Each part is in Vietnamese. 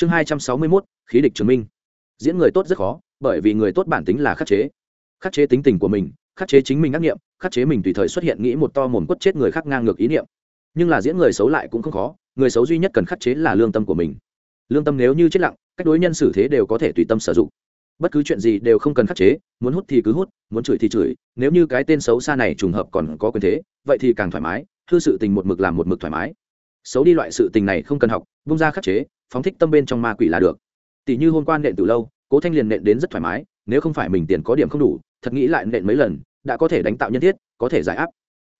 chương hai trăm sáu mươi mốt, khí địch chứng minh. Diễn người tốt rất khó, bởi vì người tốt bản tính là khắc chế. Khắc chế tính tình của mình, khắc chế chính mình ác nghiệm, khắc chế mình tùy thời xuất hiện nghĩ một to mồm quất chết người khác ngang ngược ý niệm. Nhưng là diễn người xấu lại cũng không khó, người xấu duy nhất cần khắc chế là lương tâm của mình. Lương tâm nếu như chết lặng, cách đối nhân xử thế đều có thể tùy tâm sử dụng. Bất cứ chuyện gì đều không cần khắc chế, muốn hút thì cứ hút, muốn chửi thì chửi, nếu như cái tên xấu xa này trùng hợp còn có quyền thế, vậy thì càng thoải mái thư sự tình một mực làm một mực thoải mái xấu đi loại sự tình này không cần học bung ra khắc chế, phóng thích tâm bên trong ma quỷ là được. Tỷ như hôm qua nện từ lâu, cố thanh liền nện đến rất thoải mái, nếu không phải mình tiền có điểm không đủ, thật nghĩ lại nện mấy lần, đã có thể đánh tạo nhân thiết, có thể giải áp.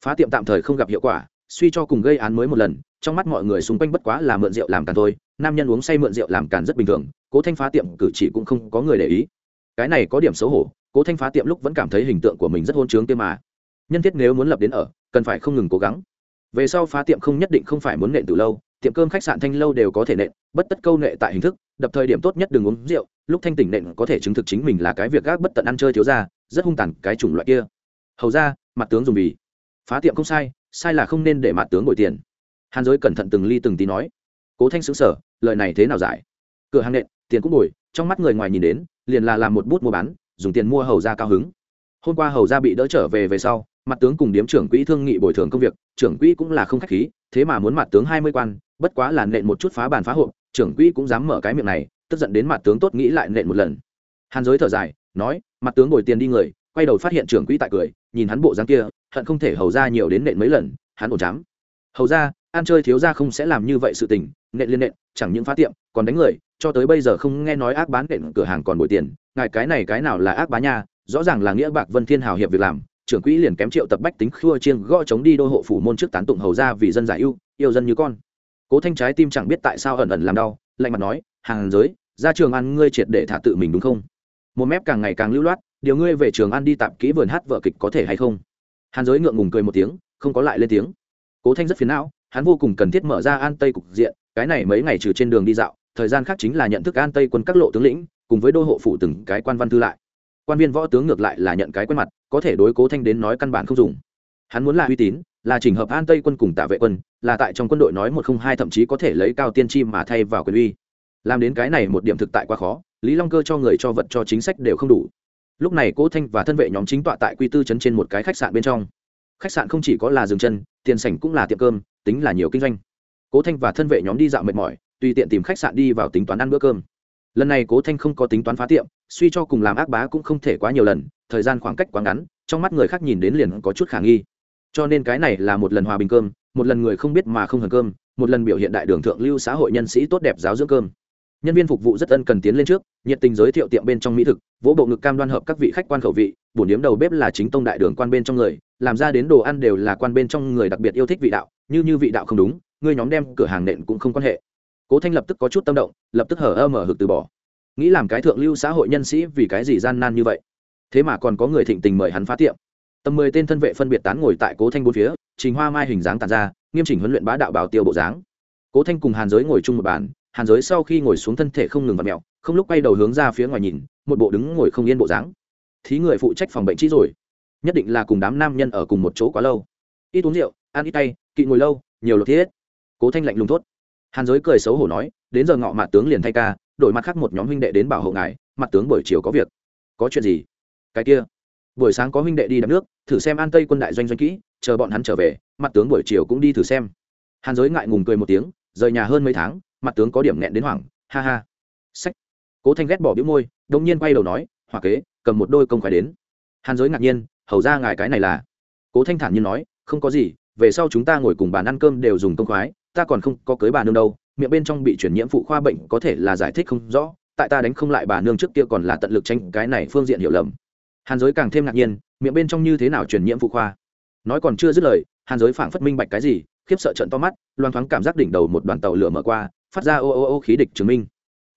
Phá tiệm tạm thời không gặp hiệu quả, suy cho cùng gây án mới một lần, trong mắt mọi người xung quanh bất quá là mượn rượu làm càn thôi, nam nhân uống say mượn rượu làm càn rất bình thường, cố thanh phá tiệm cử chỉ cũng không có người để ý. Cái này có điểm xấu hổ, cố thanh phá tiệm lúc vẫn cảm thấy hình tượng của mình rất hôn trướng kia mà. Nhân thiết nếu muốn lập đến ở, cần phải không ngừng cố gắng về sau phá tiệm không nhất định không phải muốn nện từ lâu, tiệm cơm khách sạn thanh lâu đều có thể nện, bất tất câu nệ tại hình thức, đập thời điểm tốt nhất đừng uống rượu, lúc thanh tỉnh nện có thể chứng thực chính mình là cái việc gác bất tận ăn chơi thiếu ra rất hung tàn cái chủng loại kia. Hầu ra, mặt tướng dùng vì phá tiệm không sai sai là không nên để mặt tướng bồi tiền. Hàn giới cẩn thận từng ly từng tí nói. Cố thanh xứng sở lời này thế nào giải? Cửa hàng nện, tiền cũng bồi, trong mắt người ngoài nhìn đến, liền là làm một bút mua bán, dùng tiền mua hầu ra cao hứng. Hôm qua hầu ra bị đỡ trở về về sau mặt tướng cùng điếm trưởng quỹ thương nghị bồi thường công việc, trưởng quỹ cũng là không khách khí, thế mà muốn mặt tướng hai mươi quan, bất quá là nện một chút phá bàn phá hộp, trưởng quỹ cũng dám mở cái miệng này, tức giận đến mặt tướng tốt nghĩ lại nện một lần. Hàn giới thở dài, nói, mặt tướng bồi tiền đi người. Quay đầu phát hiện trưởng quỹ tại cười, nhìn hắn bộ dáng kia, hận không thể hầu ra nhiều đến nện mấy lần, hắn ổn chám. Hầu ra, ăn chơi thiếu ra không sẽ làm như vậy sự tình, nện liên nện, chẳng những phá tiệm, còn đánh người, cho tới bây giờ không nghe nói ác bán nện cửa hàng còn bồi tiền, ngài cái này cái nào là ác bá nha, rõ ràng là nghĩa bạc vân thiên hào hiệp việc làm trưởng quỹ liền kém triệu tập bách tính khua chiêng gõ chống đi đô hộ phủ môn trước tán tụng hầu ra vì dân giải ưu, yêu dân như con. Cố thanh trái tim chẳng biết tại sao ẩn ẩn làm đau, lạnh mặt nói, hàng giới, ra trường ăn ngươi triệt để thả tự mình đúng không? Một mép càng ngày càng lưu loát, điều ngươi về trường ăn đi tạm kỹ vườn hát vợ kịch có thể hay không? Hàn giới ngượng ngùng cười một tiếng, không có lại lên tiếng. Cố thanh rất phiền não, hắn vô cùng cần thiết mở ra an tây cục diện, cái này mấy ngày trừ trên đường đi dạo, thời gian khác chính là nhận thức an tây quân các lộ tướng lĩnh, cùng với đô hộ phủ từng cái quan văn thư lại quan viên võ tướng ngược lại là nhận cái quen mặt, có thể đối cố thanh đến nói căn bản không dùng. Hắn muốn là uy tín, là trình hợp an tây quân cùng tạ vệ quân, là tại trong quân đội nói một không hai thậm chí có thể lấy cao tiên tri mà thay vào quyền uy. Làm đến cái này một điểm thực tại quá khó, lý long cơ cho người cho vật cho chính sách đều không đủ. Lúc này cố thanh và thân vệ nhóm chính tọa tại quy tư chấn trên một cái khách sạn bên trong. Khách sạn không chỉ có là dừng chân, tiền sảnh cũng là tiệm cơm, tính là nhiều kinh doanh. Cố thanh và thân vệ nhóm đi dạo mệt mỏi, tùy tiện tìm khách sạn đi vào tính toán ăn bữa cơm lần này cố thanh không có tính toán phá tiệm, suy cho cùng làm ác bá cũng không thể quá nhiều lần, thời gian khoảng cách quá ngắn, trong mắt người khác nhìn đến liền có chút khả nghi. Cho nên cái này là một lần hòa bình cơm, một lần người không biết mà không hần cơm, một lần biểu hiện đại đường thượng lưu xã hội nhân sĩ tốt đẹp giáo dưỡng cơm. Nhân viên phục vụ rất ân cần tiến lên trước, nhiệt tình giới thiệu tiệm bên trong mỹ thực, vỗ bộ ngực cam đoan hợp các vị khách quan khẩu vị, bổn điếm đầu bếp là chính tông đại đường quan bên trong người, làm ra đến đồ ăn đều là quan bên trong người đặc biệt yêu thích vị đạo, như như vị đạo không đúng ngươi nhóm đem cửa hàng nện cũng không quan hệ cố thanh lập tức có chút tâm động, lập tức hở ơ mở hực từ bỏ. Nghĩ làm cái thượng lưu xã hội nhân sĩ vì cái gì gian nan như vậy? Thế mà còn có người thịnh tình mời hắn phá tiệm. Tầm mười tên thân vệ phân biệt tán ngồi tại cố thanh bốn phía, trình hoa mai hình dáng tàn ra, nghiêm chỉnh huấn luyện bá đạo bảo tiêu bộ dáng. Cố thanh cùng hàn giới ngồi chung một bàn, hàn giới sau khi ngồi xuống thân thể không ngừng vặt mẹo không lúc quay đầu hướng ra phía ngoài nhìn, một bộ đứng ngồi không yên bộ dáng. Thí người phụ trách phòng bệnh trí rồi. Nhất định là cùng đám nam nhân ở cùng một chỗ quá lâu. Ít uống rượu, ăn ít tay, kỵ ngồi lâu, nhiều lột thiết. Cố thanh lạnh lùng thốt hàn giới cười xấu hổ nói, đến giờ ngọ mặt tướng liền thay ca, đổi mặt khác một nhóm huynh đệ đến bảo hộ ngài, mặt tướng buổi chiều có việc. Có chuyện gì? Cái kia. Buổi sáng có huynh đệ đi đập nước, thử xem an tây quân đại doanh doanh kỹ, chờ bọn hắn trở về, mặt tướng buổi chiều cũng đi thử xem. Hàn giới ngại ngùng cười một tiếng, rời nhà hơn mấy tháng, mặt tướng có điểm nghẹn đến hoảng, ha ha. Sách cố thanh ghét bỏ biếu môi đông nhiên quay đầu nói hoặc kế, cầm một đôi công khỏe đến. Hàn giới ngạc nhiên, hầu ra ngài cái này là? Cố thanh thản nhiên nói, không có gì, về sau chúng ta ngồi cùng bàn ăn cơm đều dùng công khoái ta còn không có cưới bà nương đâu, miệng bên trong bị chuyển nhiễm phụ khoa bệnh có thể là giải thích không rõ, tại ta đánh không lại bà nương trước kia còn là tận lực tranh cái này phương diện hiểu lầm. Hàn giới càng thêm ngạc nhiên, miệng bên trong như thế nào truyền nhiễm phụ khoa? Nói còn chưa dứt lời, hàn giới phảng phất minh bạch cái gì, khiếp sợ trận to mắt loan thoáng cảm giác đỉnh đầu một đoàn tàu lửa mở qua, phát ra ô ô ô khí địch chứng minh.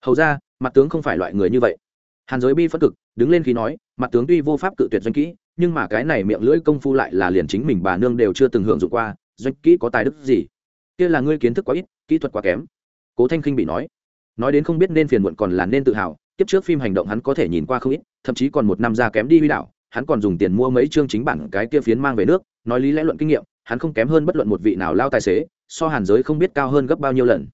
Hầu ra, mặt tướng không phải loại người như vậy. Hàn giới bi phất cực, đứng lên khi nói, mặt tướng tuy vô pháp cự tuyệt doanh kỹ, nhưng mà cái này miệng lưỡi công phu lại là liền chính mình bà nương đều chưa từng hưởng dụng qua, doanh kỹ có tài đức gì? Kia là ngươi kiến thức quá ít, kỹ thuật quá kém. Cố thanh khinh bị nói. Nói đến không biết nên phiền muộn còn là nên tự hào tiếp trước phim hành động hắn có thể nhìn qua không ít, thậm chí còn một năm ra kém đi huy đạo, hắn còn dùng tiền mua mấy chương chính bản cái kia phiến mang về nước, nói lý lẽ luận kinh nghiệm, hắn không kém hơn bất luận một vị nào lao tài xế, so hàn giới không biết cao hơn gấp bao nhiêu lần.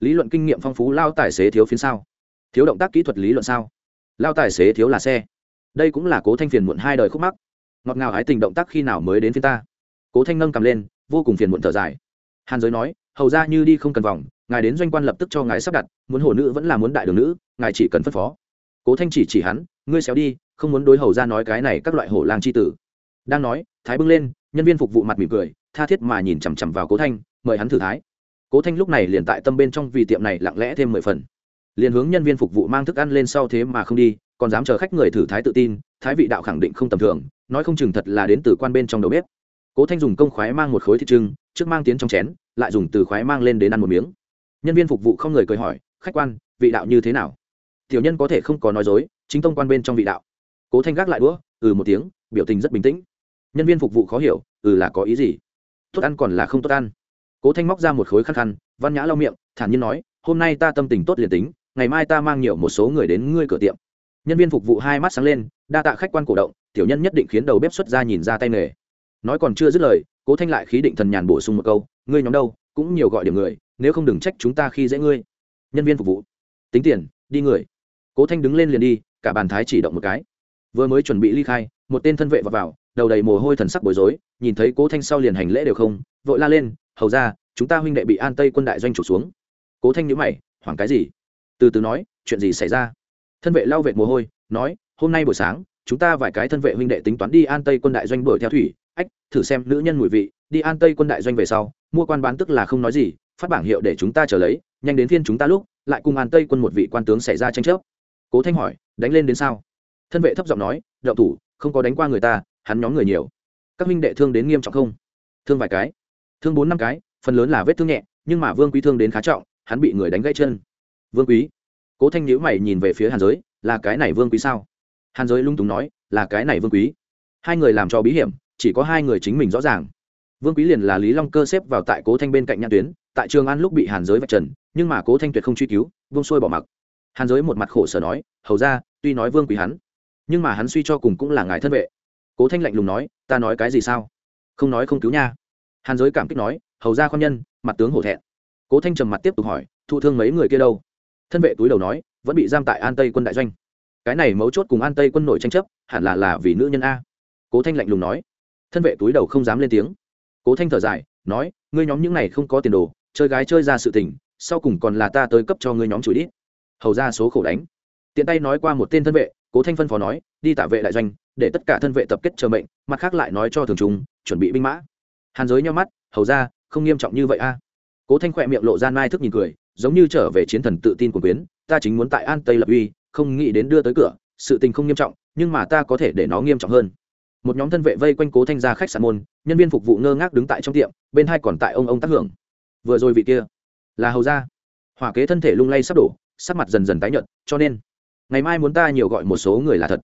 Lý luận kinh nghiệm phong phú, lao tài xế thiếu phiến sao? Thiếu động tác kỹ thuật lý luận sao? Lao tài xế thiếu là xe. Đây cũng là cố thanh phiền muộn hai đời khúc mắc. Ngọt ngào ái tình động tác khi nào mới đến phiên ta? Cố thanh nâng cầm lên, vô cùng phiền muộn thở dài hàn giới nói, hầu ra như đi không cần vòng, ngài đến doanh quan lập tức cho ngài sắp đặt, muốn hổ nữ vẫn là muốn đại đường nữ, ngài chỉ cần phân phó. Cố thanh chỉ chỉ hắn, ngươi xéo đi, không muốn đối hầu ra nói cái này các loại hổ lang c h i tử. Đang nói, thái bưng lên, nhân viên phục vụ mặt mỉm cười, tha thiết mà nhìn chằm chằm vào cố thanh, mời hắn thử thái. Cố thanh lúc này liền tại tâm bên trong vì tiệm này lặng lẽ thêm mười phần. Liền hướng nhân viên phục vụ mang thức ăn lên sau thế mà không đi, còn dám chờ khách người thử thái tự tin, thái vị đạo khẳng định không tầm thường, nói không chừng thật là đến từ quan bên trong đầu bếp. Cố thanh dùng công khoái mang một khối thịt trưng trước mang tiến trong chén, lại dùng từ khoái mang lên đến ăn một miếng. Nhân viên phục vụ không người cười hỏi, khách quan, vị đạo như thế nào? Tiểu nhân có thể không có nói dối, chính tông quan bên trong vị đạo. Cố thanh gác lại đũa ừ một tiếng, biểu tình rất bình tĩnh. Nhân viên phục vụ khó hiểu ừ là có ý gì? Tốt ăn còn là không tốt ăn. Cố thanh móc ra một khối khăn khăn, văn nhã lau miệng, thản nhiên nói, hôm nay ta tâm tình tốt liền tính, ngày mai ta mang nhiều một số người đến ngươi cửa tiệm. Nhân viên phục vụ hai mắt sáng lên, đa tạ khách quan cổ động, tiểu nhân nhất định khiến đầu bếp xuất ra nhìn ra tay nghề. Nói còn chưa dứt lời cố thanh lại khí định thần nhàn bổ sung một câu ngươi nhóm đâu cũng nhiều gọi điểm người nếu không đừng trách chúng ta khi dễ ngươi. Nhân viên phục vụ tính tiền đi người. Cố thanh đứng lên liền đi cả bàn thái chỉ động một cái. Vừa mới chuẩn bị ly khai một tên thân vệ vào, vào đầu đầy mồ hôi thần sắc bối rối nhìn thấy cố thanh sau liền hành lễ đều không vội la lên hầu ra chúng ta huynh đệ bị an tây quân đại doanh chủ xuống. Cố thanh nhữ mày hoảng cái gì? Từ từ nói chuyện gì xảy ra? Thân vệ lau vệt mồ hôi nói hôm nay buổi sáng chúng ta vài cái thân vệ huynh đệ tính toán đi an tây quân đại doanh đuổi theo thủy ách, thử xem nữ nhân mùi vị, đi an tây quân đại doanh về sau, mua quan bán tức là không nói gì, phát bảng hiệu để chúng ta trở lấy, nhanh đến thiên chúng ta lúc, lại cùng an tây quân một vị quan tướng xảy ra tranh chấp. Cố thanh hỏi, đánh lên đến sao? Thân vệ thấp giọng nói đậu thủ, không có đánh qua người ta, hắn nhóm người nhiều. Các minh đệ thương đến nghiêm trọng không? Thương vài cái. Thương bốn năm cái, phần lớn là vết thương nhẹ, nhưng mà vương quý thương đến khá trọng, hắn bị người đánh gãy chân. Vương quý? Cố thanh nhữ mày nhìn về phía hàn giới, là cái này vương quý sao? Hàn giới lung túng nói, là cái này vương quý. Hai người làm cho bí hiểm chỉ có hai người chính mình rõ ràng. Vương quý liền là lý long cơ xếp vào tại cố thanh bên cạnh nhãn tuyến, tại trường an lúc bị hàn giới vạch trần, nhưng mà cố thanh tuyệt không truy cứu, vương xuôi bỏ mặc. Hàn giới một mặt khổ sở nói, hầu ra, tuy nói vương quý hắn, nhưng mà hắn suy cho cùng cũng là ngài thân vệ. Cố thanh lạnh lùng nói, ta nói cái gì sao? Không nói không cứu nha. Hàn giới cảm kích nói, hầu ra khoan nhân, mặt tướng hổ thẹn. Cố thanh trầm mặt tiếp tục hỏi, thụ thương mấy người kia đâu? Thân vệ túi đầu nói, vẫn bị giam tại an tây quân đại doanh. Cái này mấu chốt cùng an tây quân nội tranh chấp, hẳn là là vì nữ nhân a. Cố thanh lạnh lùng nói thân vệ túi đầu không dám lên tiếng. Cố thanh thở dài, nói, ngươi nhóm những này không có tiền đồ, chơi gái chơi ra sự tình, sau cùng còn là ta tới cấp cho ngươi nhóm chửi đít hầu ra số khổ đánh. Tiện tay nói qua một tên thân vệ, cố thanh phân phó nói, đi tả vệ đại doanh, để tất cả thân vệ tập kết chờ mệnh, mặt khác lại nói cho thường trung chuẩn bị binh mã. Hàn giới nhau mắt, hầu ra, không nghiêm trọng như vậy a. Cố thanh khỏe miệng lộ ra mai thức nhìn cười, giống như trở về chiến thần tự tin của quyến, ta chính muốn tại an tây lập uy, không nghĩ đến đưa tới cửa, sự tình không nghiêm trọng, nhưng mà ta có thể để nó nghiêm trọng hơn một nhóm thân vệ vây quanh cố thanh ra khách sạn môn, nhân viên phục vụ ngơ ngác đứng tại trong tiệm, bên hai còn tại ông ông tác hưởng. Vừa rồi vị kia là hầu ra hỏa kế thân thể lung lay sắp đổ, sắc mặt dần dần tái nhợt, cho nên, ngày mai muốn ta nhiều gọi một số người là thật,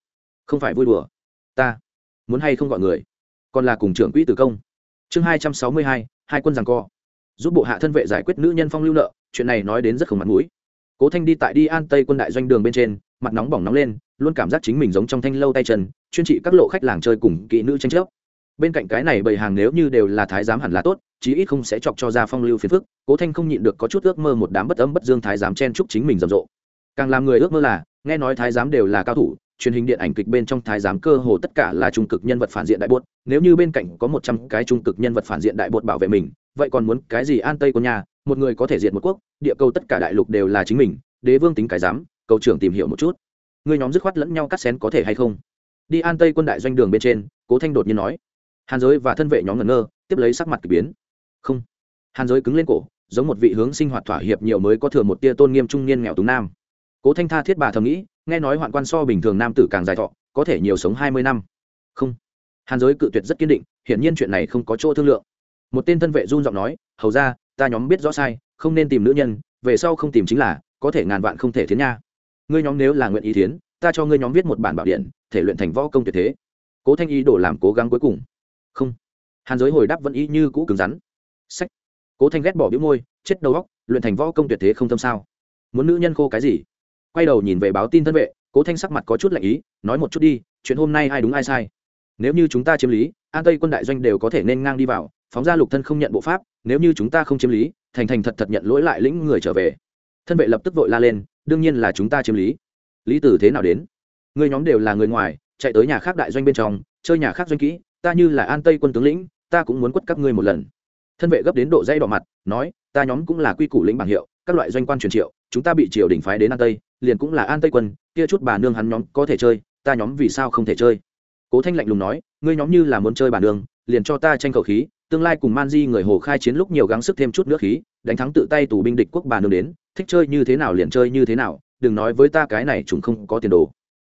không phải vui đùa. Ta muốn hay không gọi người? Còn là cùng trưởng quỹ tử công. Chương hai trăm sáu mươi hai hai quân rằng co. Giúp bộ hạ thân vệ giải quyết nữ nhân phong lưu nợ, chuyện này nói đến rất không mặt mũi. Cố thanh đi tại đi an tây quân đại doanh đường bên trên, mặt nóng bỏng nóng lên luôn cảm giác chính mình giống trong thanh lâu tay chân chuyên trị các lộ khách làng chơi cùng kỹ nữ tranh chấp. Bên cạnh cái này bầy hàng nếu như đều là thái giám hẳn là tốt chí ít không sẽ chọc cho ra phong lưu phiền phức cố thanh không nhịn được có chút ước mơ một đám bất âm bất dương thái giám chen chúc chính mình rầm rộ. Càng làm người ước mơ là nghe nói thái giám đều là cao thủ truyền hình điện ảnh kịch bên trong thái giám cơ hồ tất cả là trung cực nhân vật phản diện đại bột nếu như bên cạnh có một trăm cái trung cực nhân vật phản diện đại bột bảo vệ mình vậy còn muốn cái gì an tây của nhà một người có thể diệt một quốc địa cầu tất cả đại lục đều là chính mình đế vương tính cái giám, cầu trưởng tìm hiểu một chút ngươi nhóm dứt khoát lẫn nhau cắt xén có thể hay không? Đi an tây quân đại doanh đường bên trên, cố thanh đột nhiên nói. Hàn giới và thân vệ nhóm ngẩn ngơ, tiếp lấy sắc mặt k ỳ biến. Không. Hàn giới cứng lên cổ, giống một vị hướng sinh hoạt thỏa hiệp nhiều mới có thừa một tia tôn nghiêm trung niên nghèo túng nam. Cố thanh tha thiết bà thầm nghĩ, nghe nói hoạn quan so bình thường nam tử càng dài thọ, có thể nhiều sống hai mươi năm. Không. Hàn giới cự tuyệt rất kiên định, hiển nhiên chuyện này không có chỗ thương lượng. Một tên thân vệ run giọng nói, hầu ra, ta nhóm biết rõ sai, không nên tìm nữ nhân, về sau không tìm chính là, có thể ngàn vạn không thể thiến nha ngươi nhóm nếu là nguyện ý thiến, ta cho ngươi nhóm viết một bản bảo điện, thể luyện thành võ công tuyệt thế. Cố thanh Y đổ làm cố gắng cuối cùng. Không. Hàn giới hồi đáp vẫn y như cũ cứng rắn. Sách cố thanh ghét bỏ biếu môi, chết đầu góc luyện thành võ công tuyệt thế không tâm sao. Muốn nữ nhân khô cái gì? Quay đầu nhìn về báo tin thân vệ, cố thanh sắc mặt có chút lạnh ý, nói một chút đi, chuyện hôm nay ai đúng ai sai? Nếu như chúng ta chiếm lý, an tây quân đại doanh đều có thể nên ngang đi vào, phóng ra lục thân không nhận bộ pháp, nếu như chúng ta không chiếm lý, thành thành thật thật nhận lỗi lại lĩnh người trở về. Thân vệ lập tức vội la lên đương nhiên là chúng ta chiếm lý. Lý tử thế nào đến? Người nhóm đều là người ngoài, chạy tới nhà khác đại doanh bên trong, chơi nhà khác doanh kỹ, ta như là an tây quân tướng lĩnh, ta cũng muốn quất các ngươi một lần. Thân vệ gấp đến độ dây đỏ mặt, nói, ta nhóm cũng là quy củ lĩnh bảng hiệu, các loại doanh quan truyền triệu, chúng ta bị triều đình phái đến an tây, liền cũng là an tây quân, kia chút bà nương hắn nhóm có thể chơi, ta nhóm vì sao không thể chơi? Cố thanh lạnh lùng nói, ngươi nhóm như là muốn chơi bà nương, liền cho ta tranh khẩu khí, tương lai cùng man di người hồ khai chiến lúc nhiều gắng sức thêm chút nước khí, đánh thắng tự tay tù binh địch quốc bà nương đến thích chơi như thế nào liền chơi như thế nào, đừng nói với ta cái này chúng không có tiền đồ.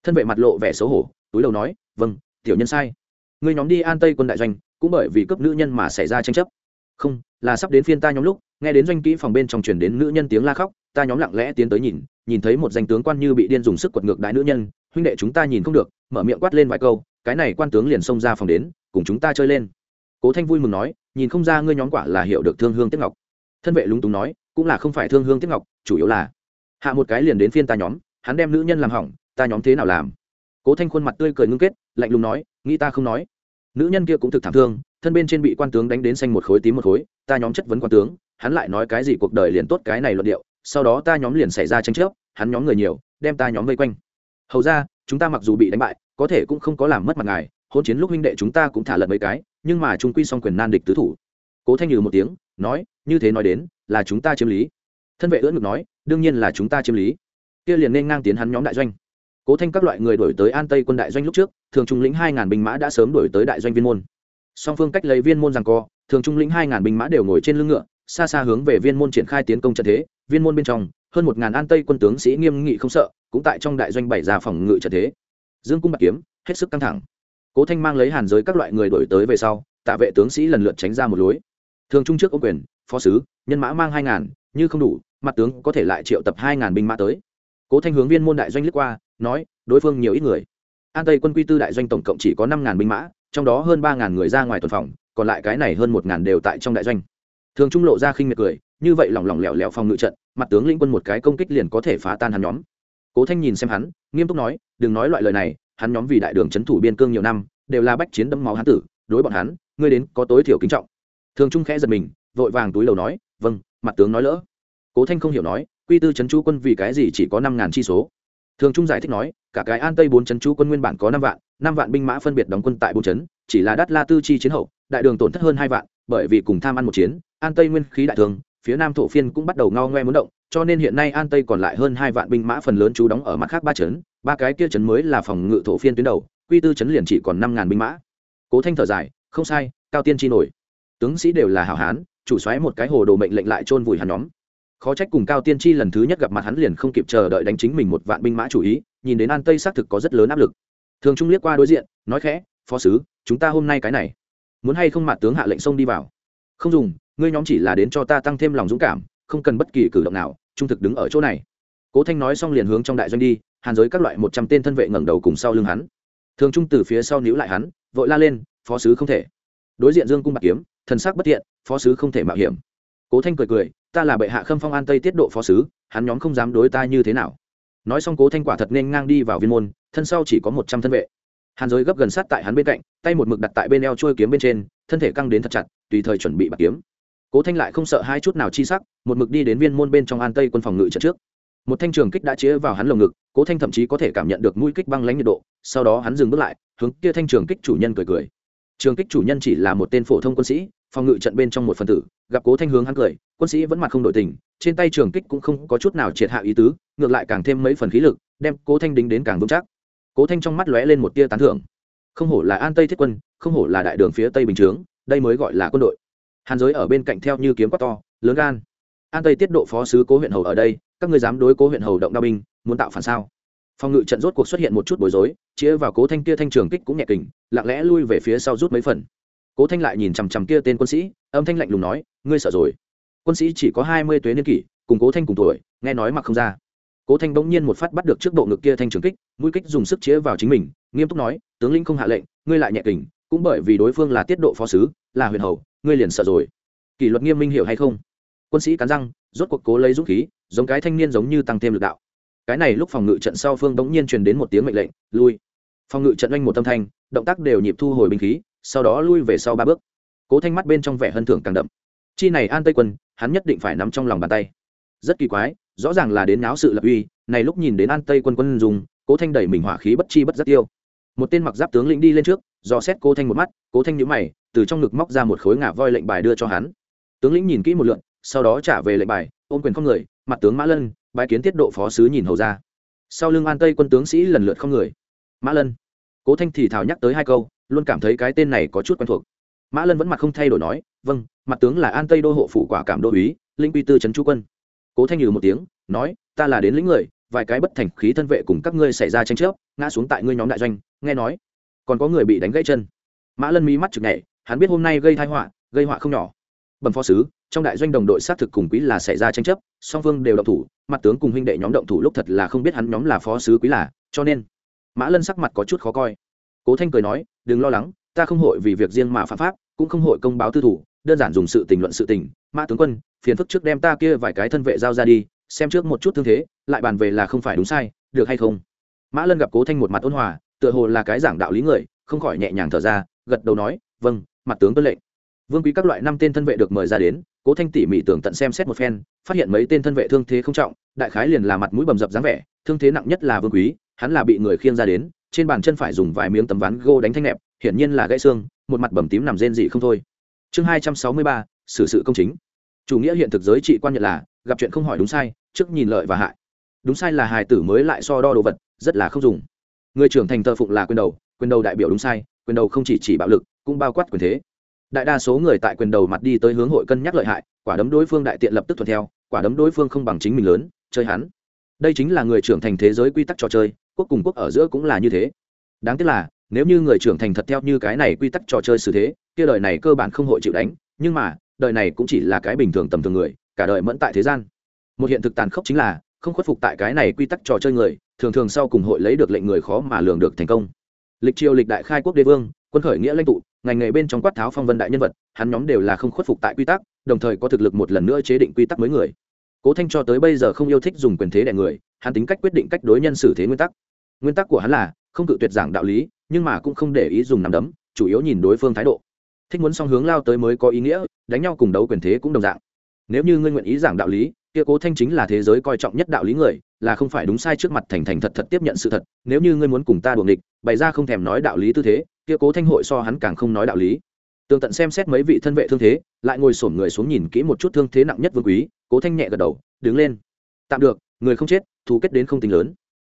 Thân vệ mặt lộ vẻ xấu hổ, túi đầu nói vâng tiểu nhân sai. Người nhóm đi an tây quân đại doanh, cũng bởi vì cấp nữ nhân mà xảy ra tranh chấp. Không, là sắp đến phiên ta nhóm lúc, nghe đến doanh kỹ phòng bên trong truyền đến nữ nhân tiếng la khóc, ta nhóm lặng lẽ tiến tới nhìn nhìn thấy một danh tướng quan như bị điên dùng sức quật ngược đại nữ nhân, huynh đệ chúng ta nhìn không được, mở miệng quát lên vài câu, cái này quan tướng liền xông ra phòng đến, cùng chúng ta chơi lên. Cố thanh vui mừng nói, nhìn không ra ngươi nhóm quả là hiểu được thương hương tiếc ngọc. Thân vệ lúng túng nói cũng là không phải thương hương tiếp ngọc, chủ yếu là hạ một cái liền đến phiên ta nhóm, hắn đem nữ nhân làm hỏng, ta nhóm thế nào làm? Cố thanh khuôn mặt tươi cười ngưng kết, lạnh lùng nói, nghĩ ta không nói. Nữ nhân kia cũng thực thảm thương, thân bên trên bị quan tướng đánh đến xanh một khối tím một khối, ta nhóm chất vấn quan tướng, hắn lại nói cái gì cuộc đời liền tốt cái này luận điệu, sau đó ta nhóm liền xảy ra tranh chấp, hắn nhóm người nhiều, đem ta nhóm vây quanh. Hầu ra, chúng ta mặc dù bị đánh bại, có thể cũng không có làm mất mặt ngài hôn chiến lúc huynh đệ chúng ta cũng thả lật mấy cái, nhưng mà chúng quy xong quyền nan địch tứ thủ. Cố thanh nhừ một tiếng, nói như thế nói đến, là chúng ta chiếm lý. Thân vệ ưỡn ngực nói, đương nhiên là chúng ta chiếm lý. Kia liền nên ngang tiến hắn nhóm đại doanh. Cố thanh các loại người đổi tới an tây quân đại doanh lúc trước, thường trung lĩnh hai ngàn binh mã đã sớm đổi tới đại doanh viên môn. Song phương cách lấy viên môn rằng co, thường trung lĩnh hai ngàn binh mã đều ngồi trên lưng ngựa, xa xa hướng về viên môn triển khai tiến công trận thế, viên môn bên trong, hơn một ngàn an tây quân tướng sĩ nghiêm nghị không sợ, cũng tại trong đại doanh bảy ra phòng ngự trận thế. Dương cung bạc kiếm, hết sức căng thẳng. Cố thanh mang lấy hàn giới các loại người đổi tới về sau, tạ vệ tướng sĩ lần lượt tránh ra một lối. Thường trung trước ô quyền phó sứ, nhân mã mang hai ngàn, như không đủ, mặt tướng có thể lại triệu tập hai ngàn binh mã tới. Cố thanh hướng viên môn đại doanh lướt qua, nói, đối phương nhiều ít người. An tây quân quy tư đại doanh tổng cộng chỉ có năm ngàn binh mã, trong đó hơn ba ngàn người ra ngoài tuần phòng, còn lại cái này hơn một ngàn đều tại trong đại doanh. Thường trung lộ ra khinh miệt cười, như vậy lỏng lỏng lẻo lẻo phòng ngự trận, mặt tướng lĩnh quân một cái công kích liền có thể phá tan hắn nhóm. Cố thanh nhìn xem hắn, nghiêm túc nói, đừng nói loại lời này, hắn nhóm vì đại đường c thủ biên cương nhiều năm, đều là bách chiến đẫm máu hán tử, đối bọn hắn, ngươi đến có tối thiểu kính trọng. Thường trung khẽ giật mình vội vàng túi lầu nói vâng mặt tướng nói lỡ. Cố thanh không hiểu nói, quy tư trấn chú quân vì cái gì chỉ có năm ngàn chi số? Thường trung giải thích nói, cả cái an tây bốn trấn chú quân nguyên bản có năm vạn năm vạn binh mã phân biệt đóng quân tại bốn trấn chỉ là đắt la tư chi chiến hậu, đại đường tổn thất hơn hai vạn, bởi vì cùng tham ăn một chiến, an tây nguyên khí đại thường, phía nam thổ phiên cũng bắt đầu ngao ngoe muốn động, cho nên hiện nay an tây còn lại hơn hai vạn binh mã phần lớn trú đóng ở mặt khác ba trấn ba cái kia trấn mới là phòng ngự thổ phiên tuyến đầu, quy tư trấn liền chỉ còn năm ngàn binh mã. Cố thanh thở dài, không sai, cao tiên chi nổi. Tướng sĩ đều là hảo hán chủ xoáy một cái hồ đồ mệnh lệnh lại chôn vùi hắn nhóm. Khó trách cùng cao tiên chi lần thứ nhất gặp mặt hắn liền không kịp chờ đợi đánh chính mình một vạn binh mã chủ ý, nhìn đến an tây xác thực có rất lớn áp lực. Thường trung liếc qua đối diện, nói khẽ, phó sứ, chúng ta hôm nay cái này, muốn hay không mặt tướng hạ lệnh xông đi vào? Không dùng, ngươi nhóm chỉ là đến cho ta tăng thêm lòng dũng cảm, không cần bất kỳ cử động nào, trung thực đứng ở chỗ này. Cố thanh nói xong liền hướng trong đại doanh đi, hàn giới các loại một trăm tên thân vệ ngẩng đầu cùng sau lưng hắn. Thường trung từ phía sau níu lại hắn, vội la lên, phó sứ không thể. Đối diện dương cung bạc kiếm thần sắc bất thiện, phó sứ không thể mạo hiểm. Cố thanh cười cười, ta là bệ hạ khâm phong an tây tiết độ phó sứ, hắn nhóm không dám đối ta như thế nào. Nói xong cố thanh quả thật nên ngang đi vào viên môn, thân sau chỉ có một trăm thân vệ. Hàn giới gấp gần sát tại hắn bên cạnh, tay một mực đặt tại bên eo trôi kiếm bên trên, thân thể căng đến thật chặt, tùy thời chuẩn bị bạc kiếm. Cố thanh lại không sợ hai chút nào chi sắc, một mực đi đến viên môn bên trong an tây quân phòng ngự trận trước. Một thanh trường kích đã chĩa vào hắn lồng ngực, cố thanh thậm chí có thể cảm nhận được mũi kích băng lãnh nhiệt độ, sau đó hắn dừng bước lại, hướng kia thanh trường kích chủ nhân cười cười. Trường kích chủ nhân chỉ là một tên phổ thông quân sĩ phòng ngự trận bên trong một phần tử, gặp cố thanh hướng hắn cười, quân sĩ vẫn mặt không đổi tình, trên tay trường kích cũng không có chút nào triệt hạ ý tứ, ngược lại càng thêm mấy phần khí lực, đem cố thanh đính đến càng vững chắc. Cố thanh trong mắt lóe lên một tia tán thưởng. Không hổ là an tây thiết quân, không hổ là đại đường phía tây bình chướng, đây mới gọi là quân đội. Hàn giới ở bên cạnh theo như kiếm quát to, lớn gan. An tây tiết độ phó sứ cố huyện hầu ở đây, các ngươi dám đối cố huyện hầu động đao binh, muốn tạo phản sao? Phòng ngự trận rốt cuộc xuất hiện một chút bối rối, chĩa vào cố thanh kia thanh trường kích cũng nhẹ kình, lặng lẽ lui về phía sau rút mấy phần cố thanh lại nhìn chằm chằm kia tên quân sĩ, âm thanh lạnh lùng nói, ngươi sợ rồi. Quân sĩ chỉ có hai mươi tuế niên kỷ, cùng cố thanh cùng tuổi, nghe nói mặc không ra. Cố thanh bỗng nhiên một phát bắt được trước bộ ngực kia thanh trường kích, mũi kích dùng sức chĩa vào chính mình, nghiêm túc nói, tướng lĩnh không hạ lệnh, ngươi lại nhẹ kình, cũng bởi vì đối phương là tiết độ phó sứ, là huyền hầu, ngươi liền sợ rồi. Kỷ luật nghiêm minh hiểu hay không? Quân sĩ cắn răng, rốt cuộc cố lấy dũng khí, giống cái thanh niên giống như tăng thêm lực đạo. Cái này lúc phòng ngự trận sau phương bỗng nhiên truyền đến một tiếng mệnh lệnh, lui. Phòng ngự trận oanh một tâm thanh, động tác đều nhịp thu hồi binh khí sau đó lui về sau ba bước. Cố thanh mắt bên trong vẻ hân thưởng càng đậm. Chi này an tây quân, hắn nhất định phải nắm trong lòng bàn tay. Rất kỳ quái, rõ ràng là đến náo sự lập uy, này lúc nhìn đến an tây quân quân dùng, cố thanh đẩy mình hỏa khí bất chi bất giác tiêu. Một tên mặc giáp tướng lĩnh đi lên trước dò xét cố thanh một mắt, cố thanh nhíu mày, từ trong ngực móc ra một khối ngà voi lệnh bài đưa cho hắn. Tướng lĩnh nhìn kỹ một lượn sau đó trả về lệnh bài, ôm quyền không người, mặt tướng mã lân, bái kiến tiết độ phó sứ nhìn hầu ra. Sau lưng an tây quân tướng sĩ lần lượt không người. Mã lân. Cố thanh thì thào nhắc tới hai câu luôn cảm thấy cái tên này có chút quen thuộc. Mã lân vẫn mặt không thay đổi nói vâng mặt tướng là an tây đô hộ phủ quả cảm đô úy, linh quy tư trấn chu quân. Cố thanh nhừ một tiếng, nói, ta là đến lĩnh người, vài cái bất thành khí thân vệ cùng các ngươi xảy ra tranh chấp, ngã xuống tại ngươi nhóm đại doanh. Nghe nói, còn có người bị đánh gãy chân. Mã lân mí mắt chực nhảy hắn biết hôm nay gây thai họa, gây họa không nhỏ. Bẩm phó sứ, trong đại doanh đồng đội xác thực cùng quý là xảy ra tranh chấp, song phương đều động thủ, mặt tướng cùng huynh đệ nhóm động thủ lúc thật là không biết hắn nhóm là phó sứ quý là, cho nên mã lân sắc mặt có chút khó coi cố thanh cười nói, đừng lo lắng, ta không hội vì việc riêng mà phạm pháp, cũng không hội công báo tư thủ, đơn giản dùng sự tình luận sự tình. Mã tướng quân, phiền phức trước đem ta kia vài cái thân vệ giao ra đi, xem trước một chút thương thế, lại bàn về là không phải đúng sai, được hay không? Mã lân gặp cố thanh một mặt ôn hòa, tựa hồ là cái giảng đạo lý người, không khỏi nhẹ nhàng thở ra, gật đầu nói vâng mặt tướng tuân lệnh. Vương quý các loại năm tên thân vệ được mời ra đến, cố thanh tỉ mỉ tưởng tận xem xét một phen, phát hiện mấy tên thân vệ thương thế không trọng, đại khái liền là mặt mũi bầm dập dáng vẻ, thương thế nặng nhất là vương quý, hắn là bị người khiêng ra đến trên bàn chân phải dùng vài miếng tấm ván gô đánh thanh nẹp, hiển nhiên là gãy xương, một mặt bầm tím nằm rên dị không thôi. Chương hai trăm sáu mươi ba, xử sự công chính. Chủ nghĩa hiện thực giới trị quan nhận là, gặp chuyện không hỏi đúng sai, trước nhìn lợi và hại. Đúng sai là hài tử mới lại so đo đồ vật, rất là không dùng. Người trưởng thành thờ phụng là quyền đầu quyền đầu đại biểu đúng sai, quyền đầu không chỉ chỉ bạo lực, cũng bao quát quyền thế. Đại đa số người tại quyền đầu mặt đi tới hướng hội cân nhắc lợi hại, quả đấm đối phương đại tiện lập tức thuận theo, quả đấm đối phương không bằng chính mình lớn, chơi hắn. Đây chính là người trưởng thành thế giới quy tắc trò chơi quốc cùng quốc ở giữa cũng là như thế. Đáng tiếc là, nếu như người trưởng thành thật theo như cái này quy tắc trò chơi xử thế, kia đời này cơ bản không hội chịu đánh, nhưng mà, đời này cũng chỉ là cái bình thường tầm thường người, cả đời mẫn tại thế gian. Một hiện thực tàn khốc chính là, không khuất phục tại cái này quy tắc trò chơi người, thường thường sau cùng hội lấy được lệnh người khó mà lường được thành công. Lịch triều lịch đại khai quốc đế vương, quân khởi nghĩa lãnh tụ, ngành nghề bên trong quát tháo phong vân đại nhân vật, hắn nhóm đều là không khuất phục tại quy tắc, đồng thời có thực lực một lần nữa chế định quy tắc mới người. Cố thanh cho tới bây giờ không yêu thích dùng quyền thế đẻ người, hắn tính cách quyết định cách đối nhân xử thế nguyên tắc nguyên tắc của hắn là không cự tuyệt giảng đạo lý, nhưng mà cũng không để ý dùng nắm đấm, chủ yếu nhìn đối phương thái độ. Thích muốn song hướng lao tới mới có ý nghĩa, đánh nhau cùng đấu quyền thế cũng đồng dạng. Nếu như ngươi nguyện ý giảng đạo lý, kia cố thanh chính là thế giới coi trọng nhất đạo lý người, là không phải đúng sai trước mặt thành thành thật thật tiếp nhận sự thật, nếu như ngươi muốn cùng ta đuồng địch bày ra không thèm nói đạo lý tư thế, kia cố thanh hội so hắn càng không nói đạo lý. Tường tận xem xét mấy vị thân vệ thương thế, lại ngồi sổm người xuống nhìn kỹ một chút thương thế nặng nhất vương quý, cố thanh nhẹ gật đầu, đứng lên. Tạm được, người không chết thú kết đến không tính lớn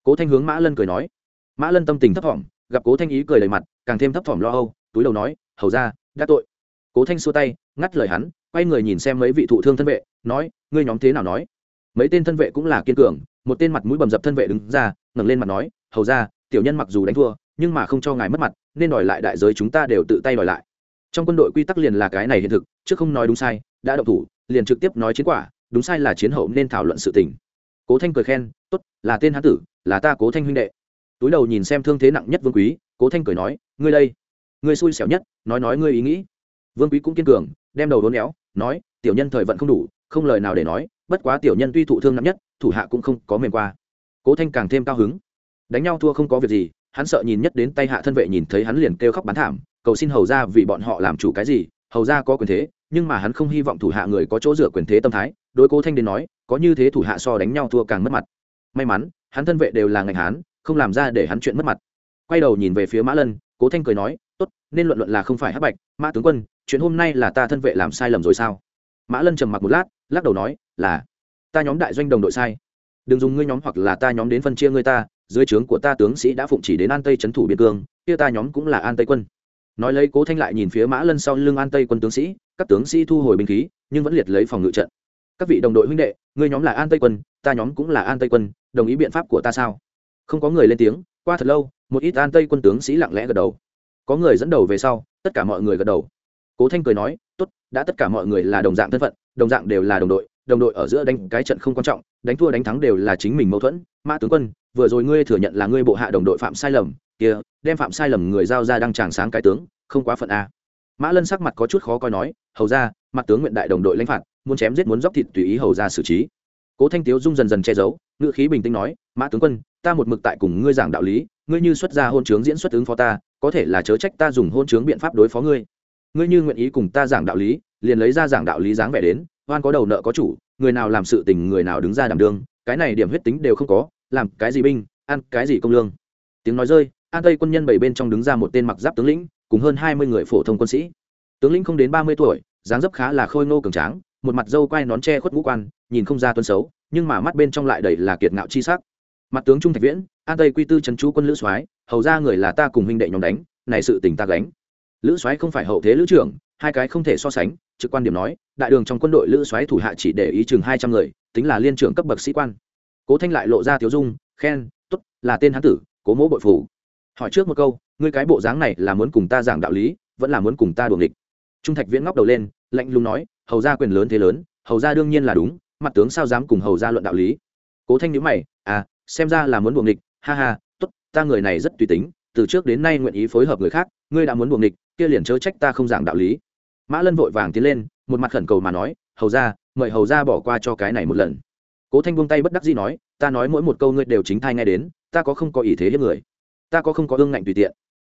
cố thanh hướng mã lân cười nói. Mã lân tâm tình thấp thỏm, gặp cố thanh ý cười đầy mặt, càng thêm thấp thỏm lo âu, túi đầu nói, hầu ra đã tội. Cố thanh xua tay, ngắt lời hắn, quay người nhìn xem mấy vị thụ thương thân vệ, nói, ngươi nhóm thế nào nói? Mấy tên thân vệ cũng là kiên cường, một tên mặt mũi bầm dập thân vệ đứng ra, ngẩng lên mặt nói, hầu ra tiểu nhân mặc dù đánh thua, nhưng mà không cho ngài mất mặt, nên đòi lại đại giới chúng ta đều tự tay đòi lại. Trong quân đội quy tắc liền là cái này hiện thực, chứ không nói đúng sai, đã động thủ, liền trực tiếp nói chiến quả, đúng sai là chiến hậu nên thảo luận sự tình. Cố thanh cười khen, tốt, là tên hán tử là ta cố thanh huynh đệ. Túi đầu nhìn xem thương thế nặng nhất vương quý, cố thanh cười nói, ngươi đây, ngươi xui xẻo nhất, nói nói ngươi ý nghĩ. Vương quý cũng kiên cường, đem đầu đốn éo, nói, tiểu nhân thời vận không đủ, không lời nào để nói, bất quá tiểu nhân tuy thụ thương nặng nhất, thủ hạ cũng không có mềm qua. Cố thanh càng thêm cao hứng. Đánh nhau thua không có việc gì, hắn sợ nhìn nhất đến tay hạ thân vệ nhìn thấy hắn liền kêu khóc bán thảm, cầu xin hầu ra vì bọn họ làm chủ cái gì, hầu ra có quyền thế, nhưng mà hắn không hy vọng thủ hạ người có chỗ dựa quyền thế tâm thái, đối cố thanh đến nói, có như thế thủ hạ so đánh nhau thua càng mất mặt. May mắn hắn thân vệ đều là ngành hán, không làm ra để hắn chuyện mất mặt. Quay đầu nhìn về phía mã lân, cố thanh cười nói, tốt, nên luận luận là không phải hắc bạch, mã tướng quân, chuyện hôm nay là ta thân vệ làm sai lầm rồi sao? Mã lân trầm mặc một lát, lắc đầu nói, là, ta nhóm đại doanh đồng đội sai. Đừng dùng ngươi nhóm hoặc là ta nhóm đến phân chia ngươi ta, dưới trướng của ta tướng sĩ đã phụng chỉ đến an tây trấn thủ biên cương, kia ta nhóm cũng là an tây quân. Nói lấy cố thanh lại nhìn phía mã lân sau lưng an tây quân tướng sĩ, các tướng sĩ thu hồi binh khí, nhưng vẫn liệt lấy phòng ngự trận. Các vị đồng đội huynh đệ, ngươi nhóm là an tây quân, ta nhóm cũng là an tây quân đồng ý biện pháp của ta sao? Không có người lên tiếng, qua thật lâu, một ít an tây quân tướng sĩ lặng lẽ gật đầu. Có người dẫn đầu về sau, tất cả mọi người gật đầu. Cố thanh cười nói, tốt, đã tất cả mọi người là đồng dạng thân phận, đồng dạng đều là đồng đội đồng đội ở giữa đánh cái trận không quan trọng, đánh thua đánh thắng đều là chính mình mâu thuẫn. Mã tướng quân, vừa rồi ngươi thừa nhận là ngươi bộ hạ đồng đội phạm sai lầm, kia, đem phạm sai lầm người giao ra đăng tràng sáng cái tướng, không quá phận a. Mã lân sắc mặt có chút khó coi nói, hầu ra, mặt tướng nguyện đại đồng đội lãnh phạt, muốn chém giết muốn dóc thịt tùy ý hầu ra xử trí. Cố thanh tiếu dung dần dần che giấu ngữ khí bình tĩnh nói, mã tướng quân, ta một mực tại cùng ngươi giảng đạo lý, ngươi như xuất ra hôn chướng diễn xuất ứng phó ta, có thể là chớ trách ta dùng hôn chướng biện pháp đối phó ngươi. Ngươi như nguyện ý cùng ta giảng đạo lý, liền lấy ra giảng đạo lý dáng vẻ đến, oan có đầu nợ có chủ, người nào làm sự tình người nào đứng ra đảm đương, cái này điểm huyết tính đều không có, làm cái gì binh, ăn cái gì công lương. Tiếng nói rơi, an tây quân nhân bảy bên trong đứng ra một tên mặc giáp tướng lĩnh, cùng hơn hai mươi người phổ thông quân sĩ. Tướng lĩnh không đến ba mươi tuổi, dáng dấp khá là khôi ngô cường tráng, một mặt dâu quai nón che khuất ngũ quan, nhìn không ra tuân xấu nhưng mà mắt bên trong lại đầy là kiệt ngạo chi sắc. Mặt tướng trung thạch viễn an tây quy tư trần chú quân lữ soái hầu ra người là ta cùng huynh đệ nhóm đánh này sự tình ta gánh. Lữ soái không phải hậu thế lữ trưởng hai cái không thể so sánh trực quan điểm nói đại đường trong quân đội lữ soái thủ hạ chỉ để ý chừng hai trăm người tính là liên trưởng cấp bậc sĩ quan. Cố thanh lại lộ ra thiếu dung khen tốt, là tên hắn tử cố mỗ bội phủ. Hỏi trước một câu ngươi cái bộ dáng này là muốn cùng ta giảng đạo lý vẫn là muốn cùng ta đuổi địch trung thạch viễn ngóc đầu lên lạnh lùng nói hầu ra quyền lớn thế lớn hầu ra đương nhiên là đúng mặt tướng sao dám cùng hầu ra luận đạo lý? Cố thanh nhữ mày à xem ra là muốn buồng địch ha ha t ố t ta người này rất tùy tính, từ trước đến nay nguyện ý phối hợp người khác, ngươi đã muốn buồng địch kia liền chớ trách ta không giảng đạo lý. Mã lân vội vàng tiến lên, một mặt khẩn cầu mà nói, hầu ra, mời hầu ra bỏ qua cho cái này một lần. Cố thanh buông tay bất đắc dĩ nói, ta nói mỗi một câu ngươi đều chính thai nghe đến, ta có không có ý thế hiếp người. Ta có không có ương ngạnh tùy tiện.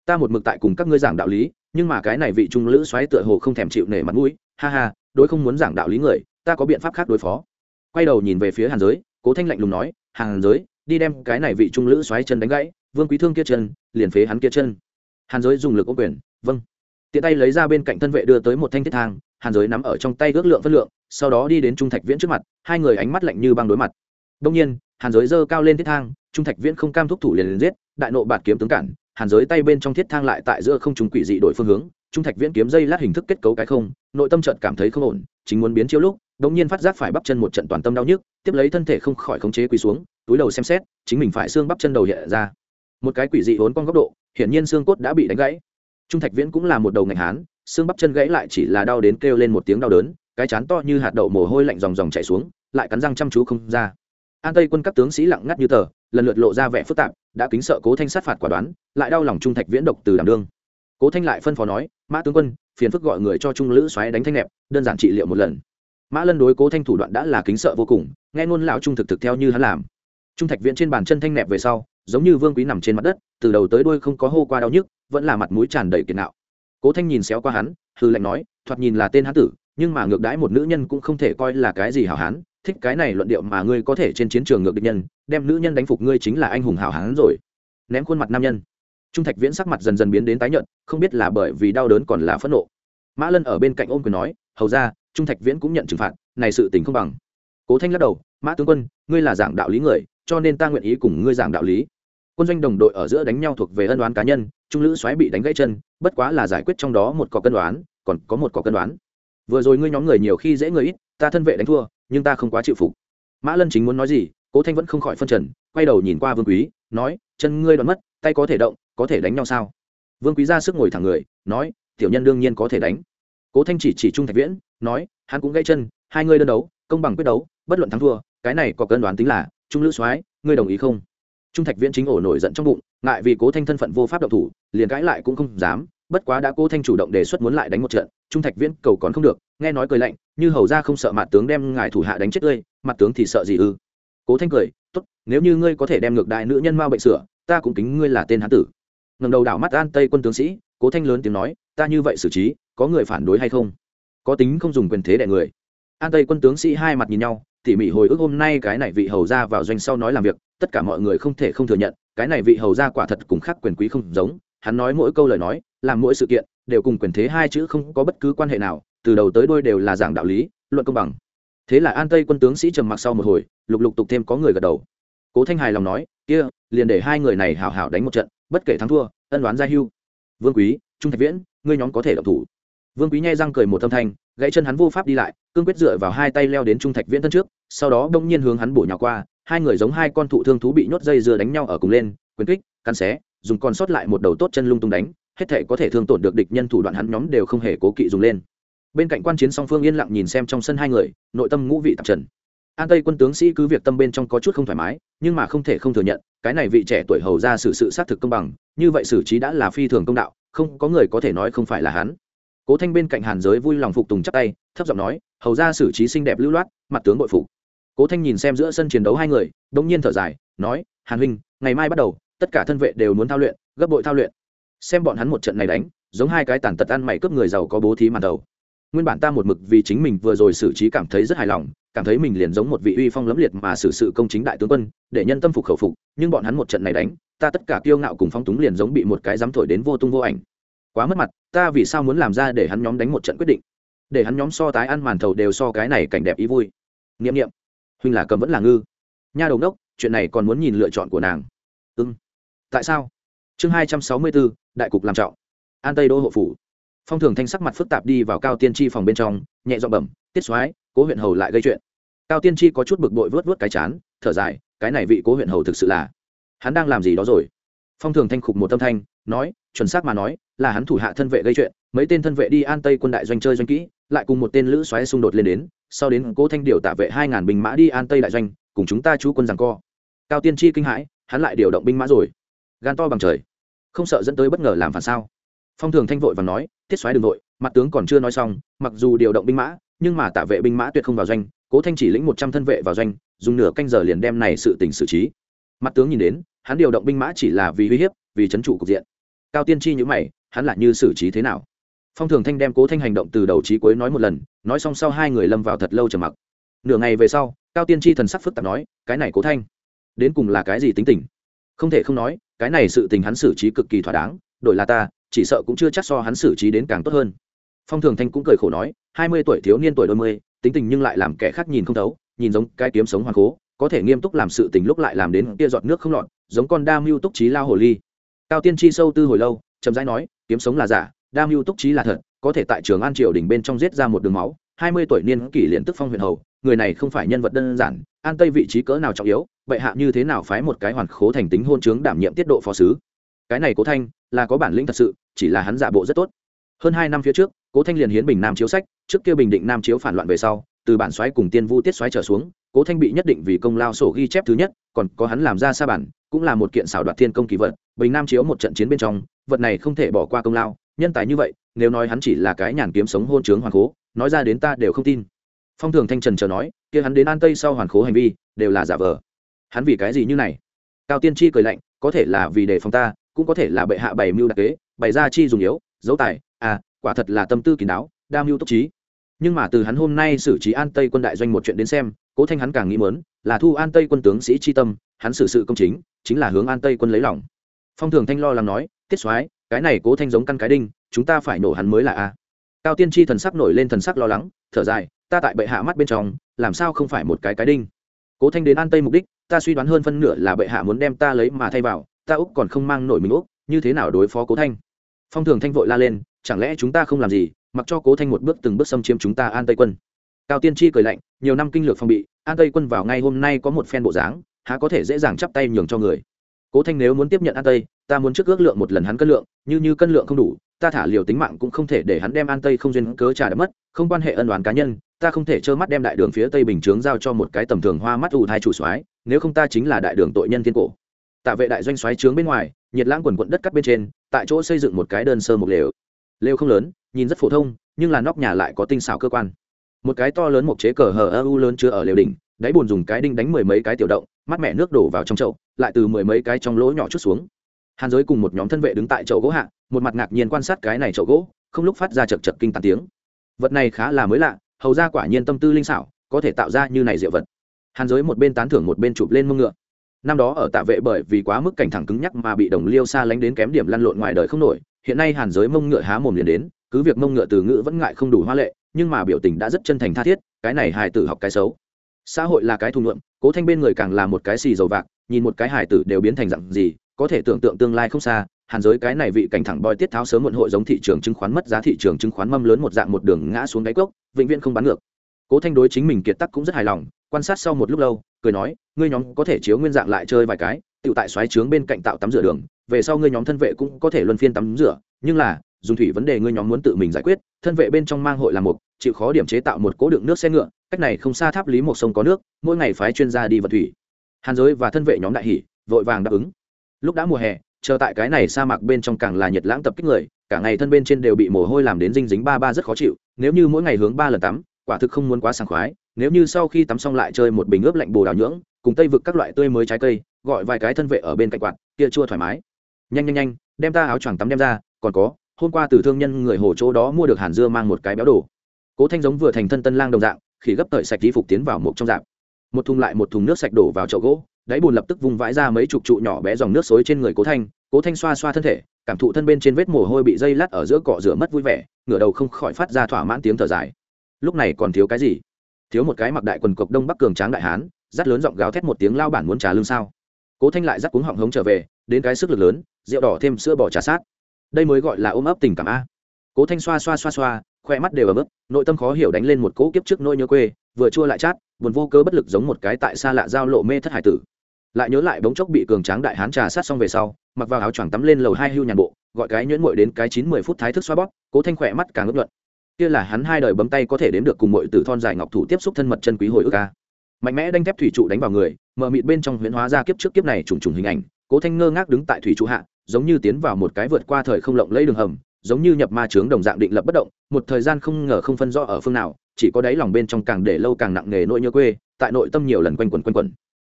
Ta một mực tại cùng các ngươi giảng đạo lý, nhưng mà cái này vị trung lữ xoáy tựa hồ không thèm chịu nể mặt mũi. Ha ha, đối không muốn giảng đạo lý người, ta có biện pháp khác đối phó quay đầu nhìn về phía hàn giới, cố thanh lạnh lùng nói, hàn giới, đi đem cái này vị trung lữ xoáy chân đánh gãy, vương quý thương kia chân, liền phế hắn kia chân. Hàn giới dùng lực ô quyền vâng. Tiện tay lấy ra bên cạnh thân vệ đưa tới một thanh thiết thang, hàn giới nắm ở trong tay ước lượng phân lượng, sau đó đi đến trung thạch viễn trước mặt, hai người ánh mắt lạnh như băng đối mặt. Đông nhiên, hàn giới giơ cao lên thiết thang, trung thạch viễn không cam thúc thủ liền liền giết, đại nộ bạt kiếm tướng cản, hàn giới tay bên trong thiết thang lại tại giữa không trùng quỷ dị đổi phương hướng, trung thạch viễn kiếm dây lát hình thức kết cấu cái không, nội tâm trận cảm thấy không ổn, chính muốn biến chiếu lúc đống nhiên phát giác phải bắp chân một trận toàn tâm đau nhức, tiếp lấy thân thể không khỏi khống chế quỳ xuống, túi đầu xem xét, chính mình phải xương bắp chân đầu hiện ra. Một cái quỷ dị hốn con góc độ, hiển nhiên xương cốt đã bị đánh gãy. Trung thạch viễn cũng là một đầu ngành hán, xương bắp chân gãy lại chỉ là đau đến kêu lên một tiếng đau đớn, cái chán to như hạt đậu mồ hôi lạnh dòng dòng chảy xuống, lại cắn răng chăm chú không ra. An tây quân các tướng sĩ lặng ngắt như tờ, lần lượt lộ ra vẻ phức tạp, đã kính sợ cố thanh sát phạt quả đoán, lại đau lòng trung thạch viễn độc từ đảm đương. Cố thanh lại phân phó nói, mã tướng quân, phiền phức gọi người cho trung lữ xoáy đánh thanh nẹp, đơn giản trị liệu một lần mã lân đối cố thanh thủ đoạn đã là kính sợ vô cùng, nghe ngôn lão trung thực thực theo như hắn làm. Trung thạch viễn trên bàn chân thanh nẹp về sau, giống như vương quý nằm trên mặt đất, từ đầu tới đuôi không có hô qua đau nhức, vẫn là mặt mũi tràn đầy kiệt nạo. Cố thanh nhìn xéo qua hắn hư lạnh nói, thoạt nhìn là tên hán tử, nhưng mà ngược đãi một nữ nhân cũng không thể coi là cái gì hảo hán, thích cái này luận điệu mà ngươi có thể trên chiến trường ngược địch nhân, đem nữ nhân đánh phục ngươi chính là anh hùng hảo hán rồi. Ném khuôn mặt nam nhân. Trung thạch viễn sắc mặt dần dần biến đến tái nhợt, không biết là bởi vì đau đớn còn là phẫn nộ. Mã lân ở bên cạnh ôm quyền nói, hầu ra trung thạch viễn cũng nhận trừng phạt, này sự tình không bằng. Cố thanh lắc đầu, mã tướng quân, ngươi là giảng đạo lý người, cho nên ta nguyện ý cùng ngươi giảng đạo lý. Quân doanh đồng đội ở giữa đánh nhau thuộc về ân đoán cá nhân, trung lữ xoáy bị đánh gãy chân, bất quá là giải quyết trong đó một cọc cân đoán còn có một cọc cân đoán vừa rồi ngươi nhóm người nhiều khi dễ người ít, ta thân vệ đánh thua, nhưng ta không quá chịu phục. Mã lân chính muốn nói gì, cố thanh vẫn không khỏi phân trần, quay đầu nhìn qua vương quý, nói, chân ngươi đoán mất, tay có thể động, có thể đánh nhau sao? Vương quý ra sức ngồi thẳng người, nói, tiểu nhân đương nhiên có thể đánh cố thanh chỉ chỉ trung thạch viễn, nói, hắn cũng gãy chân, hai ngươi đơn đấu, công bằng quyết đấu, bất luận thắng thua, cái này có cân đoán tính là, trung lữ soái, ngươi đồng ý không? Trung thạch viễn chính ổ nổi giận trong bụng, ngại vì cố thanh thân phận vô pháp động thủ, liền cãi lại cũng không dám, bất quá đã cố thanh chủ động đề xuất muốn lại đánh một trận, trung thạch viễn cầu còn không được, nghe nói cười lạnh, như hầu ra không sợ mặt tướng đem ngài thủ hạ đánh chết tươi, mặt tướng thì sợ gì ư? Cố thanh cười, tốt, nếu như ngươi có thể đem ngược đại nữ nhân mao bệnh sửa, ta cũng kính ngươi là tên hán tử. Ngầm đầu đảo mắt an tây quân tướng sĩ, cố thanh lớn tiếng nói, ta như vậy xử trí có người phản đối hay không? Có tính không dùng quyền thế đại người. An tây quân tướng sĩ hai mặt nhìn nhau, tỉ mỉ hồi ức hôm nay cái này vị hầu ra vào doanh sau nói làm việc, tất cả mọi người không thể không thừa nhận, cái này vị hầu ra quả thật cùng khác quyền quý không giống, hắn nói mỗi câu lời nói, làm mỗi sự kiện, đều cùng quyền thế hai chữ không có bất cứ quan hệ nào, từ đầu tới đôi đều là giảng đạo lý, luận công bằng. Thế là an tây quân tướng sĩ trầm mặc sau một hồi, lục lục tục thêm có người gật đầu. Cố thanh hài lòng nói, kia, liền để hai người này hảo hảo đánh một trận, bất kể thắng thua, ân đoán gia hưu. Vương quý, trung thạch viễn, ngươi nhóm có thể động thủ vương quý nhai răng cười một âm thanh, gãy chân hắn vô pháp đi lại, cương quyết dựa vào hai tay leo đến trung thạch viễn thân trước, sau đó đông nhiên hướng hắn bổ nhào qua, hai người giống hai con thụ thương thú bị nhốt dây dưa đánh nhau ở cùng lên, quyền kích, cắn xé, dùng còn sót lại một đầu tốt chân lung tung đánh, hết thể có thể thương tổn được địch nhân thủ đoạn hắn nhóm đều không hề cố kỵ dùng lên. Bên cạnh quan chiến song phương yên lặng nhìn xem trong sân hai người, nội tâm ngũ vị tạp trần. An tây quân tướng sĩ cứ việc tâm bên trong có chút không thoải mái, nhưng mà không thể không thừa nhận, cái này vị trẻ tuổi hầu ra xử sự xác thực công bằng, như vậy xử trí đã là phi thường công đạo, không có người có thể nói không phải là hắn cố thanh bên cạnh hàn giới vui lòng phục tùng chắc tay, thấp giọng nói, hầu ra xử trí xinh đẹp lưu loát, mặt tướng bội phục. Cố thanh nhìn xem giữa sân chiến đấu hai người đ ỗ n g nhiên thở dài, nói, hàn huynh, ngày mai bắt đầu, tất cả thân vệ đều muốn thao luyện, gấp bội thao luyện. Xem bọn hắn một trận này đánh, giống hai cái tàn tật ăn mày cướp người giàu có bố thí màn đầu. Nguyên bản ta một mực vì chính mình vừa rồi xử trí cảm thấy rất hài lòng, cảm thấy mình liền giống một vị uy phong lẫm liệt mà xử sự công chính đại tướng quân, để nhân tâm phục khẩu phục, nhưng bọn hắn một trận này đánh, ta tất cả kiêu ngạo cùng phong túng liền giống bị một cái dám thổi đến vô tung vô ảnh quá mất mặt, ta vì sao muốn làm ra để hắn nhóm đánh một trận quyết định? Để hắn nhóm so tái ăn màn thầu đều so cái này cảnh đẹp ý vui. N i ệ m n i ệ m huynh là cầm vẫn là ngư. Nha đầu đốc, chuyện này còn muốn nhìn lựa chọn của nàng. Ưng tại sao? Chương hai trăm sáu mươi bốn đại cục làm trọng. An tây đô hộ phủ. Phong thường thanh sắc mặt phức tạp đi vào cao tiên tri phòng bên trong, nhẹ dọn bẩm, tiết soái, cố huyện hầu lại gây chuyện. Cao tiên tri có chút bực bội vớt vớt cái chán, thở dài, cái này vị cố huyện hầu thực sự là, hắn đang làm gì đó rồi? Phong thường thanh khục một tâm thanh, nói, chuẩn xác mà nói là hắn thủ hạ thân vệ gây chuyện, mấy tên thân vệ đi an tây quân đại doanh chơi doanh kỹ, lại cùng một tên lữ xoáy xung đột lên đến, sau đến cố thanh điều tạ vệ hai ngàn binh mã đi an tây đại doanh, cùng chúng ta chú quân rằng co. Cao tiên tri kinh hãi, hắn lại điều động binh mã rồi. Gan to bằng trời. Không sợ dẫn tới bất ngờ làm phản sao? Phong thường thanh vội và nói, tiết xoáy đ ừ n g nội mặt tướng còn chưa nói xong, mặc dù điều động binh mã, nhưng mà tạ vệ binh mã tuyệt không vào doanh, cố thanh chỉ lĩnh một trăm thân vệ vào doanh, dùng nửa canh giờ liền đem này sự tình xử trí. Mặt tướng nhìn đến, hắn điều động binh mã chỉ là vì uy hiếp, vì c h ấ n trụ cục diện. Cao tiên tri nhữ mày hắn lại như xử trí thế nào? Phong thường thanh đem cố thanh hành động từ đầu trí cuối nói một lần, nói xong sau hai người lâm vào thật lâu trầm mặc. Nửa ngày về sau, cao tiên tri thần sắc phức tạp nói, cái này cố thanh, đến cùng là cái gì tính tình? Không thể không nói, cái này sự tình hắn xử trí cực kỳ thỏa đáng, đổi là ta, chỉ sợ cũng chưa chắc so hắn xử trí đến càng tốt hơn. Phong thường thanh cũng cười khổ nói, hai mươi tuổi thiếu niên tuổi đôi mươi, tính tình nhưng lại làm kẻ khác nhìn không thấu, nhìn giống cái kiếm sống hoàng cố có thể nghiêm túc làm sự tình lúc lại làm đến kia giọt nước không lọt, giống con đa mưu túc trí lao hồ ly. Cao tiên tri sâu tư hồi lâu, chậm rãi nói kiếm sống là giả đa mưu túc trí là thật, có thể tại trường an triều đỉnh bên trong giết ra một đường máu, hai mươi tuổi niên kỷ liền tức phong huyện hầu, người này không phải nhân vật đơn giản, an tây vị trí cỡ nào trọng yếu, bệ hạ như thế nào phái một cái hoàn khố thành tính hôn chướng đảm nhiệm tiết độ phó sứ? Cái này cố thanh là có bản lĩnh thật sự, chỉ là hắn giả bộ rất tốt. Hơn hai năm phía trước, cố thanh liền hiến bình nam chiếu sách, trước kia bình định nam chiếu phản loạn về sau, từ bản xoáy cùng tiên vu tiết xoáy trở xuống, cố thanh bị nhất định vì công lao sổ ghi chép thứ nhất, còn có hắn làm ra sa bản, cũng là một kiện xảo đoạt thiên công kỳ vật, bình nam chiếu một trận chiến bên trong vật này không thể bỏ qua công lao, nhân tài như vậy, nếu nói hắn chỉ là cái nhàn kiếm sống hôn trướng hoàn khố, nói ra đến ta đều không tin. Phong thường thanh trần chờ nói, kia hắn đến an tây sau hoàn khố hành vi, đều là giả vờ. Hắn vì cái gì như này? Cao tiên tri cười lạnh, có thể là vì đề phòng ta, cũng có thể là bệ hạ bày mưu đặc kế, bày ra chi dùng yếu dấu tài à quả thật là tâm tư kín đáo đa mưu tốc trí. Nhưng mà từ hắn hôm nay xử trí an tây quân đại doanh một chuyện đến xem, cố thanh hắn càng nghĩ mớn là thu an tây quân tướng sĩ chi tâm, hắn xử sự công chính chính là hướng an tây quân lấy lòng. Phong thường thanh lo lắng nói tiết soái, cái này cố thanh giống căn cái đinh, chúng ta phải nổ hắn mới là a. Cao tiên tri thần sắc nổi lên thần sắc lo lắng, thở dài, ta tại bệ hạ mắt bên trong, làm sao không phải một cái cái đinh? Cố thanh đến an tây mục đích, ta suy đoán hơn phân nửa là bệ hạ muốn đem ta lấy mà thay vào, ta úc còn không mang nổi mình úc, như thế nào đối phó cố thanh? Phong thường thanh vội la lên, chẳng lẽ chúng ta không làm gì, mặc cho cố thanh một bước từng bước xâm chiếm chúng ta an tây quân. Cao tiên tri cười lạnh, nhiều năm kinh lược phong bị, an tây quân vào ngay hôm nay có một phen bộ dáng, há có thể dễ dàng chắp tay nhường cho người. Cố thanh nếu muốn tiếp nhận an tây ta muốn trước ước lượng một lần hắn cân lượng, như như cân lượng không đủ, ta thả liều tính mạng cũng không thể để hắn đem an tây không duyên cớ trả đã mất, không quan hệ ân oán cá nhân, ta không thể trơ mắt đem đại đường phía tây bình chướng giao cho một cái tầm thường hoa mắt ù thai chủ soái, nếu không ta chính là đại đường tội nhân thiên cổ. Tạ vệ đại doanh soái trướng bên ngoài, nhiệt lãng quần quận đất cắt bên trên, tại chỗ xây dựng một cái đơn sơ một lều. Lều không lớn, nhìn rất phổ thông, nhưng là nóc nhà lại có tinh xảo cơ quan. Một cái to lớn một chế cờ hờ u lớn chứa ở lều đỉnh, đáy bùn dùng cái đinh đánh mười mấy cái tiểu động mắt mẹ nước đổ vào trong chậu, lại từ mười mấy cái trong lỗ nhỏ chút xuống hàn giới cùng một nhóm thân vệ đứng tại chậu gỗ hạ, một mặt ngạc nhiên quan sát cái này chậu gỗ, không lúc phát ra chật chật kinh tàn tiếng. Vật này khá là mới lạ, hầu ra quả nhiên tâm tư linh xảo, có thể tạo ra như này diệu vật. Hàn giới một bên tán thưởng một bên chụp lên mông ngựa. Năm đó ở tạ vệ bởi vì quá mức cảnh thẳng cứng nhắc mà bị đồng liêu xa lánh đến kém điểm lăn lộn ngoài đời không nổi, hiện nay hàn giới mông ngựa há mồm liền đến, cứ việc mông ngựa từ ngữ vẫn ngại không đủ hoa lệ, nhưng mà biểu tình đã rất chân thành tha thiết, cái này hài tử học cái xấu. Xã hội là cái thù ngượm cố thanh bên người càng là một cái xì dầu vạc, nhìn một cái hài tử đều biến thành dặn gì có thể tưởng tượng tương lai không xa, hàn giới cái này vị cảnh thẳng bòi tiết tháo sớm muộn hội giống thị trường chứng khoán mất giá thị trường chứng khoán mâm lớn một dạng một đường ngã xuống đáy cốc, vĩnh viễn không bán ngược. Cố thanh đối chính mình kiệt tắc cũng rất hài lòng, quan sát sau một lúc lâu, cười nói, ngươi nhóm có thể chiếu nguyên dạng lại chơi vài cái tự tại xoáy trướng bên cạnh tạo tắm rửa đường, về sau ngươi nhóm thân vệ cũng có thể luân phiên tắm rửa, nhưng là, dùng thủy vấn đề ngươi nhóm muốn tự mình giải quyết, thân vệ bên trong mang hội là một chịu khó điểm chế tạo một cố đựng nước xe ngựa, cách này không xa tháp lý một sông có nước, mỗi ngày phái chuyên gia đi vận thủy. Hàn giới và thân vệ nhóm đại hỷ vội vàng đáp ứng lúc đã mùa hè, chờ tại cái này sa mạc bên trong càng là nhiệt lãng tập kích người, cả ngày thân bên trên đều bị mồ hôi làm đến dinh dính ba ba rất khó chịu, nếu như mỗi ngày hướng ba lần tắm, quả thực không muốn quá sảng khoái, nếu như sau khi tắm xong lại chơi một bình ướp lạnh bồ đào nhưỡng, cùng tây vực các loại tươi mới trái cây, gọi vài cái thân vệ ở bên cạnh quạt, kia chua thoải mái. Nhanh nhanh nhanh, đem ta áo choàng tắm đem ra, còn có, hôm qua từ thương nhân người hồ chỗ đó mua được hàn dưa mang một cái béo đồ. Cố thanh giống vừa thành thân tân lang đồng dạng khi gấp tợi sạch đi phục tiến vào một trong dạng. Một thùng lại một thùng nước sạch đổ vào chậu gỗ đáy bùn lập tức vung vãi ra mấy chục trụ nhỏ bé dòng nước xối trên người cố thanh. Cố thanh xoa xoa thân thể, cảm thụ thân bên trên vết mồ hôi bị dây lát ở giữa cọ rửa mất vui vẻ, ngửa đầu không khỏi phát ra thỏa mãn tiếng thở dài. Lúc này còn thiếu cái gì? Thiếu một cái mặc đại quần cộc đông bắc cường tráng đại hán dắt lớn giọng gào thét một tiếng lao bản muốn trà lương sao? Cố thanh lại dắt cuống họng hống trở về, đến cái sức lực lớn, rượu đỏ thêm sữa bỏ trà sát. Đây mới gọi là ôm ấp tình cảm a. Cố thanh xoa xoa xoa xoa, khoe mắt đều ấm ức, nội tâm khó hiểu đánh lên một cỗ kiếp trước nỗi nhớ quê, vừa chua lại chát, buồn vô cớ bất lực giống một cái tại xa lạ giao lộ mê thất hải tử lại nhớ lại bỗng chốc bị cường tráng đại hán trà sát xong về sau, mặc vào áo choàng tắm lên lầu hai hưu nhàn bộ, gọi cái nhuyễn muội đến cái chín mười phút thái thức xoa bóp, cố thanh khỏe mắt càng ước luận kia là hắn hai đời bấm tay có thể đến được cùng muội tử thon dài ngọc thủ tiếp xúc thân mật chân quý hồi ức ca mạnh mẽ đanh thép thủy trụ đánh vào người, mờ mịt bên trong huyễn hóa ra kiếp trước kiếp này trùng trùng hình ảnh, cố thanh ngơ ngác đứng tại thủy trụ hạ, giống như tiến vào một cái vượt qua thời không lộng lấy đường hầm, giống như nhập ma trướng đồng dạng định lập bất động, một thời gian không ngờ không phân rõ ở phương nào, chỉ có đáy lòng bên trong càng để lâu càng nặng nề nỗi nhớ quê, tại nội tâm nhiều lần quanh quẩn quanh quẩn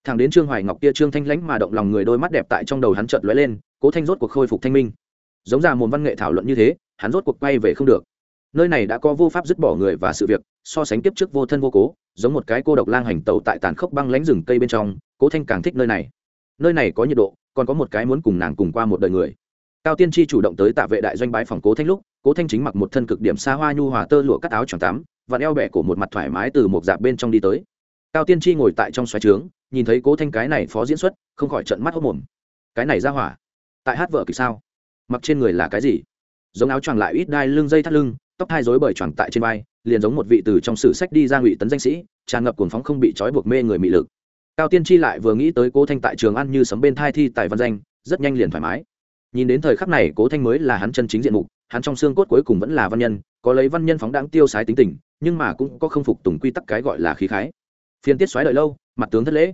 thằng đến trương hoài ngọc kia trương thanh lãnh mà động lòng người đôi mắt đẹp tại trong đầu hắn chợt lóe lên, cố thanh rốt cuộc khôi phục thanh minh. Giống ra môn văn nghệ thảo luận như thế, hắn rốt cuộc quay về không được. Nơi này đã có vô pháp dứt bỏ người và sự việc, so sánh tiếp trước vô thân vô cố, giống một cái cô độc lang hành tẩu tại tàn khốc băng lánh rừng cây bên trong, cố thanh càng thích nơi này. Nơi này có nhiệt độ, còn có một cái muốn cùng nàng cùng qua một đời người. Cao tiên tri chủ động tới tạ vệ đại doanh bái phòng cố thanh lúc, cố thanh chính mặc một thân cực điểm xa hoa nhu hòa tơ lụa cắt áo tròn tắm và đeo bẻ cổ một mặt thoải mái từ một dạp bên trong đi tới. Cao tiên tri ngồi tại trong xoáy trướng nhìn thấy cố thanh cái này phó diễn xuất, không khỏi trận mắt hốc mồm. Cái này ra hỏa, tại hát vợ kịch sao? Mặc trên người là cái gì? Giống áo choàng lại ít đai lưng dây thắt lưng, tóc hai rối bời choàng tại trên vai, liền giống một vị từ trong sử sách đi ra ngụy tấn danh sĩ, tràn ngập cuồng phóng không bị trói buộc mê người mị lực. Cao tiên tri lại vừa nghĩ tới cố thanh tại trường ăn như sấm bên thai thi tại văn danh, rất nhanh liền thoải mái. Nhìn đến thời khắc này, cố thanh mới là hắn chân chính diện mục, hắn trong xương cốt cuối cùng vẫn là văn nhân, có lấy văn nhân phóng đáng tiêu sái tính tình, nhưng mà cũng có không phục tùng quy tắc cái gọi là khí khái. Phiên tiết xoáy đợi lâu, mặt tướng thất lễ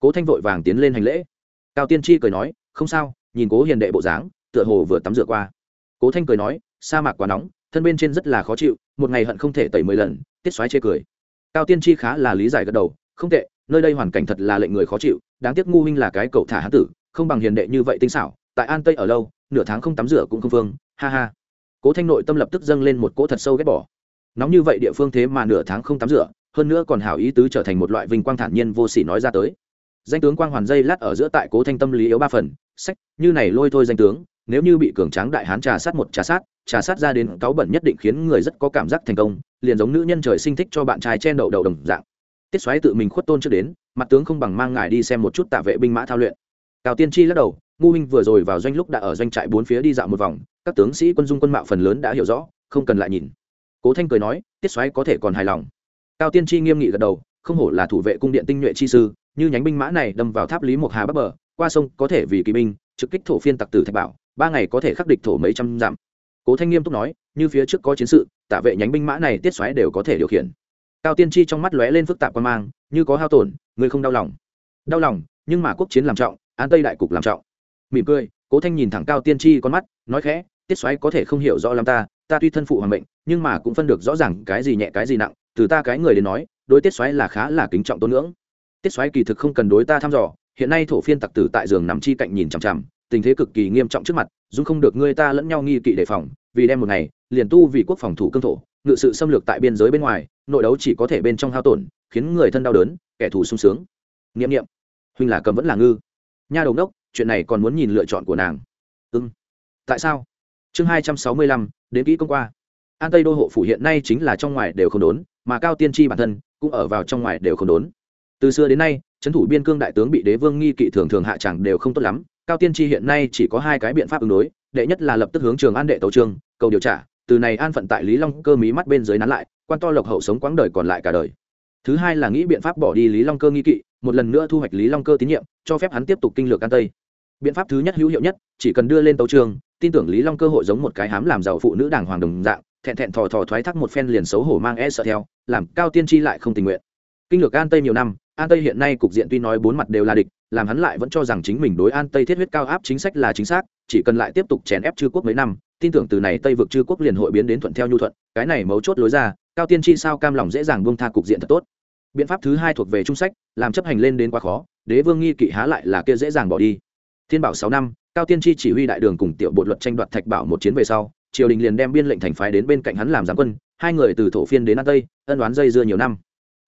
cố thanh vội vàng tiến lên hành lễ. Cao tiên tri cười nói, không sao, nhìn cố hiền đệ bộ dáng, tựa hồ vừa tắm rửa qua. Cố thanh cười nói, sa mạc quá nóng, thân bên trên rất là khó chịu, một ngày hận không thể tẩy mười lần, tiết xoáy chê cười. Cao tiên tri khá là lý giải gật đầu, không tệ, nơi đây hoàn cảnh thật là lệnh người khó chịu, đáng tiếc ngu huynh là cái cậu thả hán tử, không bằng hiền đệ như vậy tinh xảo, tại an tây ở lâu, nửa tháng không tắm rửa cũng không phương, ha ha. Cố thanh nội tâm lập tức dâng lên một cỗ thật sâu ghét bỏ. Nóng như vậy địa phương thế mà nửa tháng không tắm rửa, hơn nữa còn hảo ý tứ trở thành một loại vinh quang thản nhiên vô sỉ nói ra tới danh tướng quang hoàn dây lát ở giữa tại cố thanh tâm lý yếu ba phần, sách, như này lôi thôi danh tướng, nếu như bị cường tráng đại hán trà sát một trà sát trà sát ra đến cáu bẩn nhất định khiến người rất có cảm giác thành công, liền giống nữ nhân trời sinh thích cho bạn trai chen đậu đầu đồng dạng. Tiết xoáy tự mình khuất tôn trước đến, mặt tướng không bằng mang ngài đi xem một chút tạ vệ binh mã thao luyện. Cao tiên tri lắc đầu, ngu huynh vừa rồi vào doanh lúc đã ở doanh trại bốn phía đi dạo một vòng, các tướng sĩ quân dung quân mạo phần lớn đã hiểu rõ, không cần lại nhìn. Cố thanh cười nói, tiết xoáy có thể còn hài lòng. Cao tiên tri nghiêm nghị gật đầu, không hổ là thủ vệ cung điện tinh nhuệ chi sư như nhánh binh mã này đâm vào tháp lý một hà bắc bờ, qua sông có thể vì kỳ binh, trực kích thổ phiên tặc tử thạch bảo, ba ngày có thể khắc địch thổ mấy trăm dặm. Cố thanh nghiêm túc nói, như phía trước có chiến sự tạ vệ nhánh binh mã này tiết xoáy đều có thể điều khiển. Cao tiên tri trong mắt lóe lên phức tạp quan mang, như có hao tổn, người không đau lòng. Đau lòng, nhưng mà quốc chiến làm trọng an tây đại cục làm trọng. Mỉm cười, cố thanh nhìn thẳng cao tiên tri con mắt, nói khẽ, tiết xoáy có thể không hiểu rõ làm ta ta tuy thân phụ hoàng mệnh, nhưng mà cũng phân được rõ ràng cái gì nhẹ cái gì nặng, từ ta cái người đến nói, đối tiết xoáy là khá là kính trọng tôn ngưỡng tiết xoáy kỳ thực không cần đối ta thăm dò, hiện nay thổ phiên tặc tử tại giường nằm chi cạnh nhìn chằm chằm, tình thế cực kỳ nghiêm trọng trước mặt dung không được ngươi ta lẫn nhau nghi kỵ đề phòng, vì đem một ngày, liền tu vì quốc phòng thủ cương thổ, ngự sự xâm lược tại biên giới bên ngoài, nội đấu chỉ có thể bên trong hao tổn, khiến người thân đau đớn, kẻ thù sung sướng. Nghiệm nghiệm huynh là cầm vẫn là ngư. Nha đầu đốc, chuyện này còn muốn nhìn lựa chọn của nàng. Ưng tại sao? Chương hai trăm sáu mươi lăm, đến kỹ công qua. An tây đô hộ phủ hiện nay chính là trong ngoài đều không đốn, mà cao tiên tri bản thân cũng ở vào trong ngoài đều không đốn từ xưa đến nay trấn thủ biên cương đại tướng bị đế vương nghi kỵ thường thường hạ chẳng đều không tốt lắm, cao tiên tri hiện nay chỉ có hai cái biện pháp ứng đối, đệ nhất là lập tức hướng trường an đệ tấu trường, cầu điều trả từ này an phận tại lý long cơ mí mắt bên dưới nắn lại, quan to lộc hậu sống quãng đời còn lại cả đời. Thứ hai là nghĩ biện pháp bỏ đi lý long cơ nghi kỵ, một lần nữa thu hoạch lý long cơ tín nhiệm, cho phép hắn tiếp tục kinh lược an tây. Biện pháp thứ nhất hữu hiệu nhất, chỉ cần đưa lên tấu trường, tin tưởng lý long cơ hội giống một cái hám làm giàu phụ nữ đảng hoàng đồng dạng, thẹn thẹn thò thò thoái thác một phen liền xấu hổ mang e sợ theo, làm cao tiên tri lại không tình nguyện kinh lược an tây nhiều năm, an tây hiện nay cục diện tuy nói bốn mặt đều là địch, làm hắn lại vẫn cho rằng chính mình đối an tây thiết huyết cao áp chính sách là chính xác, chỉ cần lại tiếp tục chèn ép chư quốc mấy năm, tin tưởng từ này tây vực chư quốc liền hội biến đến thuận theo nhu thuận, cái này mấu chốt lối ra, cao tiên tri sao cam lòng dễ dàng buông tha cục diện thật tốt. Biện pháp thứ hai thuộc về trung sách, làm chấp hành lên đến quá khó, đế vương nghi kỵ há lại là kia dễ dàng bỏ đi. Thiên bảo sáu năm, cao tiên tri chỉ huy đại đường cùng tiểu bộ luật tranh đoạt thạch bảo một chiến về sau, triều đình liền đem biên lệnh thành phái đến bên cạnh hắn làm giám quân, hai người từ thổ phiên đến an tây, ân đoán dây dưa nhiều năm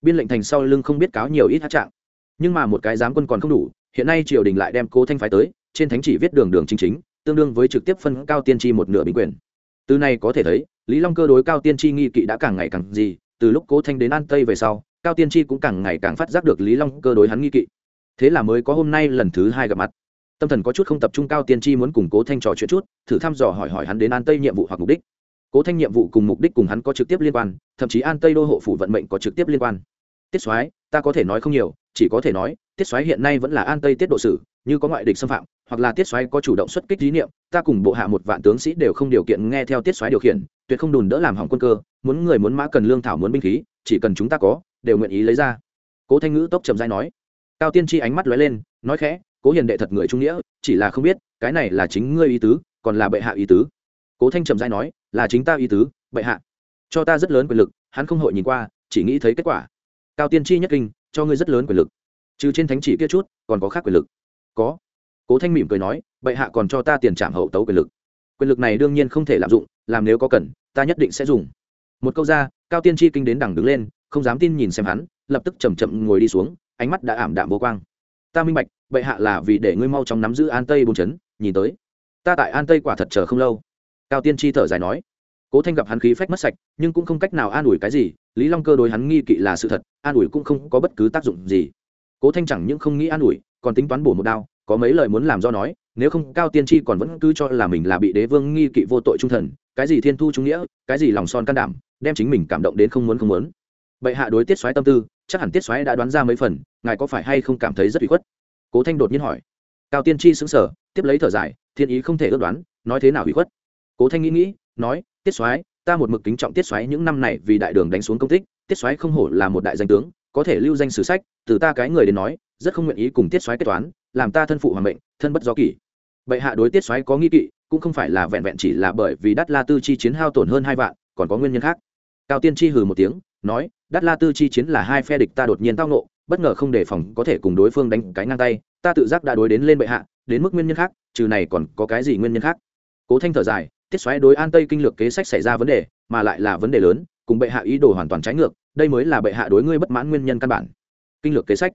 biên lệnh thành sau lưng không biết cáo nhiều ít hát trạng. Nhưng mà một cái giám quân còn không đủ, hiện nay triều đình lại đem cố thanh phái tới, trên thánh chỉ viết đường đường chính chính, tương đương với trực tiếp phân cao tiên tri một nửa binh quyền. Từ này có thể thấy, lý long cơ đối cao tiên tri nghi kỵ đã càng ngày càng gì, từ lúc cố thanh đến an tây về sau, cao tiên tri cũng càng ngày càng phát giác được lý long cơ đối hắn nghi kỵ. Thế là mới có hôm nay lần thứ hai gặp mặt. Tâm thần có chút không tập trung cao tiên tri muốn cùng cố thanh trò chuyện chút, thử thăm dò hỏi hỏi hắn đến an tây nhiệm vụ hoặc mục đích. Cố thanh nhiệm vụ cùng mục đích cùng hắn có trực tiếp liên quan, thậm chí an tây đô hộ phủ vận mệnh có trực tiếp liên quan tiết soái, ta có thể nói không nhiều, chỉ có thể nói, tiết soái hiện nay vẫn là an tây tiết độ sử, như có ngoại địch xâm phạm, hoặc là tiết soái có chủ động xuất kích lý niệm, ta cùng bộ hạ một vạn tướng sĩ đều không điều kiện nghe theo tiết soái điều khiển, tuyệt không đùn đỡ làm hỏng quân cơ, muốn người muốn mã cần lương thảo muốn binh khí, chỉ cần chúng ta có, đều nguyện ý lấy ra. Cố thanh ngữ tốc trầm dai nói. Cao tiên tri ánh mắt lóe lên, nói khẽ, cố hiền đệ thật người trung nghĩa, chỉ là không biết, cái này là chính ngươi ý tứ, còn là bệ hạ ý tứ. Cố thanh trầm dai nói, là chính ta ý tứ, bệ hạ. Cho ta rất lớn quyền lực, hắn không hội nhìn qua, chỉ nghĩ thấy kết quả cao tiên tri nhất kinh, cho ngươi rất lớn quyền lực. Trừ trên thánh chỉ kia chút, còn có khác quyền lực. Có. Cố thanh mỉm cười nói, bệ hạ còn cho ta tiền trảm hậu tấu quyền lực. Quyền lực này đương nhiên không thể lạm dụng, làm nếu có cần, ta nhất định sẽ dùng. Một câu ra, cao tiên tri kinh đến đằng đứng lên, không dám tin nhìn xem hắn, lập tức chầm chậm ngồi đi xuống, ánh mắt đã ảm đạm vô quang. Ta minh bạch, bệ hạ là vì để ngươi mau chóng nắm giữ an tây bốn chấn, nhìn tới. Ta tại an tây quả thật chờ không lâu. Cao tiên tri thở dài nói cố thanh gặp hắn khí phách mất sạch, nhưng cũng không cách nào an ủi cái gì, lý long cơ đối hắn nghi kỵ là sự thật, an ủi cũng không có bất cứ tác dụng gì. Cố thanh chẳng những không nghĩ an ủi, còn tính toán bổ một đao, có mấy lời muốn làm do nói, nếu không cao tiên tri còn vẫn cứ cho là mình là bị đế vương nghi kỵ vô tội trung thần, cái gì thiên thu trung nghĩa, cái gì lòng son can đảm, đem chính mình cảm động đến không muốn không muốn. Bệ hạ đối tiết xoáy tâm tư, chắc hẳn tiết xoáy đã đoán ra mấy phần, ngài có phải hay không cảm thấy rất bị khuất? Cố thanh đột nhiên hỏi. Cao tiên tri xứng sở tiếp lấy thở dài, thiên ý không thể ước đoán, nói thế nào bị khuất? Cố thanh nghĩ nghĩ, nói tiết xoáy ta một mực kính trọng tiết xoáy những năm này vì đại đường đánh xuống công tích, tiết xoáy không hổ là một đại danh tướng, có thể lưu danh sử sách, từ ta cái người đến nói, rất không nguyện ý cùng tiết xoáy kết toán, làm ta thân phụ hoàng mệnh, thân bất do kỷ. Bệ hạ đối tiết xoáy có nghi kỵ, cũng không phải là vẹn vẹn chỉ là bởi vì đắt la tư chi chiến hao tổn hơn hai vạn, còn có nguyên nhân khác. Cao tiên chi hừ một tiếng, nói đắt la tư chi chiến là hai phe địch ta đột nhiên tao nộ bất ngờ không đề phòng có thể cùng đối phương đánh cái ngang tay, ta tự giác đã đối đến lên bệ hạ, đến mức nguyên nhân khác, trừ này còn có cái gì nguyên nhân khác? Cố thanh thở dài tiết xoáy đối an tây kinh lược kế sách xảy ra vấn đề, mà lại là vấn đề lớn, cùng bệ hạ ý đồ hoàn toàn trái ngược, đây mới là bệ hạ đối ngươi bất mãn nguyên nhân căn bản. Kinh lược kế sách?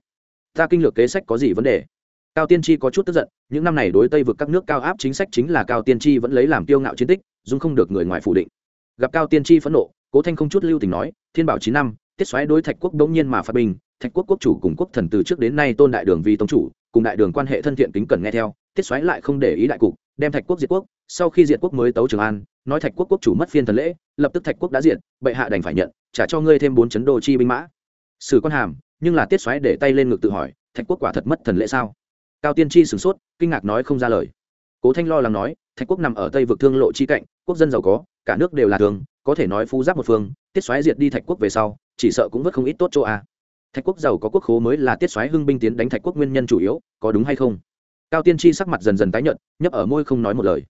Ta kinh lược kế sách có gì vấn đề? Cao tiên tri có chút tức giận, những năm này đối tây vực các nước cao áp chính sách chính là cao tiên tri vẫn lấy làm tiêu ngạo chiến tích, dung không được người ngoài phủ định. Gặp cao tiên tri phẫn nộ, cố thanh không chút lưu tình nói, thiên bảo chín năm, tiết xoáy đối thạch quốc đống nhiên mà phạt bình, thạch quốc quốc chủ cùng quốc thần từ trước đến nay tôn đại đường vì tông chủ, cùng đại đường quan hệ thân thiện kính cần nghe theo, tiết xoáy lại không để ý đại cục, đem thạch quốc diệt quốc sau khi diệt quốc mới tấu trường an, nói thạch quốc quốc chủ mất phiên thần lễ, lập tức thạch quốc đã diệt, bệ hạ đành phải nhận, trả cho ngươi thêm bốn chấn đồ chi binh mã. Sử quan hàm, nhưng là tiết xoáy để tay lên ngực tự hỏi, thạch quốc quả thật mất thần lễ sao? Cao tiên tri sửng sốt, kinh ngạc nói không ra lời. Cố thanh lo lắng nói, thạch quốc nằm ở tây vực thương lộ chi cạnh, quốc dân giàu có, cả nước đều là thường, có thể nói phú giáp một phương, tiết xoáy diệt đi thạch quốc về sau, chỉ sợ cũng vất không ít tốt chỗ a. À. thạch quốc giàu có quốc khố mới là tiết xoáy hưng binh tiến đánh thạch quốc nguyên nhân chủ yếu, có đúng hay không? Cao tiên tri sắc mặt dần dần tái nhợt, nhấp ở môi không nói một lời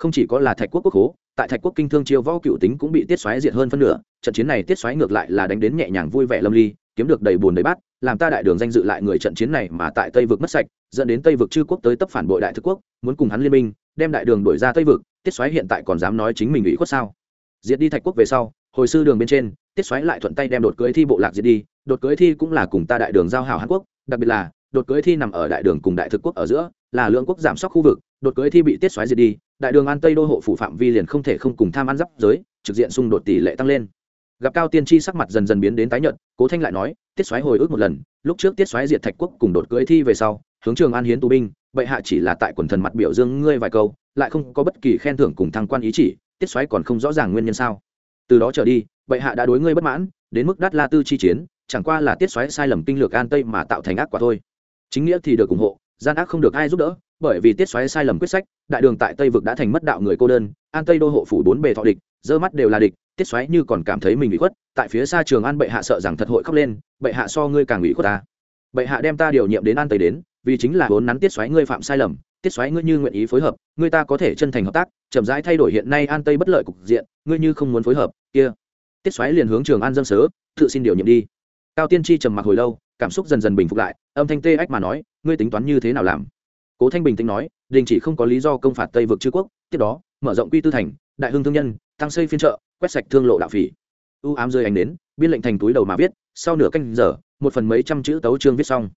không chỉ có là thạch quốc quốc hố, tại thạch quốc kinh thương chiêu võ cựu tính cũng bị tiết xoáy diệt hơn phân nửa, trận chiến này tiết xoáy ngược lại là đánh đến nhẹ nhàng vui vẻ lâm ly, kiếm được đầy bùn đầy bát, làm ta đại đường danh dự lại người trận chiến này mà tại tây vực mất sạch, dẫn đến tây vực chư quốc tới tấp phản bội đại thực quốc, muốn cùng hắn liên minh, đem đại đường đổi ra tây vực, tiết xoáy hiện tại còn dám nói chính mình ủy khuất sao? Diệt đi thạch quốc về sau, hồi sư đường bên trên, tiết xoáy lại thuận tay đem đột cưới thi bộ lạc diệt đi, đột cưới thi cũng là cùng ta đại đường giao hảo hàn quốc, đặc biệt là, đột cưới thi nằm ở đại đường cùng đại thực quốc ở giữa, là lượng quốc giảm sóc khu vực, đột cưới thi bị tiết xoáy diệt đi đại đường an tây đô hộ phủ phạm vi liền không thể không cùng tham ăn giáp giới, trực diện xung đột tỷ lệ tăng lên. Gặp cao tiên tri sắc mặt dần dần biến đến tái nhợt, cố thanh lại nói, tiết xoáy hồi ức một lần, lúc trước tiết xoáy diệt thạch quốc cùng đột cưỡi thi về sau, hướng trường an hiến tù binh, bệ hạ chỉ là tại quần thần mặt biểu dương ngươi vài câu, lại không có bất kỳ khen thưởng cùng thăng quan ý chỉ, tiết xoáy còn không rõ ràng nguyên nhân sao. Từ đó trở đi, bệ hạ đã đối ngươi bất mãn, đến mức đắt la tư chi chiến, chẳng qua là tiết xoáy sai lầm kinh lược an tây mà tạo thành ác quả thôi. Chính nghĩa thì được ủng hộ, gian ác không được ai giúp đỡ bởi vì tiết xoáy sai lầm quyết sách, đại đường tại tây vực đã thành mất đạo người cô đơn, an tây đô hộ phủ bốn bề thọ địch dơ mắt đều là địch, tiết xoáy như còn cảm thấy mình bị khuất, tại phía xa trường an bệ hạ sợ rằng thật hội khóc lên, bệ hạ so ngươi càng bị khuất ta. Bệ hạ đem ta điều nhiệm đến an tây đến, vì chính là vốn nắn tiết xoáy ngươi phạm sai lầm, tiết xoáy ngươi như nguyện ý phối hợp, ngươi ta có thể chân thành hợp tác, chậm rãi thay đổi hiện nay an tây bất lợi cục diện, ngươi như không muốn phối hợp, kia. Tiết xoáy liền hướng trường an dân sớ, tự xin điều nhiệm đi. Cao tiên tri trầm mặc hồi lâu, cảm xúc dần dần bình phục lại, âm thanh tê ách mà nói, ngươi tính toán như thế nào làm? Cố thanh bình tĩnh nói, đình chỉ không có lý do công phạt tây vực chư quốc, tiếp đó, mở rộng quy tư thành, đại hưng thương nhân, tăng xây phiên trợ quét sạch thương lộ đạo phỉ. Ưu ám rơi ánh đến biên lệnh thành túi đầu mà viết, sau nửa canh giờ, một phần mấy trăm chữ tấu chương viết xong.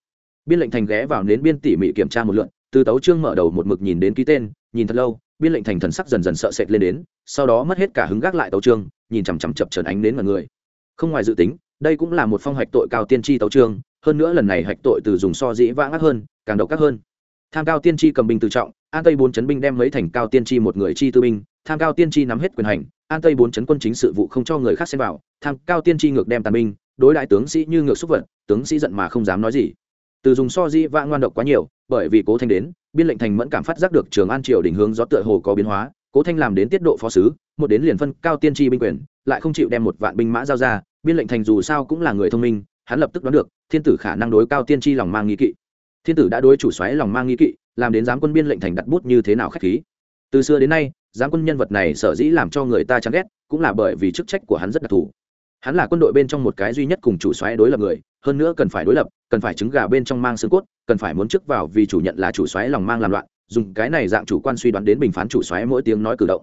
Biên lệnh thành ghé vào nến biên tỉ mỉ kiểm tra một lượn, từ tấu chương mở đầu một mực nhìn đến ký tên, nhìn thật lâu, biên lệnh thành thần sắc dần dần sợ sệt lên đến, sau đó mất hết cả hứng gác lại tấu chương, nhìn chằm chằm chập trần ánh đến mọi người. Không ngoài dự tính, đây cũng là một phong hạch tội cao tiên tri tấu chương, hơn nữa lần này hạch tội từ dùng so dĩ vãng ác hơn, càng độc ác hơn tham cao tiên tri cầm binh tự trọng, an tây bốn chấn binh đem mấy thành cao tiên tri một người chi tư binh, tham cao tiên tri nắm hết quyền hành, an tây bốn chấn quân chính sự vụ không cho người khác xem vào, tham cao tiên tri ngược đem tàn binh, đối đại tướng sĩ như ngược xúc vật, tướng sĩ giận mà không dám nói gì. Từ dùng so di vã ngoan độc quá nhiều, bởi vì cố thanh đến, biên lệnh thành mẫn cảm phát giác được trường an triều đỉnh hướng gió tựa hồ có biến hóa, cố thanh làm đến tiết độ phó sứ, một đến liền phân cao tiên tri binh quyền, lại không chịu đem một vạn binh mã giao ra, biên lệnh thành dù sao cũng là người thông minh, hắn lập tức đoán được, thiên tử khả năng đối cao tiên tri lòng mang nghi kỵ thiên tử đã đối chủ xoáy lòng mang nghi kỵ, làm đến giám quân biên lệnh thành đặt bút như thế nào khách khí. Từ xưa đến nay, giám quân nhân vật này sở dĩ làm cho người ta chán ghét, cũng là bởi vì chức trách của hắn rất đặc thù. Hắn là quân đội bên trong một cái duy nhất cùng chủ xoáy đối lập người, hơn nữa cần phải đối lập, cần phải trứng gà bên trong mang xương cốt, cần phải muốn trước vào vì chủ nhận là chủ xoáy lòng mang làm loạn, dùng cái này dạng chủ quan suy đoán đến bình phán chủ xoáy mỗi tiếng nói cử động.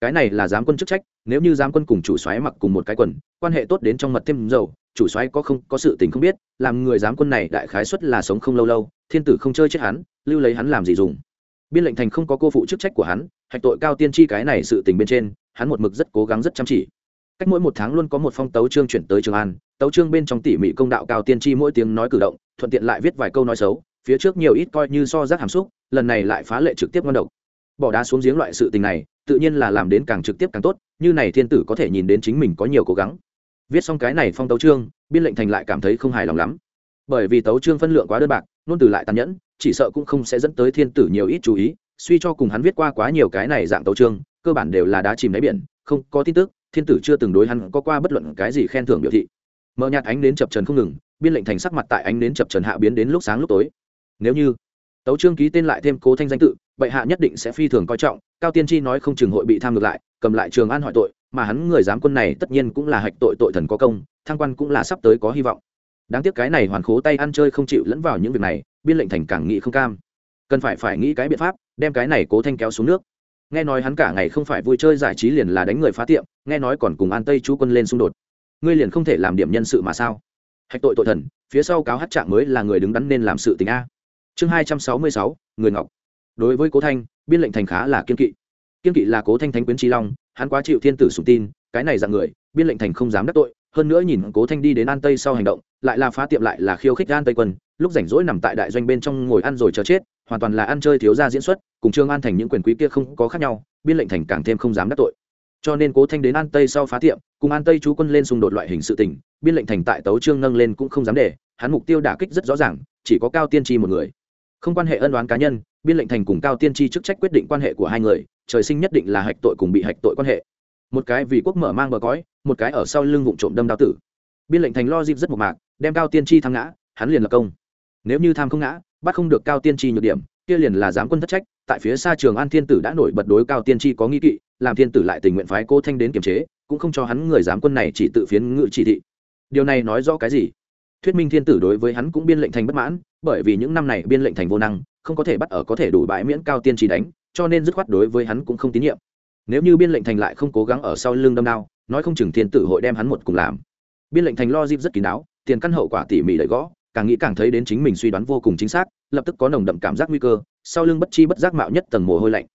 Cái này là giám quân chức trách, nếu như giám quân cùng chủ xoáy mặc cùng một cái quần, quan hệ tốt đến trong mật thêm dầu chủ soái có không, có sự tình không biết, làm người giám quân này đại khái suất là sống không lâu lâu, thiên tử không chơi chết hắn, lưu lấy hắn làm gì dùng. Biên lệnh thành không có cô phụ chức trách của hắn, hạch tội cao tiên tri cái này sự tình bên trên, hắn một mực rất cố gắng rất chăm chỉ. Cách mỗi một tháng luôn có một phong tấu chương chuyển tới trường an, tấu chương bên trong tỉ mỉ công đạo cao tiên tri mỗi tiếng nói cử động, thuận tiện lại viết vài câu nói xấu, phía trước nhiều ít coi như so rác hàm xúc, lần này lại phá lệ trực tiếp ngon độc. Bỏ đá xuống giếng loại sự tình này, tự nhiên là làm đến càng trực tiếp càng tốt, như này thiên tử có thể nhìn đến chính mình có nhiều cố gắng viết xong cái này phong tấu trương biên lệnh thành lại cảm thấy không hài lòng lắm. Bởi vì tấu trương phân lượng quá đơn bạc nôn từ lại tàn nhẫn, chỉ sợ cũng không sẽ dẫn tới thiên tử nhiều ít chú ý, suy cho cùng hắn viết qua quá nhiều cái này dạng tấu trương cơ bản đều là đá chìm đáy biển, không có tin tức, thiên tử chưa từng đối hắn có qua bất luận cái gì khen thưởng biểu thị. Mở nhạt ánh đến chập trần không ngừng, biên lệnh thành sắc mặt tại ánh đến chập trần hạ biến đến lúc sáng lúc tối. Nếu như tấu trương ký tên lại thêm cố thanh danh tự, bệ hạ nhất định sẽ phi thường coi trọng, cao tiên tri nói không chừng hội bị tham ngược lại cầm lại trường an hỏi tội, mà hắn người giám quân này tất nhiên cũng là hạch tội tội thần có công, thăng quan cũng là sắp tới có hy vọng. Đáng tiếc cái này hoàn khố tay ăn chơi không chịu lẫn vào những việc này, biên lệnh thành càng nghĩ không cam. Cần phải phải nghĩ cái biện pháp, đem cái này cố thanh kéo xuống nước. Nghe nói hắn cả ngày không phải vui chơi giải trí liền là đánh người phá tiệm, nghe nói còn cùng an tây chú quân lên xung đột. Ngươi liền không thể làm điểm nhân sự mà sao? Hạch tội tội thần, phía sau cáo hát trạng mới là người đứng đắn nên làm sự tình a. Chương hai trăm sáu mươi sáu, người ngọc. Đối với cố thanh, biên lệnh thành khá là kiên kỵ kiên kỵ là cố thanh thánh quyến trí long, hắn quá chịu thiên tử sùng tin, cái này dạng người, biên lệnh thành không dám đắc tội, hơn nữa nhìn cố thanh đi đến an tây sau hành động, lại là phá tiệm lại là khiêu khích an tây quân, lúc rảnh rỗi nằm tại đại doanh bên trong ngồi ăn rồi chờ chết, hoàn toàn là ăn chơi thiếu gia diễn xuất, cùng trương an thành những quyền quý kia không có khác nhau, biên lệnh thành càng thêm không dám đắc tội. Cho nên cố thanh đến an tây sau phá tiệm, cùng an tây chú quân lên xung đột loại hình sự tình, biên lệnh thành tại tấu trương nâng lên cũng không dám để, hắn mục tiêu đả kích rất rõ ràng, chỉ có cao tiên tri một người. Không quan hệ ân đoán cá nhân biên lệnh thành cùng cao tiên tri chức trách quyết định quan hệ của hai người, trời sinh nhất định là hạch tội cùng bị hạch tội quan hệ. Một cái vì quốc mở mang bờ cõi, một cái ở sau lưng vụ trộm đâm đao tử. Biên lệnh thành lo dịp rất một mạc, đem cao tiên tri thăng ngã, hắn liền lập công. Nếu như tham không ngã, bắt không được cao tiên tri nhược điểm, kia liền là giám quân thất trách, tại phía xa trường an thiên tử đã nổi bật đối cao tiên tri có nghi kỵ, làm thiên tử lại tình nguyện phái cô thanh đến kiềm chế, cũng không cho hắn người giám quân này chỉ tự phiến ngự chỉ thị. Điều này nói rõ cái gì? Thuyết minh thiên tử đối với hắn cũng biên lệnh thành bất mãn, bởi vì những năm này biên lệnh thành vô năng không có thể bắt ở có thể đủ bãi miễn cao tiên trì đánh, cho nên dứt khoát đối với hắn cũng không tín nhiệm. Nếu như biên lệnh thành lại không cố gắng ở sau lưng đâm đao, nói không chừng thiên tử hội đem hắn một cùng làm. Biên lệnh thành lo dịp rất kín đáo, tiền căn hậu quả tỉ mỉ đợi gõ, càng nghĩ càng thấy đến chính mình suy đoán vô cùng chính xác, lập tức có nồng đậm cảm giác nguy cơ, sau lưng bất chi bất giác mạo nhất tầng mồ hôi lạnh.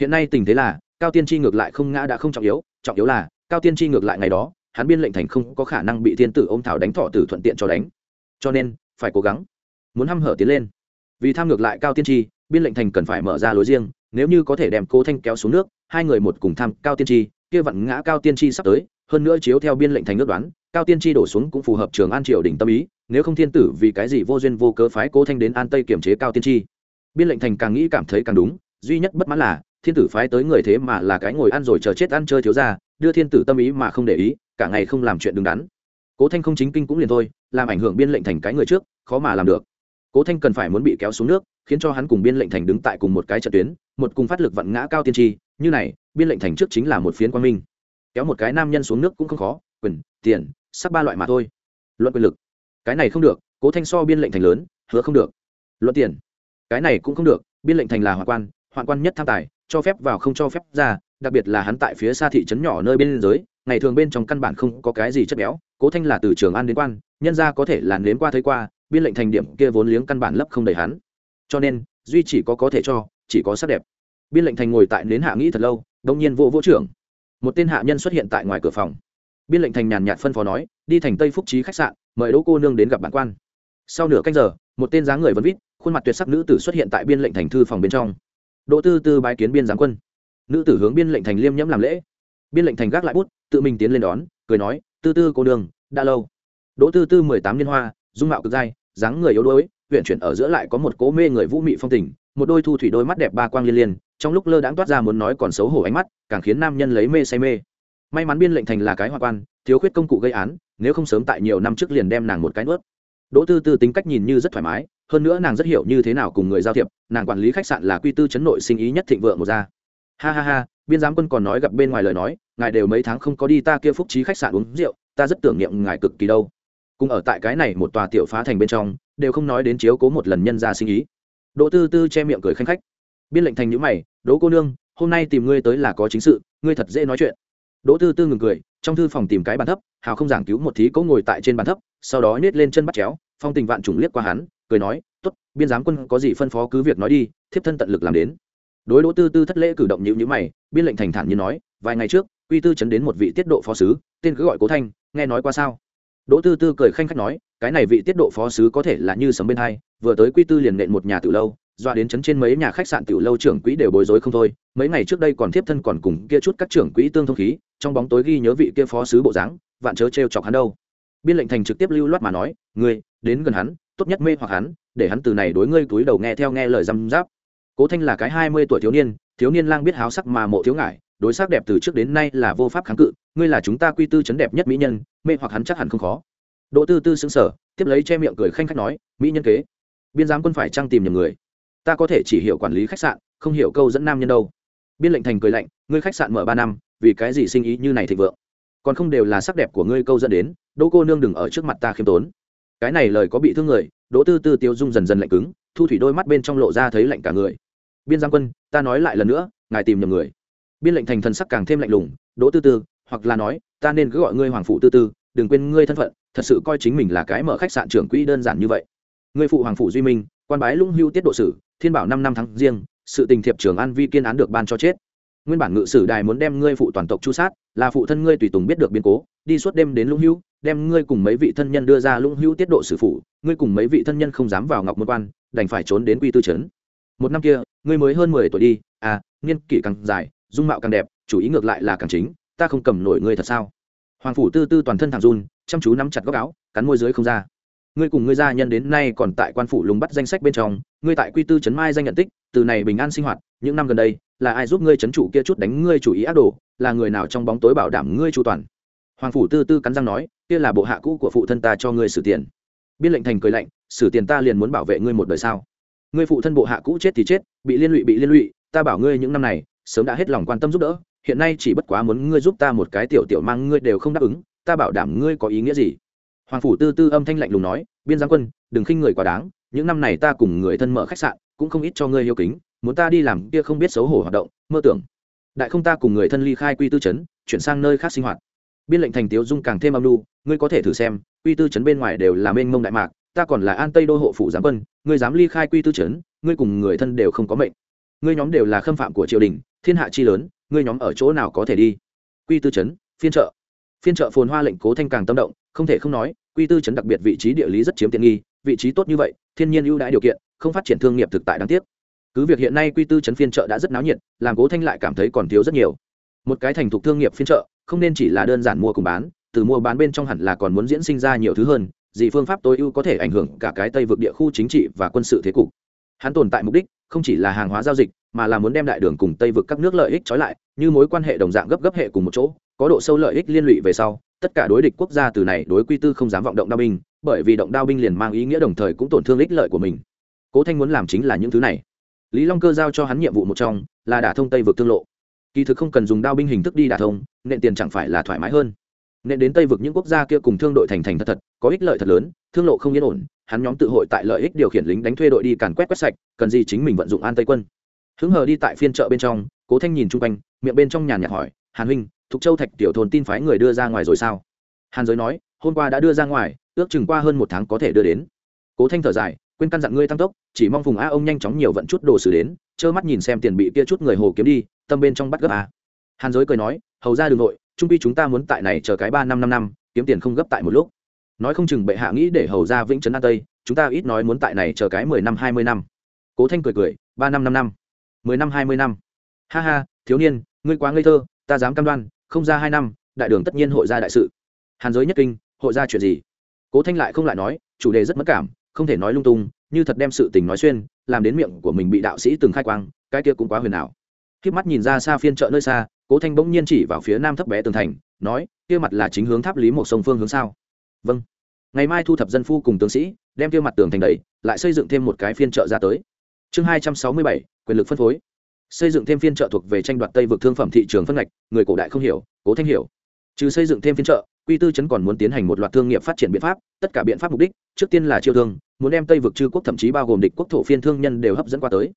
Hiện nay tình thế là, cao tiên tri ngược lại không ngã đã không trọng yếu trọng yếu là, cao tiên tri ngược lại ngày đó, hắn biên lệnh thành không có khả năng bị thiên tử ô m thảo đánh thọ tử thuận tiện cho đánh. Cho nên, phải cố gắng. Muốn hăm hở tiến lên vì tham ngược lại cao tiên tri, biên lệnh thành cần phải mở ra lối riêng, nếu như có thể đem cố thanh kéo xuống nước, hai người một cùng tham cao tiên tri, kia vặn ngã cao tiên tri sắp tới, hơn nữa chiếu theo biên lệnh thành ước đoán, cao tiên tri đổ xuống cũng phù hợp trường an triều đỉnh tâm ý, nếu không thiên tử vì cái gì vô duyên vô cớ phái cố thanh đến an tây kiểm chế cao tiên tri. Biên lệnh thành càng nghĩ cảm thấy càng đúng, duy nhất bất mãn là, thiên tử phái tới người thế mà là cái ngồi ăn rồi chờ chết ăn chơi thiếu ra đưa thiên tử tâm ý mà không để ý, cả ngày không làm chuyện đứng đắn. Cố thanh không chính kinh cũng liền thôi, làm ảnh hưởng biên lệnh thành cái người trước, khó mà làm được cố thanh cần phải muốn bị kéo xuống nước, khiến cho hắn cùng biên lệnh thành đứng tại cùng một cái trận tuyến, một cùng phát lực vặn ngã cao tiên tri, như này, biên lệnh thành trước chính là một phiến quan minh. Kéo một cái nam nhân xuống nước cũng không khó, quyền, tiền, sắc ba loại mà thôi. Luận quyền lực, cái này không được, cố thanh so biên lệnh thành lớn, hứa không được. Luận tiền, cái này cũng không được, biên lệnh thành là hoạn quan hoạn quan nhất tham tài, cho phép vào không cho phép ra, đặc biệt là hắn tại phía xa thị trấn nhỏ nơi biên giới, ngày thường bên trong căn bản không có cái gì chất béo, cố thanh là từ trường an đến quan, nhân ra có thể là nếm qua thấy qua biên lệnh thành điểm kia vốn liếng căn bản lấp không đầy hắn. Cho nên, duy chỉ có có thể cho, chỉ có sắc đẹp. Biên lệnh thành ngồi tại nến hạ nghĩ thật lâu, đông nhiên vô vũ trưởng. Một tên hạ nhân xuất hiện tại ngoài cửa phòng. Biên lệnh thành nhàn nhạt phân phó nói, đi thành tây phúc trí khách sạn, mời đỗ cô nương đến gặp bản quan. Sau nửa canh giờ, một tên dáng người vẫn vít, khuôn mặt tuyệt sắc nữ tử xuất hiện tại biên lệnh thành thư phòng bên trong. Đỗ tư tư bái kiến biên giáng quân. Nữ tử hướng biên lệnh thành liêm nhẫm làm lễ. Biên lệnh thành gác lại bút, tự mình tiến lên đón, cười nói, tư tư cô đường đã lâu. Đỗ tư tư mười tám liên hoa, dung mạo cực dai dáng người yếu đuối huyện chuyển ở giữa lại có một cố mê người vũ mị phong tình, một đôi thu thủy đôi mắt đẹp ba quang liên liên, trong lúc lơ đãng toát ra muốn nói còn xấu hổ ánh mắt, càng khiến nam nhân lấy mê say mê. May mắn biên lệnh thành là cái hoa quan, thiếu khuyết công cụ gây án, nếu không sớm tại nhiều năm trước liền đem nàng một cái nuốt. Đỗ tư tư tính cách nhìn như rất thoải mái, hơn nữa nàng rất hiểu như thế nào cùng người giao thiệp, nàng quản lý khách sạn là quy tư chấn nội sinh ý nhất thịnh vượng một ra ha ha ha, biên giám quân còn nói gặp bên ngoài lời nói, ngài đều mấy tháng không có đi ta kia phúc trí khách sạn uống rượu, ta rất tưởng niệm ngài cực kỳ đâu cùng ở tại cái này một tòa tiểu phá thành bên trong, đều không nói đến chiếu cố một lần nhân ra sinh ý. Đỗ tư tư che miệng cười khanh khách. Biên lệnh thành nhữ mày, đỗ cô nương, hôm nay tìm ngươi tới là có chính sự, ngươi thật dễ nói chuyện. Đỗ tư tư ngừng cười, trong thư phòng tìm cái bàn thấp, hào không giảng cứu một thí cỗ ngồi tại trên bàn thấp, sau đó nhét lên chân bắt chéo, phong tình vạn trùng liếc qua hắn, cười nói t ố t biên giám quân có gì phân phó cứ việc nói đi, thiếp thân tận lực làm đến. Đối đỗ tư tư thất lễ cử động nhữ nhữ mày, biên lệnh thành thản như nói, vài ngày trước, quy tư chấn đến một vị tiết độ phó sứ, tên cứ gọi cố thanh, nghe nói qua sao? Đỗ tư tư cười khanh khách nói, cái này vị tiết độ phó sứ có thể là như sấm bên hai, vừa tới quy tư liền nện một nhà từ lâu, dọa đến chấn trên mấy nhà khách sạn tiểu lâu trưởng quỹ đều bối rối không thôi. Mấy ngày trước đây còn tiếp thân còn cùng kia chút các trưởng quỹ tương thông khí, trong bóng tối ghi nhớ vị kia phó sứ bộ dáng, vạn chớ trêu chọc hắn đâu. Biên lệnh thành trực tiếp lưu loát mà nói, ngươi, đến gần hắn, tốt nhất mê hoặc hắn, để hắn từ này đối ngươi túi đầu nghe theo nghe lời răm giáp cố thanh là cái hai mươi tuổi thiếu niên thiếu niên lang biết háo sắc mà mộ thiếu ngại đối sắc đẹp từ trước đến nay là vô pháp kháng cự, ngươi là chúng ta quy tư chấn đẹp nhất mỹ nhân, mê hoặc hắn chắc hẳn không khó. Đỗ tư tư xứng sở tiếp lấy che miệng cười khanh khách nói, mỹ nhân kế, biên giám quân phải trăng tìm nhầm người? Ta có thể chỉ hiểu quản lý khách sạn, không hiểu câu dẫn nam nhân đâu. Biên lệnh thành cười lạnh, ngươi khách sạn mở ba năm, vì cái gì sinh ý như này thịnh vượng? Còn không đều là sắc đẹp của ngươi câu dẫn đến, đỗ cô nương đừng ở trước mặt ta khiêm tốn. Cái này lời có bị thương người, đỗ tư tư tiêu dung dần dần lạnh cứng, thu thủy đôi mắt bên trong lộ ra thấy lạnh cả người. Biên giang quân, ta nói lại lần nữa, ngài tìm nhầm người biên lệnh thành thần sắc càng thêm lạnh lùng, đỗ tư tư, hoặc là nói, ta nên cứ gọi ngươi hoàng phụ tư tư, đừng quên ngươi thân phận, thật sự coi chính mình là cái mở khách sạn trưởng quỹ đơn giản như vậy. Ngươi phụ hoàng phụ duy minh, quan bái lũng hưu tiết độ sử, thiên bảo năm năm tháng riêng, sự tình thiệp trường an vi kiên án được ban cho chết. Nguyên bản ngự sử đài muốn đem ngươi phụ toàn tộc chu sát, là phụ thân ngươi tùy tùng biết được biến cố, đi suốt đêm đến lũng hưu, đem ngươi cùng mấy vị thân nhân đưa ra lũng hưu tiết độ sử phụ ngươi cùng mấy vị thân nhân không dám vào ngọc môn quan, đành phải trốn đến quy tư trấn. Một năm kia, ngươi mới hơn mười tuổi đi à niên kỷ càng dài dung mạo càng đẹp, chủ ý ngược lại là càng chính, ta không cầm nổi ngươi thật sao? Hoàng phủ tư tư toàn thân thẳng run, chăm chú nắm chặt góc áo, cắn môi dưới không ra. Ngươi cùng ngươi gia nhân đến nay còn tại quan phủ lùng bắt danh sách bên trong, ngươi tại quy tư trấn mai danh nhận tích, từ này bình an sinh hoạt, những năm gần đây, là ai giúp ngươi trấn chủ kia chút đánh ngươi chủ ý ác đồ, là người nào trong bóng tối bảo đảm ngươi chu toàn? Hoàng phủ tư tư cắn răng nói, kia là bộ hạ cũ của phụ thân ta cho ngươi xử tiền. Biên lệnh thành cười lạnh, xử tiền ta liền muốn bảo vệ ngươi một đời sao? Ngươi phụ thân bộ hạ cũ chết thì chết, bị liên lụy bị liên lụy, ta bảo ngươi những năm này sớm đã hết lòng quan tâm giúp đỡ, hiện nay chỉ bất quá muốn ngươi giúp ta một cái tiểu tiểu mang ngươi đều không đáp ứng, ta bảo đảm ngươi có ý nghĩa gì. Hoàng phủ tư tư âm thanh lạnh lùng nói, biên giang quân, đừng khinh người quá đáng, những năm này ta cùng người thân mở khách sạn, cũng không ít cho ngươi yêu kính, muốn ta đi làm kia không biết xấu hổ hoạt động, mơ tưởng. Đại không ta cùng người thân ly khai quy tư chấn chuyển sang nơi khác sinh hoạt. Biên lệnh thành tiếu dung càng thêm âm lưu ngươi có thể thử xem, quy tư chấn bên ngoài đều là mênh mông đại mạc, ta còn là an tây đô hộ phủ giám quân, ngươi dám ly khai quy tư chấn ngươi cùng người thân đều không có mệnh ngươi nhóm đều là khâm phạm của triều đình, thiên hạ chi lớn, ngươi nhóm ở chỗ nào có thể đi? Quy tư chấn phiên trợ phiên trợ phồn hoa lệnh cố thanh càng tâm động, không thể không nói, quy tư chấn đặc biệt vị trí địa lý rất chiếm tiện nghi, vị trí tốt như vậy, thiên nhiên ưu đãi điều kiện, không phát triển thương nghiệp thực tại đáng tiếc. Cứ việc hiện nay quy tư chấn phiên trợ đã rất náo nhiệt, làm cố thanh lại cảm thấy còn thiếu rất nhiều. Một cái thành thục thương nghiệp phiên trợ không nên chỉ là đơn giản mua cùng bán, từ mua bán bên trong hẳn là còn muốn diễn sinh ra nhiều thứ hơn gì phương pháp tối ưu có thể ảnh hưởng cả cái tây vực địa khu chính trị và quân sự thế cục. Hắn tồn tại mục đích không chỉ là hàng hóa giao dịch, mà là muốn đem đại đường cùng tây vực các nước lợi ích trói lại, như mối quan hệ đồng dạng gấp gấp hệ cùng một chỗ, có độ sâu lợi ích liên lụy về sau, tất cả đối địch quốc gia từ này đối quy tư không dám vọng động đao binh, bởi vì động đao binh liền mang ý nghĩa đồng thời cũng tổn thương ích lợi của mình. Cố thanh muốn làm chính là những thứ này. Lý long cơ giao cho hắn nhiệm vụ một trong, là đả thông tây vực tương lộ. Kỳ thực không cần dùng đao binh hình thức đi đả thông, nện tiền chẳng phải là thoải mái hơn nên đến tây vực những quốc gia kia cùng thương đội thành thành thật thật, có ích lợi thật lớn, thương lộ không yên ổn, hắn nhóm tự hội tại lợi ích điều khiển lính đánh thuê đội đi càn quét quét sạch, cần gì chính mình vận dụng an tây quân. Hứng hờ đi tại phiên chợ bên trong, cố thanh nhìn chung quanh, miệng bên trong nhàn nhạt hỏi, hàn huynh, thục châu thạch tiểu thôn tin phái người đưa ra ngoài rồi sao? Hàn giới nói, hôm qua đã đưa ra ngoài, ước chừng qua hơn một tháng có thể đưa đến. Cố thanh thở dài, quên căn dặn ngươi tăng tốc, chỉ mong vùng a ông nhanh chóng nhiều vận chút đồ xử đến, trơ mắt nhìn xem tiền bị kia chút người hồ kiếm đi, tâm bên trong bắt gấp a. Hàn giới cười nói, hầu ra đường nội trung pi chúng ta muốn tại này chờ cái ba năm năm năm, kiếm tiền không gấp tại một lúc. Nói không chừng bệ hạ nghĩ để hầu ra vĩnh trấn an tây, chúng ta ít nói muốn tại này chờ cái mười năm, hai mươi năm. Cố thanh cười cười, ba năm năm năm. Mười năm, hai mươi năm. Ha ha, thiếu niên, ngươi quá ngây thơ, ta dám cam đoan, không ra hai năm, đại đường tất nhiên hội ra đại sự. Hàn giới nhất kinh, hội ra chuyện gì? Cố thanh lại không lại nói, chủ đề rất mất cảm, không thể nói lung tung, như thật đem sự tình nói xuyên, làm đến miệng của mình bị đạo sĩ từng khai quang, cái kia cũng quá huyền ảo. Khiếp mắt nhìn ra xa phiên chợ nơi xa cố thanh bỗng nhiên chỉ vào phía nam thấp bé tường thành, nói, kia mặt là chính hướng tháp lý một sông phương hướng sao? Vâng. Ngày mai thu thập dân phu cùng tướng sĩ, đem kia mặt tường thành đầy lại xây dựng thêm một cái phiên chợ ra tới. Chương hai trăm sáu mươi bảy, quyền lực phân phối. Xây dựng thêm phiên chợ thuộc về tranh đoạt tây vực thương phẩm thị trường phân ngạch, người cổ đại không hiểu, cố thanh hiểu. Trừ xây dựng thêm phiên chợ, quy tư chấn còn muốn tiến hành một loạt thương nghiệp phát triển biện pháp, tất cả biện pháp mục đích, trước tiên là chiêu thương, muốn đem tây vực chư quốc thậm chí bao gồm địch quốc thổ phiên thương nhân đều hấp dẫn qua tới.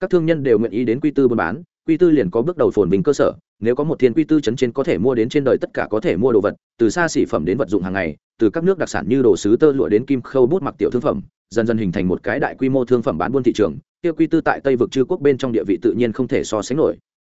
Các thương nhân đều nguyện ý đến quy tư buôn bán quy tư liền có bước đầu phồn bình cơ sở, nếu có một thiên quy tư chấn trên có thể mua đến trên đời tất cả có thể mua đồ vật, từ xa xỉ phẩm đến vật dụng hàng ngày, từ các nước đặc sản như đồ sứ tơ lụa đến kim khâu bút mặc tiểu thương phẩm, dần dần hình thành một cái đại quy mô thương phẩm bán buôn thị trường, tiêu quy tư tại tây vực chư quốc bên trong địa vị tự nhiên không thể so sánh nổi.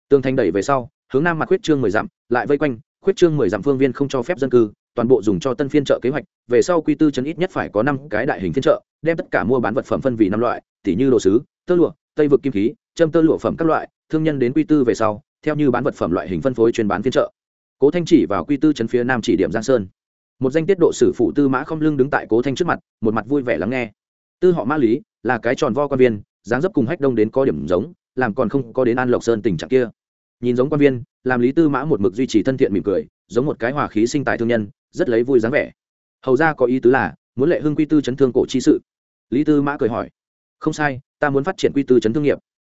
Tương thành đẩy về sau, hướng nam mặt khuyết trương mười dặm, lại vây quanh, khuyết trương mười dặm phương viên không cho phép dân cư, toàn bộ dùng cho tân phiên chợ kế hoạch, về sau quy tư chấn ít nhất phải có năm cái đại hình phiên chợ, đem tất cả mua bán vật phẩm phân vì năm loại tỷ như đồ sứ, tơ lụa, tây vực kim khí châm tơ lụa phẩm các loại, thương nhân đến quy tư về sau, theo như bán vật phẩm loại hình phân phối chuyên bán phiên chợ. Cố thanh chỉ vào quy tư chấn phía nam chỉ điểm giang sơn. Một danh tiết độ sử phụ tư mã không lưng đứng tại cố thanh trước mặt, một mặt vui vẻ lắng nghe. Tư họ mã lý, là cái tròn vo quan viên, dáng dấp cùng hách đông đến có điểm giống, làm còn không có đến an lộc sơn tình trạng kia. Nhìn giống quan viên, làm lý tư mã một mực duy trì thân thiện mỉm cười, giống một cái hòa khí sinh tài thương nhân, rất lấy vui dáng vẻ. Hầu ra có ý tứ là, muốn lệ hưng quy tư chấn thương cổ chi sự. Lý tư mã cười hỏi, không sai, ta muốn phát triển quy tư chấn thương nghiệp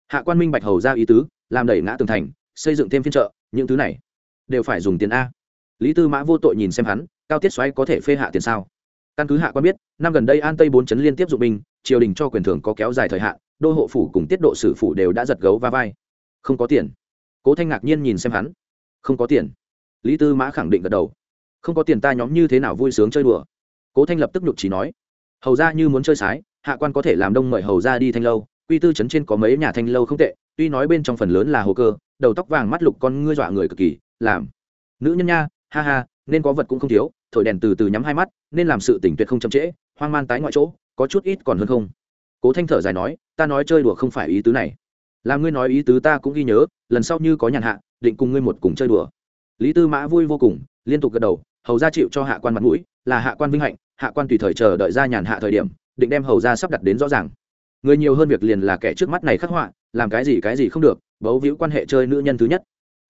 hạ quan minh bạch hầu ra ý tứ làm đẩy ngã tường thành xây dựng thêm phiên trợ, những thứ này đều phải dùng tiền a. Lý tư mã vô tội nhìn xem hắn cao tiết xoáy có thể phê hạ tiền sao? Căn cứ hạ quan biết năm gần đây an tây bốn chấn liên tiếp dụng binh triều đình cho quyền thưởng có kéo dài thời hạn đô hộ phủ cùng tiết độ sử phủ đều đã giật gấu va vai. Không có tiền. Cố thanh ngạc nhiên nhìn xem hắn. Không có tiền. Lý tư mã khẳng định gật đầu. Không có tiền ta nhóm như thế nào vui sướng chơi đùa? Cố thanh lập tức nhục trí nói. Hầu ra như muốn chơi sái hạ quan có thể làm đông mời hầu ra đi thanh lâu quy tư chấn trên có mấy nhà thanh lâu không tệ, tuy nói bên trong phần lớn là hồ cơ, đầu tóc vàng mắt lục con ngươi dọa người cực kỳ, làm. Nữ nhân nha, ha ha, nên có vật cũng không thiếu, thổi đèn từ từ nhắm hai mắt, nên làm sự tỉnh tuyệt không chậm trễ, hoang man tái ngoại chỗ, có chút ít còn hơn không. Cố thanh thở dài nói, ta nói chơi đùa không phải ý tứ này. Làm ngươi nói ý tứ ta cũng ghi nhớ, lần sau như có nhàn hạ, định cùng ngươi một cùng chơi đùa. Lý tư mã vui vô cùng, liên tục gật đầu, hầu ra chịu cho hạ quan mặt mũi, là hạ quan vinh hạnh, hạ quan tùy thời chờ đợi ra nhàn hạ thời điểm, định đem hầu ra sắp đặt đến rõ ràng người nhiều hơn việc liền là kẻ trước mắt này khắc họa, làm cái gì cái gì không được, bấu víu quan hệ chơi nữ nhân thứ nhất.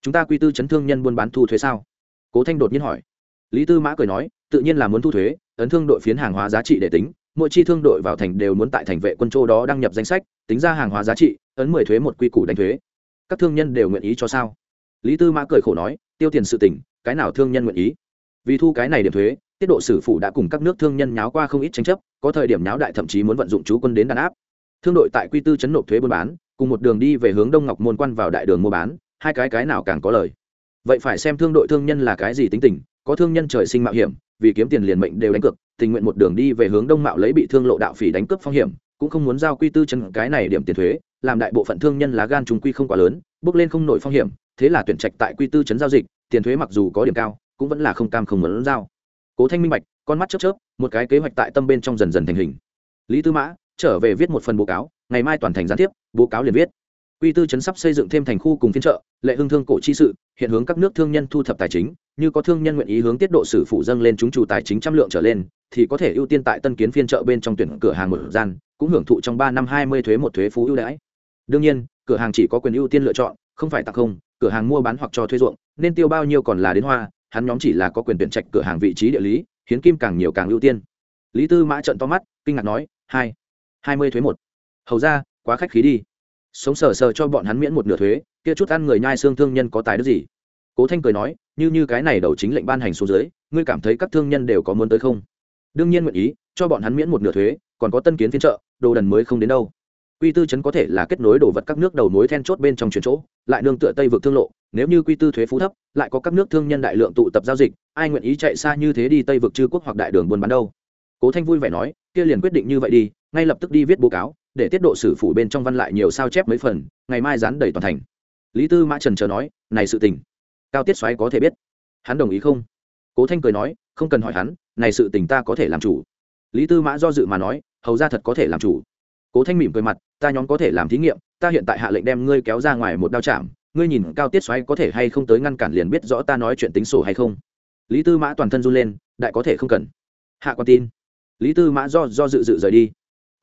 Chúng ta quy tư chấn thương nhân buôn bán thu thuế sao? Cố thanh đột nhiên hỏi. Lý tư mã cười nói, tự nhiên là muốn thu thuế, ấn thương đội phiến hàng hóa giá trị để tính, mỗi chi thương đội vào thành đều muốn tại thành vệ quân châu đó đăng nhập danh sách, tính ra hàng hóa giá trị, ấn mười thuế một quy củ đánh thuế. Các thương nhân đều nguyện ý cho sao? Lý tư mã cười khổ nói, tiêu tiền sự tỉnh cái nào thương nhân nguyện ý? Vì thu cái này điểm thuế, tiết độ sử phủ đã cùng các nước thương nhân nháo qua không ít tranh chấp, có thời điểm nháo đại thậm chí muốn vận dụng chú quân đến đàn áp thương đội tại quy tư chấn nộp thuế buôn bán, cùng một đường đi về hướng đông ngọc môn quan vào đại đường mua bán, hai cái cái nào càng có lời. Vậy phải xem thương đội thương nhân là cái gì tính tình, có thương nhân trời sinh mạo hiểm, vì kiếm tiền liền mệnh đều đánh cược, tình nguyện một đường đi về hướng đông mạo lấy bị thương lộ đạo phỉ đánh cướp phong hiểm, cũng không muốn giao quy tư chân cái này điểm tiền thuế, làm đại bộ phận thương nhân lá gan trùng quy không quá lớn, bước lên không nổi phong hiểm, thế là tuyển trạch tại quy tư chấn giao dịch, tiền thuế mặc dù có điểm cao, cũng vẫn là không cam không muốn giao. Cố thanh minh bạch, con mắt chớp chớp, một cái kế hoạch tại tâm bên trong dần dần thành hình. Lý tư mã trở về viết một phần báo cáo, ngày mai toàn thành gián tiếp báo cáo liền viết. Quy tư chấn sắp xây dựng thêm thành khu cùng phiên trợ lệ hưng thương cổ chi sự, hiện hướng các nước thương nhân thu thập tài chính, như có thương nhân nguyện ý hướng tiết độ sử phụ dâng lên chúng chủ tài chính trăm lượng trở lên, thì có thể ưu tiên tại tân kiến phiên chợ bên trong tuyển cửa hàng một gian, cũng hưởng thụ trong ba năm hai mươi thuế một thuế phú ưu đãi. Đương nhiên, cửa hàng chỉ có quyền ưu tiên lựa chọn, không phải tặng không, cửa hàng mua bán hoặc cho thuê ruộng, nên tiêu bao nhiêu còn là đến hoa, hắn nhóm chỉ là có quyền tuyển trạch cửa hàng vị trí địa lý, hiến kim càng nhiều càng ưu tiên. Lý tư mã trận to mắt, kinh ngạc nói, hai hai mươi thuế một. Hầu ra, quá khách khí đi. Sống sờ sờ cho bọn hắn miễn một nửa thuế, kia chút ăn người nhai xương thương nhân có tài đức gì? Cố thanh cười nói, như như cái này đầu chính lệnh ban hành xuống dưới, ngươi cảm thấy các thương nhân đều có muốn tới không? Đương nhiên nguyện ý, cho bọn hắn miễn một nửa thuế, còn có tân kiến phiên trợ đồ đần mới không đến đâu. Quy tư chấn có thể là kết nối đồ vật các nước đầu mối then chốt bên trong chuyển chỗ, lại nương tựa tây vực thương lộ, nếu như quy tư thuế phú thấp, lại có các nước thương nhân đại lượng tụ tập giao dịch, ai nguyện ý chạy xa như thế đi tây vực chư quốc hoặc đại đường buôn bán đâu? Cố thanh vui vẻ nói, kia liền quyết định như vậy đi ngay lập tức đi viết báo cáo, để tiết độ sử phủ bên trong văn lại nhiều sao chép mấy phần, ngày mai dán đầy toàn thành. Lý tư mã trần chờ nói, này sự tình, cao tiết xoáy có thể biết. Hắn đồng ý không? Cố thanh cười nói, không cần hỏi hắn, này sự tình ta có thể làm chủ. Lý tư mã do dự mà nói, hầu ra thật có thể làm chủ. Cố thanh mỉm cười mặt, ta nhóm có thể làm thí nghiệm, ta hiện tại hạ lệnh đem ngươi kéo ra ngoài một đao chạm, ngươi nhìn cao tiết xoáy có thể hay không tới ngăn cản liền biết rõ ta nói chuyện tính sổ hay không. Lý tư mã toàn thân run lên, đại có thể không cần. Hạ quan tin. Lý tư mã do do dự dự rời đi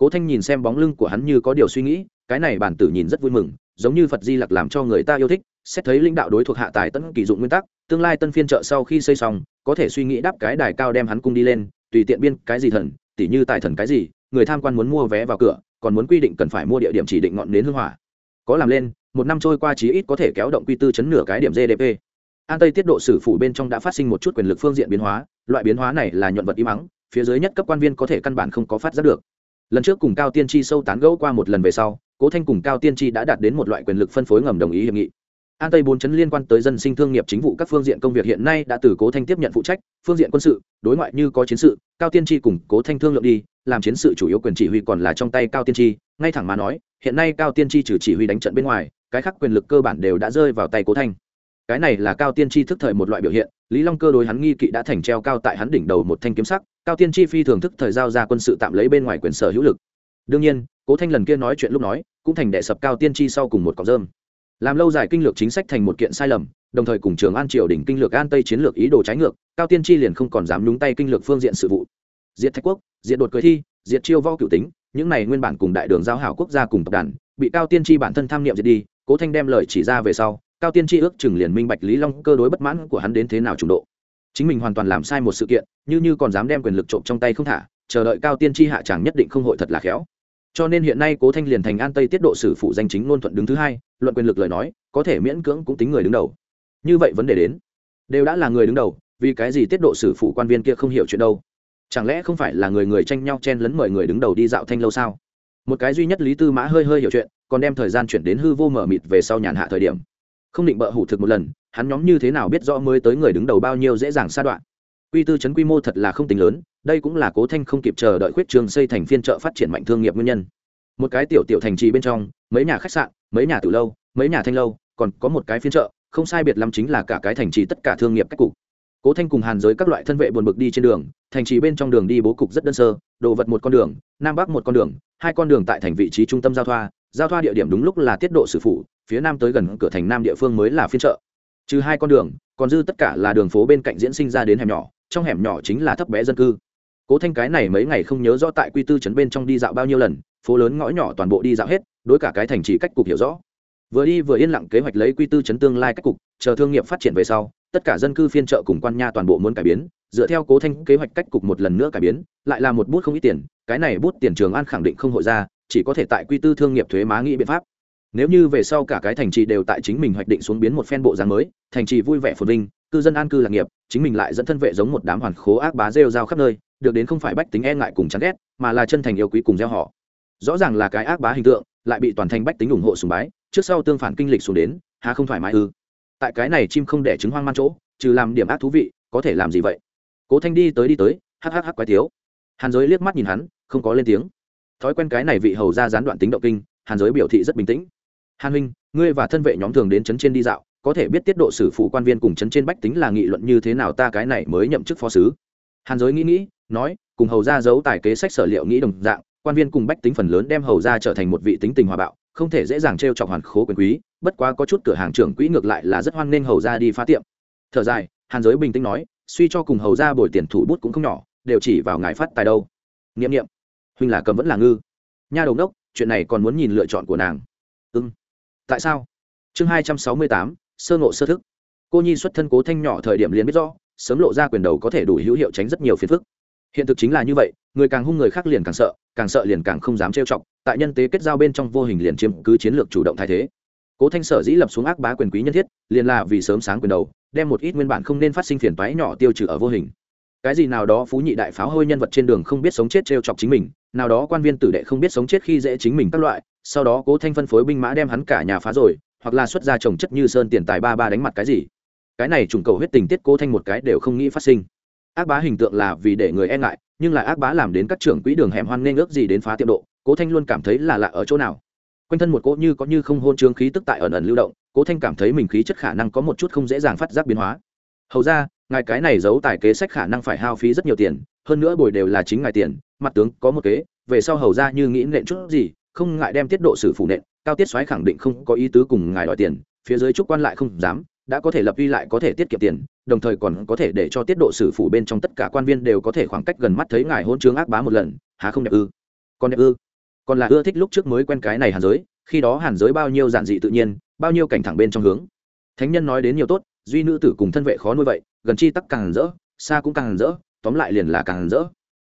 cố thanh nhìn xem bóng lưng của hắn như có điều suy nghĩ, cái này bản tử nhìn rất vui mừng, giống như phật di lặc làm cho người ta yêu thích, xét thấy lãnh đạo đối thuộc hạ tài tấn kỳ dụng nguyên tắc, tương lai tân phiên trợ sau khi xây xong, có thể suy nghĩ đáp cái đài cao đem hắn cung đi lên, tùy tiện biên cái gì thần, tỉ như tài thần cái gì, người tham quan muốn mua vé vào cửa, còn muốn quy định cần phải mua địa điểm chỉ định ngọn nến hương hỏa. Có làm lên, một năm trôi qua chí ít có thể kéo động quy tư chấn nửa cái điểm gdp an tây tiết độ sử phủ bên trong đã phát sinh một chút quyền lực phương diện biến hóa, loại biến hóa này là nhuận vật im ắng, phía dưới nhất cấp quan viên có thể căn bản không có phát giác được lần trước cùng cao tiên tri sâu tán gẫu qua một lần về sau, cố thanh cùng cao tiên tri đã đạt đến một loại quyền lực phân phối ngầm đồng ý hiệp nghị. An tây bốn chấn liên quan tới dân sinh thương nghiệp chính vụ các phương diện công việc hiện nay đã từ cố thanh tiếp nhận phụ trách, phương diện quân sự, đối ngoại như có chiến sự, cao tiên tri cùng cố thanh thương lượng đi, làm chiến sự chủ yếu quyền chỉ huy còn là trong tay cao tiên tri, ngay thẳng mà nói, hiện nay cao tiên tri trừ chỉ huy đánh trận bên ngoài, cái khác quyền lực cơ bản đều đã rơi vào tay cố thanh. Cái này là cao tiên tri thức thời một loại biểu hiện lý long cơ đối hắn nghi kỵ đã thành treo cao tại hắn đỉnh đầu một thanh kiếm sắc, cao tiên Chi phi thưởng thức thời giao ra quân sự tạm lấy bên ngoài quyền sở hữu lực. Đương nhiên, cố thanh lần kia nói chuyện lúc nói, cũng thành đệ sập cao tiên Chi sau cùng một cọc dơm làm lâu dài kinh lược chính sách thành một kiện sai lầm, đồng thời cùng trường an triều đỉnh kinh lược an tây chiến lược ý đồ trái ngược, cao tiên Chi liền không còn dám nhúng tay kinh lược phương diện sự vụ. Diệt thạch quốc, diệt đột cười thi, diệt chiêu vo cựu tính, những này nguyên bản cùng đại đường giao hảo quốc gia cùng tập đàn bị cao tiên Chi bản thân tham niệm diệt đi, cố thanh đem lời chỉ ra về sau cao tiên tri ước chừng liền minh bạch lý long cơ đối bất mãn của hắn đến thế nào trùng độ. Chính mình hoàn toàn làm sai một sự kiện, như như còn dám đem quyền lực trộm trong tay không thả, chờ đợi cao tiên tri hạ tràng nhất định không hội thật là khéo. Cho nên hiện nay cố thanh liền thành an tây tiết độ sử phụ danh chính ngôn thuận đứng thứ hai, luận quyền lực lời nói, có thể miễn cưỡng cũng tính người đứng đầu. Như vậy vấn đề đến, đều đã là người đứng đầu, vì cái gì tiết độ sử phụ quan viên kia không hiểu chuyện đâu? Chẳng lẽ không phải là người người tranh nhau chen lấn mời người đứng đầu đi dạo thanh lâu sao? Một cái duy nhất lý tư mã hơi hơi hiểu chuyện, còn đem thời gian chuyển đến hư vô mở mịt về sau nhàn hạ thời điểm không định bợ hủ thực một lần, hắn nhóm như thế nào biết rõ mới tới người đứng đầu bao nhiêu dễ dàng sa đoạn quy tư chấn quy mô thật là không tính lớn, đây cũng là cố thanh không kịp chờ đợi khuyết trường xây thành phiên chợ phát triển mạnh thương nghiệp nguyên nhân một cái tiểu tiểu thành trì bên trong, mấy nhà khách sạn, mấy nhà từ lâu, mấy nhà thanh lâu, còn có một cái phiên chợ, không sai biệt lắm chính là cả cái thành trì tất cả thương nghiệp cách cục cố thanh cùng hàn giới các loại thân vệ buồn bực đi trên đường, thành trì bên trong đường đi bố cục rất đơn sơ, đồ vật một con đường, nam bắc một con đường, hai con đường tại thành vị trí trung tâm giao thoa giao thoa địa điểm đúng lúc là tiết độ sử phụ phía nam tới gần cửa thành nam địa phương mới là phiên chợ. Trừ hai con đường, còn dư tất cả là đường phố bên cạnh diễn sinh ra đến hẻm nhỏ, trong hẻm nhỏ chính là thấp bé dân cư. Cố thanh cái này mấy ngày không nhớ rõ tại quy tư trấn bên trong đi dạo bao nhiêu lần, phố lớn ngõ nhỏ toàn bộ đi dạo hết, đối cả cái thành trì cách cục hiểu rõ. Vừa đi vừa yên lặng kế hoạch lấy quy tư chấn tương lai cách cục, chờ thương nghiệp phát triển về sau, tất cả dân cư phiên chợ cùng quan nha toàn bộ muốn cải biến, dựa theo cố thanh kế hoạch cách cục một lần nữa cải biến, lại là một bút không ít tiền, cái này bút tiền trường an khẳng định không hội ra, chỉ có thể tại quy tư thương nghiệp thuế má nghĩ biện pháp nếu như về sau cả cái thành trì đều tại chính mình hoạch định xuống biến một phen bộ dáng mới, thành trì vui vẻ phồn vinh, cư dân an cư lạc nghiệp, chính mình lại dẫn thân vệ giống một đám hoàn khố ác bá rêu rao khắp nơi, được đến không phải bách tính e ngại cùng chán ghét, mà là chân thành yêu quý cùng gieo họ. Rõ ràng là cái ác bá hình tượng, lại bị toàn thành bách tính ủng hộ sùng bái, trước sau tương phản kinh lịch xuống đến hà không thoải mái ư? Tại cái này chim không đẻ trứng hoang man chỗ, trừ làm điểm ác thú vị, có thể làm gì vậy? Cố thanh đi tới đi tới hhh quái tiếu. Hàn giới liếc mắt nhìn hắn, không có lên tiếng. Thói quen cái này vị hầu ra gián đoạn tính động kinh, hàn giới biểu thị rất bình tĩnh hàn huynh, ngươi và thân vệ nhóm thường đến trấn trên đi dạo, có thể biết tiết độ sử phụ quan viên cùng trấn trên bách tính là nghị luận như thế nào ta cái này mới nhậm chức phó sứ. Hàn giới nghĩ nghĩ, nói, cùng hầu ra giấu tài kế sách sở liệu nghĩ đồng dạng, quan viên cùng bách tính phần lớn đem hầu ra trở thành một vị tính tình hòa bạo, không thể dễ dàng t r e o chọc hoàn khố quyền quý, bất quá có chút cửa hàng trưởng quỹ ngược lại là rất hoan nghênh hầu ra đi phá tiệm. Thở dài, hàn giới bình tĩnh nói, suy cho cùng hầu ra bồi tiền thủ bút cũng không nhỏ, đều chỉ vào ngài phát tài đâu. N i ệ m n i ệ m huynh là cầm vẫn là ngư. Nha đầu đốc, chuyện này còn muốn nhìn lựa chọn của nàng tại sao? Chương hai trăm sáu mươi tám, sơ ngộ sơ thức. Cô nhi xuất thân cố thanh nhỏ thời điểm liền biết rõ, sớm lộ ra quyền đầu có thể đủ hữu hiệu tránh rất nhiều phiền phức. Hiện thực chính là như vậy, người càng hung người khác liền càng sợ càng sợ liền càng không dám trêu chọc, tại nhân tế kết giao bên trong vô hình liền chiếm cứ chiến lược chủ động thay thế. Cố thanh sở dĩ lập xuống ác bá quyền quý nhân thiết, liền là vì sớm sáng quyền đầu, đem một ít nguyên bản không nên phát sinh phiền toái nhỏ tiêu trừ ở vô hình. Cái gì nào đó phú nhị đại pháo hôi nhân vật trên đường không biết sống chết trêu chọc chính mình, nào đó quan viên tử đệ không biết sống chết khi dễ chính mình các loại sau đó cố thanh phân phối binh mã đem hắn cả nhà phá rồi, hoặc là xuất ra trồng chất như sơn tiền tài ba ba đánh mặt cái gì. Cái này trùng cầu huyết tình tiết cố thanh một cái đều không nghĩ phát sinh. Ác bá hình tượng là vì để người e ngại, nhưng lại ác bá làm đến các trưởng quỹ đường hẻm hoan nên ước gì đến phá tiệm độ, cố thanh luôn cảm thấy là lạ ở chỗ nào. Quanh thân một cỗ như có như không hôn trương khí tức tại ẩn ẩn lưu động, cố thanh cảm thấy mình khí chất khả năng có một chút không dễ dàng phát giác biến hóa. Hầu ra, ngài cái này giấu tài kế sách khả năng phải hao phí rất nhiều tiền, hơn nữa bồi đều là chính ngài tiền, mặt tướng có một kế, về sau hầu ra như nghĩ nện chút gì không ngại đem tiết độ sử phủ nện, cao tiết xoáy khẳng định không có ý tứ cùng ngài đòi tiền, phía dưới trúc quan lại không dám, đã có thể lập uy lại có thể tiết kiệm tiền, đồng thời còn có thể để cho tiết độ sử phủ bên trong tất cả quan viên đều có thể khoảng cách gần mắt thấy ngài hôn trướng ác bá một lần, há không đẹp ư? Còn đẹp ư? Còn là ưa thích lúc trước mới quen cái này hàn giới, khi đó hàn giới bao nhiêu giản dị tự nhiên, bao nhiêu cảnh thẳng bên trong hướng. Thánh nhân nói đến nhiều tốt, duy nữ tử cùng thân vệ khó nuôi vậy, gần chi tắc càng rỡ, xa cũng càng rỡ, tóm lại liền là càng rỡ.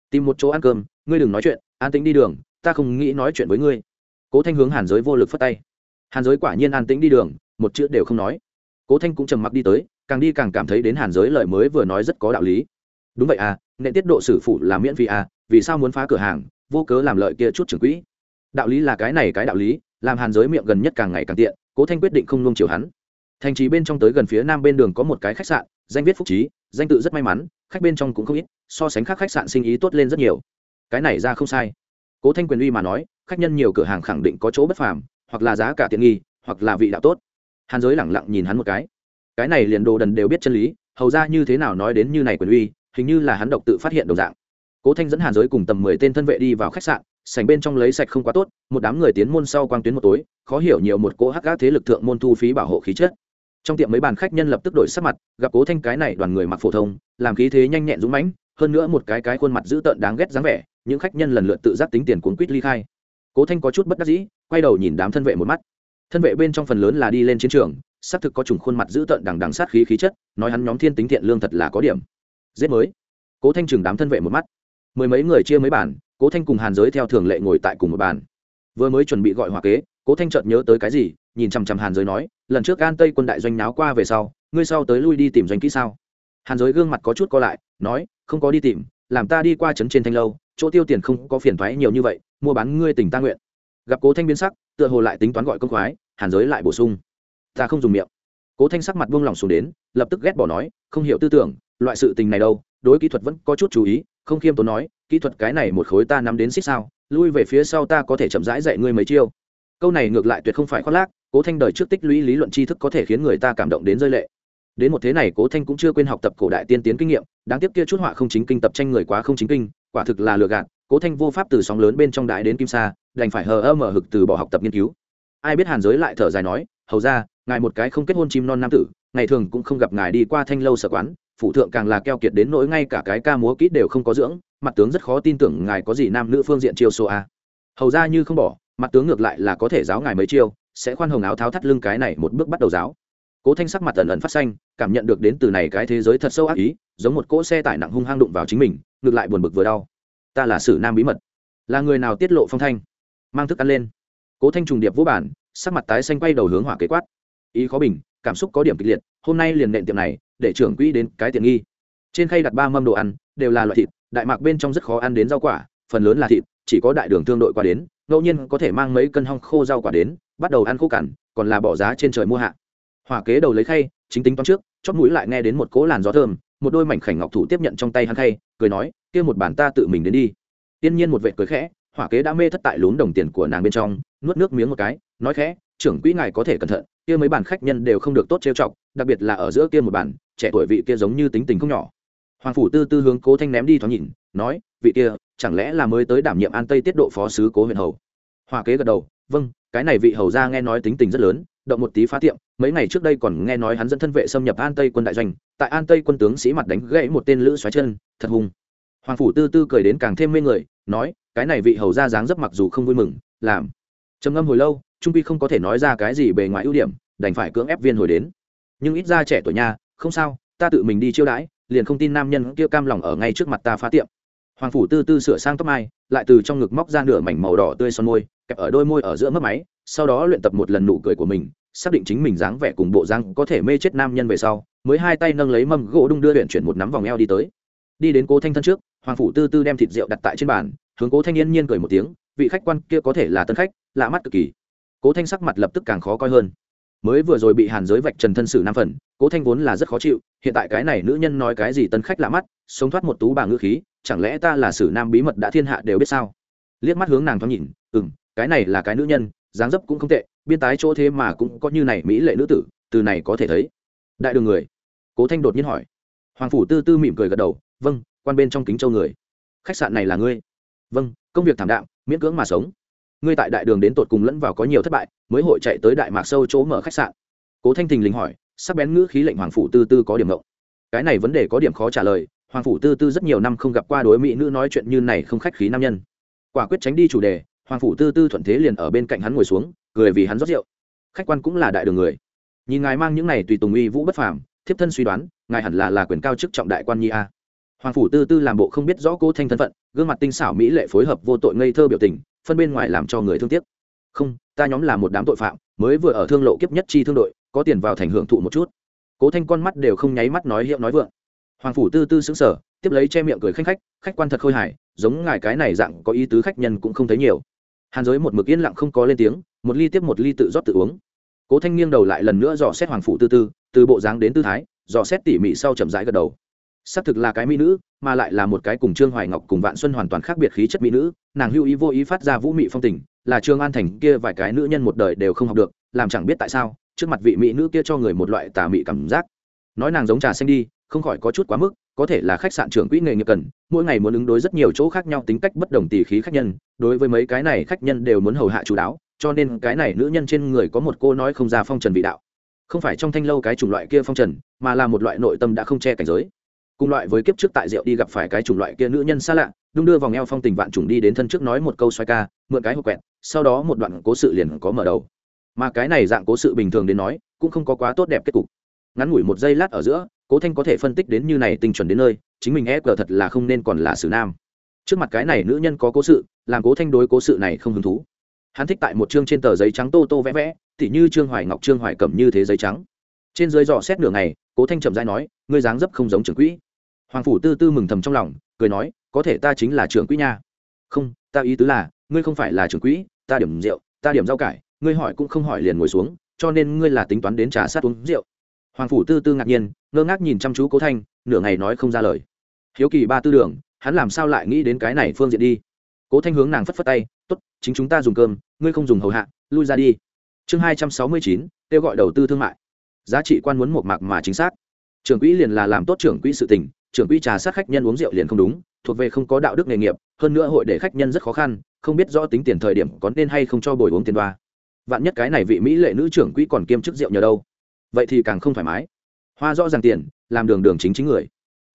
Tìm một chỗ ăn cơm, ngươi đừng nói chuyện, an tĩnh đi đường ta không nghĩ nói chuyện với ngươi. Cố thanh hướng hàn giới vô lực phất tay. Hàn giới quả nhiên an tĩnh đi đường, một chữ đều không nói. Cố thanh cũng trầm mặc đi tới, càng đi càng cảm thấy đến hàn giới lời mới vừa nói rất có đạo lý. Đúng vậy à nệ tiết độ sử phụ là miễn phí à vì sao muốn phá cửa hàng, vô cớ làm lợi kia chút trưởng quỹ. Đạo lý là cái này cái đạo lý, làm hàn giới miệng gần nhất càng ngày càng tiện, cố thanh quyết định không nung chiều hắn. Thành trì bên trong tới gần phía nam bên đường có một cái khách sạn, danh viết phúc trí, danh tự rất may mắn, khách bên trong cũng không ít, so sánh khác khách sạn sinh ý tốt lên rất nhiều. Cái này ra không sai cố thanh quyền uy mà nói, khách nhân nhiều cửa hàng khẳng định có chỗ bất phàm, hoặc là giá cả tiện nghi, hoặc là vị đạo tốt. Hàn giới lẳng lặng nhìn hắn một cái. Cái này liền đồ đần đều biết chân lý, hầu ra như thế nào nói đến như này quyền uy, hình như là hắn độc tự phát hiện đồng dạng. Cố thanh dẫn hàn giới cùng tầm mười tên thân vệ đi vào khách sạn sành bên trong lấy sạch không quá tốt, một đám người tiến môn sau quang tuyến một tối, khó hiểu nhiều một cỗ hắc gác thế lực thượng môn thu phí bảo hộ khí chất. Trong tiệm mấy bàn khách nhân lập tức đổi sắc mặt, gặp cố thanh cái này đoàn người mặc phổ thông, làm khí thế nhanh nhẹn dũng mãnh, hơn nữa một cái cái khuôn mặt dữ tợn đáng ghét dáng vẻ những khách nhân lần lượt tự giác tính tiền cuốn quýt ly khai. Cố thanh có chút bất đắc dĩ, quay đầu nhìn đám thân vệ một mắt. Thân vệ bên trong phần lớn là đi lên chiến trường, xác thực có trùng khuôn mặt dữ tợn đằng đằng sát khí khí chất, nói hắn nhóm thiên tính thiện lương thật là có điểm. Giết mới. Cố thanh chừng đám thân vệ một mắt. Mười mấy người chia mấy bản cố thanh cùng hàn giới theo thường lệ ngồi tại cùng một bàn. Vừa mới chuẩn bị gọi hòa kế, cố thanh chợt nhớ tới cái gì, nhìn chằm chằm hàn giới nói, lần trước an tây quân đại doanh náo qua về sau, ngươi sau tới lui đi tìm doanh kỹ sao? Hàn giới gương mặt có chút co lại, nói, không có đi tìm, làm ta đi qua trấn trên thanh lâu chỗ tiêu tiền không có phiền thoái nhiều như vậy, mua bán ngươi tỉnh ta nguyện. Gặp cố thanh biến sắc, tựa hồ lại tính toán gọi công khoái, hàn giới lại bổ sung. Ta không dùng miệng. Cố thanh sắc mặt buông lỏng xuống đến, lập tức ghét bỏ nói, không hiểu tư tưởng, loại sự tình này đâu, đối kỹ thuật vẫn có chút chú ý, không khiêm tốn nói, kỹ thuật cái này một khối ta nắm đến xích sao, lui về phía sau ta có thể chậm rãi dạy ngươi mấy chiêu. Câu này ngược lại tuyệt không phải khoác lác, cố thanh đời trước tích lũy lý luận tri thức có thể khiến người ta cảm động đến rơi lệ. Đến một thế này cố thanh cũng chưa quên học tập cổ đại tiên tiến kinh nghiệm, đáng tiếc kia chút họa không chính kinh tập tranh người quá không chính kinh quả thực là lừa gạt, cố thanh vô pháp từ sóng lớn bên trong đại đến kim sa, đành phải hờ ơ mở hực từ bỏ học tập nghiên cứu. Ai biết hàn giới lại thở dài nói, hầu ra, ngài một cái không kết hôn chim non nam tử, ngày thường cũng không gặp ngài đi qua thanh lâu sở quán phụ thượng càng là keo kiệt đến nỗi ngay cả cái ca múa kỹ đều không có dưỡng, mặt tướng rất khó tin tưởng ngài có gì nam nữ phương diện chiêu số a. Hầu ra như không bỏ, mặt tướng ngược lại là có thể giáo ngài mấy chiêu, sẽ khoan hồng áo tháo thắt lưng cái này một bước bắt đầu giáo. Cố thanh sắc mặt ẩn ẩn phát xanh, cảm nhận được đến từ này cái thế giới thật sâu ác ý, giống một cỗ xe tải nặng hung hăng đụng vào chính mình ngược lại buồn bực vừa đau. Ta là sử nam bí mật. Là người nào tiết lộ phong thanh? Mang thức ăn lên. Cố thanh trùng điệp vô bản sắc mặt tái xanh quay đầu hướng hỏa kế quát. Ý khó bình, cảm xúc có điểm kịch liệt, hôm nay liền nện tiệm này, để trưởng quỹ đến cái tiện nghi. Trên khay đặt ba mâm đồ ăn, đều là loại thịt, đại mạc bên trong rất khó ăn đến rau quả, phần lớn là thịt, chỉ có đại đường thương đội qua đến, ngẫu nhiên có thể mang mấy cân hong khô rau quả đến, bắt đầu ăn khô cằn, còn là bỏ giá trên trời mua hạ. Hỏa kế đầu lấy khay, chính tính toán trước, chót mũi lại nghe đến một cỗ làn gió thơm, một đôi mảnh khảnh ngọc thủ tiếp nhận trong tay hắn khay cười nói, kia một bản ta tự mình đến đi. Tiên nhiên một vệ cười khẽ, hỏa kế đã mê thất tại lún đồng tiền của nàng bên trong, nuốt nước miếng một cái, nói khẽ, trưởng quỹ ngài có thể cẩn thận, kia mấy bản khách nhân đều không được tốt trêu chọc, đặc biệt là ở giữa kia một bản trẻ tuổi vị kia giống như tính tình không nhỏ. Hoàng phủ tư tư hướng cố thanh ném đi thoáng nhìn, nói, vị kia, chẳng lẽ là mới tới đảm nhiệm an tây tiết độ phó sứ cố huyện hầu? Hòa kế gật đầu vâng cái này vị hầu ra nghe nói tính tình rất lớn, động một tí phá tiệm, mấy ngày trước đây còn nghe nói hắn dẫn thân vệ xâm nhập an tây quân đại doanh, tại an tây quân tướng sĩ mặt đánh gãy một tên lữ xoáy chân thật hung. Hoàng phủ tư tư cười đến càng thêm mê người, nói, cái này vị hầu ra dáng dấp mặc dù không vui mừng, làm. Trầm ngâm hồi lâu, trung pi không có thể nói ra cái gì bề ngoài ưu điểm, đành phải cưỡng ép viên hồi đến. Nhưng ít ra trẻ tuổi nha, không sao, ta tự mình đi chiêu đãi, liền không tin nam nhân kia cam lòng ở ngay trước mặt ta phá tiệm. Hoàng phủ tư tư sửa sang tóc mai, lại từ trong ngực móc ra nửa mảnh màu đỏ tươi son môi, kẹp ở đôi môi ở giữa mất máy, sau đó luyện tập một lần nụ cười của mình, xác định chính mình dáng vẻ cùng bộ răng có thể mê chết nam nhân về sau, mới hai tay nâng lấy mâm gỗ đung đưa luyện chuyển một nắm vòng eo đi tới đi đến cố thanh thân trước, hoàng phủ tư tư đem thịt rượu đặt tại trên bàn, hướng cố thanh yên nhiên cười một tiếng, vị khách quan kia có thể là tân khách, lạ mắt cực kỳ. Cố thanh sắc mặt lập tức càng khó coi hơn. Mới vừa rồi bị hàn giới vạch trần thân sử năm phần, cố thanh vốn là rất khó chịu, hiện tại cái này nữ nhân nói cái gì tân khách lạ mắt, sống thoát một tú bà ngữ khí, chẳng lẽ ta là sử nam bí mật đã thiên hạ đều biết sao? Liếc mắt hướng nàng thoáng nhìn ừ m cái này là cái nữ nhân, dáng dấp cũng không tệ biên tái chỗ thế mà cũng có như này mỹ lệ nữ tử, từ này có thể thấy. Đại đường người, cố thanh đột nhiên hỏi. Hoàng phủ tư tư mỉm cười gật đầu vâng quan bên trong kính châu người. Khách sạn này là ngươi. Vâng công việc thảm đạm, miễn cưỡng mà sống. Ngươi tại đại đường đến tột cùng lẫn vào có nhiều thất bại, mới hội chạy tới đại mạc sâu chỗ mở khách sạn. Cố thanh thình lình hỏi, sắc bén ngữ khí lệnh hoàng phủ tư tư có điểm ngộng. Cái này vấn đề có điểm khó trả lời, hoàng phủ tư tư rất nhiều năm không gặp qua đối mỹ nữ nói chuyện như này không khách khí nam nhân. Quả quyết tránh đi chủ đề, hoàng phủ tư tư thuận thế liền ở bên cạnh hắn ngồi xuống, cười vì hắn rót rượu. Khách quan cũng là đại đường người. Nhìn ngài mang những này tùy tùng uy vũ bất phàm, thiếp thân suy đoán, ngài hẳn là là quyền cao chức trọng đại quan nhi a hoàng phủ tư tư làm bộ không biết rõ Cố thanh thân phận, gương mặt tinh xảo mỹ lệ phối hợp vô tội ngây thơ biểu tình, phân bên ngoài làm cho người thương tiếc. Không, ta nhóm là một đám tội phạm, mới vừa ở thương lộ kiếp nhất chi thương đội, có tiền vào thành hưởng thụ một chút. Cố thanh con mắt đều không nháy mắt nói hiệu nói vượng. Hoàng phủ tư tư xứng sở tiếp lấy che miệng cười khanh khách khách quan thật khôi hài, giống ngài cái này dạng có ý tứ khách nhân cũng không thấy nhiều. Hàn giới một mực yên lặng không có lên tiếng, một ly tiếp một ly tự rót tự uống. Cố thanh nghiêng đầu lại lần nữa dò xét hoàng phủ tư tư, từ bộ dáng đến tư thái, dò xét tỉ mỉ sau chậm rãi gật đầu xác thực là cái mỹ nữ, mà lại là một cái cùng trương hoài ngọc cùng vạn xuân hoàn toàn khác biệt khí chất mỹ nữ. Nàng hưu ý vô ý phát ra vũ mị phong tình, là trương an thành kia vài cái nữ nhân một đời đều không học được, làm chẳng biết tại sao, trước mặt vị mỹ nữ kia cho người một loại tà mị cảm giác. Nói nàng giống trà xanh đi, không khỏi có chút quá mức, có thể là khách sạn trưởng quỹ nghề nghiệp cần, mỗi ngày muốn ứng đối rất nhiều chỗ khác nhau tính cách bất đồng tỷ khí khách nhân, đối với mấy cái này khách nhân đều muốn hầu hạ chú đáo, cho nên cái này nữ nhân trên người có một cô nói không ra phong trần vị đạo. Không phải trong thanh lâu cái chủng loại kia phong trần, mà là một loại nội tâm đã không che cảnh giới cùng loại với kiếp trước tại rượu đi gặp phải cái chủng loại kia nữ nhân xa lạ, đung đưa vòng eo phong tình vạn trùng đi đến thân trước nói một câu xoay ca, mượn cái hộp quẹt, sau đó một đoạn cố sự liền có mở đầu. Mà cái này dạng cố sự bình thường đến nói, cũng không có quá tốt đẹp kết cục. Ngắn ngủi một giây lát ở giữa, cố thanh có thể phân tích đến như này tinh chuẩn đến nơi, chính mình e cờ thật là không nên còn là xử nam. Trước mặt cái này nữ nhân có cố sự, làm cố thanh đối cố sự này không hứng thú. Hắn thích tại một chương trên tờ giấy trắng tô tô vẽ vẽ, tỉ như trương hoài ngọc, trương hoài cầm như thế giấy trắng. Trên dưới dò xét nửa ngày, cố thanh chậm dai nói, ngươi dáng dấp không giống trưởng quỹ hoàng phủ tư tư mừng thầm trong lòng, cười nói, có thể ta chính là trưởng quỹ nha. Không, ta ý tứ là, ngươi không phải là trưởng quỹ, ta điểm rượu, ta điểm rau cải, ngươi hỏi cũng không hỏi liền ngồi xuống, cho nên ngươi là tính toán đến trà sát uống rượu. Hoàng phủ tư tư ngạc nhiên, ngơ ngác nhìn chăm chú cố thanh, nửa ngày nói không ra lời. Hiếu kỳ ba tư đường, hắn làm sao lại nghĩ đến cái này phương diện đi? Cố thanh hướng nàng phất phất tay t ố t chính chúng ta dùng cơm, ngươi không dùng hầu hạ, lui ra đi. Chương hai trăm sáu mươi chín, kêu gọi đầu tư thương mại. Giá trị quan muốn một mạc mà chính xác. Trưởng quỹ liền là làm tốt trưởng quỹ sự tình trưởng quỹ trà sát khách nhân uống rượu liền không đúng, thuộc về không có đạo đức nghề nghiệp, hơn nữa hội để khách nhân rất khó khăn, không biết rõ tính tiền thời điểm có nên hay không cho bồi uống tiền đoa. Vạn nhất cái này vị mỹ lệ nữ trưởng quỹ còn kiêm chức rượu nhờ đâu? Vậy thì càng không thoải mái. Hoa rõ ràng tiền, làm đường đường chính chính người.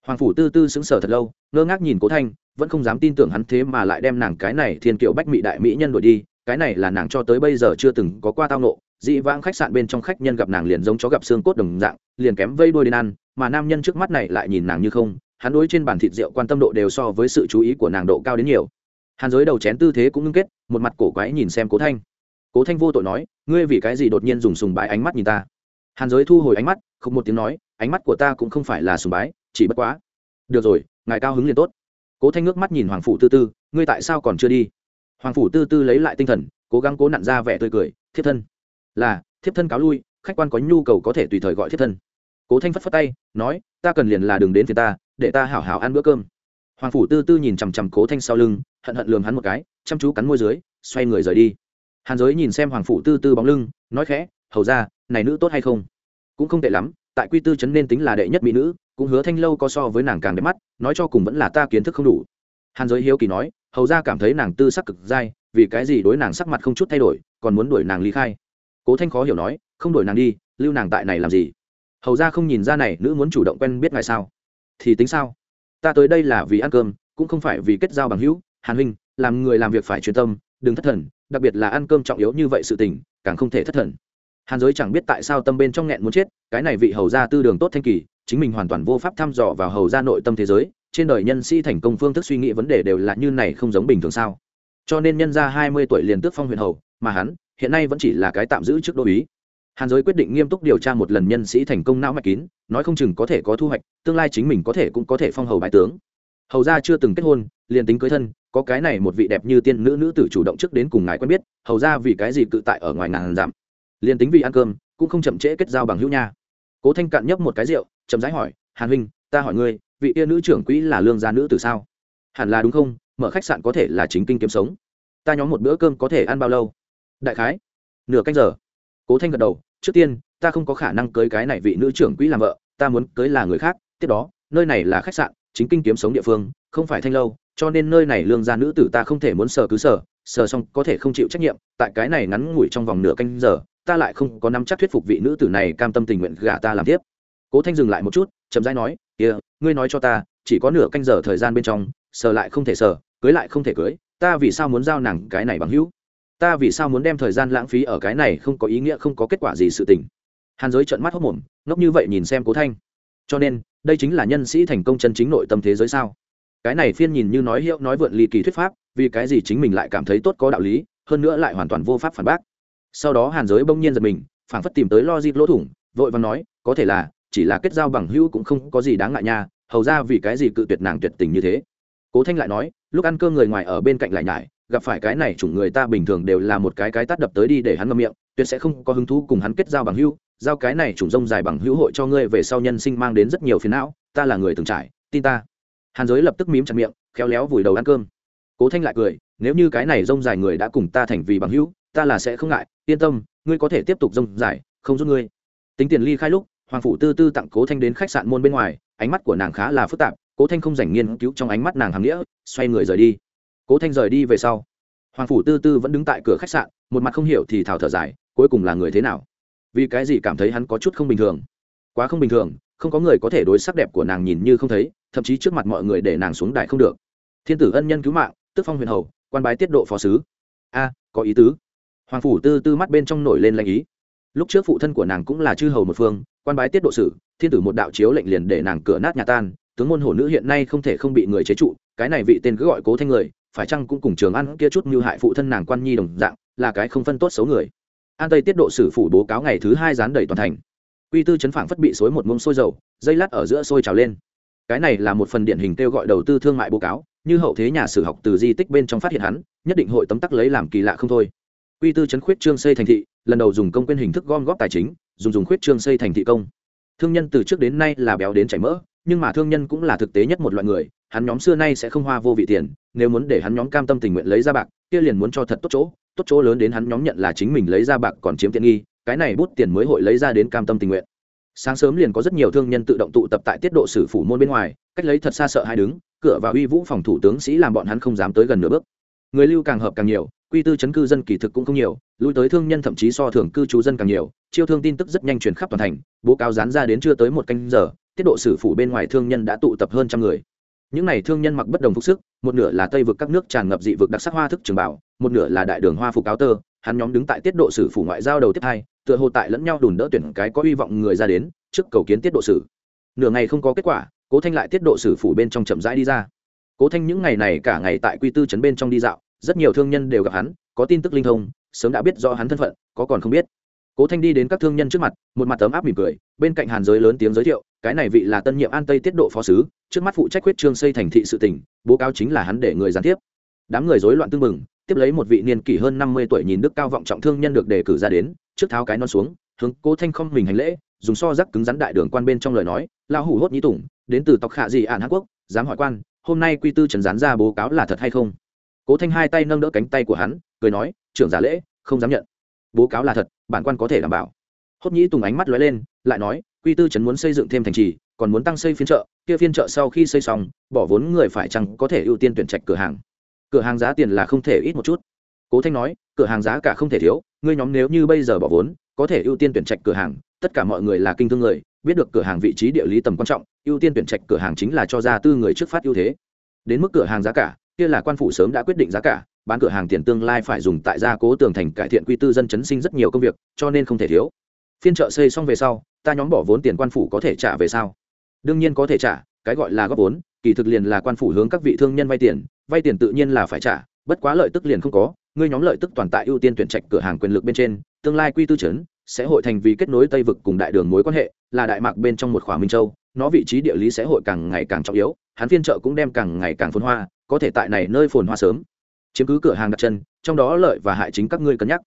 Hoàng phủ tư tư xứng sở thật lâu, ngơ ngác nhìn cố thanh, vẫn không dám tin tưởng hắn thế mà lại đem nàng cái này thiên kiệu bách mỹ đại mỹ nhân đổi đi, cái này là nàng cho tới bây giờ chưa từng có qua tao nộ dị vãng khách sạn bên trong khách nhân gặp nàng liền giống chó gặp xương cốt đồng dạng, liền kém vây đuôi đến ăn, mà nam nhân trước mắt này lại nhìn nàng như không, hắn đối trên bàn thịt rượu quan tâm độ đều so với sự chú ý của nàng độ cao đến nhiều. Hàn giới đầu chén tư thế cũng ngưng kết, một mặt cổ quái nhìn xem cố thanh. Cố thanh vô tội nói, ngươi vì cái gì đột nhiên dùng sùng bái ánh mắt nhìn ta? Hàn giới thu hồi ánh mắt, không một tiếng nói, ánh mắt của ta cũng không phải là sùng bái, chỉ bất quá. Được rồi, ngài cao hứng liền tốt. Cố thanh ngước mắt nhìn hoàng phủ tư tư, ngươi tại sao còn chưa đi? Hoàng phủ tư tư lấy lại tinh thần, cố gắng cố nặn ra vẻ tươi cười, thiếp thân là, thiếp thân cáo lui, khách quan có nhu cầu có thể tùy thời gọi thiếp thân. Cố thanh phất phất tay, nói, ta cần liền là đừng đến phía ta, để ta hảo hảo ăn bữa cơm. Hoàng phủ tư tư nhìn chằm chằm cố thanh sau lưng, hận hận lường hắn một cái, chăm chú cắn môi dưới, xoay người rời đi. Hàn giới nhìn xem hoàng phủ tư tư bóng lưng, nói khẽ, hầu ra, này nữ tốt hay không? Cũng không tệ lắm, tại quy tư chấn nên tính là đệ nhất mỹ nữ, cũng hứa thanh lâu có so với nàng càng đẹp mắt, nói cho cùng vẫn là ta kiến thức không đủ. Hàn giới hiếu kỳ nói, hầu ra cảm thấy nàng tư sắc cực dai, vì cái gì đối nàng sắc mặt không chút thay đổi, còn muốn đuổi nàng ly khai? Cố thanh khó hiểu nói, không đuổi nàng đi, lưu nàng tại này làm gì? Hầu ra không nhìn ra này, nữ muốn chủ động quen biết ngài sao? Thì tính sao? Ta tới đây là vì ăn cơm, cũng không phải vì kết giao bằng hữu. Hàn huynh, làm người làm việc phải chuyên tâm, đừng thất thần, đặc biệt là ăn cơm trọng yếu như vậy sự tình, càng không thể thất thần. Hàn giới chẳng biết tại sao tâm bên trong nghẹn muốn chết, cái này vị hầu gia tư đường tốt thanh kỳ, chính mình hoàn toàn vô pháp thăm dò vào hầu gia nội tâm thế giới, trên đời nhân sĩ thành công phương thức suy nghĩ vấn đề đều là như này không giống bình thường sao? Cho nên nhân ra hai mươi tuổi liền tước phong huyện hầu, mà hắn hiện nay vẫn chỉ là cái tạm giữ trước đô ý. Hàn giới quyết định nghiêm túc điều tra một lần nhân sĩ thành công não mạch kín, nói không chừng có thể có thu hoạch, tương lai chính mình có thể cũng có thể phong hầu bái tướng. Hầu ra chưa từng kết hôn, liền tính cưới thân, có cái này một vị đẹp như tiên nữ nữ tử chủ động trước đến cùng ngài quen biết, hầu ra vì cái gì cự tại ở ngoài ngàn giảm liền tính vì ăn cơm, cũng không chậm trễ kết giao bằng hữu nha. Cố thanh cạn nhấp một cái rượu, chậm rãi hỏi, hàn huynh, ta hỏi ngươi, vị yêu nữ trưởng quỹ là lương gia nữ từ sao? Hẳn là đúng không, mở khách sạn có thể là chính kinh kiếm sống. Ta nhóm một bữa cơm có thể ăn bao lâu? Đại khái nửa canh giờ. Cố thanh gật đầu trước tiên ta không có khả năng cưới cái này vị nữ trưởng quỹ làm vợ ta muốn cưới là người khác tiếp đó nơi này là khách sạn chính kinh kiếm sống địa phương không phải thanh lâu cho nên nơi này lương gia nữ tử ta không thể muốn sờ cứ sờ sờ xong có thể không chịu trách nhiệm tại cái này ngắn ngủi trong vòng nửa canh giờ ta lại không có nắm chắc thuyết phục vị nữ tử này cam tâm tình nguyện gả ta làm tiếp. Cố thanh dừng lại một chút chậm rãi nói kia、yeah, ngươi nói cho ta chỉ có nửa canh giờ thời gian bên trong sờ lại không thể sờ cưới lại không thể cưới ta vì sao muốn giao nàng cái này bằng hữu? Ta vì sao muốn đem thời gian lãng phí ở cái này không có ý nghĩa, không có kết quả gì sự tình. Hàn giới trợn mắt hốc mồm, ngốc như vậy nhìn xem cố thanh. Cho nên, đây chính là nhân sĩ thành công chân chính nội tâm thế giới sao? Cái này phiên nhìn như nói hiệu, nói vượn ly kỳ thuyết pháp, vì cái gì chính mình lại cảm thấy tốt có đạo lý, hơn nữa lại hoàn toàn vô pháp phản bác. Sau đó hàn giới bỗng nhiên giật mình phản phất tìm tới lo dịp lỗ thủng, vội và nói, có thể là, chỉ là kết giao bằng hữu cũng không có gì đáng ngại nha, hầu ra vì cái gì cự tuyệt nàng tuyệt tình như thế? Cố thanh lại nói, lúc ăn cơm người ngoài ở bên cạnh lại nhải gặp phải cái này chủng người ta bình thường đều là một cái cái tát đập tới đi để hắn ngậm miệng, tuyệt sẽ không có hứng thú cùng hắn kết giao bằng hữu, giao cái này chủng rông dài bằng hữu hội cho ngươi về sau nhân sinh mang đến rất nhiều phiền não, ta là người từng trải, tin ta. Hàn giới lập tức mím chặt miệng, khéo léo vùi đầu ăn cơm. Cố thanh lại cười, nếu như cái này rông dài người đã cùng ta thành vì bằng hữu, ta là sẽ không ngại, yên tâm, ngươi có thể tiếp tục rông dài, không giúp ngươi. Tính tiền ly khai lúc, hoàng phủ tư tư tặng cố thanh đến khách sạn môn bên ngoài, ánh mắt của nàng khá là phức tạp, cố thanh không dành nghiên cứu trong ánh mắt nàng hàm nghĩa, xoay người rời đi cố thanh rời đi về sau, hoàng phủ tư tư vẫn đứng tại cửa khách sạn, một mặt không hiểu thì thảo thở dài, cuối cùng là người thế nào? Vì cái gì cảm thấy hắn có chút không bình thường? Quá không bình thường, không có người có thể đối sắc đẹp của nàng nhìn như không thấy, thậm chí trước mặt mọi người để nàng xuống đài không được. Thiên tử ân nhân cứu mạng, tức phong huyền hầu, quan bái tiết độ phó sứ. A, có ý tứ. Hoàng phủ tư tư mắt bên trong nổi lên lanh ý. Lúc trước phụ thân của nàng cũng là chư hầu một phương, quan bái tiết độ sử, thiên tử một đạo chiếu lệnh liền để nàng cửa nát nhà tan, tướng môn hổ nữ hiện nay không thể không bị người chế trụ, cái này vị tên cứ gọi cố thanh người phải chăng cũng cùng trường ăn kia chút như hại phụ thân nàng quan nhi đồng dạng, là cái không phân tốt xấu người. An tây tiết độ sử phủ bố cáo ngày thứ hai dán đầy toàn thành. Quy tư chấn phảng phất bị xối một mông sôi dầu, dây lát ở giữa sôi trào lên. Cái này là một phần điển hình kêu gọi đầu tư thương mại bố cáo, như hậu thế nhà sử học từ di tích bên trong phát hiện hắn, nhất định hội tấm tắc lấy làm kỳ lạ không thôi. Quy tư chấn khuyết trương xây thành thị, lần đầu dùng công quên hình thức gom góp tài chính, dùng dùng khuyết trương xây thành thị công. Thương nhân từ trước đến nay là béo đến chảy mỡ, nhưng mà thương nhân cũng là thực tế nhất một loại người hắn nhóm xưa nay sẽ không hoa vô vị tiền, nếu muốn để hắn nhóm cam tâm tình nguyện lấy ra bạc, kia liền muốn cho thật tốt chỗ tốt chỗ lớn đến hắn nhóm nhận là chính mình lấy ra bạc còn chiếm tiện nghi, cái này bút tiền mới hội lấy ra đến cam tâm tình nguyện. Sáng sớm liền có rất nhiều thương nhân tự động tụ tập tại tiết độ sử phủ môn bên ngoài, cách lấy thật xa sợ hai đứng, cửa và uy vũ phòng thủ tướng sĩ làm bọn hắn không dám tới gần nửa bước. Người lưu càng hợp càng nhiều, quy tư chấn cư dân kỳ thực cũng không nhiều, lui tới thương nhân thậm chí so thường cư trú dân càng nhiều, chiêu thương tin tức rất nhanh truyền khắp toàn thành, bố cáo dán ra đến chưa tới một canh giờ, tiết độ sử phủ bên ngoài thương nhân đã tụ tập hơn trăm người những này thương nhân mặc bất đồng phục sức, một nửa là tây vực các nước tràn ngập dị vực đặc sắc hoa thức trường bảo một nửa là đại đường hoa phục áo tơ, hắn nhóm đứng tại tiết độ sử phủ ngoại giao đầu tiếp hai, tựa hồ tại lẫn nhau đùn đỡ tuyển cái có hy vọng người ra đến, trước cầu kiến tiết độ sử. Nửa ngày không có kết quả, cố thanh lại tiết độ sử phủ bên trong chậm rãi đi ra. Cố thanh những ngày này cả ngày tại quy tư trấn bên trong đi dạo, rất nhiều thương nhân đều gặp hắn, có tin tức linh thông, sớm đã biết rõ hắn thân phận, có còn không biết cố thanh đi đến các thương nhân trước mặt, một mặt tấm áp mỉm cười, bên cạnh hàn giới lớn tiếng giới thiệu, cái này vị là tân nhiệm an tây tiết độ phó sứ, trước mắt phụ trách quyết trương xây thành thị sự tỉnh bố cáo chính là hắn để người gián tiếp. Đám người rối loạn tưng mừng tiếp lấy một vị niên kỷ hơn năm mươi tuổi nhìn đức cao vọng trọng thương nhân được đề cử ra đến, trước tháo cái non xuống, hướng cố thanh không mình hành lễ, dùng so rắc cứng rắn đại đường quan bên trong lời nói lao hủ hốt nhĩ tủng đến từ tộc khạ dị ạn hàn quốc, dám hỏi quan, hôm nay quy tư trần gián ra bố cáo là thật hay không? Cố thanh hai tay nâng đỡ cánh tay của hắn, cười nói, trưởng giả lễ, không dám nhận bố cáo là thật, bản quan có thể đảm bảo. Hốt nhĩ tùng ánh mắt lóe lên, lại nói, quy tư trấn muốn xây dựng thêm thành trì, còn muốn tăng xây phiên chợ, kia phiên chợ sau khi xây xong, bỏ vốn người phải chăng có thể ưu tiên tuyển trạch cửa hàng. Cửa hàng giá tiền là không thể ít một chút. Cố thanh nói, cửa hàng giá cả không thể thiếu, ngươi nhóm nếu như bây giờ bỏ vốn, có thể ưu tiên tuyển trạch cửa hàng, tất cả mọi người là kinh thương người, biết được cửa hàng vị trí địa lý tầm quan trọng, ưu tiên tuyển trạch cửa hàng chính là cho ra tư người trước phát ưu thế. Đến mức cửa hàng giá cả, kia là quan phủ sớm đã quyết định giá cả bán cửa hàng tiền tương lai phải dùng tại gia cố tường thành cải thiện quy tư dân chấn sinh rất nhiều công việc, cho nên không thể thiếu. Phiên chợ xây xong về sau, ta nhóm bỏ vốn tiền quan phủ có thể trả về sao? Đương nhiên có thể trả, cái gọi là góp vốn, kỳ thực liền là quan phủ hướng các vị thương nhân vay tiền vay tiền tự nhiên là phải trả, bất quá lợi tức liền không có, ngươi nhóm lợi tức toàn tại ưu tiên tuyển trạch cửa hàng quyền lực bên trên, tương lai quy tư chấn sẽ hội thành vì kết nối tây vực cùng đại đường mối quan hệ, là đại mạc bên trong một khỏa minh châu, nó vị trí địa lý sẽ hội càng ngày càng trọng yếu, hắn phiên chợ cũng đem càng ngày càng phồn hoa, có thể tại này nơi phồn hoa sớm chiếm cứ cửa hàng đặt chân, trong đó lợi và hại chính các ngươi cân nhắc.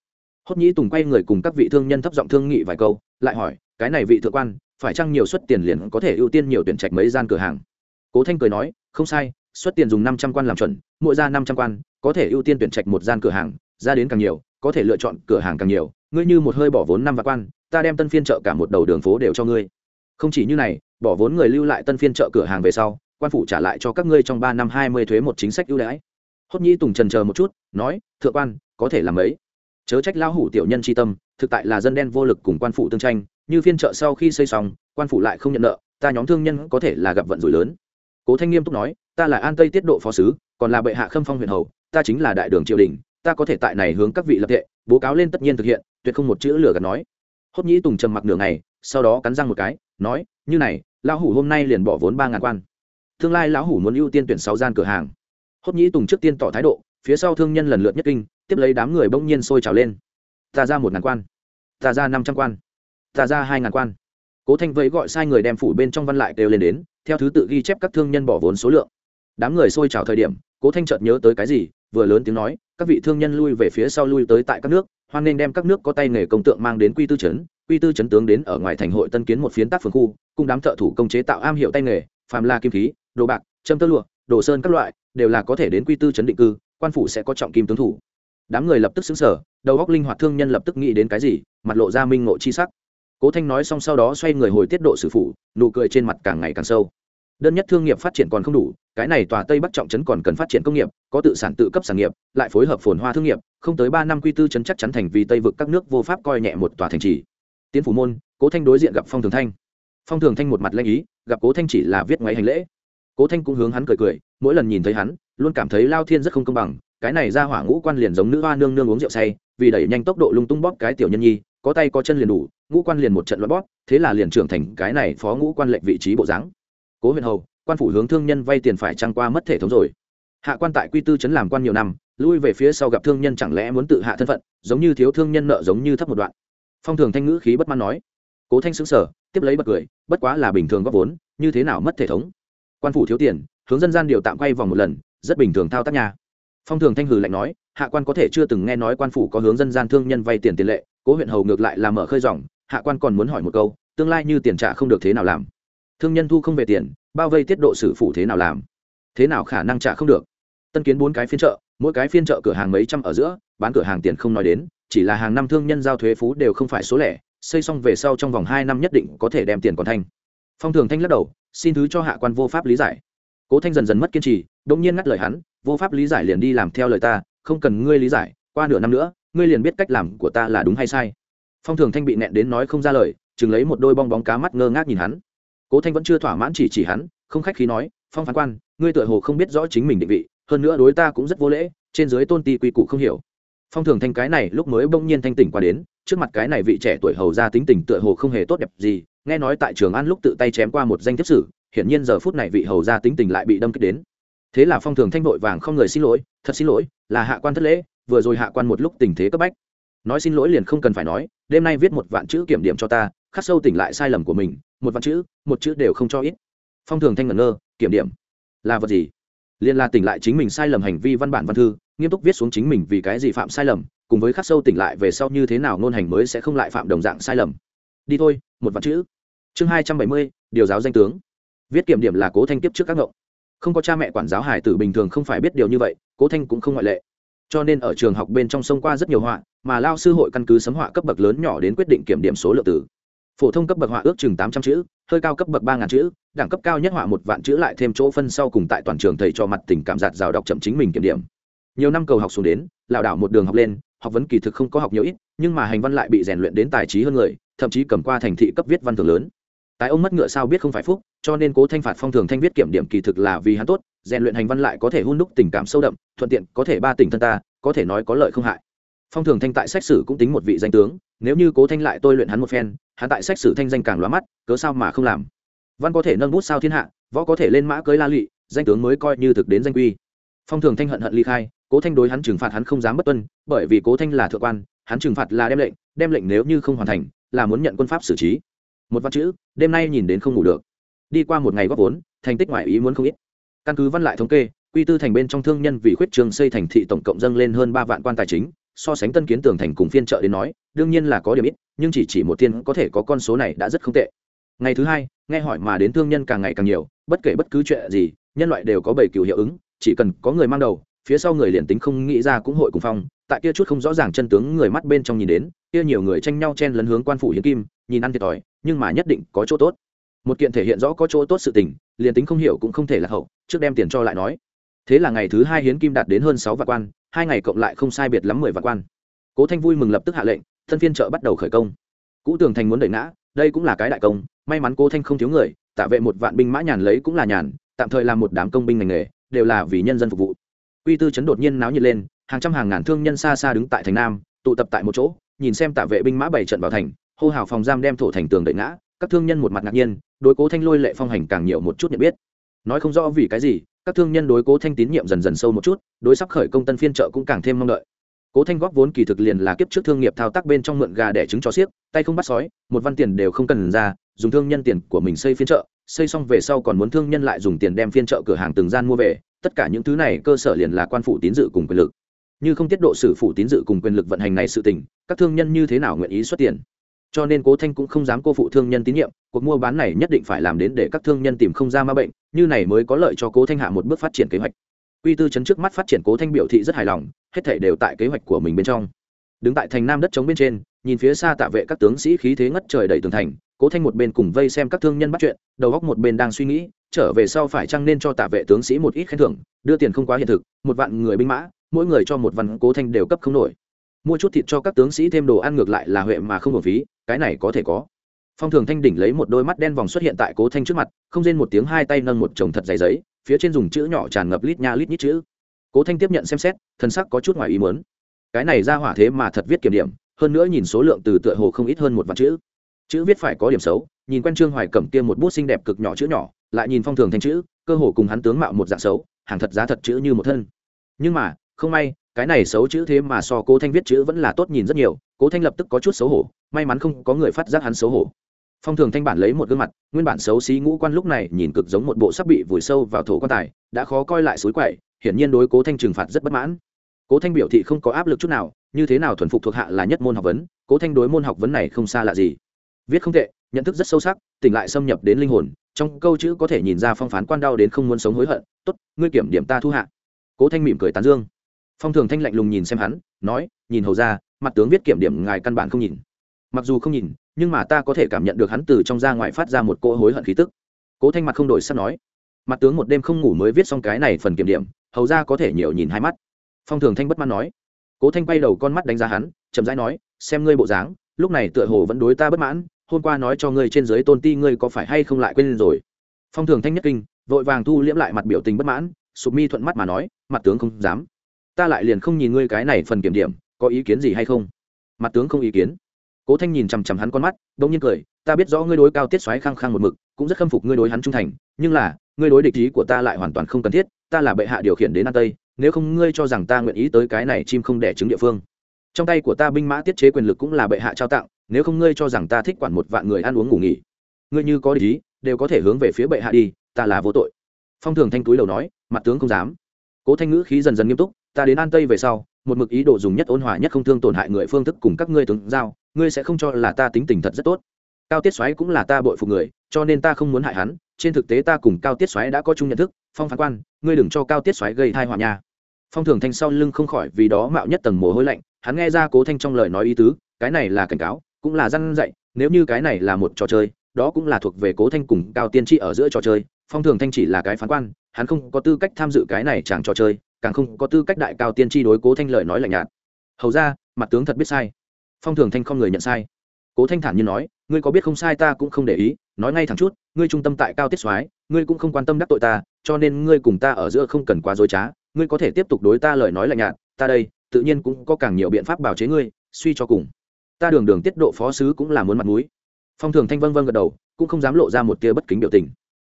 Hốt nhĩ tùng quay người cùng các vị thương nhân thấp giọng thương nghị vài câu, lại hỏi, cái này vị thượng quan, phải chăng nhiều suất tiền liền có thể ưu tiên nhiều tuyển trạch mấy gian cửa hàng? Cố thanh cười nói, không sai, suất tiền dùng năm trăm quan làm chuẩn, mỗi ra năm trăm quan, có thể ưu tiên tuyển trạch một gian cửa hàng, ra đến càng nhiều, có thể lựa chọn cửa hàng càng nhiều. Ngươi như một hơi bỏ vốn năm vạn quan, ta đem tân phiên chợ cả một đầu đường phố đều cho ngươi. Không chỉ như này, bỏ vốn người lưu lại tân phiên chợ cửa hàng về sau, quan phủ trả lại cho các ngươi trong ba năm hai mươi thuế một chính sách ưu đãi hốt nhĩ tùng trần chờ một chút, nói, thượng quan, có thể làm ấy. Chớ trách lão hủ tiểu nhân tri tâm, thực tại là dân đen vô lực cùng quan phủ tương tranh, như phiên chợ sau khi xây xong, quan phủ lại không nhận nợ, ta nhóm thương nhân có thể là gặp vận rủi lớn. Cố thanh nghiêm túc nói, ta là an tây tiết độ phó sứ, còn là bệ hạ khâm phong huyện hầu, ta chính là đại đường triều đình, ta có thể tại này hướng các vị lập tệ bố cáo lên tất nhiên thực hiện, tuyệt không một chữ lửa gạt nói. Hốt nhĩ tùng trầm mặc nửa ngày, sau đó cắn răng một cái, nói, như này, lão hủ hôm nay liền bỏ vốn ba ngàn quan. Tương lai lão hủ muốn ưu tiên tuyển sáu gian cửa hàng hốt nhĩ tùng trước tiên tỏ thái độ, phía sau thương nhân lần lượt nhất kinh, tiếp lấy đám người bỗng nhiên sôi trào lên. Ta ra một ngàn quan, ta ra năm trăm quan, ta ra hai ngàn quan. Cố thanh vẫy gọi sai người đem phủ bên trong văn lại đều lên đến, theo thứ tự ghi chép các thương nhân bỏ vốn số lượng. Đám người sôi trào thời điểm, cố thanh chợt nhớ tới cái gì, vừa lớn tiếng nói, các vị thương nhân lui về phía sau lui tới tại các nước, hoan nên đem các nước có tay nghề công tượng mang đến quy tư trấn, quy tư trấn tướng đến ở ngoài thành hội tân kiến một phiến tác phường khu, cùng đám thợ thủ công chế tạo am hiệu tay nghề, phàm la kim khí, đồ bạc, châm tơ lụa, đồ sơn các loại đều là có thể đến quy tư chấn định cư, quan phủ sẽ có trọng kim tướng thủ. Đám người lập tức xứng sở đầu góc linh hoạt thương nhân lập tức nghĩ đến cái gì, mặt lộ ra minh ngộ chi sắc. Cố thanh nói xong sau đó xoay người hồi tiết độ sử phụ nụ cười trên mặt càng ngày càng sâu. Đơn nhất thương nghiệp phát triển còn không đủ, cái này tòa tây bắc trọng trấn còn cần phát triển công nghiệp, có tự sản tự cấp sản nghiệp, lại phối hợp phồn hoa thương nghiệp, không tới ba năm quy tư chấn chắc chắn thành vì tây vực các nước vô pháp coi nhẹ một tòa thành trì. Tiến phủ môn, cố thanh đối diện gặp phong thường thanh. Phong thường thanh một mặt lanh ý, gặp cố thanh chỉ là viết ngoáy hành lễ. Cố thanh cũng hướng hắn cười cười mỗi lần nhìn thấy hắn, luôn cảm thấy lao thiên rất không công bằng, cái này ra hỏa ngũ quan liền giống nữ hoa nương nương uống rượu say, vì đẩy nhanh tốc độ lung tung bóp cái tiểu nhân nhi, có tay có chân liền đủ, ngũ quan liền một trận loạn bóp, thế là liền trưởng thành cái này phó ngũ quan lệnh vị trí bộ dáng. Cố huyện hầu, quan phủ hướng thương nhân vay tiền phải trăng qua mất thể thống rồi? Hạ quan tại quy tư chấn làm quan nhiều năm, lui về phía sau gặp thương nhân chẳng lẽ muốn tự hạ thân phận, giống như thiếu thương nhân nợ giống như thấp một đoạn. Phong thường thanh ngữ khí bất mãn nói. Cố thanh xứng sở tiếp lấy bật cười, bất quá là bình thường góp vốn, như thế nào mất thể thống? Quan phủ thiếu tiền hướng dân gian điều tạm quay vòng một lần, rất bình thường thao tác nhà phong thường thanh hừ lạnh nói, hạ quan có thể chưa từng nghe nói quan phủ có hướng dân gian thương nhân vay tiền tiền lệ, cố huyện hầu ngược lại là mở khơi dòng, hạ quan còn muốn hỏi một câu, tương lai như tiền trả không được thế nào làm? Thương nhân thu không về tiền, bao vây tiết độ xử phủ thế nào làm? Thế nào khả năng trả không được? Tân kiến bốn cái phiên chợ, mỗi cái phiên chợ cửa hàng mấy trăm ở giữa, bán cửa hàng tiền không nói đến, chỉ là hàng năm thương nhân giao thuế phú đều không phải số lẻ, xây xong về sau trong vòng hai năm nhất định có thể đem tiền còn thanh. Phong thường thanh lắc đầu, xin thứ cho hạ quan vô pháp lý giải cố thanh dần dần mất kiên trì đông nhiên ngắt lời hắn, vô pháp lý giải liền đi làm theo lời ta, không cần ngươi lý giải, qua nửa năm nữa, ngươi liền biết cách làm của ta là đúng hay sai. Phong thường thanh bị nẹn đến nói không ra lời, chừng lấy một đôi bong bóng cá mắt ngơ ngác nhìn hắn. Cố thanh vẫn chưa thỏa mãn chỉ chỉ hắn, không khách khí nói, phong phán quan, ngươi tựa hồ không biết rõ chính mình định vị, hơn nữa đối ta cũng rất vô lễ, trên dưới tôn ti quy củ không hiểu. Phong thường thanh cái này lúc mới bỗng nhiên thanh tỉnh qua đến, trước mặt cái này vị trẻ tuổi hầu ra tính tình tựa hồ không hề tốt đẹp gì, nghe nói tại trường an lúc tự tay chém qua một danh tiếp sử hiển nhiên giờ phút này vị hầu ra tính tình lại bị đâm kích đến. Thế là phong thường thanh vội vàng không người xin lỗi, thật xin lỗi, là hạ quan thất lễ, vừa rồi hạ quan một lúc tình thế cấp bách. Nói xin lỗi liền không cần phải nói, đêm nay viết một vạn chữ kiểm điểm cho ta, khắc sâu tỉnh lại sai lầm của mình, một vạn chữ, một chữ đều không cho ít. Phong thường thanh ngẩn ngơ, kiểm điểm? Là vật gì? Liên la tỉnh lại chính mình sai lầm hành vi văn bản văn thư, nghiêm túc viết xuống chính mình vì cái gì phạm sai lầm, cùng với khắc sâu tỉnh lại về sau như thế nào ngôn hành mới sẽ không lại phạm đồng dạng sai lầm. Đi thôi, một vạn chữ. Chương hai trăm bảy mươi, điều giáo danh tướng viết kiểm điểm là cố thanh tiếp trước các ngộng. Không có cha mẹ quản giáo hải tử bình thường không phải biết điều như vậy, cố thanh cũng không ngoại lệ. Cho nên ở trường học bên trong sông qua rất nhiều họa, mà lao sư hội căn cứ sấm họa cấp bậc lớn nhỏ đến quyết định kiểm điểm số lượng tử phổ thông cấp bậc họa ước chừng tám trăm chữ, hơi cao cấp bậc ba ngàn chữ, đẳng cấp cao nhất họa một vạn chữ lại thêm chỗ phân sau cùng tại toàn trường thầy cho mặt tình cảm giạt rào đọc chậm chính mình kiểm điểm. Nhiều năm cầu học xuống đến, lảo đảo một đường học lên, học vấn kỳ thực không có học nhiều ít, nhưng mà hành văn lại bị rèn luyện đến tài trí hơn người, thậm chí cầm qua thành thị cấp viết văn thường lớn. Tại ông mất ngựa sao biết không phải phúc cho nên cố thanh phạt phong thường thanh viết kiểm điểm kỳ thực là vì hắn tốt, rèn luyện hành văn lại có thể hôn đúc tình cảm sâu đậm, thuận tiện, có thể ba tình thân ta, có thể nói có lợi không hại. Phong thường thanh tại sách sử cũng tính một vị danh tướng, nếu như cố thanh lại tôi luyện hắn một phen, hắn tại sách sử thanh danh càng lóa mắt, cớ sao mà không làm? Văn có thể nâng bút sao thiên hạ, võ có thể lên mã cưới la lụy, danh tướng mới coi như thực đến danh quy. Phong thường thanh hận hận ly khai, cố thanh đối hắn trừng phạt hắn không dám bất tuân, bởi vì cố thanh là thượng quan, hắn trừng phạt là đem lệnh đem lệnh nếu như không hoàn thành, là muốn nhận quân pháp xử trí. Một văn chữ, đêm nay nhìn đến không ngủ được đi qua một ngày góp vốn, thành tích ngoại ý muốn không ít. Căn cứ văn lại thống kê, quy tư thành bên trong thương nhân vì khuyết trường xây thành thị tổng cộng dâng lên hơn ba vạn quan tài chính, so sánh tân kiến tường thành cùng phiên chợ đến nói, đương nhiên là có điểm ít, nhưng chỉ chỉ một tiên có thể có con số này đã rất không tệ. Ngày thứ hai, nghe hỏi mà đến thương nhân càng ngày càng nhiều, bất kể bất cứ chuyện gì, nhân loại đều có bảy cựu hiệu ứng, chỉ cần có người mang đầu, phía sau người liền tính không nghĩ ra cũng hội cùng phong, tại kia chút không rõ ràng chân tướng người mắt bên trong nhìn đến, kia nhiều người tranh nhau chen lấn hướng quan phủ hiến kim, nhìn ăn thiệt thòi, nhưng mà nhất định có chỗ tốt một kiện thể hiện rõ có chỗ tốt sự tình, liền tính không hiểu cũng không thể là hậu, trước đem tiền cho lại nói. Thế là ngày thứ hai hiến kim đạt đến hơn sáu vạn quan, hai ngày cộng lại không sai biệt lắm mười vạn quan. Cố thanh vui mừng lập tức hạ lệnh, thân phiên chợ bắt đầu khởi công. Cũ tường thành muốn đẩy ngã, đây cũng là cái đại công, may mắn cố thanh không thiếu người, tạ vệ một vạn binh mã nhàn lấy cũng là nhàn, tạm thời làm một đám công binh ngành nghề, đều là vì nhân dân phục vụ. Quy tư chấn đột nhiên náo nhiệt lên, hàng trăm hàng ngàn thương nhân xa xa đứng tại thành nam, tụ tập tại một chỗ, nhìn xem tạ vệ binh mã bảy trận vào thành, hô hào phòng giam đem thổ thành tường đẩy ngã, các thương nhân một mặt ngạc nhiên đối cố thanh lôi lệ phong hành càng nhiều một chút nhận biết. Nói không rõ vì cái gì, các thương nhân đối cố thanh tín nhiệm dần dần sâu một chút, đối sắp khởi công tân phiên trợ cũng càng thêm mong đợi. Cố thanh góp vốn kỳ thực liền là kiếp trước thương nghiệp thao tác bên trong mượn gà đẻ trứng cho xiếc, tay không bắt sói, một văn tiền đều không cần ra, dùng thương nhân tiền của mình xây phiên chợ, xây xong về sau còn muốn thương nhân lại dùng tiền đem phiên chợ cửa hàng từng gian mua về, tất cả những thứ này cơ sở liền là quan phụ tín dự cùng quyền lực. Như không tiết độ sử phụ tín dự cùng quyền lực vận hành này sự tình, các thương nhân như thế nào nguyện ý xuất tiền? Cho nên cố thanh cũng không dám cô phụ thương nhân tín nhiệm, cuộc mua bán này nhất định phải làm đến để các thương nhân tìm không ra ma bệnh, như này mới có lợi cho cố thanh hạ một bước phát triển kế hoạch. Quy tư chấn trước mắt phát triển cố thanh biểu thị rất hài lòng, hết thể đều tại kế hoạch của mình bên trong. Đứng tại thành nam đất chống bên trên, nhìn phía xa tạ vệ các tướng sĩ khí thế ngất trời đầy tường thành, cố thanh một bên cùng vây xem các thương nhân bắt chuyện, đầu góc một bên đang suy nghĩ, trở về sau phải chăng nên cho tạ vệ tướng sĩ một ít khen thưởng, đưa tiền không quá hiện thực, một vạn người binh mã, mỗi người cho một văn cố thanh đều cấp không nổi. Mua chút thịt cho các tướng sĩ thêm đồ ăn ngược lại là huệ mà không hưởng phí cái này có thể có. Phong thường thanh đỉnh lấy một đôi mắt đen vòng xuất hiện tại cố thanh trước mặt, không rên một tiếng hai tay nâng một chồng thật dày giấy, phía trên dùng chữ nhỏ tràn ngập lít nha lít nhít chữ. Cố thanh tiếp nhận xem xét thân sắc có chút ngoài ý muốn. Cái này ra hỏa thế mà thật viết kiểm điểm, hơn nữa nhìn số lượng từ tựa hồ không ít hơn một vạn chữ. Chữ viết phải có điểm xấu, nhìn quen trương hoài cẩm kia một bút xinh đẹp cực nhỏ chữ nhỏ, lại nhìn phong thường thanh chữ, cơ hồ cùng hắn tướng mạo một dạng xấu, hàng thật giá thật chữ như một thân. Nhưng mà, không may, cái này xấu chữ thế mà so cố thanh viết chữ vẫn là tốt nhìn rất nhiều, cố thanh lập tức có chút xấu hổ may mắn không có người phát giác hắn xấu hổ. Phong thường thanh bản lấy một gương mặt, nguyên bản xấu xí ngũ quan lúc này nhìn cực giống một bộ sắp bị vùi sâu vào thổ quan tài, đã khó coi lại suối quậy, hiển nhiên đối cố thanh trừng phạt rất bất mãn. Cố thanh biểu thị không có áp lực chút nào, như thế nào thuần phục thuộc hạ là nhất môn học vấn, cố thanh đối môn học vấn này không xa lạ gì. Viết không tệ, nhận thức rất sâu sắc, tỉnh lại xâm nhập đến linh hồn, trong câu chữ có thể nhìn ra phong phán quan đau đến không muốn sống hối hận, tốt, ngươi kiểm điểm ta thu hạ. Cố thanh mỉm cười tán dương. Phong thường thanh lạnh lùng nhìn xem hắn, nói, nhìn hầu ra, mặt tướng viết kiểm điểm ngài căn bản không nhìn mặc dù không nhìn, nhưng mà ta có thể cảm nhận được hắn từ trong ra ngoài phát ra một cỗ hối hận khí tức. Cố thanh mặt không đổi sắp nói, mặt tướng một đêm không ngủ mới viết xong cái này phần kiểm điểm, hầu ra có thể nhiều nhìn hai mắt. Phong thường thanh bất mãn nói. Cố thanh quay đầu con mắt đánh giá hắn, chậm rãi nói, xem ngươi bộ dáng, lúc này tựa hồ vẫn đối ta bất mãn, hôm qua nói cho ngươi trên dưới tôn ti ngươi có phải hay không lại quên rồi? Phong thường thanh nhất kinh, vội vàng thu liễm lại mặt biểu tình bất mãn, sụp mi thuận mắt mà nói, mặt tướng không dám. Ta lại liền không nhìn ngươi cái này phần kiểm điểm, có ý kiến gì hay không? Mặt tướng không ý kiến cố thanh nhìn chằm chằm hắn con mắt đông nhiên cười, ta biết rõ ngươi đối cao tiết xoáy khăng khăng một mực, cũng rất khâm phục ngươi đối hắn trung thành, nhưng là, ngươi đối địch ý của ta lại hoàn toàn không cần thiết, ta là bệ hạ điều khiển đến an tây, nếu không ngươi cho rằng ta nguyện ý tới cái này chim không đẻ trứng địa phương. Trong tay của ta binh mã tiết chế quyền lực cũng là bệ hạ trao tặng, nếu không ngươi cho rằng ta thích quản một vạn người ăn uống ngủ nghỉ. Ngươi như có địch ý, đều có thể hướng về phía bệ hạ đi, ta là vô tội. Phong thường thanh túi đầu nói, mặt tướng không dám. Cố thanh ngữ khí dần dần nghiêm túc ta đến an tây về sau, một mực ý đồ dùng nhất ôn hòa nhất không thương tổn hại người phương thức cùng các ngươi tướng giao, ngươi sẽ không cho là ta tính tình thật rất tốt. Cao tiết xoáy cũng là ta bội phục người, cho nên ta không muốn hại hắn, trên thực tế ta cùng cao tiết xoáy đã có chung nhận thức, phong phán quan, ngươi đừng cho cao tiết xoáy gây thai họa nha. Phong thường thanh sau lưng không khỏi vì đó mạo nhất tầng mồ hôi lạnh, hắn nghe ra cố thanh trong lời nói ý tứ, cái này là cảnh cáo, cũng là răn dạy, nếu như cái này là một trò chơi, đó cũng là thuộc về cố thanh cùng cao tiên tri ở giữa trò chơi, phong thường thanh chỉ là cái phán quan, hắn không có tư cách tham dự cái này chẳng trò chơi càng không có tư cách đại cao tiên tri đối cố thanh lời nói lạnh nhạt. Hầu ra, mặt tướng thật biết sai. Phong thường thanh không người nhận sai. Cố thanh thản như nói, ngươi có biết không sai ta cũng không để ý, nói ngay thẳng chút, ngươi trung tâm tại cao tiết soái, ngươi cũng không quan tâm đắc tội ta, cho nên ngươi cùng ta ở giữa không cần quá dối trá, ngươi có thể tiếp tục đối ta lời nói lạnh nhạt, ta đây, tự nhiên cũng có càng nhiều biện pháp bảo chế ngươi, suy cho cùng. Ta đường đường tiết độ phó sứ cũng là muốn mặt mũi. Phong thường thanh vân vân gật đầu, cũng không dám lộ ra một tia bất kính biểu tình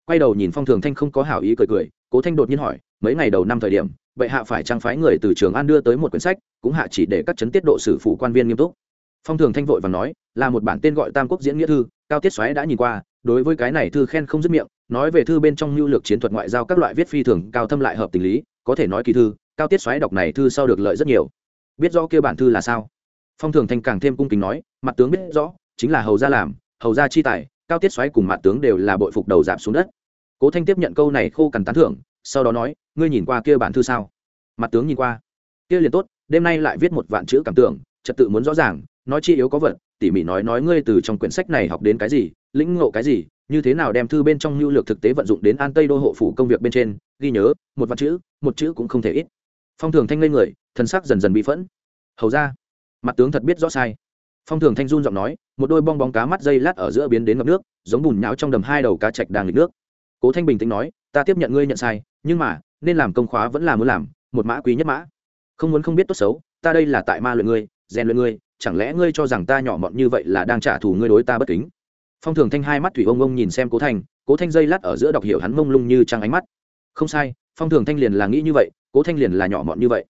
quay đầu nhìn phong thường thanh không có hảo ý cười cười, cố thanh đột nhiên hỏi, mấy ngày đầu năm thời điểm, vậy hạ phải trang phái người từ trường an đưa tới một quyển sách, cũng hạ chỉ để các chấn tiết độ sử phụ quan viên nghiêm túc. Phong thường thanh vội và nói, là một bản tên gọi tam quốc diễn nghĩa thư, cao tiết xoáy đã nhìn qua, đối với cái này thư khen không dứt miệng, nói về thư bên trong nhu lược chiến thuật ngoại giao các loại viết phi thường, cao thâm lại hợp tình lý, có thể nói kỳ thư, cao tiết xoáy đọc này thư sau được lợi rất nhiều. Biết rõ kia bản thư là sao? Phong thường thanh càng thêm cung kính nói, mặt tướng biết rõ, chính là hầu gia làm, hầu gia chi tài cao tiết xoáy cùng mặt tướng đều là bội phục đầu giảm xuống đất. Cố thanh tiếp nhận câu này khô cằn tán thưởng, sau đó nói, ngươi nhìn qua kia bản thư sao? Mặt tướng nhìn qua, kia liền tốt, đêm nay lại viết một vạn chữ cảm tưởng, trật tự muốn rõ ràng, nói chi yếu có vật, tỉ mỉ nói nói ngươi từ trong quyển sách này học đến cái gì, lĩnh ngộ cái gì, như thế nào đem thư bên trong lưu lược thực tế vận dụng đến an tây đô hộ phủ công việc bên trên, ghi nhớ, một vạn chữ, một chữ cũng không thể ít. Phong thường thanh lên người thân sắc dần dần bị phẫn. Hầu ra. Mặt tướng thật biết rõ sai. Phong thường thanh run giọng nói một đôi bong bóng cá mắt dây lát ở giữa biến đến ngập nước, giống bùn nhão trong đầm hai đầu cá chạch đang lịch nước. Cố thanh bình tĩnh nói, ta tiếp nhận ngươi nhận sai, nhưng mà, nên làm công khóa vẫn là muốn làm, một mã quý nhất mã. Không muốn không biết tốt xấu, ta đây là tại ma luyện ngươi, rèn luyện ngươi, chẳng lẽ ngươi cho rằng ta nhỏ mọn như vậy là đang trả thù ngươi đối ta bất kính? Phong thường thanh hai mắt thủy ông ông nhìn xem cố thanh cố thanh dây lát ở giữa đọc hiểu hắn mông lung như trăng ánh mắt. Không sai, phong thường thanh liền là nghĩ như vậy, cố thanh liền là nhỏ mọn như vậy.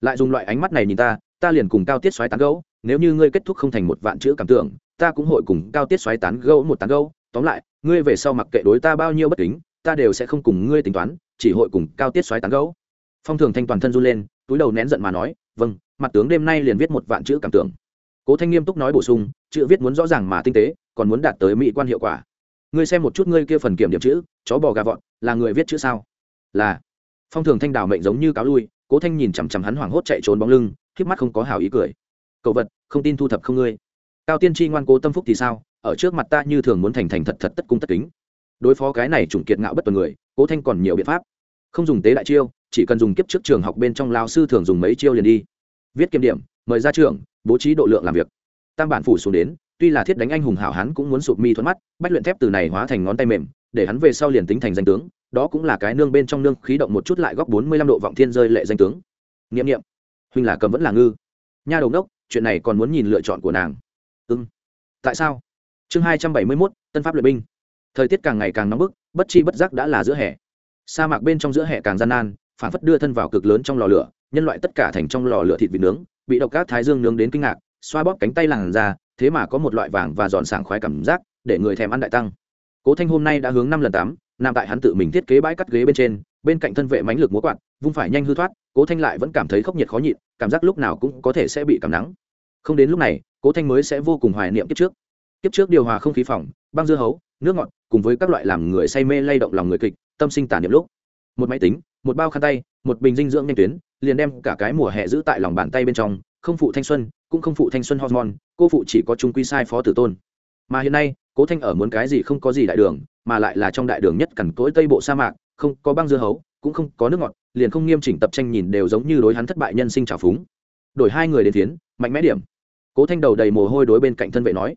Lại dùng loại ánh mắt này nhìn ta ta liền cùng cao tiết xoáy tán gẫu, nếu như ngươi kết thúc không thành một vạn chữ cảm tưởng ta cũng hội cùng cao tiết xoáy tán gẫu một tán gẫu. Tóm lại, ngươi về sau mặc kệ đối ta bao nhiêu bất kính, ta đều sẽ không cùng ngươi tính toán, chỉ hội cùng cao tiết xoáy tán gẫu. Phong thường thanh toàn thân run lên, túi đầu nén giận mà nói vâng mặt tướng đêm nay liền viết một vạn chữ cảm tưởng. Cố thanh nghiêm túc nói bổ sung, chữ viết muốn rõ ràng mà tinh tế, còn muốn đạt tới mỹ quan hiệu quả. Ngươi xem một chút ngươi kia phần kiểm điểm chữ, chó bò gà vọn là người viết chữ sao? Là. Phong thường thanh đào mệnh giống như cáo lui, cố thanh nhìn chằm chằm hắn hoảng hốt chạy trốn bóng lưng k mắt không có hào ý cười. Cậu vật, không tin thu thập không ngươi cao tiên tri ngoan cố tâm phúc thì sao? Ở trước mặt ta như thường muốn thành thành thật thật tất cung tất kính. Đối phó cái này chủng kiệt ngạo bất tuần người, cố thanh còn nhiều biện pháp. Không dùng tế đại chiêu, chỉ cần dùng kiếp trước trường học bên trong lao sư thường dùng mấy chiêu liền đi. Viết kiểm điểm, mời ra trường, bố trí độ lượng làm việc. Tam bản phủ xuống đến, tuy là thiết đánh anh hùng hảo hán cũng muốn sụp mi thuận mắt, bách luyện thép từ này hóa thành ngón tay mềm, để hắn về sau liền tính thành danh tướng, đó cũng là cái nương bên trong nương khí động một chút lại góc bốn mươi lăm độ vọng thiên rơi lệ danh tướng. N i ệ m n i ệ m huynh là cầm vẫn là ngư. Nha đầu đốc, chuyện này còn muốn nhìn lựa chọn của nàng ưng tại sao? Chương hai trăm bảy mươi mốt, tân pháp luyện binh. Thời tiết càng ngày càng nóng bức, bất chi bất giác đã là giữa hè. Sa mạc bên trong giữa hè càng gian nan, phản phất đưa thân vào cực lớn trong lò lửa, nhân loại tất cả thành trong lò lửa thịt vịt nướng, bị độc cát thái dương nướng đến kinh ngạc, xoa bóp cánh tay làn ra thế mà có một loại vàng và giòn sảng khoái cảm giác, để người thèm ăn đại tăng. Cố thanh hôm nay đã hướng năm lần tám, nằm tại hắn tự mình thiết kế bãi cắt ghế bên trên, bên cạnh thân vệ mánh lực múa quạt, vung phải nhanh hư thoát, cố thanh lại vẫn cảm thấy khốc nhiệt khó nhịn, cảm giác lúc nào cũng có thể sẽ bị cảm nắng. Không đến lúc này cố thanh mới sẽ vô cùng hoài niệm kiếp trước. Kiếp trước điều hòa không khí phòng, băng dưa hấu, nước ngọt, cùng với các loại làm người say mê lay động lòng người kịch, tâm sinh tản niệm lúc. Một máy tính, một bao khăn tay, một bình dinh dưỡng nhanh tuyến, liền đem cả cái mùa hè giữ tại lòng bàn tay bên trong, không phụ thanh xuân, cũng không phụ thanh xuân hormone, cô phụ chỉ có trung quy sai phó tử tôn. Mà hiện nay, cố thanh ở muốn cái gì không có gì đại đường, mà lại là trong đại đường nhất cằn cỗi tây bộ sa mạc, không có băng dưa hấu, cũng không có nước ngọt, liền không nghiêm chỉnh tập tranh nhìn đều giống như đối hắn thất bại nhân sinh trào phúng. Đổi hai người đến tiến mạnh mẽ điểm cố thanh đầu đầy mồ hôi đối bên cạnh thân vệ nói.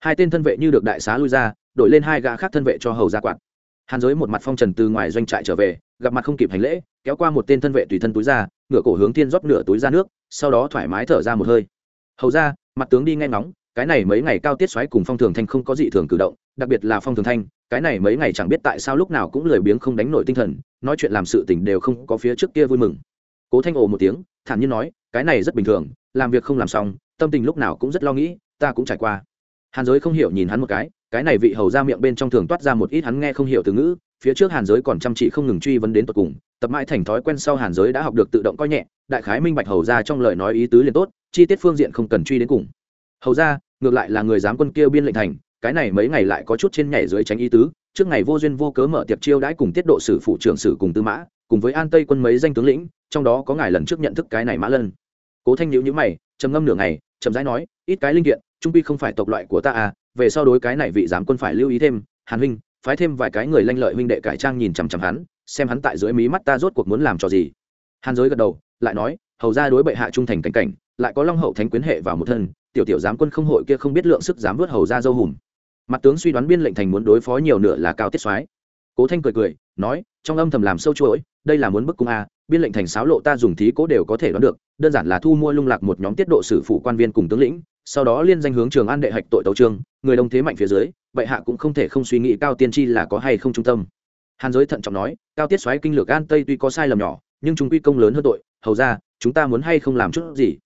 Hai tên thân vệ như được đại xá lui ra, đổi lên hai gã khác thân vệ cho hầu ra quạt. Hàn giới một mặt phong trần từ ngoài doanh trại trở về, gặp mặt không kịp hành lễ, kéo qua một tên thân vệ tùy thân túi ra, ngửa cổ hướng thiên rót nửa túi ra nước, sau đó thoải mái thở ra một hơi. Hầu ra, mặt tướng đi nghe ngóng, cái này mấy ngày cao tiết xoáy cùng phong thường thanh không có gì thường cử động, đặc biệt là phong thường thanh, cái này mấy ngày chẳng biết tại sao lúc nào cũng lười biếng không đánh nổi tinh thần, nói chuyện làm sự tình đều không có phía trước kia vui mừng. Cố thanh ồ một tiếng, thản nhiên nói, cái này rất bình thường, làm việc không làm xong tâm tình lúc nào cũng rất lo nghĩ, ta cũng trải qua. Hàn giới không hiểu nhìn hắn một cái cái này vị hầu ra miệng bên trong thường toát ra một ít hắn nghe không hiểu từ ngữ, phía trước hàn giới còn chăm chỉ không ngừng truy vấn đến tột cùng, tập mãi thành thói quen sau hàn giới đã học được tự động coi nhẹ, đại khái minh bạch hầu ra trong lời nói ý tứ liền tốt, chi tiết phương diện không cần truy đến cùng. Hầu ra, ngược lại là người giám quân kia biên lệnh thành, cái này mấy ngày lại có chút trên nhảy dưới tránh ý tứ, trước ngày vô duyên vô cớ mở tiệp chiêu đãi cùng tiết độ sử phụ trưởng sử cùng tư mã, cùng với an tây quân mấy danh tướng lĩnh, trong đó có ngài lần trước nhận thức cái này mã lân. Cố thanh nhữ nhữ mày, trầm ngâm nửa ngày chậm rãi nói, ít cái linh kiện, trung pi không phải tộc loại của ta à về sau đối cái này vị giám quân phải lưu ý thêm, hàn huynh, phái thêm vài cái người lanh lợi huynh đệ cải trang nhìn chằm chằm hắn, xem hắn tại dưới mí mắt ta rốt cuộc muốn làm cho gì. Hàn giới gật đầu, lại nói, hầu ra đối bệ hạ trung thành cảnh cảnh, lại có long hậu thánh quyến hệ vào một thân, tiểu tiểu giám quân không hội kia không biết lượng sức dám vớt hầu ra dâu hùm. Mặt tướng suy đoán biên lệnh thành muốn đối phó nhiều nửa là cao tiết soái. Cố thanh cười cười, nói, trong âm thầm làm sâu chuỗi đây là muốn bức cung a, biên lệnh thành sáo lộ ta dùng thí cố đều có thể đoán được, đơn giản là thu mua lung lạc một nhóm tiết độ sử phụ quan viên cùng tướng lĩnh, sau đó liên danh hướng trường an đệ hạch tội tấu trương, người đông thế mạnh phía dưới bệ hạ cũng không thể không suy nghĩ cao tiên tri là có hay không trung tâm. Hàn giới thận trọng nói, cao tiết xoáy kinh lược an tây tuy có sai lầm nhỏ, nhưng chúng quy công lớn hơn tội, hầu ra, chúng ta muốn hay không làm chút gì?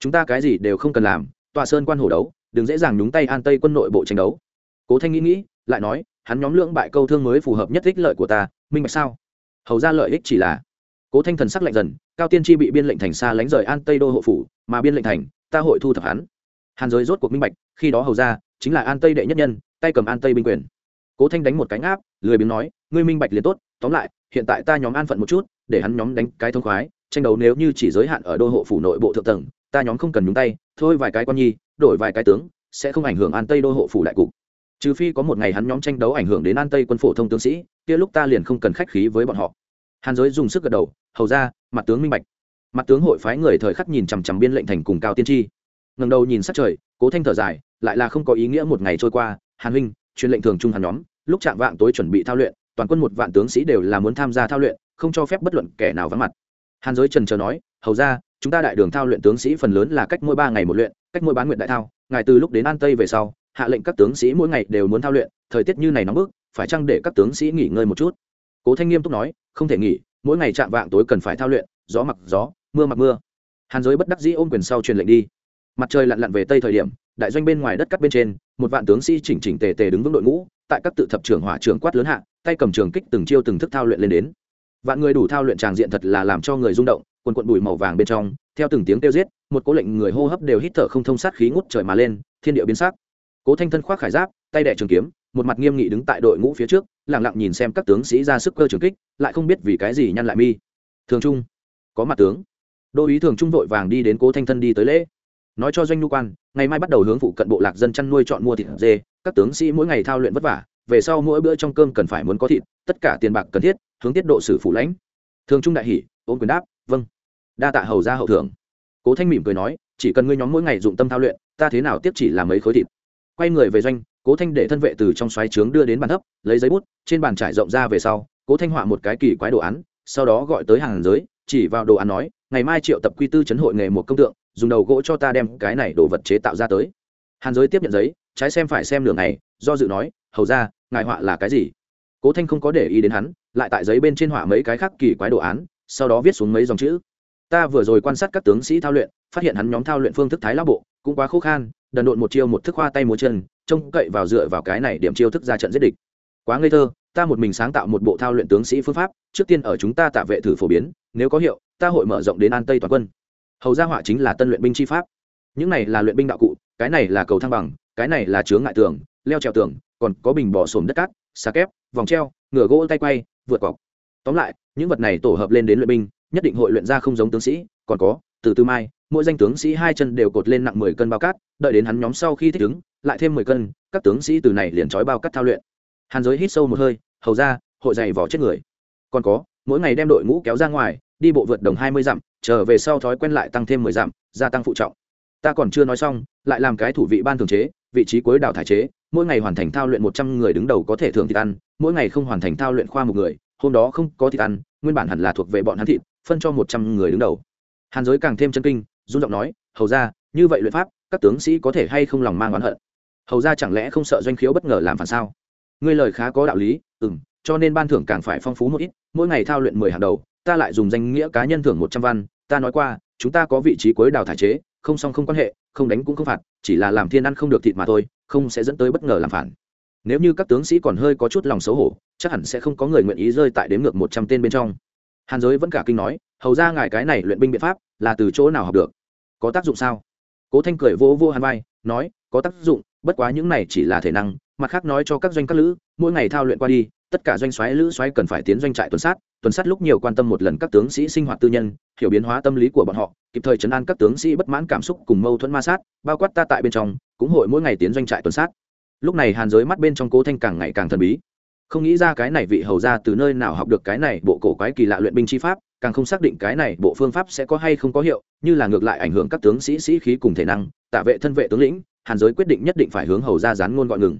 Chúng ta cái gì đều không cần làm, tòa sơn quan hổ đấu, đừng dễ dàng nhúng tay an tây quân nội bộ tranh đấu. Cố thanh nghĩ nghĩ, lại nói, hắn nhóm lưỡng bại câu thương mới phù hợp nhất ích lợi của ta, minh bạch sao? Hầu ra lợi ích chỉ là cố thanh thần sắc lạnh dần, cao tiên tri bị biên lệnh thành xa lánh rời an tây đô hộ phủ, mà biên lệnh thành, ta hội thu thập hắn. Hàn giới rốt cuộc minh bạch, khi đó hầu ra chính là an tây đệ nhất nhân, tay cầm an tây binh quyền. Cố thanh đánh một cánh áp lười biếng nói, ngươi minh bạch liền tốt, tóm lại, hiện tại ta nhóm an phận một chút, để hắn nhóm đánh cái thông khoái, tranh đấu nếu như chỉ giới hạn ở đô hộ phủ nội bộ thượng tầng, ta nhóm không cần nhúng tay, thôi vài cái quan nhi, đổi vài cái tướng, sẽ không ảnh hưởng an tây đô hộ phủ đại cục. Trừ phi có một ngày hắn nhóm tranh đấu ảnh hưởng đến an tây quân phổ thông tướng sĩ kia lúc ta liền không cần khách khí với bọn họ. Hàn giới dùng sức gật đầu, hầu ra, mặt tướng minh bạch. Mặt tướng hội phái người thời khắc nhìn chằm chằm biên lệnh thành cùng cao tiên tri. Ngầm đầu nhìn sát trời, cố thanh thở dài, lại là không có ý nghĩa một ngày trôi qua. Hàn huynh, truyền lệnh thường trung hàn nhóm, lúc chạm vạng tối chuẩn bị thao luyện, toàn quân một vạn tướng sĩ đều là muốn tham gia thao luyện, không cho phép bất luận kẻ nào vắng mặt. Hàn giới trần chờ nói, hầu ra, chúng ta đại đường thao luyện tướng sĩ phần lớn là cách mỗi ba ngày một luyện, cách mỗi bán nguyện đại thao, ngài từ lúc đến an tây về sau, hạ lệnh các tướng sĩ mỗi ngày đều muốn thao luyện, thời tiết như này nóng bức phải chăng để các tướng sĩ nghỉ ngơi một chút? Cố thanh nghiêm túc nói, không thể nghỉ, mỗi ngày chạm vạng tối cần phải thao luyện, gió mặc gió, mưa mặc mưa. Hàn giới bất đắc dĩ ôm quyền sau truyền lệnh đi. Mặt trời lặn lặn về tây thời điểm, đại doanh bên ngoài đất cắt bên trên, một vạn tướng sĩ chỉnh chỉnh tề tề đứng vững đội ngũ, tại các tự thập trưởng hỏa trưởng quát lớn hạ, tay cầm trường kích từng chiêu từng thức thao luyện lên đến. Vạn người đủ thao luyện tràng diện thật là làm cho người rung động, quần quận bụi màu vàng bên trong, theo từng tiếng kêu giết, một cố lệnh người hô hấp đều hít thở không thông sát khí ngút trời mà lên, thiên địa biến sắc. Cố thanh thân khoác khải giáp, tay đẻ trường kiếm một mặt nghiêm nghị đứng tại đội ngũ phía trước lẳng lặng nhìn xem các tướng sĩ ra sức cơ trường kích, lại không biết vì cái gì nhăn lại mi. Thường trung, có mặt tướng. Đô ý thường trung vội vàng đi đến cố thanh thân đi tới lễ. Nói cho doanh nhu quan, ngày mai bắt đầu hướng phụ cận bộ lạc dân chăn nuôi chọn mua thịt dê, các tướng sĩ mỗi ngày thao luyện vất vả, về sau mỗi bữa trong cơm cần phải muốn có thịt, tất cả tiền bạc cần thiết, hướng tiết độ sử phụ lãnh. Thường trung đại hỷ ôm quyền đáp vâng. Đa tạ hầu ra hậu thưởng cố thanh mỉm cười nói, chỉ cần ngươi nhóm mỗi ngày dụng tâm thao luyện, ta thế nào tiếp chỉ là mấy khối thịt. Quay người về doanh cố thanh để thân vệ từ trong xoáy trướng đưa đến bàn thấp, lấy giấy bút, trên bàn trải rộng ra về sau, cố thanh họa một cái kỳ quái đồ án, sau đó gọi tới hàng giới, chỉ vào đồ án nói, ngày mai triệu tập quy tư chấn hội nghề một công tượng, dùng đầu gỗ cho ta đem cái này đồ vật chế tạo ra tới. Hàn giới tiếp nhận giấy, trái xem phải xem đường này do dự nói, hầu ra, ngài họa là cái gì? Cố thanh không có để ý đến hắn, lại tại giấy bên trên họa mấy cái khác kỳ quái đồ án, sau đó viết xuống mấy dòng chữ. Ta vừa rồi quan sát các tướng sĩ thao luyện, phát hiện hắn nhóm thao luyện phương thức thái lao bộ, cũng quá khô khan, đần độn một chiêu một thức hoa tay múa chân trông cậy vào dựa vào cái này điểm chiêu thức ra trận giết địch. Quá ngây thơ, ta một mình sáng tạo một bộ thao luyện tướng sĩ phương pháp, trước tiên ở chúng ta tạ vệ thử phổ biến, nếu có hiệu, ta hội mở rộng đến an tây toàn quân. Hầu gia họa chính là tân luyện binh chi pháp. Những này là luyện binh đạo cụ, cái này là cầu thăng bằng, cái này là chướng ngại tường, leo trèo tường, còn có bình bỏ sồn đất cát, xà kép, vòng treo, ngựa gỗ tay quay, vượt cọc. Tóm lại, những vật này tổ hợp lên đến luyện binh, nhất định hội luyện ra không giống tướng sĩ, còn có, từ tư mai mỗi danh tướng sĩ hai chân đều cột lên nặng mười cân bao cát, đợi đến hắn nhóm sau khi thích ứng, lại thêm mười cân, các tướng sĩ từ này liền trói bao cát thao luyện. Hàn giới hít sâu một hơi, hầu ra, hội dày vỏ chết người. Còn có, mỗi ngày đem đội ngũ kéo ra ngoài, đi bộ vượt đồng hai mươi dặm, trở về sau thói quen lại tăng thêm mười dặm, gia tăng phụ trọng. Ta còn chưa nói xong, lại làm cái thủ vị ban thường chế, vị trí cuối đảo thải chế, mỗi ngày hoàn thành thao luyện một trăm người đứng đầu có thể thưởng thịt ăn, mỗi ngày không hoàn thành thao luyện khoa một người, hôm đó không có thịt ăn, nguyên bản hẳn là thuộc về bọn hắn thịt, phân cho một trăm người đứng đầu. Hàn giới càng thêm chân kinh run giọng nói, hầu ra như vậy luyện pháp, các tướng sĩ có thể hay không lòng mang oán hận? Hầu ra chẳng lẽ không sợ doanh khiếu bất ngờ làm phản sao? Ngươi lời khá có đạo lý ừ m cho nên ban thưởng càng phải phong phú một ít, mỗi ngày thao luyện mười hàng đầu, ta lại dùng danh nghĩa cá nhân thưởng một trăm văn, ta nói qua, chúng ta có vị trí cuối đào thải chế, không xong không quan hệ, không đánh cũng không phạt, chỉ là làm thiên ăn không được thịt mà thôi, không sẽ dẫn tới bất ngờ làm phản. Nếu như các tướng sĩ còn hơi có chút lòng xấu hổ, chắc hẳn sẽ không có người nguyện ý rơi tại đếm ngược một trăm tên bên trong. Hàn giới vẫn cả kinh nói, hầu ra ngài cái này luyện binh biện pháp là từ chỗ nào học được? Có tác dụng sao? Cố thanh cười vô vô hàn vai, nói, có tác dụng, bất quá những này chỉ là thể năng, mặt khác nói cho các doanh các lữ, mỗi ngày thao luyện qua đi, tất cả doanh xoáy lữ xoáy cần phải tiến doanh trại tuần sát tuần sát lúc nhiều quan tâm một lần các tướng sĩ sinh hoạt tư nhân, hiểu biến hóa tâm lý của bọn họ, kịp thời chấn an các tướng sĩ bất mãn cảm xúc cùng mâu thuẫn ma sát, bao quát ta tại bên trong, cũng hội mỗi ngày tiến doanh trại tuần sát. Lúc này hàn giới mắt bên trong cố thanh càng ngày càng thần bí. Không nghĩ ra cái này vị hầu ra từ nơi nào học được cái này bộ cổ quái kỳ lạ luyện binh chi pháp càng không xác định cái này bộ phương pháp sẽ có hay không có hiệu, như là ngược lại ảnh hưởng các tướng sĩ sĩ khí cùng thể năng tạ vệ thân vệ tướng lĩnh, hàn giới quyết định nhất định phải hướng hầu ra dán ngôn gọi ngừng.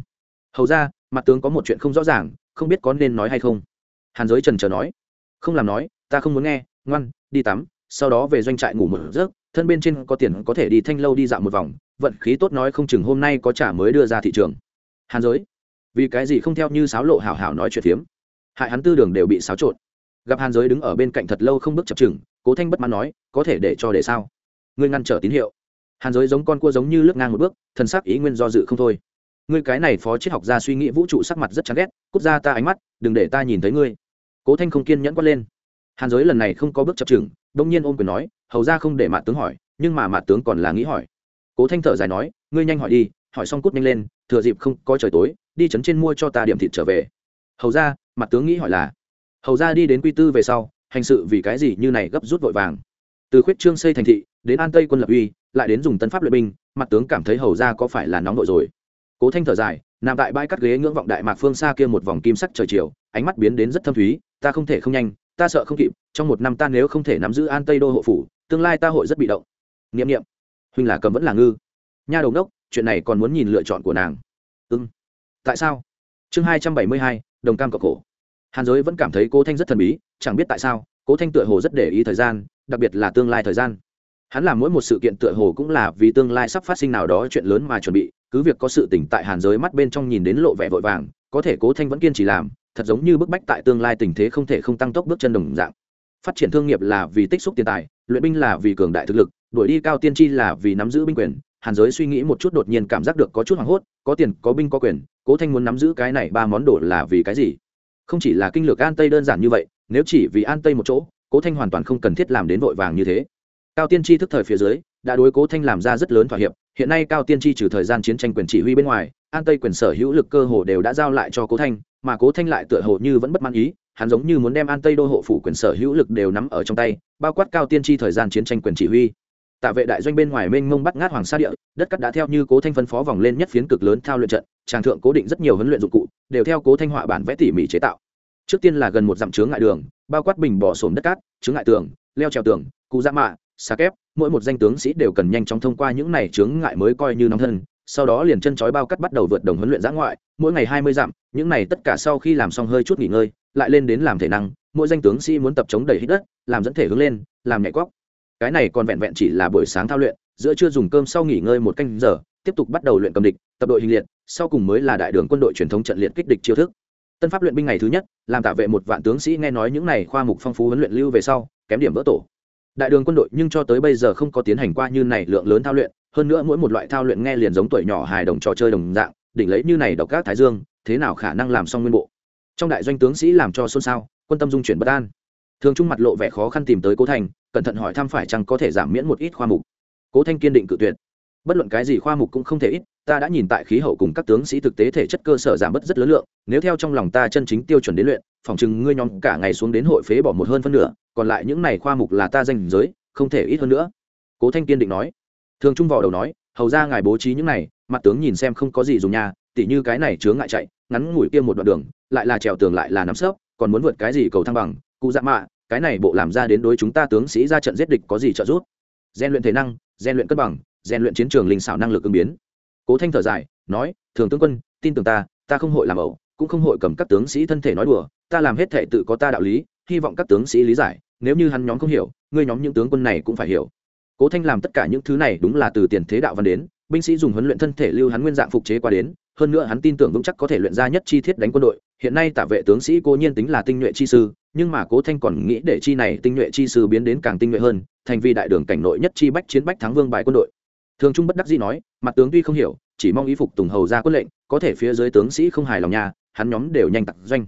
Hầu ra mặt tướng có một chuyện không rõ ràng, không biết có nên nói hay không. Hàn giới trần trờ nói. Không làm nói, ta không muốn nghe, ngoan, đi tắm, sau đó về doanh trại ngủ một giấc, thân bên trên có tiền có thể đi thanh lâu đi dạo một vòng, vận khí tốt nói không chừng hôm nay có trả mới đưa ra thị trường. Hàn giới, vì cái gì không theo như sáo lộ hảo hảo nói chuyện phiếm? Hại hắn tư đường đều bị xáo trộn gặp hàn giới đứng ở bên cạnh thật lâu không bước chập chừng, cố thanh bất mãn nói, có thể để cho để sao? Ngươi ngăn trở tín hiệu. Hàn giới giống con cua giống như lướt ngang một bước, thần sắc ý nguyên do dự không thôi. Ngươi cái này phó triết học gia suy nghĩ vũ trụ sắc mặt rất chán ghét, cút ra ta ánh mắt, đừng để ta nhìn thấy ngươi. Cố thanh không kiên nhẫn quát lên. Hàn giới lần này không có bước chập chừng đông nhiên ôm quyền nói, hầu ra không để mạ tướng hỏi, nhưng mà mạ tướng còn là nghĩ hỏi. Cố thanh thở dài nói, ngươi nhanh hỏi đi, hỏi xong cút nhanh lên, thừa dịp không có trời tối, đi chấn trên mua cho ta điểm thịt trở về. Hầu ra mặt tướng nghĩ hỏi là hầu ra đi đến quy tư về sau, hành sự vì cái gì như này gấp rút vội vàng. Từ khuyết trương xây thành thị, đến an tây quân lập uy, lại đến dùng tân pháp luyện binh, mặt tướng cảm thấy hầu ra có phải là nóng vội rồi. Cố thanh thở dài nằm tại bãi cắt ghế ngưỡng vọng đại mạc phương xa kia một vòng kim sắc trời chiều, ánh mắt biến đến rất thâm thúy, ta không thể không nhanh, ta sợ không kịp, trong một năm ta nếu không thể nắm giữ an tây đô hộ phủ, tương lai ta hội rất bị động. N i ệ m n i ệ m huynh là cầm vẫn là ngư. Nha đầu đốc chuyện này còn muốn nhìn lựa chọn của nàng. Ư ừ. tại sao? Chương hai trăm bảy mươi hai, đồng cam cọc khổ hàn giới vẫn cảm thấy cố thanh rất thần bí, chẳng biết tại sao, cố thanh tựa hồ rất để ý thời gian, đặc biệt là tương lai thời gian. Hắn làm mỗi một sự kiện tựa hồ cũng là vì tương lai sắp phát sinh nào đó chuyện lớn mà chuẩn bị, cứ việc có sự tỉnh tại hàn giới mắt bên trong nhìn đến lộ vẻ vội vàng, có thể cố thanh vẫn kiên trì làm, thật giống như bức bách tại tương lai tình thế không thể không tăng tốc bước chân đồng dạng. Phát triển thương nghiệp là vì tích xúc tiền tài, luyện binh là vì cường đại thực lực, đuổi đi cao tiên tri là vì nắm giữ binh quyền. Hàn giới suy nghĩ một chút đột nhiên cảm giác được có chút hoảng hốt, có tiền, có binh, có quyền, cố thanh muốn nắm giữ cái này ba món đồ là vì cái gì? Không chỉ là kinh lược an tây đơn giản như vậy, nếu chỉ vì an tây một chỗ, cố thanh hoàn toàn không cần thiết làm đến vội vàng như thế. Cao tiên tri thức thời phía dưới, đã đối cố thanh làm ra rất lớn thỏa hiệp, hiện nay cao tiên tri trừ thời gian chiến tranh quyền chỉ huy bên ngoài, an tây quyền sở hữu lực cơ hồ đều đã giao lại cho cố thanh, mà cố thanh lại tựa hồ như vẫn bất mãn ý, hắn giống như muốn đem an tây đô hộ phủ quyền sở hữu lực đều nắm ở trong tay, bao quát cao tiên tri thời gian chiến tranh quyền chỉ huy. Tạ vệ đại doanh bên ngoài mênh mông bắt ngát hoàng sa địa, đất cắt đã theo như cố thanh phân phó vòng lên nhất phiến cực lớn thao luyện trận, tràng thượng cố định rất nhiều huấn luyện dụng cụ đều theo cố thanh họa bản vẽ tỉ mỉ chế tạo. Trước tiên là gần một dặm chướng ngại đường, bao quát bình bỏ sổm đất cát, chướng ngại tường, leo trèo tường cụ dạ mạ xa kép, mỗi một danh tướng sĩ đều cần nhanh chóng thông qua những này chướng ngại mới coi như nóng thân, sau đó liền chân chói bao cắt bắt đầu vượt đồng huấn luyện giã ngoại, mỗi ngày hai mươi dặm, những này tất cả sau khi làm xong hơi chút nghỉ ngơi, lại lên đến làm thể năng, mỗi danh tướng sĩ muốn tập chống đầy hít đất, làm dẫn thể hướng lên, làm nhảy quóc. Cái này còn vẹn vẹn chỉ là buổi sáng thao luyện, giữa trưa dùng cơm sau nghỉ ngơi một canh giờ, tiếp tục bắt đầu luyện cầm địch, tập đội hình liệt sau cùng mới là đại đường quân đội truyền thống trận liệt kích địch chiêu thức. Tân pháp luyện binh ngày thứ nhất, làm tạ vệ một vạn tướng sĩ nghe nói những này khoa mục phong phú huấn luyện lưu về sau, kém điểm vỡ tổ. Đại đường quân đội nhưng cho tới bây giờ không có tiến hành qua như này lượng lớn thao luyện, hơn nữa mỗi một loại thao luyện nghe liền giống tuổi nhỏ hài đồng trò chơi đồng dạng, đỉnh lấy như này độc các thái dương, thế nào khả năng làm xong nguyên bộ? Trong đại doanh tướng sĩ làm cho xôn xao, quân tâm dung chuyển bất an. Thường trung mặt lộ vẻ khó khăn tìm tới cố thành, cẩn thận hỏi thăm phải chăng có thể giảm miễn một ít khoa mục. Cố thanh kiên định cự tuyệt. Bất luận cái gì khoa mục cũng không thể ít ta đã nhìn tại khí hậu cùng các tướng sĩ thực tế thể chất cơ sở giảm bớt rất lớn lượng, nếu theo trong lòng ta chân chính tiêu chuẩn đến luyện, phòng chừng ngươi nhóm cả ngày xuống đến hội phế bỏ một hơn phân nửa, còn lại những này khoa mục là ta danh giới, không thể ít hơn nữa. Cố thanh kiên định nói. Thường trung vỏ đầu nói, hầu ra ngài bố trí những này, mặt tướng nhìn xem không có gì dùng nhà tỉ như cái này chướng ngại chạy, ngắn ngủi kia một đoạn đường, lại là trèo tường lại là nắm sớp còn muốn vượt cái gì cầu thăng bằng, cụ dạ mạ, cái này bộ làm ra đến đối chúng ta tướng sĩ ra trận giết địch có gì trợ giúp? Gian luyện thể năng, gian luyện cân bằng, gian luyện chiến trường linh xảo năng lực ứng biến cố thanh thở dài, nói, thường tướng quân, tin tưởng ta ta không hội làm ẩu, cũng không hội cầm các tướng sĩ thân thể nói đùa, ta làm hết thể tự có ta đạo lý, hy vọng các tướng sĩ lý giải, nếu như hắn nhóm không hiểu, ngươi nhóm những tướng quân này cũng phải hiểu. Cố thanh làm tất cả những thứ này đúng là từ tiền thế đạo văn đến, binh sĩ dùng huấn luyện thân thể lưu hắn nguyên dạng phục chế qua đến, hơn nữa hắn tin tưởng vững chắc có thể luyện ra nhất chi thiết đánh quân đội, hiện nay tả vệ tướng sĩ cố nhiên tính là tinh nhuệ chi sư, nhưng mà cố thanh còn nghĩ để chi này tinh nhuệ chi sư biến đến càng tinh nhuệ hơn, thành vì đại đường cảnh nội nhất chi bách chiến bách thắng vương bài quân đội thường trung bất đắc dĩ nói, mặt tướng tuy không hiểu, chỉ mong ý phục tùng hầu ra quân lệnh, có thể phía dưới tướng sĩ không hài lòng nhà hắn nhóm đều nhanh tặc doanh.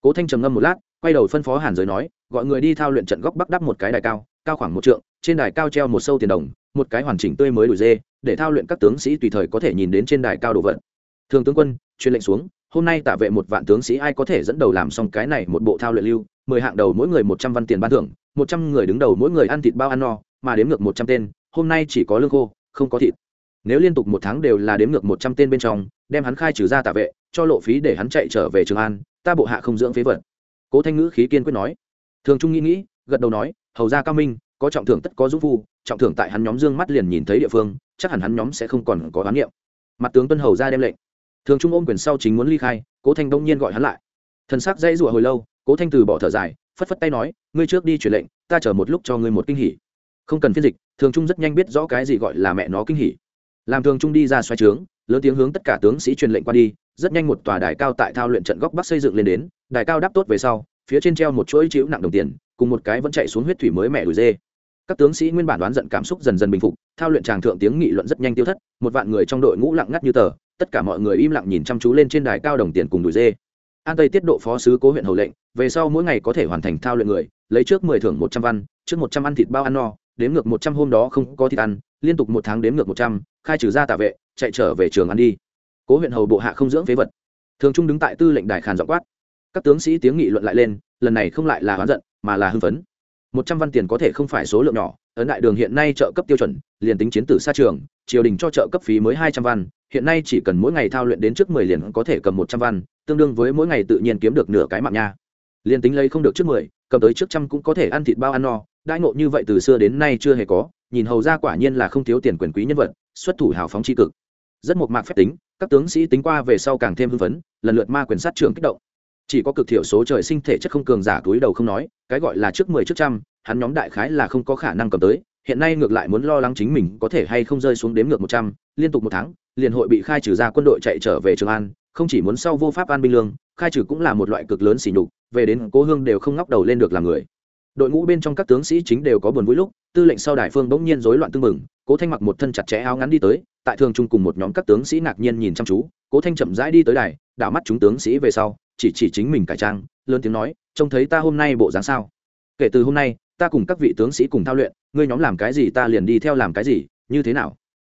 Cố thanh trầm ngâm một lát, quay đầu phân phó hàn giới nói, gọi người đi thao luyện trận góc bắc đắp một cái đài cao cao khoảng một trượng, trên đài cao treo một sâu tiền đồng, một cái hoàn chỉnh tươi mới đùi dê, để thao luyện các tướng sĩ tùy thời có thể nhìn đến trên đài cao đồ vật. Thường tướng quân, truyền lệnh xuống, hôm nay tả vệ một vạn tướng sĩ ai có thể dẫn đầu làm xong cái này một bộ thao luyện lưu, mười hạng đầu mỗi người một trăm văn tiền ban thưởng, một trăm người đứng đầu mỗi người ăn thịt bao ăn no, mà đếm ngược một trăm tên, hôm nay chỉ có lương khô không có thịt. Nếu liên tục một tháng đều là đếm ngược một trăm tên bên trong, đem hắn khai trừ ra tả vệ, cho lộ phí để hắn chạy trở về trường an, ta bộ hạ không dưỡng phế vật. Cố thanh ngữ khí kiên quyết nói. Thường trung nghĩ nghĩ, gật đầu nói, hầu ra cao minh, có trọng thưởng tất có dũng phu, trọng thưởng tại hắn nhóm dương mắt liền nhìn thấy địa phương, chắc hẳn hắn nhóm sẽ không còn có khám nghiệm mặt tướng tuân hầu ra đem lệnh. Thường trung ôm quyền sau chính muốn ly khai, cố thanh đông nhiên gọi hắn lại. Thần sắc dây rủa hồi lâu, cố thanh từ bỏ thở dài, phất phất tay nói, ngươi trước đi truyền lệnh, ta chờ một lúc cho ngươi một kinh hỉ không cần phiên dịch, thường trung rất nhanh biết rõ cái gì gọi là mẹ nó kinh hỉ. Làm thường trung đi ra xoay trướng, lớn tiếng hướng tất cả tướng sĩ truyền lệnh qua đi, rất nhanh một tòa đài cao tại thao luyện trận góc bắc xây dựng lên đến, đài cao đáp tốt về sau, phía trên treo một chuỗi chịu nặng đồng tiền, cùng một cái vẫn chạy xuống huyết thủy mới mẹ đùi dê. Các tướng sĩ nguyên bản đoán giận cảm xúc dần dần bình phục, thao luyện tràng thượng tiếng nghị luận rất nhanh tiêu thất, một vạn người trong đội ngũ lặng ngắt như tờ, tất cả mọi người im lặng nhìn chăm chú lên trên đài cao đồng tiền cùng đùi dê. An tây tiết độ phó sứ cố huyện hầu lệnh, về sau mỗi ngày có thể hoàn thành thao luyện người, lấy trước mười thưởng một trăm văn, trước một trăm ăn thịt bao ăn no đếm ngược một trăm hôm đó không có thịt ăn, liên tục một tháng đếm ngược một trăm, khai trừ ra tạ vệ, chạy trở về trường ăn đi. Cố huyện hầu bộ hạ không dưỡng phế vật. Thường trung đứng tại tư lệnh đài khàn dọ quát. Các tướng sĩ tiếng nghị luận lại lên, lần này không lại là hoán giận, mà là hưng phấn. Một trăm văn tiền có thể không phải số lượng nhỏ, ấn đại đường hiện nay trợ cấp tiêu chuẩn, liền tính chiến tử xa trường, triều đình cho trợ cấp phí mới hai trăm văn, hiện nay chỉ cần mỗi ngày thao luyện đến trước mười liền có thể cầm một trăm văn, tương đương với mỗi ngày tự nhiên kiếm được nửa cái mạng nha. Liền tính lấy không được trước mười, cầm tới trước trăm cũng có thể ăn thịt bao ăn no đại ngộ như vậy từ xưa đến nay chưa hề có, nhìn hầu ra quả nhiên là không thiếu tiền quyền quý nhân vật, xuất thủ hào phóng tri cực. Rất một mạc phép tính, các tướng sĩ tính qua về sau càng thêm hưng phấn, lần lượt ma quyền sát trường kích động. Chỉ có cực thiểu số trời sinh thể chất không cường giả túi đầu không nói, cái gọi là trước mười trước trăm, hắn nhóm đại khái là không có khả năng cầm tới, hiện nay ngược lại muốn lo lắng chính mình có thể hay không rơi xuống đếm ngược một trăm, liên tục một tháng, liền hội bị khai trừ ra quân đội chạy trở về trường an, không chỉ muốn sau vô pháp an binh lương, khai trừ cũng là một loại cực lớn xỉ nhục, về đến cố hương đều không ngóc đầu lên được làm người đội ngũ bên trong các tướng sĩ chính đều có buồn vui lúc, tư lệnh sau đại phương bỗng nhiên rối loạn tưng mừng cố thanh mặc một thân chặt chẽ áo ngắn đi tới, tại thường trung cùng một nhóm các tướng sĩ ngạc nhiên nhìn chăm chú, cố thanh chậm rãi đi tới đài, đảo mắt chúng tướng sĩ về sau, chỉ chỉ chính mình cải trang, lớn tiếng nói, trông thấy ta hôm nay bộ dáng sao? Kể từ hôm nay, ta cùng các vị tướng sĩ cùng thao luyện, ngươi nhóm làm cái gì ta liền đi theo làm cái gì, như thế nào?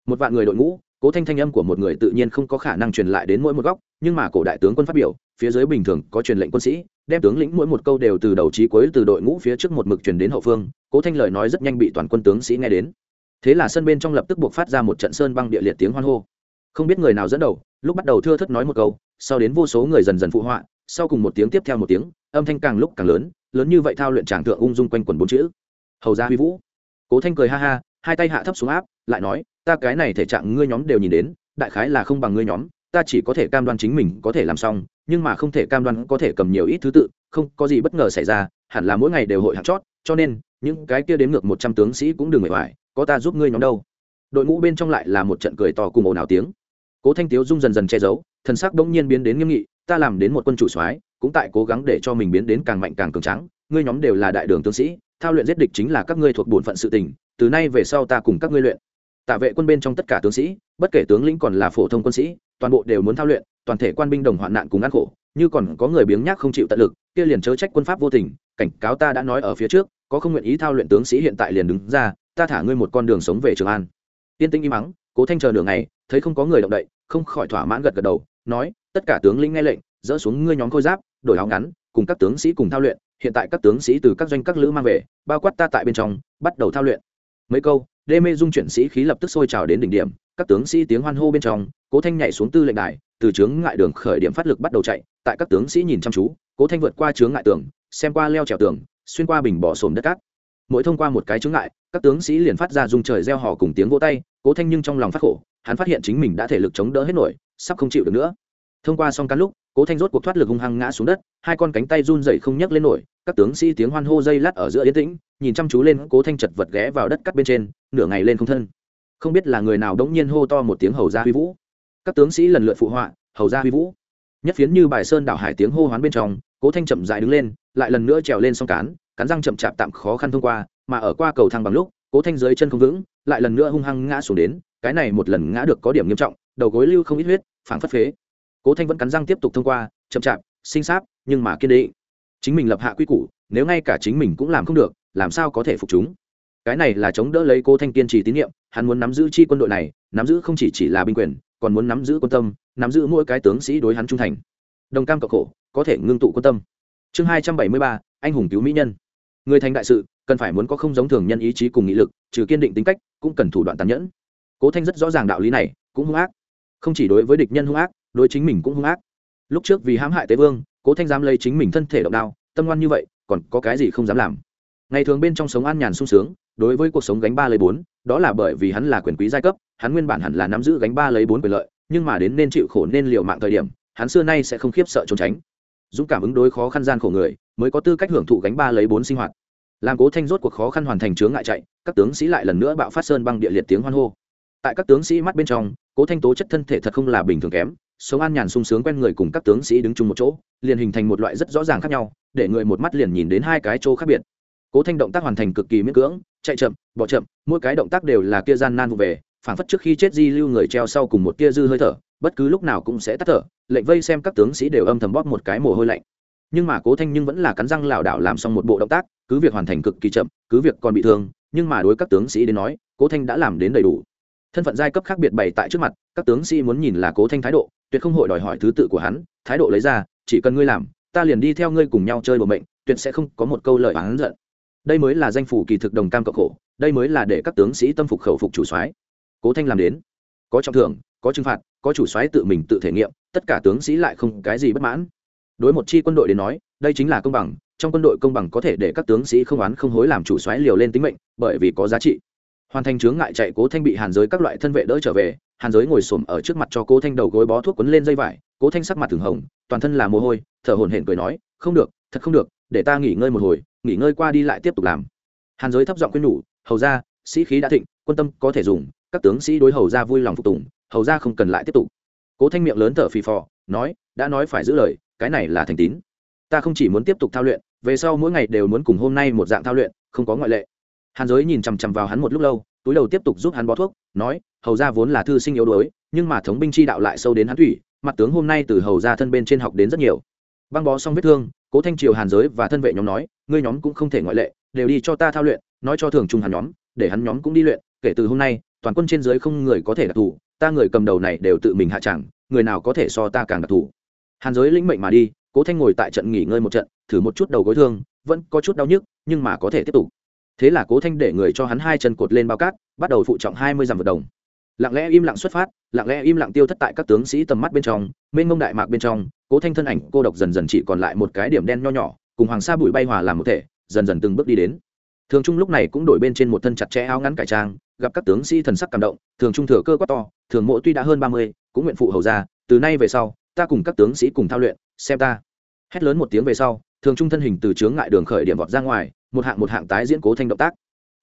Một vạn người đội ngũ, cố thanh thanh âm của một người tự nhiên không có khả năng truyền lại đến mỗi một góc, nhưng mà cổ đại tướng quân phát biểu phía dưới bình thường có truyền lệnh quân sĩ, đem tướng lĩnh mỗi một câu đều từ đầu trí cuối từ đội ngũ phía trước một mực truyền đến hậu phương, cố thanh lời nói rất nhanh bị toàn quân tướng sĩ nghe đến. Thế là sân bên trong lập tức buộc phát ra một trận sơn băng địa liệt tiếng hoan hô. Không biết người nào dẫn đầu, lúc bắt đầu thưa thất nói một câu, sau đến vô số người dần dần phụ họa, sau cùng một tiếng tiếp theo một tiếng, âm thanh càng lúc càng lớn lớn như vậy thao luyện tràng thượng ung dung quanh quần bốn chữ. Hầu ra huy vũ. Cố thanh cười ha ha, hai tay hạ thấp xuống áp, lại nói, ta cái này thể trạng ngươi nhóm đều nhìn đến, đại khái là không bằng ngươi nhóm ta chỉ có thể cam đoan chính mình có thể làm xong, nhưng mà không thể cam đoan có thể cầm nhiều ít thứ tự, không, có gì bất ngờ xảy ra, hẳn là mỗi ngày đều hội hạng chót, cho nên, những cái kia đến ngược một trăm tướng sĩ cũng đừng mệt mỏi, có ta giúp ngươi nhóm đâu. Đội ngũ bên trong lại là một trận cười to cùng ồn ào tiếng. Cố thanh tiếu dung dần dần che giấu, thần sắc đ nhiên biến đến nghiêm nghị, ta làm đến một quân chủ soái, cũng tại cố gắng để cho mình biến đến càng mạnh càng cường trắng ngươi nhóm đều là đại đường tướng sĩ, thao luyện giết địch chính là các ngươi thuộc bổn phận sự tình, từ nay về sau ta cùng các ngươi luyện. Tạ vệ quân bên trong tất cả tướng sĩ bất kể tướng lĩnh còn là phổ thông quân sĩ, toàn bộ đều muốn thao luyện, toàn thể quan binh đồng hoạn nạn cùng ăn khổ, như còn có người biếng nhác không chịu tận lực, kia liền chớ trách quân pháp vô tình, cảnh cáo ta đã nói ở phía trước, có không nguyện ý thao luyện tướng sĩ hiện tại liền đứng ra, ta thả ngươi một con đường sống về trường an. Tiên tinh im mắng, cố thanh chờ đường này thấy không có người động đậy, không khỏi thỏa mãn gật gật đầu, nói, tất cả tướng lĩnh nghe lệnh, dỡ xuống ngươi nhóm khôi giáp, đổi áo ngắn, cùng các tướng sĩ cùng thao luyện, hiện tại các tướng sĩ từ các doanh các lữ mang về, bao quát ta tại bên trong, bắt đầu thao luyện. Mấy câu, đê mê dung chuyển sĩ khí lập tức sôi trào đến đỉnh điểm các tướng sĩ tiếng hoan hô bên trong, cố thanh nhảy xuống tư lệnh đài, từ chướng ngại đường khởi điểm phát lực bắt đầu chạy, tại các tướng sĩ nhìn chăm chú, cố thanh vượt qua chướng ngại tường, xem qua leo trèo tường, xuyên qua bình bỏ sồn đất cát. Mỗi thông qua một cái chướng ngại, các tướng sĩ liền phát ra dùng trời gieo hò cùng tiếng vỗ tay, cố thanh nhưng trong lòng phát khổ, hắn phát hiện chính mình đã thể lực chống đỡ hết nổi, sắp không chịu được nữa. Thông qua xong cán lúc, cố thanh rốt cuộc thoát lực hung hăng ngã xuống đất, hai con cánh tay run dậy không nhấc lên nổi, các tướng sĩ tiếng hoan hô dây lát ở giữa yên tĩnh, nhìn chăm chú lên cố thanh chật vật ghé vào đất cắt bên trên, nửa ngày lên không thân không biết là người nào đống nhiên hô to một tiếng hầu gia huy vũ. Các tướng sĩ lần lượt phụ họa, hầu gia huy vũ. Nhất phiến như bài sơn đảo hải tiếng hô hoán bên trong, cố thanh chậm dại đứng lên, lại lần nữa trèo lên song cán cắn răng chậm chạp tạm khó khăn thông qua, mà ở qua cầu thang bằng lúc, cố thanh dưới chân không vững, lại lần nữa hung hăng ngã xuống đến, cái này một lần ngã được có điểm nghiêm trọng, đầu gối lưu không ít huyết, phảng phất phế. Cố thanh vẫn cắn răng tiếp tục thông qua, chậm chạp, sinh sáp, nhưng mà kiên định. Chính mình lập hạ quy củ, nếu ngay cả chính mình cũng làm không được, làm sao có thể phục chúng? Cái này là chống đỡ lấy cố thanh kiên trì tín nhiệm, hắn muốn nắm giữ chi quân đội này, nắm giữ không chỉ chỉ là binh quyền, còn muốn nắm giữ quân tâm, nắm giữ mỗi cái tướng sĩ đối hắn trung thành. Đồng cam cộng khổ, có thể ngưng tụ quân tâm. Chương hai trăm bảy mươi ba, anh hùng cứu mỹ nhân. Người thành đại sự, cần phải muốn có không giống thường nhân ý chí cùng nghị lực, trừ kiên định tính cách, cũng cần thủ đoạn tàn nhẫn. Cố thanh rất rõ ràng đạo lý này, cũng hung ác. Không chỉ đối với địch nhân hung ác, đối chính mình cũng hung ác. Lúc trước vì hãm hại tế vương, cố thanh dám lấy chính mình thân thể động đao, tâm ngoan như vậy, còn có cái gì không dám làm? Ngày thường bên trong sống an nhàn sung sướng đối với cuộc sống gánh ba lấy bốn, đó là bởi vì hắn là quyền quý giai cấp, hắn nguyên bản hẳn là nắm giữ gánh ba lấy bốn quyền lợi, nhưng mà đến nên chịu khổ nên liều mạng thời điểm, hắn xưa nay sẽ không khiếp sợ trốn tránh. Dũng cảm ứng đối khó khăn gian khổ người, mới có tư cách hưởng thụ gánh ba lấy bốn sinh hoạt. Làm cố thanh rốt cuộc khó khăn hoàn thành chướng ngại chạy, các tướng sĩ lại lần nữa bạo phát sơn băng địa liệt tiếng hoan hô. Tại các tướng sĩ mắt bên trong, cố thanh tố chất thân thể thật không là bình thường kém, sống an nhàn sung sướng quen người cùng các tướng sĩ đứng chung một chỗ, liền hình thành một loại rất rõ ràng khác nhau, để người một mắt liền nhìn đến hai cái chỗ khác biệt cố thanh động tác hoàn thành cực kỳ miễn cưỡng, chạy chậm, bỏ chậm, mỗi cái động tác đều là kia gian nan vụ về, phản phất trước khi chết di lưu người treo sau cùng một tia dư hơi thở, bất cứ lúc nào cũng sẽ tắt thở, lệnh vây xem các tướng sĩ đều âm thầm bóp một cái mồ hôi lạnh. Nhưng mà cố thanh nhưng vẫn là cắn răng lảo đảo làm xong một bộ động tác, cứ việc hoàn thành cực kỳ chậm, cứ việc còn bị thương, nhưng mà đối các tướng sĩ đến nói, cố thanh đã làm đến đầy đủ. Thân phận giai cấp khác biệt bày tại trước mặt, các tướng sĩ muốn nhìn là cố thanh thái độ, tuyệt không hội đòi hỏi thứ tự của hắn, thái độ lấy ra, chỉ cần ngươi làm, ta liền đi theo ngươi cùng nhau chơi bộ mệnh, tuyệt sẽ không có một câu lời oán giận đây mới là danh phủ kỳ thực đồng cam cộng khổ, đây mới là để các tướng sĩ tâm phục khẩu phục chủ soái. Cố thanh làm đến, có trọng thưởng, có trừng phạt, có chủ soái tự mình tự thể nghiệm, tất cả tướng sĩ lại không cái gì bất mãn. Đối một chi quân đội đến nói, đây chính là công bằng, trong quân đội công bằng có thể để các tướng sĩ không oán không hối làm chủ soái liều lên tính mệnh, bởi vì có giá trị. Hoàn thành chướng ngại chạy cố thanh bị hàn giới các loại thân vệ đỡ trở về, hàn giới ngồi xổm ở trước mặt cho cố thanh đầu gối bó thuốc quấn lên dây vải, cố thanh sắc mặt thường hồng, toàn thân là mồ hôi, thở hổn hển cười nói, không được, thật không được, để ta nghỉ ngơi một hồi nghỉ ngơi qua đi lại tiếp tục làm. Hàn giới thấp giọng quyên nhủ, hầu ra sĩ khí đã thịnh, quân tâm có thể dùng, các tướng sĩ đối hầu ra vui lòng phục tùng, hầu ra không cần lại tiếp tục. Cố thanh miệng lớn thở phì phò, nói, đã nói phải giữ lời, cái này là thành tín. Ta không chỉ muốn tiếp tục thao luyện, về sau mỗi ngày đều muốn cùng hôm nay một dạng thao luyện, không có ngoại lệ. Hàn giới nhìn chằm chằm vào hắn một lúc lâu, túi đầu tiếp tục giúp hắn bó thuốc, nói, hầu ra vốn là thư sinh yếu đuối, nhưng mà thống binh chi đạo lại sâu đến hắn thủy, mặt tướng hôm nay từ hầu ra thân bên trên học đến rất nhiều. Băng bó xong vết thương, cố thanh triều hàn giới và thân vệ nhóm nói ngươi nhóm cũng không thể ngoại lệ, đều đi cho ta thao luyện, nói cho thường trung hắn nhóm, để hắn nhóm cũng đi luyện, kể từ hôm nay, toàn quân trên dưới không người có thể đặc thù, ta người cầm đầu này đều tự mình hạ chẳng, người nào có thể so ta càng đặc thù. Hàn giới lĩnh mệnh mà đi, cố thanh ngồi tại trận nghỉ ngơi một trận, thử một chút đầu gối thương, vẫn có chút đau nhức, nhưng mà có thể tiếp tục. Thế là cố thanh để người cho hắn hai chân cột lên bao cát, bắt đầu phụ trọng hai mươi dặm vật đồng. Lặng lẽ im lặng xuất phát, lặng lẽ im lặng tiêu thất tại các tướng sĩ tầm mắt bên trong, mênh mông đại mạc bên trong, cố thanh thân ảnh cô độc dần dần chỉ còn lại một cái điểm đen nho nhỏ cùng hoàng sa bụi bay hòa làm một thể, dần dần từng bước đi đến. Thường trung lúc này cũng đổi bên trên một thân chặt chẽ áo ngắn cải trang, gặp các tướng sĩ thần sắc cảm động, thường trung thừa cơ quát to, thường mộ tuy đã hơn ba mươi, cũng nguyện phụ hầu ra từ nay về sau, ta cùng các tướng sĩ cùng thao luyện, xem ta. Hét lớn một tiếng về sau, thường trung thân hình từ chướng ngại đường khởi điểm vọt ra ngoài, một hạng một hạng tái diễn cố thanh động tác.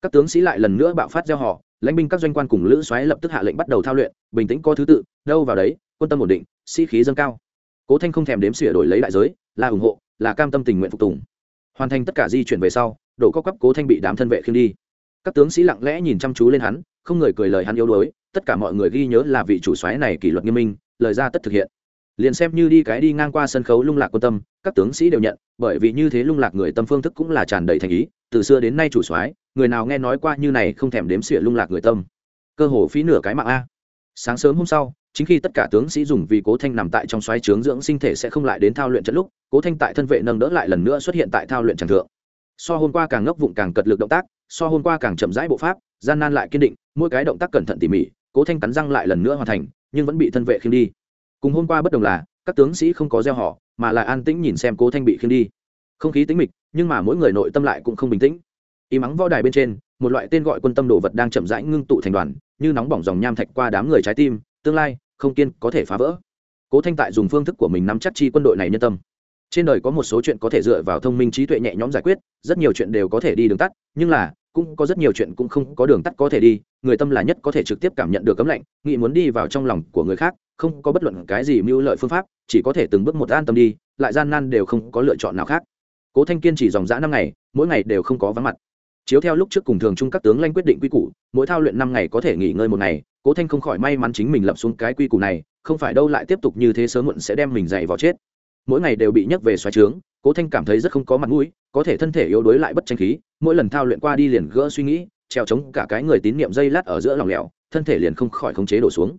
Các tướng sĩ lại lần nữa bạo phát gieo họ, lãnh binh các doanh quan cùng lữ xoáy lập tức hạ lệnh bắt đầu thao luyện, bình tĩnh có thứ tự, đâu vào đấy, quân tâm ổn định, sĩ、si、khí dâng cao. Cố thanh không thèm đếm xỉa đổi lấy đại giới là ủng hộ là cam tâm tình nguyện phục tùng. Hoàn thành tất cả di chuyển về sau, đổ có cắp cố thanh bị đám thân vệ khiêng đi. Các tướng sĩ lặng lẽ nhìn chăm chú lên hắn, không người cười lời hắn yếu đuối, tất cả mọi người ghi nhớ là vị chủ soái này kỷ luật nghiêm minh, lời ra tất thực hiện. Liền xem như đi cái đi ngang qua sân khấu lung lạc quan tâm, các tướng sĩ đều nhận, bởi vì như thế lung lạc người tâm phương thức cũng là tràn đầy thành ý, từ xưa đến nay chủ soái, người nào nghe nói qua như này không thèm đếm xỉa lung lạc người tâm. Cơ hồ phí nửa cái mạng a. Sáng sớm hôm sau, chính khi tất cả tướng sĩ dùng vì cố thanh nằm tại trong xoáy trướng dưỡng sinh thể sẽ không lại đến thao luyện trận lúc cố thanh tại thân vệ nâng đỡ lại lần nữa xuất hiện tại thao luyện tràng thượng. So hôm qua càng ngốc vụng càng cật lực động tác, so hôm qua càng chậm rãi bộ pháp, gian nan lại kiên định, mỗi cái động tác cẩn thận tỉ mỉ, cố thanh cắn răng lại lần nữa hoàn thành, nhưng vẫn bị thân vệ khiêng đi. Cùng hôm qua bất đồng là, các tướng sĩ không có gieo họ, mà lại an tĩnh nhìn xem cố thanh bị khiêng đi. Không khí tính mịch, nhưng mà mỗi người nội tâm lại cũng không bình tĩnh. Y mắng võ đài bên trên, một loại tên gọi quân tâm đồ vật đang chậm rãi ngưng tụ thành đoàn, như nóng bỏng dòng nham thạch qua đám người trái tim, tương lai, không kiên có thể phá vỡ. Cố thanh tại dùng phương thức của mình nắm chắc chi quân đội này nhân tâm trên đời có một số chuyện có thể dựa vào thông minh trí tuệ nhẹ nhõm giải quyết, rất nhiều chuyện đều có thể đi đường tắt, nhưng là, cũng có rất nhiều chuyện cũng không có đường tắt có thể đi, người tâm là nhất có thể trực tiếp cảm nhận được cấm lệnh nghĩ muốn đi vào trong lòng của người khác, không có bất luận cái gì mưu lợi phương pháp, chỉ có thể từng bước một an tâm đi, lại gian nan đều không có lựa chọn nào khác. Cố thanh kiên chỉ dòng dã năm ngày, mỗi ngày đều không có vắng mặt. Chiếu theo lúc trước cùng thường chung các tướng lanh quyết định quy củ, mỗi thao luyện năm ngày có thể nghỉ ngơi một ngày, cố thanh không khỏi may mắn chính mình lập xuống cái quy củ này, không phải đâu lại tiếp tục như thế sớm muộn sẽ đem mình dày vào chết mỗi ngày đều bị nhấc về xoáy trướng, cố thanh cảm thấy rất không có mặt mũi, có thể thân thể yếu đuối lại bất tranh khí, mỗi lần thao luyện qua đi liền gỡ suy nghĩ, treo chống cả cái người tín niệm dây lát ở giữa lòng lẻo, thân thể liền không khỏi khống chế đổ xuống.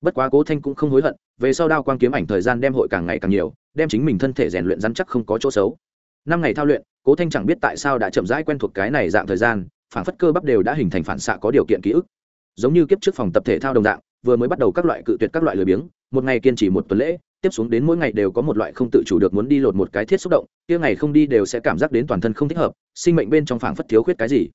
Bất quá cố thanh cũng không hối hận, về sau đao quang kiếm ảnh thời gian đem hội càng ngày càng nhiều, đem chính mình thân thể rèn luyện rắn chắc không có chỗ xấu. Năm ngày thao luyện, cố thanh chẳng biết tại sao đã chậm rãi quen thuộc cái này dạng thời gian, phản phất cơ bắp đều đã hình thành phản xạ có điều kiện ký ức. Giống như kiếp trước phòng tập thể thao đồng dạng, vừa mới bắt đầu các loại cự tuyệt các loại lười biếng, một ngày kiên trì một tuần lễ tiếp xuống đến mỗi ngày đều có một loại không tự chủ được muốn đi lột một cái thiết xúc động, kia ngày không đi đều sẽ cảm giác đến toàn thân không thích hợp, sinh mệnh bên trong phảng phất thiếu khuyết cái gì.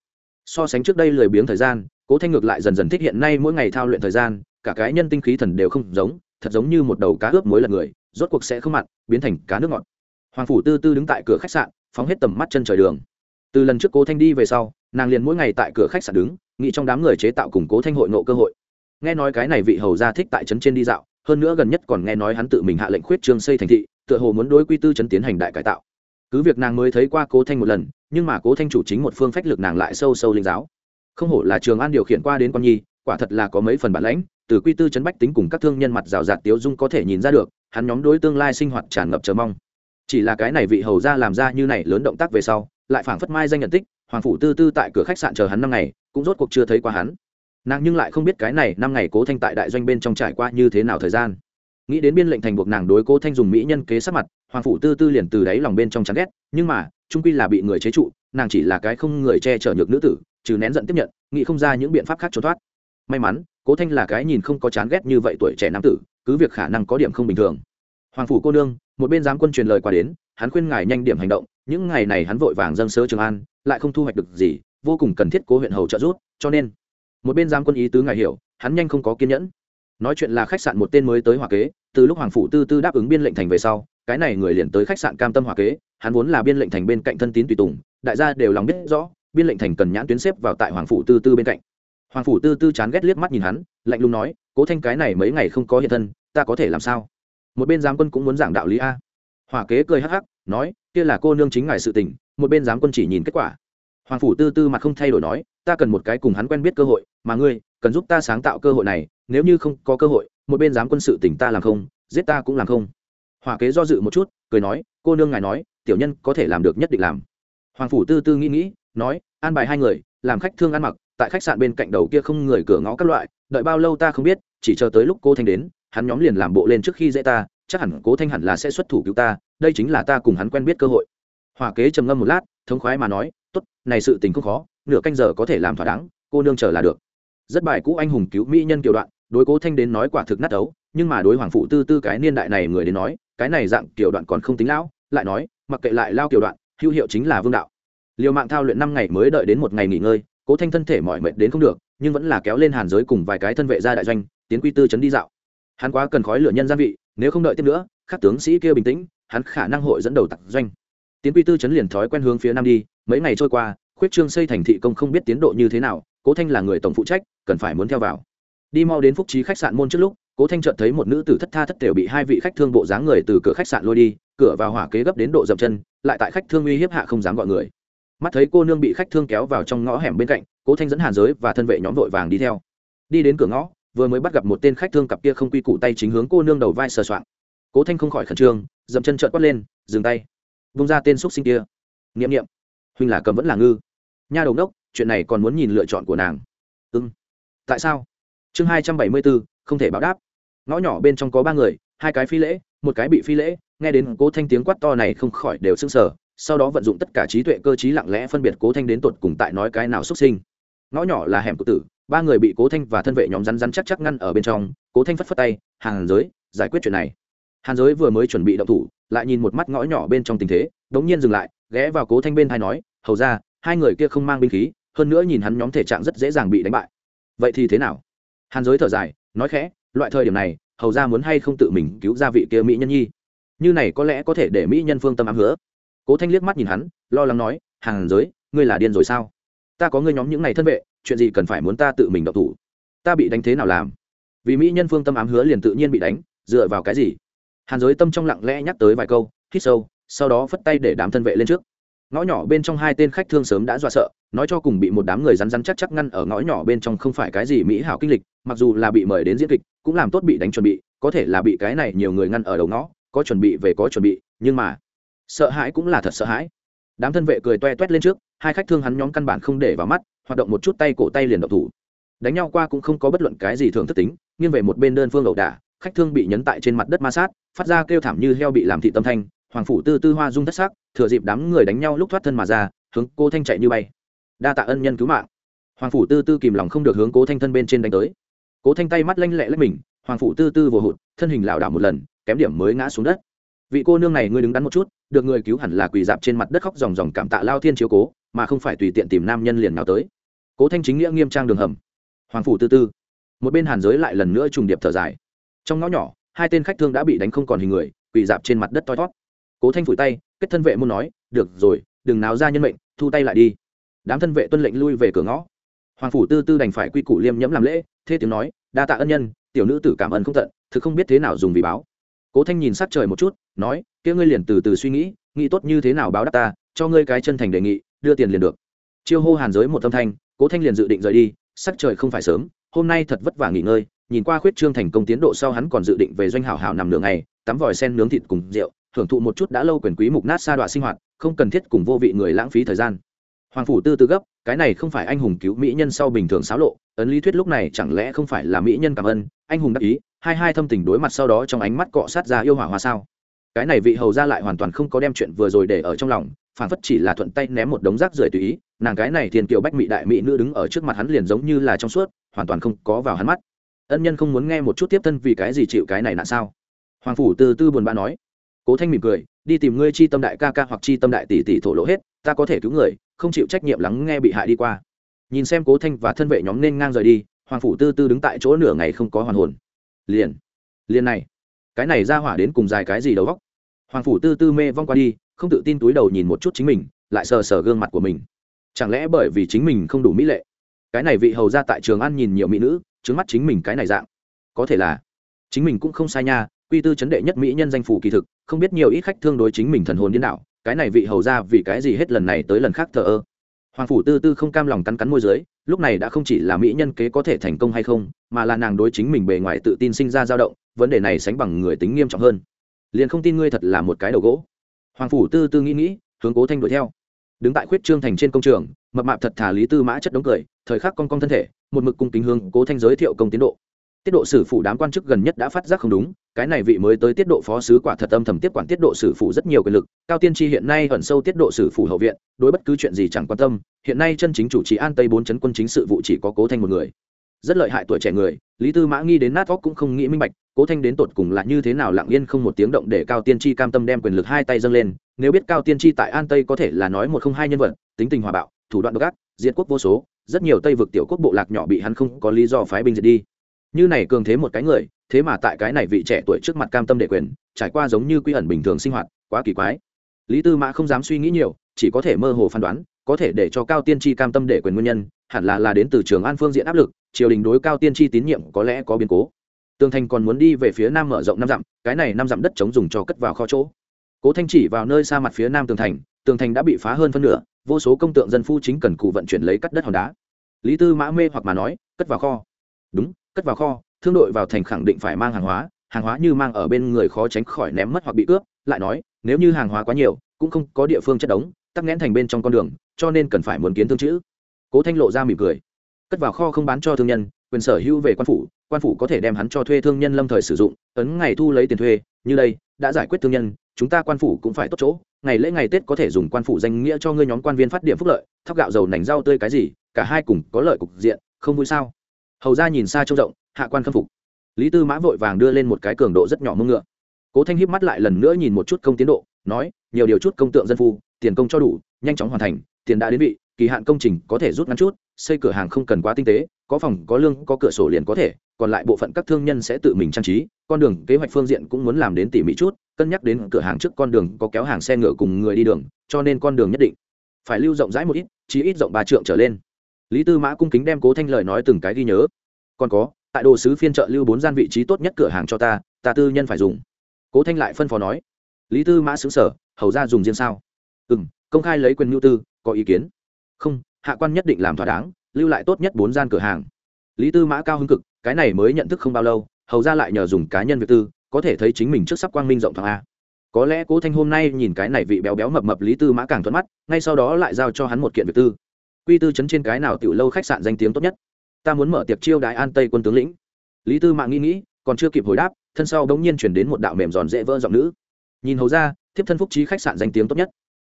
So sánh trước đây lười biếng thời gian, cố thanh ngược lại dần dần thích hiện nay mỗi ngày thao luyện thời gian, cả cái nhân tinh khí thần đều không giống, thật giống như một đầu cá ướp mối lần người, rốt cuộc sẽ không mặn, biến thành cá nước ngọt. Hoàng phủ tư tư đứng tại cửa khách sạn, phóng hết tầm mắt chân trời đường. Từ lần trước cố thanh đi về sau, nàng liền mỗi ngày tại cửa khách sạn đứng, nghĩ trong đám người chế tạo củng cố thanh hội nộ cơ hội. Nghe nói cái này vị hầu gia thích tại trấn trên đi dạo hơn nữa gần nhất còn nghe nói hắn tự mình hạ lệnh khuyết trương xây thành thị, tựa hồ muốn đối quy tư trấn tiến hành đại cải tạo. Cứ việc nàng mới thấy qua cố thanh một lần, nhưng mà cố thanh chủ chính một phương phách lực nàng lại sâu sâu linh giáo. Không hổ là trường an điều khiển qua đến con nhi, quả thật là có mấy phần bản lãnh, từ quy tư chấn bách tính cùng các thương nhân mặt rào rạt tiếu dung có thể nhìn ra được, hắn nhóm đối tương lai sinh hoạt tràn ngập chờ mong. Chỉ là cái này vị hầu ra làm ra như này lớn động tác về sau, lại phảng phất mai danh nhận tích, hoàng phủ tư tư tại cửa khách sạn chờ hắn năm ngày, cũng rốt cuộc chưa thấy qua hắn nàng nhưng lại không biết cái này năm ngày cố thanh tại đại doanh bên trong trải qua như thế nào thời gian. Nghĩ đến biên lệnh thành buộc nàng đối cố thanh dùng mỹ nhân kế sát mặt, hoàng phủ tư tư liền từ đáy lòng bên trong chán ghét, nhưng mà trung quy là bị người chế trụ, nàng chỉ là cái không người che chở nhược nữ tử, trừ nén giận tiếp nhận, nghĩ không ra những biện pháp khác trốn thoát. May mắn, cố thanh là cái nhìn không có chán ghét như vậy tuổi trẻ nam tử, cứ việc khả năng có điểm không bình thường. Hoàng phủ cô nương, một bên giám quân truyền lời qua đến, hắn khuyên ngài nhanh điểm hành động, những ngày này hắn vội vàng dâng sớ trường an, lại không thu hoạch được gì, vô cùng cần thiết cố huyện hầu trợ giúp, cho nên một bên giám quân ý tứ ngài hiểu, hắn nhanh không có kiên nhẫn. Nói chuyện là khách sạn một tên mới tới hòa kế, từ lúc hoàng phủ tư tư đáp ứng biên lệnh thành về sau, cái này người liền tới khách sạn cam tâm hòa kế, hắn vốn là biên lệnh thành bên cạnh thân tín tùy tùng, đại gia đều lòng biết rõ, biên lệnh thành cần nhãn tuyến xếp vào tại hoàng phủ tư tư bên cạnh. Hoàng phủ tư tư chán ghét liếc mắt nhìn hắn, lạnh lùng nói, cố thanh cái này mấy ngày không có hiện thân, ta có thể làm sao? Một bên giám quân cũng muốn giảng đạo lý a. Hòa kế cười hắc hắc, nói, kia là cô nương chính ngài sự tình, một bên giám quân chỉ nhìn kết quả hoàng phủ tư tư mặt không thay đổi nói, ta cần một cái cùng hắn quen biết cơ hội, mà ngươi cần giúp ta sáng tạo cơ hội này, nếu như không có cơ hội, một bên dám quân sự tỉnh ta làm không, giết ta cũng làm không. Hòa kế do dự một chút, cười nói, cô nương ngài nói, tiểu nhân có thể làm được nhất định làm. Hoàng phủ tư tư nghĩ nghĩ, nói, an bài hai người, làm khách thương ăn mặc, tại khách sạn bên cạnh đầu kia không người cửa ngõ các loại, đợi bao lâu ta không biết, chỉ chờ tới lúc cô thanh đến, hắn nhóm liền làm bộ lên trước khi dễ ta, chắc hẳn cố thanh hẳn là sẽ xuất thủ cứu ta, đây chính là ta cùng hắn quen biết cơ hội. Hòa kế trầm ngâm một lát, thống khoái mà nói tốt, này sự tình không khó, nửa canh giờ có thể làm thỏa đáng, cô nương chờ là được. Rất bài cũ anh hùng cứu mỹ nhân kiểu đoạn, đối cố thanh đến nói quả thực nát ấu, nhưng mà đối hoàng phụ tư tư cái niên đại này người đến nói, cái này dạng kiểu đoạn còn không tính lão, lại nói, mặc kệ lại lao kiểu đoạn, hữu hiệu chính là vương đạo. Liều mạng thao luyện năm ngày mới đợi đến một ngày nghỉ ngơi, cố thanh thân thể mỏi mệt đến không được, nhưng vẫn là kéo lên hàn giới cùng vài cái thân vệ ra đại doanh, tiến quy tư chấn đi dạo. Hắn quá cần khói lửa nhân gia vị, nếu không đợi tiếp nữa, các tướng sĩ kia bình tĩnh, hắn khả năng hội dẫn đầu tặc doanh tiến quy tư chấn liền thói quen hướng phía nam đi, mấy ngày trôi qua, khuyết trương xây thành thị công không biết tiến độ như thế nào, cố thanh là người tổng phụ trách, cần phải muốn theo vào. Đi mau đến phúc trí khách sạn môn trước lúc, cố thanh chợt thấy một nữ tử thất tha thất đều bị hai vị khách thương bộ dáng người từ cửa khách sạn lôi đi, cửa vào hỏa kế gấp đến độ dậm chân, lại tại khách thương uy hiếp hạ không dám gọi người. Mắt thấy cô nương bị khách thương kéo vào trong ngõ hẻm bên cạnh, cố thanh dẫn hàn giới và thân vệ nhóm vội vàng đi theo. Đi đến cửa ngõ, vừa mới bắt gặp một tên khách thương cặp kia không quy củ tay chính hướng cô nương đầu vai sờ soạng. Cố thanh không khỏi khẩn trương, dậm chân trợn quát lên, dừng tay vung ra tên xúc sinh kia. Nghiệm nghiệm huynh là cầm vẫn là ngư. Nha đầu đốc chuyện này còn muốn nhìn lựa chọn của nàng. Ưng tại sao? Chương hai trăm bảy mươi bốn, không thể báo đáp. Ngõ nhỏ bên trong có ba người, hai cái phi lễ, một cái bị phi lễ. Nghe đến cố thanh tiếng quát to này không khỏi đều sưng sờ, sau đó vận dụng tất cả trí tuệ cơ t lặng lẽ phân biệt cố thanh đến tột cùng tại nói cái nào xuất sinh. Ngõ nhỏ là hẻm của tử, ba người bị cố thanh và thân vệ nhóm rắn rắn chắc chắc ngăn ở bên trong. Cố thanh phất phất tay hàng giới, giải quyết chuyện này. Hàn giới vừa mới chuẩn bị động thủ lại nhìn một mắt ngõ nhỏ bên trong tình thế, đống nhiên dừng lại, ghé vào cố thanh bên hai nói, hầu ra hai người kia không mang binh khí, hơn nữa nhìn hắn nhóm thể trạng rất dễ dàng bị đánh bại. Vậy thì thế nào? Hàn giới thở dài, nói khẽ, loại thời điểm này, hầu ra muốn hay không tự mình cứu ra vị kia mỹ nhân nhi? Như này có lẽ có thể để mỹ nhân phương tâm ám hứa. Cố thanh liếc mắt nhìn hắn, lo lắng nói, hàn giới, ngươi là điên rồi sao? Ta có ngươi nhóm những này thân vệ, chuyện gì cần phải muốn ta tự mình độc thủ? Ta bị đánh thế nào làm? Vì mỹ nhân phương tâm ám hứa liền tự nhiên bị đánh, dựa vào cái gì? Hàn giới tâm trong lặng lẽ nhắc tới vài câu, hít sâu, sau đó phất tay để đám thân vệ lên trước. Ngõ nhỏ bên trong hai tên khách thương sớm đã dọa sợ, nói cho cùng bị một đám người rắn rắn chắc chắc ngăn ở ngõ nhỏ bên trong không phải cái gì mỹ hảo kinh lịch, mặc dù là bị mời đến diễn kịch, cũng làm tốt bị đánh chuẩn bị, có thể là bị cái này nhiều người ngăn ở đầu ngõ, có chuẩn bị về có chuẩn bị, nhưng mà, sợ hãi cũng là thật sợ hãi. Đám thân vệ cười toe toét lên trước, hai khách thương hắn nhóm căn bản không để vào mắt, hoạt động một chút tay cổ tay liền động thủ. Đánh nhau qua cũng không có bất luận cái gì thường thất tính, nghiêng về một bên đơn phương ẩu đả khách thương bị nhấn tại trên mặt đất ma sát, phát ra kêu thảm như heo bị làm thị tâm thanh, hoàng phủ tư tư hoa dung thất sắc, thừa dịp đám người đánh nhau lúc thoát thân mà ra, hướng cô thanh chạy như bay. Đa tạ ân nhân cứu mạng. Hoàng phủ tư tư kìm lòng không được hướng cố thanh thân bên trên đánh tới. Cố thanh tay mắt lanh lẹ lách mình, hoàng phủ tư tư vừa hụt, thân hình lảo đảo một lần, kém điểm mới ngã xuống đất. Vị cô nương này ngươi đứng đắn một chút, được người cứu hẳn là quỳ dạp trên mặt đất khóc dòng dòng cảm tạ lao thiên chiếu cố, mà không phải tùy tiện tìm nam nhân liền nào tới. Cố thanh chính nghĩa nghiêm trang đường hầm. Hoàng phủ tư tư. Một bên hàn giới lại lần nữa trùng điệp thở dài trong ngõ nhỏ, hai tên khách thương đã bị đánh không còn hình người, quỳ dạp trên mặt đất toi thót. Cố thanh phủi tay, kết thân vệ muốn nói, được rồi, đừng náo ra nhân mệnh, thu tay lại đi. Đám thân vệ tuân lệnh lui về cửa ngõ. Hoàng phủ tư tư đành phải quy củ liêm nhẫm làm lễ, thế tiếng nói, đa tạ ân nhân, tiểu nữ tử cảm ơn không tận, thực không biết thế nào dùng vì báo. Cố thanh nhìn sát trời một chút, nói, kia ngươi liền từ từ suy nghĩ nghĩ tốt như thế nào báo đáp ta, cho ngươi cái chân thành đề nghị, đưa tiền liền được. Chiêu hô hàn giới một âm thanh, cố thanh liền dự định rời đi, sắc trời không phải sớm, hôm nay thật vất vả nghỉ ngơi nhìn qua khuyết trương thành công tiến độ sau hắn còn dự định về doanh hảo hảo nằm nửa ngày, tắm vòi sen nướng thịt cùng rượu hưởng thụ một chút đã lâu quyền quý mục nát sa đoạn sinh hoạt, không cần thiết cùng vô vị người lãng phí thời gian. Hoàng phủ tư tư gấp, cái này không phải anh hùng cứu mỹ nhân sau bình thường xáo lộ, ấn lý thuyết lúc này chẳng lẽ không phải là mỹ nhân cảm ơn, anh hùng đắc ý, hai hai thâm tình đối mặt sau đó trong ánh mắt cọ sát ra yêu hỏa hoa sao. Cái này vị hầu ra lại hoàn toàn không có đem chuyện vừa rồi để ở trong lòng phản phất chỉ là thuận tay ném một đống rác rưởi tùy ý, nàng cái này thiền kiều bách mỹ đại mỹ nữ đứng ở trước mặt hắn liền giống như là trong suốt, hoàn toàn không có vào hắn mắt ân nhân không muốn nghe một chút tiếp thân vì cái gì chịu cái này nạn sao? Hoàng phủ từ tư buồn bã nói. Cố thanh mỉm cười, đi tìm ngươi chi tâm đại ca ca hoặc chi tâm đại tỷ tỷ thổ lộ hết, ta có thể cứu người, không chịu trách nhiệm lắng nghe bị hại đi qua. Nhìn xem cố thanh và thân vệ nhóm nên ngang rời đi, hoàng phủ tư tư đứng tại chỗ nửa ngày không có hoàn hồn. Liền liền này, cái này ra hỏa đến cùng dài cái gì đầu vóc? hoàng phủ tư tư mê vong qua đi, không tự tin túi đầu nhìn một chút chính mình, lại sờ sờ gương mặt của mình. Chẳng lẽ bởi vì chính mình không đủ mỹ lệ? Cái này vị hầu ra tại trường ăn nhìn nhiều mỹ nữ trước mắt chính mình cái này dạng. Có thể là, chính mình cũng không sai nha, quy tư chấn đệ nhất mỹ nhân danh phủ kỳ thực, không biết nhiều ít khách thương đối chính mình thần hồn điên đạo cái này vị hầu ra vì cái gì hết lần này tới lần khác thờ ơ. Hoàng phủ tư tư không cam lòng cắn cắn môi dưới, lúc này đã không chỉ là mỹ nhân kế có thể thành công hay không, mà là nàng đối chính mình bề ngoài tự tin sinh ra dao động, vấn đề này sánh bằng người tính nghiêm trọng hơn. Liền không tin ngươi thật là một cái đầu gỗ. Hoàng phủ tư tư nghĩ nghĩ, hướng cố thanh đuổi theo đứng tại khuyết trương thành trên công trường mập mạp thật thà lý tư mã chất đống cười thời khắc con con thân thể một mực cung kính hương, cố thanh giới thiệu công tiến độ. Tiết độ sử phụ đám quan chức gần nhất đã phát giác không đúng cái này vị mới tới tiết độ phó sứ quả thật âm thầm tiếp quản tiết độ sử phụ rất nhiều quyền lực cao tiên tri hiện nay ẩn sâu tiết độ sử phụ hậu viện đối bất cứ chuyện gì chẳng quan tâm hiện nay chân chính chủ trì an tây bốn chấn quân chính sự vụ chỉ có cố thanh một người. Rất lợi hại tuổi trẻ người lý tư mã nghi đến nát óc cũng không nghĩ minh bạch, cố thanh đến tột cùng là như thế nào lặng yên không một tiếng động để cao tiên tri cam tâm đem quyền lực hai tay dâng lên. Nếu biết cao tiên tri tại an tây có thể là nói một không hai nhân vật, tính tình hòa bạo, thủ đoạn độc ác, diệt quốc vô số, rất nhiều tây vực tiểu quốc bộ lạc nhỏ bị hắn không có lý do phái binh diệt đi. Như này cường thế một cái người, thế mà tại cái này vị trẻ tuổi trước mặt cam tâm đệ quyền, trải qua giống như quy ẩn bình thường sinh hoạt, quá kỳ quái. Lý tư mã không dám suy nghĩ nhiều, chỉ có thể mơ hồ phán đoán, có thể để cho cao tiên tri cam tâm đệ quyền nguyên nhân, hẳn là là đến từ trường an phương diện áp lực triều đình đối cao tiên tri tín nhiệm có lẽ có biến cố. Tường thành còn muốn đi về phía nam mở rộng năm dặm, cái này năm dặm đất chống dùng cho cất vào kho chỗ. Cố thanh chỉ vào nơi xa mặt phía nam tường thành tường thành đã bị phá hơn phân nửa, vô số công tượng dân phu chính cần cụ vận chuyển lấy cắt đất hòn đá. Lý tư mã mê hoặc mà nói, cất vào kho. Đúng, cất vào kho, thương đội vào thành khẳng định phải mang hàng hóa hàng hóa như mang ở bên người khó tránh khỏi ném mất hoặc bị cướp, lại nói, nếu như hàng hóa quá nhiều, cũng không có địa phương chất đống, tắc nghẽn thành bên trong con đường, cho nên cần phải muốn kiến thương chữ. Cố thanh lộ ra mỉm cười cất vào kho không bán cho thương nhân, quyền sở hữu về quan phủ quan phủ có thể đem hắn cho thuê thương nhân lâm thời sử dụng, ấn ngày thu lấy tiền thuê, như đây, đã giải quyết thương nhân, chúng ta quan phủ cũng phải tốt chỗ, ngày lễ ngày tết có thể dùng quan phủ danh nghĩa cho ngươi nhóm quan viên phát điểm phúc lợi, thóc gạo dầu nành rau tươi cái gì, cả hai cùng có lợi cục diện, không vui sao? Hầu ra nhìn xa trông rộng, hạ quan khâm phục. Lý tư mã vội vàng đưa lên một cái cường độ rất nhỏ mưng ngựa. Cố thanh híp mắt lại lần nữa nhìn một chút công tiến độ, nói, nhiều điều chút công tượng dân phu, tiền công cho đủ, nhanh chóng hoàn thành, tiền đã đến vị, kỳ hạn công trình có thể rút ngắn chút xây cửa hàng không cần quá tinh tế, có phòng, có lương, có cửa sổ liền có thể, còn lại bộ phận các thương nhân sẽ tự mình trang trí, con đường kế hoạch phương diện cũng muốn làm đến tỉ mỉ chút, cân nhắc đến cửa hàng trước con đường, có kéo hàng xe ngựa cùng người đi đường, cho nên con đường nhất định phải lưu rộng rãi một ít, chí ít rộng ba trượng trở lên. Lý tư mã cung kính đem cố thanh lời nói từng cái ghi nhớ. Còn có, tại đồ sứ phiên trợ lưu bốn gian vị trí tốt nhất cửa hàng cho ta ta tư nhân phải dùng. Cố thanh lại phân phó nói. Lý tư mã xứ sở, hầu ra dùng riêng sao? Ừ m công khai lấy quyền nhu tư, có ý kiến? Không hạ quan nhất định làm thỏa đáng, lưu lại tốt nhất bốn gian cửa hàng. Lý tư mã cao hưng cực, cái này mới nhận thức không bao lâu, hầu ra lại nhờ dùng cá nhân việc tư, có thể thấy chính mình trước sắp quang minh rộng thoáng a. Có lẽ cố thanh hôm nay nhìn cái này vị béo béo mập mập lý tư mã càng thuận mắt, ngay sau đó lại giao cho hắn một kiện việc tư. Quy tư chấn trên cái nào tiểu lâu khách sạn danh tiếng tốt nhất? Ta muốn mở tiệc chiêu đại an tây quân tướng lĩnh. Lý tư mạng nghĩ nghĩ, còn chưa kịp hồi đáp, thân sau bỗng nhiên chuyển đến một đạo mềm giòn dễ vỡ giọng nữ. Nhìn hầu ra, thiếp thân phúc trí khách sạn danh tiếng tốt nhất.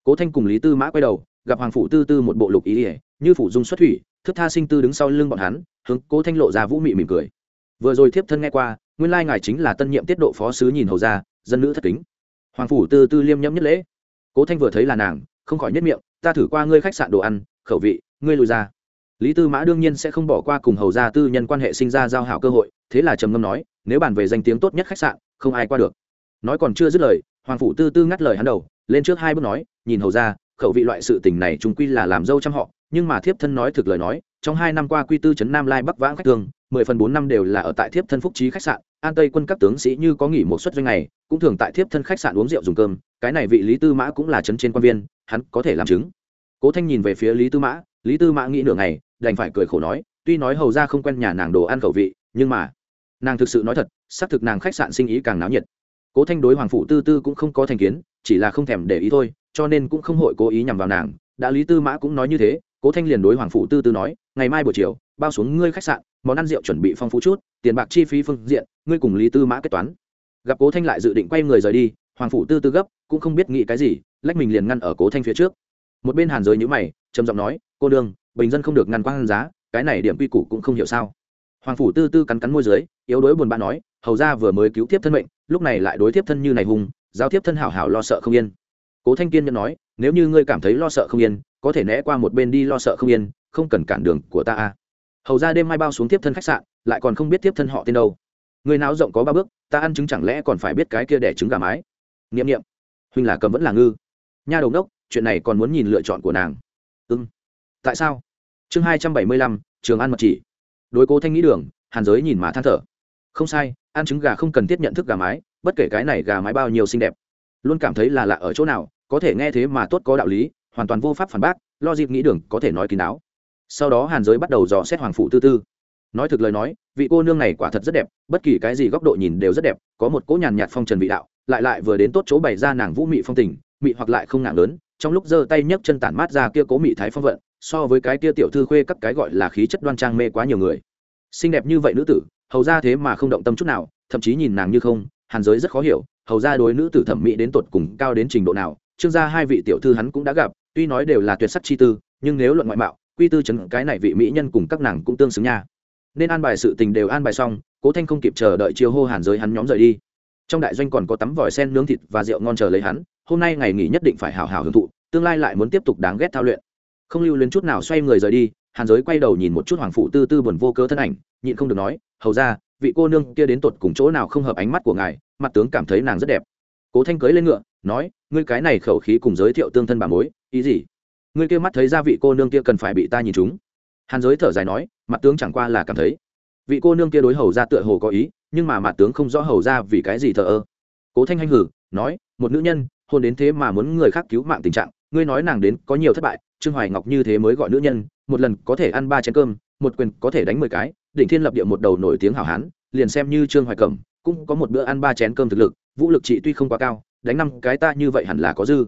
Cố thanh cùng lý tư mã quay đầu gặp hoàng phủ tư tư một bộ lục ý ỉa, như phủ dung xuất thủy, thức tha sinh tư đứng sau lưng bọn hắn, hướng cố thanh lộ ra vũ mị mỉm cười. Vừa rồi thiếp thân nghe qua, nguyên lai ngài chính là tân nhiệm tiết độ phó sứ nhìn hầu ra, dân nữ thất kính. Hoàng phủ tư tư liêm nhẫm nhất lễ. Cố thanh vừa thấy là nàng, không khỏi nhất miệng, ta thử qua ngươi khách sạn đồ ăn, khẩu vị, ngươi lùi ra. Lý tư mã đương nhiên sẽ không bỏ qua cùng hầu gia tư nhân quan hệ sinh ra giao hảo cơ hội, thế là trầm ngâm nói, nếu bàn về danh tiếng tốt nhất khách sạn, không ai qua được. Nói còn chưa dứt lời, hoàng phủ tư tư ngắt lời hắn đầu, lên trước hai bước nói, nhìn hầu ra khẩu vị loại sự tình này chúng quy là làm dâu trăm họ, nhưng mà thiếp thân nói thực lời nói, trong hai năm qua quy tư trấn nam lai bắc vãng khách thường mười phần bốn năm đều là ở tại thiếp thân phúc trí khách sạn, an tây quân các tướng sĩ như có nghỉ một suất doanh này cũng thường tại thiếp thân khách sạn uống rượu dùng cơm, cái này vị lý tư mã cũng là trấn trên quan viên, hắn có thể làm chứng. Cố thanh nhìn về phía lý tư mã, lý tư mã nghĩ nửa ngày, đành phải cười khổ nói, tuy nói hầu ra không quen nhà nàng đồ ăn khẩu vị, nhưng mà nàng thực sự nói thật, xác thực nàng khách sạn sinh ý càng náo nhiệt. Cố thanh đối hoàng phụ tư tư cũng không có thành kiến, chỉ là không thèm để ý thôi cho nên cũng không hội cố ý nhằm vào nàng. Đã lý tư mã cũng nói như thế, cố thanh liền đối hoàng phụ tư tư nói, ngày mai buổi chiều, bao xuống ngươi khách sạn, món ăn rượu chuẩn bị phong phú chút, tiền bạc chi phí phương diện, ngươi cùng lý tư mã kết toán. Gặp cố thanh lại dự định quay người rời đi, hoàng phụ tư tư gấp, cũng không biết nghĩ cái gì, lách mình liền ngăn ở cố thanh phía trước. Một bên hàn giới nhữ mày, trầm giọng nói, cô đương, bình dân không được ngăn quan giá, cái này điểm quy củ cũng không hiểu sao? Hoàng phủ tư tư cắn cắn môi dưới, yếu đuối buồn bã nói, hầu ra vừa mới cứu tiếp thân mệnh, lúc này lại đối tiếp thân như này hùng giao tiếp thân hảo hảo lo sợ không yên cố thanh kiên nhân nói, nếu như ngươi cảm thấy lo sợ không yên, có thể né qua một bên đi lo sợ không yên, không cần cản đường của ta a hầu ra đêm mai bao xuống tiếp thân khách sạn, lại còn không biết tiếp thân họ tên đâu. Người nào rộng có ba bước, ta ăn trứng chẳng lẽ còn phải biết cái kia đẻ trứng gà mái? Nghiệm nghiệm huynh là cầm vẫn là ngư. Nha đầu đốc chuyện này còn muốn nhìn lựa chọn của nàng. Ưng tại sao? Chương hai trăm bảy mươi lăm, trường ăn mật chỉ. Đối cố thanh nghĩ đường, hàn giới nhìn mà than thở. Không sai, ăn trứng gà không cần thiết nhận thức gà mái, bất kể cái này gà mái bao nhiêu xinh đẹp luôn cảm thấy là lạ ở chỗ nào, có thể nghe thế mà tốt có đạo lý, hoàn toàn vô pháp phản bác, lo dịp nghĩ đường có thể nói kín đáo. Sau đó hàn giới bắt đầu dò xét hoàng phụ tư tư. Nói thực lời nói, vị cô nương này quả thật rất đẹp, bất kỳ cái gì góc độ nhìn đều rất đẹp, có một cỗ nhàn nhạt phong trần vị đạo, lại lại vừa đến tốt chỗ bày ra nàng vũ mị phong tình, mị hoặc lại không nặng lớn, trong lúc giơ tay nhấc chân tản mát ra kia cố mị thái phong vận, so với cái kia tiểu thư khuê các cái gọi là khí chất đoan trang mê quá nhiều người. Xinh đẹp như vậy nữ tử, hầu ra thế mà không động tâm chút nào, thậm chí nhìn nàng như không hàn giới rất khó hiểu, hầu ra đối nữ tử thẩm mỹ đến tột cùng cao đến trình độ nào, trương gia hai vị tiểu thư hắn cũng đã gặp, tuy nói đều là tuyệt sắc chi tư, nhưng nếu luận ngoại mạo, quy tư chấn cái này vị mỹ nhân cùng các nàng cũng tương xứng nha. Nên an bài sự tình đều an bài xong, cố thanh không kịp chờ đợi chiêu hô hàn giới hắn nhóm rời đi. Trong đại doanh còn có tắm vòi sen nướng thịt và rượu ngon chờ lấy hắn, hôm nay ngày nghỉ nhất định phải hào hào hưởng thụ, tương lai lại muốn tiếp tục đáng ghét thao luyện. Không lưu luyến chút nào xoay người rời đi, hàn giới quay đầu nhìn một chút hoàng phụ tư tư buồn vô cớ thân ảnh, nhịn không được nói, hầu ra vị cô nương kia đến tột cùng chỗ nào không hợp ánh mắt của ngài, mặt tướng cảm thấy nàng rất đẹp. Cố thanh cưới lên ngựa, nói, ngươi cái này khẩu khí cùng giới thiệu tương thân bà mối, ý gì? Ngươi kia mắt thấy ra vị cô nương kia cần phải bị ta nhìn chúng. Hàn giới thở dài nói, mặt tướng chẳng qua là cảm thấy. Vị cô nương kia đối hầu ra tựa hồ có ý, nhưng mà mặt tướng không rõ hầu ra vì cái gì thờ ơ. Cố thanh hanh hử, nói, một nữ nhân, hôn đến thế mà muốn người khác cứu mạng tình trạng, ngươi nói nàng đến có nhiều thất bại, trương hoài ngọc như thế mới gọi nữ nhân, một lần có thể ăn ba chén cơm, một quyền có thể đánh mười cái đỉnh thiên lập địa một đầu nổi tiếng hảo hán, liền xem như trương hoài cẩm, cũng có một bữa ăn ba chén cơm thực lực, vũ lực trị tuy không quá cao, đánh năm cái ta như vậy hẳn là có dư.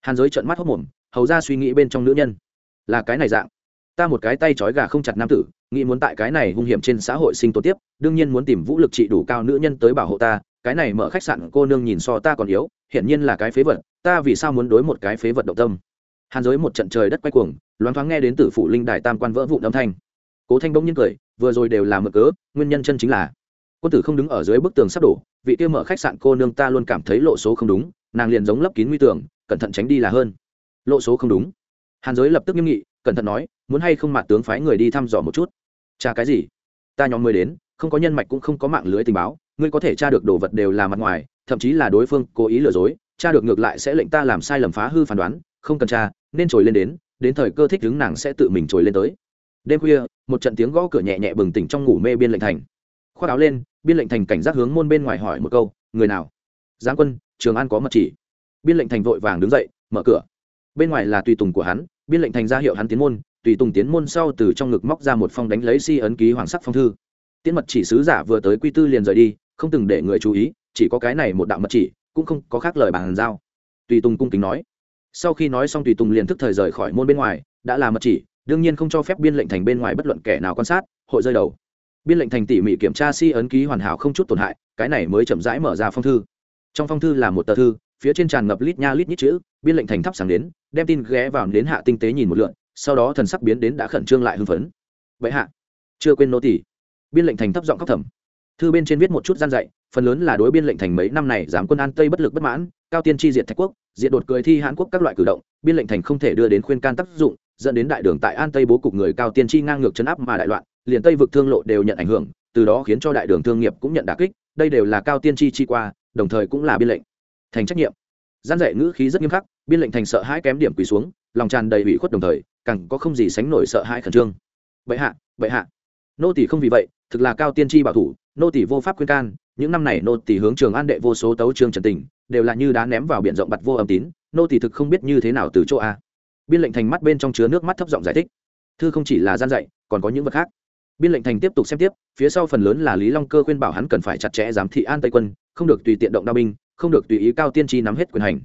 Hàn giới trợn mắt hốc mồm, hầu ra suy nghĩ bên trong nữ nhân. Là cái này dạng. Ta một cái tay trói gà không chặt nam tử, nghĩ muốn tại cái này hung hiểm trên xã hội sinh tồn tiếp, đương nhiên muốn tìm vũ lực trị đủ cao nữ nhân tới bảo hộ ta, cái này mở khách sạn cô nương nhìn so ta còn yếu, hiển nhiên là cái phế vật, ta vì sao muốn đối một cái phế vật động tâm? Hàn giới một trận trời đất quay cuồng, loáng thoáng nghe đến từ phụ linh đài tam quan vỡ vụn âm thanh. Cố thanh bỗng nhiên cười vừa rồi đều là mở cớ, nguyên nhân chân chính là, quân tử không đứng ở dưới bức tường sắp đổ, vị kia mở khách sạn cô nương ta luôn cảm thấy lộ số không đúng, nàng liền giống lấp kín nguy tường cẩn thận tránh đi là hơn. Lộ số không đúng. Hàn giới lập tức nghiêm nghị, cẩn thận nói, muốn hay không mặt tướng phái người đi thăm dò một chút. Tra cái gì? Ta nhóm mới đến, không có nhân mạch cũng không có mạng lưới tình báo, ngươi có thể tra được đồ vật đều là mặt ngoài, thậm chí là đối phương cố ý lừa dối, tra được ngược lại sẽ lệnh ta làm sai lầm phá hư phán đoán, không cần tra, nên trồi lên đến đến thời cơ thích đứng nàng sẽ tự mình trồi lên tới đêm khuya, một trận tiếng gõ cửa nhẹ nhẹ bừng tỉnh trong ngủ mê biên lệnh thành. Khoác áo lên, biên lệnh thành cảnh giác hướng môn bên ngoài hỏi một câu, người nào? Giáng quân, trường an có mật chỉ. Biên lệnh thành vội vàng đứng dậy, mở cửa. Bên ngoài là tùy tùng của hắn, biên lệnh thành ra hiệu hắn tiến môn, tùy tùng tiến môn sau từ trong ngực móc ra một phong đánh lấy si ấn ký hoàng sắc phong thư. Tiến mật chỉ sứ giả vừa tới quy tư liền rời đi, không từng để người chú ý, chỉ có cái này một đạo mật chỉ, cũng không có khác lời bàn giao. Tùy tùng cung kính nói. Sau khi nói xong tùy tùng liền thức thời rời khỏi môn bên ngoài, đã là mật chỉ đương nhiên không cho phép biên lệnh thành bên ngoài bất luận kẻ nào quan sát, hội rơi đầu. Biên lệnh thành tỉ mỉ kiểm tra si ấn ký hoàn hảo không chút tổn hại, cái này mới chậm rãi mở ra phong thư. Trong phong thư là một tờ thư, phía trên tràn ngập lít nha lít nhít chữ, biên lệnh thành thắp sáng đến, đem tin ghé vào đến hạ tinh tế nhìn một lượn, sau đó thần sắc biến đến đã khẩn trương lại hưng phấn. Vậy hạ. Chưa quên nô tỷ biên lệnh thành thấp giọng khóc thầm. Thư bên trên viết một chút gian dạy, phần lớn là đối biên lệnh thành mấy năm này giảm quân an tây bất lực bất mãn cao tiên tri diệt thạch quốc, diệt đột cười thi hãn quốc các loại cử động, biên lệnh thành không thể đưa đến khuyên can tác dụng, dẫn đến đại đường tại an tây bố cục người cao tiên tri ngang ngược chấn áp mà đại loạn, liền tây vực thương lộ đều nhận ảnh hưởng, từ đó khiến cho đại đường thương nghiệp cũng nhận đà kích, đây đều là cao tiên tri chi qua, đồng thời cũng là biên lệnh thành trách nhiệm. Gian dạy ngữ khí rất nghiêm khắc, biên lệnh thành sợ hãi kém điểm quỳ xuống, lòng tràn đầy ủy khuất đồng thời, càng có không gì sánh nổi sợ hãi khẩn trương. Bệ hạ bệ hạ. Nô tỷ không vì vậy, thực là cao tiên tri bảo thủ, nô tỷ vô pháp khuyên can, những năm này nô tỷ hướng trường an đệ vô số tấu trương trần tình đều là như đá ném vào biển rộng bặt vô âm tín, nô tỳ thực không biết như thế nào từ chỗ a. Biên lệnh thành mắt bên trong chứa nước mắt thấp giọng giải thích. Thư không chỉ là gian dạy, còn có những vật khác. Biên lệnh thành tiếp tục xem tiếp, phía sau phần lớn là lý long cơ khuyên bảo hắn cần phải chặt chẽ giám thị an tây quân, không được tùy tiện động đao binh, không được tùy ý cao tiên tri nắm hết quyền hành.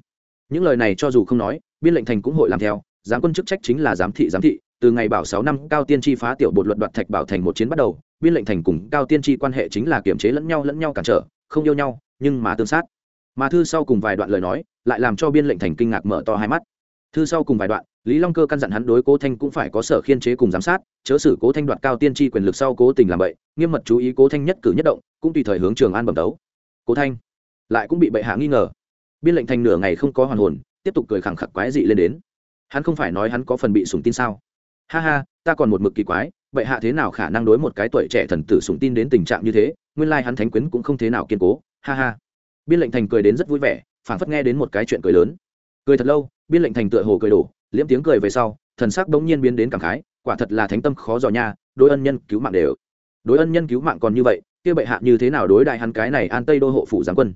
Những lời này cho dù không nói, biên lệnh thành cũng hội làm theo, giám quân chức trách chính là giám thị giám thị, từ ngày bảo sáu năm cao tiên tri phá tiểu bột luật đoạt thạch bảo thành một chiến bắt đầu, biên lệnh thành cùng cao tiên tri quan hệ chính là kiểm chế lẫn nhau lẫn nhau cản trở, không yêu nhau, nhưng mà tương sát mà thư sau cùng vài đoạn lời nói lại làm cho biên lệnh thành kinh ngạc mở to hai mắt. Thư sau cùng vài đoạn, lý long cơ căn dặn hắn đối cố thanh cũng phải có sở khiên chế cùng giám sát, chớ xử cố thanh đoạt cao tiên tri quyền lực sau cố tình làm vậy. nghiêm mật chú ý cố thanh nhất cử nhất động, cũng tùy thời hướng trường an bẩm đấu. Cố thanh lại cũng bị bệ hạ nghi ngờ. Biên lệnh thành nửa ngày không có hoàn hồn, tiếp tục cười khẳng khặc quái dị lên đến. Hắn không phải nói hắn có phần bị sùng tin sao? Ha ha, ta còn một mực kỳ quái, bệ hạ thế nào khả năng đối một cái tuổi trẻ thần tử sùng tin đến tình trạng như thế, nguyên lai hắn thánh quyến cũng không thế nào kiên cố. Ha ha biên lệnh thành cười đến rất vui vẻ, phảng phất nghe đến một cái chuyện cười lớn. Cười thật lâu, biên lệnh thành tựa hồ cười đổ, liễm tiếng cười về sau, thần sắc bỗng nhiên biến đến cảm khái, quả thật là thánh tâm khó dò nha, đối ân nhân cứu mạng đều. Đối ân nhân cứu mạng còn như vậy, kia bệ hạ như thế nào đối đại hắn cái này an tây đô hộ phủ giáng quân?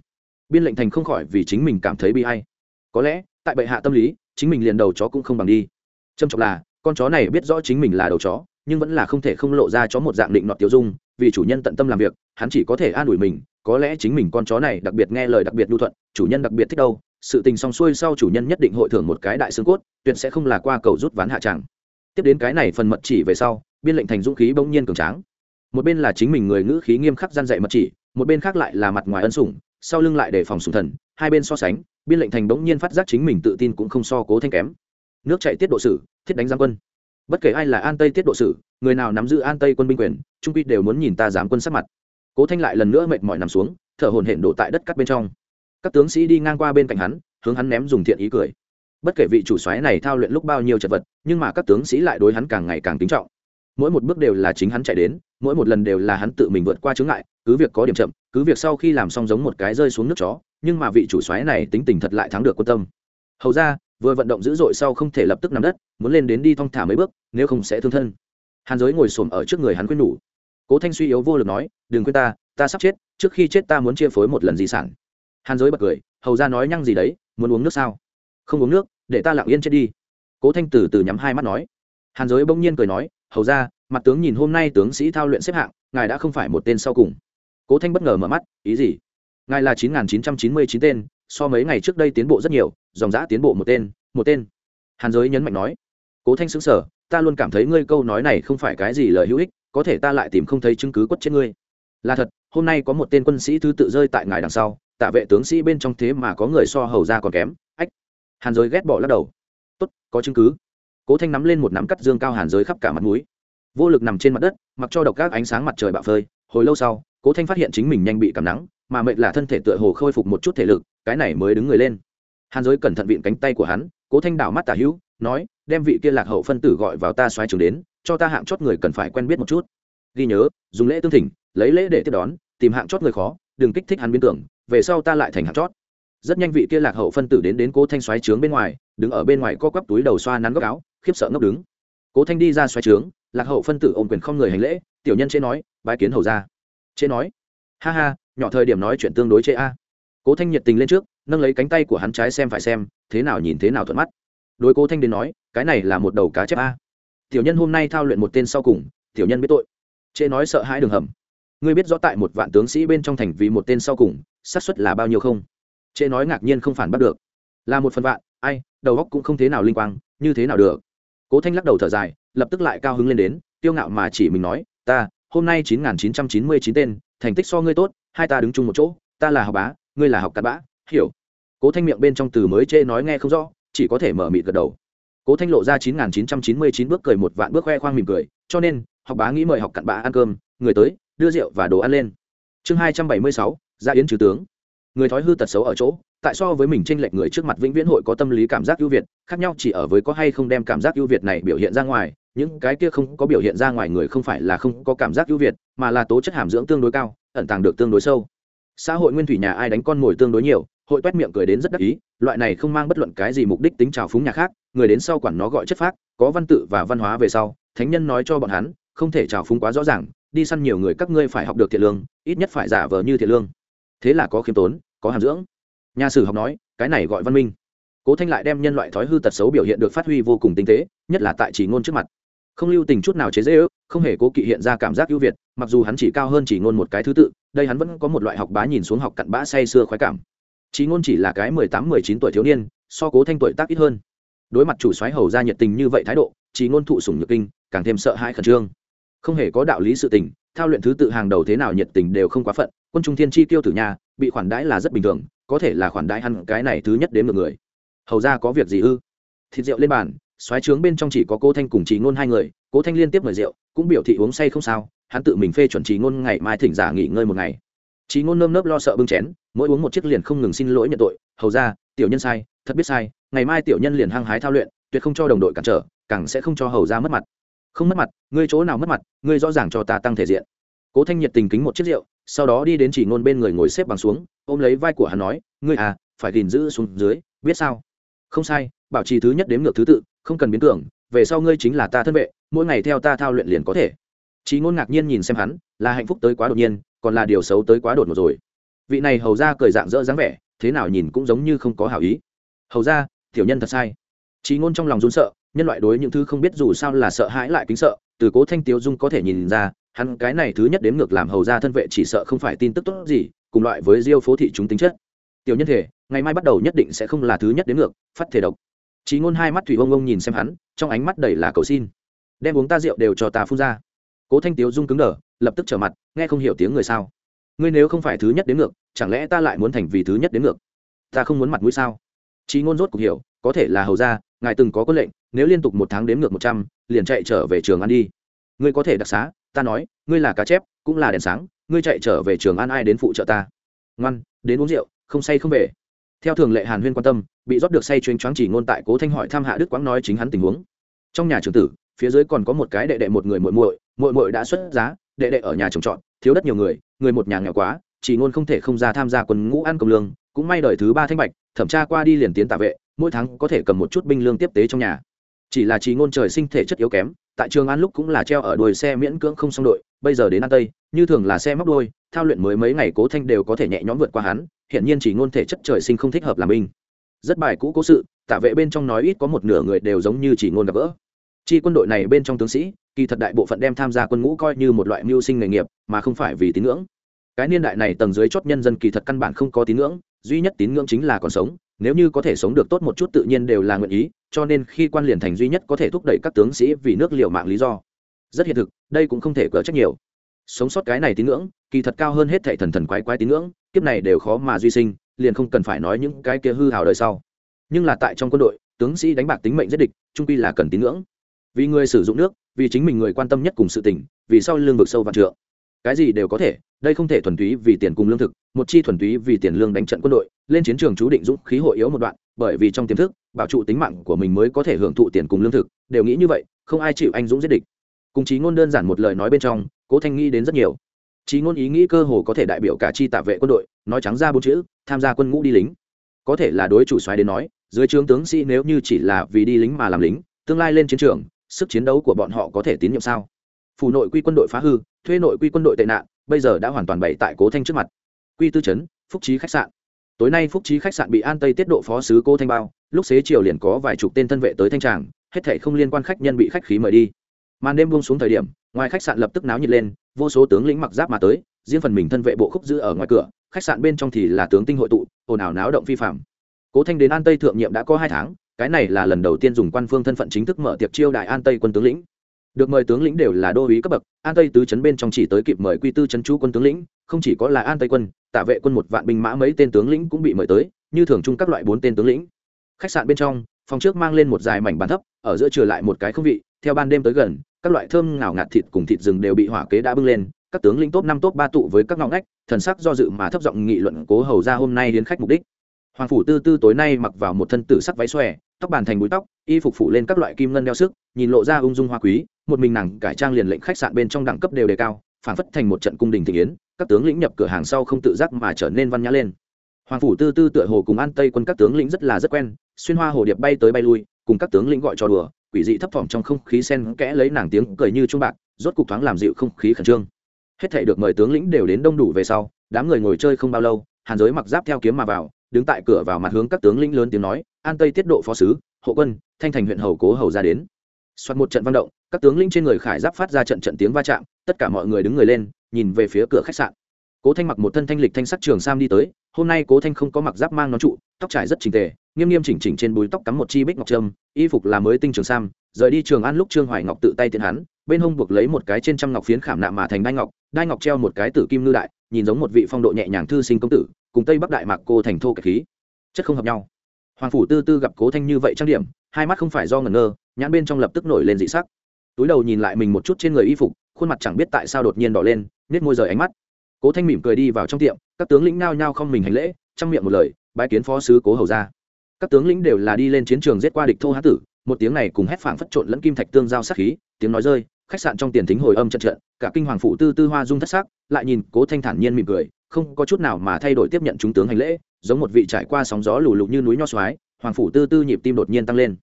Biên lệnh thành không khỏi vì chính mình cảm thấy bi hay có lẽ, tại bệ hạ tâm lý, chính mình liền đầu chó cũng không bằng đi. Trâm trọng là, con chó này biết rõ chính mình là đầu chó, nhưng vẫn là không thể không lộ ra chó một dạng định nọt tiêu dung, vì chủ nhân tận tâm làm việc, hắn chỉ có thể an ủi mình có lẽ chính mình con chó này đặc biệt nghe lời đặc biệt lưu thuận, chủ nhân đặc biệt thích đâu, sự tình xong xuôi sau chủ nhân nhất định hội thưởng một cái đại xương cốt, tuyệt sẽ không là qua cầu rút ván hạ tràng tiếp đến cái này phần mật chỉ về sau, biên lệnh thành dũng khí bỗng nhiên cường tráng. Một bên là chính mình người ngữ khí nghiêm khắc gian dạy mật chỉ, một bên khác lại là mặt ngoài ân sủng, sau lưng lại để phòng sủng thần, hai bên so sánh, biên lệnh thành bỗng nhiên phát giác chính mình tự tin cũng không so cố thanh kém. Nước chạy tiết độ sử, thiết đánh giang quân. Bất kể ai là an tây tiết độ sử, người nào nắm giữ an tây quân binh quyền, trung quy đều muốn nhìn ta giám quân sắc mặt cố thanh lại lần nữa mệt mỏi nằm xuống, thở hồn hển đổ tại đất cắt bên trong. Các tướng sĩ đi ngang qua bên cạnh hắn, hướng hắn ném dùng thiện ý cười. Bất kể vị chủ soái này thao luyện lúc bao nhiêu chật vật, nhưng mà các tướng sĩ lại đối hắn càng ngày càng kính trọng. Mỗi một bước đều là chính hắn chạy đến, mỗi một lần đều là hắn tự mình vượt qua chướng ngại, cứ việc có điểm chậm, cứ việc sau khi làm xong giống một cái rơi xuống nước chó, nhưng mà vị chủ soái này tính tình thật lại thắng được quan tâm. Hầu ra, vừa vận động dữ dội sau không thể lập tức nằm đất, muốn lên đến đi thong thả mấy bước, nếu không sẽ thương thân. Hàn giới ngồi xổm ở trước người hắn khuyên nhủ cố thanh suy yếu vô lực nói, đừng quên ta ta sắp chết, trước khi chết ta muốn chia phối một lần di sản. Hàn giới bật cười, hầu ra nói nhăng gì đấy, muốn uống nước sao? Không uống nước, để ta lặng yên chết đi. Cố thanh từ từ nhắm hai mắt nói. Hàn giới bỗng nhiên cười nói, hầu ra, mặt tướng nhìn hôm nay tướng sĩ thao luyện xếp hạng, ngài đã không phải một tên sau cùng. Cố thanh bất ngờ mở mắt, ý gì? Ngài là chín nghìn chín trăm chín mươi chín tên, so mấy ngày trước đây tiến bộ rất nhiều, dòng giã tiến bộ một tên một tên. Hàn giới nhấn mạnh nói. Cố thanh xứng sở ta luôn cảm thấy ngươi câu nói này không phải cái gì lời hữu ích có thể ta lại tìm không thấy chứng cứ quất chết ngươi. Là thật, hôm nay có một tên quân sĩ thứ tự rơi tại ngài đằng sau, tạ vệ tướng sĩ bên trong thế mà có người so hầu ra còn kém, ách. Hàn giới ghét bỏ lắc đầu. Tốt, có chứng cứ. Cố thanh nắm lên một nắm cắt dương cao hàn giới khắp cả mặt núi vô lực nằm trên mặt đất, mặc cho độc các ánh sáng mặt trời bạo phơi, hồi lâu sau, cố thanh phát hiện chính mình nhanh bị cảm nắng, mà mệt là thân thể tựa hồ khôi phục một chút thể lực, cái này mới đứng người lên. Hàn giới cẩn thận vịn cánh tay của hắn, cố thanh đảo mắt tả hữu, nói, đem vị kia lạc hậu phân tử gọi vào ta xoáy trường đến cho ta hạng chót người cần phải quen biết một chút. Ghi nhớ, dùng lễ tương thỉnh, lấy lễ để tiếp đón, tìm hạng chót người khó, đừng kích thích hắn biến tưởng, về sau ta lại thành hạng chót. Rất nhanh vị kia lạc hậu phân tử đến đến cố thanh xoáy trướng bên ngoài, đứng ở bên ngoài co quắp túi đầu xoa nắn góc áo, khiếp sợ ngốc đứng. Cố thanh đi ra xoáy trướng, lạc hậu phân tử ôm quyền không người hành lễ, tiểu nhân chế nói, bái kiến hầu ra chế nói, ha ha, nhỏ thời điểm nói chuyện tương đối chế a. Cố thanh nhiệt tình lên trước, nâng lấy cánh tay của hắn trái xem phải xem, thế nào nhìn thế nào thuận mắt. Đối cố thanh đến nói, cái này là một đầu cá chép a tiểu nhân hôm nay thao luyện một tên sau cùng, tiểu nhân biết tội. Chê nói sợ hãi đường hầm. Ngươi biết rõ tại một vạn tướng sĩ bên trong thành vì một tên sau cùng, xác suất là bao nhiêu không? Chê nói ngạc nhiên không phản bắt được. Là một phần vạn, ai, đầu góc cũng không thế nào linh quang, như thế nào được? Cố thanh lắc đầu thở dài, lập tức lại cao hứng lên đến tiêu ngạo mà chỉ mình nói, ta, hôm nay chín nghìn chín trăm chín mươi chín tên, thành tích so ngươi tốt, hai ta đứng chung một chỗ, ta là học bá, ngươi là học cặn bã. Hiểu. Cố thanh miệng bên trong từ mới chê nói nghe không rõ, chỉ có thể mở mịt gật đầu cố thanh lộ ra chín nghìn chín trăm chín mươi chín bước cười một vạn bước khoe khoang mỉm cười, cho nên, học bá nghĩ mời học cặn bã ăn cơm, người tới, đưa rượu và đồ ăn lên. Chương hai trăm bảy mươi sáu, gia yến trừ tướng. Người thói hư tật xấu ở chỗ, tại so với mình tranh lệch người trước mặt vĩnh viễn hội có tâm lý cảm giác ưu việt, khác nhau chỉ ở với có hay không đem cảm giác ưu việt này biểu hiện ra ngoài, những cái kia không có biểu hiện ra ngoài người không phải là không có cảm giác ưu việt, mà là tố chất hàm dưỡng tương đối cao, ẩn tàng được tương đối sâu. Xã hội nguyên thủy nhà ai đánh con mồi tương đối nhiều hội toét miệng cười đến rất đắc ý, loại này không mang bất luận cái gì mục đích tính trào phúng nhà khác, người đến sau quản nó gọi chất phác, có văn tự và văn hóa về sau, thánh nhân nói cho bọn hắn, không thể trào phúng quá rõ ràng, đi săn nhiều người các ngươi phải học được thiện lương, ít nhất phải giả vờ như thiện lương. Thế là có khiêm tốn, có hàm dưỡng. Nhà sử học nói, cái này gọi văn minh. Cố thanh lại đem nhân loại thói hư tật xấu biểu hiện được phát huy vô cùng tinh tế, nhất là tại chỉ ngôn trước mặt. Không lưu tình chút nào chế dễ ước không hề cố kỵ hiện ra cảm giác ưu việt, mặc dù hắn chỉ cao hơn chỉ ngôn một cái thứ tự, đây hắn vẫn có một loại học bá nhìn xuống học cặn bã say sưa khoái cảm. Chí ngôn chỉ là cái mười tám, mười chín tuổi thiếu niên, so cố thanh tuổi tác ít hơn. Đối mặt chủ soái hầu ra nhiệt tình như vậy thái độ, Chí ngôn thụ sủng nhược kinh, càng thêm sợ hãi khẩn trương. Không hề có đạo lý sự tình, thao luyện thứ tự hàng đầu thế nào nhiệt tình đều không quá phận, quân trung thiên chi tiêu tử nhà bị khoản đãi là rất bình thường, có thể là khoản đãi hắn cái này thứ nhất đến được người. Hầu ra có việc gì ư? Thịt rượu lên bàn, soái trướng bên trong chỉ có cố thanh cùng Chí ngôn hai người, cố thanh liên tiếp mời rượu, cũng biểu thị uống say không sao, hắn tự mình phê chuẩn Chí ngôn ngày mai thỉnh giả nghỉ ngơi một ngày. Chí ngôn nơm nớp lo sợ bưng chén mỗi uống một chiếc liền không ngừng xin lỗi nhận tội hầu ra tiểu nhân sai thật biết sai ngày mai tiểu nhân liền hăng hái thao luyện tuyệt không cho đồng đội cản trở càng sẽ không cho hầu ra mất mặt. Không mất mặt ngươi chỗ nào mất mặt ngươi rõ ràng cho ta tăng thể diện. Cố thanh nhiệt tình kính một chiếc rượu sau đó đi đến chỉ ngôn bên người ngồi xếp bằng xuống ôm lấy vai của hắn nói ngươi à phải gìn giữ xuống dưới biết sao? Không sai bảo trì thứ nhất đếm ngược thứ tự không cần biến tưởng về sau ngươi chính là ta thân vệ mỗi ngày theo ta thao luyện liền có thể. Chỉ ngôn ngạc nhiên nhìn xem hắn, là hạnh phúc tới quá đột nhiên, còn là điều xấu tới quá đột ngột rồi. Vị này hầu ra cười dạng dỡ dáng vẻ, thế nào nhìn cũng giống như không có hảo ý. Hầu ra, tiểu nhân thật sai. trí ngôn trong lòng run sợ, nhân loại đối những thứ không biết dù sao là sợ hãi lại kính sợ, từ Cố Thanh Tiêu Dung có thể nhìn ra, hắn cái này thứ nhất đến ngược làm hầu ra thân vệ chỉ sợ không phải tin tức tốt gì, cùng loại với Diêu phố thị chúng tính chất. Tiểu nhân thể, ngày mai bắt đầu nhất định sẽ không là thứ nhất đến ngược, phát thể độc. trí ngôn hai mắt thủy ông ông nhìn xem hắn, trong ánh mắt đầy là cầu xin. Đem uống ta rượu đều cho ta phun ra cố thanh tiếu dung cứng đờ lập tức trở mặt nghe không hiểu tiếng người sao ngươi nếu không phải thứ nhất đến ngược, chẳng lẽ ta lại muốn thành vì thứ nhất đến ngược? Ta không muốn mặt mũi sao? Chí ngôn rốt cuộc hiểu, có thể là hầu ra ngài từng có quân lệnh, nếu liên tục một tháng đến ngược một trăm, liền chạy trở về trường ăn đi. Ngươi có thể đặc xá, ta nói, ngươi là cá chép, cũng là đèn sáng, ngươi chạy trở về trường ăn ai đến phụ trợ ta? Ngoan, đến uống rượu, không say không về. Theo thường lệ hàn huyên quan tâm, bị rót được say chuyên choáng chỉ ngôn tại cố thanh hỏi tham hạ đức quãng nói chính hắn tình huống. Trong nhà trường tử, phía dưới còn có một cái đệ đệ một người muội muội muội muội đã xuất giá, đệ đệ ở nhà trồng trọt, thiếu đất nhiều người người một nhà nghèo quá, chỉ ngôn không thể không ra tham gia quân ngũ ăn công lương, cũng may đời thứ ba thanh bạch, thẩm tra qua đi liền tiến tạ vệ, mỗi tháng có thể cầm một chút binh lương tiếp tế trong nhà. Chỉ là chỉ ngôn trời sinh thể chất yếu kém, tại trường an lúc cũng là treo ở đuôi xe miễn cưỡng không xong đội, bây giờ đến an tây, như thường là xe móc đuôi, thao luyện mới mấy ngày cố thanh đều có thể nhẹ nhõm vượt qua hắn hiện nhiên chỉ ngôn thể chất trời sinh không thích hợp làm binh. Rất bài cũ cố sự tạ vệ bên trong nói ít có một nửa người đều giống như chỉ ngôn gặp gỡ. Chi quân đội này bên trong tướng sĩ kỳ thật đại bộ phận đem tham gia quân ngũ coi như một loại mưu sinh nghề nghiệp, mà không phải vì tín ngưỡng. Cái niên đại này tầng dưới chót nhân dân kỳ thật căn bản không có tín ngưỡng, duy nhất tín ngưỡng chính là còn sống, nếu như có thể sống được tốt một chút tự nhiên đều là nguyện ý, cho nên khi quan liền thành duy nhất có thể thúc đẩy các tướng sĩ vì nước liều mạng lý do. Rất hiện thực, đây cũng không thể cỡ trách nhiều. Sống sót cái này tín ngưỡng, kỳ thật cao hơn hết thệ thần thần quái quái tín ngưỡng, kiếp này đều khó mà duy sinh, liền không cần phải nói những cái kia hư hào đời sau. Nhưng là tại trong quân đội, tướng sĩ đánh bạc tính mệnh giết địch, trung quy là cần tín ngưỡng vì người sử dụng nước, vì chính mình người quan tâm nhất cùng sự tình, vì sau lương vực sâu vạn trượng. Cái gì đều có thể, đây không thể thuần túy vì tiền cùng lương thực, một chi thuần túy vì tiền lương đánh trận quân đội, lên chiến trường chú định dũng khí hội yếu một đoạn, bởi vì trong tiềm thức, bảo trụ tính mạng của mình mới có thể hưởng thụ tiền cùng lương thực, đều nghĩ như vậy, không ai chịu anh dũng giết địch. Cùng chí ngôn đơn giản một lời nói bên trong, cố thanh nghĩ đến rất nhiều. Chí ngôn ý nghĩ cơ hồ có thể đại biểu cả chi tạ vệ quân đội, nói trắng ra bốn chữ, tham gia quân ngũ đi lính. Có thể là đối chủ soái đến nói, dưới trướng tướng sĩ nếu như chỉ là vì đi lính mà làm lính, tương lai lên chiến trường sức chiến đấu của bọn họ có thể tín nhiệm sao? Phủ nội quy quân đội phá hư, thuê nội quy quân đội tệ nạn, bây giờ đã hoàn toàn bày tại cố thanh trước mặt. Quy tư chấn, phúc trí khách sạn. Tối nay phúc trí khách sạn bị an tây tiết độ phó sứ cô thanh bao, lúc xế chiều liền có vài chục tên thân vệ tới thanh tràng, hết thể không liên quan khách nhân bị khách khí mời đi. Màn đêm buông xuống thời điểm, ngoài khách sạn lập tức náo nhiệt lên, vô số tướng lĩnh mặc giáp mà tới, riêng phần mình thân vệ bộ khúc giữ ở ngoài cửa, khách sạn bên trong thì là tướng tinh hội tụ, ồn ào náo động phi phạm. Cố thanh đến an tây thượng nhiệm đã có hai tháng cái này là lần đầu tiên dùng quan phương thân phận chính thức mở tiệc chiêu đại an tây quân tướng lĩnh. Được mời tướng lĩnh đều là đô uý cấp bậc, an tây tứ chấn bên trong chỉ tới kịp mời quy tư chấn chú quân tướng lĩnh, không chỉ có là an tây quân, tạ vệ quân một vạn binh mã mấy tên tướng lĩnh cũng bị mời tới, như thường chung các loại bốn tên tướng lĩnh. Khách sạn bên trong, phòng trước mang lên một dài mảnh bàn thấp, ở giữa trừ lại một cái không vị, theo ban đêm tới gần, các loại thơm ngào ngạt thịt cùng thịt rừng đều bị hỏa kế đã bưng lên, các tướng lĩnh top năm top ba tụ với các ngõ ngách, thần sắc do dự mà thấp giọng nghị luận cố hầu ra hôm nay đến khách mục đích. Hoàng phủ tư tư tối nay mặc vào một thân tử sắc váy xòe tóc bàn thành búi tóc, y phục phủ lên các loại kim ngân đeo sức, nhìn lộ ra ung dung hoa quý, một mình nàng cải trang liền lệnh khách sạn bên trong đẳng cấp đều đề cao, phản phất thành một trận cung đình thị yến, các tướng lĩnh nhập cửa hàng sau không tự giác mà trở nên văn nhã lên. Hoàng phủ tư tư tựa hồ cùng an tây quân các tướng lĩnh rất là rất quen, xuyên hoa hồ điệp bay tới bay lui, cùng các tướng lĩnh gọi cho đùa, quỷ dị thấp thỏm trong không khí sen kẽ lấy nàng tiếng cười như trung bạc, rốt cục thoáng làm dịu không khí khẩn trương. Hết thể được mời tướng lĩnh đều đến đông đủ về sau, đám người ngồi chơi không bao lâu, hàn giới mặc giáp theo kiếm mà vào đứng tại cửa vào mặt hướng các tướng lĩnh lớn tiếng nói, an tây tiết độ phó sứ, hộ quân, thanh thành huyện hầu cố hầu ra đến. Soạt một trận văn động, các tướng lĩnh trên người khải giáp phát ra trận trận tiếng va chạm, tất cả mọi người đứng người lên, nhìn về phía cửa khách sạn. Cố thanh mặc một thân thanh lịch thanh sắc trường sam đi tới, hôm nay cố thanh không có mặc giáp mang nón trụ, tóc trải rất trình tề, nghiêm nghiêm chỉnh chỉnh trên búi tóc cắm một chi bích ngọc trâm, y phục là mới tinh trường sam, rời đi trường ăn lúc trương hoài ngọc tự tay tiện hắn, bên hông buộc lấy một cái trên trăm ngọc phiến khảm nạm mà thành đai ngọc đai ngọc treo một cái tử kim ngư đại nhìn giống một vị phong độ nhẹ nhàng thư sinh công tử, cùng tây bắc đại mạc cô thành thô kẻ khí. Chất không hợp nhau. Hoàng phủ tư tư gặp cố thanh như vậy trang điểm, hai mắt không phải do ngẩn ngơ, nhãn bên trong lập tức nổi lên dị sắc. Túi đầu nhìn lại mình một chút trên người y phục, khuôn mặt chẳng biết tại sao đột nhiên đỏ lên nết môi rời ánh mắt. Cố thanh mỉm cười đi vào trong tiệm, các tướng lĩnh nao nhao không mình hành lễ, trong miệng một lời, bái kiến phó sứ cố hầu ra các tướng lĩnh đều là đi lên chiến trường giết qua địch thô há tử, một tiếng này cùng hét phảng phất trộn lẫn kim thạch tương giao sát khí, tiếng nói rơi khách sạn trong tiền thính hồi âm trận trận, cả kinh hoàng phụ tư tư hoa dung thất sắc, lại nhìn cố thanh thản nhiên mỉm cười, không có chút nào mà thay đổi tiếp nhận chúng tướng hành lễ, giống một vị trải qua sóng gió lù lụt như núi nho xoái hoàng phủ tư tư nhịp tim đột nhiên tăng lên.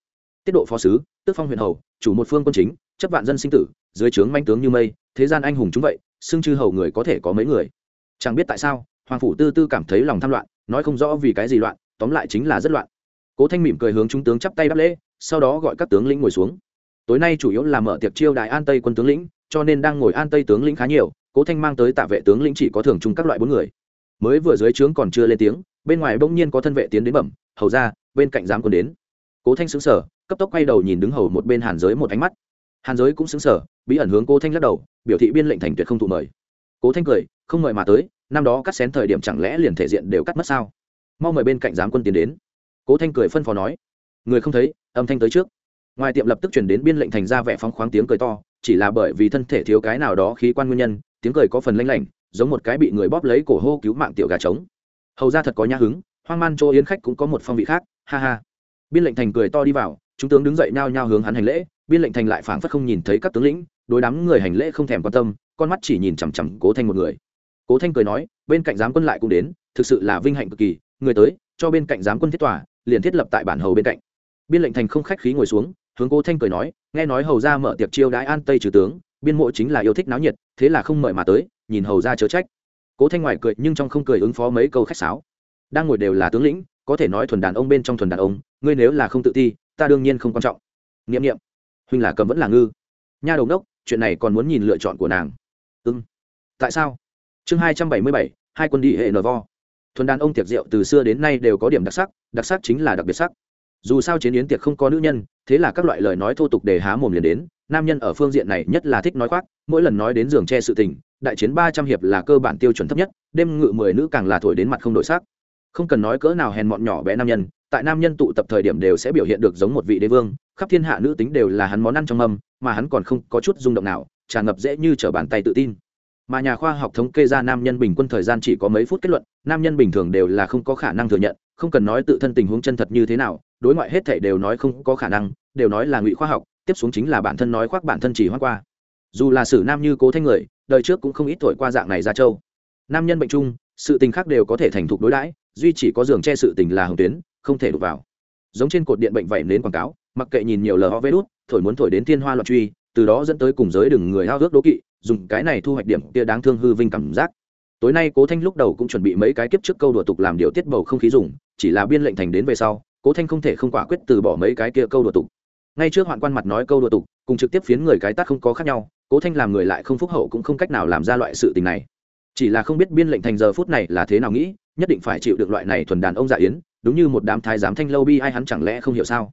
Tiết độ phó sứ, tước phong huyện hầu, chủ một phương quân chính, chấp vạn dân sinh tử, dưới trướng manh tướng như mây, thế gian anh hùng chúng vậy, xưng chư hầu người có thể có mấy người? Chẳng biết tại sao, hoàng phủ tư tư cảm thấy lòng tham loạn, nói không rõ vì cái gì loạn, tóm lại chính là rất loạn. Cố thanh mỉm cười hướng chúng tướng chắp tay đáp lễ, sau đó gọi các tướng lĩnh ngồi xuống tối nay chủ yếu là mở tiệc chiêu đại an tây quân tướng lĩnh, cho nên đang ngồi an tây tướng lĩnh khá nhiều, cố thanh mang tới tạ vệ tướng lĩnh chỉ có thường chung các loại bốn người. Mới vừa dưới trướng còn chưa lên tiếng, bên ngoài bỗng nhiên có thân vệ tiến đến bẩm, hầu ra bên cạnh giám quân đến. Cố thanh xứng sở cấp tốc quay đầu nhìn đứng hầu một bên hàn giới một ánh mắt. Hàn giới cũng xứng sở bí ẩn hướng cố thanh lắc đầu, biểu thị biên lệnh thành tuyệt không thụ mời. Cố thanh cười, không mời mà tới, năm đó cắt xén thời điểm chẳng lẽ liền thể diện đều cắt mất sao? Mau mời bên cạnh giám quân tiến đến. Cố thanh cười phân phó nói, người không thấy, âm thanh tới trước ngoài tiệm lập tức chuyển đến biên lệnh thành ra vẻ phóng khoáng tiếng cười to, chỉ là bởi vì thân thể thiếu cái nào đó khí quan nguyên nhân, tiếng cười có phần lanh lảnh, giống một cái bị người bóp lấy cổ hô cứu mạng tiểu gà trống. Hầu ra thật có nhã hứng, hoang man chỗ yến khách cũng có một phong vị khác, ha ha. Biên lệnh thành cười to đi vào, chúng tướng đứng dậy nao nhao hướng hắn hành lễ, biên lệnh thành lại phảng phất không nhìn thấy các tướng lĩnh, đối đám người hành lễ không thèm quan tâm, con mắt chỉ nhìn chằm chằm cố thanh một người. Cố thanh cười nói, bên cạnh giám quân lại cũng đến, thực sự là vinh hạnh cực kỳ, người tới, cho bên cạnh giám quân thiết tòa, liền thiết lập tại bản hầu bên cạnh. Biên lệnh thành không khách khí ngồi xuống hướng cố thanh cười nói, nghe nói hầu ra mở tiệc chiêu đãi an tây trừ tướng, biên mộ chính là yêu thích náo nhiệt, thế là không mời mà tới, nhìn hầu ra chớ trách. Cố thanh ngoài cười nhưng trong không cười ứng phó mấy câu khách sáo. Đang ngồi đều là tướng lĩnh, có thể nói thuần đàn ông bên trong thuần đàn ông, ngươi nếu là không tự ti, ta đương nhiên không quan trọng. N i ệ m n i ệ m huynh là cầm vẫn là ngư. Nha đầu đốc chuyện này còn muốn nhìn lựa chọn của nàng. Ưng ừ. tại sao? Chương hai trăm bảy mươi bảy, hai quân đi hệ nờ vo. Thuần đàn ông tiệc rượu từ xưa đến nay đều có điểm đặc sắc đặc sắc chính là đặc biệt sắc dù sao chiến yến tiệc không có nữ nhân, thế là các loại lời nói thô tục để há mồm liền đến, nam nhân ở phương diện này nhất là thích nói khoác, mỗi lần nói đến giường che sự tình, đại chiến ba trăm hiệp là cơ bản tiêu chuẩn thấp nhất, đêm ngự mười nữ càng là thổi đến mặt không đổi sắc. Không cần nói cỡ nào hèn mọn nhỏ bé nam nhân, tại nam nhân tụ tập thời điểm đều sẽ biểu hiện được giống một vị đế vương, khắp thiên hạ nữ tính đều là hắn món ăn trong mâm, mà hắn còn không có chút rung động nào, tràn ngập dễ như trở bàn tay tự tin. Mà nhà khoa học thống kê ra nam nhân bình quân thời gian chỉ có mấy phút kết luận, nam nhân bình thường đều là không có khả năng thừa nhận, không cần nói tự thân tình huống chân thật như thế nào đối ngoại hết thảy đều nói không có khả năng, đều nói là ngụy khoa học, tiếp xuống chính là bản thân nói khoác bản thân chỉ hoang qua. Dù là sử nam như cố thanh người, đời trước cũng không ít thổi qua dạng này ra châu. Nam nhân bệnh chung, sự tình khác đều có thể thành thục đối đãi, duy chỉ có giường che sự tình là hồng tuyến, không thể đụng vào. Giống trên cột điện bệnh vẩy đến quảng cáo, mặc kệ nhìn nhiều lờ ho vê đút, thổi muốn thổi đến thiên hoa loạn truy, từ đó dẫn tới cùng giới đừng người hao ước đố kỵ, dùng cái này thu hoạch điểm kia đáng thương hư vinh cảm giác. Tối nay cố thanh lúc đầu cũng chuẩn bị mấy cái kiếp trước câu đùa tục làm điều tiết bầu không khí dùng, chỉ là biên lệnh thành đến về sau cố thanh không thể không quả quyết từ bỏ mấy cái kia câu đùa tục. Ngay trước hoạn quan mặt nói câu đùa tục, cùng trực tiếp phiến người cái tát không có khác nhau, cố thanh làm người lại không phúc hậu cũng không cách nào làm ra loại sự tình này. Chỉ là không biết biên lệnh thành giờ phút này là thế nào nghĩ, nhất định phải chịu được loại này thuần đàn ông dạ yến, đúng như một đám thái giám thanh lâu bi ai hắn chẳng lẽ không hiểu sao?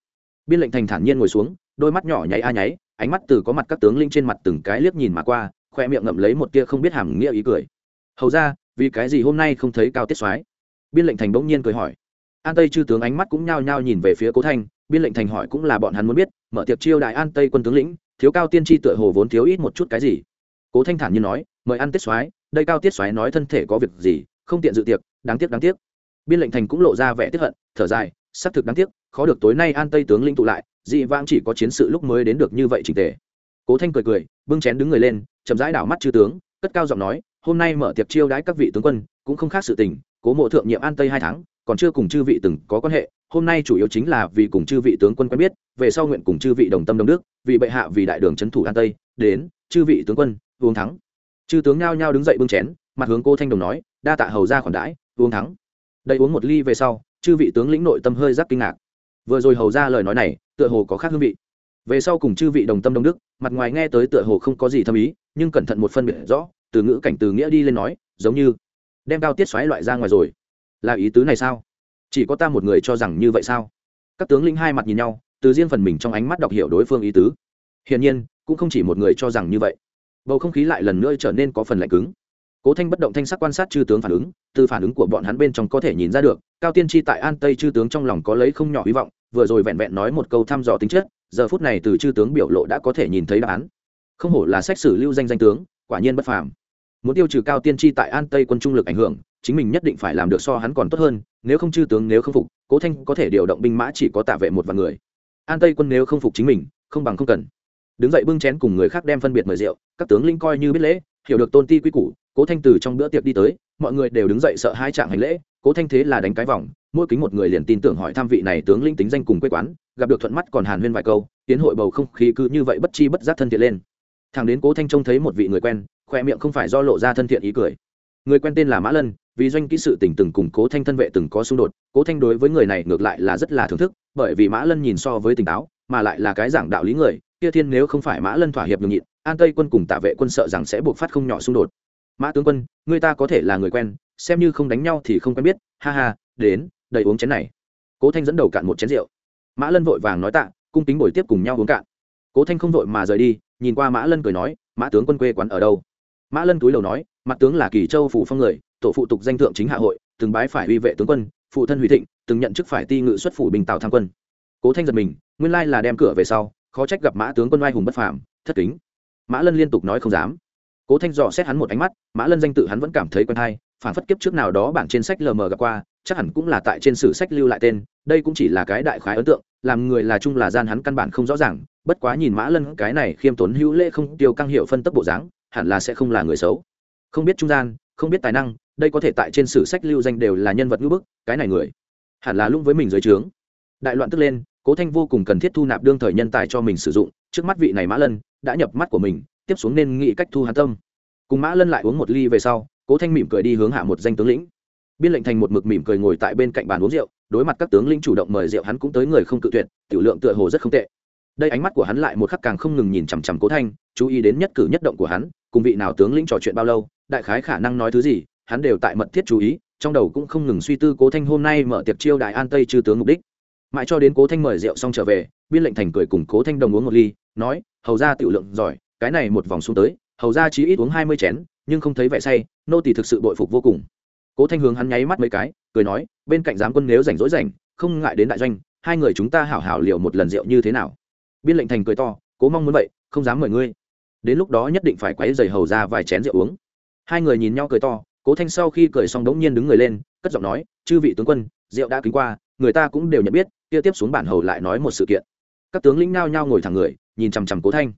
Biên lệnh thành thản nhiên ngồi xuống, đôi mắt nhỏ nháy a nháy, ánh mắt từ có mặt các tướng linh trên mặt từng cái liếc nhìn mà qua, khoe miệng ngậm lấy một tia không biết hàm nghĩa ý cười. Hầu ra, vì cái gì hôm nay không thấy cao tiết soái? Biên lệnh thành bỗng nhiên cười hỏi an tây chư tướng ánh mắt cũng nhao nhao nhìn về phía cố thanh, biên lệnh thành hỏi cũng là bọn hắn muốn biết, mở tiệc chiêu đại an tây quân tướng lĩnh, thiếu cao tiên tri tựa hồ vốn thiếu ít một chút cái gì. Cố thanh thản như nói, mời ăn tiết soái, đây cao tiết soái nói thân thể có việc gì, không tiện dự tiệc, đáng tiếc đáng tiếc. Biên lệnh thành cũng lộ ra vẻ tiếp hận, thở dài, xác thực đáng tiếc, khó được tối nay an tây tướng lĩnh tụ lại, dị vãng chỉ có chiến sự lúc mới đến được như vậy trình tề. Cố thanh cười cười, bưng chén đứng người lên, chậm rãi đảo mắt chư tướng, cất cao giọng nói, hôm nay mở tiệc chiêu đãi các vị tướng quân, cũng không khác sự tình, cố mộ thượng nhiệm an tây hai tháng còn chưa cùng chư vị từng có quan hệ, hôm nay chủ yếu chính là vì cùng chư vị tướng quân quen biết, về sau nguyện cùng chư vị đồng tâm đồng đức, vì bệ hạ, vì đại đường trấn thủ an tây, đến, chư vị tướng quân, uống thắng. Chư tướng nhao nhao đứng dậy bưng chén, mặt hướng cô thanh đồng nói, đa tạ hầu ra khoản đãi, uống thắng. Đây uống một ly về sau, chư vị tướng lĩnh nội tâm hơi rắc kinh ngạc. Vừa rồi hầu ra lời nói này, tựa hồ có khác hương vị. Về sau cùng chư vị đồng tâm đồng đức, mặt ngoài nghe tới tựa hồ không có gì thâm ý, nhưng cẩn thận một phân biệt rõ, từ ngữ cảnh từ nghĩa đi lên nói, giống như đem cao tiết xoáy loại ra ngoài rồi là ý tứ này sao? Chỉ có ta một người cho rằng như vậy sao? Các tướng lĩnh hai mặt nhìn nhau, từ riêng phần mình trong ánh mắt đọc hiểu đối phương ý tứ. Hiển nhiên, cũng không chỉ một người cho rằng như vậy. Bầu không khí lại lần nữa trở nên có phần lạnh cứng. Cố thanh bất động thanh sắc quan sát chư tướng phản ứng, từ phản ứng của bọn hắn bên trong có thể nhìn ra được, cao tiên tri tại an tây chư tướng trong lòng có lấy không nhỏ hy vọng, vừa rồi vẹn vẹn nói một câu thăm dò tính chất, giờ phút này từ chư tướng biểu lộ đã có thể nhìn thấy đáp án. Không hổ là sách sử lưu danh danh tướng, quả nhiên bất phàm. Muốn tiêu trừ cao tiên tri tại an tây quân trung lực ảnh hưởng chính mình nhất định phải làm được so hắn còn tốt hơn, nếu không chư tướng nếu không phục, cố thanh có thể điều động binh mã chỉ có tạ vệ một vài người. An tây quân nếu không phục chính mình, không bằng không cần. Đứng dậy bưng chén cùng người khác đem phân biệt mời rượu, các tướng linh coi như biết lễ, hiểu được tôn ti quy củ, cố thanh từ trong bữa tiệc đi tới, mọi người đều đứng dậy sợ hai trạng hành lễ, cố thanh thế là đánh cái vòng, mỗi kính một người liền tin tưởng hỏi tham vị này tướng linh tính danh cùng quê quán, gặp được thuận mắt còn hàn huyên vài câu, tiến hội bầu không khí cứ như vậy bất chi bất giác thân thiện lên. Thằng đến cố thanh trông thấy một vị người quen, khoe miệng không phải do lộ ra thân thiện ý cười người quen tên là mã lân, vì doanh kỹ sự tỉnh từng cùng cố thanh thân vệ từng có xung đột, cố thanh đối với người này ngược lại là rất là thưởng thức, bởi vì mã lân nhìn so với tỉnh táo, mà lại là cái giảng đạo lý người, kia thiên nếu không phải mã lân thỏa hiệp nhường nhịn, an tây quân cùng tạ vệ quân sợ rằng sẽ buộc phát không nhỏ xung đột. Mã tướng quân, người ta có thể là người quen, xem như không đánh nhau thì không quen biết, ha ha, đến, đầy uống chén này. Cố thanh dẫn đầu cạn một chén rượu. Mã lân vội vàng nói tạ, cung kính buổi tiếp cùng nhau uống cạn. Cố thanh không vội mà rời đi, nhìn qua mã lân cười nói, mã tướng quân quê quán ở đâu? Mã lân túi đầu nói mặt tướng là kỳ châu phủ phong người, tổ phụ tục danh thượng chính hạ hội, từng bái phải uy vệ tướng quân, phụ thân hủy thịnh, từng nhận chức phải ti ngự xuất phủ bình tào tham quân. Cố thanh giật mình, nguyên lai là đem cửa về sau, khó trách gặp mã tướng quân oai hùng bất phàm, thất kính. Mã lân liên tục nói không dám. Cố thanh dò xét hắn một ánh mắt, mã lân danh tự hắn vẫn cảm thấy quen hay, phản phất kiếp trước nào đó bản trên sách lờ mờ gặp qua, chắc hẳn cũng là tại trên sử sách lưu lại tên, đây cũng chỉ là cái đại khái ấn tượng, làm người là chung là gian hắn căn bản không rõ ràng, bất quá nhìn mã lân cái này khiêm tốn hữu lễ không tiêu căng hiệu phân tấp bộ dáng, hẳn là sẽ không là người xấu không biết trung gian, không biết tài năng, đây có thể tại trên sử sách lưu danh đều là nhân vật ngữ bức, cái này người hẳn là lung với mình dưới trướng. Đại loạn tức lên, cố thanh vô cùng cần thiết thu nạp đương thời nhân tài cho mình sử dụng, trước mắt vị này mã lân đã nhập mắt của mình, tiếp xuống nên nghĩ cách thu hắn tâm. Cùng mã lân lại uống một ly về sau, cố thanh mỉm cười đi hướng hạ một danh tướng lĩnh. Biên lệnh thành một mực mỉm cười ngồi tại bên cạnh bàn uống rượu, đối mặt các tướng lĩnh chủ động mời rượu hắn cũng tới người không cự tuyệt, tiểu lượng tựa hồ rất không tệ. Đây ánh mắt của hắn lại một khắc càng không ngừng nhìn chằm chằm cố thanh, chú ý đến nhất cử nhất động của hắn, cùng vị nào tướng lĩnh trò chuyện bao lâu đại khái khả năng nói thứ gì, hắn đều tại mật thiết chú ý, trong đầu cũng không ngừng suy tư cố thanh hôm nay mở tiệc chiêu đại an tây chư tướng mục đích. Mãi cho đến cố thanh mời rượu xong trở về, biên lệnh thành cười cùng cố thanh đồng uống một ly, nói, hầu ra tiểu lượng giỏi, cái này một vòng xuống tới, hầu ra chỉ ít uống hai mươi chén, nhưng không thấy vẻ say, nô tỳ thực sự bội phục vô cùng. Cố thanh hướng hắn nháy mắt mấy cái, cười nói, bên cạnh giám quân nếu rảnh rỗi rảnh, không ngại đến đại doanh, hai người chúng ta hảo hảo liều một lần rượu như thế nào? Biên lệnh thành cười to, cố mong muốn vậy, không dám mời ngươi. Đến lúc đó nhất định phải quấy giày hầu ra vài chén rượu uống hai người nhìn nhau cười to, cố thanh sau khi cười xong đống nhiên đứng người lên, cất giọng nói, chư vị tướng quân, rượu đã kính qua, người ta cũng đều nhận biết, kia tiếp xuống bản hầu lại nói một sự kiện. Các tướng lĩnh nao nhao ngồi thẳng người, nhìn chằm chằm cố thanh.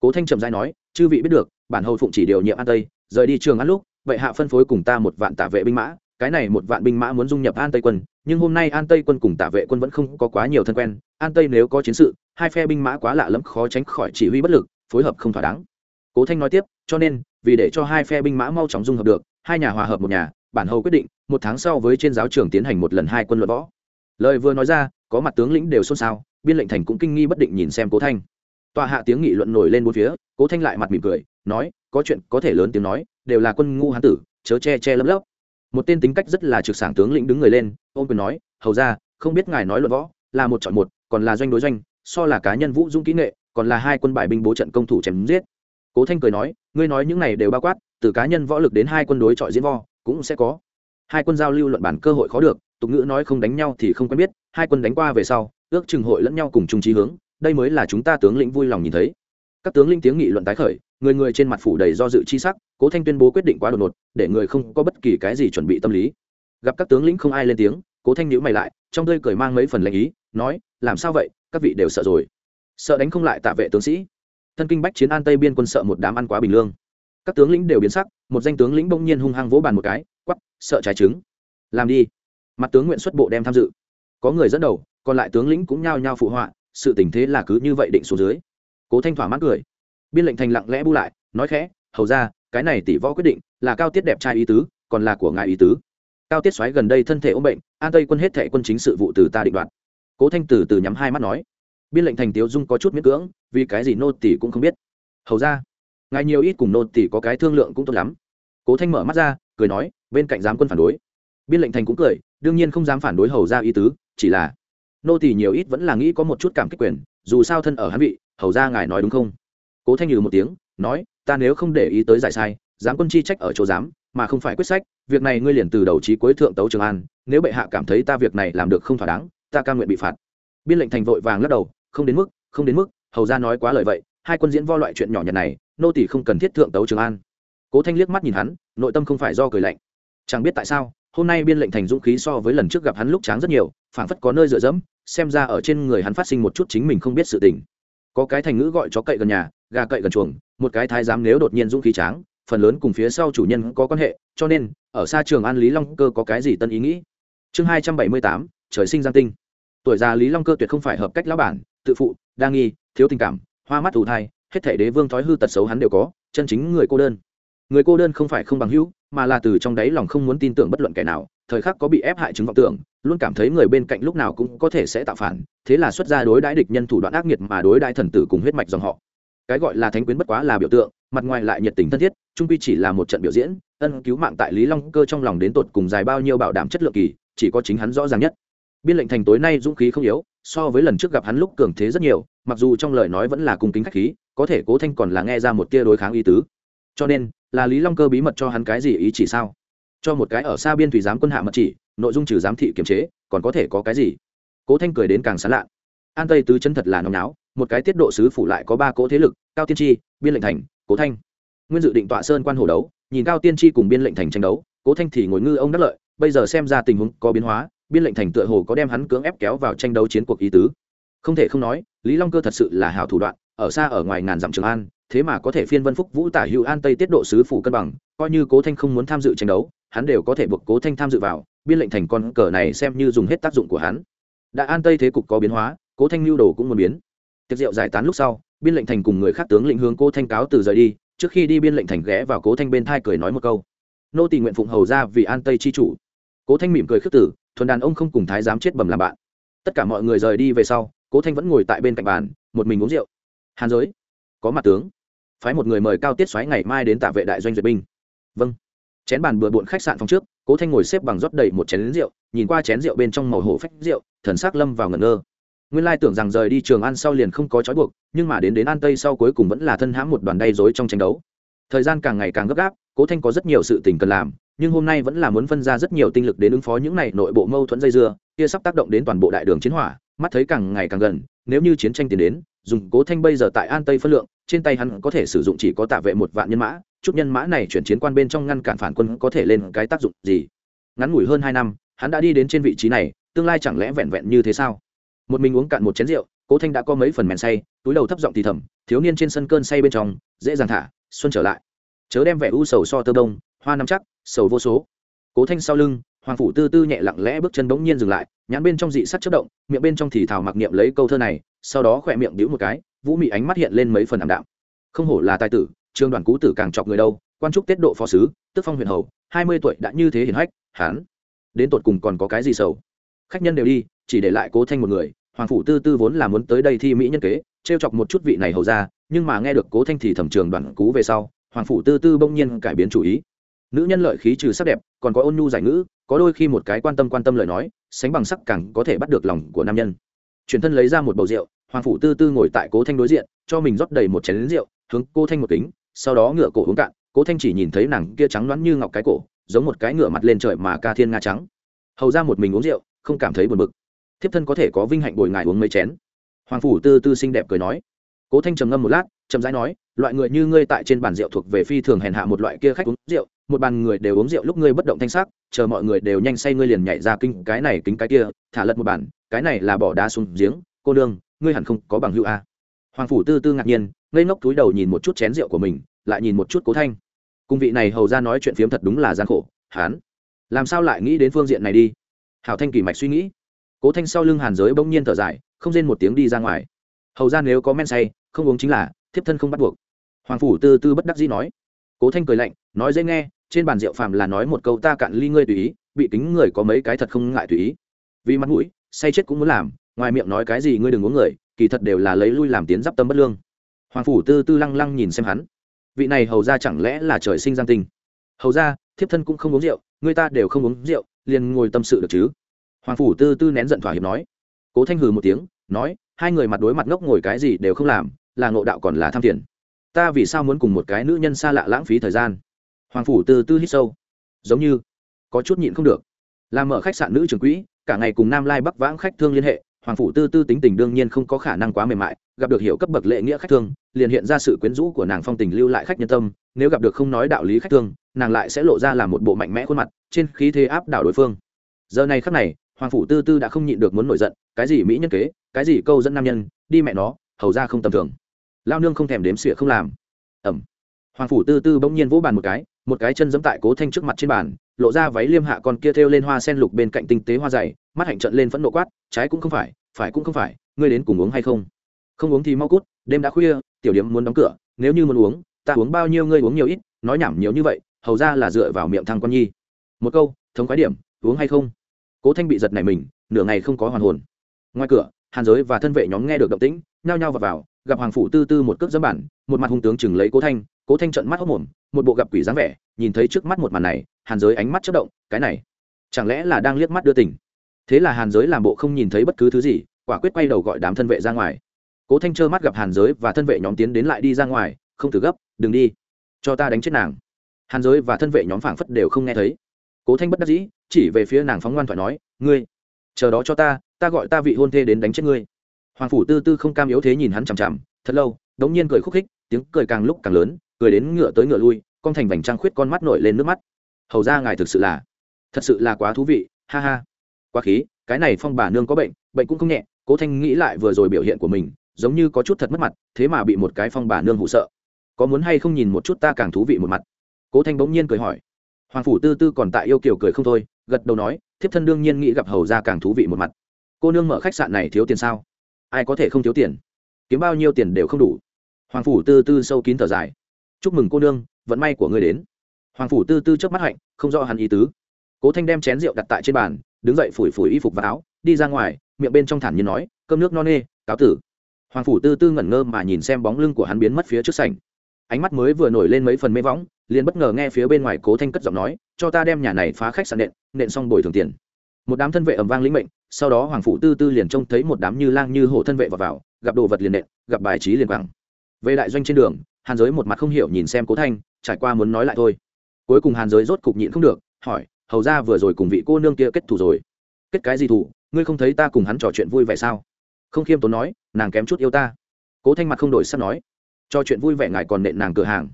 Cố thanh trầm dai nói, chư vị biết được, bản hầu phụng chỉ điều nhiệm an tây, rời đi trường ăn lúc, vậy hạ phân phối cùng ta một vạn tả vệ binh mã, cái này một vạn binh mã muốn dung nhập an tây quân, nhưng hôm nay an tây quân cùng tả vệ quân vẫn không có quá nhiều thân quen, an tây nếu có chiến sự, hai phe binh mã quá lạ lẫm khó tránh khỏi chỉ huy bất lực, phối hợp không thỏa đáng. Cố thanh nói tiếp, cho nên vì để cho hai phe binh mã mau chóng dung hợp được, hai nhà hòa hợp một nhà, bản hầu quyết định, một tháng sau với trên giáo trường tiến hành một lần hai quân luận võ. Lời vừa nói ra, có mặt tướng lĩnh đều xôn xao, biên lệnh thành cũng kinh nghi bất định nhìn xem cố thanh. Tòa hạ tiếng nghị luận nổi lên bốn phía, cố thanh lại mặt mỉm cười, nói, có chuyện có thể lớn tiếng nói, đều là quân ngu hán tử, chớ che che lấp lấp. Một tên tính cách rất là trực sảng tướng lĩnh đứng người lên, ôm quyền nói, hầu ra, không biết ngài nói luận võ, là một chọn một, còn là doanh đối doanh, so là cá nhân vũ dũng kỹ nghệ, còn là hai quân bài binh bố trận công thủ chém giết cố thanh cười nói, ngươi nói những này đều bao quát, từ cá nhân võ lực đến hai quân đối chọi diễn vo cũng sẽ có. Hai quân giao lưu luận bản cơ hội khó được, tục ngữ nói không đánh nhau thì không quen biết, hai quân đánh qua về sau, ước chừng hội lẫn nhau cùng chung trí hướng, đây mới là chúng ta tướng lĩnh vui lòng nhìn thấy. Các tướng lĩnh tiếng nghị luận tái khởi, người người trên mặt phủ đầy do dự chi sắc, cố thanh tuyên bố quyết định quá đột ngột, để người không có bất kỳ cái gì chuẩn bị tâm lý. Gặp các tướng lĩnh không ai lên tiếng, cố thanh nhữ mày lại, trong tươi cười mang mấy phần lệnh ý, nói, làm sao vậy? Các vị đều sợ rồi. Sợ đánh không lại tạ vệ tướng sĩ thân kinh bách chiến an tây biên quân sợ một đám ăn quá bình lương. Các tướng lĩnh đều biến sắc, một danh tướng lĩnh bỗng nhiên hung hăng vỗ bàn một cái quắp sợ trái trứng. Làm đi. Mặt tướng nguyện xuất bộ đem tham dự. Có người dẫn đầu, còn lại tướng lĩnh cũng nhao nhao phụ họa, sự tình thế là cứ như vậy định xuống dưới. Cố thanh thỏa mãn cười. Biên lệnh thành lặng lẽ bu lại, nói khẽ, hầu ra cái này tỷ võ quyết định là cao tiết đẹp trai ý tứ, còn là của ngài ý tứ. Cao tiết xoáy gần đây thân thể ốm bệnh, an tây quân hết thệ quân chính sự vụ từ ta định đoạt. Cố thanh từ từ nhắm hai mắt nói biên lệnh thành tiếu dung có chút miễn cưỡng, vì cái gì nô tỷ cũng không biết. Hầu ra, ngài nhiều ít cùng nô tỷ có cái thương lượng cũng tốt lắm. Cố thanh mở mắt ra, cười nói, bên cạnh giám quân phản đối. Biên lệnh thành cũng cười, đương nhiên không dám phản đối hầu ra ý tứ, chỉ là nô tỳ nhiều ít vẫn là nghĩ có một chút cảm kích quyền, dù sao thân ở hắn vị, hầu ra ngài nói đúng không? Cố thanh nhừ một tiếng, nói, ta nếu không để ý tới giải sai, giám quân chi trách ở chỗ giám, mà không phải quyết sách, việc này ngươi liền từ đầu trí cuối thượng tấu trường an, nếu bệ hạ cảm thấy ta việc này làm được không thỏa đáng, ta ca nguyện bị phạt. Biên lệnh thành vội vàng lắc đầu không đến mức, không đến mức, hầu ra nói quá lời vậy, hai quân diễn vo loại chuyện nhỏ nhặt này, nô tỷ không cần thiết thượng tấu trường an. Cố thanh liếc mắt nhìn hắn, nội tâm không phải do cười lạnh. Chẳng biết tại sao, hôm nay biên lệnh thành dũng khí so với lần trước gặp hắn lúc tráng rất nhiều, phảng phất có nơi dựa dẫm, xem ra ở trên người hắn phát sinh một chút chính mình không biết sự tình. Có cái thành ngữ gọi chó cậy gần nhà, gà cậy gần chuồng, một cái thái giám nếu đột nhiên dũng khí tráng, phần lớn cùng phía sau chủ nhân có quan hệ, cho nên, ở xa trường an lý long cơ có cái gì tân ý nghĩ? Chương hai trăm bảy mươi tám, trời sinh giang tinh. Tuổi già lý long cơ tuyệt không phải hợp cách lão bản tự phụ, đa nghi, thiếu tình cảm, hoa mắt ủ thai, hết thể đế vương thói hư tật xấu hắn đều có, chân chính người cô đơn. Người cô đơn không phải không bằng hữu, mà là từ trong đáy lòng không muốn tin tưởng bất luận kẻ nào, thời khắc có bị ép hại chứng vọng tưởng, luôn cảm thấy người bên cạnh lúc nào cũng có thể sẽ tạo phản, thế là xuất ra đối đãi địch nhân thủ đoạn ác nghiệt mà đối đãi thần tử cùng huyết mạch dòng họ. Cái gọi là thánh quyến bất quá là biểu tượng, mặt ngoài lại nhiệt tình thân thiết, trung quy chỉ là một trận biểu diễn, ân cứu mạng tại lý long cơ trong lòng đến tột cùng dài bao nhiêu bảo đảm chất lượng kỳ, chỉ có chính hắn rõ ràng nhất. Biên lệnh thành tối nay dũng khí không yếu so với lần trước gặp hắn lúc cường thế rất nhiều, mặc dù trong lời nói vẫn là cung kính khách khí, có thể cố thanh còn là nghe ra một tia đối kháng ý tứ. Cho nên, là lý long cơ bí mật cho hắn cái gì ý chỉ sao? Cho một cái ở xa biên thủy giám quân hạ mật chỉ, nội dung trừ giám thị kiểm chế, còn có thể có cái gì? Cố thanh cười đến càng sán lạ. An tây tứ chân thật là nóng náo, một cái tiết độ sứ phủ lại có ba cỗ thế lực, cao tiên tri, biên lệnh thành, cố thanh. Nguyên dự định tọa sơn quan hồ đấu, nhìn cao tiên tri cùng biên lệnh thành tranh đấu, cố thanh thì ngồi ngư ông đắc lợi, bây giờ xem ra tình huống có biến hóa biên lệnh thành tựa hồ có đem hắn cưỡng ép kéo vào tranh đấu chiến cuộc ý tứ. Không thể không nói, lý long cơ thật sự là hào thủ đoạn, ở xa ở ngoài ngàn dặm trường an, thế mà có thể phiên vân phúc vũ tả hữu an tây tiết độ sứ phủ cân bằng, coi như cố thanh không muốn tham dự tranh đấu, hắn đều có thể buộc cố thanh tham dự vào, biên lệnh thành con cờ này xem như dùng hết tác dụng của hắn. Đã an tây thế cục có biến hóa, cố thanh lưu đồ cũng muốn biến. Tiệc rượu giải tán lúc sau, biên lệnh thành cùng người khác tướng lĩnh hướng cố thanh cáo từ rời đi, trước khi đi biên lệnh thành ghé vào cố thanh bên thai cười nói một câu. Nô tỳ nguyện phụng hầu ra vì an tây chi chủ cố thanh mỉm cười khước tử thuần đàn ông không cùng thái dám chết bầm làm bạn. Tất cả mọi người rời đi về sau, cố thanh vẫn ngồi tại bên cạnh bàn, một mình uống rượu. Hàn giới, có mặt tướng. Phái một người mời cao tiết xoáy ngày mai đến tạ vệ đại doanh duyệt binh. Vâng. Chén bàn bừa bộn khách sạn phòng trước, cố thanh ngồi xếp bằng rót đầy một chén rượu, nhìn qua chén rượu bên trong màu hổ phách rượu, thần s ắ c lâm vào ngẩn ngơ. Nguyên lai tưởng rằng rời đi trường ăn sau liền không có trói buộc, nhưng mà đến đến an tây sau cuối cùng vẫn là thân hãm một đoàn đay dối trong tranh đấu. Thời gian càng ngày càng gấp gáp, cố thanh có rất nhiều sự tình cần làm nhưng hôm nay vẫn là muốn phân ra rất nhiều tinh lực đến ứng phó những này nội bộ mâu thuẫn dây dưa, kia sắp tác động đến toàn bộ đại đường chiến hỏa, mắt thấy càng ngày càng gần, nếu như chiến tranh tiến đến, dùng cố thanh bây giờ tại an tây phân lượng, trên tay hắn có thể sử dụng chỉ có tạ vệ một vạn nhân mã, chút nhân mã này chuyển chiến quan bên trong ngăn cản phản quân có thể lên cái tác dụng gì? Ngắn ngủi hơn hai năm, hắn đã đi đến trên vị trí này, tương lai chẳng lẽ vẹn vẹn như thế sao? Một mình uống cạn một chén rượu, cố thanh đã có mấy phần mèn say, túi đầu thấp giọng thì thầm, thiếu niên trên sân cơn say bên trong, dễ dàng thả, xuân trở lại. Chớ đem vẻ u sầu so tơ đông hoa nắm chắc, sầu vô số. Cố thanh sau lưng, hoàng phủ tư tư nhẹ lặng lẽ bước chân bỗng nhiên dừng lại, nhãn bên trong dị sắt chất động, miệng bên trong thì thảo mặc niệm lấy câu thơ này, sau đó khỏe miệng đĩu một cái, vũ mị ánh mắt hiện lên mấy phần ảm đạm. Không hổ là tài tử trương đoàn cú tử càng chọc người đâu, quan trúc tiết độ phó sứ, tức phong huyền hầu, hai mươi tuổi đã như thế hiển hách, hán. Đến tột cùng còn có cái gì sầu? Khách nhân đều đi, chỉ để lại cố thanh một người, hoàng phủ tư tư vốn là muốn tới đây thi mỹ nhân kế, trêu chọc một chút vị này hầu ra, nhưng mà nghe được cố thanh thì thẩm trường đoàn cú về sau, hoàng phủ tư tư bỗng nhiên cải biến chủ ý nữ nhân lợi khí trừ sắc đẹp, còn có ôn nhu giải ngữ, có đôi khi một cái quan tâm quan tâm lời nói, sánh bằng sắc càng có thể bắt được lòng của nam nhân. Truyền thân lấy ra một bầu rượu, hoàng phủ tư tư ngồi tại cố thanh đối diện, cho mình rót đầy một chén lính rượu, hướng cô thanh một kính, sau đó ngựa cổ uống cạn, cố thanh chỉ nhìn thấy nàng kia trắng loãng như ngọc cái cổ, giống một cái ngựa mặt lên trời mà ca thiên nga trắng. Hầu ra một mình uống rượu, không cảm thấy buồn bực. Thiếp thân có thể có vinh hạnh bồi ngài uống mấy chén? Hoàng phủ tư tư xinh đẹp cười nói. Cố thanh trầm ngâm một lát, chậm rãi nói, loại người như ngươi tại trên bàn rượu thuộc về phi thường hèn hạ một loại kia khách uống rượu một bàn người đều uống rượu lúc ngươi bất động thanh sắc, chờ mọi người đều nhanh say ngươi liền nhảy ra kinh cái này kính cái kia, thả lật một bàn, cái này là bỏ đá xuống giếng, cô đương ngươi hẳn không có bằng hữu a. Hoàng phủ tư tư ngạc nhiên, ngây ngốc túi đầu nhìn một chút chén rượu của mình, lại nhìn một chút cố thanh. Cung vị này hầu ra nói chuyện phiếm thật đúng là gian khổ, hán. Làm sao lại nghĩ đến phương diện này đi? Hảo thanh kỳ mạch suy nghĩ. Cố thanh sau lưng hàn giới bỗng nhiên thở dài, không rên một tiếng đi ra ngoài. Hầu ra nếu có men say, không uống chính là, thiếp thân không bắt buộc. Hoàng phủ tư tư bất đắc dĩ nói. Cố thanh cười lạnh nói dễ nghe, trên bàn rượu phàm là nói một câu ta cạn ly ngươi tùy ý, bị kính người có mấy cái thật không ngại tùy ý. Vì mặt mũi, say chết cũng muốn làm, ngoài miệng nói cái gì ngươi đừng uống người, kỳ thật đều là lấy lui làm tiến giáp tâm bất lương. Hoàng phủ tư tư lăng lăng nhìn xem hắn. Vị này hầu ra chẳng lẽ là trời sinh giang tinh? Hầu ra thiếp thân cũng không uống rượu, người ta đều không uống rượu, liền ngồi tâm sự được chứ? Hoàng phủ tư tư nén giận thỏa hiệp nói. Cố thanh hừ một tiếng, nói, hai người mặt đối mặt ngốc ngồi cái gì đều không làm, là ngộ đạo còn là tham tiền. Ta vì sao muốn cùng một cái nữ nhân xa lạ lãng phí thời gian? Hoàng phủ từ tư hít sâu. Giống như có chút nhịn không được. Làm mở khách sạn nữ trường quỹ, cả ngày cùng nam lai bắc vãng khách thương liên hệ, hoàng phủ tư tư tính tình đương nhiên không có khả năng quá mềm mại, gặp được hiểu cấp bậc lệ nghĩa khách thương, liền hiện ra sự quyến rũ của nàng phong tình lưu lại khách nhân tâm, nếu gặp được không nói đạo lý khách thương, nàng lại sẽ lộ ra là một bộ mạnh mẽ khuôn mặt, trên khí thế áp đảo đối phương. Giờ này khắc này, hoàng phủ tư tư đã không nhịn được muốn nổi giận, cái gì mỹ nhân kế, cái gì câu dẫn nam nhân, đi mẹ nó, hầu ra không tầm thường. Lao nương không thèm đếm xỉa không làm. Ẩm. Hoàng phủ tư tư bỗng nhiên vỗ bàn một cái một cái chân giẫm tại cố thanh trước mặt trên bàn lộ ra váy liêm hạ con kia thêu lên hoa sen lục bên cạnh tinh tế hoa dày mắt hạnh trận lên phẫn nộ quát trái cũng không phải phải cũng không phải ngươi đến cùng uống hay không? Không uống thì mau cút đêm đã khuya tiểu điểm muốn đóng cửa nếu như muốn uống ta uống bao nhiêu ngươi uống nhiều ít nói nhảm nhiều như vậy hầu ra là dựa vào miệng thằng con nhi. Một câu thống khái điểm uống hay không? Cố thanh bị giật này mình nửa ngày không có hoàn hồn. Ngoài cửa hàn giới và thân vệ nhóm nghe được động tĩnh nhao nhao vào, vào gặp hoàng phủ tư tư một cước dẫm bản một mặt hung tướng chừng lấy cố thanh cố thanh trận mắt hốc mồm, một bộ gặp quỷ dáng vẻ, nhìn thấy trước mắt một màn này, hàn giới ánh mắt chất động, cái này, chẳng lẽ là đang liếc mắt đưa tình? Thế là hàn giới làm bộ không nhìn thấy bất cứ thứ gì, quả quyết quay đầu gọi đám thân vệ ra ngoài. Cố thanh trơ mắt gặp hàn giới và thân vệ nhóm tiến đến lại đi ra ngoài, không từ gấp, đừng đi, cho ta đánh chết nàng. Hàn giới và thân vệ nhóm phảng phất đều không nghe thấy. Cố thanh bất đắc dĩ, chỉ về phía nàng phóng ngoan thoại nói, ngươi, chờ đó cho ta ta gọi ta vị hôn thê đến đánh chết ngươi. Hoàng phủ tư tư không cam yếu thế nhìn hắn chằm chằm, thật lâu, đống nhiên cười khúc khích, tiếng cười càng lúc càng lớn cười đến ngựa tới ngựa lui, con thành vành trăng khuyết con mắt nổi lên nước mắt. Hầu ra ngài thực sự là, thật sự là quá thú vị, ha ha. Quá khí, cái này phong bà nương có bệnh bệnh cũng không nhẹ, cố thanh nghĩ lại vừa rồi biểu hiện của mình, giống như có chút thật mất mặt, thế mà bị một cái phong bà nương hụ sợ. Có muốn hay không nhìn một chút ta càng thú vị một mặt. Cố thanh bỗng nhiên cười hỏi. Hoàng phủ tư tư còn tại yêu kiều cười không thôi, gật đầu nói, thiếp thân đương nhiên nghĩ gặp hầu ra càng thú vị một mặt. Cô nương mở khách sạn này thiếu tiền sao? Ai có thể không thiếu tiền? Kiếm bao nhiêu tiền đều không đủ. Hoàng phủ tư tư sâu kín thở dài chúc mừng cô nương vận may của ngươi đến. Hoàng phủ tư tư trước mắt hạnh không rõ hắn ý tứ. Cố thanh đem chén rượu đặt tại trên bàn đứng dậy phủi phủi y phục và áo đi ra ngoài miệng bên trong thản nhiên nói cơm nước no nê cáo tử. Hoàng phủ tư tư ngẩn ngơ mà nhìn xem bóng lưng của hắn biến mất phía trước sảnh. Ánh mắt mới vừa nổi lên mấy phần mê võng liền bất ngờ nghe phía bên ngoài cố thanh cất giọng nói cho ta đem nhà này phá khách sạn nện nện xong bồi thường tiền. Một đám thân vệ ầm vang lĩnh mệnh sau đó hoàng phủ tư tư liền trông thấy một đám như lang như hổ thân vệ vào, vào gặp đồ vật liền nện gặp bài trí liền quẳng. Về đại doanh trên đường hàn giới một mặt không hiểu nhìn xem cố thanh, trải qua muốn nói lại thôi. Cuối cùng hàn giới rốt cục nhịn không được, hỏi, hầu ra vừa rồi cùng vị cô nương kia kết thủ rồi. Kết cái gì thủ ngươi không thấy ta cùng hắn trò chuyện vui vẻ sao? Không khiêm tốn nói, nàng kém chút yêu ta. Cố thanh mặt không đổi sắp nói trò chuyện vui vẻ ngài còn nện nàng cửa hàng.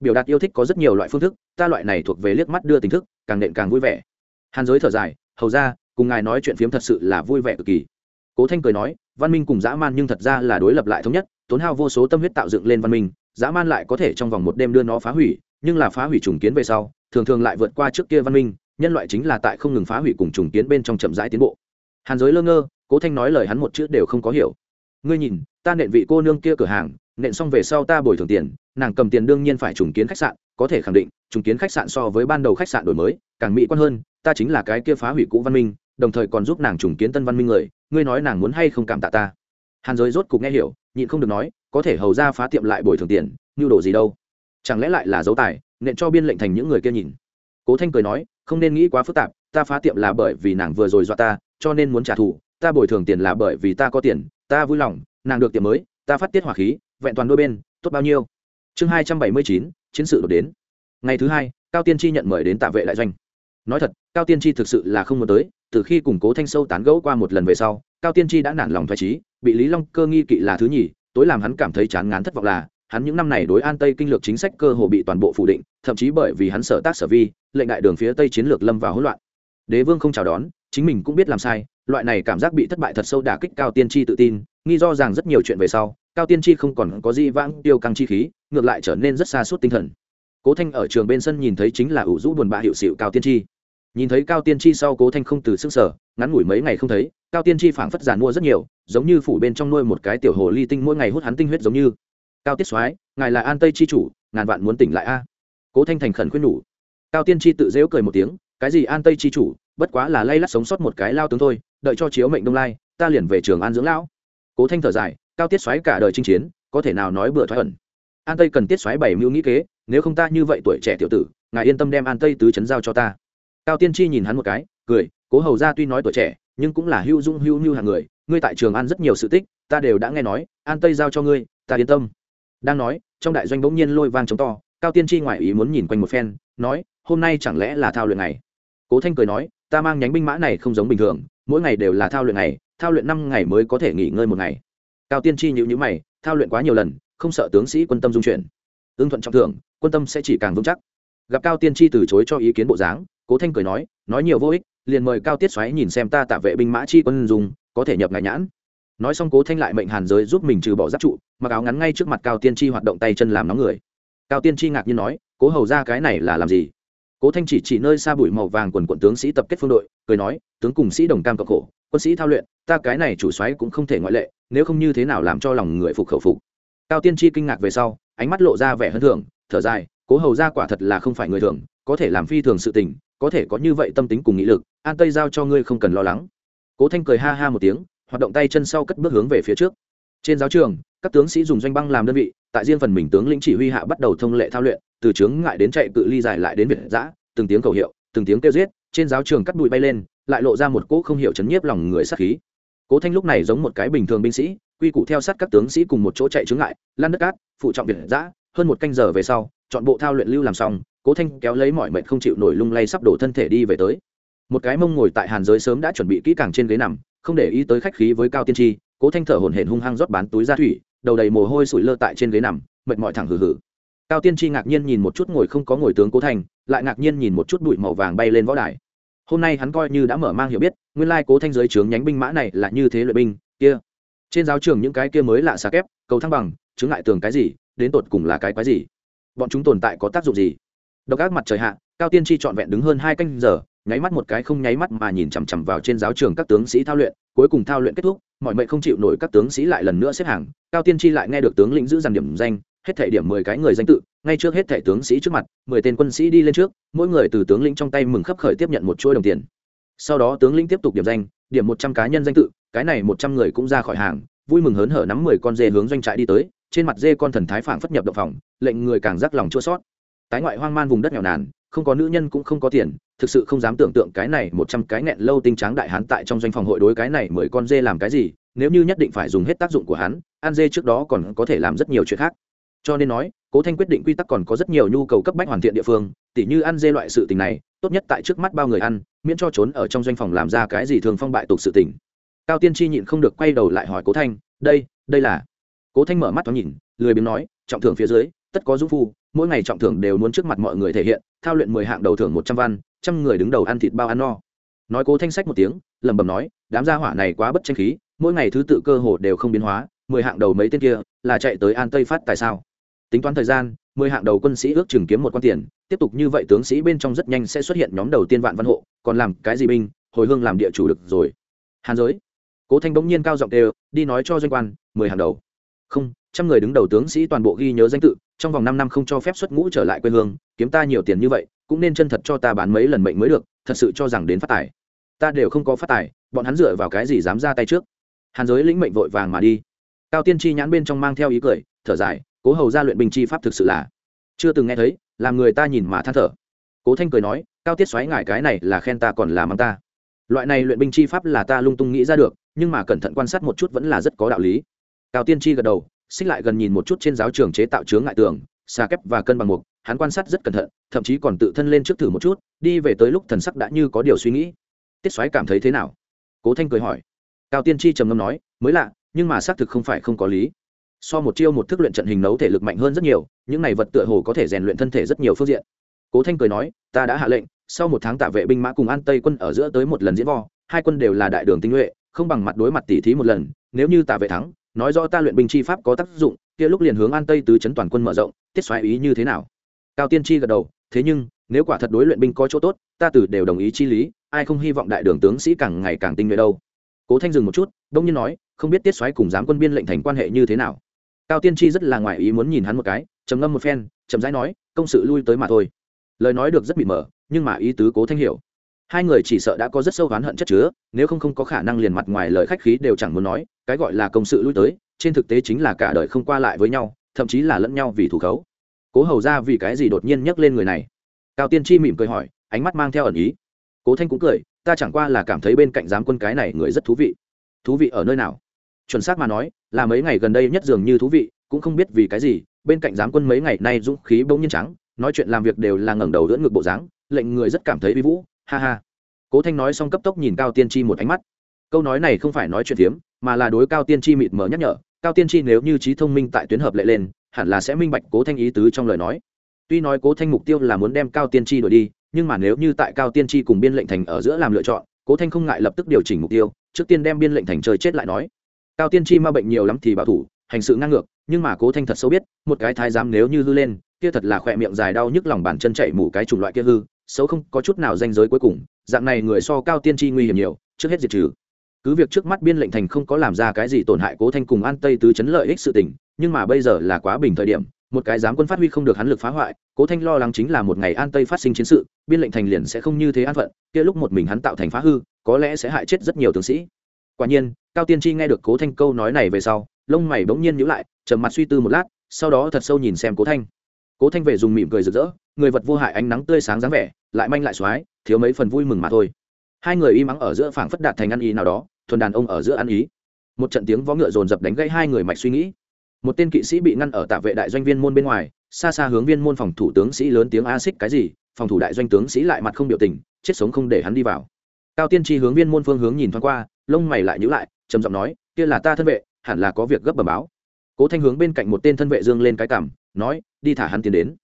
Biểu đạt yêu thích có rất nhiều loại phương thức, ta loại này thuộc về liếc mắt đưa tình thức, càng nện càng vui vẻ. Hàn giới thở dài, hầu ra cùng ngài nói chuyện phiếm thật sự là vui vẻ cực kỳ. Cố thanh cười nói, văn minh cùng dã man nhưng thật ra là đối lập lại thống nhất, tốn hao vô số tâm huyết tạo dựng lên văn minh dã man lại có thể trong vòng một đêm đưa nó phá hủy, nhưng là phá hủy trùng kiến về sau, thường thường lại vượt qua trước kia văn minh, nhân loại chính là tại không ngừng phá hủy cùng trùng kiến bên trong chậm rãi tiến bộ. Hàn giới lơ ngơ, cố thanh nói lời hắn một chữ đều không có hiểu. Ngươi nhìn, ta nện vị cô nương kia cửa hàng, nện xong về sau ta bồi thường tiền, nàng cầm tiền đương nhiên phải trùng kiến khách sạn, có thể khẳng định, trùng kiến khách sạn so với ban đầu khách sạn đổi mới, càng mỹ quan hơn, ta chính là cái kia phá hủy cũ văn minh, đồng thời còn giúp nàng trùng kiến tân văn minh người, ngươi nói nàng muốn hay không cảm tạ ta? Hàn giới rốt cục nghe hiểu, nhịn không được nói có thể hầu ra phá tiệm lại bồi thường tiền, nhu đồ gì đâu. Chẳng lẽ lại là dấu tài, nện cho biên lệnh thành những người kia nhìn? Cố thanh cười nói, không nên nghĩ quá phức tạp, ta phá tiệm là bởi vì nàng vừa rồi dọa ta, cho nên muốn trả thù, ta bồi thường tiền là bởi vì ta có tiền, ta vui lòng, nàng được tiệm mới, ta phát tiết hỏa khí, vẹn toàn đôi bên, tốt bao nhiêu? Chương hai trăm bảy mươi chín, chiến sự đột đến. Ngày thứ hai, cao tiên tri nhận mời đến tạ vệ đại doanh. Nói thật, cao tiên tri thực sự là không muốn tới, từ khi củng cố thanh sâu tán gẫu qua một lần về sau, cao tiên tri đã nản lòng thoải trí bị lý long cơ nghi kỵ là thứ nhì tối làm hắn cảm thấy chán ngán thất vọng là, hắn những năm này đối an tây kinh lược chính sách cơ hồ bị toàn bộ phủ định, thậm chí bởi vì hắn sở tác sở vi, lệnh đại đường phía tây chiến lược lâm vào hỗn loạn. Đế vương không chào đón, chính mình cũng biết làm sai, loại này cảm giác bị thất bại thật sâu đả kích cao tiên tri tự tin, nghi do rằng rất nhiều chuyện về sau, cao tiên tri không còn có gì vãng tiêu căng chi khí, ngược lại trở nên rất xa suốt tinh thần. Cố thanh ở trường bên sân nhìn thấy chính là ủ rũ buồn bã hiệu xịu cao tiên tri nhìn thấy cao tiên tri sau cố thanh không từ sức sở, ngắn ngủi mấy ngày không thấy, cao tiên tri phảng phất giàn mua rất nhiều, giống như phủ bên trong nuôi một cái tiểu hồ ly tinh mỗi ngày hút hắn tinh huyết giống như. Cao tiết soái, ngài là an tây chi chủ, ngàn vạn muốn tỉnh lại a. Cố thanh thành khẩn khuyên nhủ. Cao tiên tri tự dễu cười một tiếng, cái gì an tây chi chủ, bất quá là lay lắt sống sót một cái lao tướng thôi, đợi cho chiếu mệnh đông lai, ta liền về trường an dưỡng lão. Cố thanh thở dài, cao tiết xoáy cả đời chinh chiến, có thể nào nói bừa thoái ẩn. An tây cần tiết xoáy bảy mưu nghĩ kế, nếu không ta như vậy tuổi trẻ tiểu tử, ngài yên tâm đem an tây tứ chấn giao cho ta cao tiên tri nhìn hắn một cái cười cố hầu ra tuy nói tuổi trẻ nhưng cũng là hưu dung hưu hưu hàng người ngươi tại trường ăn rất nhiều sự tích ta đều đã nghe nói an tây giao cho ngươi ta yên tâm. Đang nói trong đại doanh bỗng nhiên lôi vang chống to cao tiên tri ngoại ý muốn nhìn quanh một phen nói hôm nay chẳng lẽ là thao luyện này? cố thanh cười nói ta mang nhánh binh mã này không giống bình thường mỗi ngày đều là thao luyện này, thao luyện năm ngày mới có thể nghỉ ngơi một ngày. Cao tiên tri nhữ nhữ mày thao luyện quá nhiều lần không sợ tướng sĩ quân tâm dung chuyển. Ưng thuận trọng thưởng quân tâm sẽ chỉ càng vững chắc. Gặp cao tiên tri từ chối cho ý kiến bộ dáng cố thanh cười nói nói nhiều vô ích, liền mời cao tiết xoáy nhìn xem ta tạ vệ binh mã chi quân dùng, có thể nhập ngài nhãn. Nói xong cố thanh lại mệnh hàn giới giúp mình trừ bỏ giáp trụ, mặc áo ngắn ngay trước mặt cao tiên tri hoạt động tay chân làm nóng người. Cao tiên tri ngạc nhiên nói, cố hầu ra cái này là làm gì? Cố thanh chỉ chỉ nơi xa bụi màu vàng quần quận tướng sĩ tập kết phương đội, cười nói, tướng cùng sĩ đồng cam cộng khổ, quân sĩ thao luyện, ta cái này chủ xoáy cũng không thể ngoại lệ, nếu không như thế nào làm cho lòng người phục khẩu phục. Cao tiên tri kinh ngạc về sau, ánh mắt lộ ra vẻ hơn thường, thở dài, cố hầu ra quả thật là không phải người thường, có thể làm phi thường sự tình có thể có như vậy tâm tính cùng nghị lực, an tây giao cho ngươi không cần lo lắng. Cố thanh cười ha ha một tiếng, hoạt động tay chân sau cất bước hướng về phía trước. Trên giáo trường, các tướng sĩ dùng doanh băng làm đơn vị, tại riêng phần mình tướng lĩnh chỉ huy hạ bắt đầu thông lệ thao luyện, từ chướng ngại đến chạy cự ly dài lại đến việt giã, từng tiếng cầu hiệu, từng tiếng kêu giết, trên giáo trường cắt bụi bay lên, lại lộ ra một cỗ không hiểu chấn nhiếp lòng người sát khí. Cố thanh lúc này giống một cái bình thường binh sĩ, quy củ theo sát các tướng sĩ cùng một chỗ chạy chướng ngại lan đất cát, phụ trọng việt giã, hơn một canh giờ về sau chọn bộ thao luyện lưu làm xong, cố thanh kéo lấy mọi mệnh không chịu nổi lung lay sắp đổ thân thể đi về tới. Một cái mông ngồi tại hàn giới sớm đã chuẩn bị kỹ càng trên ghế nằm, không để ý tới khách khí với cao tiên tri, cố thanh thở hổn hển hung hăng rót bán túi ra thủy, đầu đầy mồ hôi sủi lơ tại trên ghế nằm, mệt mỏi thẳng hừ hừ. Cao tiên tri ngạc nhiên nhìn một chút ngồi không có ngồi tướng cố thanh, lại ngạc nhiên nhìn một chút bụi màu vàng bay lên võ đài. Hôm nay hắn coi như đã mở mang hiểu biết, nguyên lai cố thanh giới trướng nhánh binh mã này là như thế luyện binh, kia. Trên giáo trường những cái kia mới lạ xà kép, cầu thăng bằng, chứng lại tường cái gì, đến tột cùng là cái quái gì? Bọn chúng tồn tại có tác dụng gì? Độc ác mặt trời hạ, cao tiên tri trọn vẹn đứng hơn hai canh giờ, nháy mắt một cái không nháy mắt mà nhìn chằm chằm vào trên giáo trường các tướng sĩ thao luyện, cuối cùng thao luyện kết thúc, mọi mệnh không chịu nổi các tướng sĩ lại lần nữa xếp hàng, cao tiên tri lại nghe được tướng lĩnh giữ dàn điểm danh, hết thể điểm mười cái người danh tự, ngay trước hết thể tướng sĩ trước mặt, mười tên quân sĩ đi lên trước, mỗi người từ tướng lĩnh trong tay mừng khấp khởi tiếp nhận một chuỗi đồng tiền. Sau đó tướng lĩnh tiếp tục điểm danh, điểm một trăm cá nhân danh tự, cái này một trăm người cũng ra khỏi hàng, vui mừng hớn hở nắm mười con dê hướng doanh trại đi tới trên mặt dê con thần thái phảng phất nhập động phòng, lệnh người càng rắc lòng chua sót. Tái ngoại hoang man vùng đất nghèo nàn, không có nữ nhân cũng không có tiền, thực sự không dám tưởng tượng cái này một trăm cái nghẹn lâu tinh tráng đại hán tại trong doanh phòng hội đối cái này mười con dê làm cái gì, nếu như nhất định phải dùng hết tác dụng của hắn, ăn dê trước đó còn có thể làm rất nhiều chuyện khác. Cho nên nói, cố thanh quyết định quy tắc còn có rất nhiều nhu cầu cấp bách hoàn thiện địa phương, tỉ như ăn dê loại sự tình này, tốt nhất tại trước mắt bao người ăn, miễn cho trốn ở trong doanh phòng làm ra cái gì thường phong bại tục sự tình. Cao tiên tri nhịn không được quay đầu lại hỏi cố thanh, đây đây là cố thanh mở mắt thoáng nhìn, lười biếng nói, trọng thưởng phía dưới, tất có dũng phu, mỗi ngày trọng thưởng đều muốn trước mặt mọi người thể hiện, thao luyện mười hạng đầu thưởng một trăm văn, trăm người đứng đầu ăn thịt bao ăn no. Nói cố thanh sách một tiếng, lẩm bẩm nói, đám gia hỏa này quá bất tranh khí, mỗi ngày thứ tự cơ hồ đều không biến hóa, mười hạng đầu mấy tên kia, là chạy tới an tây phát tại sao? Tính toán thời gian, mười hạng đầu quân sĩ ước chừng kiếm một quan tiền, tiếp tục như vậy tướng sĩ bên trong rất nhanh sẽ xuất hiện nhóm đầu tiên vạn văn hộ, còn làm cái gì binh, hồi hương làm địa chủ được rồi. Hàn giới. Cố thanh bỗng nhiên cao giọng đều đi nói cho doanh quan, mười hàng đầu không, trăm người đứng đầu tướng sĩ toàn bộ ghi nhớ danh tự, trong vòng năm năm không cho phép xuất ngũ trở lại quê hương, kiếm ta nhiều tiền như vậy, cũng nên chân thật cho ta bán mấy lần mệnh mới được, thật sự cho rằng đến phát tài. Ta đều không có phát tài, bọn hắn dựa vào cái gì dám ra tay trước? Hàn giới lĩnh mệnh vội vàng mà đi. Cao tiên tri nhãn bên trong mang theo ý cười, thở dài, cố hầu ra luyện binh chi pháp thực sự là chưa từng nghe thấy, làm người ta nhìn mà than thở. Cố thanh cười nói, cao tiết xoáy ngại cái này là khen ta còn là mắng ta. Loại này luyện binh chi pháp là ta lung tung nghĩ ra được, nhưng mà cẩn thận quan sát một chút vẫn là rất có đạo lý cao tiên tri gật đầu, xích lại gần nhìn một chút trên giáo trường chế tạo chướng ngại tường xa kép và cân bằng mục, hắn quan sát rất cẩn thận, thậm chí còn tự thân lên trước thử một chút, đi về tới lúc thần sắc đã như có điều suy nghĩ. Tiết Soái cảm thấy thế nào? Cố thanh cười hỏi. Cao tiên tri trầm ngâm nói, mới lạ, nhưng mà xác thực không phải không có lý. So một chiêu một thức luyện trận hình nấu thể lực mạnh hơn rất nhiều, những này vật tựa hồ có thể rèn luyện thân thể rất nhiều phương diện. Cố thanh cười nói, ta đã hạ lệnh, sau một tháng tạ vệ binh mã cùng an tây quân ở giữa tới một lần diễn vo hai quân đều là đại đường tinh nhuệ, không bằng mặt đối mặt tỉ thí một lần, nếu như tạ vệ thắng nói rõ ta luyện binh chi pháp có tác dụng, kia lúc liền hướng an tây tứ chấn toàn quân mở rộng, tiết xoáy ý như thế nào? Cao tiên tri gật đầu, thế nhưng, nếu quả thật đối luyện binh có chỗ tốt, ta từ đều đồng ý chi lý, ai không hy vọng đại đường tướng sĩ càng ngày càng tinh nhuệ đâu. Cố thanh dừng một chút, đông nhiên nói, không biết tiết xoáy cùng giám quân biên lệnh thành quan hệ như thế nào. Cao tiên tri rất là ngoài ý muốn nhìn hắn một cái, trầm ngâm một phen, chậm rãi nói, công sự lui tới mà thôi. Lời nói được rất bị mở nhưng mà ý tứ cố thanh hiểu hai người chỉ sợ đã có rất sâu oán hận chất chứa, nếu không không có khả năng liền mặt ngoài lời khách khí đều chẳng muốn nói, cái gọi là công sự lui tới, trên thực tế chính là cả đời không qua lại với nhau, thậm chí là lẫn nhau vì thủ khấu. Cố hầu ra vì cái gì đột nhiên nhắc lên người này? Cao tiên tri mỉm cười hỏi, ánh mắt mang theo ẩn ý. Cố thanh cũng cười, ta chẳng qua là cảm thấy bên cạnh giám quân cái này người rất thú vị. Thú vị ở nơi nào? Chuẩn xác mà nói, là mấy ngày gần đây nhất dường như thú vị, cũng không biết vì cái gì, bên cạnh giám quân mấy ngày nay dũng khí bỗng nhiên trắng, nói chuyện làm việc đều là ngẩng đầu đỡ ngực bộ dáng, lệnh người rất cảm thấy uy vũ ha ha. Cố thanh nói xong cấp tốc nhìn cao tiên tri một ánh mắt. Câu nói này không phải nói chuyện phiếm mà là đối cao tiên tri mịt mờ nhắc nhở. Cao tiên tri nếu như trí thông minh tại tuyến hợp lệ lên, hẳn là sẽ minh bạch cố thanh ý tứ trong lời nói. Tuy nói cố thanh mục tiêu là muốn đem cao tiên tri đổi đi, nhưng mà nếu như tại cao tiên tri cùng biên lệnh thành ở giữa làm lựa chọn, cố thanh không ngại lập tức điều chỉnh mục tiêu, trước tiên đem biên lệnh thành chơi chết lại nói. Cao tiên tri ma bệnh nhiều lắm thì bảo thủ, hành sự ngang ngược, nhưng mà cố thanh thật sâu biết, một cái thái giám nếu như hư lên, kia thật là khỏe miệng dài đau nhức lòng bàn chân chạy mủ cái chủng loại kia hư xấu không có chút nào danh giới cuối cùng, dạng này người so cao tiên tri nguy hiểm nhiều, trước hết diệt trừ. Cứ việc trước mắt biên lệnh thành không có làm ra cái gì tổn hại cố thanh cùng an tây tứ chấn lợi ích sự tình, nhưng mà bây giờ là quá bình thời điểm, một cái giám quân phát huy không được hắn lực phá hoại, cố thanh lo lắng chính là một ngày an tây phát sinh chiến sự, biên lệnh thành liền sẽ không như thế an phận, kia lúc một mình hắn tạo thành phá hư, có lẽ sẽ hại chết rất nhiều tướng sĩ. Quả nhiên, cao tiên tri nghe được cố thanh câu nói này về sau, lông mày bỗng nhiên nhữ lại, trầm mặt suy tư một lát, sau đó thật sâu nhìn xem cố thanh. Cố thanh về dùng mỉm cười rực rỡ, người vật vô hại ánh nắng tươi sáng dáng vẻ lại manh lại x thiếu mấy phần vui mừng mà thôi. Hai người y mắng ở giữa phảng phất đạt thành ăn ý nào đó, thuần đàn ông ở giữa ăn ý. Một trận tiếng vó ngựa dồn dập đánh gãy hai người mạch suy nghĩ. Một tên kỵ sĩ bị ngăn ở tạ vệ đại doanh viên môn bên ngoài, xa xa hướng viên môn phòng thủ tướng sĩ lớn tiếng a xích cái gì, phòng thủ đại doanh tướng sĩ lại mặt không biểu tình, chết sống không để hắn đi vào. Cao tiên tri hướng viên môn phương hướng nhìn thoáng qua, lông mày lại nhữ lại, trầm giọng nói, kia là ta thân vệ, hẳn là có việc gấp bờ báo. Cố thanh hướng bên cạnh một tên thân vệ dương lên cái cảm nói, đi thả hắn tiến đến.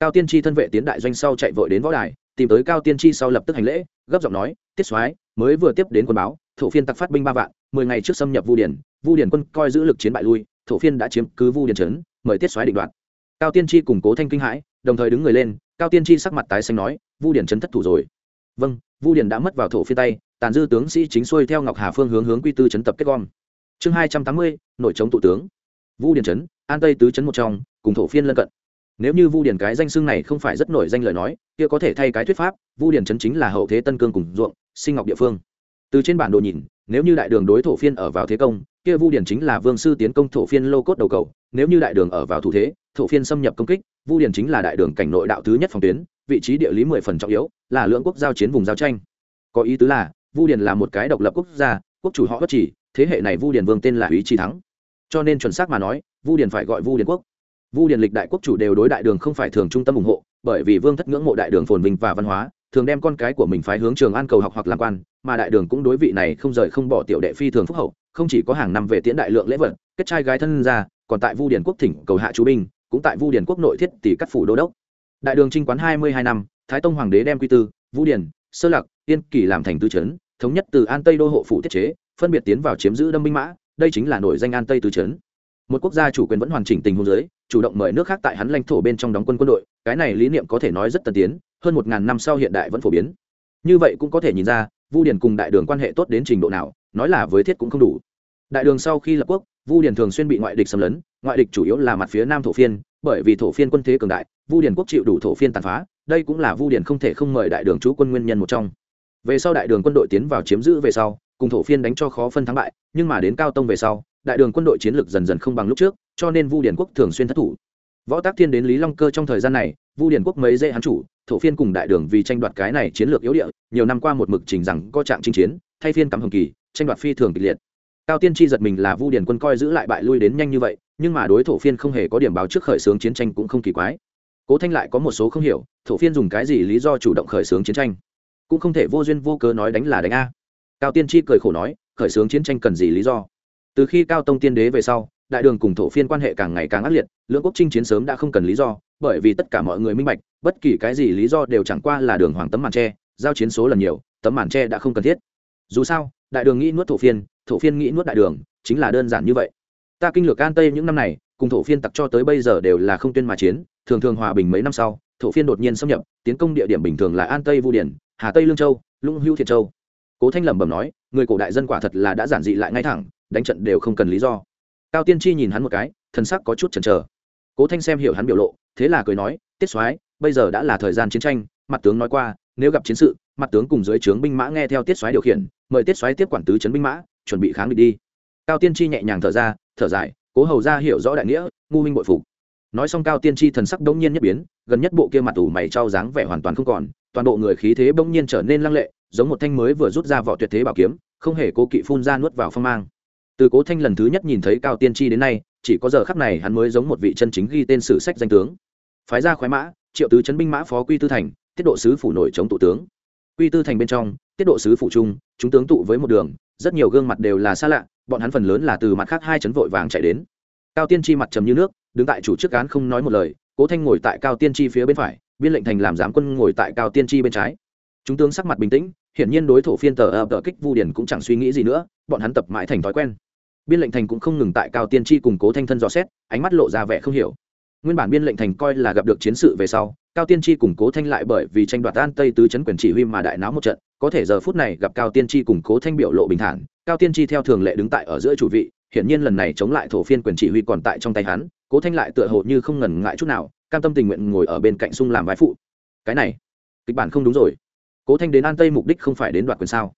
Cao tiên tri thân vệ tiến đại doanh sau chạy vội đến võ đài tìm tới cao tiên tri sau lập tức hành lễ, gấp giọng nói, tiết soái, mới vừa tiếp đến quân báo, thổ phiên tặc phát binh ba vạn, mười ngày trước xâm nhập vu điển vu điển quân coi giữ lực chiến bại lui, thổ phiên đã chiếm cứ vu điển trấn, mời tiết soái định đoạt. Cao tiên tri củng cố thanh kinh hãi, đồng thời đứng người lên, cao tiên tri sắc mặt tái xanh nói, vu điển trấn thất thủ rồi. Vâng vu điển đã mất vào thổ phiên tay, tàn dư tướng sĩ chính xuôi theo ngọc hà phương hướng hướng quy tư trấn tập kết gom. Chương hai trăm tám mươi, nội chống tụ tướng. Vu điển trấn, an tây tứ trấn một trong, cùng thổ phiên lân cận nếu như vu điển cái danh xưng này không phải rất nổi danh lời nói, kia có thể thay cái thuyết pháp, vu điển chấn chính là hậu thế tân cương cùng ruộng, sinh ngọc địa phương. Từ trên bản đồ nhìn, nếu như đại đường đối thổ phiên ở vào thế công, kia vu điển chính là vương sư tiến công thổ phiên lô cốt đầu cầu, nếu như đại đường ở vào thủ thế, thổ phiên xâm nhập công kích, vu điển chính là đại đường cảnh nội đạo thứ nhất phòng tuyến, vị trí địa lý mười phần trọng yếu, là lưỡng quốc giao chiến vùng giao tranh. Có ý tứ là, vu điển là một cái độc lập quốc gia, quốc chủ họ bất chỉ, thế hệ này vu điển vương tên là ý chi thắng. Cho nên chuẩn xác mà nói, vu điển phải gọi vu điển quốc vu điện lịch đại quốc chủ đều đối đại đường không phải thường trung tâm ủng hộ, bởi vì vương thất ngưỡng mộ đại đường phồn vinh và văn hóa, thường đem con cái của mình phái hướng trường an cầu học hoặc làm quan, mà đại đường cũng đối vị này không rời không bỏ tiểu đệ phi thường phúc hậu, không chỉ có hàng năm về tiễn đại lượng lễ vật, kết trai gái thân ra còn tại vu điển quốc thỉnh cầu hạ chú binh, cũng tại vu điển quốc nội thiết tỷ cắt phủ đô đốc. Đại đường trinh quán hai mươi hai năm, thái tông hoàng đế đem quy tư, vu điển sơ lạc yên kỳ làm thành tư trấn, thống nhất từ an tây đô hộ phủ tiết chế, phân biệt tiến vào chiếm giữ đâm binh mã, đây chính là nổi danh an tây tứ trấn. Một quốc gia chủ quyền vẫn hoàn chỉnh tình hôn giới chủ động mời nước khác tại hắn lãnh thổ bên trong đóng quân quân đội, cái này lý niệm có thể nói rất tân tiến, hơn một ngàn năm sau hiện đại vẫn phổ biến. Như vậy cũng có thể nhìn ra, vu điền cùng đại đường quan hệ tốt đến trình độ nào, nói là với thiết cũng không đủ. Đại đường sau khi lập quốc, vu điền thường xuyên bị ngoại địch xâm lấn, ngoại địch chủ yếu là mặt phía nam thổ phiên, bởi vì thổ phiên quân thế cường đại, vu điền quốc chịu đủ thổ phiên tàn phá, đây cũng là vu điền không thể không mời đại đường chú quân nguyên nhân một trong. Về sau đại đường quân đội tiến vào chiếm giữ về sau, cùng thổ phiên đánh cho khó phân thắng bại, nhưng mà đến cao tông về sau, đại đường quân đội chiến lược dần dần không bằng lúc trước cho nên vu điền quốc thường xuyên thất thủ. Võ tác thiên đến lý long cơ trong thời gian này, vu điền quốc mấy dễ hắn chủ, thổ phiên cùng đại đường vì tranh đoạt cái này chiến lược yếu địa, nhiều năm qua một mực trình rằng có trạng chinh chiến, thay phiên cắm hồng kỳ, tranh đoạt phi thường kịch liệt. Cao tiên tri giật mình là vu điền quân coi giữ lại bại lui đến nhanh như vậy, nhưng mà đối thổ phiên không hề có điểm báo trước khởi xướng chiến tranh cũng không kỳ quái. Cố thanh lại có một số không hiểu, thổ phiên dùng cái gì lý do chủ động khởi xướng chiến tranh? Cũng không thể vô duyên vô cớ nói đánh là đánh a. Cao tiên tri cười khổ nói, khởi xướng chiến tranh cần gì lý do? Từ khi cao tông tiên đế về sau đại đường cùng thổ phiên quan hệ càng ngày càng ác liệt, lưỡng quốc chinh chiến sớm đã không cần lý do, bởi vì tất cả mọi người minh bạch, bất kỳ cái gì lý do đều chẳng qua là đường hoàng tấm màn tre, giao chiến số lần nhiều, tấm màn tre đã không cần thiết. Dù sao, đại đường nghĩ nuốt thổ phiên thổ phiên nghĩ nuốt đại đường, chính là đơn giản như vậy. Ta kinh lược an tây những năm này, cùng thổ phiên tặc cho tới bây giờ đều là không tuyên mà chiến, thường thường hòa bình mấy năm sau, thổ phiên đột nhiên xâm nhập, tiến công địa điểm bình thường là an tây vu điển, hà tây lương châu, lũng hữu thiệt châu. Cố thanh lẩm bẩm nói, người cổ đại dân quả thật là đã giản dị lại ngay thẳng, đánh trận đều không cần lý do cao tiên tri nhìn hắn một cái thân sắc có chút chần chờ. Cố thanh xem hiểu hắn biểu lộ, thế là cười nói, tiết soái, bây giờ đã là thời gian chiến tranh, mặt tướng nói qua, nếu gặp chiến sự, mặt tướng cùng dưới trướng binh mã nghe theo tiết soái điều khiển, mời tiết soái tiếp quản tứ chấn binh mã, chuẩn bị kháng địch đi. Cao tiên tri nhẹ nhàng thở ra, thở dài, cố hầu ra hiểu rõ đại nghĩa, ngu minh bội phục. Nói xong cao tiên tri thần sắc đống nhiên nhất biến, gần nhất bộ kia mặt ủ mày trao dáng vẻ hoàn toàn không còn, toàn bộ người khí thế bỗng nhiên trở nên lăng lệ, giống một thanh mới vừa rút ra vỏ tuyệt thế bảo kiếm, không hề cố kỵ phun ra nuốt vào phong mang từ cố thanh lần thứ nhất nhìn thấy cao tiên tri đến nay, chỉ có giờ khắc này hắn mới giống một vị chân chính ghi tên sử sách danh tướng. Phái ra khoái mã, triệu tứ chấn binh mã phó quy tư thành, tiết độ sứ phủ nổi chống tụ tướng. Quy tư thành bên trong, tiết độ sứ phủ trung, chúng tướng tụ với một đường, rất nhiều gương mặt đều là xa lạ, bọn hắn phần lớn là từ mặt khác hai chấn vội vàng chạy đến. Cao tiên tri mặt trầm như nước, đứng tại chủ chức án không nói một lời, cố thanh ngồi tại cao tiên tri phía bên phải, biên lệnh thành làm giám quân ngồi tại cao tiên tri bên trái chúng tướng sắc mặt bình tĩnh, hiển nhiên đối thủ phiên tờ ập tờ kích vu điển cũng chẳng suy nghĩ gì nữa, bọn hắn tập mãi thành thói quen. Biên lệnh thành cũng không ngừng tại cao tiên tri củng cố thanh thân dò xét, ánh mắt lộ ra vẻ không hiểu. Nguyên bản biên lệnh thành coi là gặp được chiến sự về sau, cao tiên tri củng cố thanh lại bởi vì tranh đoạt an tây tứ chấn quyền chỉ huy mà đại náo một trận, có thể giờ phút này gặp cao tiên tri củng cố thanh biểu lộ bình thản, cao tiên tri theo thường lệ đứng tại ở giữa chủ vị, hiển nhiên lần này chống lại thổ phiên quyền chỉ huy còn tại trong tay hắn, cố thanh lại tựa hồ như không ngần ngại chút nào, cam tâm tình nguyện ngồi ở bên cạnh sung làm vai phụ. Cái này, kịch bản không đúng rồi cố thanh đến an tây mục đích không phải đến đoạt quyền sao?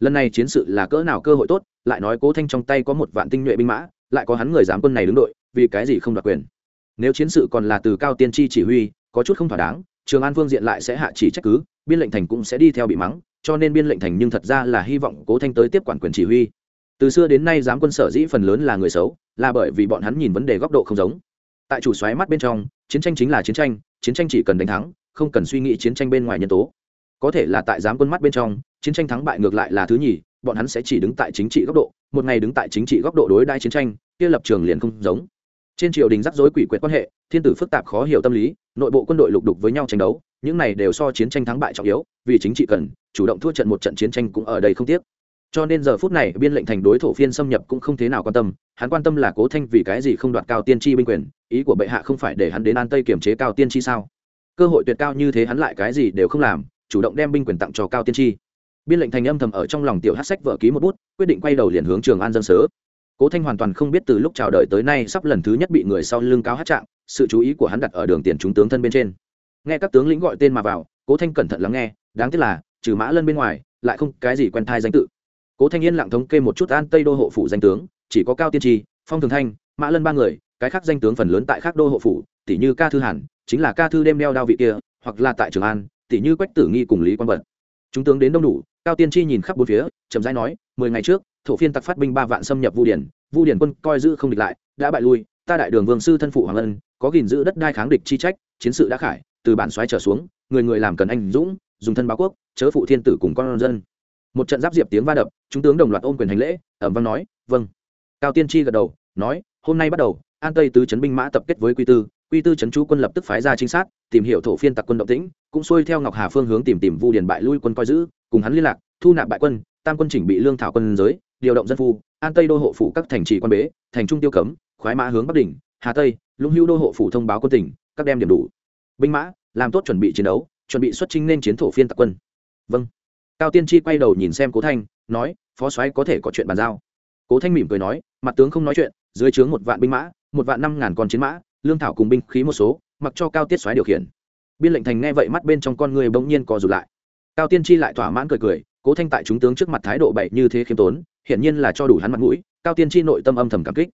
Lần này chiến sự là cỡ nào cơ hội tốt, lại nói cố thanh trong tay có một vạn tinh nhuệ binh mã, lại có hắn người giám quân này đứng đội, vì cái gì không đoạt quyền? Nếu chiến sự còn là từ cao tiên tri chỉ huy, có chút không thỏa đáng, trường an phương diện lại sẽ hạ chỉ trách cứ, biên lệnh thành cũng sẽ đi theo bị mắng, cho nên biên lệnh thành nhưng thật ra là hy vọng cố thanh tới tiếp quản quyền chỉ huy. Từ xưa đến nay giám quân sở dĩ phần lớn là người xấu, là bởi vì bọn hắn nhìn vấn đề góc độ không giống. Tại chủ xoáy mắt bên trong, chiến tranh chính là chiến tranh chiến tranh chỉ cần đánh thắng, không cần suy nghĩ chiến tranh bên ngoài nhân tố có thể là tại giám quân mắt bên trong, chiến tranh thắng bại ngược lại là thứ nhì, bọn hắn sẽ chỉ đứng tại chính trị góc độ, một ngày đứng tại chính trị góc độ đối đai chiến tranh, kia lập trường liền không giống. Trên triều đình rắc rối quỷ quyệt quan hệ, thiên tử phức tạp khó hiểu tâm lý, nội bộ quân đội lục đục với nhau tranh đấu, những này đều so chiến tranh thắng bại trọng yếu, vì chính trị cần, chủ động thua trận một trận chiến tranh cũng ở đây không tiếc. Cho nên giờ phút này, biên lệnh thành đối thổ phiên xâm nhập cũng không thế nào quan tâm, hắn quan tâm là cố thanh vì cái gì không đoạt cao tiên tri binh quyền, ý của bệ hạ không phải để hắn đến an tây kiểm chế cao tiên tri sao? Cơ hội tuyệt cao như thế hắn lại cái gì đều không làm chủ động đem binh quyền tặng cho cao tiên tri. Biên lệnh thành âm thầm ở trong lòng tiểu hát sách vợ ký một bút, quyết định quay đầu liền hướng trường an dân sớ. Cố thanh hoàn toàn không biết từ lúc chào đời tới nay sắp lần thứ nhất bị người sau lưng cao hát trạng, sự chú ý của hắn đặt ở đường tiền chúng tướng thân bên trên. Nghe các tướng lĩnh gọi tên mà vào, cố thanh cẩn thận lắng nghe, đáng tiếc là, trừ mã lân bên ngoài, lại không cái gì quen thai danh tự. Cố thanh yên lặng thống kê một chút an tây đô hộ phủ danh tướng, chỉ có cao tiên tri, phong thường thanh, mã lân ba người, cái khác danh tướng phần lớn tại khác đô hộ phủ tỷ như ca thư hàn, chính là ca thư đêm đeo đao vị kia, hoặc là tại trường an tỷ như quách tử nghi cùng lý quang vật chúng tướng đến đông đủ, cao tiên tri nhìn khắp bốn phía, chậm rãi nói, mười ngày trước, thổ phiên tặc phát binh ba vạn xâm nhập vu điển vu điển quân coi giữ không địch lại, đã bại lui, ta đại đường vương sư thân phụ hoàng ân, có gìn giữ đất đai kháng địch chi trách, chiến sự đã khải, từ bản xoáy trở xuống, người người làm cần anh dũng, dùng thân báo quốc, chớ phụ thiên tử cùng con dân. Một trận giáp diệp tiếng va đập, chúng tướng đồng loạt ôm quyền hành lễ, ẩm văn nói vâng. Cao tiên tri gật đầu, nói, hôm nay bắt đầu, an tây tứ chấn binh mã tập kết với quy tư quy tư chấn chú quân lập tức phái ra trinh sát, tìm hiểu thổ phiên tặc quân động tĩnh, cũng xuôi theo ngọc hà phương hướng tìm tìm vu điền bại lui quân coi giữ, cùng hắn liên lạc, thu nạp bại quân, tam quân chỉnh bị lương thảo quân giới, điều động dân phu, an tây đô hộ phủ các thành trì quan bế, thành trung tiêu cấm, khoái mã hướng bắc đỉnh, hà tây, lũng hữu đô hộ phủ thông báo quân tỉnh, các đem điểm đủ. Binh mã, làm tốt chuẩn bị chiến đấu, chuẩn bị xuất chinh nên chiến thổ phiên tặc quân. Vâng. Cao tiên Chi quay đầu nhìn xem cố thanh, nói, phó soái có thể có chuyện bàn giao. Cố thanh mỉm cười nói, mặt tướng không nói chuyện, dưới trướng một vạn binh mã, một vạn năm ngàn con chiến mã lương thảo cùng binh khí một số, mặc cho cao tiết xoáy điều khiển. Biên lệnh thành nghe vậy mắt bên trong con người bỗng nhiên co rụt lại. Cao tiên tri lại thỏa mãn cười cười, cố thanh tại chúng tướng trước mặt thái độ bậy như thế khiêm tốn, hiển nhiên là cho đủ hắn mặt mũi, cao tiên tri nội tâm âm thầm cảm kích.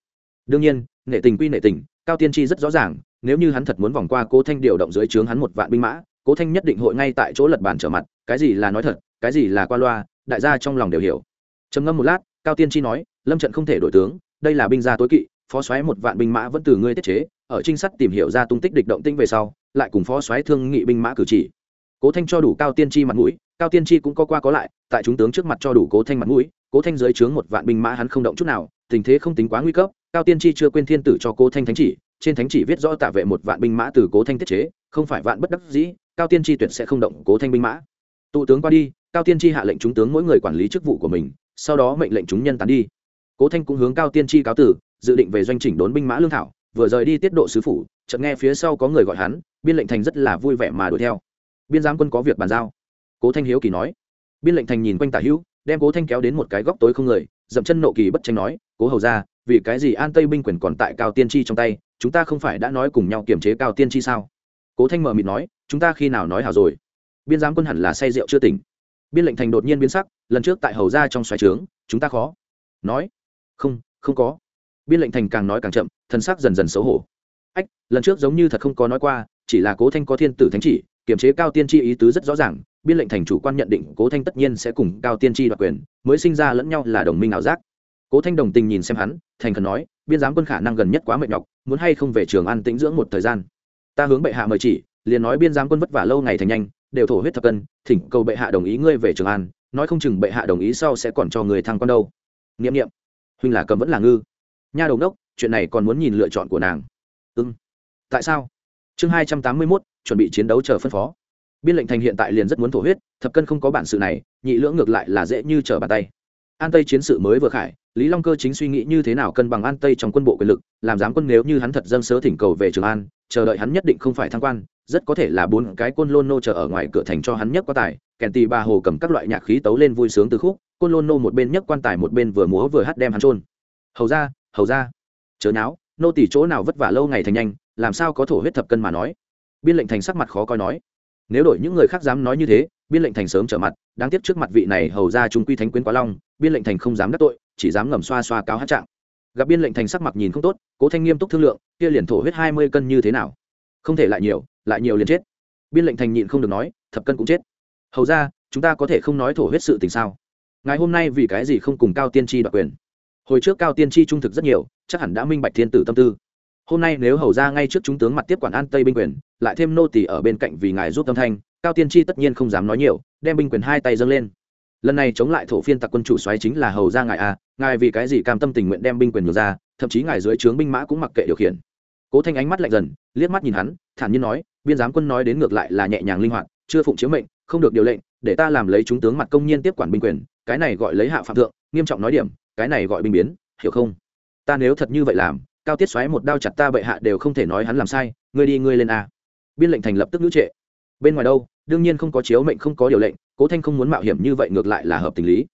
Đương nhiên nệ tình quy nệ tình, cao tiên tri rất rõ ràng, nếu như hắn thật muốn vòng qua cố thanh điều động dưới trướng hắn một vạn binh mã, cố thanh nhất định hội ngay tại chỗ lật bàn trở mặt, cái gì là nói thật, cái gì là qua loa, đại gia trong lòng đều hiểu. Trầm ngâm một lát, cao tiên tri nói, lâm trận không thể đổi tướng, đây là binh gia tối kỵ, phó xoáy một vạn binh mã vẫn từ ngươi tiết chế ở trinh sát tìm hiểu ra tung tích địch động tinh về sau, lại cùng phó soái thương nghị binh mã cử chỉ. Cố thanh cho đủ cao tiên tri mặt mũi, cao tiên tri cũng có qua có lại, tại chúng tướng trước mặt cho đủ cố thanh mặt mũi, cố thanh dưới trướng một vạn binh mã hắn không động chút nào, tình thế không tính quá nguy cấp, cao tiên tri chưa quên thiên tử cho cố thanh thánh chỉ, trên thánh chỉ viết rõ tạ vệ một vạn binh mã từ cố thanh tiết chế, không phải vạn bất đắc dĩ, cao tiên tri tuyệt sẽ không động cố thanh binh mã. Tụ tướng qua đi, cao tiên tri hạ lệnh chúng tướng mỗi người quản lý chức vụ của mình, sau đó mệnh lệnh chúng nhân tán đi. Cố thanh cũng hướng cao tiên tri cáo tử, dự định về doanh chỉnh đốn binh mã lương thảo vừa rời đi tiết độ sứ phủ, chợt nghe phía sau có người gọi hắn, biên lệnh thành rất là vui vẻ mà đuổi theo. Biên giám quân có việc bàn giao. Cố thanh hiếu kỳ nói. Biên lệnh thành nhìn quanh tả hữu, đem cố thanh kéo đến một cái góc tối không người, dậm chân nộ kỳ bất tranh nói, cố hầu ra vì cái gì an tây binh quyền còn tại cao tiên tri trong tay, chúng ta không phải đã nói cùng nhau kiềm chế cao tiên tri sao? Cố thanh mờ mịt nói, chúng ta khi nào nói hảo rồi? Biên giám quân hẳn là say rượu chưa tỉnh. Biên lệnh thành đột nhiên biến sắc, lần trước tại hầu ra trong xoáy trướng, chúng ta khó. Nói, không không có biên lệnh thành càng nói càng chậm, thân xác dần dần xấu hổ. Ách, lần trước giống như thật không có nói qua, chỉ là cố thanh có thiên tử thánh chỉ, kiềm chế cao tiên tri ý tứ rất rõ ràng, biên lệnh thành chủ quan nhận định cố thanh tất nhiên sẽ cùng cao tiên tri đoạt quyền, mới sinh ra lẫn nhau là đồng minh ảo giác. Cố thanh đồng tình nhìn xem hắn, thành khẩn nói, biên giám quân khả năng gần nhất quá mệt nhọc, muốn hay không về trường an tĩnh dưỡng một thời gian? Ta hướng bệ hạ mời chỉ, liền nói biên giám quân vất vả lâu ngày thành nhanh, đều thổ huyết thập cân, thỉnh cầu bệ hạ đồng ý ngươi về trường an, nói không chừng bệ hạ đồng ý sau sẽ còn cho người thăng con đâu. N i ệ m n i ệ m huynh là cầm vẫn là ngư nha đầu đốc chuyện này còn muốn nhìn lựa chọn của nàng. Ưng tại sao? Chương hai trăm tám mươi mốt, chuẩn bị chiến đấu chờ phân phó. Biên lệnh thành hiện tại liền rất muốn thổ huyết, thập cân không có bản sự này, nhị lưỡng ngược lại là dễ như trở bàn tay. An tây chiến sự mới vừa khải, lý long cơ chính suy nghĩ như thế nào cân bằng an tây trong quân bộ quyền lực, làm giám quân nếu như hắn thật dâng sớ thỉnh cầu về trường an, chờ đợi hắn nhất định không phải thăng quan, rất có thể là bốn cái côn lôn nô chờ ở ngoài cửa thành cho hắn nhất quá tài, kèn tì bà hồ cầm các loại nhạc khí tấu lên vui sướng từ khúc, côn lôn nô một bên nhất quan tài một bên vừa múa vừa hát đem hắn trôn hầu ra hầu ra. Chớ náo nô tỷ chỗ nào vất vả lâu ngày thành nhanh, làm sao có thổ huyết thập cân mà nói? Biên lệnh thành sắc mặt khó coi nói. Nếu đổi những người khác dám nói như thế, biên lệnh thành sớm trở mặt, đáng tiếc trước mặt vị này hầu ra trung quy thánh quyến quá long, biên lệnh thành không dám đắc tội, chỉ dám ngầm xoa xoa cáo hát trạng. Gặp biên lệnh thành sắc mặt nhìn không tốt, cố thanh nghiêm túc thương lượng, kia liền thổ huyết hai mươi cân như thế nào? Không thể lại nhiều lại nhiều liền chết. Biên lệnh thành nhịn không được nói, thập cân cũng chết. Hầu ra, chúng ta có thể không nói thổ huyết sự tình sao? Ngày hôm nay vì cái gì không cùng cao tiên tri đoạt quyền? Hồi trước cao tiên tri trung thực rất nhiều, chắc hẳn đã minh bạch thiên tử tâm tư. Hôm nay nếu hầu ra ngay trước chúng tướng mặt tiếp quản an tây binh quyền, lại thêm nô tỳ ở bên cạnh vì ngài giúp tâm thanh, cao tiên tri tất nhiên không dám nói nhiều, đem binh quyền hai tay dâng lên. Lần này chống lại thổ phiên tặc quân chủ xoáy chính là hầu ra ngài à ngài vì cái gì cam tâm tình nguyện đem binh quyền ngược ra, thậm chí ngài dưới trướng binh mã cũng mặc kệ điều khiển. Cố thanh ánh mắt lạnh dần, liếc mắt nhìn hắn, thản nhiên nói, biên giám quân nói đến ngược lại là nhẹ nhàng linh hoạt, chưa phụng chiếu mệnh, không được điều lệnh, để ta làm lấy chúng tướng mặt công nhiên tiếp quản binh quyền, cái này gọi lấy hạ phạm thượng, nghiêm trọng nói điểm cái này gọi binh biến, hiểu không? Ta nếu thật như vậy làm, cao tiết xoáy một đao chặt ta bệ hạ đều không thể nói hắn làm sai, ngươi đi, ngươi lên a. Biên lệnh thành lập tức nữ trệ. Bên ngoài đâu, đương nhiên không có chiếu mệnh, không có điều lệnh, cố thanh không muốn mạo hiểm như vậy ngược lại là hợp tình lý.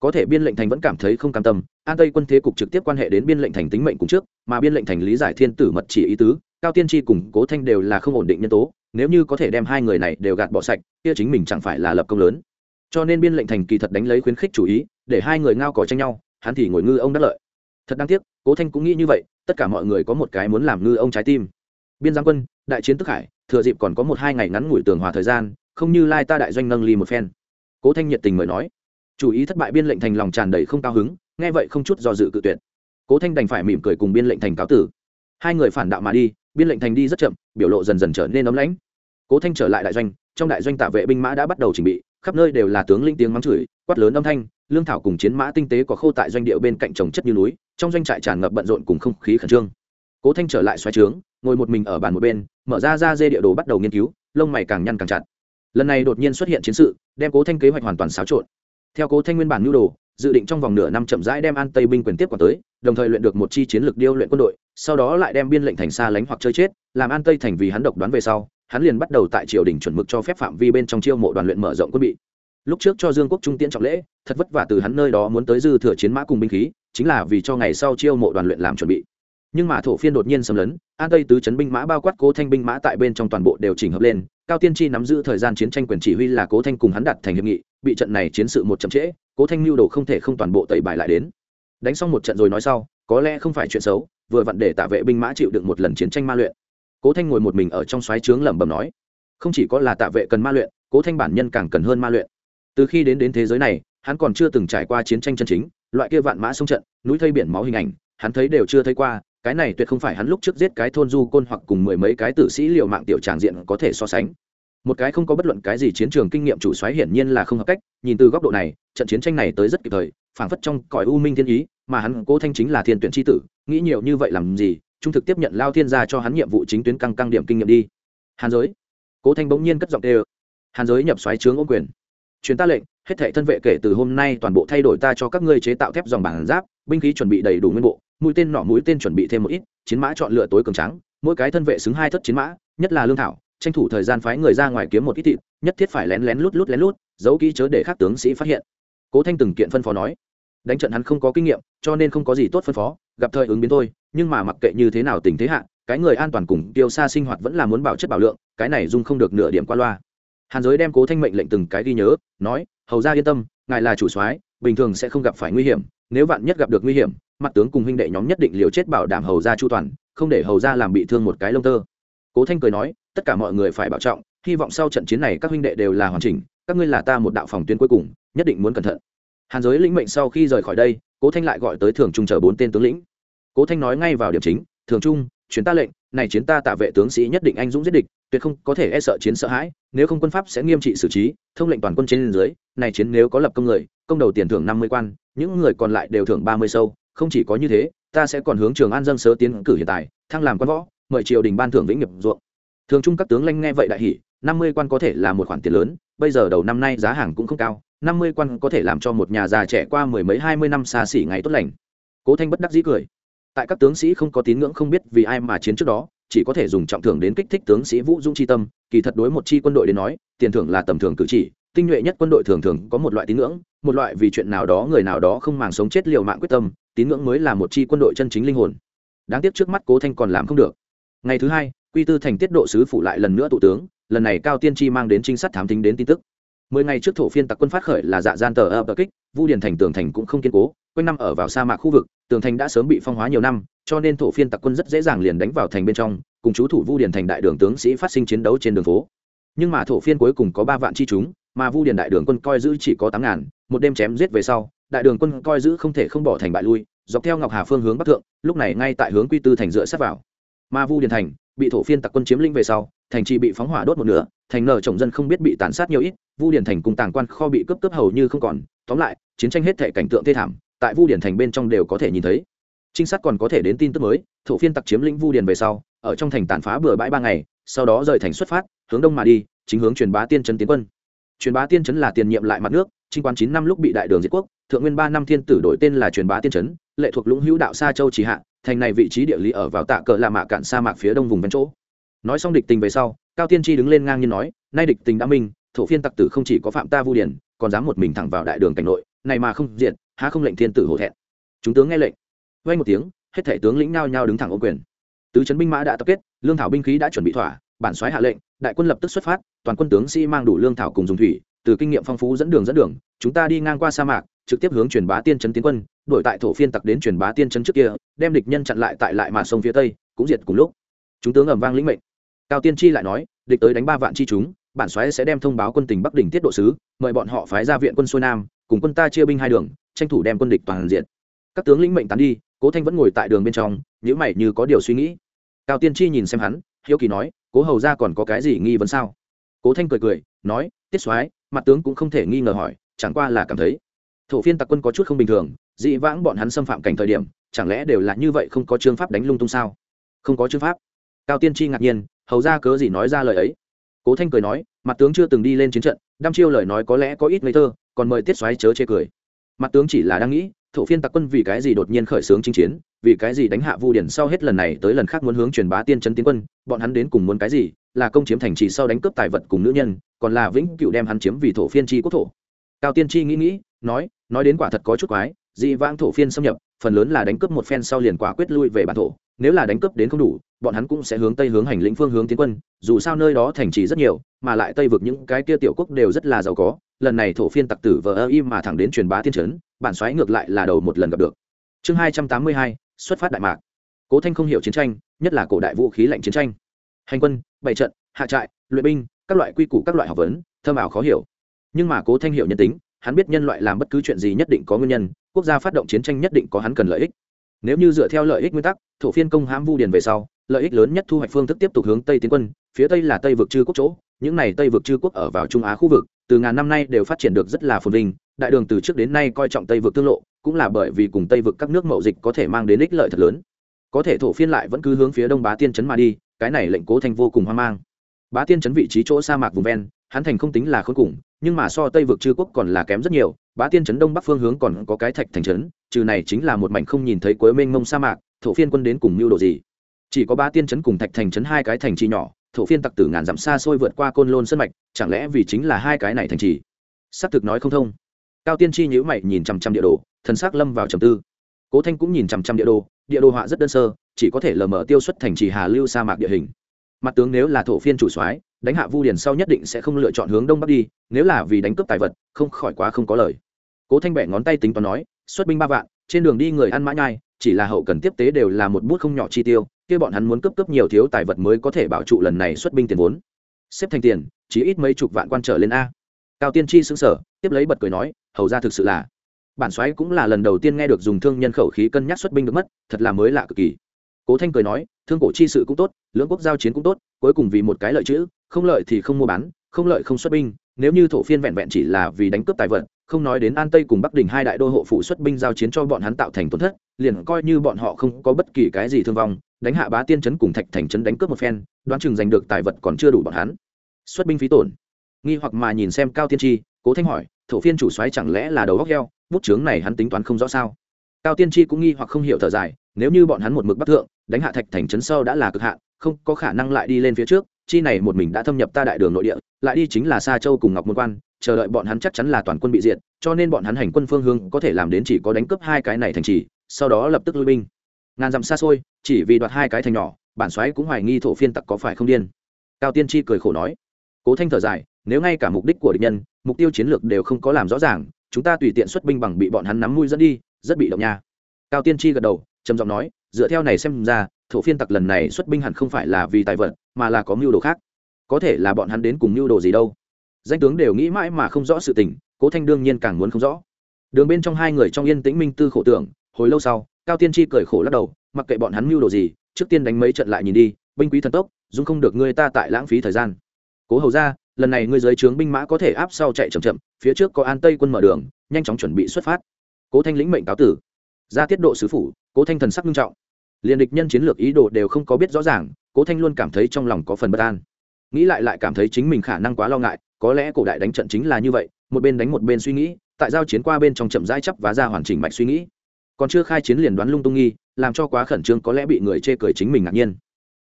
Có thể biên lệnh thành vẫn cảm thấy không cam tâm, an tây quân thế cục trực tiếp quan hệ đến biên lệnh thành tính mệnh cùng trước, mà biên lệnh thành lý giải thiên tử mật chỉ ý tứ, cao tiên tri cùng cố thanh đều là không ổn định nhân tố, nếu như có thể đem hai người này đều gạt bỏ sạch, kia chính mình chẳng phải là lập công lớn. Cho nên biên lệnh thành kỳ thật đánh lấy khuyến khích chủ ý, để hai người ngao cỏ tranh nhau hắn thì ngồi ngư ông đắc lợi. Thật đáng tiếc, cố thanh cũng nghĩ như vậy, tất cả mọi người có một cái muốn làm ngư ông trái tim. Biên giang quân, đại chiến tức hải, thừa dịp còn có một hai ngày ngắn ngủi tường hòa thời gian, không như lai ta đại doanh nâng ly một phen. Cố thanh nhiệt tình mời nói. Chủ ý thất bại biên lệnh thành lòng tràn đầy không cao hứng, nghe vậy không chút do dự cự tuyệt. Cố thanh đành phải mỉm cười cùng biên lệnh thành cáo tử. Hai người phản đạo mà đi, biên lệnh thành đi rất chậm, biểu lộ dần dần trở nên ấm lãnh. Cố thanh trở lại đại doanh, trong đại doanh tạ vệ binh mã đã bắt đầu chuẩn bị khắp nơi đều là tướng linh tiếng mắng chửi, quát lớn âm thanh, lương thảo cùng chiến mã tinh tế có khô tại doanh địa bên cạnh trồng chất như núi, trong doanh trại tràn ngập bận rộn cùng không khí khẩn trương. Cố thanh trở lại xoáy trướng, ngồi một mình ở bàn một bên, mở ra ra dê địa đồ bắt đầu nghiên cứu, lông mày càng nhăn càng chặt. Lần này đột nhiên xuất hiện chiến sự, đem cố thanh kế hoạch hoàn toàn xáo trộn. Theo cố thanh nguyên bản nhu đồ, dự định trong vòng nửa năm chậm rãi đem an tây binh quyền tiếp quản tới, đồng thời luyện được một chi chiến lược điêu luyện quân đội, sau đó lại đem biên lệnh thành xa lánh hoặc chơi chết, làm an tây thành vì hắn độc đoán về sau hắn liền bắt đầu tại triều đình chuẩn mực cho phép phạm vi bên trong chiêu mộ đoàn luyện mở rộng quân bị. Lúc trước cho dương quốc trung tiễn trọng lễ, thật vất vả từ hắn nơi đó muốn tới dư thừa chiến mã cùng binh khí, chính là vì cho ngày sau chiêu mộ đoàn luyện làm chuẩn bị. Nhưng mà thổ phiên đột nhiên xâm lấn, an tây tứ chấn binh mã bao quát cố thanh binh mã tại bên trong toàn bộ đều chỉnh hợp lên, cao tiên tri nắm giữ thời gian chiến tranh quyền chỉ huy là cố thanh cùng hắn đặt thành hiệp nghị, bị trận này chiến sự một chậm trễ, cố thanh lưu đồ không thể không toàn bộ tẩy bài lại đến. Đánh xong một trận rồi nói sau, có lẽ không phải chuyện xấu, vừa vặn để tạ vệ binh mã chịu được một lần chiến tranh ma luyện cố thanh ngồi một mình ở trong xoáy trướng lẩm bẩm nói, không chỉ có là tạ vệ cần ma luyện, cố thanh bản nhân càng cần hơn ma luyện. Từ khi đến đến thế giới này, hắn còn chưa từng trải qua chiến tranh chân chính, loại kia vạn mã sông trận, núi thây biển máu hình ảnh, hắn thấy đều chưa thấy qua, cái này tuyệt không phải hắn lúc trước giết cái thôn du côn hoặc cùng mười mấy cái tử sĩ liều mạng tiểu tràng diện có thể so sánh. Một cái không có bất luận cái gì chiến trường kinh nghiệm chủ xoáy hiển nhiên là không hợp cách, nhìn từ góc độ này, trận chiến tranh này tới rất kịp thời, phảng phất trong cõi u minh thiên ý, mà hắn cố thanh chính là thiên tuyển tri tử, nghĩ nhiều như vậy làm gì trung thực tiếp nhận lao thiên gia cho hắn nhiệm vụ chính tuyến căng căng điểm kinh nghiệm đi. Hàn giới. Cố thanh bỗng nhiên cất giọng tê hàn giới nhập xoáy trướng ô quyền. Chuyến ta lệnh, hết thệ thân vệ kể từ hôm nay toàn bộ thay đổi ta cho các ngươi chế tạo thép dòng bản giáp, binh khí chuẩn bị đầy đủ nguyên bộ, mũi tên nỏ mũi tên chuẩn bị thêm một ít, chiến mã chọn lựa tối cường trắng, mỗi cái thân vệ xứng hai thất chiến mã, nhất là lương thảo, tranh thủ thời gian phái người ra ngoài kiếm một ít thịt, nhất thiết phải lén lén lút lút lén lút, giấu kỹ chớ để các tướng sĩ phát hiện. Cố thanh từng kiện phân phó nói. Đánh trận hắn không có kinh nghiệm, cho nên không có gì tốt phân phó, gặp thời ứng biến thôi nhưng mà mặc kệ như thế nào tình thế hạ, cái người an toàn cùng tiêu xa sinh hoạt vẫn là muốn bảo chất bảo lượng, cái này dung không được nửa điểm qua loa. Hàn giới đem cố thanh mệnh lệnh từng cái ghi nhớ, nói, hầu ra yên tâm, ngài là chủ soái, bình thường sẽ không gặp phải nguy hiểm, nếu vạn nhất gặp được nguy hiểm, mặt tướng cùng huynh đệ nhóm nhất định liều chết bảo đảm hầu ra chu toàn, không để hầu ra làm bị thương một cái lông tơ. Cố thanh cười nói, tất cả mọi người phải bảo trọng, hy vọng sau trận chiến này các huynh đệ đều là hoàn chỉnh, các ngươi là ta một đạo phòng tuyến cuối cùng, nhất định muốn cẩn thận. Hàn giới lĩnh mệnh sau khi rời khỏi đây, cố thanh lại gọi tới thường trung chờ bốn tên tướng lĩnh cố thanh nói ngay vào điểm chính, thường trung chuyến ta lệnh, này chiến ta tạ vệ tướng sĩ nhất định anh dũng giết địch, tuyệt không có thể e sợ chiến sợ hãi, nếu không quân pháp sẽ nghiêm trị xử trí, thông lệnh toàn quân trên dưới, này chiến nếu có lập công người, công đầu tiền thưởng năm mươi quan, những người còn lại đều thưởng ba mươi sâu, không chỉ có như thế, ta sẽ còn hướng trường an dân sớ tiến cử hiện tại, thăng làm quan võ, mời triều đình ban thưởng vĩnh nghiệp ruộng. Thường trung các tướng lanh nghe vậy đại hỷ năm mươi quan có thể là một khoản tiền lớn, bây giờ đầu năm nay giá hàng cũng không cao, năm mươi quan có thể làm cho một nhà già trẻ qua mười mấy hai mươi năm xa xỉ ngày tốt lành. Cố thanh bất đắc dĩ cười tại các tướng sĩ không có tín ngưỡng không biết vì ai mà chiến trước đó, chỉ có thể dùng trọng thưởng đến kích thích tướng sĩ vũ dung chi tâm. Kỳ thật đối một chi quân đội đến nói, tiền thưởng là tầm thường cử chỉ, tinh nhuệ nhất quân đội thường thường có một loại tín ngưỡng, một loại vì chuyện nào đó, người nào đó không màng sống chết liều mạng quyết tâm, tín ngưỡng mới là một chi quân đội chân chính linh hồn. Đáng tiếc trước mắt cố thanh còn làm không được. Ngày thứ hai, quy tư thành tiết độ sứ phụ lại lần nữa tụ tướng, lần này cao tiên tri mang đến trinh sát thám tính đến tin tức. Mười ngày trước thổ phiên tặc quân phát khởi là dạ gian tờ ập kích, vu điền thành tường thành cũng không kiên cố quanh năm ở vào sa mạc khu vực, tường thành đã sớm bị phong hóa nhiều năm, cho nên thổ phiên tặc quân rất dễ dàng liền đánh vào thành bên trong, cùng chú thủ vu điền thành đại đường tướng sĩ phát sinh chiến đấu trên đường phố. Nhưng mà thổ phiên cuối cùng có ba vạn chi chúng, mà vu điền đại đường quân coi giữ chỉ có tám ngàn, một đêm chém giết về sau, đại đường quân coi giữ không thể không bỏ thành bại lui, dọc theo ngọc hà phương hướng bắc thượng, lúc này ngay tại hướng quy tư thành dựa sát vào. Mà vu điền thành bị thổ phiên tặc quân chiếm lĩnh về sau, thành trì bị phóng hỏa đốt một nửa, thành nở trồng dân không biết bị tàn sát nhiều ít, vu điền thành cùng tàng quan kho bị cướp cướp hầu như không còn, tóm lại, chiến tranh hết thể cảnh tượng thê thảm tại vu điền thành bên trong đều có thể nhìn thấy. Trinh sát còn có thể đến tin tức mới, thổ phiên tặc chiếm lĩnh vu điền về sau, ở trong thành tàn phá bừa bãi ba ngày, sau đó rời thành xuất phát, hướng đông mà đi, chính hướng truyền bá tiên trấn tiến quân. Truyền bá tiên trấn là tiền nhiệm lại mặt nước, trinh quan chín năm lúc bị đại đường diệt quốc, thượng nguyên ba năm thiên tử đổi tên là truyền bá tiên trấn lệ thuộc lũng hữu đạo sa châu trì hạ, thành này vị trí địa lý ở vào tạ cờ là mạ cạn sa mạc phía đông vùng ven chỗ. Nói xong địch tình về sau, cao tiên tri đứng lên ngang nhiên nói, nay địch tình đã minh, thổ phiên tặc tử không chỉ có phạm ta vu điển, còn dám một mình thẳng vào đại đường cảnh nội, này mà không diện há không lệnh thiên tử hổ thẹn. Chúng tướng nghe lệnh. Vay một tiếng, hết thể tướng lĩnh nao nhau đứng thẳng ô quyền. Tứ chấn binh mã đã tập kết, lương thảo binh khí đã chuẩn bị thỏa, bản soái hạ lệnh, đại quân lập tức xuất phát, toàn quân tướng sĩ mang đủ lương thảo cùng dùng thủy, từ kinh nghiệm phong phú dẫn đường dẫn đường, chúng ta đi ngang qua sa mạc, trực tiếp hướng truyền bá tiên trấn tiến quân, đổi tại thổ phiên tặc đến truyền bá tiên trấn trước kia, đem địch nhân chặn lại tại lại mà sông phía tây, cũng diệt cùng lúc. Chúng tướng ẩm vang lĩnh mệnh. Cao tiên chi lại nói, địch tới đánh ba vạn chi chúng, bản xoáy sẽ đem thông báo quân tỉnh bắc đỉnh tiết độ sứ, mời bọn họ phái ra viện quân xuôi nam, cùng quân ta chia binh hai đường tranh thủ đem quân địch toàn diện. Các tướng lĩnh mệnh tán đi, cố thanh vẫn ngồi tại đường bên trong nhữ mày như có điều suy nghĩ. Cao tiên chi nhìn xem hắn, hiếu kỳ nói, cố hầu ra còn có cái gì nghi vấn sao? Cố thanh cười cười, nói, tiết soái, mặt tướng cũng không thể nghi ngờ hỏi, chẳng qua là cảm thấy, thổ phiên tặc quân có chút không bình thường, dị vãng bọn hắn xâm phạm cảnh thời điểm, chẳng lẽ đều là như vậy không có chương pháp đánh lung tung sao? Không có chương pháp. Cao tiên tri ngạc nhiên, hầu ra cớ gì nói ra lời ấy? Cố thanh cười nói, mặt tướng chưa từng đi lên chiến trận, đăm chiêu lời nói có lẽ có ít ngây thơ, còn mời tiết soái chớ chê cười mặt tướng chỉ là đang nghĩ, thổ phiên tặc quân vì cái gì đột nhiên khởi xướng chinh chiến, vì cái gì đánh hạ vu điển sau hết lần này tới lần khác muốn hướng truyền bá tiên chân tiến quân, bọn hắn đến cùng muốn cái gì, là công chiếm thành trì sau đánh cướp tài vật cùng nữ nhân, còn là vĩnh cựu đem hắn chiếm vì thổ phiên chi quốc thổ. Cao tiên tri nghĩ nghĩ, nói nói đến quả thật có chút quái, dị vãng thổ phiên xâm nhập, phần lớn là đánh cướp một phen sau liền quả quyết lui về bản thổ, nếu là đánh cướp đến không đủ, bọn hắn cũng sẽ hướng tây hướng hành lĩnh phương hướng tiến quân, dù sao nơi đó thành trì rất nhiều, mà lại tây vực những cái kia tiểu quốc đều rất là giàu có lần này thổ phiên tặc tử vờ ơ im mà thẳng đến truyền bá tiên trấn bản xoáy ngược lại là đầu một lần gặp được. Chương hai trăm tám mươi hai, xuất phát đại mạc. Cố thanh không hiểu chiến tranh, nhất là cổ đại vũ khí lạnh chiến tranh. Hành quân, bày trận, hạ trại, luyện binh, các loại quy củ, các loại học vấn thơm ảo khó hiểu. Nhưng mà cố thanh hiểu nhân tính, hắn biết nhân loại làm bất cứ chuyện gì nhất định có nguyên nhân, quốc gia phát động chiến tranh nhất định có hắn cần lợi ích. Nếu như dựa theo lợi ích nguyên tắc, thổ phiên công hãm vu điền về sau, lợi ích lớn nhất thu hoạch phương thức tiếp tục hướng tây tiến quân, phía tây là tây vực chư quốc chỗ những này tây vực chư quốc ở vào trung á khu vực, từ ngàn năm nay đều phát triển được rất là phồn vinh, đại đường từ trước đến nay coi trọng tây vực tương lộ, cũng là bởi vì cùng tây vực các nước mậu dịch có thể mang đến ích lợi thật lớn. Có thể thổ phiên lại vẫn cứ hướng phía đông bá tiên trấn mà đi, cái này lệnh cố thành vô cùng hoang mang. Bá tiên trấn vị trí chỗ sa mạc vùng ven, hắn thành không tính là khốn cùng, nhưng mà so tây vực chư quốc còn là kém rất nhiều, bá tiên trấn đông bắc phương hướng còn có cái thạch thành trấn trừ này chính là một mảnh không nhìn thấy cuối mênh mông sa mạc, thổ phiên quân đến cùng mưu đồ gì. Chỉ có bá tiên trấn cùng thạch thành trấn hai cái thành trì nhỏ thổ phiên tặc tử ngàn dặm xa xôi vượt qua côn lôn sân mạch, chẳng lẽ vì chính là hai cái này thành trì? Xác thực nói không thông. Cao tiên tri nhữ mày nhìn chằm chằm địa đồ, thần s ắ c lâm vào trầm tư. Cố thanh cũng nhìn chằm chằm địa đồ địa đồ họa rất đơn sơ, chỉ có thể lờ mờ tiêu xuất thành trì hà lưu sa mạc địa hình. Mặt tướng nếu là thổ phiên chủ soái, đánh hạ vu điền sau nhất định sẽ không lựa chọn hướng đông bắc đi, nếu là vì đánh cướp tài vật, không khỏi quá không có lời. Cố thanh bẻ ngón tay tính toán nói, xuất binh ba vạn, trên đường đi người ăn mã nhai chỉ là hậu cần tiếp tế đều là một bút không nhỏ chi tiêu, kia bọn hắn muốn cấp cấp nhiều thiếu tài vật mới có thể bảo trụ lần này xuất binh tiền vốn. Xếp thành tiền, chỉ ít mấy chục vạn quan trở lên a. Cao tiên tri xứng sở tiếp lấy bật cười nói, hầu ra thực sự là. Bản xoáy cũng là lần đầu tiên nghe được dùng thương nhân khẩu khí cân nhắc xuất binh được mất, thật là mới lạ cực kỳ. Cố thanh cười nói, thương cổ chi sự cũng tốt, lưỡng quốc giao chiến cũng tốt, cuối cùng vì một cái lợi chữ, không lợi thì không mua bán, không lợi không xuất binh, nếu như thổ phiên vẹn vẹn chỉ là vì đánh cướp tài vật không nói đến an tây cùng bắc đình hai đại đô hộ phụ xuất binh giao chiến cho bọn hắn tạo thành tổn thất, liền coi như bọn họ không có bất kỳ cái gì thương vong, đánh hạ bá tiên trấn cùng thạch thành trấn đánh cướp một phen, đoán chừng giành được tài vật còn chưa đủ bọn hắn. Xuất binh phí tổn. Nghi hoặc mà nhìn xem cao tiên tri, cố thanh hỏi, thổ phiên chủ xoáy chẳng lẽ là đầu góc heo, bút chướng này hắn tính toán không rõ sao? Cao tiên tri cũng nghi hoặc không hiểu thở dài, nếu như bọn hắn một mực bắc thượng, đánh hạ thạch thành trấn sâu đã là cực hạn, không có khả năng lại đi lên phía trước, chi này một mình đã thâm nhập ta đại đường nội địa, lại đi chính là xa châu cùng ngọc môn quan chờ đợi bọn hắn chắc chắn là toàn quân bị diệt, cho nên bọn hắn hành quân phương hướng có thể làm đến chỉ có đánh cướp hai cái này thành trì, sau đó lập tức lui binh. Ngàn dặm xa xôi, chỉ vì đoạt hai cái thành nhỏ, bản xoáy cũng hoài nghi thổ phiên tặc có phải không điên. Cao tiên tri cười khổ nói, cố thanh thở dài, nếu ngay cả mục đích của địch nhân, mục tiêu chiến lược đều không có làm rõ ràng, chúng ta tùy tiện xuất binh bằng bị bọn hắn nắm mũi dẫn đi, rất bị động nha. Cao tiên tri gật đầu, trầm giọng nói, dựa theo này xem ra, thổ phiên tặc lần này xuất binh hẳn không phải là vì tài vật mà là có mưu đồ khác. Có thể là bọn hắn đến cùng mưu đồ gì đâu danh tướng đều nghĩ mãi mà không rõ sự tình, cố thanh đương nhiên càng muốn không rõ. Đường bên trong hai người trong yên tĩnh minh tư khổ tưởng, hồi lâu sau, cao tiên tri cười khổ lắc đầu, mặc kệ bọn hắn mưu đồ gì, trước tiên đánh mấy trận lại nhìn đi, binh quý thần tốc dung không được ngươi ta tại lãng phí thời gian. Cố hầu ra lần này ngươi giới trướng binh mã có thể áp sau chạy chậm chậm, phía trước có an tây quân mở đường, nhanh chóng chuẩn bị xuất phát. Cố thanh lĩnh mệnh cáo tử. Ra tiết độ sứ phủ, cố thanh thần sắc nghiêm trọng. Liền địch nhân chiến lược ý đồ đều không có biết rõ ràng, cố thanh luôn cảm thấy trong lòng có phần bất an. Nghĩ lại lại cảm thấy chính mình khả năng quá lo ngại có lẽ cổ đại đánh trận chính là như vậy, một bên đánh một bên suy nghĩ, tại giao chiến qua bên trong chậm rãi chấp và ra hoàn chỉnh mạch suy nghĩ. Còn chưa khai chiến liền đoán lung tung nghi, làm cho quá khẩn trương có lẽ bị người chê cười chính mình ngạc nhiên.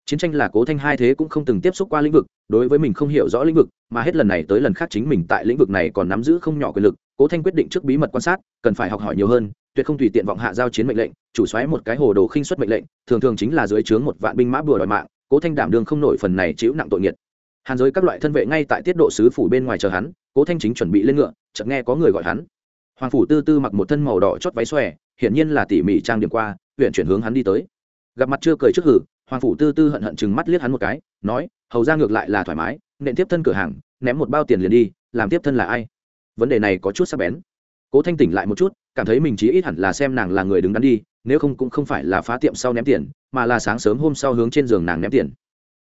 Chiến tranh là cố thanh hai thế cũng không từng tiếp xúc qua lĩnh vực, đối với mình không hiểu rõ lĩnh vực, mà hết lần này tới lần khác chính mình tại lĩnh vực này còn nắm giữ không nhỏ quyền lực, cố thanh quyết định trước bí mật quan sát, cần phải học hỏi nhiều hơn, tuyệt không tùy tiện vọng hạ giao chiến mệnh lệnh, chủ xoáy một cái hồ đồ khinh xuất mệnh lệnh, thường thường chính là dưới trướng một vạn binh mã bừa đòi mạng, cố thanh đảm đương không nổi phần này chịu nặng tội nghiệt hàn giới các loại thân vệ ngay tại tiết độ sứ phủ bên ngoài chờ hắn, cố thanh chính chuẩn bị lên ngựa, chợt nghe có người gọi hắn. Hoàng phủ tư tư mặc một thân màu đỏ chót váy xòe, hiển nhiên là tỉ mỉ trang điểm qua huyện chuyển hướng hắn đi tới. Gặp mặt chưa cười trước hử, hoàng phủ tư tư hận hận chừng mắt liếc hắn một cái, nói, hầu ra ngược lại là thoải mái, nện tiếp thân cửa hàng, ném một bao tiền liền đi, làm tiếp thân là ai? Vấn đề này có chút sắc bén. Cố thanh tỉnh lại một chút, cảm thấy mình chỉ ít hẳn là xem nàng là người đứng đắn đi, nếu không cũng không phải là phá tiệm sau ném tiền, mà là sáng sớm hôm sau hướng trên giường nàng ném tiền.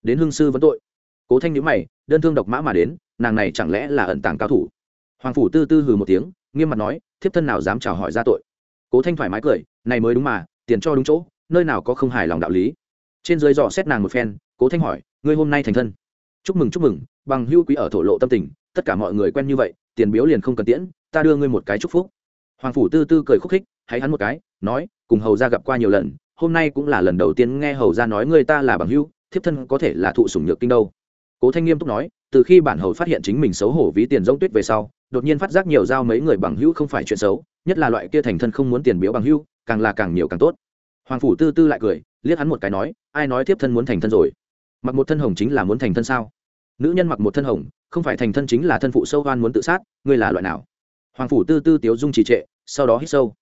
Đến hương sư vẫn tội cố thanh nhữ mày, đơn thương độc mã mà đến, nàng này chẳng lẽ là ẩn tàng cao thủ? Hoàng phủ tư tư hừ một tiếng, nghiêm mặt nói, thiếp thân nào dám chào hỏi ra tội? Cố thanh thoải mái cười, này mới đúng mà, tiền cho đúng chỗ, nơi nào có không hài lòng đạo lý? Trên dưới dò xét nàng một phen, cố thanh hỏi, ngươi hôm nay thành thân? Chúc mừng chúc mừng, bằng hưu quý ở thổ lộ tâm tình, tất cả mọi người quen như vậy, tiền biếu liền không cần tiễn, ta đưa ngươi một cái chúc phúc. Hoàng phủ tư tư cười khúc khích, hãy hắn một cái, nói, cùng hầu ra gặp qua nhiều lần, hôm nay cũng là lần đầu tiên nghe hầu ra nói người ta là bằng hưu thiếp thân có thể là thụ sủng nhược kinh đâu cố thanh nghiêm túc nói, từ khi bản hầu phát hiện chính mình xấu hổ ví tiền giống tuyết về sau, đột nhiên phát giác nhiều giao mấy người bằng hữu không phải chuyện xấu, nhất là loại kia thành thân không muốn tiền biếu bằng hữu, càng là càng nhiều càng tốt. Hoàng phủ tư tư lại cười, liếc hắn một cái nói, ai nói tiếp thân muốn thành thân rồi? Mặc một thân hồng chính là muốn thành thân sao? Nữ nhân mặc một thân hồng, không phải thành thân chính là thân phụ sâu hoan muốn tự sát, ngươi là loại nào? Hoàng phủ tư tư tiếu dung trì trệ, sau đó hít sâu.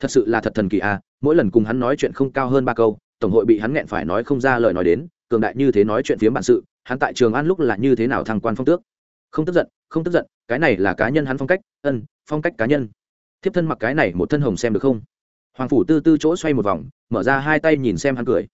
Thật sự là thật thần kỳ à mỗi lần cùng hắn nói chuyện không cao hơn ba câu, tổng hội bị hắn nghẹn phải nói không ra lời nói đến cường đại như thế nói chuyện phiếm bản sự, hắn tại trường an lúc là như thế nào thăng quan phong tước? Không tức giận, không tức giận, cái này là cá nhân hắn phong cách, ân, phong cách cá nhân. Thiếp thân mặc cái này một thân hồng xem được không? Hoàng phủ tư tư chỗ xoay một vòng, mở ra hai tay nhìn xem hắn cười.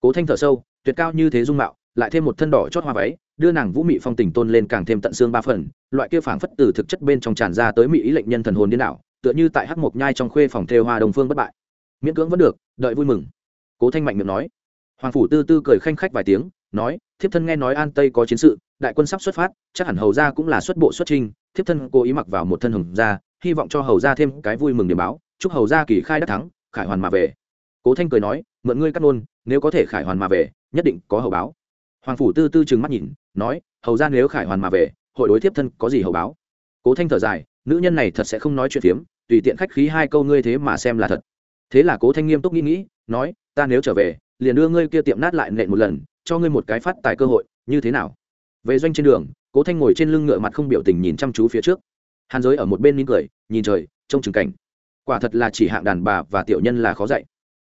Cố thanh thở sâu, tuyệt cao như thế dung mạo, lại thêm một thân đỏ chót hoa váy, đưa nàng vũ mị phong tình tôn lên càng thêm tận xương ba phần, loại kia phảng phất từ thực chất bên trong tràn ra tới mỹ ý lệnh nhân thần hồn điên đảo, tựa như tại hắc mộc nhai trong khuê phòng thêu hoa đồng phương bất bại. Miễn cưỡng vẫn được, đợi vui mừng. Cố thanh mạnh miệng nói hoàng phủ tư tư cười khanh khách vài tiếng, nói, thiếp thân nghe nói an tây có chiến sự, đại quân sắp xuất phát, chắc hẳn hầu ra cũng là xuất bộ xuất trinh thiếp thân cố ý mặc vào một thân hồng ra hy vọng cho hầu ra thêm cái vui mừng điểm báo. Chúc hầu ra kỳ khai đắc thắng, khải hoàn mà về. Cố thanh cười nói, mượn ngươi cắt nôn nếu có thể khải hoàn mà về, nhất định có hầu báo. Hoàng phủ tư tư trừng mắt nhìn, nói, hầu ra nếu khải hoàn mà về, hội đối thiếp thân có gì hầu báo? Cố thanh thở dài, nữ nhân này thật sẽ không nói chuyện phiếm, tùy tiện khách khí hai câu ngươi thế mà xem là thật. Thế là cố thanh nghiêm túc nghĩ nghĩ, nói, ta nếu trở về liền đưa ngươi kia tiệm nát lại nện một lần, cho ngươi một cái phát tài cơ hội, như thế nào? Về doanh trên đường, cố thanh ngồi trên lưng ngựa mặt không biểu tình nhìn chăm chú phía trước. Hàn giới ở một bên nín cười, nhìn trời, trông chừng cảnh. Quả thật là chỉ hạng đàn bà và tiểu nhân là khó dạy.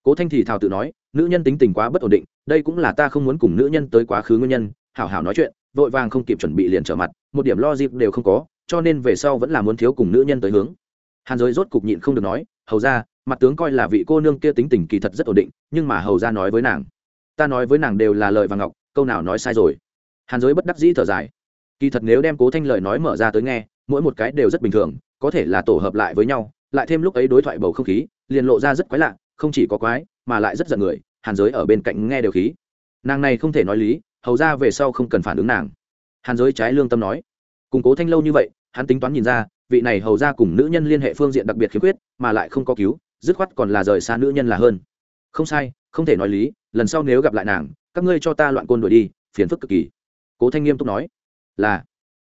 Cố thanh thì thào tự nói, nữ nhân tính tình quá bất ổn định, đây cũng là ta không muốn cùng nữ nhân tới quá khứ nguyên nhân, hảo hảo nói chuyện, vội vàng không kịp chuẩn bị liền trở mặt, một điểm lo dịp đều không có, cho nên về sau vẫn là muốn thiếu cùng nữ nhân tới hướng. Hàn giới rốt cục nhịn không được nói, hầu ra mặt tướng coi là vị cô nương kia tính tình kỳ thật rất ổn định, nhưng mà hầu ra nói với nàng, ta nói với nàng đều là lời và ngọc, câu nào nói sai rồi. Hàn giới bất đắc dĩ thở dài. Kỳ thật nếu đem cố thanh lời nói mở ra tới nghe, mỗi một cái đều rất bình thường, có thể là tổ hợp lại với nhau, lại thêm lúc ấy đối thoại bầu không khí, liền lộ ra rất quái lạ, không chỉ có quái, mà lại rất giận người, hàn giới ở bên cạnh nghe đều khí. Nàng này không thể nói lý, hầu ra về sau không cần phản ứng nàng. Hàn giới trái lương tâm nói. Củng cố thanh lâu như vậy, hắn tính toán nhìn ra, vị này hầu ra cùng nữ nhân liên hệ phương diện đặc biệt khiếm khuyết, mà lại không có cứu dứt khoát còn là rời xa nữ nhân là hơn. Không sai, không thể nói lý, lần sau nếu gặp lại nàng, các ngươi cho ta loạn côn đuổi đi, phiền phức cực kỳ. Cố thanh nghiêm túc nói. Là.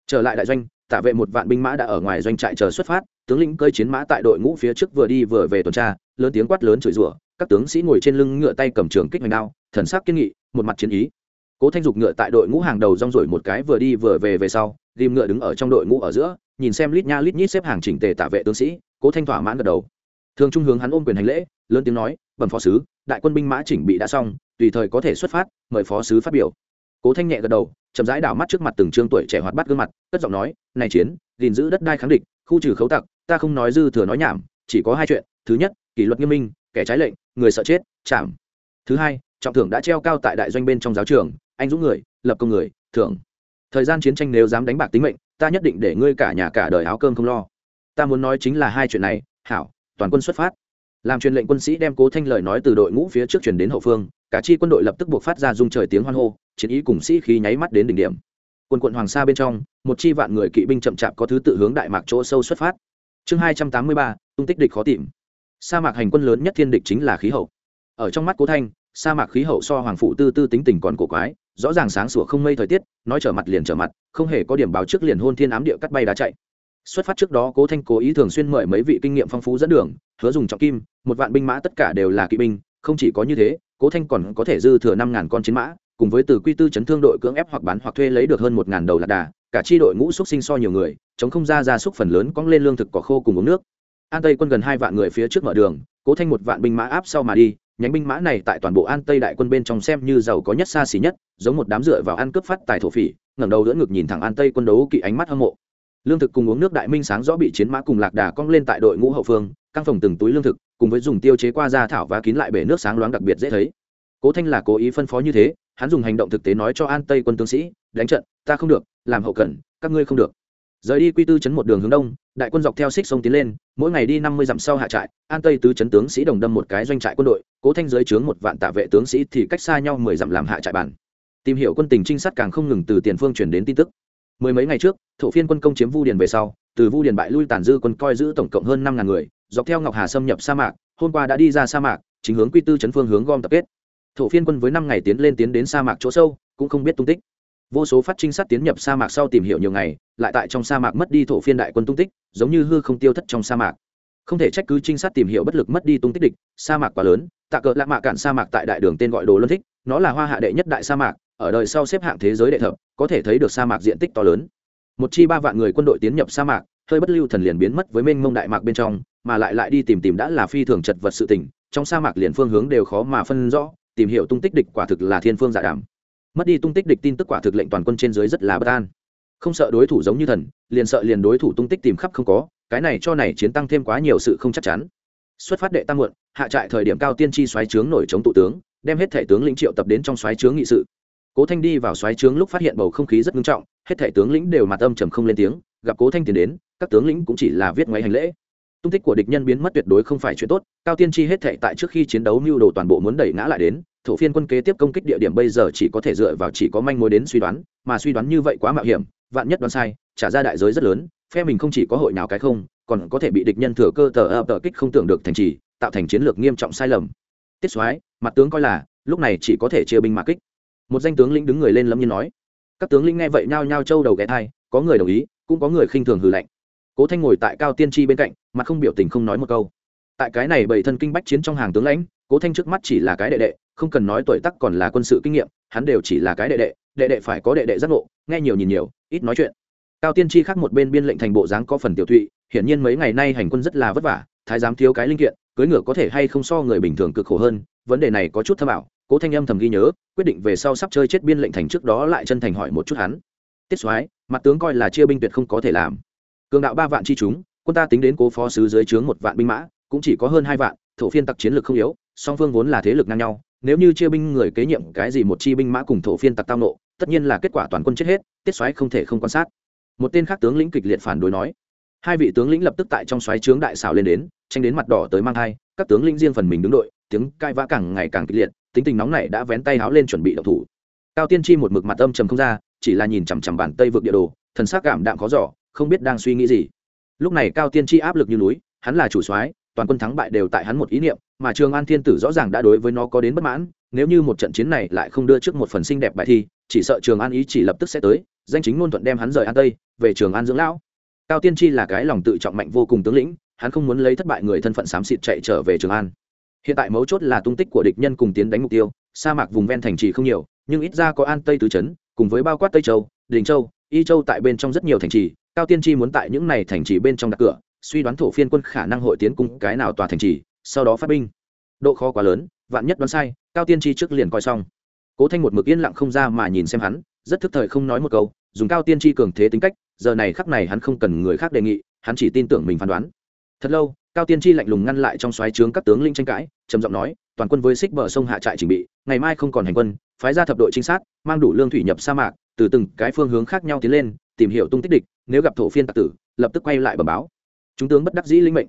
Trở lại đại doanh, tạ vệ một vạn binh mã đã ở ngoài doanh trại chờ xuất phát, tướng lĩnh cơi chiến mã tại đội ngũ phía trước vừa đi vừa về tuần tra, lớn tiếng quát lớn chửi rủa, các tướng sĩ ngồi trên lưng ngựa tay cầm trường kích hoành đao, thần sắc kiên nghị, một mặt chiến ý. Cố thanh dục ngựa tại đội ngũ hàng đầu rong rổi một cái vừa đi vừa về về sau, ghim ngựa đứng ở trong đội ngũ ở giữa, nhìn xem lít nha lít nhít xếp hàng chỉnh tề tạ vệ tướng sĩ, cố thanh thỏa mãn gật đầu thường trung hướng hắn ôm quyền hành lễ, lớn tiếng nói, bẩm phó sứ, đại quân binh mã chỉnh bị đã xong, tùy thời có thể xuất phát, mời phó sứ phát biểu. Cố thanh nhẹ gật đầu, chậm rãi đảo mắt trước mặt từng trương tuổi trẻ hoạt bát gương mặt, cất giọng nói, này chiến, gìn giữ đất đai kháng địch, khu trừ khấu tặc, ta không nói dư thừa nói nhảm, chỉ có hai chuyện, thứ nhất, kỷ luật nghiêm minh, kẻ trái lệnh, người sợ chết chạm thứ hai, trọng thưởng đã treo cao tại đại doanh bên trong giáo trường, anh dũng người, lập công người, thưởng. Thời gian chiến tranh nếu dám đánh bạc tính mệnh, ta nhất định để ngươi cả nhà cả đời áo cơm không lo. Ta muốn nói chính là hai chuyện này, hảo toàn quân xuất phát. Làm truyền lệnh quân sĩ đem cố thanh lời nói từ đội ngũ phía trước chuyển đến hậu phương, cả chi quân đội lập tức buộc phát ra dung trời tiếng hoan hô, chiến ý cùng sĩ khí nháy mắt đến đỉnh điểm. Quân quận hoàng sa bên trong, một chi vạn người kỵ binh chậm chạp có thứ tự hướng đại mạc chỗ sâu xuất phát. Chương hai trăm tám mươi ba, tung tích địch khó tìm. Sa mạc hành quân lớn nhất thiên địch chính là khí hậu. Ở trong mắt cố thanh, sa mạc khí hậu so hoàng phụ tư tư tính tình còn cổ quái, rõ ràng sáng sủa không mây thời tiết, nói trở mặt liền trở mặt, không hề có điểm báo trước liền hôn thiên ám địa cắt bay đá chạy xuất phát trước đó, cố thanh cố ý thường xuyên mời mấy vị kinh nghiệm phong phú dẫn đường, hứa dùng trọng kim, một vạn binh mã tất cả đều là kỵ binh. Không chỉ có như thế, cố thanh còn có thể dư thừa năm ngàn con chiến mã, cùng với từ quy tư chấn thương đội cưỡng ép hoặc bán hoặc thuê lấy được hơn một ngàn đầu lạc đà. Cả chi đội ngũ xúc sinh so nhiều người, chống không ra ra xúc phần lớn cong lên lương thực, cỏ khô cùng uống nước. An tây quân gần hai vạn người phía trước mở đường, cố thanh một vạn binh mã áp sau mà đi. Nhánh binh mã này tại toàn bộ an tây đại quân bên trong xem như giàu có nhất, xa xỉ nhất, giống một đám dựa vào ăn cướp phát tài thổ phỉ, ngẩng đầu đỡ ngực nhìn thẳng an tây quân đấu kỵ ánh mắt hâm mộ lương thực cùng uống nước đại minh sáng rõ bị chiến mã cùng lạc đà cong lên tại đội ngũ hậu phương, căng phòng từng túi lương thực, cùng với dùng tiêu chế qua da thảo và kín lại bể nước sáng loáng đặc biệt dễ thấy. Cố thanh là cố ý phân phó như thế, hắn dùng hành động thực tế nói cho an tây quân tướng sĩ, đánh trận, ta không được, làm hậu cần, các ngươi không được. Rời đi quy tư chấn một đường hướng đông, đại quân dọc theo xích sông tiến lên, mỗi ngày đi năm mươi dặm sau hạ trại, an tây tứ chấn tướng sĩ đồng đâm một cái doanh trại quân đội, cố thanh dưới trướng một vạn tạ vệ tướng sĩ thì cách xa nhau mười dặm làm hạ trại bản. Tìm hiểu quân tình trinh sát càng không ngừng từ tiền phương chuyển đến tin tức mười mấy ngày trước, thổ phiên quân công chiếm vu điền về sau, từ vu điền bại lui tàn dư quân coi giữ tổng cộng hơn năm ngàn người, dọc theo ngọc hà xâm nhập sa mạc, hôm qua đã đi ra sa mạc, chính hướng quy tư chấn phương hướng gom tập kết. Thổ phiên quân với năm ngày tiến lên tiến đến sa mạc chỗ sâu, cũng không biết tung tích. Vô số phát trinh sát tiến nhập sa mạc sau tìm hiểu nhiều ngày, lại tại trong sa mạc mất đi thổ phiên đại quân tung tích, giống như hư không tiêu thất trong sa mạc. Không thể trách cứ trinh sát tìm hiểu bất lực mất đi tung tích địch, sa mạc quá lớn, tạ cỡ lạ mạ cạn sa mạc tại đại đường tên gọi đồ luân thích, nó là hoa hạ đệ nhất đại sa mạc ở đời sau xếp hạng thế giới đệ thập, có thể thấy được sa mạc diện tích to lớn. Một chi ba vạn người quân đội tiến nhập sa mạc, hơi bất lưu thần liền biến mất với mênh mông đại mạc bên trong, mà lại lại đi tìm tìm đã là phi thường chật vật sự tình, trong sa mạc liền phương hướng đều khó mà phân rõ, tìm hiểu tung tích địch quả thực là thiên phương giả dạ đàm. Mất đi tung tích địch tin tức quả thực lệnh toàn quân trên dưới rất là bất an. Không sợ đối thủ giống như thần, liền sợ liền đối thủ tung tích tìm khắp không có, cái này cho này chiến tăng thêm quá nhiều sự không chắc chắn. Xuất phát đệ tăng muộn, hạ trại thời điểm cao tiên tri xoáy trướng nổi chống tụ tướng, đem hết thể tướng lĩnh triệu tập đến trong xoáy trướng nghị sự cố thanh đi vào xoáy trướng lúc phát hiện bầu không khí rất nghiêm trọng, hết thể tướng lĩnh đều mặt âm trầm không lên tiếng, gặp cố thanh tiến đến, các tướng lĩnh cũng chỉ là viết ngoáy hành lễ. Tung tích của địch nhân biến mất tuyệt đối không phải chuyện tốt, cao tiên tri hết thể tại trước khi chiến đấu mưu đồ toàn bộ muốn đẩy ngã lại đến, thổ phiên quân kế tiếp công kích địa điểm bây giờ chỉ có thể dựa vào chỉ có manh mối đến suy đoán, mà suy đoán như vậy quá mạo hiểm, vạn nhất đoán sai, trả ra đại giới rất lớn, phe mình không chỉ có hội nào cái không, còn có thể bị địch nhân thừa cơ tờ ập tờ kích không tưởng được thành trì, tạo thành chiến lược nghiêm trọng sai lầm. Tiết soái, mặt tướng coi là, lúc này chỉ có thể chia binh mã kích một danh tướng lĩnh đứng người lên lâm nhiên nói. Các tướng lĩnh nghe vậy nhao nhao trâu đầu ghé thai, có người đồng ý, cũng có người khinh thường hừ lạnh. Cố thanh ngồi tại cao tiên tri bên cạnh, mặt không biểu tình không nói một câu. Tại cái này bảy thân kinh bách chiến trong hàng tướng lãnh, cố thanh trước mắt chỉ là cái đệ đệ, không cần nói tuổi tác còn là quân sự kinh nghiệm, hắn đều chỉ là cái đệ đệ đệ đệ phải có đệ đệ giác ngộ, nghe nhiều nhìn nhiều, ít nói chuyện. Cao tiên tri khác một bên biên lệnh thành bộ dáng có phần tiểu thụy hiển nhiên mấy ngày nay hành quân rất là vất vả, thái giám thiếu cái linh kiện, cưới ngựa có thể hay không so người bình thường cực khổ hơn, vấn đề này có chút thâm ảo cố thanh âm thầm ghi nhớ, quyết định về sau sắp chơi chết biên lệnh thành trước đó lại chân thành hỏi một chút hắn. Tiết soái, mặt tướng coi là chia binh tuyệt không có thể làm. Cường đạo ba vạn chi chúng, quân ta tính đến cố phó sứ dưới trướng một vạn binh mã, cũng chỉ có hơn hai vạn, thổ phiên tặc chiến lược không yếu, song phương vốn là thế lực ngang nhau, nếu như chia binh người kế nhiệm cái gì một chi binh mã cùng thổ phiên tặc tao nộ, tất nhiên là kết quả toàn quân chết hết, tiết xoáy không thể không quan sát. Một tên khác tướng lĩnh kịch liệt phản đối nói. Hai vị tướng lĩnh lập tức tại trong xoáy trướng đại xảo lên đến, tranh đến mặt đỏ tới mang thai, các tướng lĩnh riêng phần mình đứng đội, tiếng cai vã càng ngày càng kịch liệt tính tình nóng này đã vén tay háo lên chuẩn bị đậu thủ. Cao tiên tri một mực mặt âm trầm không ra, chỉ là nhìn chằm chằm bản tây vượt địa đồ, thần sắc cảm đạm khó giỏ không biết đang suy nghĩ gì. Lúc này cao tiên tri áp lực như núi, hắn là chủ soái, toàn quân thắng bại đều tại hắn một ý niệm, mà trường an thiên tử rõ ràng đã đối với nó có đến bất mãn, nếu như một trận chiến này lại không đưa trước một phần xinh đẹp bài thi, chỉ sợ trường an ý chỉ lập tức sẽ tới, danh chính ngôn thuận đem hắn rời an tây, về trường an dưỡng lão. Cao tiên tri là cái lòng tự trọng mạnh vô cùng tướng lĩnh, hắn không muốn lấy thất bại người thân phận xám xịt chạy trở về trường an hiện tại mấu chốt là tung tích của địch nhân cùng tiến đánh mục tiêu, sa mạc vùng ven thành trì không nhiều, nhưng ít ra có an tây tứ trấn cùng với bao quát tây châu, đình châu, y châu tại bên trong rất nhiều thành trì, cao tiên tri muốn tại những này thành trì bên trong đặt cửa, suy đoán thổ phiên quân khả năng hội tiến cung cái nào tòa thành trì, sau đó phát binh. Độ khó quá lớn, vạn nhất đoán sai, cao tiên tri trước liền coi xong. Cố thanh một mực yên lặng không ra mà nhìn xem hắn, rất thức thời không nói một câu, dùng cao tiên tri cường thế tính cách, giờ này khắc này hắn không cần người khác đề nghị, hắn chỉ tin tưởng mình phán đoán. Thật lâu cao tiên tri lạnh lùng ngăn lại trong xoáy trướng các tướng linh tranh cãi, trầm giọng nói, toàn quân với xích bờ sông hạ trại trình bị, ngày mai không còn hành quân, phái ra thập đội trinh sát, mang đủ lương thủy nhập sa mạc, từ từng cái phương hướng khác nhau tiến lên, tìm hiểu tung tích địch, nếu gặp thổ phiên tặc tử, lập tức quay lại bẩm báo. Chúng tướng bất đắc dĩ linh mệnh.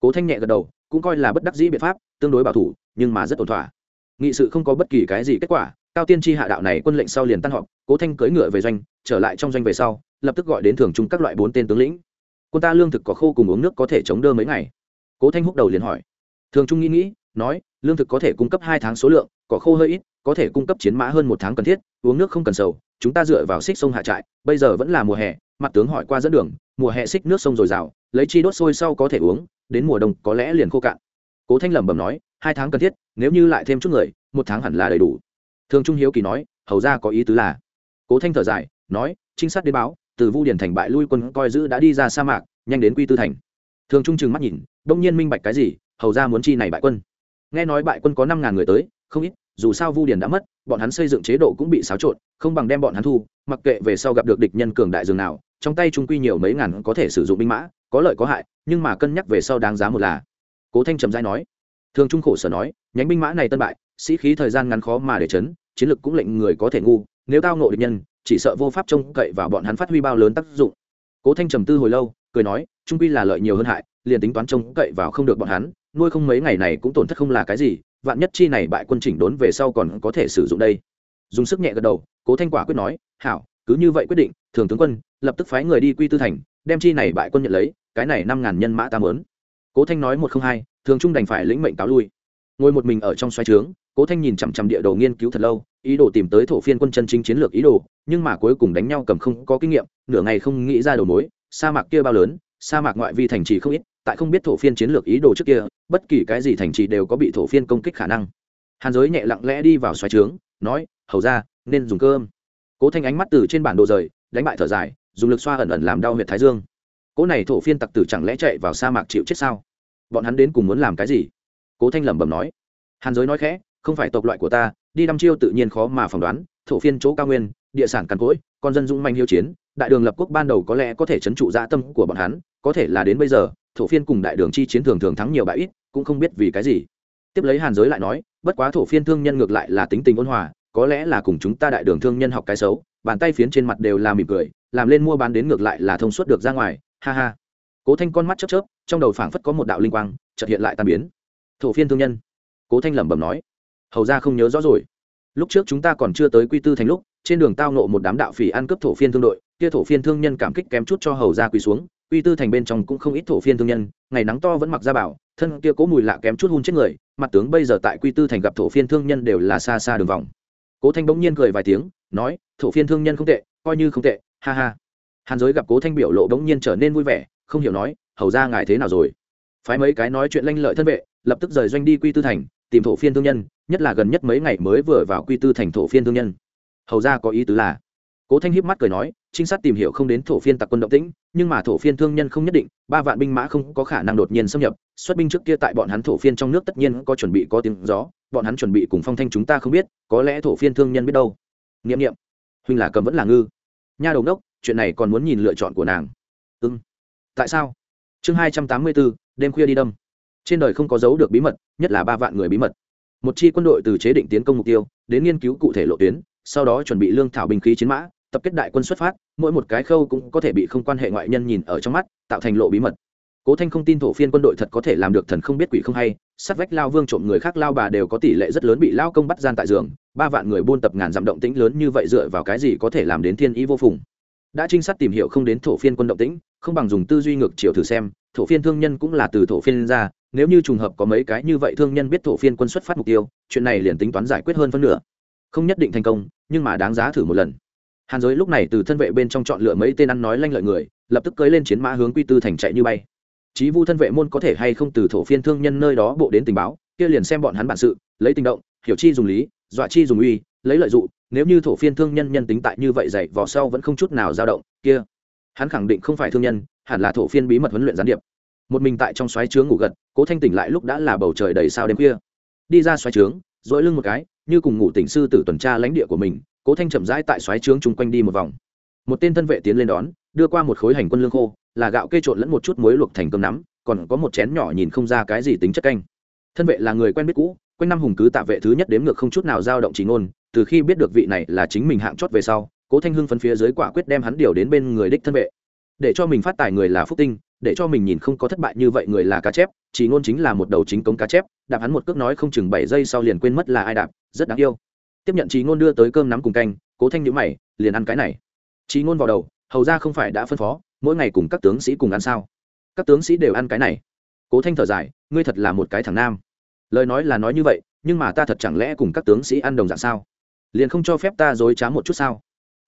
Cố thanh nhẹ gật đầu, cũng coi là bất đắc dĩ biện pháp, tương đối bảo thủ, nhưng mà rất ổn thỏa. Nghị sự không có bất kỳ cái gì kết quả, cao tiên tri hạ đạo này quân lệnh sau liền tan họp, cố thanh cưỡi ngựa về doanh, trở lại trong doanh về sau, lập tức gọi đến thường trung các loại bốn tên tướng lĩnh. Quân ta lương thực có khô cùng uống nước có thể chống đỡ mấy ngày? Cố thanh húc đầu liền hỏi. Thường trung nghĩ nghĩ, nói, lương thực có thể cung cấp hai tháng số lượng, cỏ khô hơi ít, có thể cung cấp chiến mã hơn một tháng cần thiết, uống nước không cần sầu, chúng ta dựa vào xích sông hạ trại, bây giờ vẫn là mùa hè, mặt tướng hỏi qua dẫn đường, mùa hè xích nước sông dồi dào, lấy chi đốt sôi sau có thể uống, đến mùa đông có lẽ liền khô cạn. Cố thanh lẩm bẩm nói, hai tháng cần thiết, nếu như lại thêm chút người, một tháng hẳn là đầy đủ. Thường trung hiếu kỳ nói, hầu ra có ý tứ là. Cố thanh thở dài, nói, trinh sát đến báo, từ vu điển thành bại lui quân coi giữ đã đi ra sa mạc, nhanh đến quy tư thành thường trung chừng mắt nhìn đông nhiên minh bạch cái gì, hầu ra muốn chi này bại quân. Nghe nói bại quân có năm ngàn người tới, không ít, dù sao vu điền đã mất, bọn hắn xây dựng chế độ cũng bị xáo trộn, không bằng đem bọn hắn thu, mặc kệ về sau gặp được địch nhân cường đại dường nào, trong tay trung quy nhiều mấy ngàn có thể sử dụng binh mã, có lợi có hại, nhưng mà cân nhắc về sau đáng giá một là. Cố thanh trầm giai nói. Thường trung khổ sở nói, nhánh binh mã này tân bại, sĩ khí thời gian ngắn khó mà để chấn, chiến lực cũng lệnh người có thể ngu, nếu tao ngộ địch nhân, chỉ sợ vô pháp trông cậy vào bọn hắn phát huy bao lớn tác dụng. Cố thanh trầm tư hồi lâu, cười nói trung quy là lợi nhiều hơn hại, liền tính toán trông cậy vào không được bọn hắn, nuôi không mấy ngày này cũng tổn thất không là cái gì, vạn nhất chi này bại quân chỉnh đốn về sau còn có thể sử dụng đây. Dùng sức nhẹ gật đầu, cố thanh quả quyết nói, hảo, cứ như vậy quyết định, thường tướng quân, lập tức phái người đi quy tư thành, đem chi này bại quân nhận lấy, cái này năm ngàn nhân mã ta mớn cố thanh nói một không hai, thường trung đành phải lĩnh mệnh cáo lui. Ngồi một mình ở trong xoay trướng, cố thanh nhìn chằm chằm địa đồ nghiên cứu thật lâu, ý đồ tìm tới thổ phiên quân chân chính chiến lược ý đồ, nhưng mà cuối cùng đánh nhau cầm không có kinh nghiệm, nửa ngày không nghĩ ra đầu mối, sa mạc kia bao lớn sa mạc ngoại vi thành trì không ít, tại không biết thổ phiên chiến lược ý đồ trước kia, bất kỳ cái gì thành trì đều có bị thổ phiên công kích khả năng. Hàn giới nhẹ lặng lẽ đi vào xoáy trướng, nói, hầu ra nên dùng cơm. Cố thanh ánh mắt từ trên bản đồ rời, đánh bại thở dài, dùng lực xoa ẩn ẩn làm đau huyệt thái dương. Cố này thổ phiên tặc tử chẳng lẽ chạy vào sa mạc chịu chết sao? Bọn hắn đến cùng muốn làm cái gì? Cố thanh lẩm bẩm nói. Hàn giới nói khẽ, không phải tộc loại của ta, đi đăm chiêu tự nhiên khó mà phỏng đoán, thổ phiên chỗ cao nguyên, địa sản cằn cỗi, con dân dũng manh hiếu chiến đại đường lập quốc ban đầu có lẽ có thể chấn trụ dạ tâm của bọn hắn, có thể là đến bây giờ, thổ phiên cùng đại đường chi chiến thường thường thắng nhiều bại ít, cũng không biết vì cái gì. Tiếp lấy hàn giới lại nói, bất quá thổ phiên thương nhân ngược lại là tính tình ôn hòa, có lẽ là cùng chúng ta đại đường thương nhân học cái xấu, bàn tay phiến trên mặt đều là mỉm cười, làm lên mua bán đến ngược lại là thông suốt được ra ngoài, ha ha. Cố thanh con mắt chớp chớp, trong đầu phảng phất có một đạo linh quang, chợt hiện lại tan biến. Thổ phiên thương nhân. Cố thanh lẩm bẩm nói, hầu ra không nhớ rõ rồi. Lúc trước chúng ta còn chưa tới quy tư thành lúc, trên đường tao nộ một đám đạo phỉ ăn cướp thổ phiên thương đội kia thổ phiên thương nhân cảm kích kém chút cho hầu ra quỳ xuống quy tư thành bên trong cũng không ít thổ phiên thương nhân, ngày nắng to vẫn mặc ra bảo, thân kia cố mùi lạ kém chút hun chết người, mặt tướng bây giờ tại quy tư thành gặp thổ phiên thương nhân đều là xa xa đường vòng. Cố thanh bỗng nhiên cười vài tiếng, nói, thổ phiên thương nhân không tệ, coi như không tệ, ha ha. Hàn giới gặp cố thanh biểu lộ bỗng nhiên trở nên vui vẻ, không hiểu nói, hầu ra ngài thế nào rồi? Phái mấy cái nói chuyện lanh lợi thân vệ, lập tức rời doanh đi quy tư thành, tìm thổ phiên thương nhân, nhất là gần nhất mấy ngày mới vừa vào quy tư thành thổ phiên thương nhân. Hầu ra có ý tứ là cố thanh hiếp mắt cười nói, trinh sát tìm hiểu không đến thổ phiên tặc quân động tĩnh, nhưng mà thổ phiên thương nhân không nhất định, ba vạn binh mã không có khả năng đột nhiên xâm nhập. Xuất binh trước kia tại bọn hắn thổ phiên trong nước tất nhiên có chuẩn bị có tiếng gió, bọn hắn chuẩn bị cùng phong thanh chúng ta không biết, có lẽ thổ phiên thương nhân biết đâu. Nghiệm nghiệm huynh là cầm vẫn là ngư. Nha đầu đốc chuyện này còn muốn nhìn lựa chọn của nàng. Ư ừ. tại sao? Chương hai trăm tám mươi bốn đêm khuya đi đâm. Trên đời không có dấu được bí mật, nhất là ba vạn người bí mật. Một chi quân đội từ chế định tiến công mục tiêu, đến nghiên cứu cụ thể lộ tuyến sau đó chuẩn bị lương thảo binh khí chiến mã, tập kết đại quân xuất phát, mỗi một cái khâu cũng có thể bị không quan hệ ngoại nhân nhìn ở trong mắt, tạo thành lộ bí mật. Cố thanh không tin thổ phiên quân đội thật có thể làm được thần không biết quỷ không hay, sát vách lao vương trộm người khác lao bà đều có tỷ lệ rất lớn bị lao công bắt gian tại giường, ba vạn người buôn tập ngàn dặm động tĩnh lớn như vậy dựa vào cái gì có thể làm đến thiên ý vô phùng. Đã trinh sát tìm hiểu không đến thổ phiên quân động tĩnh, không bằng dùng tư duy ngược chiều thử xem, thổ phiên thương nhân cũng là từ thổ phiên ra, nếu như trùng hợp có mấy cái như vậy thương nhân biết thổ phiên quân xuất phát mục tiêu, chuyện này liền tính toán giải quyết hơn phân nửa không nhất định thành công, nhưng mà đáng giá thử một lần. Hàn giới lúc này từ thân vệ bên trong chọn lựa mấy tên ăn nói lanh lợi người, lập tức cưới lên chiến mã hướng quy tư thành chạy như bay. Chí vu thân vệ môn có thể hay không từ thổ phiên thương nhân nơi đó bộ đến tình báo, kia liền xem bọn hắn bản sự, lấy tình động, hiểu chi dùng lý, dọa chi dùng uy, lấy lợi dụng, nếu như thổ phiên thương nhân nhân tính tại như vậy dạy vò sau vẫn không chút nào dao động, kia. Hắn khẳng định không phải thương nhân, hẳn là thổ phiên bí mật huấn luyện gián điệp. Một mình tại trong xoáy trướng ngủ gật, cố thanh tỉnh lại lúc đã là bầu trời đầy sao đêm khuya. Đi ra xoáy trướng dỗi lưng một cái như cùng ngủ tỉnh sư tử tuần tra lãnh địa của mình, cố thanh chậm rãi tại xoáy trướng chung quanh đi một vòng. Một tên thân vệ tiến lên đón, đưa qua một khối hành quân lương khô, là gạo kê trộn lẫn một chút muối luộc thành cơm nắm, còn có một chén nhỏ nhìn không ra cái gì tính chất canh. Thân vệ là người quen biết cũ, quanh năm hùng cứ tạ vệ thứ nhất đếm ngược không chút nào dao động chỉ ngôn, từ khi biết được vị này là chính mình hạng chót về sau, cố thanh hưng phân phía dưới quả quyết đem hắn điều đến bên người đích thân vệ. Để cho mình phát tài người là phúc tinh, để cho mình nhìn không có thất bại như vậy người là cá chép, chỉ ngôn chính là một đầu chính cống cá chép, đạp hắn một cước nói không chừng bảy giây sau liền quên mất là ai đạp rất đáng yêu. Tiếp nhận trí ngôn đưa tới cơm nắm cùng canh cố thanh nhữ mày liền ăn cái này. Trí ngôn vào đầu hầu ra không phải đã phân phó mỗi ngày cùng các tướng sĩ cùng ăn sao? Các tướng sĩ đều ăn cái này. Cố thanh thở dài ngươi thật là một cái thằng nam. Lời nói là nói như vậy nhưng mà ta thật chẳng lẽ cùng các tướng sĩ ăn đồng dạng sao? Liền không cho phép ta dối trá một chút sao?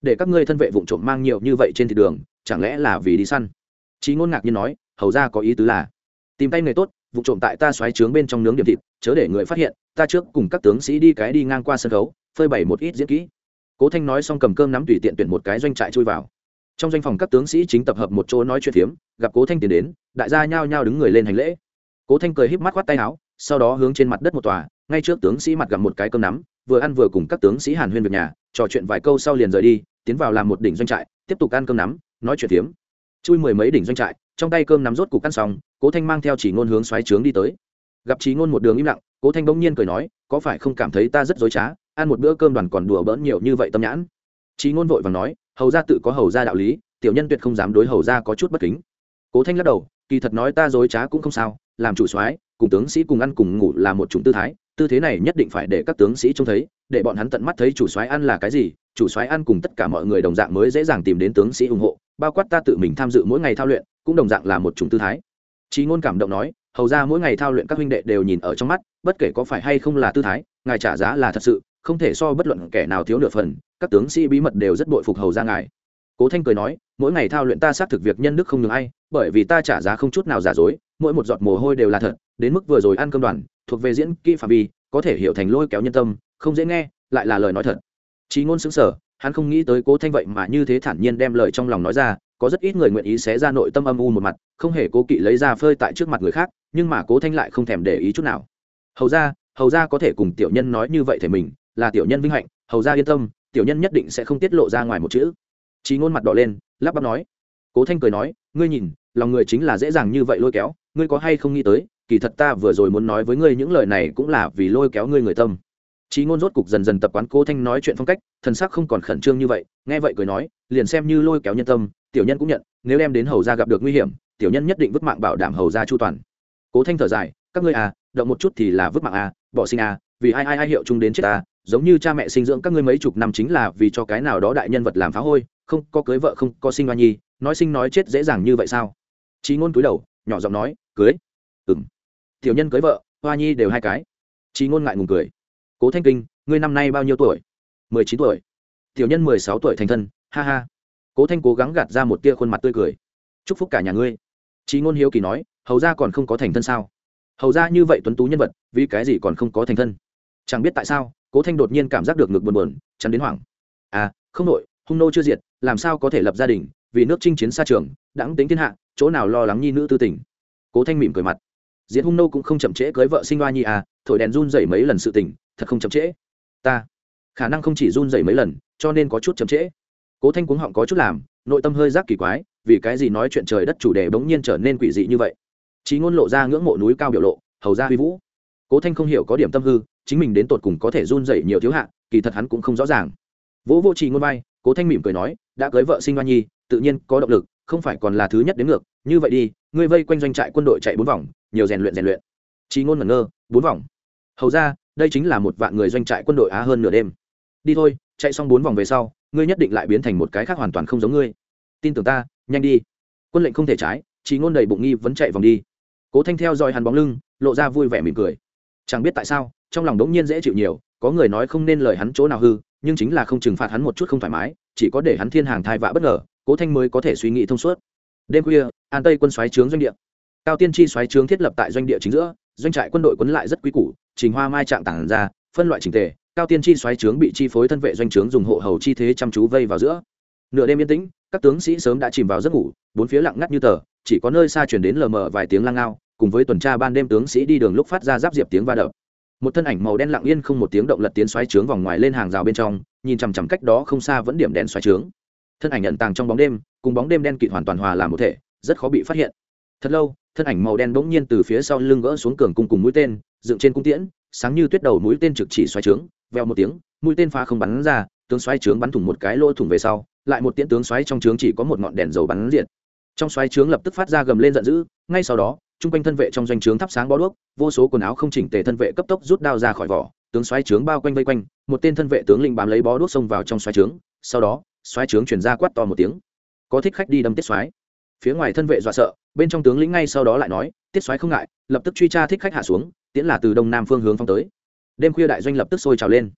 Để các ngươi thân vệ vụ trộm mang nhiều như vậy trên thị đường chẳng lẽ là vì đi săn? Chí ngôn ngạc nhiên nói, hầu ra có ý tứ là tìm tay người tốt, vụ trộm tại ta xoáy trướng bên trong nướng điểm thịt, chớ để người phát hiện, ta trước cùng các tướng sĩ đi cái đi ngang qua sân khấu, phơi bày một ít diễn kỹ. Cố Thanh nói xong cầm cơm nắm tùy tiện tuyển một cái doanh trại chui vào. Trong doanh phòng các tướng sĩ chính tập hợp một chỗ nói chuyện phiếm, gặp Cố Thanh tiến đến, đại gia nhao nhao đứng người lên hành lễ. Cố Thanh cười híp mắt quát tay áo, sau đó hướng trên mặt đất một tòa, ngay trước tướng sĩ mặt gặp một cái cơm nắm, vừa ăn vừa cùng các tướng sĩ hàn huyên việc nhà, trò chuyện vài câu sau liền rời đi, tiến vào làm một đỉnh doanh trại, tiếp tục ăn cơm nắm, nói chuyện phiếm chui mười mấy đỉnh doanh trại trong tay cơm nắm rốt cục ăn xong cố thanh mang theo chỉ ngôn hướng xoáy trướng đi tới. Gặp trí ngôn một đường im lặng, cố thanh bỗng nhiên cười nói, có phải không cảm thấy ta rất dối trá, ăn một bữa cơm đoàn còn đùa bỡn nhiều như vậy tâm nhãn? Trí ngôn vội và nói, hầu ra tự có hầu ra đạo lý, tiểu nhân tuyệt không dám đối hầu ra có chút bất kính. Cố thanh lắc đầu, kỳ thật nói ta dối trá cũng không sao, làm chủ soái, cùng tướng sĩ cùng ăn cùng ngủ là một chủng tư thái, tư thế này nhất định phải để các tướng sĩ trông thấy, để bọn hắn tận mắt thấy chủ soái ăn là cái gì, chủ soái ăn cùng tất cả mọi người đồng dạng mới dễ dàng tìm đến tướng sĩ ủng hộ, bao quát ta tự mình tham dự mỗi ngày thao luyện, cũng đồng dạng là một chủng tư thái. Chí ngôn cảm động nói, hầu ra mỗi ngày thao luyện các huynh đệ đều nhìn ở trong mắt, bất kể có phải hay không là tư thái, ngài trả giá là thật sự, không thể so bất luận kẻ nào thiếu nửa phần, các tướng sĩ bí mật đều rất bội phục hầu ra ngài. Cố thanh cười nói, mỗi ngày thao luyện ta xác thực việc nhân đức không ngừng ai, bởi vì ta trả giá không chút nào giả dối, mỗi một giọt mồ hôi đều là thật, đến mức vừa rồi ăn cơm đoàn, thuộc về diễn kỹ phạm vi, có thể hiểu thành lôi kéo nhân tâm, không dễ nghe, lại là lời nói thật. Chí ngôn xứng sở hắn không nghĩ tới cố thanh vậy mà như thế thản nhiên đem lời trong lòng nói ra có rất ít người nguyện ý xé ra nội tâm âm u một mặt không hề cố kỵ lấy ra phơi tại trước mặt người khác nhưng mà cố thanh lại không thèm để ý chút nào. Hầu ra hầu ra có thể cùng tiểu nhân nói như vậy thể mình là tiểu nhân vinh hạnh hầu ra yên tâm tiểu nhân nhất định sẽ không tiết lộ ra ngoài một chữ. Chí ngôn mặt đỏ lên lắp bắp nói. Cố thanh cười nói ngươi nhìn lòng người chính là dễ dàng như vậy lôi kéo ngươi có hay không nghĩ tới kỳ thật ta vừa rồi muốn nói với ngươi những lời này cũng là vì lôi kéo ngươi người tâm. Chí ngôn rốt cục dần dần tập quán Cố Thanh nói chuyện phong cách, thần sắc không còn khẩn trương như vậy, nghe vậy cười nói, liền xem như lôi kéo nhân tâm, tiểu nhân cũng nhận, nếu đem đến hầu gia gặp được nguy hiểm, tiểu nhân nhất định vứt mạng bảo đảm hầu gia chu toàn. Cố Thanh thở dài, các ngươi à, động một chút thì là vứt mạng à, bỏ sinh à, vì ai ai ai hiệu chung đến chết à, giống như cha mẹ sinh dưỡng các ngươi mấy chục năm chính là vì cho cái nào đó đại nhân vật làm phá hôi, không có cưới vợ không có sinh hoa nhi, nói sinh nói chết dễ dàng như vậy sao? trí ngôn cúi đầu, nhỏ giọng nói, cưới. ừng Tiểu nhân cưới vợ, hoa nhi đều hai cái. trí ngôn ngại ngùng cười cố thanh kinh ngươi năm nay bao nhiêu tuổi mười chín tuổi tiểu nhân mười sáu tuổi thành thân ha ha cố thanh cố gắng gạt ra một tia khuôn mặt tươi cười. Chúc phúc cả nhà ngươi. Trí ngôn hiếu kỳ nói, hầu ra còn không có thành thân sao? Hầu ra như vậy tuấn tú nhân vật, vì cái gì còn không có thành thân? Chẳng biết tại sao. Cố thanh đột nhiên cảm giác được ngực buồn buồn, chắn đến hoảng. À không nội hung nô chưa diệt, làm sao có thể lập gia đình, vì nước chinh chiến xa trường, đãng tính thiên hạ, chỗ nào lo lắng nhi nữ tư tình? Cố thanh mỉm cười mặt. Diễn hung nô cũng không chậm trễ cưới vợ sinh hoa nhi à thổi đèn run dậy mấy lần sự tình, thật không chậm trễ. Ta, khả năng không chỉ run dậy mấy lần, cho nên có chút chậm trễ cố thanh cuống họng có chút làm, nội tâm hơi rác kỳ quái, vì cái gì nói chuyện trời đất chủ đề bỗng nhiên trở nên quỷ dị như vậy? Trí ngôn lộ ra ngưỡng mộ núi cao biểu lộ, hầu ra huy vũ. Cố thanh không hiểu có điểm tâm hư, chính mình đến tột cùng có thể run dậy nhiều thiếu hạ, kỳ thật hắn cũng không rõ ràng. Vỗ vô trì ngôn vai, cố thanh mỉm cười nói, đã cưới vợ sinh hoa nhi, tự nhiên có động lực, không phải còn là thứ nhất đến ngược, như vậy đi, ngươi vây quanh doanh trại quân đội chạy bốn vòng, nhiều rèn luyện rèn luyện. Trí ngôn ngẩn ngơ, bốn vòng. Hầu ra, đây chính là một vạn người doanh trại quân đội á hơn nửa đêm. Đi thôi, chạy xong bốn vòng về sau ngươi nhất định lại biến thành một cái khác hoàn toàn không giống ngươi. Tin tưởng ta, nhanh đi. Quân lệnh không thể trái, Chỉ ngôn đầy bụng nghi vẫn chạy vòng đi. Cố thanh theo dõi hắn bóng lưng, lộ ra vui vẻ mỉm cười. Chẳng biết tại sao, trong lòng đống nhiên dễ chịu nhiều, có người nói không nên lời hắn chỗ nào hư, nhưng chính là không trừng phạt hắn một chút không thoải mái, chỉ có để hắn thiên hàng thai vạ bất ngờ, cố thanh mới có thể suy nghĩ thông suốt. Đêm khuya, an tây quân xoáy trướng doanh địa. Cao tiên chi xoáy trướng thiết lập tại doanh địa chính giữa, doanh trại quân đội quấn lại rất quý củ, trình hoa mai trạng tản ra, phân loại trình tề cao tiên chi xoáy trướng bị chi phối thân vệ doanh trướng dùng hộ hầu chi thế chăm chú vây vào giữa. Nửa đêm yên tĩnh, các tướng sĩ sớm đã chìm vào giấc ngủ, bốn phía lặng ngắt như tờ, chỉ có nơi xa chuyển đến lờ mờ vài tiếng lang ngao, cùng với tuần tra ban đêm tướng sĩ đi đường lúc phát ra giáp diệp tiếng va đập. Một thân ảnh màu đen lặng yên không một tiếng động lật tiến xoáy trướng vòng ngoài lên hàng rào bên trong, nhìn chằm chằm cách đó không xa vẫn điểm đen xoáy trướng. Thân ảnh nhận tàng trong bóng đêm, cùng bóng đêm đen kịt hoàn toàn hòa làm một thể, rất khó bị phát hiện. Thật lâu, thân ảnh màu đen bỗng nhiên từ phía sau lưng gỡ xuống cường cung cùng mũi tên, dựng trên cung tiễn, sáng như tuyết đầu mũi tên trực chỉ xoáy trướng veo một tiếng, mũi tên phá không bắn ra, tướng xoáy trướng bắn thủng một cái lỗ thủng về sau, lại một tiễn tướng xoáy trong trướng chỉ có một ngọn đèn dầu bắn diện trong xoáy trướng lập tức phát ra gầm lên giận dữ, ngay sau đó chung quanh thân vệ trong doanh trướng thắp sáng bó đuốc, vô số quần áo không chỉnh tề thân vệ cấp tốc rút đao ra khỏi vỏ, tướng xoáy trướng bao quanh vây quanh, một tên thân vệ tướng lĩnh bám lấy bó đuốc xông vào trong xoáy trướng, sau đó, xoáy trướng chuyển ra quát to một tiếng. Có thích khách đi đâm tiết xoáy. Phía ngoài thân vệ dọa sợ, bên trong tướng lĩnh ngay sau đó lại nói, tiết xoáy không ngại, lập tức truy tra thích khách hạ xuống, tiễn là từ đông nam phương hướng phong tới đêm khuya đại doanh lập tức sôi trào lên.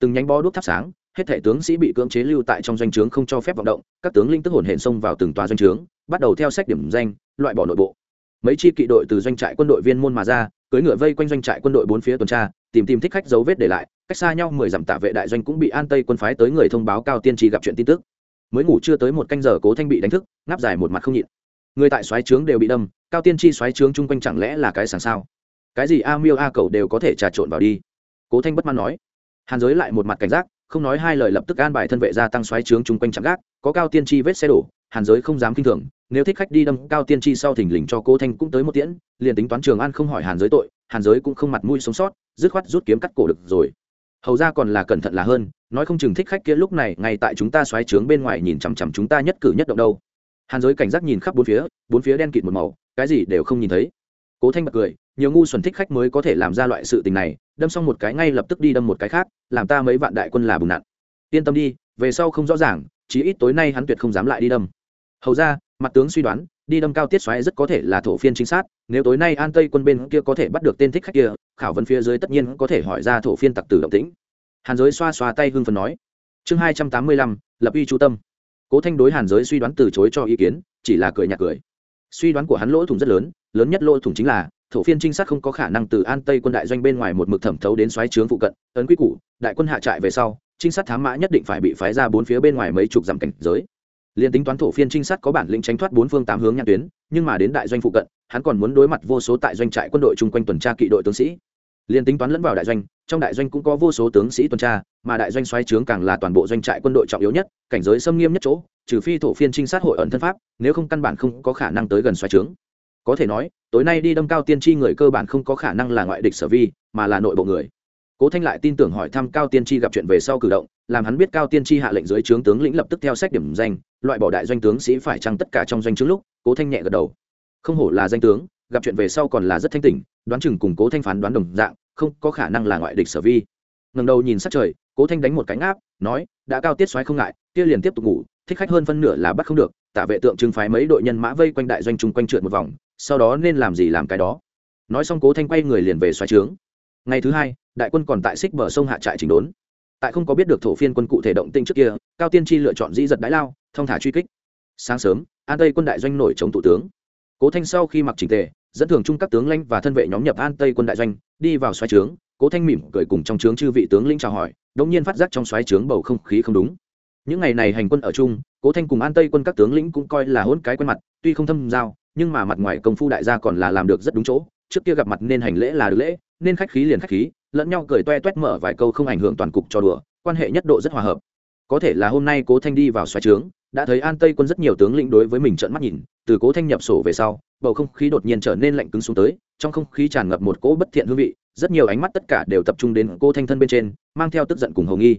Từng nhánh bó đuốc thắp sáng, hết thể tướng sĩ bị cưỡng chế lưu tại trong doanh trướng không cho phép vận động, các tướng linh tức hồn hển xông vào từng tòa doanh trướng, bắt đầu theo sách điểm danh, loại bỏ nội bộ. Mấy chi kỵ đội từ doanh trại quân đội viên môn mà ra, cưỡi ngựa vây quanh doanh trại quân đội bốn phía tuần tra, tìm tìm thích khách dấu vết để lại, cách xa nhau mười dặm tạ vệ đại doanh cũng bị an tây quân phái tới người thông báo cao tiên tri gặp chuyện tin tức. Mới ngủ chưa tới một canh giờ cố thanh bị đánh thức, ngáp dài một mặt không nhịn. Người tại xoáy trướng đều bị đâm, cao tiên tri xoáy trướng chung quanh chẳng lẽ là cái sàng sao? Cái gì a miêu a cầu đều có thể trà trộn vào đi? Cố thanh bất mãn nói. Hàn giới lại một mặt cảnh giác, không nói hai lời lập tức an bài thân vệ gia tăng xoáy trướng chung quanh chạm gác, có cao tiên tri vết xe đổ, hàn giới không dám kinh thường, nếu thích khách đi đâm cao tiên tri sau thỉnh lình cho Cố thanh cũng tới một tiễn, liền tính toán trường an không hỏi hàn giới tội, hàn giới cũng không mặt mũi sống sót, dứt khoát rút kiếm cắt cổ được rồi. Hầu ra còn là cẩn thận là hơn, nói không chừng thích khách kia lúc này ngay tại chúng ta xoáy trướng bên ngoài nhìn chằm chằm chúng ta nhất cử nhất động đâu. Hàn giới cảnh giác nhìn khắp bốn phía bốn phía đen kịt một màu, cái gì đều không nhìn thấy cố thanh bật cười, nhiều ngu xuẩn thích khách mới có thể làm ra loại sự tình này, đâm xong một cái ngay lập tức đi đâm một cái khác, làm ta mấy vạn đại quân là bùn nặn. Yên tâm đi, về sau không rõ ràng, chí ít tối nay hắn tuyệt không dám lại đi đâm. Hầu ra, mặt tướng suy đoán, đi đâm cao tiết xoáy rất có thể là thổ phiên chính xác nếu tối nay an tây quân bên kia có thể bắt được tên thích khách kia, khảo vấn phía dưới tất nhiên có thể hỏi ra thổ phiên tặc tử động tĩnh. Hàn giới xoa xoa tay hưng phần nói. Chương hai trăm tám mươi lăm, lập uy chú tâm. Cố thanh đối hàn giới suy đoán từ chối cho ý kiến, chỉ là cười nhạt cười. Suy đoán của hắn lỗ thủng rất lớn lớn nhất lỗ thủng chính là, thổ phiên trinh sát không có khả năng từ an tây quân đại doanh bên ngoài một mực thẩm thấu đến xoáy trướng phụ cận, ấn quy củ, đại quân hạ trại về sau, trinh sát thám mã nhất định phải bị phái ra bốn phía bên ngoài mấy chục dặm cảnh giới. Liền tính toán thổ phiên trinh sát có bản lĩnh tránh thoát bốn phương tám hướng nhãn tuyến, nhưng mà đến đại doanh phụ cận, hắn còn muốn đối mặt vô số tại doanh trại quân đội chung quanh tuần tra kỵ đội tướng sĩ. Liền tính toán lẫn vào đại doanh, trong đại doanh cũng có vô số tướng sĩ tuần tra, mà đại doanh xoáy trướng càng là toàn bộ doanh trại quân đội trọng yếu nhất, cảnh giới xâm nghiêm nhất chỗ, trừ phi thổ phiên trinh sát hội ẩn thân pháp, nếu không căn bản không có khả năng tới gần xoáy trướng có thể nói, tối nay đi đâm cao tiên tri người cơ bản không có khả năng là ngoại địch sở vi, mà là nội bộ người. Cố thanh lại tin tưởng hỏi thăm cao tiên tri gặp chuyện về sau cử động, làm hắn biết cao tiên tri hạ lệnh dưới trướng tướng lĩnh lập tức theo sách điểm danh, loại bỏ đại doanh tướng sĩ phải chăng tất cả trong doanh trướng lúc, cố thanh nhẹ gật đầu. Không hổ là danh tướng, gặp chuyện về sau còn là rất thanh tỉnh, đoán chừng cùng cố thanh phán đoán đồng dạng, không có khả năng là ngoại địch sở vi. Ngần đầu nhìn sát trời, cố thanh đánh một cánh áp nói, đã cao tiết xoáy không ngại kia liền tiếp tục ngủ, thích khách hơn phân nửa là bắt không được, tả vệ tượng trưng phái mấy đội nhân mã vây quanh đại doanh chung quanh trượt một vòng, sau đó nên làm gì làm cái đó. Nói xong cố thanh quay người liền về xoáy trướng. Ngày thứ hai, đại quân còn tại xích bờ sông hạ trại chỉnh đốn. Tại không có biết được thổ phiên quân cụ thể động tinh trước kia, cao tiên tri lựa chọn dĩ giật đái lao, thông thả truy kích. Sáng sớm, an tây quân đại doanh nổi chống thủ tướng. Cố thanh sau khi mặc trình tề, dẫn thường chung các tướng lãnh và thân vệ nhóm nhập an tây quân đại doanh, đi vào xoáy trướng. Cố thanh mỉm cười cùng trong trướng chư vị tướng lĩnh chào hỏi, đống nhiên phát giác trong xoáy trướng bầu không khí không đúng những ngày này hành quân ở chung, cố thanh cùng an tây quân các tướng lĩnh cũng coi là hôn cái quen mặt, tuy không thâm giao, nhưng mà mặt ngoài công phu đại gia còn là làm được rất đúng chỗ. Trước kia gặp mặt nên hành lễ là được lễ, nên khách khí liền khách khí, lẫn nhau cười toe toét mở vài câu không ảnh hưởng toàn cục cho đùa, quan hệ nhất độ rất hòa hợp. Có thể là hôm nay cố thanh đi vào xoáy trướng, đã thấy an tây quân rất nhiều tướng lĩnh đối với mình trợn mắt nhìn, từ cố thanh nhập sổ về sau, bầu không khí đột nhiên trở nên lạnh cứng xuống tới, trong không khí tràn ngập một cỗ bất thiện hương vị, rất nhiều ánh mắt tất cả đều tập trung đến cô thanh thân bên trên, mang theo tức giận cùng hồng nghi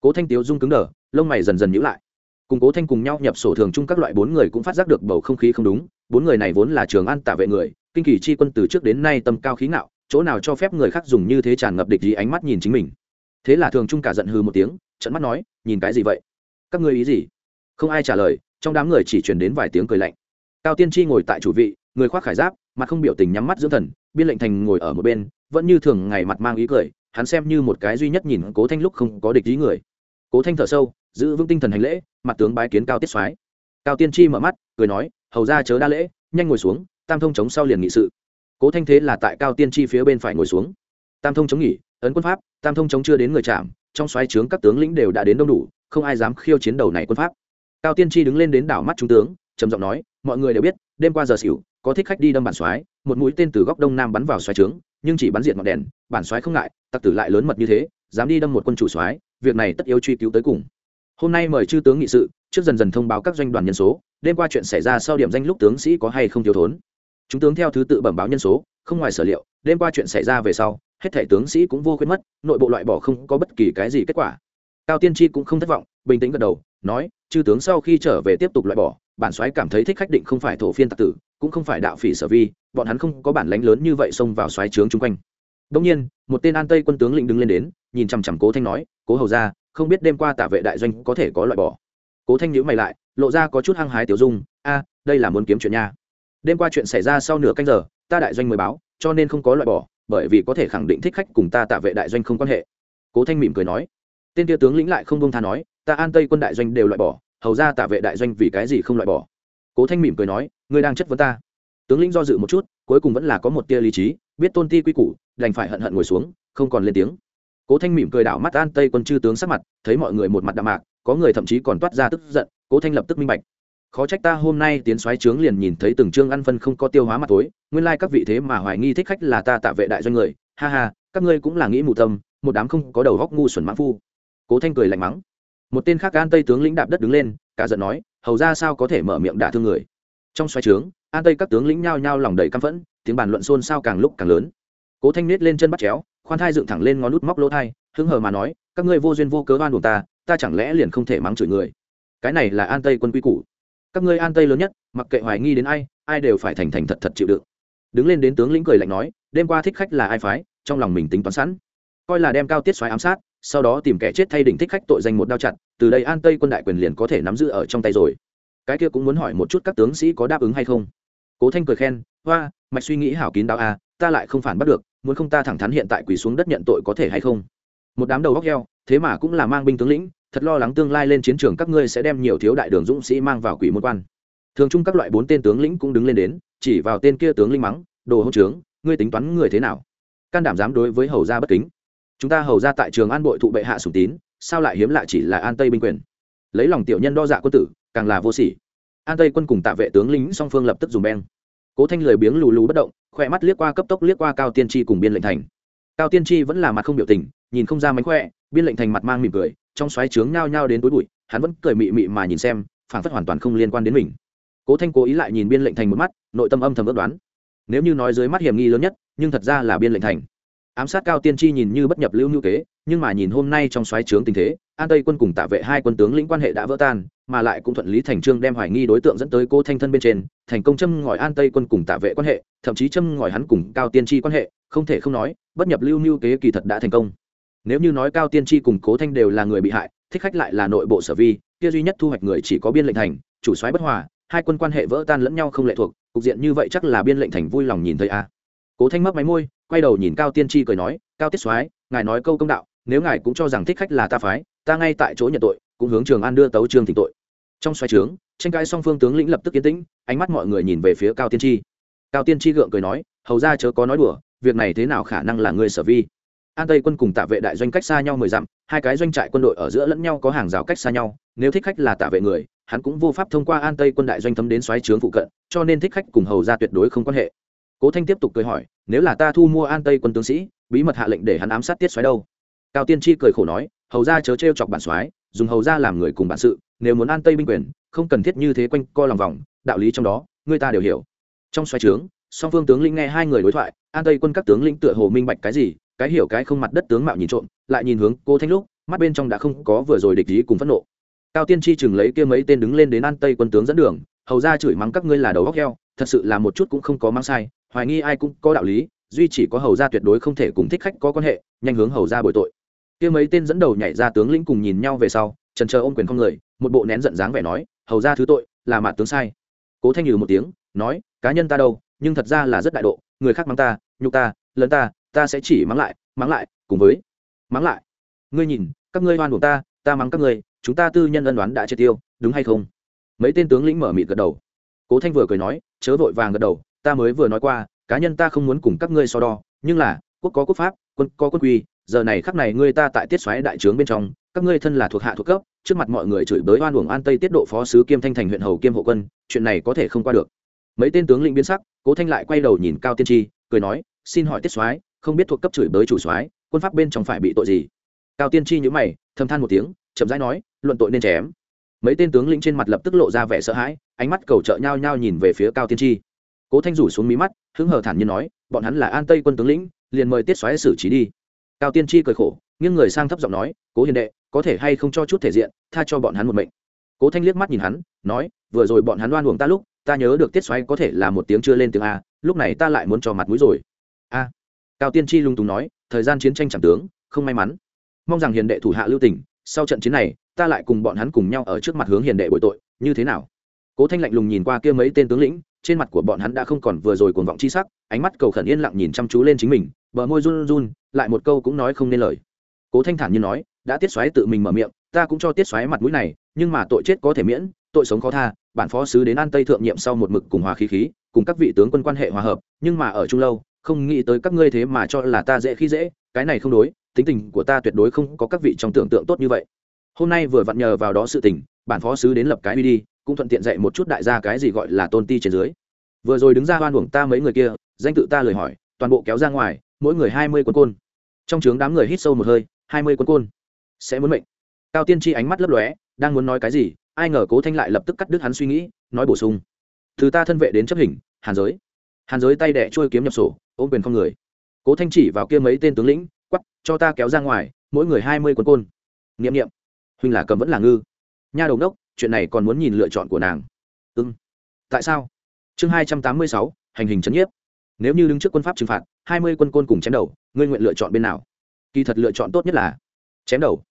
cố thanh tiếu dung cứng đờ, lông mày dần dần nhữ lại. Cùng cố thanh cùng nhau nhập sổ thường chung các loại bốn người cũng phát giác được bầu không khí không đúng, bốn người này vốn là trường an tạ vệ người, kinh kỳ chi quân từ trước đến nay tầm cao khí ngạo, chỗ nào cho phép người khác dùng như thế tràn ngập địch gì ánh mắt nhìn chính mình. Thế là thường trung cả giận hư một tiếng trận mắt nói, nhìn cái gì vậy? Các ngươi ý gì? Không ai trả lời, trong đám người chỉ truyền đến vài tiếng cười lạnh. Cao tiên tri ngồi tại chủ vị, người khoác khải giáp, mặt không biểu tình nhắm mắt dưỡng thần, biên lệnh thành ngồi ở một bên, vẫn như thường ngày mặt mang ý cười hắn xem như một cái duy nhất nhìn cố thanh lúc không có địch ý người. Cố thanh thở sâu, giữ vững tinh thần hành lễ, mặt tướng bái kiến cao tiết soái. Cao tiên tri mở mắt, cười nói, hầu ra chớ đa lễ, nhanh ngồi xuống, tam thông chống sau liền nghị sự. Cố thanh thế là tại cao tiên tri phía bên phải ngồi xuống. Tam thông chống nghỉ, ấn quân pháp, tam thông chống chưa đến người chạm, trong xoáy trướng các tướng lĩnh đều đã đến đông đủ, không ai dám khiêu chiến đầu này quân pháp. Cao tiên tri đứng lên đến đảo mắt trung tướng, trầm giọng nói, mọi người đều biết, đêm qua giờ xỉu, có thích khách đi đâm bản xoáy một mũi tên từ góc đông nam bắn vào xoáy trướng nhưng chỉ bắn diện ngọn đèn bản soái không ngại tặc tử lại lớn mật như thế dám đi đâm một quân chủ soái, việc này tất yếu truy cứu tới cùng. Hôm nay mời chư tướng nghị sự trước dần dần thông báo các doanh đoàn nhân số đêm qua chuyện xảy ra sau điểm danh lúc tướng sĩ có hay không thiếu thốn. Chúng tướng theo thứ tự bẩm báo nhân số không ngoài sở liệu đêm qua chuyện xảy ra về sau hết thể tướng sĩ cũng vô khuyết mất nội bộ loại bỏ không có bất kỳ cái gì kết quả. Cao tiên tri cũng không thất vọng bình tĩnh gật đầu nói chư tướng sau khi trở về tiếp tục loại bỏ bản soái cảm thấy thích khách định không phải thổ phiên tặc tử cũng không phải đạo phỉ sở vi bọn hắn không có bản lánh lớn như vậy xông vào xoáy trướng chung quanh. Đông nhiên, một tên an tây quân tướng lĩnh đứng lên đến, nhìn chằm chằm cố thanh nói, cố hầu ra không biết đêm qua tả vệ đại doanh có thể có loại bỏ. Cố thanh nhữ mày lại, lộ ra có chút hăng hái tiểu dung, a, đây là muốn kiếm chuyện nha. Đêm qua chuyện xảy ra sau nửa canh giờ, ta đại doanh mới báo, cho nên không có loại bỏ, bởi vì có thể khẳng định thích khách cùng ta tạ vệ đại doanh không quan hệ. Cố thanh mỉm cười nói. Tên tia tướng lĩnh lại không bông tha nói, ta an tây quân đại doanh đều loại bỏ, hầu ra tạ vệ đại doanh vì cái gì không loại bỏ? Cố thanh mỉm cười nói, ngươi đang chất vấn ta tướng lĩnh do dự một chút, cuối cùng vẫn là có một tia lý trí, biết tôn ti quy củ, đành phải hận hận ngồi xuống, không còn lên tiếng. Cố thanh mỉm cười đảo mắt an tây quân chư tướng sắc mặt, thấy mọi người một mặt đạm mạc, có người thậm chí còn toát ra tức giận, cố thanh lập tức minh bạch. Khó trách ta hôm nay tiến xoáy trướng liền nhìn thấy từng chương ăn phân không có tiêu hóa mặt tối, nguyên lai các vị thế mà hoài nghi thích khách là ta tạ vệ đại doanh người, ha ha, các ngươi cũng là nghĩ mù tâm, một đám không có đầu góc ngu xuẩn mãn phu. Cố thanh cười lạnh mắng. Một tên khác an tây tướng lĩnh đạp đất đứng lên, cả giận nói, hầu ra sao có thể mở miệng đả thương người? Trong xoáy trướng, an tây các tướng lĩnh nhao nhao lòng đầy căm phẫn, tiếng bàn luận xôn xao càng lúc càng lớn. Cố thanh nết lên chân bắt chéo, khoan thai dựng thẳng lên ngón nút móc lỗ thai, hứng hờ mà nói, các ngươi vô duyên vô cớ oan buồn ta ta chẳng lẽ liền không thể mắng chửi người? Cái này là an tây quân quy củ. Các ngươi an tây lớn nhất, mặc kệ hoài nghi đến ai ai đều phải thành thành thật thật chịu đựng. Đứng lên đến tướng lĩnh cười lạnh nói, đêm qua thích khách là ai phái, trong lòng mình tính toán sẵn. Coi là đem cao tiết xoáy ám sát, sau đó tìm kẻ chết thay đỉnh thích khách tội danh một đao chặt, từ đây an tây quân đại quyền liền có thể nắm giữ ở trong tay rồi cái kia cũng muốn hỏi một chút các tướng sĩ có đáp ứng hay không. Cố thanh cười khen, hoa, mạch suy nghĩ hảo kín đáo a ta lại không phản bắt được, muốn không ta thẳng thắn hiện tại quỳ xuống đất nhận tội có thể hay không? Một đám đầu góc heo thế mà cũng là mang binh tướng lĩnh, thật lo lắng tương lai lên chiến trường các ngươi sẽ đem nhiều thiếu đại đường dũng sĩ mang vào quỷ môn quan. Thường chung các loại bốn tên tướng lĩnh cũng đứng lên đến, chỉ vào tên kia tướng linh mắng, đồ hỗn trướng, ngươi tính toán người thế nào? Can đảm dám đối với hầu gia bất kính. Chúng ta hầu ra tại trường an bội thụ bệ hạ sùng tín, sao lại hiếm lạ chỉ là an tây binh quyền? Lấy lòng tiểu nhân đo dạ quân tử càng là vô sỉ. An tây quân cùng tạ vệ tướng lính song phương lập tức dùng beng. Cố thanh lười biếng lù lù bất động khoe mắt liếc qua cấp tốc liếc qua cao tiên tri cùng biên lệnh thành. Cao tiên tri vẫn là mặt không biểu tình, nhìn không ra mánh khỏe, biên lệnh thành mặt mang mỉm cười, trong xoáy trướng nhao nhao đến túi bụi, hắn vẫn cười mị mị mà nhìn xem phản phất hoàn toàn không liên quan đến mình. Cố thanh cố ý lại nhìn biên lệnh thành một mắt, nội tâm âm thầm ước đoán. Nếu như nói dưới mắt hiểm nghi lớn nhất, nhưng thật ra là biên lệnh thành. Ám sát cao tiên tri nhìn như bất nhập lưu ngữ kế nhưng mà nhìn hôm nay trong xoáy trướng tình thế, an tây quân cùng tạ vệ hai quân tướng lĩnh quan hệ đã vỡ tan mà lại cũng thuận lý thành trương đem hoài nghi đối tượng dẫn tới cô thanh thân bên trên, thành công châm ngòi an tây quân cùng tạ vệ quan hệ, thậm chí châm ngòi hắn cùng cao tiên tri quan hệ, không thể không nói, bất nhập lưu mưu kế kỳ thật đã thành công. Nếu như nói cao tiên tri cùng cố thanh đều là người bị hại, thích khách lại là nội bộ sở vi, kia duy nhất thu hoạch người chỉ có biên lệnh thành, chủ soái bất hòa, hai quân quan hệ vỡ tan lẫn nhau không lệ thuộc, cục diện như vậy chắc là biên lệnh thành vui lòng nhìn thấy a. Cố thanh mấp máy môi, quay đầu nhìn cao tiên tri cười nói, cao tiết soái, ngài nói câu công đạo, nếu ngài cũng cho rằng thích khách là ta phái, ta ngay tại chỗ nhận tội cũng hướng trường an đưa tấu trương thỉnh tội. Trong xoáy trướng, tranh cãi song phương tướng lĩnh lập tức yên tĩnh, ánh mắt mọi người nhìn về phía cao tiên tri. Cao tiên tri gượng cười nói, hầu ra chớ có nói đùa, việc này thế nào khả năng là người sở vi? An tây quân cùng tạ vệ đại doanh cách xa nhau mười dặm, hai cái doanh trại quân đội ở giữa lẫn nhau có hàng rào cách xa nhau, nếu thích khách là tạ vệ người, hắn cũng vô pháp thông qua an tây quân đại doanh thấm đến xoáy trướng phụ cận, cho nên thích khách cùng hầu ra tuyệt đối không quan hệ. Cố thanh tiếp tục cười hỏi, nếu là ta thu mua an tây quân tướng sĩ, bí mật hạ lệnh để hắn ám sát tiết xoáy đâu? Cao tiên tri cười khổ nói, hầu ra chớ t chọc bản soái dùng hầu ra làm người cùng bản sự, nếu muốn an tây binh quyền, không cần thiết như thế quanh co lòng vòng, đạo lý trong đó, người ta đều hiểu. Trong xoay trướng, song phương tướng lĩnh nghe hai người đối thoại, an tây quân các tướng lĩnh tựa hồ minh bạch cái gì, cái hiểu cái không mặt đất tướng mạo nhìn trộm, lại nhìn hướng cô thanh lúc mắt bên trong đã không có vừa rồi địch ý cùng phẫn nộ. Cao tiên chi chừng lấy kia mấy tên đứng lên đến an tây quân tướng dẫn đường, hầu ra chửi mắng các ngươi là đầu góc heo, thật sự là một chút cũng không có mang sai, hoài nghi ai cũng có đạo lý, duy chỉ có hầu ra tuyệt đối không thể cùng thích khách có quan hệ, nhanh hướng hầu ra bồi tội kia mấy tên dẫn đầu nhảy ra tướng lĩnh cùng nhìn nhau về sau trần chờ ôm quyền không người, một bộ nén giận dáng vẻ nói, hầu ra thứ tội, là mạt tướng sai. Cố thanh nhừ một tiếng, nói, cá nhân ta đâu, nhưng thật ra là rất đại độ, người khác mắng ta, nhục ta lớn ta ta sẽ chỉ mắng lại mắng lại, cùng với mắng lại. Ngươi nhìn, các ngươi oan của ta ta mắng các ngươi, chúng ta tư nhân ân đoán đã triệt tiêu, đúng hay không? Mấy tên tướng lĩnh mở mịt gật đầu. Cố thanh vừa cười nói, chớ vội vàng gật đầu, ta mới vừa nói qua, cá nhân ta không muốn cùng các ngươi so đo, nhưng là, quốc có quốc pháp, quân có quân quy giờ này khắc này ngươi ta tại tiết xoáy đại trướng bên trong, các ngươi thân là thuộc hạ thuộc cấp, trước mặt mọi người chửi bới oan uổng an tây tiết độ phó sứ kiêm thanh thành huyện hầu kiêm hộ quân, chuyện này có thể không qua được. Mấy tên tướng lĩnh biến sắc, cố thanh lại quay đầu nhìn cao tiên tri, cười nói, xin hỏi tiết soái không biết thuộc cấp chửi bới chủ soái, quân pháp bên trong phải bị tội gì? Cao tiên tri nhữ mày, thầm than một tiếng, chậm rãi nói, luận tội nên chém. Mấy tên tướng lĩnh trên mặt lập tức lộ ra vẻ sợ hãi, ánh mắt cầu trợ nhau nhau nhìn về phía cao tiên tri. Cố thanh rủ xuống mí mắt, hứng hờ thản nhiên nói, bọn hắn là an tây quân tướng lĩnh, liền mời tiết xoáy xử trí đi cao tiên tri cười khổ, nghiêng người sang thấp giọng nói, cố hiền đệ, có thể hay không cho chút thể diện, tha cho bọn hắn một mệnh. Cố thanh liếc mắt nhìn hắn, nói, vừa rồi bọn hắn đoan uổng ta lúc, ta nhớ được tiết xoáy có thể là một tiếng chưa lên tiếng a, lúc này ta lại muốn cho mặt mũi rồi. A. Cao tiên tri lung tùng nói, thời gian chiến tranh chẳng tướng, không may mắn. Mong rằng hiền đệ thủ hạ lưu tình, sau trận chiến này, ta lại cùng bọn hắn cùng nhau ở trước mặt hướng hiền đệ bội tội, như thế nào? Cố thanh lạnh lùng nhìn qua kia mấy tên tướng lĩnh, trên mặt của bọn hắn đã không còn vừa rồi cuồng vọng chi sắc, ánh mắt cầu khẩn yên lặng nhìn chăm chú lên chính mình bờ môi run run, lại một câu cũng nói không nên lời. Cố thanh thản như nói, đã tiết xoáy tự mình mở miệng, ta cũng cho tiết xoáy mặt mũi này, nhưng mà tội chết có thể miễn, tội sống khó tha, bản phó sứ đến an tây thượng nhiệm sau một mực cùng hòa khí khí, cùng các vị tướng quân quan hệ hòa hợp, nhưng mà ở trung lâu, không nghĩ tới các ngươi thế mà cho là ta dễ khi dễ, cái này không đối, tính tình của ta tuyệt đối không có các vị trong tưởng tượng tốt như vậy. Hôm nay vừa vặn nhờ vào đó sự tình, bản phó sứ đến lập cái uy đi, cũng thuận tiện dạy một chút đại gia cái gì gọi là tôn ti trên dưới. Vừa rồi đứng ra oan uổng ta mấy người kia, danh tự ta lời hỏi, toàn bộ kéo ra ngoài mỗi người hai mươi quân côn. Trong trướng đám người hít sâu một hơi, hai mươi quân côn. Sẽ muốn mệnh. Cao tiên tri ánh mắt lấp lóe, đang muốn nói cái gì, ai ngờ cố thanh lại lập tức cắt đứt hắn suy nghĩ, nói bổ sung. Thứ ta thân vệ đến chấp hình, hàn giới. Hàn giới tay đẻ trôi kiếm nhập sổ, ôm quyền không người. Cố thanh chỉ vào kia mấy tên tướng lĩnh quắp cho ta kéo ra ngoài, mỗi người hai mươi quân côn. N i ệ m n i ệ m huynh là cầm vẫn là ngư. Nha đầu đốc chuyện này còn muốn nhìn lựa chọn của nàng. Ưng tại sao? Chương hai trăm tám mươi sáu, hành hình c nhiếp. Nếu như đứng trước quân pháp trừng phạt hai mươi quân côn cùng chém đầu, ngươi nguyện lựa chọn bên nào? Kỳ thật lựa chọn tốt nhất là chém đầu.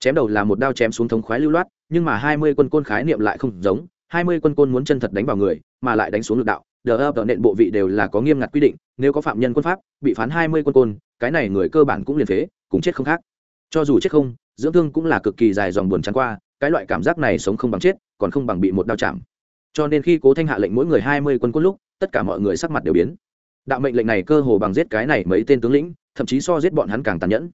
Chém đầu là một đao chém xuống thống khoái lưu loát, nhưng mà hai mươi quân côn khái niệm lại không giống. Hai mươi quân côn muốn chân thật đánh vào người, mà lại đánh xuống lực đạo. Đờ ập nện bộ vị đều là có nghiêm ngặt quy định, nếu có phạm nhân quân pháp, bị phán hai mươi quân côn, cái này người cơ bản cũng liền phế cũng chết không khác. Cho dù chết không, dưỡng thương cũng là cực kỳ dài dòng buồn trắng qua, cái loại cảm giác này sống không bằng chết, còn không bằng bị một đao chạm. Cho nên khi cố thanh hạ lệnh mỗi người hai mươi quân côn lúc, tất cả mọi người sắc mặt đều biến đạo mệnh lệnh này cơ hồ bằng giết cái này mấy tên tướng lĩnh, thậm chí so giết bọn hắn càng tàn nhẫn.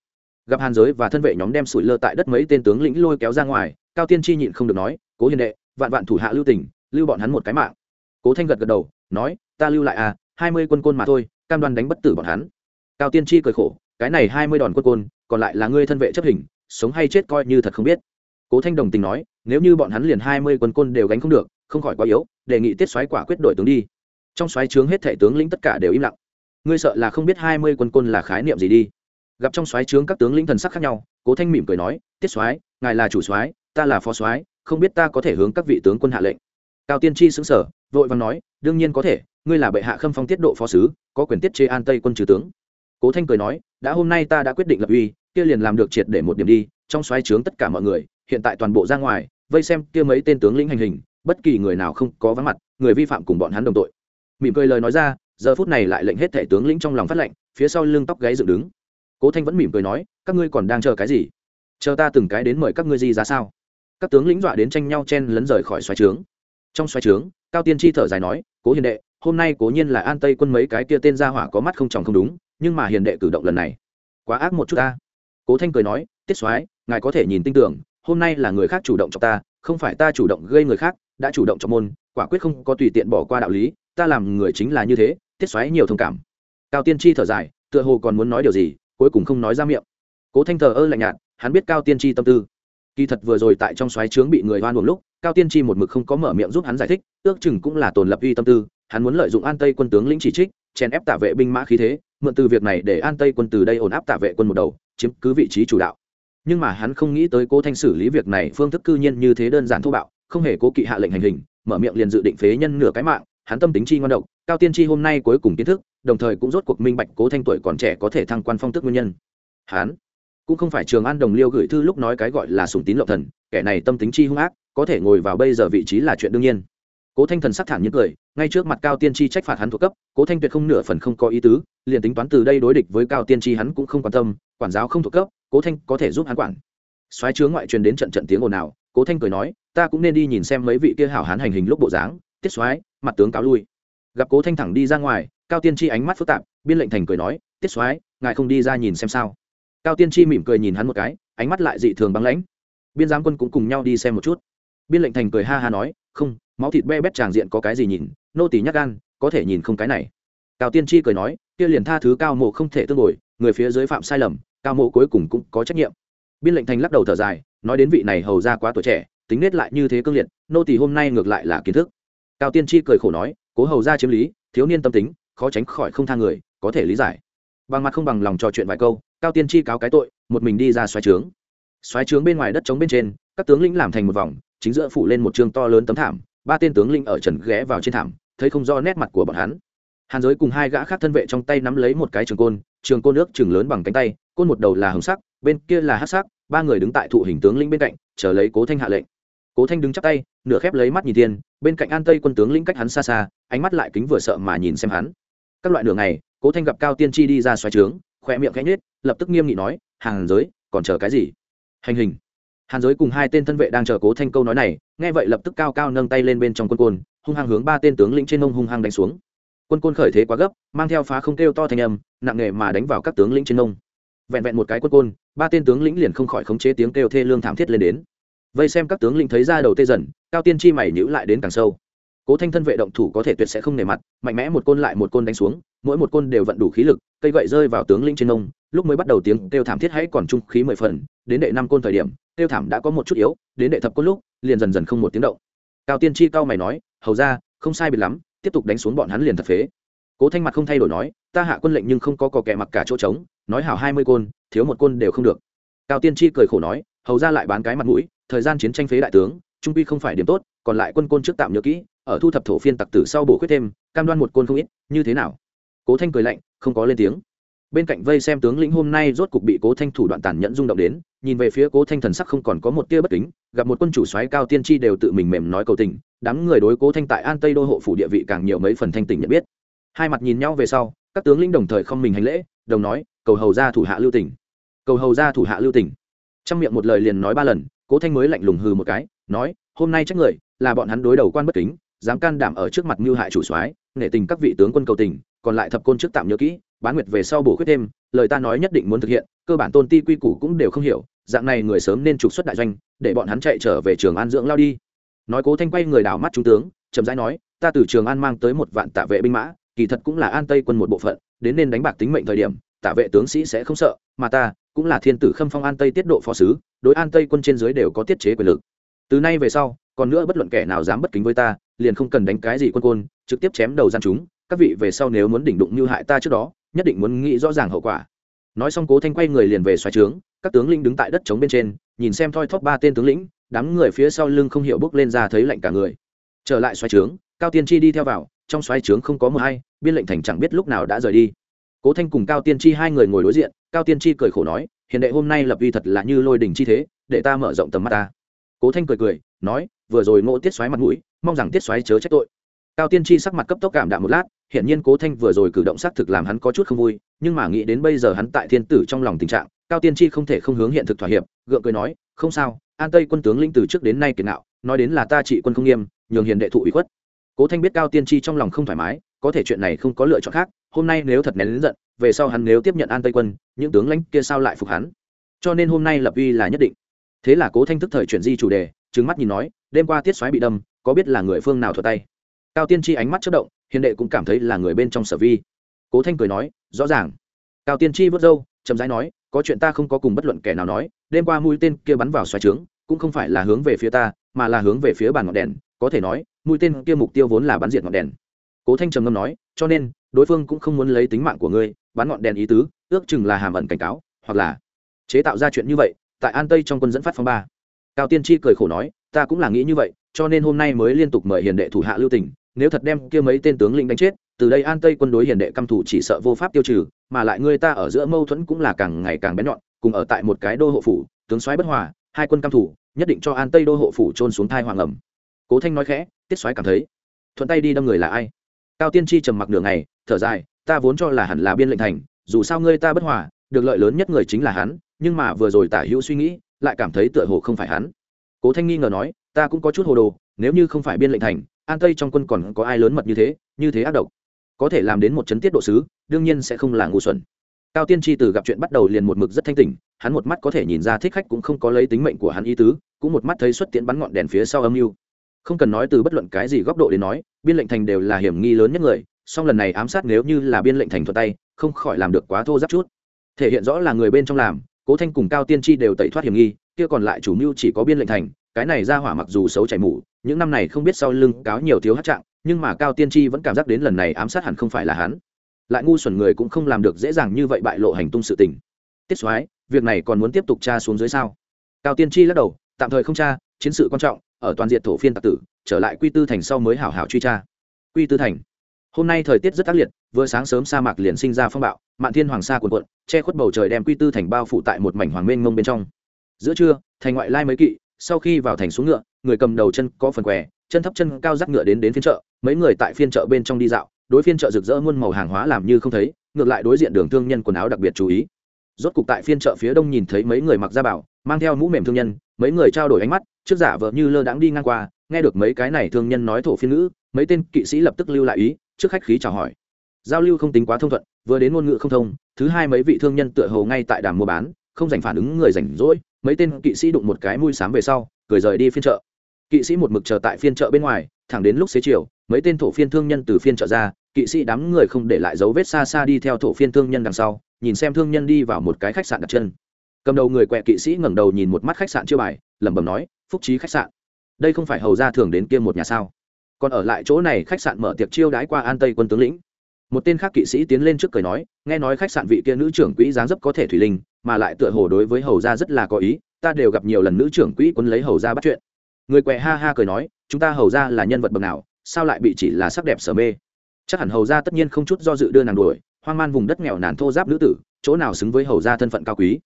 Gặp hàn giới và thân vệ nhóm đem sủi lơ tại đất mấy tên tướng lĩnh lôi kéo ra ngoài, cao tiên chi nhịn không được nói, cố hiền đệ, vạn vạn thủ hạ lưu tỉnh lưu bọn hắn một cái mạng. Cố thanh gật gật đầu, nói, ta lưu lại à hai mươi quân côn mà thôi, cam đoan đánh bất tử bọn hắn. Cao tiên chi cười khổ, cái này hai mươi đòn quân côn, còn lại là ngươi thân vệ chấp hình, sống hay chết coi như thật không biết. Cố thanh đồng tình nói, nếu như bọn hắn liền hai mươi quân côn đều gánh không được, không khỏi quá yếu, đề nghị tiết xoáy quả quyết đổi tướng đi trong xoáy trướng hết thể tướng lĩnh tất cả đều im lặng. Ngươi sợ là không biết hai mươi quân côn là khái niệm gì đi. Gặp trong xoáy trướng các tướng lĩnh thần sắc khác nhau, cố thanh mỉm cười nói, tiết xoáy, ngài là chủ xoáy, ta là phó xoáy, không biết ta có thể hướng các vị tướng quân hạ lệnh. Cao tiên tri xứng sở vội vàng nói, đương nhiên có thể, ngươi là bệ hạ khâm phong tiết độ phó sứ, có quyền tiết chế an tây quân trừ tướng. Cố thanh cười nói, đã hôm nay ta đã quyết định lập uy, kia liền làm được triệt để một điểm đi, trong xoáy trướng tất cả mọi người, hiện tại toàn bộ ra ngoài, vây xem kia mấy tên tướng lĩnh hành hình, bất kỳ người nào không có vắng mặt, người vi phạm cùng bọn hắn đồng tội mỉm cười lời nói ra, giờ phút này lại lệnh hết thể tướng lĩnh trong lòng phát lệnh, phía sau lưng tóc gáy dựng đứng. Cố thanh vẫn mỉm cười nói, các ngươi còn đang chờ cái gì? Chờ ta từng cái đến mời các ngươi gì ra sao? Các tướng lĩnh dọa đến tranh nhau chen lấn rời khỏi xoáy trướng. Trong xoáy trướng, cao tiên tri thở dài nói, cố hiền đệ, hôm nay cố nhiên là an tây quân mấy cái kia tên gia hỏa có mắt không tròng không đúng, nhưng mà hiền đệ cử động lần này, quá ác một chút ta. Cố thanh cười nói, tiết soái, ngài có thể nhìn tin tưởng, hôm nay là người khác chủ động cho ta, không phải ta chủ động gây người khác, đã chủ động cho môn, quả quyết không có tùy tiện bỏ qua đạo lý ta làm người chính là như thế, tiết xoáy nhiều thông cảm. Cao tiên tri thở dài, tựa hồ còn muốn nói điều gì, cuối cùng không nói ra miệng. Cố thanh thờ ơ lạnh nhạt, hắn biết cao tiên tri tâm tư. Kỳ thật vừa rồi tại trong xoáy trướng bị người hoan buồng lúc, cao tiên tri một mực không có mở miệng giúp hắn giải thích, ước chừng cũng là tồn lập uy tâm tư, hắn muốn lợi dụng an tây quân tướng lĩnh chỉ trích, chèn ép tả vệ binh mã khí thế, mượn từ việc này để an tây quân từ đây ổn áp tả vệ quân một đầu, chiếm cứ vị trí chủ đạo. Nhưng mà hắn không nghĩ tới cố thanh xử lý việc này phương thức cư nhiên như thế đơn giản thô bạo, không hề cố kỵ hạ lệnh hành hình, mở miệng liền dự định phế nhân nửa cái mạng hắn tâm tính chi ngoan độc, cao tiên tri hôm nay cuối cùng kiến thức, đồng thời cũng rốt cuộc minh bạch cố thanh tuổi còn trẻ có thể thăng quan phong tức nguyên nhân. Hắn cũng không phải trường an đồng liêu gửi thư lúc nói cái gọi là sùng tín lộng thần, kẻ này tâm tính chi hung ác, có thể ngồi vào bây giờ vị trí là chuyện đương nhiên. Cố thanh thần sắc thản như cười, ngay trước mặt cao tiên tri trách phạt hắn thuộc cấp, cố thanh tuyệt không nửa phần không có ý tứ, liền tính toán từ đây đối địch với cao tiên tri hắn cũng không quan tâm, quản giáo không thuộc cấp, cố thanh có thể giúp hắn quản. Xoáy chướng ngoại truyền đến trận trận tiếng ồn ào, cố thanh cười nói, ta cũng nên đi nhìn xem mấy vị kia hảo hán hành hình lúc bộ dáng tiết soái, mặt tướng cáo lui. Gặp cố thanh thẳng đi ra ngoài, cao tiên tri ánh mắt phức tạp, biên lệnh thành cười nói, tiết soái, ngài không đi ra nhìn xem sao? Cao tiên tri mỉm cười nhìn hắn một cái, ánh mắt lại dị thường băng lãnh. Biên giám quân cũng cùng nhau đi xem một chút. Biên lệnh thành cười ha ha nói, không, máu thịt be bét tràng diện có cái gì nhìn, nô tỳ nhắc gan, có thể nhìn không cái này. Cao tiên tri cười nói, kia liền tha thứ cao mộ không thể tương đổi người phía dưới phạm sai lầm, cao mộ cuối cùng cũng có trách nhiệm. Biên lệnh thành lắc đầu thở dài, nói đến vị này hầu ra quá tuổi trẻ, tính nết lại như thế cương liệt, nô tỳ hôm nay ngược lại là kiến thức cao tiên tri cười khổ nói, cố hầu ra chiếm lý, thiếu niên tâm tính, khó tránh khỏi không tha người, có thể lý giải. Bằng mặt không bằng lòng trò chuyện vài câu, cao tiên tri cáo cái tội, một mình đi ra xoáy trướng. Xoáy trướng bên ngoài đất trống bên trên, các tướng lĩnh làm thành một vòng, chính giữa phủ lên một chương to lớn tấm thảm, ba tên tướng lĩnh ở trần ghé vào trên thảm, thấy không do nét mặt của bọn hắn. Hàn giới cùng hai gã khác thân vệ trong tay nắm lấy một cái trường côn trường côn nước chừng lớn bằng cánh tay, côn một đầu là hồng sắc, bên kia là hát sắc, ba người đứng tại thụ hình tướng lĩnh bên cạnh, chờ lấy cố thanh hạ lệnh cố thanh đứng chắp tay, nửa khép lấy mắt nhìn thiên, bên cạnh an tây quân tướng lĩnh cách hắn xa xa, ánh mắt lại kính vừa sợ mà nhìn xem hắn. Các loại đường này cố thanh gặp cao tiên tri đi ra xoáy trướng khỏe miệng khẽ nhết lập tức nghiêm nghị nói hàng giới, còn chờ cái gì? Hành hình. Hàn giới cùng hai tên thân vệ đang chờ cố thanh câu nói này, nghe vậy lập tức cao cao nâng tay lên bên trong quân côn, hung hăng hướng ba tên tướng lĩnh trên nông hung hăng đánh xuống. Quân côn khởi thế quá gấp, mang theo phá không kêu to thanh âm, nặng nghề mà đánh vào các tướng lĩnh trên nông vẹn vẹn một cái quân côn, ba tên tướng lĩnh liền không khỏi khống chế tiếng kêu thê lương thảm thiết lên đến vây xem các tướng lĩnh thấy ra đầu tê dần, cao tiên chi mày nhữ lại đến càng sâu. Cố thanh thân vệ động thủ có thể tuyệt sẽ không nề mặt, mạnh mẽ một côn lại một côn đánh xuống, mỗi một côn đều vận đủ khí lực, cây gậy rơi vào tướng lĩnh trên nông lúc mới bắt đầu tiếng kêu thảm thiết hãy còn trung khí mười phần, đến đệ năm côn thời điểm, kêu thảm đã có một chút yếu, đến đệ thập côn lúc, liền dần dần không một tiếng động. Cao tiên chi cao mày nói, hầu ra, không sai biệt lắm, tiếp tục đánh xuống bọn hắn liền thật phế. Cố thanh mặt không thay đổi nói, ta hạ quân lệnh nhưng không có cò kẻ mặc cả chỗ trống, nói hảo hai mươi côn, thiếu một côn đều không được. Cao tiên chi cười khổ nói, hầu ra lại bán cái mặt mũi thời gian chiến tranh phế đại tướng, trung quy không phải điểm tốt, còn lại quân côn trước tạm nhớ kỹ, ở thu thập thổ phiên tặc tử sau bổ khuyết thêm, cam đoan một côn không ít, như thế nào? Cố thanh cười lạnh, không có lên tiếng. Bên cạnh vây xem tướng lĩnh hôm nay rốt cục bị cố thanh thủ đoạn tàn nhẫn rung động đến, nhìn về phía cố thanh thần sắc không còn có một tia bất kính, gặp một quân chủ soái cao tiên tri đều tự mình mềm nói cầu tình, đám người đối cố thanh tại an tây đô hộ phủ địa vị càng nhiều mấy phần thanh tình nhận biết. Hai mặt nhìn nhau về sau, các tướng lĩnh đồng thời không mình hành lễ, đồng nói, cầu hầu ra thủ hạ lưu tỉnh cầu hầu ra thủ hạ lưu tỉnh trong miệng một lời liền nói ba lần cố thanh mới lạnh lùng hừ một cái, nói, hôm nay trách người, là bọn hắn đối đầu quan bất kính, dám can đảm ở trước mặt mưu hại chủ soái, nể tình các vị tướng quân cầu tình, còn lại thập côn trước tạm nhớ kỹ, bán nguyệt về sau bổ khuyết thêm, lời ta nói nhất định muốn thực hiện, cơ bản tôn ti quy củ cũng đều không hiểu, dạng này người sớm nên trục xuất đại doanh, để bọn hắn chạy trở về trường an dưỡng lao đi. Nói cố thanh quay người đảo mắt trung tướng, chậm rãi nói, ta từ trường an mang tới một vạn tạ vệ binh mã, kỳ thật cũng là an tây quân một bộ phận, đến nên đánh bạc tính mệnh thời điểm, tạ vệ tướng sĩ sẽ không sợ, mà ta cũng là thiên tử khâm phong an tây tiết độ phó sứ, đối an tây quân trên dưới đều có tiết chế quyền lực. Từ nay về sau, còn nữa bất luận kẻ nào dám bất kính với ta, liền không cần đánh cái gì quân côn, trực tiếp chém đầu gian chúng, các vị về sau nếu muốn đỉnh đụng như hại ta trước đó, nhất định muốn nghĩ rõ ràng hậu quả. Nói xong cố thanh quay người liền về xoáy trướng, các tướng lĩnh đứng tại đất trống bên trên, nhìn xem thoi thóp ba tên tướng lĩnh, đám người phía sau lưng không hiểu bước lên ra thấy lạnh cả người. Trở lại xoáy trướng, cao tiên chi đi theo vào, trong xoáy trướng không có mờ hay, biên lệnh thành chẳng biết lúc nào đã rời đi. Cố thanh cùng cao tiên chi hai người ngồi đối diện cao tiên chi cười khổ nói, Hiền đệ hôm nay lập uy thật là như lôi đỉnh chi thế, để ta mở rộng tầm mắt ta. Cố thanh cười cười, nói, vừa rồi ngộ tiết xoáy mặt mũi, mong rằng tiết xoáy chớ trách tội. Cao tiên tri sắc mặt cấp tốc cảm đạm một lát hiện nhiên cố thanh vừa rồi cử động xác thực làm hắn có chút không vui, nhưng mà nghĩ đến bây giờ hắn tại thiên tử trong lòng tình trạng, cao tiên tri không thể không hướng hiện thực thỏa hiệp, gượng cười nói, không sao, an tây quân tướng linh từ trước đến nay kiệt nạo, nói đến là ta trị quân không nghiêm, nhường hiền đệ thụ ủy khuất. Cố thanh biết cao tiên tri trong lòng không thoải mái, có thể chuyện này không có lựa chọn khác hôm nay nếu thật nén đến giận, về sau hắn nếu tiếp nhận an tây quân, những tướng lãnh kia sao lại phục hắn? Cho nên hôm nay lập uy là nhất định. Thế là cố thanh thức thời chuyển di chủ đề trứng mắt nhìn nói, đêm qua tiết xoáy bị đâm, có biết là người phương nào thuật tay? Cao tiên tri ánh mắt chất động, hiền đệ cũng cảm thấy là người bên trong sở vi. Cố thanh cười nói, rõ ràng. Cao tiên tri vớt râu, chậm rãi nói, có chuyện ta không có cùng bất luận kẻ nào nói, đêm qua mũi tên kia bắn vào xoáy trướng, cũng không phải là hướng về phía ta, mà là hướng về phía bàn ngọn đèn, có thể nói, mũi tên kia mục tiêu vốn là bắn diệt ngọn đèn. Cố thanh trầm ngâm nói, cho nên đối phương cũng không muốn lấy tính mạng của ngươi bắn ngọn đèn ý tứ, ước chừng là hàm ẩn cảnh cáo, hoặc là chế tạo ra chuyện như vậy, tại an tây trong quân dẫn phát phong ba. Cao tiên tri cười khổ nói, ta cũng là nghĩ như vậy, cho nên hôm nay mới liên tục mời hiền đệ thủ hạ lưu tỉnh nếu thật đem kia mấy tên tướng lĩnh đánh chết, từ đây an tây quân đối hiền đệ căm thủ chỉ sợ vô pháp tiêu trừ, mà lại người ta ở giữa mâu thuẫn cũng là càng ngày càng bén nhọn, cùng ở tại một cái đô hộ phủ, tướng soái bất hòa, hai quân căm thủ nhất định cho an tây đô hộ phủ trôn xuống thai hoàng ẩm. Cố thanh nói khẽ, tiết soái cảm thấy, thuận tay đi đâm người là ai? Cao tiên tri trầm mặc nửa ngày, thở dài, ta vốn cho là hẳn là biên lệnh thành, dù sao ngươi ta bất hòa, được lợi lớn nhất người chính là hắn, nhưng mà vừa rồi tả hữu suy nghĩ, lại cảm thấy tựa hồ không phải hắn. Cố thanh nghi ngờ nói, ta cũng có chút hồ đồ, nếu như không phải biên lệnh thành, an tây trong quân còn có ai lớn mật như thế như thế ác độc, có thể làm đến một chấn tiết độ sứ, đương nhiên sẽ không là ngu xuẩn. Cao tiên tri từ gặp chuyện bắt đầu liền một mực rất thanh tỉnh, hắn một mắt có thể nhìn ra thích khách cũng không có lấy tính mệnh của hắn ý tứ, cũng một mắt thấy xuất tiễn bắn ngọn đèn phía sau âm mưu không cần nói từ bất luận cái gì góc độ đến nói, biên lệnh thành đều là hiểm nghi lớn nhất người, song lần này ám sát nếu như là biên lệnh thành thuật tay, không khỏi làm được quá thô giáp chút. Thể hiện rõ là người bên trong làm, cố thanh cùng cao tiên tri đều tẩy thoát hiểm nghi, kia còn lại chủ mưu chỉ có biên lệnh thành, cái này ra hỏa mặc dù xấu chảy mủ những năm này không biết sau lưng cáo nhiều thiếu hát trạng, nhưng mà cao tiên tri vẫn cảm giác đến lần này ám sát hẳn không phải là hắn. Lại ngu xuẩn người cũng không làm được dễ dàng như vậy bại lộ hành tung sự tình. Tiết soái, việc này còn muốn tiếp tục tra xuống dưới sao? Cao tiên tri lắc đầu, tạm thời không tra, chiến sự quan trọng ở toàn diện thổ phiên tạc tử, trở lại quy tư thành sau mới hảo hảo truy tra. Quy tư thành. Hôm nay thời tiết rất ác liệt, vừa sáng sớm sa mạc liền sinh ra phong bạo, mạn thiên hoàng sa cuồn cuộn, che khuất bầu trời đem quy tư thành bao phủ tại một mảnh hoàng mênh mông bên trong. Giữa trưa, thành ngoại lai mấy kỵ, sau khi vào thành xuống ngựa, người cầm đầu chân có phần què, chân thấp chân cao rắc ngựa đến đến phiên chợ, mấy người tại phiên chợ bên trong đi dạo, đối phiên chợ rực rỡ muôn màu hàng hóa làm như không thấy, ngược lại đối diện đường thương nhân quần áo đặc biệt chú ý. Rốt cục tại phiên chợ phía đông nhìn thấy mấy người mặc da bảo mang theo mũ mềm thương nhân mấy người trao đổi ánh mắt, trước giả vợ như lơ đãng đi ngang qua, nghe được mấy cái này thương nhân nói thổ phiên ngữ, mấy tên kỵ sĩ lập tức lưu lại ý, trước khách khí chào hỏi. Giao lưu không tính quá thông thuận, vừa đến ngôn ngữ không thông, thứ hai mấy vị thương nhân tựa hồ ngay tại đàm mua bán, không dành phản ứng người rảnh rỗi, mấy tên kỵ sĩ đụng một cái mũi sám về sau, cười rời đi phiên chợ. Kỵ sĩ một mực chờ tại phiên chợ bên ngoài, thẳng đến lúc xế chiều, mấy tên thổ phiên thương nhân từ phiên chợ ra, kỵ sĩ đám người không để lại dấu vết xa xa đi theo thổ phiên thương nhân đằng sau, nhìn xem thương nhân đi vào một cái khách sạn đặt chân cầm đầu người quẹ kỵ sĩ ngẩng đầu nhìn một mắt khách sạn chưa bài, lẩm bẩm nói, phúc trí khách sạn. Đây không phải hầu ra thường đến kia một nhà sao? Còn ở lại chỗ này khách sạn mở tiệc chiêu đãi qua an tây quân tướng lĩnh. Một tên khác kỵ sĩ tiến lên trước cười nói, nghe nói khách sạn vị kia nữ trưởng quỹ dáng dấp có thể thủy linh, mà lại tựa hồ đối với hầu gia rất là có ý, ta đều gặp nhiều lần nữ trưởng quỹ quân lấy hầu gia bắt chuyện. Người quẹ ha ha cười nói, chúng ta hầu gia là nhân vật bậc nào, sao lại bị chỉ là sắc đẹp sở mê? Chắc hẳn hầu gia tất nhiên không chút do dự đưa nàng đuổi, hoang man vùng đất nghèo nàn thô giáp nữ tử, chỗ nào xứng với hầu gia thân phận cao quý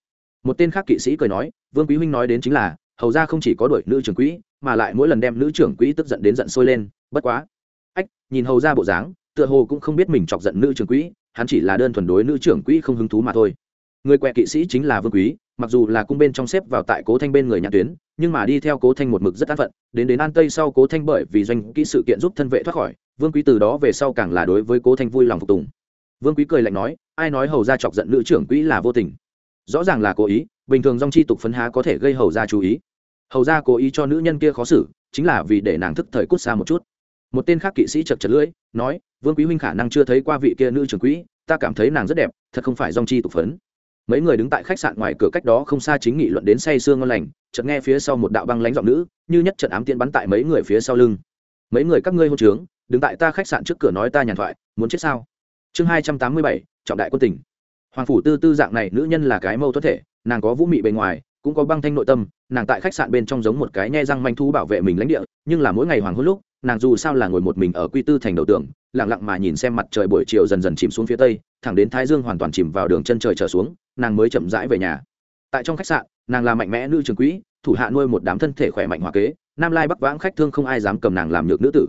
một tên khác kỵ sĩ cười nói, vương quý huynh nói đến chính là, hầu gia không chỉ có đuổi nữ trưởng quỹ, mà lại mỗi lần đem nữ trưởng quỹ tức giận đến giận sôi lên, bất quá. Ách, nhìn hầu gia bộ dáng, tựa hồ cũng không biết mình chọc giận nữ trưởng quỹ, hắn chỉ là đơn thuần đối nữ trưởng quỹ không hứng thú mà thôi. Người quẹ kỵ sĩ chính là vương quý, mặc dù là cung bên trong xếp vào tại cố thanh bên người nhà tuyến, nhưng mà đi theo cố thanh một mực rất an phận, đến đến an tây sau cố thanh bởi vì doanh kỹ sự kiện giúp thân vệ thoát khỏi, vương quý từ đó về sau càng là đối với cố thanh vui lòng phục tùng. Vương quý cười lạnh nói, ai nói hầu ra chọc giận nữ trưởng quỹ là vô tình? Rõ ràng là cố ý, bình thường dòng chi tục phấn há có thể gây hầu ra chú ý. Hầu ra cố ý cho nữ nhân kia khó xử, chính là vì để nàng thức thời cút xa một chút. Một tên khác kỵ sĩ chật chật lưỡi, nói, vương quý huynh khả năng chưa thấy qua vị kia nữ trưởng quỹ, ta cảm thấy nàng rất đẹp, thật không phải dòng chi tục phấn. Mấy người đứng tại khách sạn ngoài cửa cách đó không xa chính nghị luận đến say sương ngon lành, chợt nghe phía sau một đạo băng lãnh giọng nữ, như nhất trận ám tiên bắn tại mấy người phía sau lưng. Mấy người các ngươi hôn trướng, đứng tại ta khách sạn trước cửa nói ta nhàn thoại, muốn chết sao? Chương hai trăm tám mươi bảy, trọng đại quân tỉnh hoàng phủ tư tư dạng này nữ nhân là cái mâu thuẫn thể, nàng có vũ mị bề ngoài, cũng có băng thanh nội tâm, nàng tại khách sạn bên trong giống một cái nhe răng manh thu bảo vệ mình lãnh địa, nhưng là mỗi ngày hoàng hôn lúc, nàng dù sao là ngồi một mình ở quy tư thành đầu tường, lặng lặng mà nhìn xem mặt trời buổi chiều dần dần chìm xuống phía tây, thẳng đến thái dương hoàn toàn chìm vào đường chân trời trở xuống, nàng mới chậm rãi về nhà. Tại trong khách sạn, nàng là mạnh mẽ nữ trường quỹ, thủ hạ nuôi một đám thân thể khỏe mạnh hòa kế, nam lai bắc vãng khách thương không ai dám cầm nàng làm nhược nữ tử.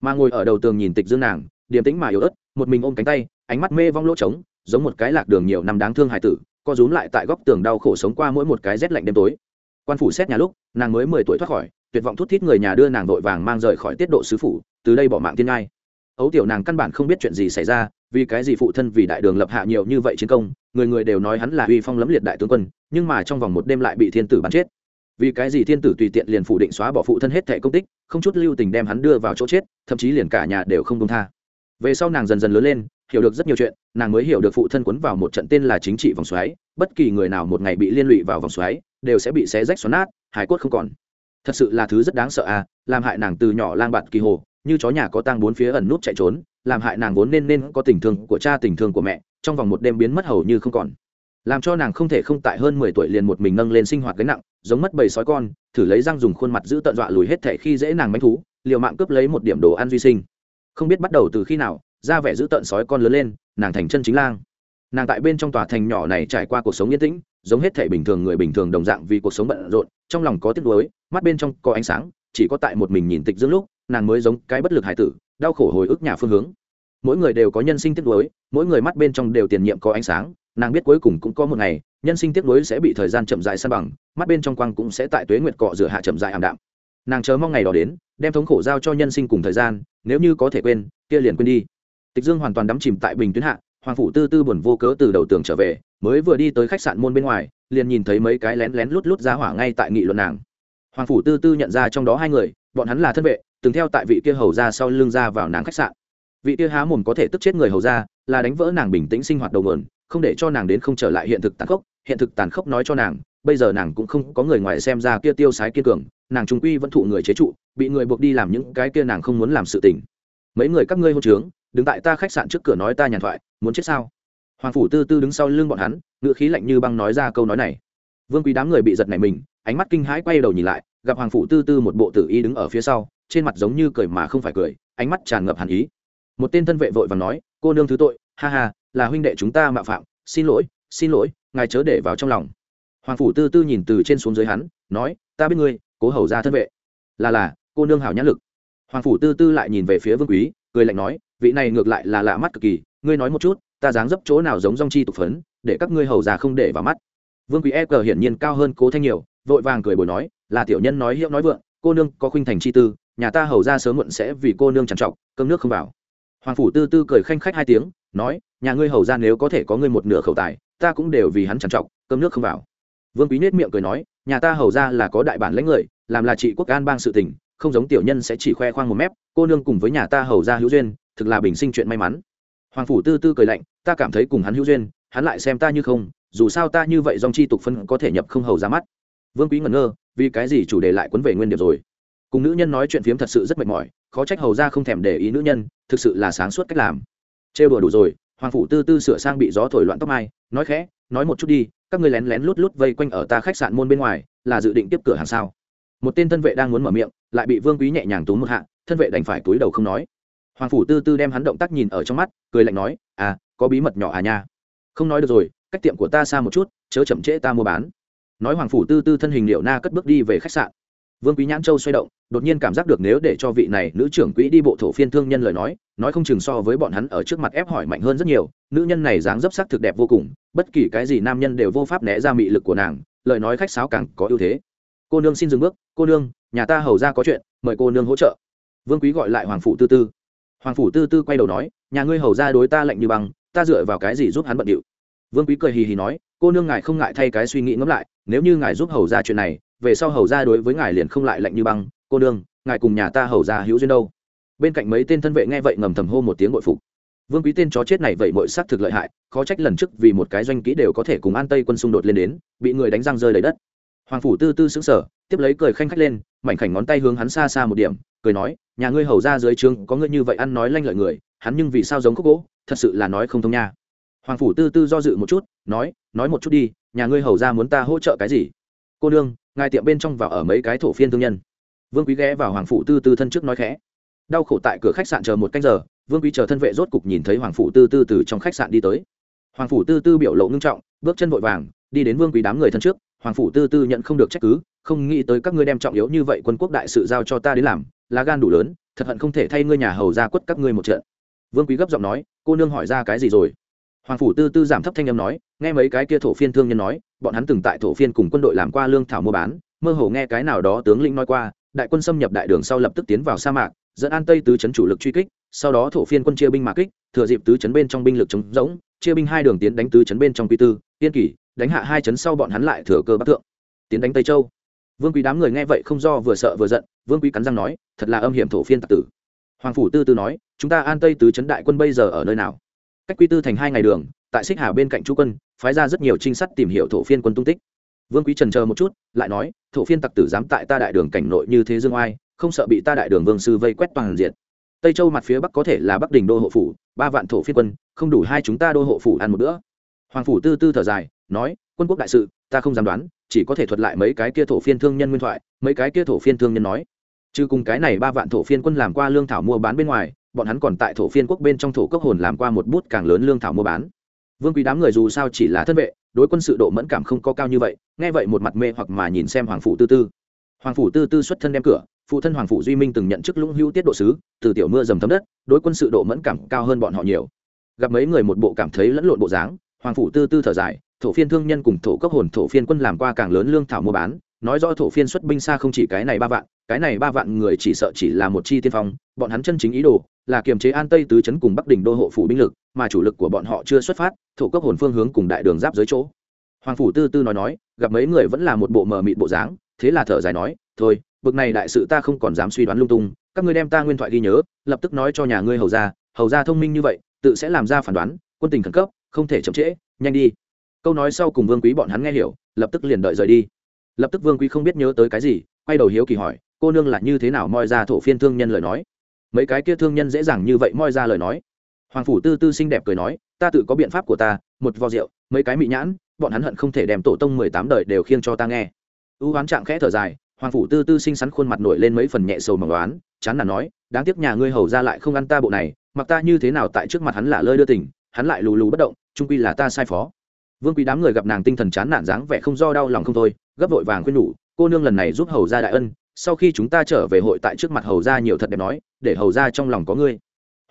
Mà ngồi ở đầu tường nhìn tịch dương nàng, điềm tĩnh mà yếu ớt, một mình ôm cánh tay, ánh mắt mê vong lỗ trống giống một cái lạc đường nhiều năm đáng thương hài tử, co rúm lại tại góc tường đau khổ sống qua mỗi một cái rét lạnh đêm tối. Quan phủ xét nhà lúc, nàng mới mười tuổi thoát khỏi, tuyệt vọng thút thít người nhà đưa nàng vội vàng mang rời khỏi tiết độ sứ phủ, từ đây bỏ mạng tiên ngai. Ấu tiểu nàng căn bản không biết chuyện gì xảy ra, vì cái gì phụ thân vì đại đường lập hạ nhiều như vậy chiến công, người người đều nói hắn là uy phong lẫm liệt đại tướng quân, nhưng mà trong vòng một đêm lại bị thiên tử bắn chết. Vì cái gì thiên tử tùy tiện liền phủ định xóa bỏ phụ thân hết thẻ công tích, không chút lưu tình đem hắn đưa vào chỗ chết, thậm chí liền cả nhà đều không công tha. Về sau nàng dần dần lớn lên hiểu được rất nhiều chuyện, nàng mới hiểu được phụ thân quấn vào một trận tên là chính trị vòng xoáy, bất kỳ người nào một ngày bị liên lụy vào vòng xoáy, đều sẽ bị xé rách xoắn nát, hải cốt không còn. Thật sự là thứ rất đáng sợ à làm hại nàng từ nhỏ lang bạt kỳ hồ, như chó nhà có tang bốn phía ẩn nút chạy trốn, làm hại nàng vốn nên nên có tình thương của cha, tình thương của mẹ, trong vòng một đêm biến mất hầu như không còn. Làm cho nàng không thể không tại hơn mười tuổi liền một mình nâng lên sinh hoạt gánh nặng, giống mất bầy sói con, thử lấy răng dùng khuôn mặt giữ tận dọa lùi hết thể khi dễ nàng manh thú, liều mạng cướp lấy một điểm đồ ăn duy sinh. Không biết bắt đầu từ khi nào ra vẻ giữ tận sói con lớn lên, nàng thành chân chính lang. Nàng tại bên trong tòa thành nhỏ này trải qua cuộc sống yên tĩnh, giống hết thể bình thường người bình thường đồng dạng vì cuộc sống bận rộn, trong lòng có tiếc nuối, mắt bên trong có ánh sáng, chỉ có tại một mình nhìn tịch dưỡng lúc, nàng mới giống cái bất lực hải tử, đau khổ hồi ức nhà phương hướng. Mỗi người đều có nhân sinh tiếc nuối, mỗi người mắt bên trong đều tiền nhiệm có ánh sáng, nàng biết cuối cùng cũng có một ngày, nhân sinh tiếc nuối sẽ bị thời gian chậm dài san bằng, mắt bên trong quang cũng sẽ tại tuế nguyệt cọ rửa hạ chậm dài ảm đạm. Nàng chờ mong ngày đó đến, đem thống khổ giao cho nhân sinh cùng thời gian, nếu như có thể quên, kia liền quên đi tịch dương hoàn toàn đắm chìm tại bình tuyến hạ, hoàng phủ tư tư buồn vô cớ từ đầu tường trở về, mới vừa đi tới khách sạn môn bên ngoài, liền nhìn thấy mấy cái lén lén lút lút ra hỏa ngay tại nghị luận nàng. Hoàng phủ tư tư nhận ra trong đó hai người, bọn hắn là thân vệ, từng theo tại vị kia hầu ra sau lưng ra vào nàng khách sạn. Vị kia há mồm có thể tức chết người hầu ra, là đánh vỡ nàng bình tĩnh sinh hoạt đầu mườn, không để cho nàng đến không trở lại hiện thực tàn khốc, hiện thực tàn khốc nói cho nàng, bây giờ nàng cũng không có người ngoài xem ra kia tiêu sái kiên cường, nàng trung quy vẫn thụ người chế trụ, bị người buộc đi làm những cái kia nàng không muốn làm sự tình. Mấy người các ngươi hôn trướng đứng tại ta khách sạn trước cửa nói ta nhàn thoại, muốn chết sao? Hoàng phủ tư tư đứng sau lưng bọn hắn ngựa khí lạnh như băng nói ra câu nói này. Vương quý đám người bị giật này mình, ánh mắt kinh hãi quay đầu nhìn lại, gặp hoàng phủ tư tư một bộ tử y đứng ở phía sau, trên mặt giống như cười mà không phải cười, ánh mắt tràn ngập hàn ý. Một tên thân vệ vội và nói, cô nương thứ tội, ha ha, là huynh đệ chúng ta mạo phạm, xin lỗi xin lỗi, ngài chớ để vào trong lòng. Hoàng phủ tư tư nhìn từ trên xuống dưới hắn, nói, ta biết ngươi, cố hầu ra thân vệ. Là là, cô nương hảo nhãn lực. Hoàng phủ tư tư lại nhìn về phía vương quý, cười lạnh nói vị này ngược lại là lạ mắt cực kỳ, ngươi nói một chút, ta dáng dấp chỗ nào giống dong chi tục phấn, để các ngươi hầu già không để vào mắt. Vương quý e cờ hiển nhiên cao hơn cố thanh nhiều, vội vàng cười bồi nói, là tiểu nhân nói hiệu nói vượng, cô nương có khuynh thành chi tư, nhà ta hầu ra sớm muộn sẽ vì cô nương trằn trọc, cơm nước không vào. Hoàng phủ tư tư cười khanh khách hai tiếng, nói, nhà ngươi hầu ra nếu có thể có ngươi một nửa khẩu tài, ta cũng đều vì hắn trằn trọc, cơm nước không vào. Vương quý nết miệng cười nói, nhà ta hầu ra là có đại bản lãnh người, làm là trị quốc an bang sự tình, không giống tiểu nhân sẽ chỉ khoe khoang một mép, cô nương cùng với nhà ta hầu ra hữu duyên thực là bình sinh chuyện may mắn. Hoàng phủ tư tư cười lạnh, ta cảm thấy cùng hắn hữu duyên, hắn lại xem ta như không, dù sao ta như vậy dòng chi tục phân có thể nhập không hầu ra mắt. Vương quý ngẩn ngơ, vì cái gì chủ đề lại quấn về nguyên điệp rồi? Cùng nữ nhân nói chuyện phiếm thật sự rất mệt mỏi, khó trách hầu ra không thèm để ý nữ nhân, thực sự là sáng suốt cách làm. Trêu đùa đủ rồi, hoàng phủ tư tư sửa sang bị gió thổi loạn tóc mai, nói khẽ, nói một chút đi, các ngươi lén lén lút lút vây quanh ở ta khách sạn môn bên ngoài, là dự định tiếp cửa hàng sao? Một tên thân vệ đang muốn mở miệng, lại bị vương quý nhẹ nhàng túm một hạ, thân vệ đành phải túi đầu không nói hoàng phủ tư tư đem hắn động tác nhìn ở trong mắt, cười lạnh nói à có bí mật nhỏ à nha. Không nói được rồi, cách tiệm của ta xa một chút, chớ chậm trễ ta mua bán. Nói hoàng phủ tư tư thân hình liệu na cất bước đi về khách sạn. Vương quý nhãn châu xoay động, đột nhiên cảm giác được nếu để cho vị này nữ trưởng quỹ đi bộ thổ phiên thương nhân lời nói nói không chừng so với bọn hắn ở trước mặt ép hỏi mạnh hơn rất nhiều, nữ nhân này dáng dấp sắc thực đẹp vô cùng, bất kỳ cái gì nam nhân đều vô pháp né ra mị lực của nàng, lời nói khách sáo càng có ưu thế. Cô nương xin dừng bước, cô nương, nhà ta hầu ra có chuyện, mời cô nương hỗ trợ. Vương quý gọi lại hoàng phủ tư tư hoàng phủ tư tư quay đầu nói, nhà ngươi hầu ra đối ta lạnh như băng, ta dựa vào cái gì giúp hắn bận điệu? Vương quý cười hì hì nói, cô nương ngài không ngại thay cái suy nghĩ ngẫm lại, nếu như ngài giúp hầu ra chuyện này, về sau hầu ra đối với ngài liền không lại lạnh như băng, cô nương, ngài cùng nhà ta hầu ra hữu duyên đâu? Bên cạnh mấy tên thân vệ nghe vậy ngầm thầm hô một tiếng nội phục. Vương quý tên chó chết này vậy mọi xác thực lợi hại, khó trách lần trước vì một cái doanh kỹ đều có thể cùng an tây quân xung đột lên đến, bị người đánh răng rơi lấy đất. Hoàng phủ tư tư xứng sở tiếp lấy cười khanh khách lên, mảnh khảnh ngón tay hướng hắn xa xa một điểm, cười nói nhà ngươi hầu ra dưới trướng có ngươi như vậy ăn nói lanh lợi người, hắn nhưng vì sao giống khúc gỗ? Thật sự là nói không thông nha. Hoàng phủ tư tư do dự một chút, nói nói một chút đi, nhà ngươi hầu ra muốn ta hỗ trợ cái gì? Cô nương, ngài tiệm bên trong vào ở mấy cái thổ phiên thương nhân. Vương quý ghé vào hoàng phủ tư tư thân trước nói khẽ. Đau khổ tại cửa khách sạn chờ một canh giờ, vương quý chờ thân vệ rốt cục nhìn thấy hoàng phủ tư tư từ trong khách sạn đi tới. Hoàng phủ tư tư biểu lộ ngưng trọng, bước chân vội vàng, đi đến vương quý đám người thân trước. Hoàng phủ tư tư nhận không được trách cứ, không nghĩ tới các ngươi đem trọng yếu như vậy quân quốc đại sự giao cho ta đến làm lá gan đủ lớn, thật hận không thể thay ngươi nhà hầu ra quất các ngươi một trận. Vương quý gấp giọng nói, cô nương hỏi ra cái gì rồi? Hoàng phủ tư tư giảm thấp thanh âm nói, nghe mấy cái kia thổ phiên thương nhân nói, bọn hắn từng tại thổ phiên cùng quân đội làm qua lương thảo mua bán, mơ hồ nghe cái nào đó tướng lĩnh nói qua, đại quân xâm nhập đại đường sau lập tức tiến vào sa mạc, dẫn an tây tứ chấn chủ lực truy kích, sau đó thổ phiên quân chia binh mạc kích, thừa dịp tứ chấn bên trong binh lực chống rỗng, chia binh hai đường tiến đánh tứ chấn bên trong quy tư tiên kỷ đánh hạ hai chấn sau bọn hắn lại thừa cơ bắc thượng. Tiến đánh tây châu vương quý đám người nghe vậy không do vừa sợ vừa giận, vương quý cắn răng nói, thật là âm hiểm thổ phiên tặc tử. Hoàng phủ tư tư nói, chúng ta an tây tứ chấn đại quân bây giờ ở nơi nào? Cách quy tư thành hai ngày đường, tại xích hà bên cạnh chú quân, phái ra rất nhiều trinh sát tìm hiểu thổ phiên quân tung tích. Vương quý trần chờ một chút, lại nói, thổ phiên tặc tử dám tại ta đại đường cảnh nội như thế dương oai, không sợ bị ta đại đường vương sư vây quét toàn diện. Tây châu mặt phía bắc có thể là bắc đình đô hộ phủ, ba vạn thổ phiên quân, không đủ hai chúng ta đô hộ phủ ăn một bữa. Hoàng phủ tư tư thở dài, nói, quân quốc đại sự, ta không dám đoán chỉ có thể thuật lại mấy cái kia thổ phiên thương nhân nguyên thoại, mấy cái kia thổ phiên thương nhân nói. Chứ cùng cái này ba vạn thổ phiên quân làm qua lương thảo mua bán bên ngoài, bọn hắn còn tại thổ phiên quốc bên trong thổ cốc hồn làm qua một bút càng lớn lương thảo mua bán. Vương quý đám người dù sao chỉ là thân vệ, đối quân sự độ mẫn cảm không có cao như vậy, nghe vậy một mặt mê hoặc mà nhìn xem hoàng phủ tư tư. Hoàng phủ tư tư xuất thân đem cửa, phụ thân hoàng phủ duy minh từng nhận chức lũng hữu tiết độ sứ, từ tiểu mưa dầm thấm đất, đối quân sự độ mẫn cảm cao hơn bọn họ nhiều. Gặp mấy người một bộ cảm thấy lẫn lộn bộ dáng, hoàng phủ tư tư thở dài thổ phiên thương nhân cùng thổ cốc hồn thổ phiên quân làm qua càng lớn lương thảo mua bán, nói rõ thổ phiên xuất binh xa không chỉ cái này ba vạn, cái này ba vạn người chỉ sợ chỉ là một chi tiên phong, bọn hắn chân chính ý đồ là kiềm chế an tây tứ chấn cùng bắc đỉnh đô hộ phủ binh lực, mà chủ lực của bọn họ chưa xuất phát, thổ cốc hồn phương hướng cùng đại đường giáp dưới chỗ. Hoàng phủ tư tư nói nói, gặp mấy người vẫn là một bộ mờ mịt bộ dáng, thế là thở dài nói, thôi, bực này đại sự ta không còn dám suy đoán lung tung, các ngươi đem ta nguyên thoại ghi nhớ, lập tức nói cho nhà ngươi hầu ra hầu ra thông minh như vậy, tự sẽ làm ra phản đoán, quân tình khẩn cấp, không thể chậm trễ, nhanh đi câu nói sau cùng vương quý bọn hắn nghe hiểu, lập tức liền đợi rời đi. Lập tức vương quý không biết nhớ tới cái gì, quay đầu hiếu kỳ hỏi, cô nương là như thế nào moi ra thổ phiên thương nhân lời nói? Mấy cái kia thương nhân dễ dàng như vậy moi ra lời nói. Hoàng phủ tư tư xinh đẹp cười nói, ta tự có biện pháp của ta, một vò rượu, mấy cái mị nhãn, bọn hắn hận không thể đem tổ tông mười tám đời đều khiêng cho ta nghe. Ưu oán trạng khẽ thở dài, hoàng phủ tư tư xinh xắn khuôn mặt nổi lên mấy phần nhẹ sầu mỏng đoán chán là nói, đáng tiếc nhà ngươi hầu ra lại không ăn ta bộ này, mặc ta như thế nào tại trước mặt hắn là lơi đưa tình, hắn lại lù lù bất động, trung quy là ta sai phó vương quý đám người gặp nàng tinh thần chán nản dáng vẻ không do đau lòng không thôi, gấp vội vàng khuyên nhủ, cô nương lần này giúp hầu ra đại ân, sau khi chúng ta trở về hội tại trước mặt hầu ra nhiều thật đẹp nói, để hầu ra trong lòng có ngươi.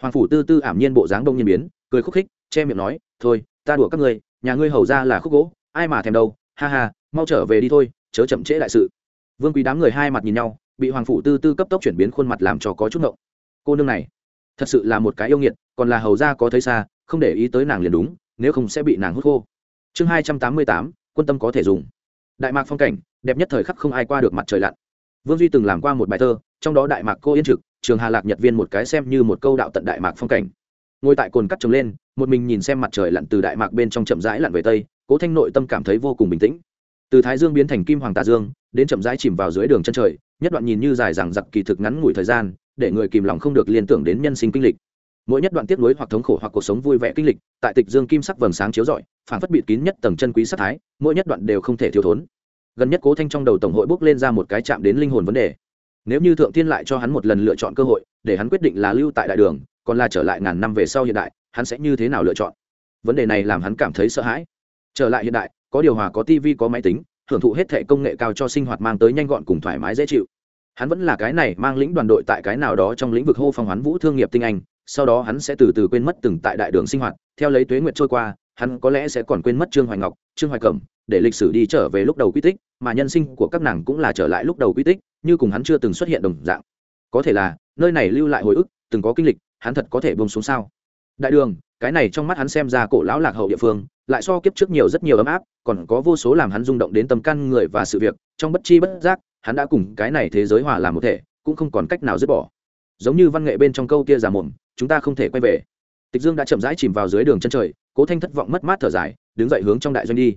Hoàng phủ tư tư ảm nhiên bộ dáng đông nhiên biến, cười khúc khích, che miệng nói, thôi, ta đùa các ngươi, nhà ngươi hầu ra là khúc gỗ, ai mà thèm đâu, ha ha, mau trở về đi thôi, chớ chậm trễ đại sự. Vương quý đám người hai mặt nhìn nhau, bị hoàng phủ tư tư cấp tốc chuyển biến khuôn mặt làm cho có chút ngộng. Cô nương này, thật sự là một cái yêu nghiệt, còn là hầu ra có thấy xa, không để ý tới nàng liền đúng, nếu không sẽ bị nàng hút khô chương hai trăm tám mươi tám, quân tâm có thể dùng. Đại mạc phong cảnh, đẹp nhất thời khắc không ai qua được mặt trời lặn. Vương duy từng làm qua một bài thơ, trong đó đại mạc cô yên trực, trường hà lạc nhật viên một cái xem như một câu đạo tận đại mạc phong cảnh. Ngồi tại cồn cắt trồng lên, một mình nhìn xem mặt trời lặn từ đại mạc bên trong chậm rãi lặn về tây, cố thanh nội tâm cảm thấy vô cùng bình tĩnh. Từ thái dương biến thành kim hoàng tà dương, đến chậm rãi chìm vào dưới đường chân trời, nhất đoạn nhìn như dài dằng dặc kỳ thực ngắn ngủi thời gian, để người kìm lòng không được liên tưởng đến nhân sinh kinh lịch mỗi nhất đoạn tiếp nối hoặc thống khổ hoặc cuộc sống vui vẻ kinh lịch, tại tịch dương kim sắc vầng sáng chiếu rọi phản phất bịt kín nhất tầng chân quý sắc thái, mỗi nhất đoạn đều không thể thiếu thốn. Gần nhất cố thanh trong đầu tổng hội bước lên ra một cái chạm đến linh hồn vấn đề. Nếu như thượng thiên lại cho hắn một lần lựa chọn cơ hội, để hắn quyết định là lưu tại đại đường, còn là trở lại ngàn năm về sau hiện đại, hắn sẽ như thế nào lựa chọn? Vấn đề này làm hắn cảm thấy sợ hãi. Trở lại hiện đại, có điều hòa, có tv có máy tính, hưởng thụ hết thệ công nghệ cao cho sinh hoạt mang tới nhanh gọn cùng thoải mái dễ chịu. Hắn vẫn là cái này mang lĩnh đoàn đội tại cái nào đó trong lĩnh vực hô phong hoán vũ thương nghiệp tinh anh sau đó hắn sẽ từ từ quên mất từng tại đại đường sinh hoạt, theo lấy tuế nguyệt trôi qua, hắn có lẽ sẽ còn quên mất trương hoài ngọc, trương hoài cẩm, để lịch sử đi trở về lúc đầu quy tích, mà nhân sinh của các nàng cũng là trở lại lúc đầu quy tích, như cùng hắn chưa từng xuất hiện đồng dạng. Có thể là, nơi này lưu lại hồi ức, từng có kinh lịch, hắn thật có thể bông xuống sao? Đại đường, cái này trong mắt hắn xem ra cổ lão lạc hậu địa phương, lại so kiếp trước nhiều rất nhiều ấm áp, còn có vô số làm hắn rung động đến tâm căn người và sự việc, trong bất chi bất giác, hắn đã cùng cái này thế giới hòa làm một thể, cũng không còn cách nào dứt bỏ. Giống như văn nghệ bên trong câu kia già mồm chúng ta không thể quay về. Tịch dương đã chậm rãi chìm vào dưới đường chân trời, cố thanh thất vọng mất mát thở dài, đứng dậy hướng trong đại doanh đi.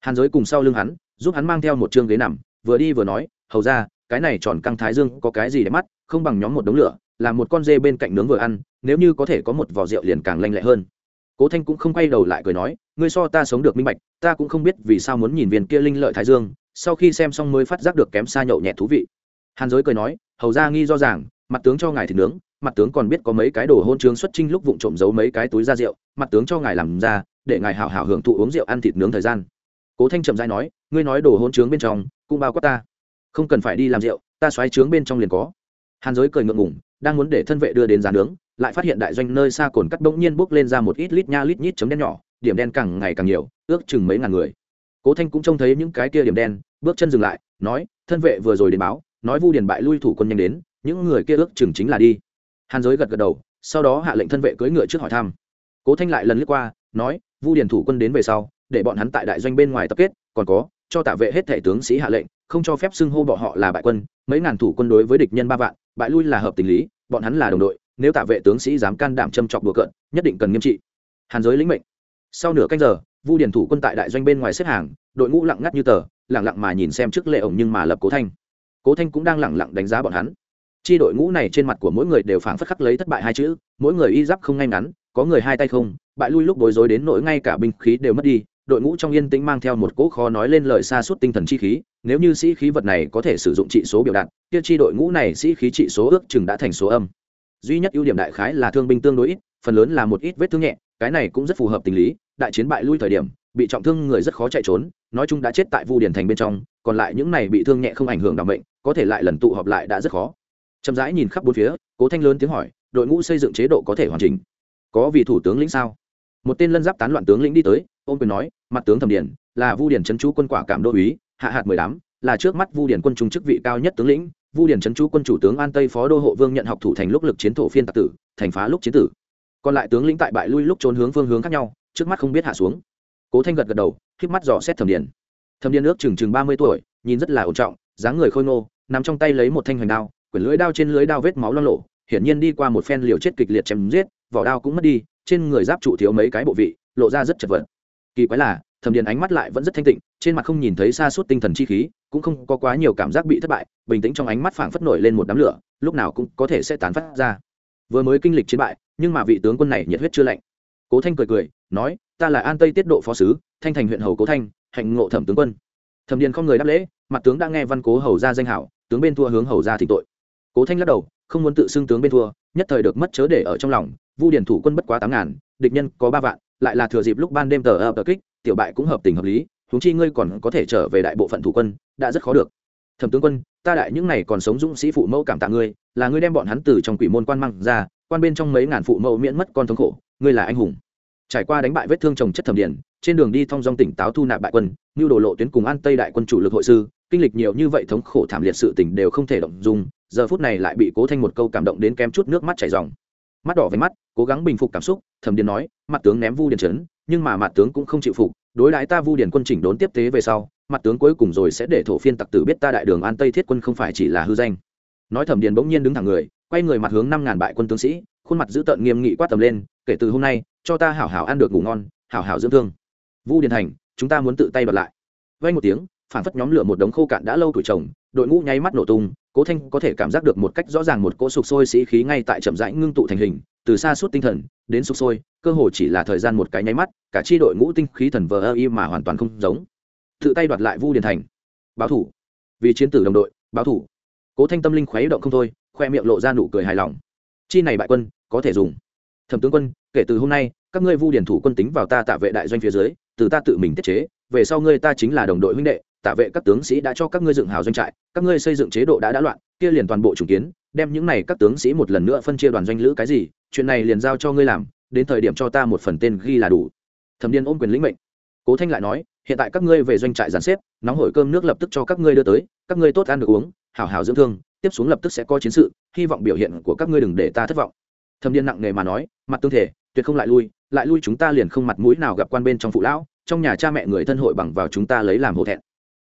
Hàn giới cùng sau lưng hắn, giúp hắn mang theo một chương ghế nằm, vừa đi vừa nói, hầu ra cái này tròn căng thái dương có cái gì để mắt, không bằng nhóm một đống lửa, làm một con dê bên cạnh nướng vừa ăn, nếu như có thể có một vỏ rượu liền càng lanh lẹ hơn. Cố thanh cũng không quay đầu lại cười nói, ngươi so ta sống được minh bạch, ta cũng không biết vì sao muốn nhìn viên kia linh lợi thái dương, sau khi xem xong mới phát giác được kém xa nhậu nhẹt thú vị. Hàn giới cười nói, hầu ra nghi do ràng, mặt tướng cho ngài thịt nướng mặt tướng còn biết có mấy cái đồ hôn trướng xuất trinh lúc vụng trộm giấu mấy cái túi ra rượu, mặt tướng cho ngài làm ra, để ngài hảo hảo hưởng thụ uống rượu ăn thịt nướng thời gian. Cố thanh trầm dai nói, ngươi nói đồ hôn trướng bên trong, cũng bao quát ta. Không cần phải đi làm rượu, ta xoáy trướng bên trong liền có. Hàn giới cười ngượng ngủng đang muốn để thân vệ đưa đến giá nướng, lại phát hiện đại doanh nơi xa cồn cắt bỗng nhiên bốc lên ra một ít lít nha lít nhít chấm đen nhỏ, điểm đen càng ngày càng nhiều, ước chừng mấy ngàn người. Cố thanh cũng trông thấy những cái kia điểm đen, bước chân dừng lại, nói, thân vệ vừa rồi đến báo, nói vu điền bại lui thủ quân nhanh đến, những người kia ước chừng chính là đi hàn giới gật gật đầu, sau đó hạ lệnh thân vệ cưỡi ngựa trước hỏi thăm. Cố thanh lại lần lướt qua, nói, vu điền thủ quân đến về sau, để bọn hắn tại đại doanh bên ngoài tập kết, còn có, cho tạ vệ hết thể tướng sĩ hạ lệnh, không cho phép xưng hô bọn họ là bại quân, mấy ngàn thủ quân đối với địch nhân ba vạn, bại lui là hợp tình lý, bọn hắn là đồng đội, nếu tạ vệ tướng sĩ dám can đảm châm chọc đùa cợt, nhất định cần nghiêm trị. Hàn giới lĩnh mệnh. Sau nửa canh giờ, vu điền thủ quân tại đại doanh bên ngoài xếp hàng, đội ngũ lặng ngắt như tờ lẳng lặng mà nhìn xem trước lệ ổng nhưng mà lập cố thanh. Cố thanh cũng đang lẳng lặng đánh giá bọn hắn chi đội ngũ này trên mặt của mỗi người đều phảng phất khắc lấy thất bại hai chữ, mỗi người y giáp không ngay ngắn, có người hai tay không, bại lui lúc bối rối đến nỗi ngay cả binh khí đều mất đi, đội ngũ trong yên tĩnh mang theo một cỗ khó nói lên lời xa suốt tinh thần chi khí, nếu như sĩ khí vật này có thể sử dụng trị số biểu đạt, kia chi đội ngũ này sĩ khí trị số ước chừng đã thành số âm. Duy nhất ưu điểm đại khái là thương binh tương đối ít, phần lớn là một ít vết thương nhẹ, cái này cũng rất phù hợp tình lý, đại chiến bại lui thời điểm, bị trọng thương người rất khó chạy trốn, nói chung đã chết tại vu điển thành bên trong, còn lại những này bị thương nhẹ không ảnh hưởng đặc mệnh, có thể lại lần tụ họp lại đã rất khó chậm rãi nhìn khắp bốn phía, cố thanh lớn tiếng hỏi, đội ngũ xây dựng chế độ có thể hoàn chỉnh? Có vị thủ tướng lĩnh sao? Một tên lân giáp tán loạn tướng lĩnh đi tới, ôm quyền nói, mặt tướng thẩm điển là vu điển trấn chú quân quả cảm đô úy, hạ hạt mười đám là trước mắt vu điển quân trung chức vị cao nhất tướng lĩnh. Vu điển trấn chú quân chủ tướng an tây phó đô hộ vương nhận học thủ thành lúc lực chiến thổ phiên tạc tử, thành phá lúc chiến tử. Còn lại tướng lĩnh tại bại lui lúc trốn hướng phương hướng khác nhau, trước mắt không biết hạ xuống. Cố thanh gật gật đầu híp mắt dò xét thẩm điển thẩm điển ước chừng chừng ba mươi tuổi, nhìn rất là ổn trọng, dáng người khôi ngô, nằm trong tay lấy một thanh hoành đao quyển lưỡi đao trên lưới đao vết máu lo lộ, hiển nhiên đi qua một phen liều chết kịch liệt chém giết, vỏ đao cũng mất đi, trên người giáp trụ thiếu mấy cái bộ vị, lộ ra rất chật vật. Kỳ quái là, thẩm điền ánh mắt lại vẫn rất thanh tịnh, trên mặt không nhìn thấy xa suốt tinh thần chi khí, cũng không có quá nhiều cảm giác bị thất bại, bình tĩnh trong ánh mắt phảng phất nổi lên một đám lửa, lúc nào cũng có thể sẽ tán phát ra. Vừa mới kinh lịch chiến bại, nhưng mà vị tướng quân này nhiệt huyết chưa lạnh. Cố thanh cười cười, nói, ta là an tây tiết độ phó sứ, thanh thành huyện hầu cố thanh, hạnh ngộ thẩm tướng quân. Thẩm điền không người đáp lễ, mặt tướng đã nghe văn cố hầu ra danh hảo, tướng bên thua hướng hầu ra thỉnh tội cố thanh lắc đầu, không muốn tự xưng tướng bên thua, nhất thời được mất chớ để ở trong lòng, vu điển thủ quân bất quá tám ngàn, địch nhân có ba vạn, lại là thừa dịp lúc ban đêm tờ ập kích, tiểu bại cũng hợp tình hợp lý, huống chi ngươi còn có thể trở về đại bộ phận thủ quân, đã rất khó được. Thẩm tướng quân, ta đại những này còn sống dũng sĩ phụ mẫu cảm tạ ngươi, là ngươi đem bọn hắn từ trong quỷ môn quan măng ra, quan bên trong mấy ngàn phụ mẫu miễn mất con thống khổ, ngươi là anh hùng. Trải qua đánh bại vết thương trồng chất thẩm điển trên đường đi thong dong tỉnh táo thu nạp bại quân như đổ lộ tuyến cùng an tây đại quân chủ lực hội sư, kinh lịch nhiều như vậy thống khổ thảm liệt sự tình đều không thể động dung giờ phút này lại bị cố thanh một câu cảm động đến kém chút nước mắt chảy ròng mắt đỏ với mắt, cố gắng bình phục cảm xúc thẩm điền nói, mặt tướng ném vu điền trấn nhưng mà mặt tướng cũng không chịu phục, đối đãi ta vu điền quân chỉnh đốn tiếp tế về sau, mặt tướng cuối cùng rồi sẽ để thổ phiên tặc tử biết ta đại đường an tây thiết quân không phải chỉ là hư danh. Nói thẩm điền bỗng nhiên đứng thẳng người, quay người mặt hướng năm ngàn bại quân tướng sĩ, khuôn mặt dữ tợn nghiêm nghị quát tầm lên, kể từ hôm nay, cho ta hảo hảo ăn được ngủ ngon, hảo hảo dưỡng thương. Vu điền thành, chúng ta muốn tự tay bật lại. Vay một tiếng, phản phất nhóm lửa một đống khô cạn đã lâu tuổi chồng, đội ngũ nháy mắt nổ tung cố thanh có thể cảm giác được một cách rõ ràng một cỗ sục sôi sĩ khí ngay tại chậm rãi ngưng tụ thành hình, từ xa suốt tinh thần, đến sục sôi, cơ hồ chỉ là thời gian một cái nháy mắt, cả chi đội ngũ tinh khí thần vờ ơ y mà hoàn toàn không giống. Tự tay đoạt lại vu điền thành. Báo thủ. Vì chiến tử đồng đội, báo thủ. Cố thanh tâm linh khuấy động không thôi, khoe miệng lộ ra nụ cười hài lòng. Chi này bại quân, có thể dùng. Thẩm tướng quân, kể từ hôm nay, các ngươi vu điền thủ quân tính vào ta tạ vệ đại doanh phía dưới, từ ta tự mình tiết chế, về sau ngươi ta chính là đồng đội huynh đệ tả vệ các tướng sĩ đã cho các ngươi dựng hào doanh trại, các ngươi xây dựng chế độ đã đã loạn, kia liền toàn bộ chủ kiến, đem những này các tướng sĩ một lần nữa phân chia đoàn doanh lữ cái gì, chuyện này liền giao cho ngươi làm, đến thời điểm cho ta một phần tên ghi là đủ. Thẩm điên ôm quyền lĩnh mệnh. Cố thanh lại nói, hiện tại các ngươi về doanh trại giàn xếp, nóng hổi cơm nước lập tức cho các ngươi đưa tới, các ngươi tốt ăn được uống hào hào dưỡng thương, tiếp xuống lập tức sẽ có chiến sự, hy vọng biểu hiện của các ngươi đừng để ta thất vọng. Thẩm điên nặng nề mà nói, mặt tương thể, tuyệt không lại lui lại lui chúng ta liền không mặt mũi nào gặp quan bên trong phụ lão, trong nhà cha mẹ người thân hội bằng vào chúng ta lấy làm hổ thẹn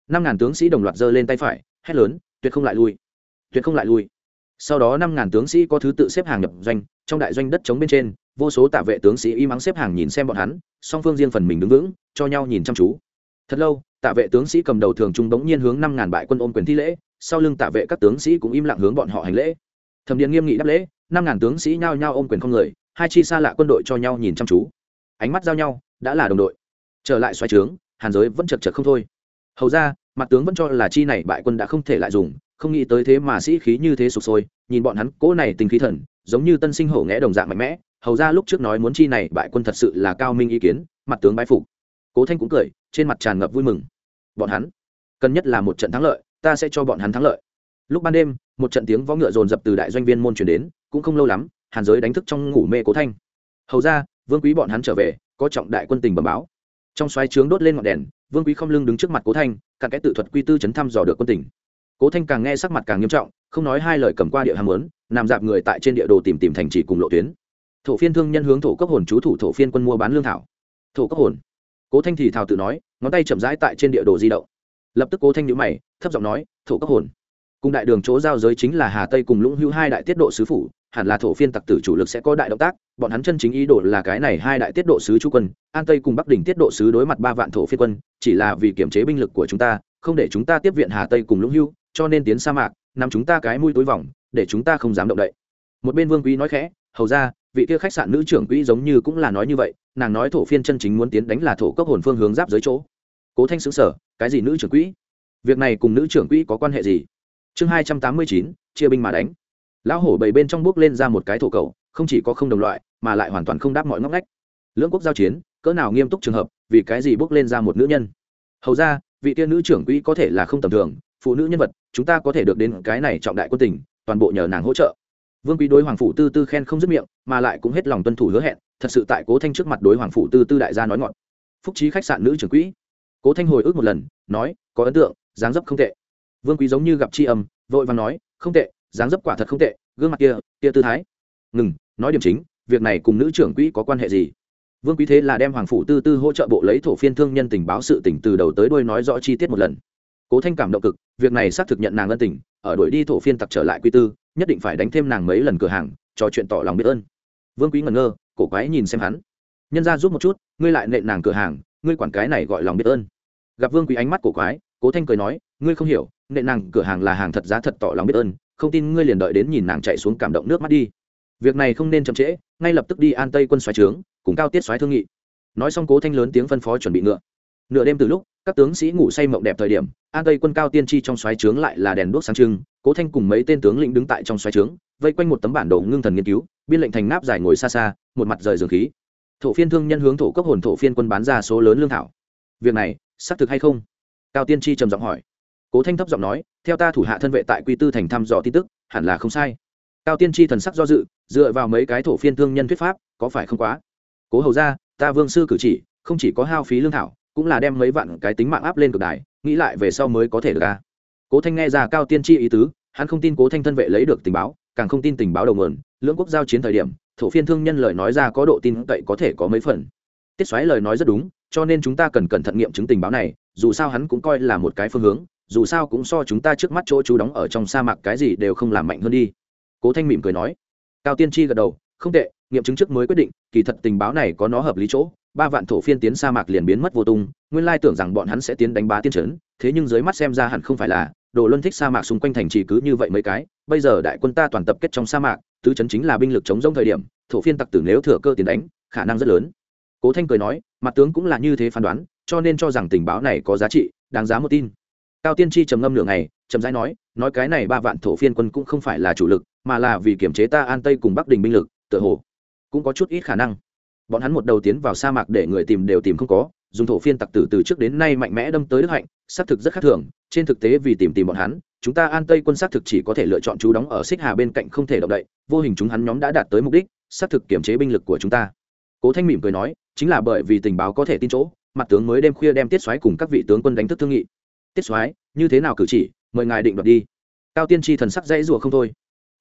năm ngàn tướng sĩ đồng loạt giơ lên tay phải, hét lớn, tuyệt không lại lui! Tuyệt không lại lui! Sau đó năm ngàn tướng sĩ có thứ tự xếp hàng nhập doanh, trong đại doanh đất chống bên trên, vô số tạ vệ tướng sĩ y mắng xếp hàng nhìn xem bọn hắn, song phương riêng phần mình đứng vững, cho nhau nhìn chăm chú. Thật lâu, tạ vệ tướng sĩ cầm đầu thường trung bỗng nhiên hướng năm ngàn bại quân ôm quyền thi lễ, sau lưng tạ vệ các tướng sĩ cũng im lặng hướng bọn họ hành lễ. Thẩm điện nghiêm nghị đáp lễ, năm ngàn tướng sĩ nhao nhao ôm quyền không người, hai chi xa lạ quân đội cho nhau nhìn chăm chú. Ánh mắt giao nhau, đã là đồng đội. Trở lại xoáy trướng, hàn giới vẫn chật chật không thôi hầu ra, mặt tướng vẫn cho là chi này bại quân đã không thể lại dùng, không nghĩ tới thế mà sĩ khí như thế sụp sôi, nhìn bọn hắn, cỗ này tình khí thần, giống như tân sinh hổ nghẽ đồng dạng mạnh mẽ. Hầu ra lúc trước nói muốn chi này bại quân thật sự là cao minh ý kiến, mặt tướng bái phục. Cố thanh cũng cười, trên mặt tràn ngập vui mừng. Bọn hắn, cần nhất là một trận thắng lợi, ta sẽ cho bọn hắn thắng lợi. Lúc ban đêm, một trận tiếng võ ngựa dồn dập từ đại doanh viên môn truyền đến, cũng không lâu lắm, hàn giới đánh thức trong ngủ mê cố thanh. Hầu ra, vương quý bọn hắn trở về, có trọng đại quân tình bẩm báo. Trong xoáy trướng đốt lên ngọn đèn vương quý không lưng đứng trước mặt cố thanh, cặn cái tự thuật quy tư chấn thăm dò được quân tình. Cố thanh càng nghe sắc mặt càng nghiêm trọng, không nói hai lời cầm qua địa hàm lớn, nằm dạp người tại trên địa đồ tìm tìm thành trì cùng lộ tuyến. Thổ phiên thương nhân hướng thổ cấp hồn chú thủ thổ phiên quân mua bán lương thảo. Thổ cấp hồn. Cố thanh thì thào tự nói, ngón tay chậm rãi tại trên địa đồ di động. Lập tức cố thanh nhữ mày, thấp giọng nói, thổ cấp hồn. Cùng đại đường chỗ giao giới chính là hà tây cùng lũng hữu hai đại tiết độ sứ phủ, hẳn là thổ phiên tặc tử chủ lực sẽ có đại động tác bọn hắn chân chính ý đồ là cái này hai đại tiết độ sứ chú quân, an tây cùng bắc đỉnh tiết độ sứ đối mặt ba vạn thổ phiên quân, chỉ là vì kiểm chế binh lực của chúng ta, không để chúng ta tiếp viện hà tây cùng lũng hưu, cho nên tiến sa mạc nằm chúng ta cái mũi tối vòng, để chúng ta không dám động đậy. Một bên vương quý nói khẽ, hầu ra, vị kia khách sạn nữ trưởng quỹ giống như cũng là nói như vậy, nàng nói thổ phiên chân chính muốn tiến đánh là thổ cấp hồn phương hướng giáp dưới chỗ. Cố thanh xứng sở cái gì nữ trưởng quỹ? Việc này cùng nữ trưởng quỹ có quan hệ gì? Chương hai trăm tám mươi chín, chia binh mà đánh. Lão hổ bảy bên trong bước lên ra một cái thổ cầu không chỉ có không đồng loại, mà lại hoàn toàn không đáp mọi ngóc ngách. Lưỡng quốc giao chiến, cỡ nào nghiêm túc trường hợp, vì cái gì bước lên ra một nữ nhân? Hầu ra, vị tiên nữ trưởng quỹ có thể là không tầm thường, phụ nữ nhân vật, chúng ta có thể được đến cái này trọng đại quân tình, toàn bộ nhờ nàng hỗ trợ. Vương quý đối hoàng phủ tư tư khen không dứt miệng, mà lại cũng hết lòng tuân thủ hứa hẹn, thật sự tại cố thanh trước mặt đối hoàng phủ tư tư đại gia nói ngọn phúc trí khách sạn nữ trưởng quỹ. Cố thanh hồi ức một lần, nói, có ấn tượng, dáng dấp không tệ. Vương quý giống như gặp tri âm, vội và nói, không tệ, dáng dấp quả thật không tệ, gương mặt kia kia tư thái. Ngừng nói điểm chính, việc này cùng nữ trưởng quỹ có quan hệ gì? Vương quý thế là đem hoàng phủ tư tư hỗ trợ bộ lấy thổ phiên thương nhân tình báo sự tỉnh từ đầu tới đuôi nói rõ chi tiết một lần. Cố thanh cảm động cực, việc này xác thực nhận nàng ân tình, ở đuổi đi thổ phiên tặc trở lại quy tư, nhất định phải đánh thêm nàng mấy lần cửa hàng, trò chuyện tỏ lòng biết ơn. Vương quý ngẩn ngơ, cổ quái nhìn xem hắn. Nhân ra giúp một chút, ngươi lại nện nàng cửa hàng, ngươi quản cái này gọi lòng biết ơn. Gặp vương quý ánh mắt cổ quái, cố thanh cười nói, ngươi không hiểu, nện nàng cửa hàng là hàng thật giá thật tỏ lòng biết ơn, không tin ngươi liền đợi đến nhìn nàng chạy xuống cảm động nước mắt đi việc này không nên chậm trễ, ngay lập tức đi an tây quân xoáy trướng, cùng cao tiết xoáy thương nghị. Nói xong cố thanh lớn tiếng phân phó chuẩn bị ngựa. Nửa đêm từ lúc, các tướng sĩ ngủ say mộng đẹp thời điểm, an tây quân cao tiên tri trong xoáy trướng lại là đèn đuốc sáng trưng, cố thanh cùng mấy tên tướng lĩnh đứng tại trong xoáy trướng, vây quanh một tấm bản đồ ngưng thần nghiên cứu, biên lệnh thành náp dài ngồi xa xa, một mặt rời dường khí. Thổ phiên thương nhân hướng thổ cấp hồn thổ phiên quân bán ra số lớn lương thảo. Việc này, xác thực hay không? Cao tiên tri trầm giọng hỏi. Cố thanh thấp giọng nói, theo ta thủ hạ thân vệ tại quy tư thành thăm dò tin tức, hẳn là không sai. Cao tiên tri thần sắc do dự dựa vào mấy cái thổ phiên thương nhân thuyết pháp, có phải không quá? Cố hầu ra ta vương sư cử chỉ, không chỉ có hao phí lương thảo, cũng là đem mấy vạn cái tính mạng áp lên cực đài nghĩ lại về sau mới có thể được ra cố thanh nghe ra cao tiên tri ý tứ, hắn không tin cố thanh thân vệ lấy được tình báo, càng không tin tình báo đầu mườn lưỡng quốc giao chiến thời điểm, thổ phiên thương nhân lời nói ra có độ tin cậy có thể có mấy phần. Tiết xoáy lời nói rất đúng, cho nên chúng ta cần cẩn thận nghiệm chứng tình báo này, dù sao hắn cũng coi là một cái phương hướng, dù sao cũng so chúng ta trước mắt chỗ chú đóng ở trong sa mạc cái gì đều không làm mạnh hơn đi. Cố thanh mỉm cười nói cao tiên tri gật đầu, không tệ, nghiệm chứng trước mới quyết định, kỳ thật tình báo này có nó hợp lý chỗ, ba vạn thổ phiên tiến sa mạc liền biến mất vô tung, nguyên lai tưởng rằng bọn hắn sẽ tiến đánh bá tiên trấn, thế nhưng dưới mắt xem ra hẳn không phải là, đồ luân thích sa mạc xung quanh thành trì cứ như vậy mấy cái, bây giờ đại quân ta toàn tập kết trong sa mạc, tứ trấn chính là binh lực chống giống thời điểm, thổ phiên tặc tử nếu thừa cơ tiến đánh, khả năng rất lớn. Cố thanh cười nói, mặt tướng cũng là như thế phán đoán, cho nên cho rằng tình báo này có giá trị, đáng giá một tin. Cao tiên tri trầm ngâm nửa ngày trầm rãi nói nói cái này ba vạn thổ phiên quân cũng không phải là chủ lực mà là vì kiểm chế ta an tây cùng bắc đình binh lực, tựa hồ cũng có chút ít khả năng. Bọn hắn một đầu tiến vào sa mạc để người tìm đều tìm không có, dùng thổ phiên tặc tử từ trước đến nay mạnh mẽ đâm tới đức hạnh, xác thực rất khác thường, trên thực tế vì tìm tìm bọn hắn, chúng ta an tây quân xác thực chỉ có thể lựa chọn chú đóng ở xích hà bên cạnh không thể động đậy, vô hình chúng hắn nhóm đã đạt tới mục đích, xác thực kiểm chế binh lực của chúng ta. Cố thanh mỉm cười nói, chính là bởi vì tình báo có thể tin chỗ, mặt tướng mới đêm khuya đem tiết xoáy cùng các vị tướng quân đánh thức thương nghị. Tiết xoáy như thế nào cử chỉ, mời ngài định đoạt đi. Cao tiên tri thần sắc dãy rùa không thôi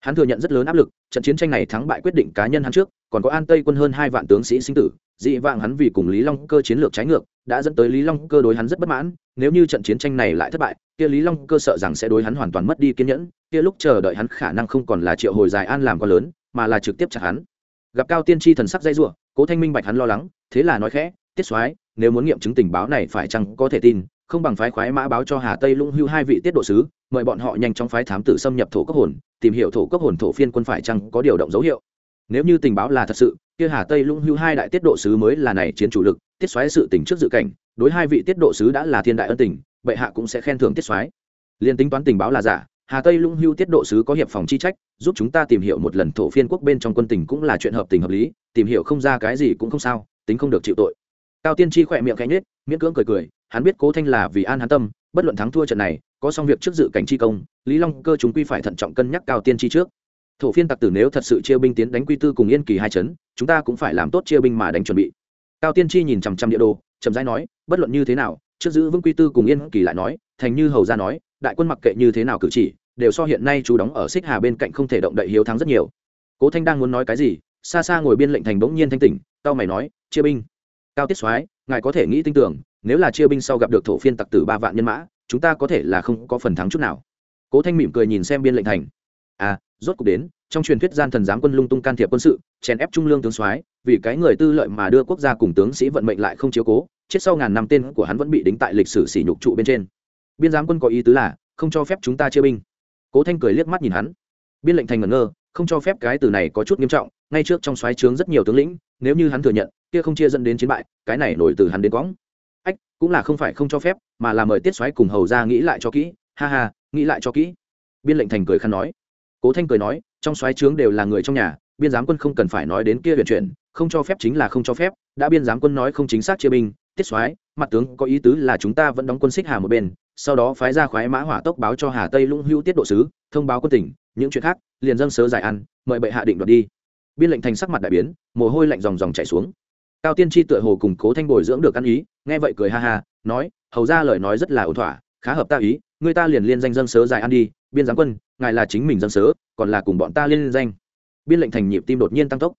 hắn thừa nhận rất lớn áp lực, trận chiến tranh này thắng bại quyết định cá nhân hắn trước, còn có an tây quân hơn hai vạn tướng sĩ sinh tử, dị vạng hắn vì cùng lý long cơ chiến lược trái ngược, đã dẫn tới lý long cơ đối hắn rất bất mãn, nếu như trận chiến tranh này lại thất bại, kia lý long cơ sợ rằng sẽ đối hắn hoàn toàn mất đi kiên nhẫn, kia lúc chờ đợi hắn khả năng không còn là triệu hồi dài an làm quá lớn, mà là trực tiếp chặt hắn. Gặp cao tiên tri thần sắc dây r cố thanh minh bạch hắn lo lắng, thế là nói khẽ, tiết soái, nếu muốn nghiệm chứng tình báo này phải chăng có thể tin không bằng phái khoái mã báo cho hà tây lũng hưu hai vị tiết độ sứ, mời bọn họ nhanh chóng phái thám tử xâm nhập thổ cấp hồn, tìm hiểu thổ cấp hồn thổ phiên quân phải chăng có điều động dấu hiệu. Nếu như tình báo là thật sự, kia hà tây lũng hưu hai đại tiết độ sứ mới là này chiến chủ lực, tiết xoáy sự tình trước dự cảnh, đối hai vị tiết độ sứ đã là thiên đại ân tình, bệ hạ cũng sẽ khen thưởng tiết xoáy liên tính toán tình báo là giả, hà tây lũng hưu tiết độ sứ có hiệp phòng chi trách, giúp chúng ta tìm hiểu một lần thổ phiên quốc bên trong quân tình cũng là chuyện hợp tình hợp lý, tìm hiểu không ra cái gì cũng không sao, tính không được chịu tội. Cao tiên tri khỏe miệng cánh nết miễn cưỡng cười cười hắn biết cố thanh là vì an hắn tâm, bất luận thắng thua trận này, có xong việc trước dự cảnh chi công, lý long cơ chúng quy phải thận trọng cân nhắc cao tiên Chi trước. Thổ phiên tặc tử nếu thật sự chia binh tiến đánh quy tư cùng yên kỳ hai chấn, chúng ta cũng phải làm tốt chia binh mà đánh chuẩn bị. Cao tiên Chi nhìn chằm chằm địa đồ, chậm rãi nói, bất luận như thế nào, trước giữ vững quy tư cùng yên kỳ lại nói, thành như hầu ra nói, đại quân mặc kệ như thế nào cử chỉ, đều so hiện nay chú đóng ở xích hà bên cạnh không thể động đậy hiếu thắng rất nhiều. Cố thanh đang muốn nói cái gì, xa xa ngồi biên lệnh thành bỗng nhiên thanh tỉnh cao mày nói, chia binh. Cao tiết soái ngài có thể nghĩ tin tưởng, nếu là chia binh sau gặp được thổ phiên tặc tử ba vạn nhân mã, chúng ta có thể là không có phần thắng chút nào. Cố thanh mỉm cười nhìn xem biên lệnh thành. À rốt cuộc đến, trong truyền thuyết gian thần giám quân lung tung can thiệp quân sự, chèn ép trung lương tướng soái, vì cái người tư lợi mà đưa quốc gia cùng tướng sĩ vận mệnh lại không chiếu cố, chết sau ngàn năm tên của hắn vẫn bị đính tại lịch sử sỉ nhục trụ bên trên. Biên giám quân có ý tứ là, không cho phép chúng ta chia binh. Cố thanh cười liếc mắt nhìn hắn. Biên lệnh thành ngẩn ngơ, không cho phép cái từ này có chút nghiêm trọng, ngay trước trong soái trướng rất nhiều tướng lĩnh, nếu như hắn thừa nhận kia không chia dẫn đến chiến bại, cái này nổi từ hắn đến quõng. Ách, cũng là không phải không cho phép, mà là mời tiết xoáy cùng hầu ra nghĩ lại cho kỹ. Ha ha, nghĩ lại cho kỹ. Biên lệnh thành cười khăn nói. Cố thanh cười nói, trong xoáy trướng đều là người trong nhà, biên giám quân không cần phải nói đến kia huyền chuyện, không cho phép chính là không cho phép, đã biên giám quân nói không chính xác chia binh, tiết xoáy mặt tướng có ý tứ là chúng ta vẫn đóng quân xích hà một bên, sau đó phái ra khoái mã hỏa tốc báo cho hà tây lũng hữu tiết độ sứ, thông báo quân tỉnh, những chuyện khác, liền dâng sớ giải ăn, mời bệ hạ định đoạt đi. Biên lệnh thành sắc mặt đại biến, mồ hôi lạnh dòng dòng chảy xuống cao tiên tri tựa hồ cùng cố thanh bồi dưỡng được ăn ý, nghe vậy cười ha ha, nói, hầu ra lời nói rất là ổn thỏa, khá hợp ta ý, người ta liền liên danh dâng sớ giải ăn đi, biên giám quân, ngài là chính mình dâng sớ, còn là cùng bọn ta liên danh. Biên lệnh thành nhịp tim đột nhiên tăng tốc.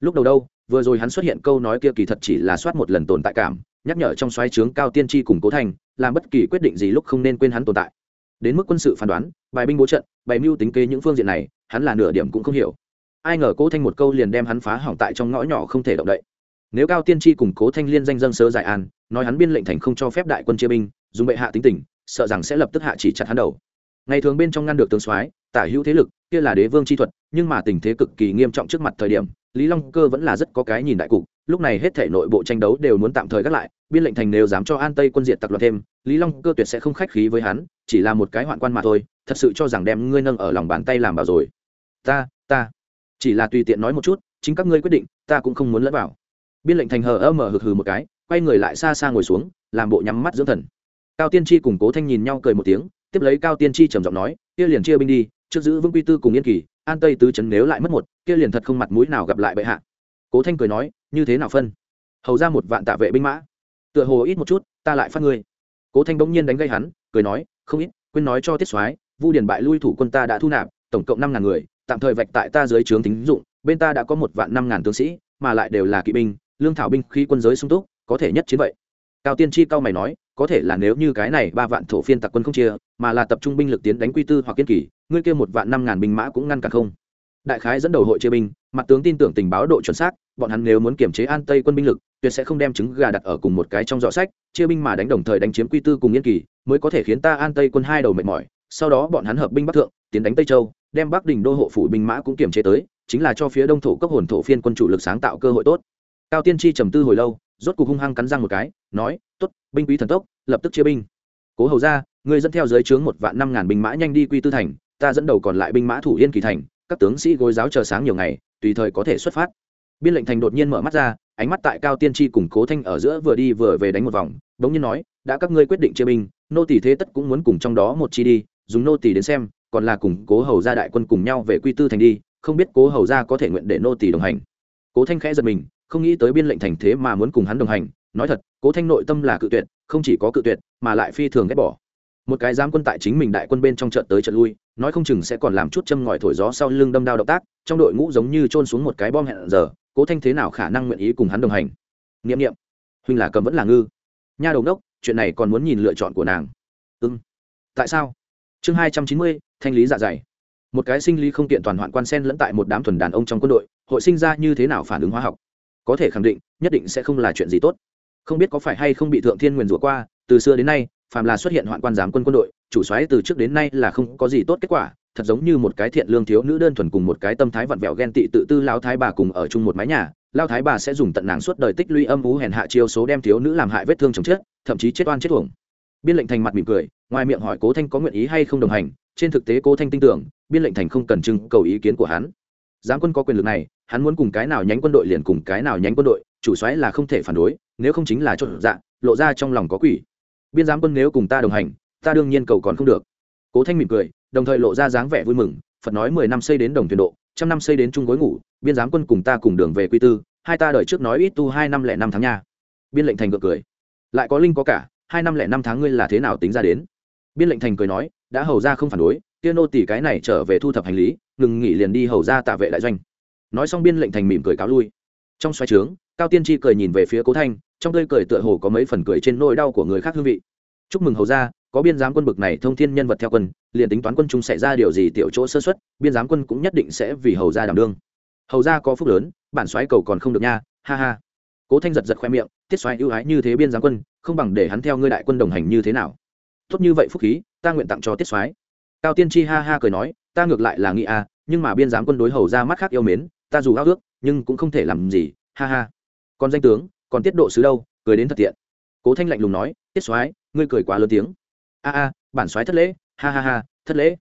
Lúc đầu đâu, vừa rồi hắn xuất hiện câu nói kia kỳ thật chỉ là soát một lần tồn tại cảm, nhắc nhở trong xoáy trướng cao tiên tri cùng cố thành làm bất kỳ quyết định gì lúc không nên quên hắn tồn tại. Đến mức quân sự phán đoán, bài binh bố trận, bày mưu tính kế những phương diện này, hắn là nửa điểm cũng không hiểu. Ai ngờ cố thanh một câu liền đem hắn phá hỏng tại trong ngõ nhỏ không thể động đậy nếu cao tiên tri cùng cố thanh liên danh dân sớ giải an, nói hắn biên lệnh thành không cho phép đại quân chia binh, dùng bệ hạ tính tình, sợ rằng sẽ lập tức hạ chỉ chặt hắn đầu. Ngày thường bên trong ngăn được tướng soái, tả hữu thế lực, kia là đế vương chi thuật, nhưng mà tình thế cực kỳ nghiêm trọng trước mặt thời điểm, lý long cơ vẫn là rất có cái nhìn đại cục, lúc này hết thể nội bộ tranh đấu đều muốn tạm thời gác lại, biên lệnh thành nếu dám cho an tây quân diệt tặc loạt thêm, lý long cơ tuyệt sẽ không khách khí với hắn, chỉ là một cái hoạn quan mà thôi, thật sự cho rằng đem ngươi nâng ở lòng bàn tay làm bảo rồi. Ta ta, chỉ là tùy tiện nói một chút, chính các ngươi quyết định, ta cũng không muốn lẫn vào biên lệnh thành hờ ơ mở hực hừ một cái, quay người lại xa xa ngồi xuống, làm bộ nhắm mắt dưỡng thần. Cao tiên tri cùng cố thanh nhìn nhau cười một tiếng, tiếp lấy cao tiên tri trầm giọng nói, kia liền chia binh đi, trước giữ vững quy tư cùng yên kỳ, an tây tứ trấn nếu lại mất một, kia liền thật không mặt mũi nào gặp lại bệ hạ. Cố thanh cười nói, như thế nào phân? Hầu ra một vạn tạ vệ binh mã. Tựa hồ ít một chút, ta lại phát ngươi. Cố thanh bỗng nhiên đánh gây hắn, cười nói, không ít, quên nói cho tiết soái, vu điền bại lui thủ quân ta đã thu nạp, tổng cộng năm ngàn người, tạm thời vạch tại ta dưới trướng tính dụng, bên ta đã có một vạn năm ngàn tướng sĩ, mà lại đều là kỵ binh lương thảo binh khi quân giới sung túc, có thể nhất chiến vậy. Cao tiên tri cao mày nói, có thể là nếu như cái này ba vạn thổ phiên tặc quân không chia, mà là tập trung binh lực tiến đánh quy tư hoặc kiên kỳ, ngươi kia một vạn năm ngàn binh mã cũng ngăn cản không? Đại khái dẫn đầu hội chia binh, mặt tướng tin tưởng tình báo độ chuẩn xác, bọn hắn nếu muốn kiểm chế an tây quân binh lực, tuyệt sẽ không đem trứng gà đặt ở cùng một cái trong giỏ sách, chia binh mà đánh đồng thời đánh chiếm quy tư cùng yên kỳ, mới có thể khiến ta an tây quân hai đầu mệt mỏi. Sau đó bọn hắn hợp binh bắc thượng, tiến đánh tây châu, đem bắc đình đô hộ phủ binh mã cũng kiểm chế tới, chính là cho phía đông thổ cấp hồn thổ phiên quân chủ lực sáng tạo cơ hội tốt cao tiên tri trầm tư hồi lâu, rốt cục hung hăng cắn răng một cái, nói t ố t binh quý thần tốc, lập tức chia binh. Cố hầu ra người dẫn theo dưới trướng một vạn năm ngàn binh mã nhanh đi quy tư thành, ta dẫn đầu còn lại binh mã thủ yên kỳ thành, các tướng sĩ gối giáo chờ sáng nhiều ngày, tùy thời có thể xuất phát. Biên lệnh thành đột nhiên mở mắt ra, ánh mắt tại cao tiên tri cùng cố thanh ở giữa vừa đi vừa về đánh một vòng, bỗng nhiên nói, đã các ngươi quyết định chia binh, nô tỷ thế tất cũng muốn cùng trong đó một chi đi, dùng nô tỷ đến xem, còn là cùng cố hầu ra đại quân cùng nhau về quy tư thành đi, không biết cố hầu ra có thể nguyện để nô tỷ đồng hành. Cố thanh khẽ giật mình không nghĩ tới biên lệnh thành thế mà muốn cùng hắn đồng hành. Nói thật, cố thanh nội tâm là cự tuyệt, không chỉ có cự tuyệt, mà lại phi thường ghét bỏ. Một cái giám quân tại chính mình đại quân bên trong trận tới trận lui, nói không chừng sẽ còn làm chút châm ngòi thổi gió sau lưng đâm đao động tác, trong đội ngũ giống như trôn xuống một cái bom hẹn giờ, cố thanh thế nào khả năng nguyện ý cùng hắn đồng hành? N i ệ m n i ệ m huynh là cầm vẫn là ngư. Nha đầu đốc, chuyện này còn muốn nhìn lựa chọn của nàng. Ưng tại sao? Chương hai trăm chín mươi, thanh lý dạ dày. Một cái sinh lý không kiện toàn hoạn quan sen lẫn tại một đám thuần đàn ông trong quân đội, hội sinh ra như thế nào phản ứng hóa học? Có thể khẳng định, nhất định sẽ không là chuyện gì tốt. Không biết có phải hay không bị thượng thiên nguyền rủa qua, từ xưa đến nay, phàm là xuất hiện hoạn quan giám quân quân đội, chủ soái từ trước đến nay là không có gì tốt kết quả, thật giống như một cái thiện lương thiếu nữ đơn thuần cùng một cái tâm thái vặn vẹo ghen tị tự tư lao thái bà cùng ở chung một mái nhà, lao thái bà sẽ dùng tận nàng suốt đời tích lũy âm ú hèn hạ chiêu số đem thiếu nữ làm hại vết thương chồng chết, thậm chí chết oan chết uổng. Biên lệnh thành mặt mỉm cười, ngoài miệng hỏi cố thanh có nguyện ý hay không đồng hành, trên thực tế cố thanh tin tưởng, biên lệnh thành không cần trưng cầu ý kiến của hắn. Giám quân có quyền lực này hắn muốn cùng cái nào nhánh quân đội liền cùng cái nào nhánh quân đội, chủ soái là không thể phản đối, nếu không chính là chốt dạ lộ ra trong lòng có quỷ. Biên giám quân nếu cùng ta đồng hành, ta đương nhiên cầu còn không được. Cố thanh mỉm cười, đồng thời lộ ra dáng vẻ vui mừng, phật nói mười năm xây đến đồng thuyền độ, trăm năm xây đến trung gối ngủ, biên giám quân cùng ta cùng đường về quy tư, hai ta đợi trước nói ít tu hai năm lẻ năm tháng nha. Biên lệnh thành ngược cười. Lại có linh có cả, hai năm lẻ năm tháng ngươi là thế nào tính ra đến? Biên lệnh thành cười nói, đã hầu ra không phản đối tiên nô tỷ cái này trở về thu thập hành lý, ngừng nghỉ liền đi hầu ra tạ vệ đại doanh nói xong biên lệnh thành mỉm cười cáo lui. Trong xoay trướng, cao tiên tri cười nhìn về phía cố thanh, trong tươi cười tựa hồ có mấy phần cười trên nỗi đau của người khác hương vị. Chúc mừng hầu ra có biên giám quân bực này thông thiên nhân vật theo quân, liền tính toán quân chúng xảy ra điều gì tiểu chỗ sơ xuất biên giám quân cũng nhất định sẽ vì hầu ra đảm đương. Hầu ra có phúc lớn, bản xoáy cầu còn không được nha, ha ha. Cố thanh giật giật khoe miệng, tiết xoáy ưu ái như thế biên giám quân, không bằng để hắn theo ngươi đại quân đồng hành như thế nào. Tốt như vậy phúc khí, ta nguyện tặng cho tiết xoáy. Cao tiên tri ha ha cười nói, ta ngược lại là nghĩ a nhưng mà biên giám quân đối hầu ra mắt khác yêu mến ta dù ao ước, nhưng cũng không thể làm gì, ha ha. Còn danh tướng, còn tiết độ sứ đâu, cười đến thật tiện. Cố thanh lạnh lùng nói, tiết soái, ngươi cười quá lớn tiếng. A a, bản soái thất lễ, ha ha ha, thất lễ.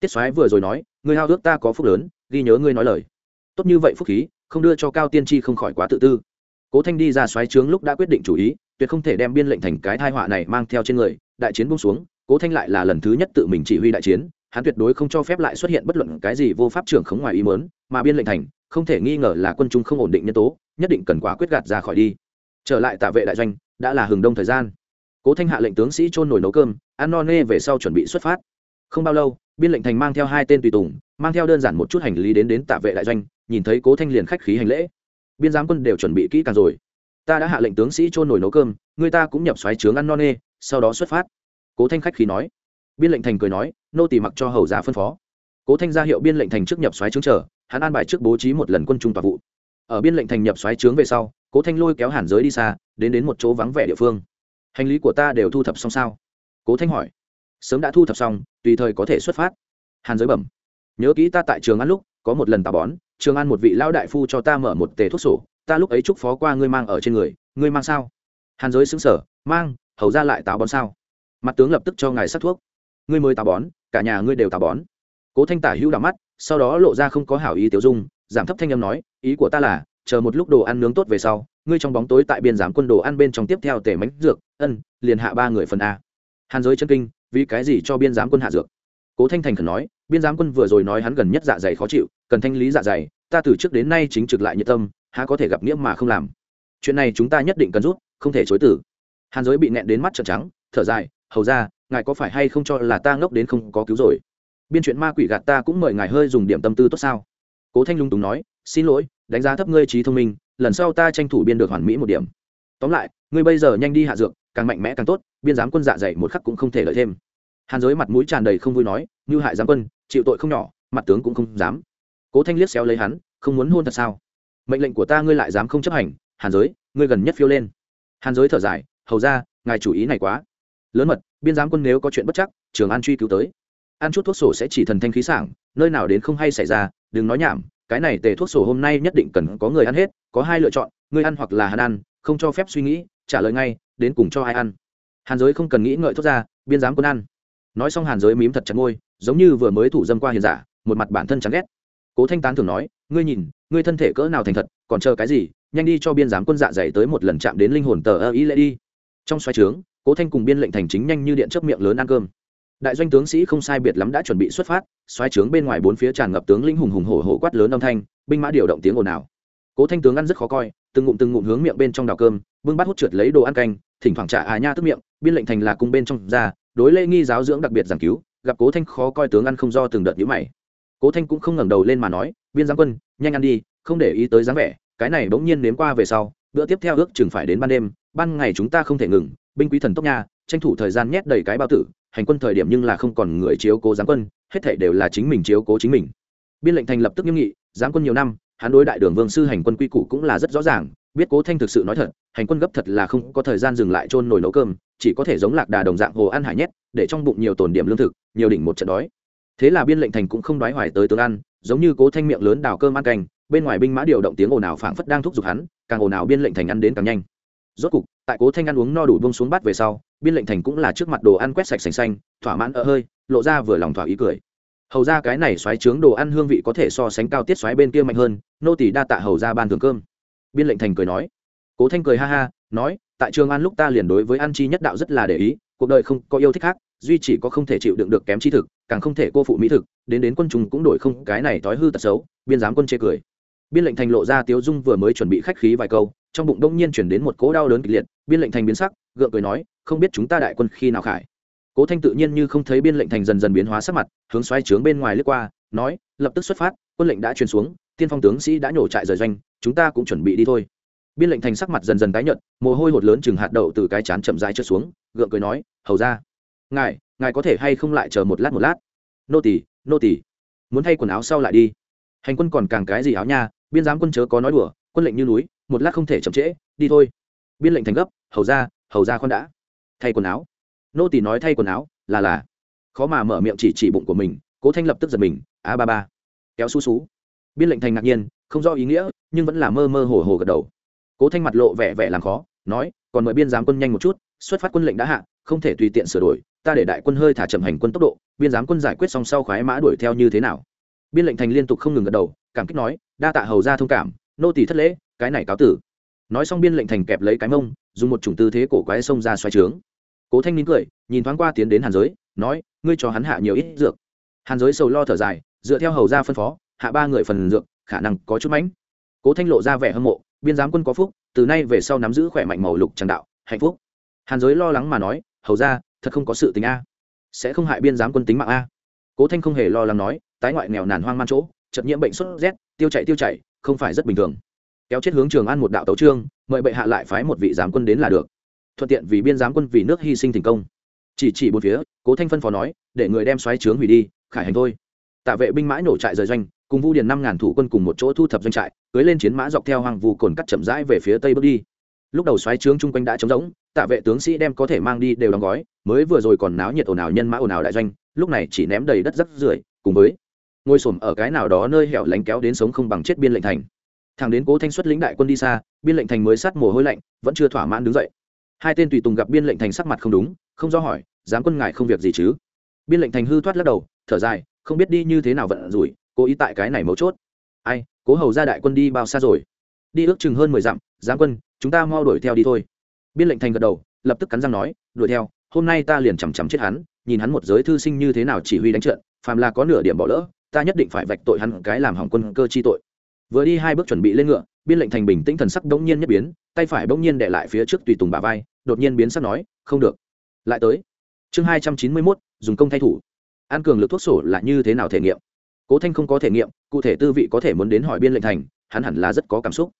Tiết soái vừa rồi nói, ngươi hao ước ta có phúc lớn, ghi nhớ ngươi nói lời. Tốt như vậy phúc khí, không đưa cho cao tiên tri không khỏi quá tự tư. Cố thanh đi ra xoáy trướng lúc đã quyết định chủ ý, tuyệt không thể đem biên lệnh thành cái thai họa này mang theo trên người, đại chiến bông xuống, cố thanh lại là lần thứ nhất tự mình chỉ huy đại chiến hắn tuyệt đối không cho phép lại xuất hiện bất luận cái gì vô pháp trưởng khống ngoài ý mớn mà biên lệnh thành, không thể nghi ngờ là quân chúng không ổn định nhân tố, nhất định cần quá quyết gạt ra khỏi đi. Trở lại tạ vệ đại doanh, đã là hừng đông thời gian. Cố thanh hạ lệnh tướng sĩ trôn nổi nấu cơm, ăn no nê về sau chuẩn bị xuất phát. Không bao lâu, biên lệnh thành mang theo hai tên tùy tùng, mang theo đơn giản một chút hành lý đến đến tạ vệ đại doanh, nhìn thấy cố thanh liền khách khí hành lễ. Biên giám quân đều chuẩn bị kỹ càng rồi. Ta đã hạ lệnh tướng sĩ trôn nổi nấu cơm, người ta cũng nhập xoáy trướng ăn no nê, sau đó xuất phát. Cố thanh khách khí nói biên lệnh thành cười nói, nô tỳ mặc cho hầu giá phân phó. Cố thanh ra hiệu biên lệnh thành trước nhập xoáy trướng chờ, hắn an bài trước bố trí một lần quân trung tòa vụ. Ở biên lệnh thành nhập xoáy trướng về sau, cố thanh lôi kéo hàn giới đi xa, đến đến một chỗ vắng vẻ địa phương. Hành lý của ta đều thu thập xong sao? Cố thanh hỏi. Sớm đã thu thập xong, tùy thời có thể xuất phát. Hàn giới bẩm. Nhớ kỹ ta tại trường ăn lúc, có một lần tà bón, trường ăn một vị lão đại phu cho ta mở một tề thuốc sổ, ta lúc ấy chúc phó qua ngươi mang ở trên người, ngươi mang sao? Hàn giới xứng sở mang, hầu ra lại táo bón sao? Mặt tướng lập tức cho ngài sắc thuốc ngươi mới táo bón, cả nhà ngươi đều táo bón. Cố thanh tả hữu đ mắt, sau đó lộ ra không có hảo ý tiêu dung, giảm thấp thanh âm nói, ý của ta là, chờ một lúc đồ ăn nướng tốt về sau, ngươi trong bóng tối tại biên giám quân đồ ăn bên trong tiếp theo tể mánh dược, ân, liền hạ ba người phần a. Hàn giới chân kinh, vì cái gì cho biên giám quân hạ dược? Cố thanh thành khẩn nói, biên giám quân vừa rồi nói hắn gần nhất dạ dày khó chịu, cần thanh lý dạ dày, ta từ trước đến nay chính trực lại nhiệt tâm, há có thể gặp nghĩa mà không làm. Chuyện này chúng ta nhất định cần rút, không thể chối tử hàn giới bị nẹn đến mắt trợn trắng, thở dài, hầu ra ngài có phải hay không cho là ta ngốc đến không có cứu rồi? Biên chuyện ma quỷ gạt ta cũng mời ngài hơi dùng điểm tâm tư tốt sao? Cố thanh lung túng nói, xin lỗi, đánh giá thấp ngươi trí thông minh, lần sau ta tranh thủ biên được hoàn mỹ một điểm. Tóm lại, ngươi bây giờ nhanh đi hạ dược, càng mạnh mẽ càng tốt, biên giám quân dạ dày một khắc cũng không thể lợi thêm. Hàn giới mặt mũi tràn đầy không vui nói, như hại giám quân, chịu tội không nhỏ, mặt tướng cũng không dám. Cố thanh liếc xéo lấy hắn, không muốn hôn thật sao? Mệnh lệnh của ta ngươi lại dám không chấp hành, hàn giới, ngươi gần nhất phiêu lên. Hàn giới thở dài, hầu ra, ngài chủ ý này quá lớn mật, biên giám quân nếu có chuyện bất chắc, trường an truy cứu tới. Ăn chút thuốc sổ sẽ chỉ thần thanh khí sảng, nơi nào đến không hay xảy ra, đừng nói nhảm, cái này tề thuốc sổ hôm nay nhất định cần có người ăn hết, có hai lựa chọn ngươi ăn hoặc là hắn ăn, không cho phép suy nghĩ, trả lời ngay, đến cùng cho ai ăn. Hàn giới không cần nghĩ ngợi thuốc ra, biên giám quân ăn. Nói xong hàn giới mím thật chặt ngôi giống như vừa mới thủ dâm qua hiền giả, một mặt bản thân chán ghét. Cố thanh tán thường nói, ngươi nhìn, ngươi thân thể cỡ nào thành thật, còn chờ cái gì, nhanh đi cho biên giám quân dạ dày tới một lần chạm đến linh hồn tờ ơ ý lệ đi. Trong xoay trướng cố thanh cùng biên lệnh thành chính nhanh như điện chấp miệng lớn ăn cơm. Đại doanh tướng sĩ không sai biệt lắm đã chuẩn bị xuất phát Xoáy trướng bên ngoài bốn phía tràn ngập tướng linh hùng hùng hổ hổ quát lớn âm thanh, binh mã điều động tiếng ồn ào. Cố thanh tướng ăn rất khó coi, từng ngụm từng ngụm hướng miệng bên trong đào cơm, bưng bát hút trượt lấy đồ ăn canh, thỉnh thoảng trả à nha tức miệng, biên lệnh thành là cung bên trong ra, đối lễ nghi giáo dưỡng đặc biệt giảng cứu, gặp cố thanh khó coi tướng ăn không do từng đợt nhữ mày. Cố thanh cũng không ngẩng đầu lên mà nói, biên giáng quân, nhanh ăn đi, không để ý tới dáng vẻ, cái này bỗng nhiên nếm qua về sau, bữa tiếp theo ước chừng phải đến ban đêm ban ngày chúng ta không thể ngừng, binh quý thần tốc nha, tranh thủ thời gian nhét đầy cái bao tử, hành quân thời điểm nhưng là không còn người chiếu cố giáng quân, hết thể đều là chính mình chiếu cố chính mình. Biên lệnh thành lập tức nghiêm nghị, giáng quân nhiều năm, hắn đối đại đường vương sư hành quân quy củ cũng là rất rõ ràng, biết cố thanh thực sự nói thật, hành quân gấp thật là không có thời gian dừng lại trôn nồi nấu cơm, chỉ có thể giống lạc đà đồng dạng hồ ăn hải nhét, để trong bụng nhiều tồn điểm lương thực, nhiều đỉnh một trận đói. Thế là biên lệnh thành cũng không đoái hoài tới tướng ăn, giống như cố thanh miệng lớn đào cơm ăn canh, bên ngoài binh mã điều động tiếng ồn ào phảng phất đang thúc giục hắn, càng ồn ào biên lệnh thành ăn đến càng nhanh rốt cục, tại cố thanh ăn uống no đủ bông xuống bát về sau, biên lệnh thành cũng là trước mặt đồ ăn quét sạch sành xanh, thỏa mãn ở hơi, lộ ra vừa lòng thỏa ý cười. Hầu ra cái này xoáy trướng đồ ăn hương vị có thể so sánh cao tiết xoáy bên kia mạnh hơn, nô tỷ đa tạ hầu ra ban thường cơm. Biên lệnh thành cười nói. Cố thanh cười ha ha, nói, tại trường ăn lúc ta liền đối với ăn chi nhất đạo rất là để ý, cuộc đời không có yêu thích khác, duy chỉ có không thể chịu đựng được kém chi thực, càng không thể cô phụ mỹ thực, đến đến quân chúng cũng đổi không, cái này thói hư tật xấu, biên giám quân chê cười. Biên lệnh thành lộ ra tiếu dung vừa mới chuẩn bị khách khí vài câu trong bụng đông nhiên chuyển đến một cỗ đau đớn kịch liệt biên lệnh thành biến sắc gượng cười nói không biết chúng ta đại quân khi nào khải? Cố thanh tự nhiên như không thấy biên lệnh thành dần dần biến hóa sắc mặt hướng xoay trướng bên ngoài lướt qua nói lập tức xuất phát quân lệnh đã truyền xuống tiên phong tướng sĩ đã nhổ trại rời doanh chúng ta cũng chuẩn bị đi thôi. Biên lệnh thành sắc mặt dần dần tái nhợt mồ hôi hột lớn chừng hạt đậu từ cái chán chậm dài trượt xuống gượng cười nói hầu ra ngài ngài có thể hay không lại chờ một lát một lát? Nô tỳ, nô tỳ, muốn thay quần áo sau lại đi. Hành quân còn càng cái gì áo nha biên giám quân chớ có nói đùa quân lệnh như núi một lát không thể chậm trễ, đi thôi. Biên lệnh thành gấp, hầu ra hầu ra con đã. Thay quần áo. Nô tỳ nói thay quần áo, là là. Khó mà mở miệng chỉ chỉ bụng của mình, cố thanh lập tức giật mình, a ba ba. Kéo xú xú. Biên lệnh thành ngạc nhiên, không rõ ý nghĩa, nhưng vẫn là mơ mơ hồ hồ gật đầu. Cố thanh mặt lộ vẻ vẻ làm khó, nói, còn mời biên giám quân nhanh một chút, xuất phát quân lệnh đã hạ, không thể tùy tiện sửa đổi, ta để đại quân hơi thả chậm hành quân tốc độ, biên giám quân giải quyết xong sau khoái mã đuổi theo như thế nào. Biên lệnh thành liên tục không ngừng gật đầu, cảm kích nói, đa tạ hầu ra thông cảm, nô tỳ thất lễ cái này cáo tử. Nói xong biên lệnh thành kẹp lấy cái mông, dùng một chủng tư thế cổ quái xông ra xoay trướng. Cố thanh nín cười, nhìn thoáng qua tiến đến hàn giới, nói, ngươi cho hắn hạ nhiều ít dược. Hàn giới sầu lo thở dài, dựa theo hầu ra phân phó, hạ ba người phần dược, khả năng có chút mánh cố thanh lộ ra vẻ hâm mộ, biên giám quân có phúc, từ nay về sau nắm giữ khỏe mạnh màu lục tràng đạo, hạnh phúc. Hàn giới lo lắng mà nói, hầu ra thật không có sự tình a. Sẽ không hại biên giám quân tính mạng a. Cố thanh không hề lo lắng nói, tái ngoại nghèo nàn hoang man chỗ chật nhiễm bệnh sốt rét, tiêu chảy tiêu chảy, không phải rất bình thường kéo chết hướng trường an một đạo tấu trương, mời bệ hạ lại phái một vị giám quân đến là được. Thuận tiện vì biên giám quân vì nước hy sinh thành công. Chỉ chỉ bốn phía, cố thanh phân phó nói, để người đem xoáy trướng hủy đi, khải hành thôi. Tạ vệ binh mãi nổ trại rời doanh, cùng vu điền năm ngàn thủ quân cùng một chỗ thu thập doanh trại, cưới lên chiến mã dọc theo hoàng vu cồn cắt chậm rãi về phía tây bước đi. Lúc đầu xoáy trướng chung quanh đã trống rỗng, tạ vệ tướng sĩ đem có thể mang đi đều đóng gói, mới vừa rồi còn náo nhiệt ồn ào nhân mã ồn ào đại doanh, lúc này chỉ ném đầy đất rắc rưởi, cùng với ngôi xổm ở cái nào đó nơi hẻo lánh kéo đến sống không bằng chết biên lệnh thành thằng đến cố thanh xuất lĩnh đại quân đi xa, biên lệnh thành mới sát mồ hôi lạnh, vẫn chưa thỏa mãn đứng dậy. Hai tên tùy tùng gặp biên lệnh thành sắc mặt không đúng, không do hỏi dám quân ngại không việc gì chứ? Biên lệnh thành hư thoát lắc đầu, thở dài, không biết đi như thế nào vận rủi, cố ý tại cái này mấu chốt. Ai, cố hầu ra đại quân đi bao xa rồi? Đi ước chừng hơn mười dặm giáng quân, chúng ta mau đuổi theo đi thôi. Biên lệnh thành gật đầu, lập tức cắn răng nói, đuổi theo, hôm nay ta liền chằm chằm chết hắn, nhìn hắn một giới thư sinh như thế nào chỉ huy đánh trận, phàm là có nửa điểm bỏ lỡ, ta nhất định phải vạch tội hắn cái làm hỏng quân cơ chi tội vừa đi hai bước chuẩn bị lên ngựa, biên lệnh thành bình tĩnh thần sắc bỗng nhiên nhất biến, tay phải bỗng nhiên để lại phía trước tùy tùng bà vai, đột nhiên biến sắc nói, không được. Lại tới. Chương hai trăm chín mươi mốt, dùng công thay thủ. An cường lực thuốc sổ là như thế nào thể nghiệm? Cố thanh không có thể nghiệm, cụ thể tư vị có thể muốn đến hỏi biên lệnh thành, hắn hẳn là rất có cảm xúc.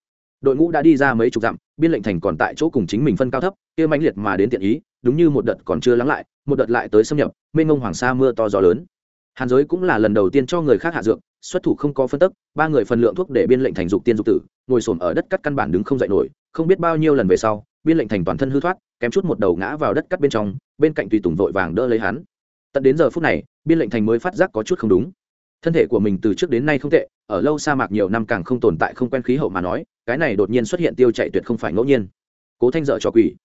Đội ngũ đã đi ra mấy chục dặm, biên lệnh thành còn tại chỗ cùng chính mình phân cao thấp, kia mãnh liệt mà đến tiện ý, đúng như một đợt còn chưa lắng lại, một đợt lại tới xâm nhập, mênh ngông hoàng sa mưa to gió lớn. Hàn giới cũng là lần đầu tiên cho người khác hạ dược xuất thủ không có phân tức, ba người phần lượng thuốc để biên lệnh thành dục tiên dục tử, ngồi xổm ở đất cắt căn bản đứng không dậy nổi, không biết bao nhiêu lần về sau, biên lệnh thành toàn thân hư thoát, kém chút một đầu ngã vào đất cắt bên trong, bên cạnh tùy tùng vội vàng đỡ lấy hắn. Tận đến giờ phút này, biên lệnh thành mới phát giác có chút không đúng. Thân thể của mình từ trước đến nay không tệ, ở lâu sa mạc nhiều năm càng không tồn tại không quen khí hậu mà nói, cái này đột nhiên xuất hiện tiêu chạy tuyệt không phải ngẫu nhiên. Cố thanh dợ cho quỷ.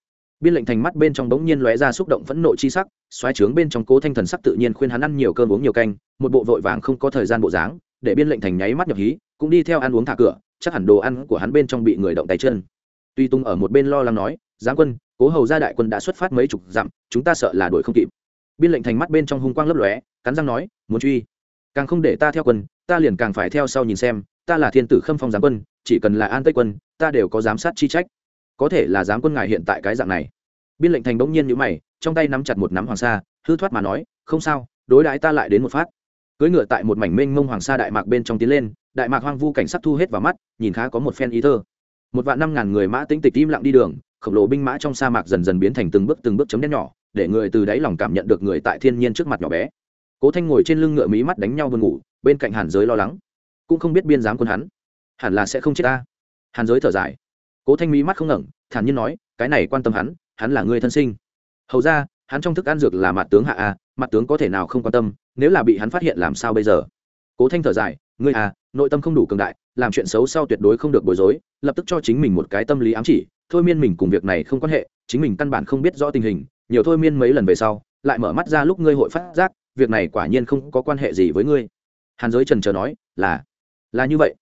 Biên lệnh thành mắt bên trong bỗng nhiên lóe ra xúc động phẫn nộ chi sắc, xoáy trướng bên trong cố thanh thần sắc tự nhiên khuyên hắn ăn nhiều cơm uống nhiều canh, một bộ vội vàng không có thời gian bộ dáng để biên lệnh thành nháy mắt nhập hí, cũng đi theo ăn uống thả cửa, chắc hẳn đồ ăn của hắn bên trong bị người động tay chân. Tuy tung ở một bên lo lắng nói, giáng quân, cố hầu gia đại quân đã xuất phát mấy chục dặm, chúng ta sợ là đuổi không kịp. Biên lệnh thành mắt bên trong hung quang lấp lóe, cắn răng nói, muốn truy. Càng không để ta theo quân, ta liền càng phải theo sau nhìn xem, ta là thiên tử khâm phong giáng quân, chỉ cần là an tây quân, ta đều có giám sát chi trách. Có thể là giám quân ngài hiện tại cái dạng này. Biên lệnh thành bỗng nhiên nhữ mày, trong tay nắm chặt một nắm hoàng sa, hư thoát mà nói, không sao, đối đãi ta lại đến một phát cưỡi ngựa tại một mảnh mênh mông hoàng sa đại mạc bên trong tiến lên, đại mạc hoang vu cảnh sắc thu hết vào mắt, nhìn khá có một phen ý thơ. Một vạn năm ngàn người mã tính tịch im lặng đi đường, khổng lồ binh mã trong sa mạc dần dần biến thành từng bước từng bước chấm đen nhỏ, để người từ đáy lòng cảm nhận được người tại thiên nhiên trước mặt nhỏ bé. Cố thanh ngồi trên lưng ngựa mí mắt đánh nhau buồn ngủ, bên cạnh hàn giới lo lắng. Cũng không biết biên giám quân hắn, hẳn là sẽ không chết ta. Hàn giới thở dài. Cố thanh mí mắt không ngẩng, thản nhiên nói, cái này quan tâm hắn hắn là người thân sinh. Hầu ra, hắn trong thức ăn dược là mặt tướng hạ a mặt tướng có thể nào không quan tâm, nếu là bị hắn phát hiện làm sao bây giờ? Cố thanh thở dài, ngươi à nội tâm không đủ cường đại, làm chuyện xấu sau tuyệt đối không được bối rối, lập tức cho chính mình một cái tâm lý ám chỉ, thôi miên mình cùng việc này không quan hệ, chính mình căn bản không biết rõ tình hình, nhiều thôi miên mấy lần về sau, lại mở mắt ra lúc ngươi hội phát giác, việc này quả nhiên không có quan hệ gì với ngươi. Hàn giới trần trờ nói, là là như vậy.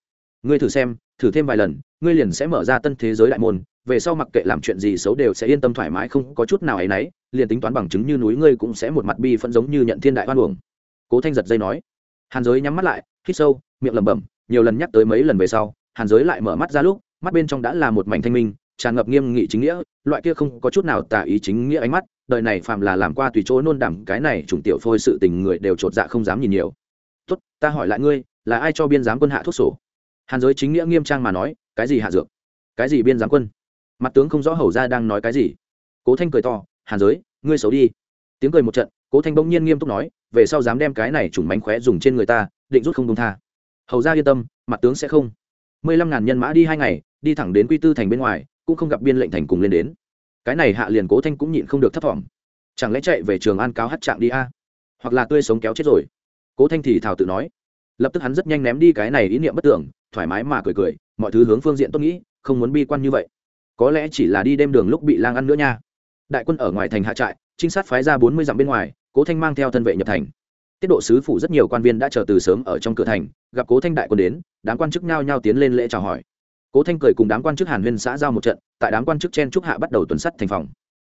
Ngươi thử xem, thử thêm vài lần ngươi liền sẽ mở ra tân thế giới đại môn, về sau mặc kệ làm chuyện gì xấu đều sẽ yên tâm thoải mái, không có chút nào ấy nấy liền tính toán bằng chứng như núi ngươi cũng sẽ một mặt bi phẫn giống như nhận thiên đại oan uổng. Cố thanh giật dây nói. Hàn giới nhắm mắt lại, hít sâu, miệng lẩm bẩm, nhiều lần nhắc tới mấy lần về sau, hàn giới lại mở mắt ra lúc, mắt bên trong đã là một mảnh thanh minh, tràn ngập nghiêm nghị chính nghĩa, loại kia không có chút nào tả ý chính nghĩa ánh mắt, đời này phàm là làm qua tùy chỗ nôn đảm cái này trùng tiểu phôi sự tình người đều chột dạ không dám nhìn nhiều. Tốt, ta hỏi lại ngươi, là ai cho biên giám quân hạ thuốc sổ? Hàn giới chính nghĩa nghiêm trang mà nói cái gì hạ dược? Cái gì biên giám quân? Mặt tướng không rõ hầu ra đang nói cái gì. Cố thanh cười to, hàn giới, ngươi xấu đi. Tiếng cười một trận, cố thanh bỗng nhiên nghiêm túc nói, về sau dám đem cái này trùng mánh khóe dùng trên người ta, định rút không công tha. Hầu ra yên tâm, mặt tướng sẽ không. Mười lăm ngàn nhân mã đi hai ngày, đi thẳng đến quy tư thành bên ngoài, cũng không gặp biên lệnh thành cùng lên đến. Cái này hạ liền cố thanh cũng nhịn không được thấp thỏm. Chẳng lẽ chạy về trường an cáo hát trạng đi a? Hoặc là tươi sống kéo chết rồi? Cố thanh thì thào tự nói. Lập tức hắn rất nhanh ném đi cái này ý niệm bất tưởng, thoải mái mà cười cười mọi thứ hướng phương diện tốt nghĩ, không muốn bi quan như vậy. Có lẽ chỉ là đi đêm đường lúc bị lang ăn nữa nha. Đại quân ở ngoài thành hạ trại, trinh sát phái ra bốn mươi dặm bên ngoài, cố thanh mang theo thân vệ nhập thành. Tiết độ sứ phủ rất nhiều quan viên đã chờ từ sớm ở trong cửa thành, gặp cố thanh đại quân đến, đám quan chức nhao nhao tiến lên lễ chào hỏi. Cố thanh cười cùng đám quan chức hàn huyên xã giao một trận, tại đám quan chức chen trúc hạ bắt đầu tuần sắt thành phòng.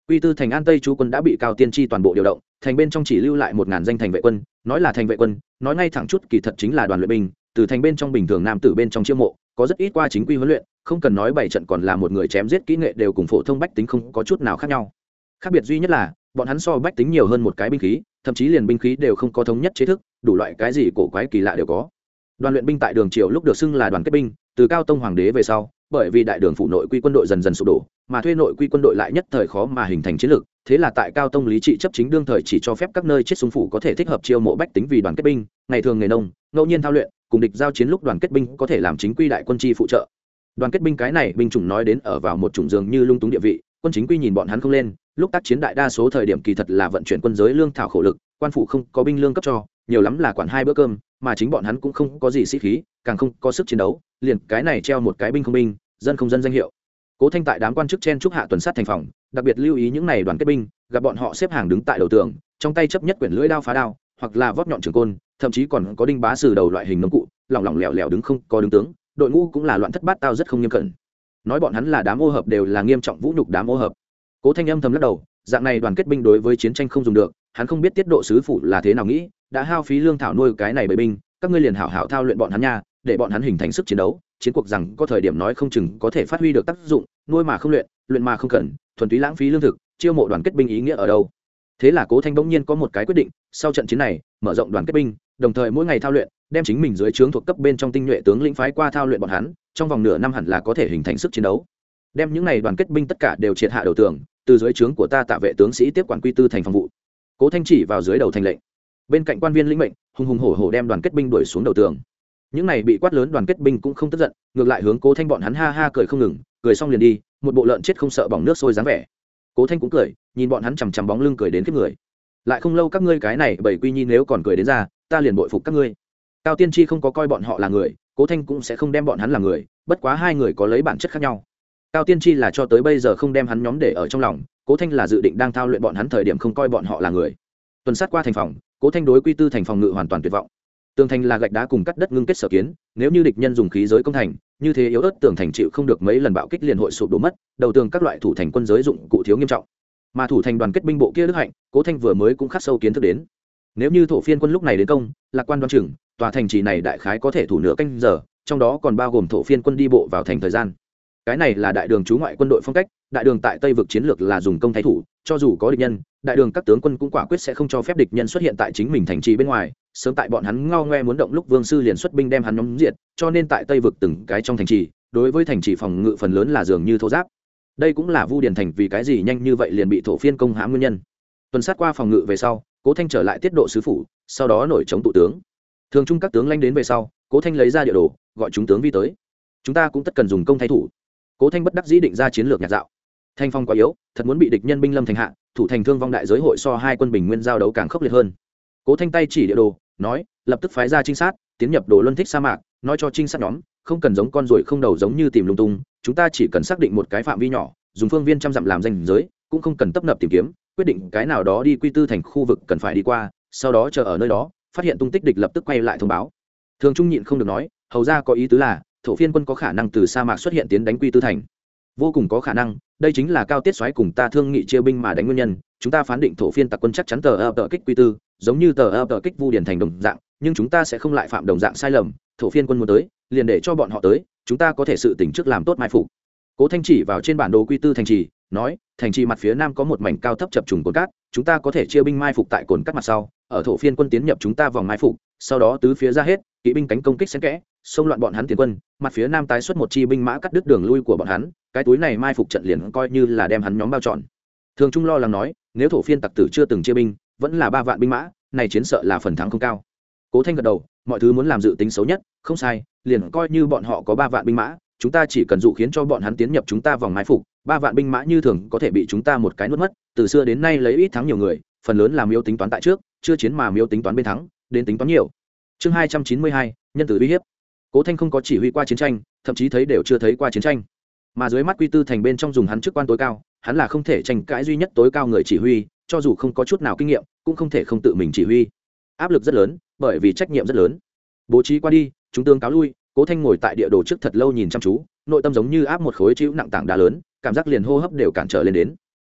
Quy tư thành an tây chú quân đã bị cao tiên tri toàn bộ điều động, thành bên trong chỉ lưu lại một ngàn danh thành vệ quân, nói là thành vệ quân, nói ngay thẳng chút kỳ thật chính là đoàn luyện binh, từ thành bên trong bình thường nam tử bên trong chiêu mộ có rất ít qua chính quy huấn luyện, không cần nói bảy trận còn là một người chém giết kỹ nghệ đều cùng phổ thông bách tính không có chút nào khác nhau. Khác biệt duy nhất là, bọn hắn so bách tính nhiều hơn một cái binh khí, thậm chí liền binh khí đều không có thống nhất chế thức, đủ loại cái gì cổ quái kỳ lạ đều có. Đoàn luyện binh tại đường triều lúc được xưng là đoàn kết binh, từ cao tông hoàng đế về sau bởi vì đại đường phủ nội quy quân đội dần dần sụp đổ, mà thuê nội quy quân đội lại nhất thời khó mà hình thành chiến lược, thế là tại cao tông lý trị chấp chính đương thời chỉ cho phép các nơi chết súng phủ có thể thích hợp chiêu mộ bách tính vì đoàn kết binh, ngày thường nghề nông, ngẫu nhiên thao luyện, cùng địch giao chiến lúc đoàn kết binh có thể làm chính quy đại quân chi phụ trợ. Đoàn kết binh cái này, binh chủng nói đến ở vào một chủng dường như lung túng địa vị, quân chính quy nhìn bọn hắn không lên, lúc tác chiến đại đa số thời điểm kỳ thật là vận chuyển quân giới lương thảo khổ lực, quan phụ không có binh lương cấp cho, nhiều lắm là quản hai bữa cơm, mà chính bọn hắn cũng không có gì sĩ khí, càng không có sức chiến đấu, liền cái này treo một cái binh không binh dân không dân danh hiệu. Cố thanh tại đám quan chức chen trúc hạ tuần sát thành phòng, đặc biệt lưu ý những này đoàn kết binh, gặp bọn họ xếp hàng đứng tại đầu tường, trong tay chấp nhất quyển lưỡi đao phá đao, hoặc là vót nhọn trường côn, thậm chí còn có đinh bá sử đầu loại hình nông cụ, lỏng lỏng lẻo lẻo đứng không có đứng tướng, đội ngũ cũng là loạn thất bát tao rất không nghiêm cẩn. Nói bọn hắn là đám ô hợp đều là nghiêm trọng vũ nhục đám ô hợp. Cố thanh âm thầm lắc đầu, dạng này đoàn kết binh đối với chiến tranh không dùng được, hắn không biết tiết độ sứ phủ là thế nào nghĩ, đã hao phí lương thảo nuôi cái này bởi binh, các ngươi liền hảo hảo thao luyện bọn hắn nha để bọn hắn hình thành sức chiến đấu, chiến cuộc rằng có thời điểm nói không chừng có thể phát huy được tác dụng, nuôi mà không luyện luyện mà không cần, thuần túy lãng phí lương thực, chiêu mộ đoàn kết binh ý nghĩa ở đâu. Thế là cố thanh bỗng nhiên có một cái quyết định, sau trận chiến này, mở rộng đoàn kết binh, đồng thời mỗi ngày thao luyện, đem chính mình dưới trướng thuộc cấp bên trong tinh nhuệ tướng lĩnh phái qua thao luyện bọn hắn, trong vòng nửa năm hẳn là có thể hình thành sức chiến đấu. Đem những này đoàn kết binh tất cả đều triệt hạ đầu tường, từ dưới trướng của ta tạ vệ tướng sĩ tiếp quản quy tư thành phòng vụ. Cố thanh chỉ vào dưới đầu thành lệnh. Bên cạnh quan viên lĩnh mệnh, hùng hùng hổ hổ đem đoàn kết binh đuổi xuống đầu tường những này bị quát lớn đoàn kết binh cũng không tức giận, ngược lại hướng cố thanh bọn hắn ha ha cười không ngừng, cười xong liền đi, một bộ lợn chết không sợ bỏng nước sôi dáng vẻ. Cố thanh cũng cười, nhìn bọn hắn chằm chằm bóng lưng cười đến kiếp người. Lại không lâu các ngươi cái này bảy quy nhi nếu còn cười đến ra, ta liền bội phục các ngươi. Cao tiên tri không có coi bọn họ là người, cố thanh cũng sẽ không đem bọn hắn là người, bất quá hai người có lấy bản chất khác nhau. Cao tiên tri là cho tới bây giờ không đem hắn nhóm để ở trong lòng, cố thanh là dự định đang thao luyện bọn hắn thời điểm không coi bọn họ là người. Tuần sát qua thành phòng, cố thanh đối quy tư thành phòng ngự hoàn toàn tuyệt vọng tường thành là gạch đá cùng cắt đất ngưng kết sở kiến, nếu như địch nhân dùng khí giới công thành, như thế yếu ớt tường thành chịu không được mấy lần bạo kích liền hội sụp đổ mất, đầu tường các loại thủ thành quân giới dụng cụ thiếu nghiêm trọng. Mà thủ thành đoàn kết binh bộ kia đức hạnh, cố thanh vừa mới cũng khắc sâu kiến thức đến. Nếu như thổ phiên quân lúc này đến công, lạc quan đoan chừng, tòa thành trì này đại khái có thể thủ nửa canh giờ, trong đó còn bao gồm thổ phiên quân đi bộ vào thành thời gian. Cái này là đại đường chú ngoại quân đội phong cách, đại đường tại tây vực chiến lược là dùng công thái thủ, cho dù có địch nhân, đại đường các tướng quân cũng quả quyết sẽ không cho phép địch nhân xuất hiện tại chính mình thành trì bên ngoài sớm tại bọn hắn ngao ngoe muốn động lúc vương sư liền xuất binh đem hắn nhóm diệt, cho nên tại tây vực từng cái trong thành trì, đối với thành trì phòng ngự phần lớn là dường như thô giáp. Đây cũng là vu điền thành vì cái gì nhanh như vậy liền bị thổ phiên công hãm nguyên nhân. Tuần sát qua phòng ngự về sau, cố thanh trở lại tiết độ sứ phủ, sau đó nổi chống tụ tướng. Thường trung các tướng lanh đến về sau, cố thanh lấy ra địa đồ, gọi chúng tướng vi tới. Chúng ta cũng tất cần dùng công thay thủ. Cố thanh bất đắc dĩ định ra chiến lược nhạt dạo. Thanh phong quá yếu, thật muốn bị địch nhân binh lâm thành hạ, thủ thành thương vong đại giới hội so hai quân bình nguyên giao đấu càng khốc liệt hơn cố thanh tay chỉ địa đồ, nói, lập tức phái ra trinh sát, tiến nhập đồ luân thích sa mạc, nói cho trinh sát nhóm, không cần giống con ruồi không đầu giống như tìm lung tung, chúng ta chỉ cần xác định một cái phạm vi nhỏ, dùng phương viên trăm dặm làm danh giới, cũng không cần tấp nập tìm kiếm, quyết định cái nào đó đi quy tư thành khu vực cần phải đi qua, sau đó chờ ở nơi đó, phát hiện tung tích địch lập tức quay lại thông báo. Thường trung nhịn không được nói, hầu ra có ý tứ là, thổ phiên quân có khả năng từ sa mạc xuất hiện tiến đánh quy tư thành vô cùng có khả năng, đây chính là cao tiết xoáy cùng ta thương nghị chia binh mà đánh nguyên nhân, chúng ta phán định thổ phiên tặc quân chắc chắn tờ ập tờ kích quy tư, giống như tờ ập tờ kích vu điển thành đồng dạng, nhưng chúng ta sẽ không lại phạm đồng dạng sai lầm, thổ phiên quân muốn tới, liền để cho bọn họ tới, chúng ta có thể sự tỉnh trước làm tốt mai phục. Cố thanh chỉ vào trên bản đồ quy tư thành trì, nói, thành trì mặt phía nam có một mảnh cao thấp chập trùng cồn cát, chúng ta có thể chia binh mai phục tại cồn cát mặt sau, ở thổ phiên quân tiến nhập chúng ta vòng mai phục, sau đó tứ phía ra hết, kỵ binh cánh công kích xen kẽ, xông loạn bọn hắn tiền quân, mặt phía nam tái xuất một chi binh mã cắt đứt đường lui của bọn hắn cái túi này mai phục trận liền coi như là đem hắn nhóm bao trọn. Thường trung lo lắng nói, nếu thổ phiên tặc tử chưa từng chia binh, vẫn là ba vạn binh mã, này chiến sợ là phần thắng không cao. Cố thanh gật đầu, mọi thứ muốn làm dự tính xấu nhất, không sai, liền coi như bọn họ có ba vạn binh mã, chúng ta chỉ cần dụ khiến cho bọn hắn tiến nhập chúng ta vòng mai phục, ba vạn binh mã như thường có thể bị chúng ta một cái nuốt mất, từ xưa đến nay lấy ít thắng nhiều người, phần lớn làm miêu tính toán tại trước, chưa chiến mà miêu tính toán bên thắng, đến tính toán nhiều. Chương hai trăm chín mươi hai, nhân tử uy hiếp. Cố thanh không có chỉ huy qua chiến tranh, thậm chí thấy đều chưa thấy qua chiến tranh mà dưới mắt quy tư thành bên trong dùng hắn chức quan tối cao, hắn là không thể tranh cãi duy nhất tối cao người chỉ huy, cho dù không có chút nào kinh nghiệm, cũng không thể không tự mình chỉ huy. Áp lực rất lớn, bởi vì trách nhiệm rất lớn. Bố trí qua đi, chúng tương cáo lui, cố thanh ngồi tại địa đồ trước thật lâu nhìn chăm chú, nội tâm giống như áp một khối chữ nặng tảng đá lớn, cảm giác liền hô hấp đều cản trở lên đến.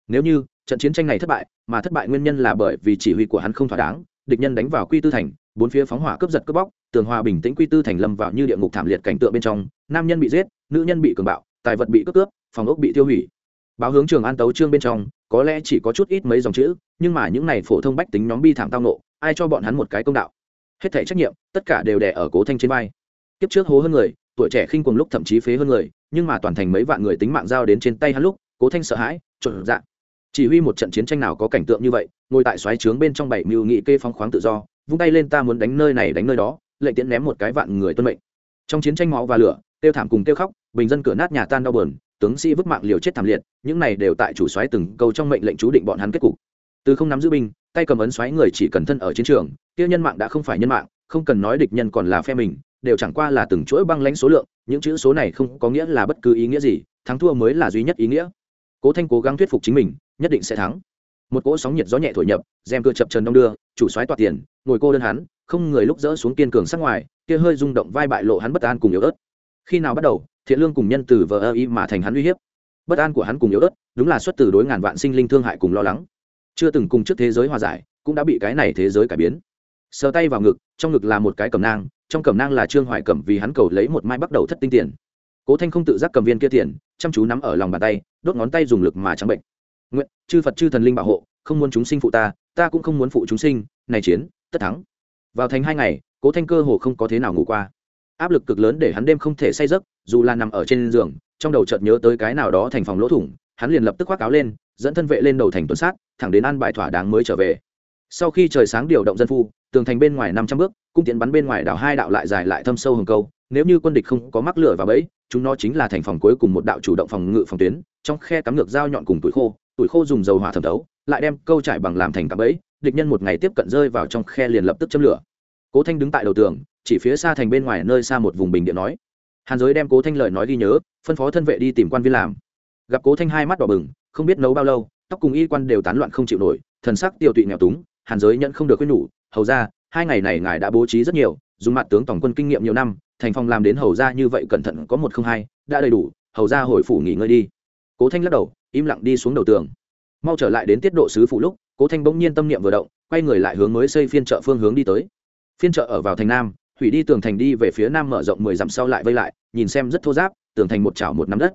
Nếu như, trận chiến tranh này thất bại, mà thất bại nguyên nhân là bởi vì chỉ huy của hắn không thỏa đáng, địch nhân đánh vào quy tư thành, bốn phía phóng hỏa cướp giật cướp bóc, tường hòa bình tĩnh quy tư thành lâm vào như địa ngục thảm liệt cảnh tượng bên trong, nam nhân bị giết, nữ nhân bị cường bạo tài vật bị cướp cướp, phòng ốc bị tiêu hủy. Báo hướng trường an tấu trương bên trong, có lẽ chỉ có chút ít mấy dòng chữ, nhưng mà những này phổ thông bách tính nhóm bi thảm tao nộ ai cho bọn hắn một cái công đạo? Hết thể trách nhiệm, tất cả đều đè ở cố thanh trên vai. Kiếp trước hố hơn người, tuổi trẻ khinh cùng lúc thậm chí phế hơn người, nhưng mà toàn thành mấy vạn người tính mạng giao đến trên tay hắn lúc, cố thanh sợ hãi trộn dạ. Chỉ huy một trận chiến tranh nào có cảnh tượng như vậy, ngồi tại xoáy trướng bên trong bảy mưu nghị kê phong khoáng tự do, vung tay lên ta muốn đánh nơi này đánh nơi đó, lệnh tiễn ném một cái vạn người tuân mệnh. Trong chiến tranh máu và lửa tiêu thảm cùng tiêu khóc bình dân cửa nát nhà tan đau bờn tướng sĩ vứt mạng liều chết thảm liệt, những này đều tại chủ xoáy từng câu trong mệnh lệnh chú định bọn hắn kết cục. Từ không nắm giữ binh, tay cầm ấn xoáy người chỉ cần thân ở chiến trường tiêu nhân mạng đã không phải nhân mạng, không cần nói địch nhân còn là phe mình, đều chẳng qua là từng chuỗi băng lãnh số lượng, những chữ số này không có nghĩa là bất cứ ý nghĩa gì, thắng thua mới là duy nhất ý nghĩa. Cố thanh cố gắng thuyết phục chính mình, nhất định sẽ thắng. Một cỗ sóng nhiệt gió nhẹ thổi nhập, rèm cửa chập trần đông đưa, chủ xoáy toạt tiền, ngồi cô đơn hắn, không người lúc dỡ xuống kiên cường sắc ngoài, kia hơi rung động vai bại lộ hắn bất an cùng yếu ớt khi nào bắt đầu, thiện lương cùng nhân từ vờ ơ y mà thành hắn uy hiếp. Bất an của hắn cùng yếu ớt, đúng là xuất từ đối ngàn vạn sinh linh thương hại cùng lo lắng. Chưa từng cùng trước thế giới hòa giải, cũng đã bị cái này thế giới cải biến. Sờ tay vào ngực, trong ngực là một cái cầm nang, trong cầm nang là trương hoài cẩm vì hắn cầu lấy một mai bắt đầu thất tinh tiền. Cố thanh không tự giác cầm viên kia tiền, chăm chú nắm ở lòng bàn tay, đốt ngón tay dùng lực mà trắng bệnh. Nguyện, chư phật, chư thần linh bảo hộ, không muốn chúng sinh phụ ta ta cũng không muốn phụ chúng sinh, này chiến, tất thắng. Vào thành hai ngày, cố thanh cơ hồ không có thế nào ngủ qua áp lực cực lớn để hắn đêm không thể say giấc, dù là nằm ở trên giường, trong đầu chợt nhớ tới cái nào đó thành phòng lỗ thủng, hắn liền lập tức khoác áo lên, dẫn thân vệ lên đầu thành tuần sát, thẳng đến ăn bài thỏa đáng mới trở về. Sau khi trời sáng điều động dân phu, tường thành bên ngoài năm trăm bước, cung tiện bắn bên ngoài đảo hai đạo lại dài lại thâm sâu hừng câu, nếu như quân địch không có mắc lửa và bẫy, chúng nó chính là thành phòng cuối cùng một đạo chủ động phòng ngự phòng tuyến, trong khe cắm ngược dao nhọn cùng tuổi khô tuổi khô dùng dầu hỏa thẩm thấu, lại đem câu trải bằng làm thành cắm bẫy, địch nhân một ngày tiếp cận rơi vào trong khe liền lập tức châm lửa. Cố thanh đứng tại đầu tường chỉ phía xa thành bên ngoài nơi xa một vùng bình điện nói. Hàn giới đem cố thanh lời nói ghi nhớ, phân phó thân vệ đi tìm quan viên làm. Gặp cố thanh hai mắt đỏ bừng, không biết nấu bao lâu, tóc cùng y quan đều tán loạn không chịu nổi, thần sắc tiêu tụy nghèo túng, hàn giới nhận không được quyết nhủ, hầu ra hai ngày này ngài đã bố trí rất nhiều, dùng mặt tướng tổng quân kinh nghiệm nhiều năm, thành phong làm đến hầu ra như vậy cẩn thận có một không hai, đã đầy đủ, hầu ra hồi phủ nghỉ ngơi đi. Cố thanh lắc đầu, im lặng đi xuống đầu tường. Mau trở lại đến tiết độ sứ phụ lúc, cố thanh bỗng nhiên tâm niệm vừa động, quay người lại hướng mới xây phiên chợ phương hướng đi tới. Phiên chợ ở vào thành nam hủy đi tường thành đi về phía nam mở rộng mười dặm sau lại vây lại, nhìn xem rất thô giáp, tường thành một chảo một nắm đất.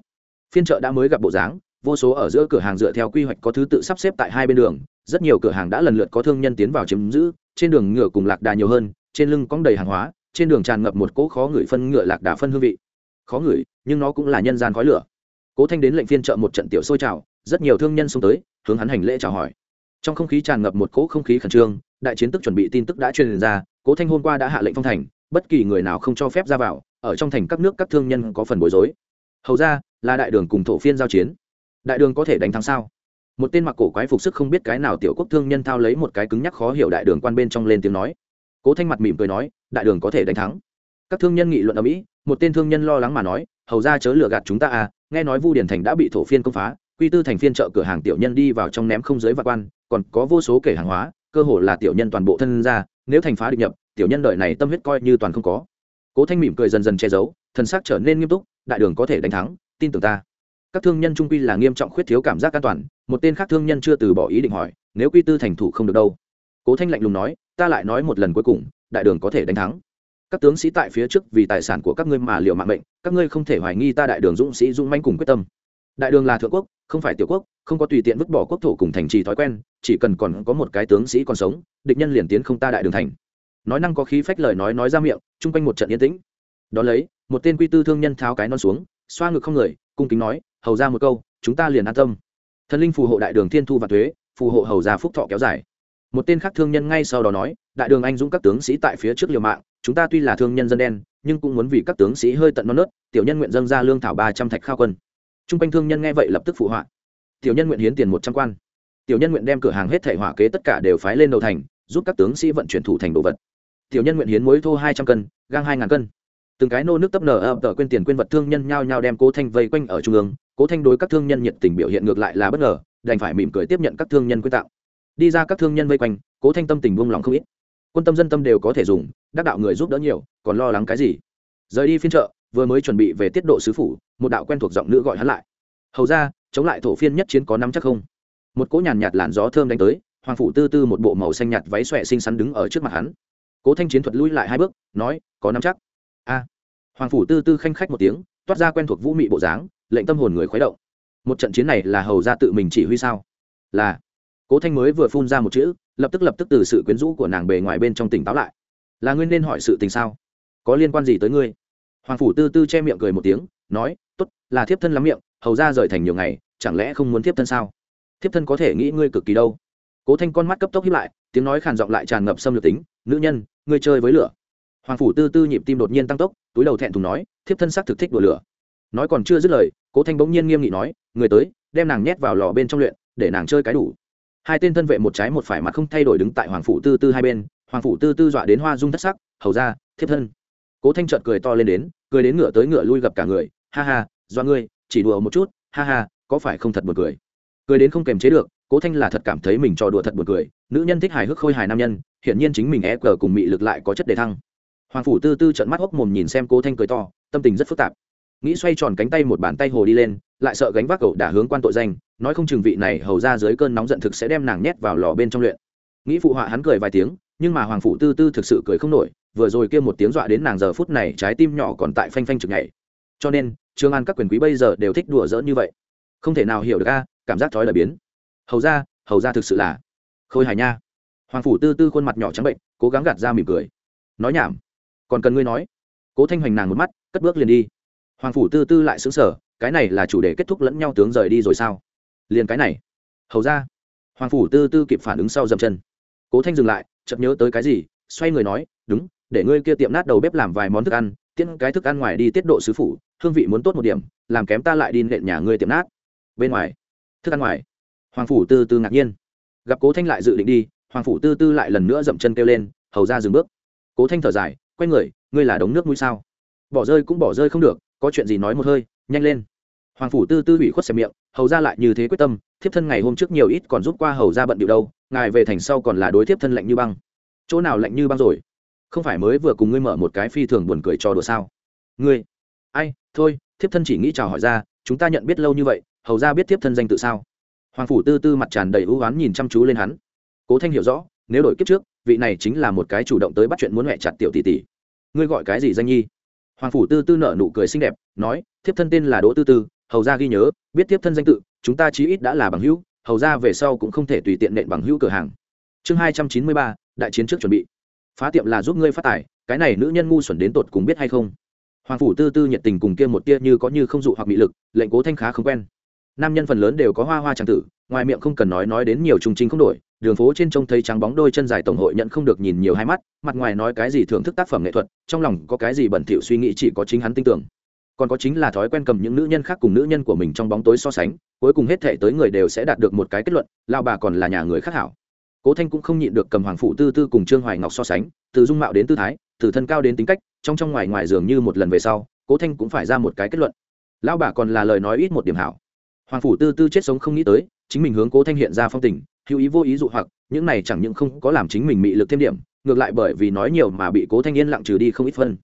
Phiên chợ đã mới gặp bộ dáng, vô số ở giữa cửa hàng dựa theo quy hoạch có thứ tự sắp xếp tại hai bên đường, rất nhiều cửa hàng đã lần lượt có thương nhân tiến vào chiếm giữ, trên đường ngựa cùng lạc đà nhiều hơn, trên lưng cóng đầy hàng hóa, trên đường tràn ngập một cỗ khó ngửi phân ngựa lạc đà phân hương vị. Khó ngửi, nhưng nó cũng là nhân gian khói lửa. Cố thanh đến lệnh phiên chợ một trận tiểu sôi trào rất nhiều thương nhân xông tới, hướng hắn hành lễ chào hỏi. Trong không khí tràn ngập một cỗ không khí khẩn trương đại chiến tức chuẩn bị tin tức đã truyền ra, cố thanh hôm qua đã hạ lệnh phong thành, bất kỳ người nào không cho phép ra vào, ở trong thành các nước các thương nhân có phần bối rối. Hầu ra, là đại đường cùng thổ phiên giao chiến. Đại đường có thể đánh thắng sao? Một tên mặc cổ quái phục sức không biết cái nào tiểu quốc thương nhân thao lấy một cái cứng nhắc khó hiểu đại đường quan bên trong lên tiếng nói. Cố thanh mặt mỉm cười nói, đại đường có thể đánh thắng. Các thương nhân nghị luận ở mỹ, một tên thương nhân lo lắng mà nói, hầu ra chớ lừa gạt chúng ta à nghe nói vu điển thành đã bị thổ phiên công phá, quy tư thành phiên chợ cửa hàng tiểu nhân đi vào trong ném không giới vạn quan, còn có vô số kể hàng hóa cơ hồ là tiểu nhân toàn bộ thân ra, nếu thành phá được nhập, tiểu nhân đợi này tâm huyết coi như toàn không có. Cố thanh mỉm cười dần dần che giấu thần sắc trở nên nghiêm túc, đại đường có thể đánh thắng, tin tưởng ta. Các thương nhân trung quy là nghiêm trọng khuyết thiếu cảm giác an toàn, một tên khác thương nhân chưa từ bỏ ý định hỏi, nếu quy tư thành thủ không được đâu? Cố thanh lạnh lùng nói, ta lại nói một lần cuối cùng, đại đường có thể đánh thắng. Các tướng sĩ tại phía trước vì tài sản của các ngươi mà liệu mạng mệnh, các ngươi không thể hoài nghi ta đại đường dũng sĩ dũng manh cùng quyết tâm. Đại đường là thượng quốc không phải tiểu quốc, không có tùy tiện vứt bỏ quốc thổ cùng thành trì thói quen, chỉ cần còn có một cái tướng sĩ còn sống, địch nhân liền tiến không ta đại đường thành. Nói năng có khí phách lời nói nói ra miệng, chung quanh một trận yên tĩnh. Đón lấy, một tên quy tư thương nhân tháo cái non xuống, xoa ngực không người, cung kính nói, hầu ra một câu, chúng ta liền an tâm. Thần linh phù hộ đại đường thiên thu và thuế, phù hộ hầu ra phúc thọ kéo dài. Một tên khác thương nhân ngay sau đó nói, đại đường anh dũng các tướng sĩ tại phía trước liều mạng, chúng ta tuy là thương nhân dân đen, nhưng cũng muốn vì các tướng sĩ hơi tận non nớt, tiểu nhân nguyện dâng ra lương thảo ba trăm thạch khao quân t r u n g quanh thương nhân nghe vậy lập tức phụ họa. Tiểu nhân nguyện hiến tiền một trăm quan. Tiểu nhân nguyện đem cửa hàng hết thảy hỏa kế tất cả đều phái lên đầu thành, giúp các tướng sĩ vận chuyển thủ thành đồ vật. Tiểu nhân nguyện hiến muối thô hai trăm cân, gang hai ngàn cân. Từng cái nô nước tấp nở ập tờ quên tiền quên vật thương nhân nhao nhao đem cố thanh vây quanh ở trung ương. Cố thanh đối các thương nhân nhiệt tình biểu hiện ngược lại là bất ngờ, đành phải mỉm cười tiếp nhận các thương nhân quyên tạo. Đi ra các thương nhân vây quanh, cố thanh tâm tình buông lòng không ít. Quân tâm dân tâm đều có thể dùng, đắc đạo người giúp đỡ nhiều, còn lo lắng cái gì? Rời đi phiên chợ vừa mới chuẩn bị về tiết độ sứ phủ, một đạo quen thuộc giọng nữ gọi hắn lại. Hầu ra, chống lại thổ phiên nhất chiến có năm chắc không? Một cỗ nhàn nhạt làn gió thơm đánh tới, hoàng phủ tư tư một bộ màu xanh nhạt váy xòe xinh xắn đứng ở trước mặt hắn. Cố thanh chiến thuật lui lại hai bước, nói, có năm chắc. A. Hoàng phủ tư tư khanh khách một tiếng, toát ra quen thuộc vũ mị bộ dáng, lệnh tâm hồn người khuấy động. Một trận chiến này là hầu ra tự mình chỉ huy sao? Là. Cố thanh mới vừa phun ra một chữ, lập tức lập tức từ sự quyến rũ của nàng bề ngoài bên trong tỉnh táo lại. Là ngươi nên hỏi sự tình sao? Có liên quan gì tới ngươi? Hoàng phủ tư tư che miệng cười một tiếng, nói t ố t là thiếp thân lắm miệng, hầu ra rời thành nhiều ngày, chẳng lẽ không muốn thiếp thân sao? Thiếp thân có thể nghĩ ngươi cực kỳ đâu. Cố thanh con mắt cấp tốc hiếp lại, tiếng nói khàn giọng lại tràn ngập xâm lược tính, nữ nhân, ngươi chơi với lửa. Hoàng phủ tư tư nhịp tim đột nhiên tăng tốc, túi đầu thẹn thùng nói, thiếp thân xác thực thích đùa lửa. Nói còn chưa dứt lời, cố thanh bỗng nhiên nghiêm nghị nói, người tới, đem nàng nhét vào lò bên trong luyện, để nàng chơi cái đủ. Hai tên thân vệ một trái một phải mặt không thay đổi đứng tại hoàng phủ tư tư hai bên, hoàng phủ tư tư dọa đến hoa dung thất sắc, hầu ra, thiếp thân cố thanh trợt cười to lên đến, cười đến ngựa tới ngựa lui gặp cả người. Ha ha, do ngươi, chỉ đùa một chút. Ha ha, có phải không thật buồn cười? Cười đến không kềm chế được, cố thanh là thật cảm thấy mình trò đùa thật buồn cười. Nữ nhân thích hài hước khôi hài nam nhân, hiển nhiên chính mình e cờ cùng mị lực lại có chất đề thăng. Hoàng phủ tư tư trận mắt hốc mồm nhìn xem cố thanh cười to, tâm tình rất phức tạp. Nghĩ xoay tròn cánh tay một bàn tay hồ đi lên, lại sợ gánh vác cậu đả hướng quan tội danh, nói không chừng vị này hầu ra dưới cơn nóng giận thực sẽ đem nàng nhét vào lò bên trong luyện. Nghĩ phụ họa hắn cười vài tiếng, nhưng mà hoàng phủ tư tư thực sự cười không nổi vừa rồi kia một tiếng dọa đến nàng giờ phút này, trái tim nhỏ còn tại phanh phanh chừng nhảy. Cho nên, trương an các quyền quý bây giờ đều thích đùa giỡn như vậy. Không thể nào hiểu được a, cảm giác thói lời biến. Hầu ra hầu ra thực sự là khôi hài nha. Hoàng phủ tư tư khuôn mặt nhỏ trắng bệnh, cố gắng gạt ra mỉm cười. Nói nhảm. Còn cần ngươi nói. Cố thanh hoành nàng một mắt, cất bước liền đi. Hoàng phủ tư tư lại xứng sở cái này là chủ đề kết thúc lẫn nhau tướng rời đi rồi sao? Liền cái này. Hầu ra. Hoàng phủ tư tư kịp phản ứng sau dậm chân. Cố thanh dừng lại, chợt nhớ tới cái gì, xoay người nói, đúng để ngươi kia tiệm nát đầu bếp làm vài món thức ăn, tiễn cái thức ăn ngoài đi tiết độ sứ phủ, hương vị muốn tốt một điểm, làm kém ta lại đi nện nhà ngươi tiệm nát. Bên ngoài, thức ăn ngoài. Hoàng phủ tư tư ngạc nhiên. Gặp cố thanh lại dự định đi, hoàng phủ tư tư lại lần nữa dậm chân kêu lên, hầu ra dừng bước. Cố thanh thở dài, quay người, ngươi là đống nước mũi sao? Bỏ rơi cũng bỏ rơi không được, có chuyện gì nói một hơi, nhanh lên. Hoàng phủ tư tư hủy khuất xẻ miệng, hầu ra lại như thế quyết tâm, thiếp thân ngày hôm trước nhiều ít còn rút qua hầu ra bận điệu đâu, ngài về thành sau còn là đối thiếp thân lạnh như băng. Chỗ nào lạnh như băng rồi? Không phải mới vừa cùng ngươi mở một cái phi thường buồn cười cho đùa sao? Ngươi? Ai? Thôi, thiếp thân chỉ nghĩ chào hỏi ra, chúng ta nhận biết lâu như vậy, hầu ra biết thiếp thân danh tự sao? Hoàng phủ tư tư mặt tràn đầy ưu oán nhìn chăm chú lên hắn. Cố thanh hiểu rõ, nếu đổi kiếp trước, vị này chính là một cái chủ động tới bắt chuyện muốn mẹ chặt tiểu tỷ tỷ. Ngươi gọi cái gì danh nhi? Hoàng phủ tư tư nở nụ cười xinh đẹp, nói, thiếp thân tên là đỗ tư tư, hầu ra ghi nhớ, biết thiếp thân danh tự, chúng ta chí ít đã là bằng hữu, hầu ra về sau cũng không thể tùy tiện nện bằng hữu cửa hàng. Chương hai trăm chín mươi ba, đại chiến trước chuẩn bị phá tiệm là giúp ngươi phát tài, cái này nữ nhân ngu xuẩn đến tột cùng biết hay không? Hoàng phủ tư tư nhiệt tình cùng kia một tia như có như không dụ hoặc bị lực, lệnh cố thanh khá không quen. Nam nhân phần lớn đều có hoa hoa trang tử, ngoài miệng không cần nói nói đến nhiều trung trinh không đổi, đường phố trên trông thấy trắng bóng đôi chân dài tổng hội nhận không được nhìn nhiều hai mắt, mặt ngoài nói cái gì thưởng thức tác phẩm nghệ thuật, trong lòng có cái gì bẩn thỉu suy nghĩ chỉ có chính hắn tin tưởng. Còn có chính là thói quen cầm những nữ nhân khác cùng nữ nhân của mình trong bóng tối so sánh, cuối cùng hết thể tới người đều sẽ đạt được một cái kết luận, lao bà còn là nhà người khác hảo cố thanh cũng không nhịn được cầm hoàng phụ tư tư cùng trương hoài ngọc so sánh, từ dung mạo đến tư thái, từ thân cao đến tính cách, trong trong ngoài ngoài dường như một lần về sau, cố thanh cũng phải ra một cái kết luận. Lão bà còn là lời nói ít một điểm hảo. Hoàng phủ tư tư chết sống không nghĩ tới, chính mình hướng cố thanh hiện ra phong tình, hữu ý vô ý dụ hoặc, những này chẳng những không có làm chính mình mị lực thêm điểm, ngược lại bởi vì nói nhiều mà bị cố thanh yên lặng trừ đi không ít phân.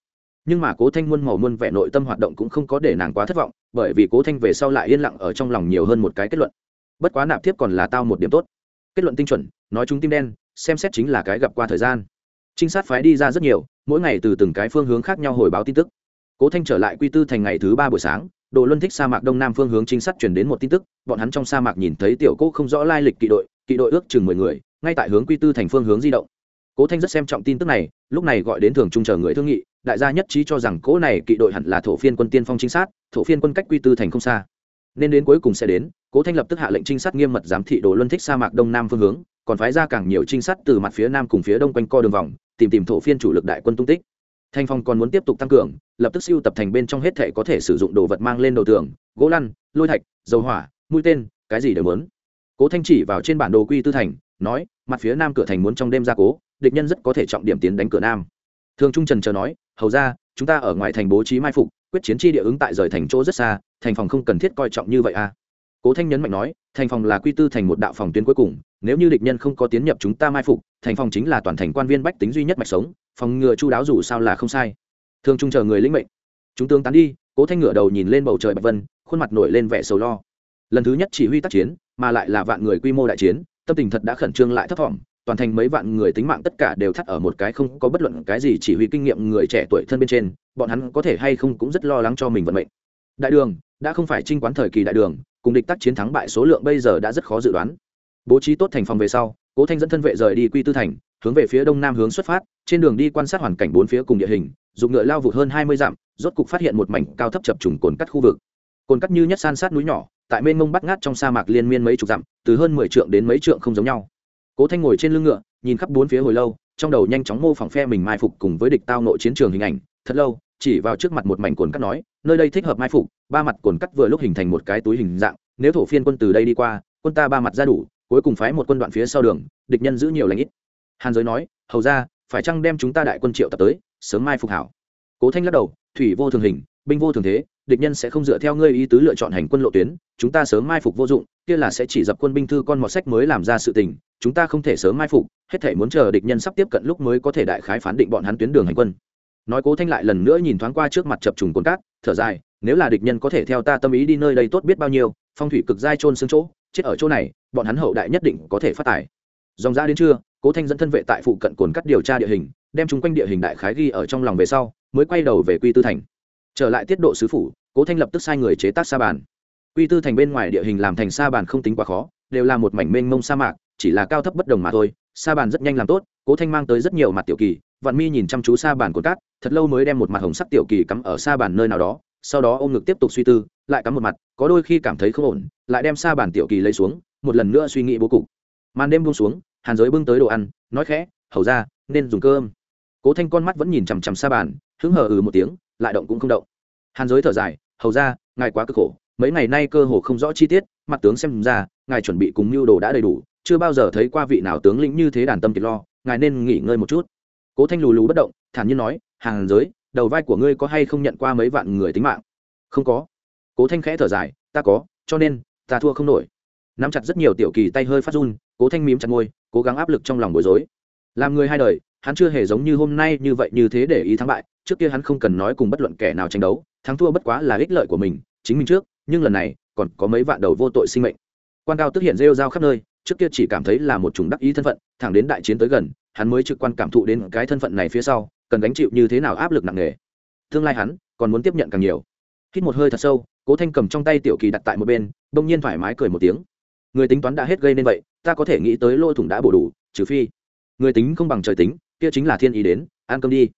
Nhưng mà cố thanh muôn màu muôn vẻ nội tâm hoạt động cũng không có để nàng quá thất vọng, bởi vì cố thanh về sau lại yên lặng ở trong lòng nhiều hơn một cái kết luận. Bất quá nạp tiếp còn là tao một điểm tốt. Kết luận tinh chuẩn nói chúng tim đen, xem xét chính là cái gặp qua thời gian. Trinh sát phái đi ra rất nhiều, mỗi ngày từ từng cái phương hướng khác nhau hồi báo tin tức. Cố thanh trở lại quy tư thành ngày thứ ba buổi sáng, đồ luân thích sa mạc đông nam phương hướng trinh sát chuyển đến một tin tức, bọn hắn trong sa mạc nhìn thấy tiểu cố không rõ lai lịch kỵ đội kỵ đội ước chừng mười người, ngay tại hướng quy tư thành phương hướng di động. Cố thanh rất xem trọng tin tức này, lúc này gọi đến thường trung chờ người thương nghị, đại gia nhất trí cho rằng cố này kỵ đội hẳn là thổ phiên quân tiên phong trinh sát, thổ phiên quân cách quy tư thành không xa. Nên đến cuối cùng sẽ đến, cố thanh lập tức hạ lệnh trinh sát nghiêm mật giám thị đồ luân thích sa mạc đông nam phương hướng còn phái ra càng nhiều trinh sát từ mặt phía nam cùng phía đông quanh co đường vòng, tìm tìm thổ phiên chủ lực đại quân tung tích. Thanh phong còn muốn tiếp tục tăng cường, lập tức siêu tập thành bên trong hết thể có thể sử dụng đồ vật mang lên đầu tường, gỗ lăn, lôi thạch, dầu hỏa, mũi tên, cái gì đều muốn. Cố thanh chỉ vào trên bản đồ quy tư thành, nói, mặt phía nam cửa thành muốn trong đêm ra cố, địch nhân rất có thể trọng điểm tiến đánh cửa nam. Thường trung trần chờ nói, hầu ra, chúng ta ở ngoài thành bố trí mai phục, quyết chiến chi địa ứng tại rời thành chỗ rất xa, thành phòng không cần thiết coi trọng như vậy à. Cố thanh nhấn mạnh nói, thành phòng là quy tư thành một đạo phòng tuyến cuối cùng nếu như địch nhân không có tiến nhập chúng ta mai phục, thành phòng chính là toàn thành quan viên bách tính duy nhất mạch sống, phòng ngừa chu đáo dù sao là không sai. Thường trung chờ người lĩnh mệnh. Chúng tướng tán đi, cố thanh ngựa đầu nhìn lên bầu trời bạch vân, khuôn mặt nổi lên vẻ sầu lo. Lần thứ nhất chỉ huy tác chiến, mà lại là vạn người quy mô đại chiến, tâm tình thật đã khẩn trương lại thấp thỏm, toàn thành mấy vạn người tính mạng tất cả đều thắt ở một cái không có bất luận cái gì chỉ huy kinh nghiệm người trẻ tuổi thân bên trên, bọn hắn có thể hay không cũng rất lo lắng cho mình vận mệnh. Đại đường, đã không phải trinh quán thời kỳ đại đường, cùng địch tác chiến thắng bại số lượng bây giờ đã rất khó dự đoán bố trí tốt thành phòng về sau, cố thanh dẫn thân vệ rời đi quy tư thành, hướng về phía đông nam hướng xuất phát, trên đường đi quan sát hoàn cảnh bốn phía cùng địa hình, dùng ngựa lao vụt hơn hai mươi dặm, rốt cục phát hiện một mảnh cao thấp chập trùng cồn cắt khu vực. Cồn cắt như nhất san sát núi nhỏ, tại mênh mông bắt ngát trong sa mạc liên miên mấy chục dặm, từ hơn mười trượng đến mấy trượng không giống nhau. Cố thanh ngồi trên lưng ngựa, nhìn khắp bốn phía hồi lâu, trong đầu nhanh chóng mô phỏng phe mình mai phục cùng với địch tao nội chiến trường hình ảnh. Thật lâu, chỉ vào trước mặt một mảnh cồn cắt nói, nơi đây thích hợp mai phục, ba mặt cồn cắt vừa lúc hình thành một cái túi hình dạng, nếu thổ phiên quân từ đây đi qua, quân ta ba mặt ra đủ cuối cùng phái một quân đoạn phía sau đường, địch nhân giữ nhiều lãnh ít. Hàn giới nói, hầu ra, phải chăng đem chúng ta đại quân triệu tập tới, sớm mai phục hảo? Cố thanh lắc đầu, thủy vô thường hình, binh vô thường thế, địch nhân sẽ không dựa theo ngươi ý tứ lựa chọn hành quân lộ tuyến, chúng ta sớm mai phục vô dụng, kia là sẽ chỉ dập quân binh thư con mọt sách mới làm ra sự tình, chúng ta không thể sớm mai phục, hết thể muốn chờ địch nhân sắp tiếp cận lúc mới có thể đại khái phán định bọn hắn tuyến đường hành quân. Nói cố thanh lại lần nữa nhìn thoáng qua trước mặt chập trùng cồn cát, thở dài, nếu là địch nhân có thể theo ta tâm ý đi nơi đây tốt biết bao nhiêu, phong thủy cực giai trôn xương chỗ chết ở chỗ này, bọn hắn hậu đại nhất định có thể phát tài. Dòng ra đến trưa, cố thanh dẫn thân vệ tại phụ cận cồn cắt điều tra địa hình, đem chung quanh địa hình đại khái ghi ở trong lòng về sau, mới quay đầu về quy tư thành. Trở lại tiết độ sứ phủ, cố thanh lập tức sai người chế tác sa bàn. Quy tư thành bên ngoài địa hình làm thành sa bàn không tính quá khó, đều là một mảnh mênh mông sa mạc, chỉ là cao thấp bất đồng mà thôi. Sa bàn rất nhanh làm tốt, cố thanh mang tới rất nhiều mặt tiểu kỳ, vạn mi nhìn chăm chú sa bàn cồn cát, thật lâu mới đem một mặt hồng sắc tiểu kỳ cắm ở sa bàn nơi nào đó sau đó ôm ngực tiếp tục suy tư, lại cắm một mặt, có đôi khi cảm thấy không ổn, lại đem sa bàn tiểu kỳ lấy xuống, một lần nữa suy nghĩ bố cục. Màn đêm buông xuống, hàn giới bưng tới đồ ăn, nói khẽ, hầu ra, nên dùng cơm. Cố thanh con mắt vẫn nhìn chằm chằm sa bàn hứng hờ ừ một tiếng, lại động cũng không động. Hàn giới thở dài, hầu ra, ngài quá cực khổ, mấy ngày nay cơ hồ không rõ chi tiết, mặt tướng xem ra, ngài chuẩn bị cùng mưu đồ đã đầy đủ, chưa bao giờ thấy qua vị nào tướng lĩnh như thế đàn tâm kiệt lo, ngài nên nghỉ ngơi một chút. Cố thanh lù lù bất động, thản nhiên nói, hàn giới đầu vai của ngươi có hay không nhận qua mấy vạn người tính mạng? Không có. Cố thanh khẽ thở dài, ta có, cho nên, ta thua không nổi. Nắm chặt rất nhiều tiểu kỳ tay hơi phát run, cố thanh mím chặt môi, cố gắng áp lực trong lòng bối rối. Làm người hai đời, hắn chưa hề giống như hôm nay như vậy như thế để ý thắng bại, trước kia hắn không cần nói cùng bất luận kẻ nào tranh đấu, thắng thua bất quá là ích lợi của mình, chính mình trước, nhưng lần này, còn có mấy vạn đầu vô tội sinh mệnh. Quan cao tức hiện rêu rao khắp nơi, trước kia chỉ cảm thấy là một chủng đắc ý thân phận, thẳng đến đại chiến tới gần, hắn mới trực quan cảm thụ đến cái thân phận này phía sau cần gánh chịu như thế nào áp lực nặng nề. Tương lai hắn còn muốn tiếp nhận càng nhiều. Hít một hơi thật sâu, cố thanh cầm trong tay tiểu kỳ đặt tại một bên bỗng nhiên thoải mái cười một tiếng. Người tính toán đã hết gây nên vậy, ta có thể nghĩ tới lôi thủng đã bổ đủ, trừ phi. Người tính không bằng trời tính, kia chính là thiên ý đến, ăn cơm đi.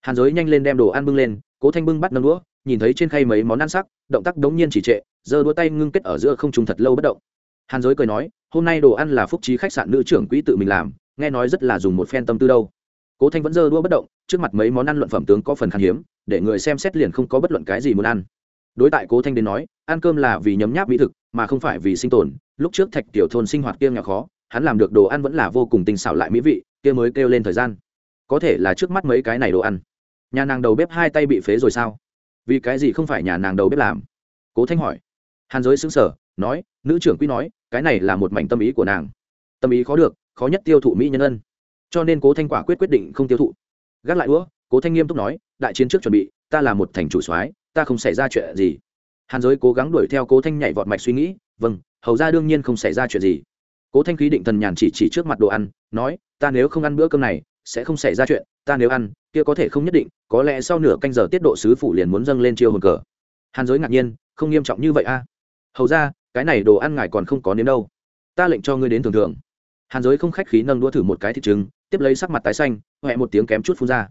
Hàn giới nhanh lên đem đồ ăn bưng lên, cố thanh bưng bắt nâng đũa, nhìn thấy trên khay mấy món ăn sắc, động tác đống nhiên chỉ trệ, giơ đũa tay ngưng kết ở giữa không trùng thật lâu bất động. Hàn giới cười nói, hôm nay đồ ăn là phúc trí khách sạn nữ trưởng quỹ tự mình làm, nghe nói rất là dùng một phen tâm tư đâu cố thanh vẫn dơ đua bất động, trước mặt mấy món ăn luận phẩm tướng có phần khan hiếm, để người xem xét liền không có bất luận cái gì muốn ăn. Đối tại cố thanh đến nói, ăn cơm là vì nhấm nháp mỹ thực, mà không phải vì sinh tồn. Lúc trước thạch tiểu thôn sinh hoạt kia nhỏ khó, hắn làm được đồ ăn vẫn là vô cùng tinh xảo lại mỹ vị, kia mới kêu lên thời gian. Có thể là trước mắt mấy cái này đồ ăn. Nhà nàng đầu bếp hai tay bị phế rồi sao? Vì cái gì không phải nhà nàng đầu bếp làm? Cố thanh hỏi. Hàn giới xứng sở nói, nữ trưởng quy nói, cái này là một mảnh tâm ý của nàng. Tâm ý khó được, khó nhất tiêu thụ mỹ nhân ân cho nên cố thanh quả quyết quyết định không tiêu thụ gác lại đũa cố thanh nghiêm túc nói đại chiến trước chuẩn bị ta là một thành chủ soái ta không xảy ra chuyện gì hàn giới cố gắng đuổi theo cố thanh nhảy vọt mạch suy nghĩ vâng hầu ra đương nhiên không xảy ra chuyện gì cố thanh khí định thần nhàn chỉ chỉ trước mặt đồ ăn nói ta nếu không ăn bữa cơm này sẽ không xảy ra chuyện ta nếu ăn kia có thể không nhất định có lẽ sau nửa canh giờ tiết độ sứ phủ liền muốn dâng lên chiêu hồn cờ hàn giới ngạc nhiên không nghiêm trọng như vậy a hầu ra cái này đồ ăn ngài còn không có nếm đâu ta lệnh cho ngươi đến thường thường hàn giới không khách khí nâng đũa thử một cái thịt trứng tiếp lấy sắc mặt tái xanh huệ một tiếng kém chút phun ra.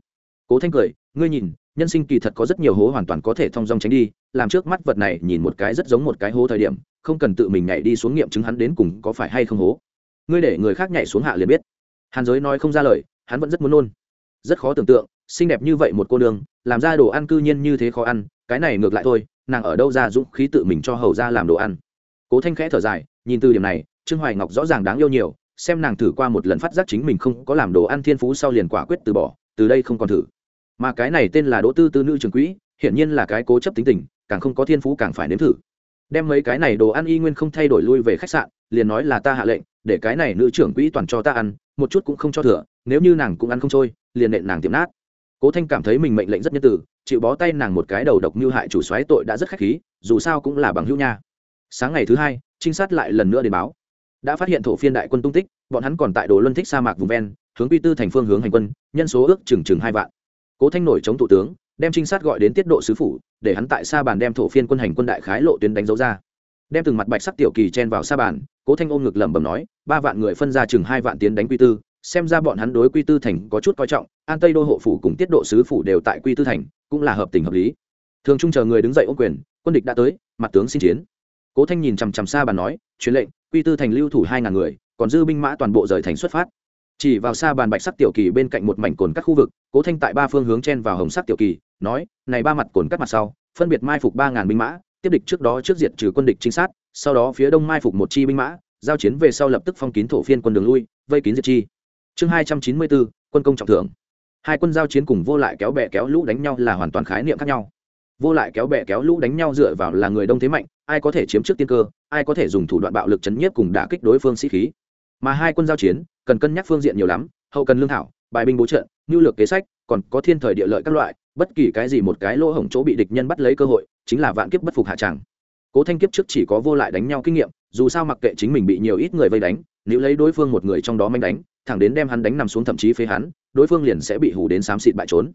Cố thanh cười, ngươi nhìn, nhân sinh kỳ thật có rất nhiều hố hoàn toàn có thể thong dong tránh đi, làm trước mắt vật này nhìn một cái rất giống một cái hố thời điểm, không cần tự mình nhảy đi xuống nghiệm chứng hắn đến cùng có phải hay không hố. Ngươi để người khác nhảy xuống hạ liền biết. Hàn giới nói không ra lời, hắn vẫn rất muốn nôn. Rất khó tưởng tượng, xinh đẹp như vậy một cô nương, làm ra đồ ăn cư nhiên như thế khó ăn, cái này ngược lại thôi, nàng ở đâu ra dũng khí tự mình cho hầu ra làm đồ ăn. Cố thanh khẽ thở dài, nhìn từ điểm này, trương hoài ngọc rõ ràng đáng yêu nhiều xem nàng thử qua một lần phát giác chính mình không có làm đồ ăn thiên phú sau liền quả quyết từ bỏ, từ đây không còn thử. Mà cái này tên là đỗ tư tư nữ trường quỹ, hiển nhiên là cái cố chấp tính tình, càng không có thiên phú càng phải nếm thử. Đem mấy cái này đồ ăn y nguyên không thay đổi lui về khách sạn, liền nói là ta hạ lệnh, để cái này nữ trưởng quỹ toàn cho ta ăn, một chút cũng không cho thừa, nếu như nàng cũng ăn không trôi, liền nện nàng tiệm nát. Cố thanh cảm thấy mình mệnh lệnh rất nhân từ chịu bó tay nàng một cái đầu độc như hại chủ xoáy tội đã rất khách khí, dù sao cũng là bằng hữu nha. Sáng ngày thứ hai, trinh sát lại lần nữa đến báo đã phát hiện thổ phiên đại quân tung tích, bọn hắn còn tại đồ luân thích sa mạc vùng ven, hướng quy tư thành phương hướng hành quân, nhân số ước chừng chừng hai vạn. Cố thanh nổi chống thủ tướng, đem trinh sát gọi đến tiết độ sứ phủ, để hắn tại sa bàn đem thổ phiên quân hành quân đại khái lộ tuyến đánh dấu ra. Đem từng mặt bạch sắc tiểu kỳ chen vào sa bàn, cố thanh ôm ngực lẩm bẩm nói, ba vạn người phân ra chừng hai vạn tiến đánh quy tư, xem ra bọn hắn đối quy tư thành có chút coi trọng, an tây đô hộ phủ cùng tiết độ sứ phủ đều tại quy tư thành, cũng là hợp tình hợp lý. Thường trung chờ người đứng dậy ô quyền, quân địch đã tới, mặt tướng xin chiến cố thanh nhìn chằm chằm xa bàn nói, truyền lệnh, quy tư thành lưu thủ hai ngàn người, còn dư binh mã toàn bộ rời thành xuất phát. Chỉ vào xa bàn bạch sắc tiểu kỳ bên cạnh một mảnh cồn các khu vực, cố thanh tại ba phương hướng chen vào hồng sắc tiểu kỳ, nói, này ba mặt cồn các mặt sau, phân biệt mai phục ba ngàn binh mã, tiếp địch trước đó trước diệt trừ quân địch trinh sát, sau đó phía đông mai phục một chi binh mã, giao chiến về sau lập tức phong kín thổ phiên quân đường lui, vây kín diệt chi. Chương hai trăm chín mươi bốn, quân công trọng thưởng. Hai quân giao chiến cùng vô lại kéo bè kéo lũ đánh nhau là hoàn toàn khái niệm khác nhau vô lại kéo bè kéo lũ đánh nhau dựa vào là người đông thế mạnh, ai có thể chiếm trước tiên cơ, ai có thể dùng thủ đoạn bạo lực chấn nhiếp cùng đả kích đối phương sĩ khí. Mà hai quân giao chiến, cần cân nhắc phương diện nhiều lắm, hậu cần lương thảo, bài binh bố trận nhu lược kế sách, còn có thiên thời địa lợi các loại, bất kỳ cái gì một cái lỗ hổng chỗ bị địch nhân bắt lấy cơ hội, chính là vạn kiếp bất phục hạ tràng cố thanh kiếp trước chỉ có vô lại đánh nhau kinh nghiệm, dù sao mặc kệ chính mình bị nhiều ít người vây đánh, nếu lấy đối phương một người trong đó manh đánh, thẳng đến đem hắn đánh nằm xuống thậm chí phế hắn, đối phương liền sẽ bị hủ đến xám xịt bại trốn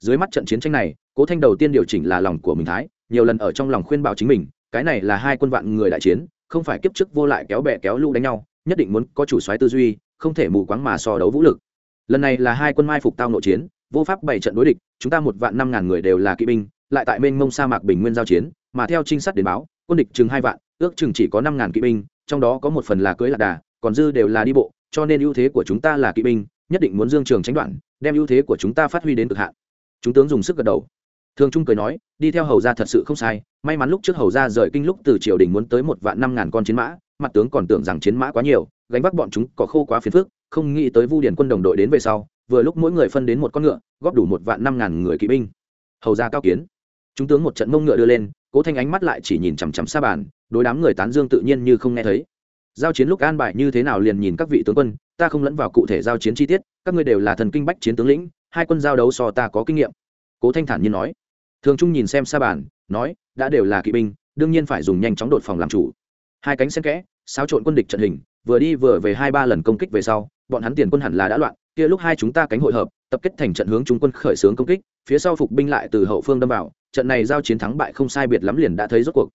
dưới mắt trận chiến tranh này, cố thanh đầu tiên điều chỉnh là lòng của mình thái, nhiều lần ở trong lòng khuyên bảo chính mình, cái này là hai quân vạn người đại chiến, không phải kiếp trước vô lại kéo bè kéo lũ đánh nhau, nhất định muốn có chủ soái tư duy, không thể mù quáng mà so đấu vũ lực. Lần này là hai quân mai phục tao nội chiến, vô pháp bảy trận đối địch, chúng ta một vạn năm ngàn người đều là kỵ binh, lại tại mênh mông sa mạc bình nguyên giao chiến, mà theo trinh sát đến báo, quân địch chừng hai vạn, ước chừng chỉ có năm ngàn kỵ binh, trong đó có một phần là cưới lạc đà, còn dư đều là đi bộ, cho nên ưu thế của chúng ta là kỵ binh, nhất định muốn dương trường tránh đoạn, đem ưu thế của chúng ta phát huy đến cực hạn chúng tướng dùng sức gật đầu. Thường trung cười nói, đi theo hầu ra thật sự không sai, may mắn lúc trước hầu ra rời kinh lúc từ triều đình muốn tới một vạn năm ngàn con chiến mã, mặt tướng còn tưởng rằng chiến mã quá nhiều, gánh vác bọn chúng có khô quá phiền phức, không nghĩ tới vu điển quân đồng đội đến về sau, vừa lúc mỗi người phân đến một con ngựa, góp đủ một vạn năm ngàn người kỵ binh. Hầu ra cao kiến. Chúng tướng một trận mông ngựa đưa lên, cố thanh ánh mắt lại chỉ nhìn chằm chằm xa bàn, đối đám người tán dương tự nhiên như không nghe thấy. Giao chiến lúc an bài như thế nào liền nhìn các vị tướng quân, ta không lẫn vào cụ thể giao chiến chi tiết, các ngươi đều là thần kinh bách chiến tướng lĩnh hai quân giao đấu so ta có kinh nghiệm. Cố thanh thản nhiên nói. Thường trung nhìn xem xa bàn, nói, đã đều là kỵ binh, đương nhiên phải dùng nhanh chóng đột phòng làm chủ. Hai cánh xen kẽ, xáo trộn quân địch trận hình, vừa đi vừa về hai ba lần công kích về sau, bọn hắn tiền quân hẳn là đã loạn, kia lúc hai chúng ta cánh hội hợp, tập kết thành trận hướng trung quân khởi xướng công kích, phía sau phục binh lại từ hậu phương đâm vào, trận này giao chiến thắng bại không sai biệt lắm liền đã thấy rốt cuộc.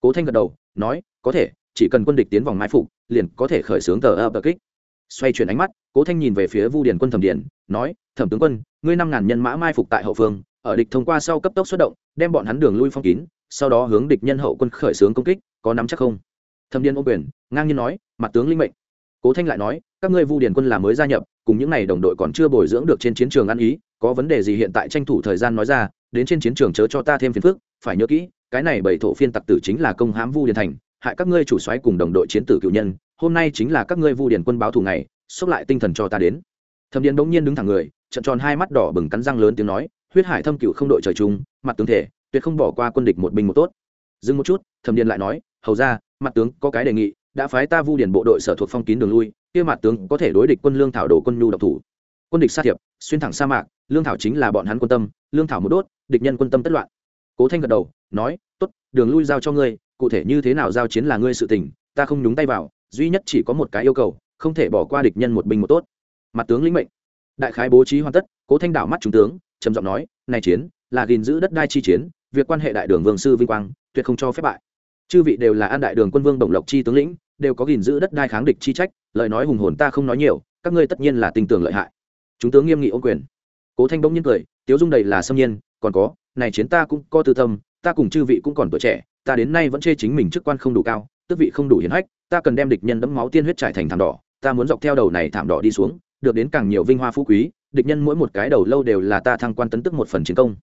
Cố thanh gật đầu, nói, có thể, chỉ cần quân địch tiến vòng mai phục, liền có thể khởi xướng tờ ập kích xoay chuyển ánh mắt, cố thanh nhìn về phía vu điền quân thẩm điền, nói, thẩm tướng quân, ngươi năm ngàn nhân mã mai phục tại hậu phương, ở địch thông qua sau cấp tốc xuất động, đem bọn hắn đường lui phong kín, sau đó hướng địch nhân hậu quân khởi xướng công kích, có nắm chắc không? Thẩm điền ô quyền, ngang nhiên nói, mặt tướng linh mệnh. Cố thanh lại nói, các ngươi vu điền quân là mới gia nhập, cùng những n à y đồng đội còn chưa bồi dưỡng được trên chiến trường ăn ý, có vấn đề gì hiện tại tranh thủ thời gian nói ra, đến trên chiến trường chớ cho ta thêm phiền phức, phải nhớ kỹ, cái này bảy thổ phiên tặc tử chính là công hãm vu điền thành hại các ngươi chủ soái cùng đồng đội chiến tử cựu nhân, hôm nay chính là các ngươi vu điền quân báo thù này xốc lại tinh thần cho ta đến. Thẩm điền bỗng nhiên đứng thẳng người, trận tròn hai mắt đỏ bừng cắn răng lớn tiếng nói, huyết hải thâm cựu không đội trời chung, mặt tướng thể, tuyệt không bỏ qua quân địch một binh một tốt. Dừng một chút, thẩm điền lại nói, hầu ra, mặt tướng có cái đề nghị, đã phái ta vu điền bộ đội sở thuộc phong kín đường lui, kia mặt tướng có thể đối địch quân lương thảo đổ quân nhu độc thủ. Quân địch sát thiệp, xuyên thẳng sa mạc, lương thảo chính là bọn hắn quân tâm, lương thảo một đốt, địch nhân quân tâm tất loạn. Cố thanh gật đầu, nói, tốt, đường lui giao cho ngươi cụ thể như thế nào giao chiến là ngươi sự tình, ta không nhúng tay vào, duy nhất chỉ có một cái yêu cầu, không thể bỏ qua địch nhân một binh một tốt. Mặt tướng lĩnh mệnh. Đại khái bố trí hoàn tất, cố thanh đảo mắt trung tướng, trầm giọng nói, này chiến, là gìn giữ đất đai chi chiến, việc quan hệ đại đường vương sư vinh quang, tuyệt không cho phép bại. Chư vị đều là an đại đường quân vương bổng lộc chi tướng lĩnh, đều có gìn giữ đất đai kháng địch chi trách, lời nói hùng hồn ta không nói nhiều, các ngươi tất nhiên là tình tưởng lợi hại. Chúng tướng nghiêm nghị ô quyền. Cố thanh bỗng nhiên cười, tiếu dung đầy là xâm nhiên, còn có, này chiến ta cũng có tư tâm, ta cùng chư vị cũng còn tuổi trẻ ta đến nay vẫn chê chính mình chức quan không đủ cao, tước vị không đủ hiển hách, ta cần đem địch nhân đẫm máu tiên huyết trải thành thảm đỏ, ta muốn dọc theo đầu này thảm đỏ đi xuống, được đến càng nhiều vinh hoa phú quý, địch nhân mỗi một cái đầu lâu đều là ta thăng quan tấn tức một phần chiến công.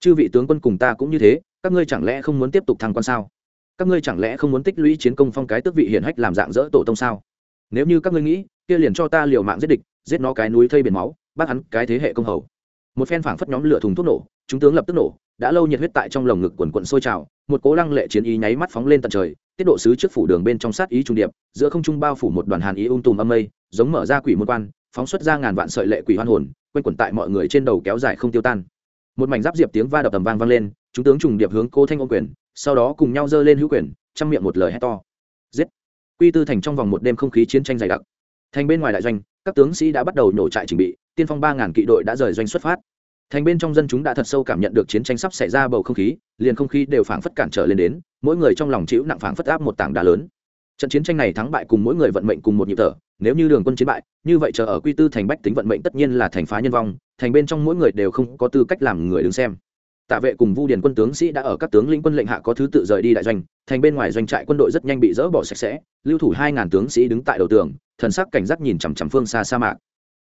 Chư vị tướng quân cùng ta cũng như thế, các ngươi chẳng lẽ không muốn tiếp tục thăng quan sao? Các ngươi chẳng lẽ không muốn tích lũy chiến công phong cái tước vị hiển hách làm dạng dỡ tổ tông sao? Nếu như các ngươi nghĩ, kia liền cho ta liều mạng giết địch, giết nó cái núi thây biển máu, bắt hắn cái thế hệ công hầu một phen phảng phất nhóm lửa thùng thuốc nổ, chúng tướng lập tức nổ, đã lâu nhiệt huyết tại trong lồng ngực quần quận sôi trào, một cố lăng lệ chiến ý nháy mắt phóng lên tận trời, tiết độ sứ trước phủ đường bên trong sát ý trung điệp, giữa không trung bao phủ một đoàn hàn ý ung tùm âm mây, giống mở ra quỷ môn quan, phóng xuất ra ngàn vạn sợi lệ quỷ hoan hồn, quanh quẩn tại mọi người trên đầu kéo dài không tiêu tan. Một mảnh giáp diệp tiếng va đập tầm vang vang lên, chúng tướng trùng điệp hướng cô thanh ôn quyền, sau đó cùng nhau giơ lên hữu quyền chăm miệng một lời hét to. Giết! Quy tư thành trong vòng một đêm không khí chiến tranh dày đặc. Thành bên ngoài đại doanh, các tướng sĩ đã bắt đầu nổ trại chuẩn bị tiên phong ba ngàn kỵ đội đã rời doanh xuất phát. Thành bên trong dân chúng đã thật sâu cảm nhận được chiến tranh sắp xảy ra bầu không khí, liền không khí đều phảng phất cản trở lên đến, mỗi người trong lòng chịu nặng phảng phất áp một tảng đá lớn. Trận chiến tranh này thắng bại cùng mỗi người vận mệnh cùng một nhịp thở, nếu như đường quân chiến bại, như vậy chờ ở quy tư thành bách tính vận mệnh tất nhiên là thành phá nhân vong, thành bên trong mỗi người đều không có tư cách làm người đứng xem. Tạ vệ cùng vu điền quân tướng sĩ đã ở các tướng lĩnh quân lệnh hạ có thứ tự rời đi đại doanh, thành bên ngoài doanh trại quân đội rất nhanh bị dỡ bỏ sạch sẽ, lưu thủ hai ngàn tướng sĩ đứng tại đầu tường, thần sắc cảnh giác nhìn chằm chằm phương xa sa mạc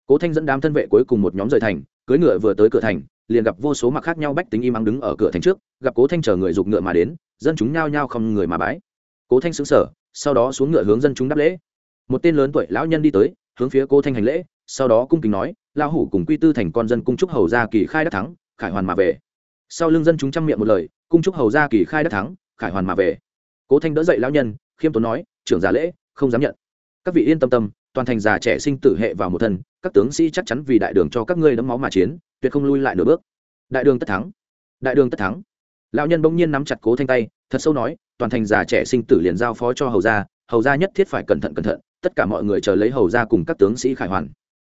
cố thanh dẫn đám thân vệ cuối cùng một nhóm rời thành, cưỡi ngựa vừa tới cửa thành, liền gặp vô số mặc khác nhau bách tính im ắng đứng ở cửa thành trước, gặp cố thanh chờ người giục ngựa mà đến, dân chúng nhao nhao không người mà bái. Cố thanh xứng sở sau đó xuống ngựa hướng dân chúng đáp lễ. Một tên lớn tuổi lão nhân đi tới, hướng phía cố thanh hành lễ, sau đó cung kính nói, lão hủ cùng quy tư thành con dân cung trúc hầu gia kỳ khai đắc thắng, khải hoàn mà về. Sau lưng dân chúng chăm miệng một lời, cung trúc hầu gia kỳ khai đắc thắng, khải hoàn mà về. Cố thanh đỡ dậy lão nhân, khiêm tốn nói, trưởng giả lễ, không dám nhận. Các vị yên tâm tâm toàn thành già trẻ sinh tử hệ vào một thân, các tướng sĩ chắc chắn vì đại đường cho các ngươi đấm máu mà chiến, tuyệt không lui lại nửa bước. Đại đường tất thắng. Đại đường tất thắng. Lão nhân bỗng nhiên nắm chặt cố thanh tay, thật sâu nói, toàn thành già trẻ sinh tử liền giao phó cho hầu gia hầu gia nhất thiết phải cẩn thận cẩn thận, tất cả mọi người chờ lấy hầu gia cùng các tướng sĩ khải hoàn.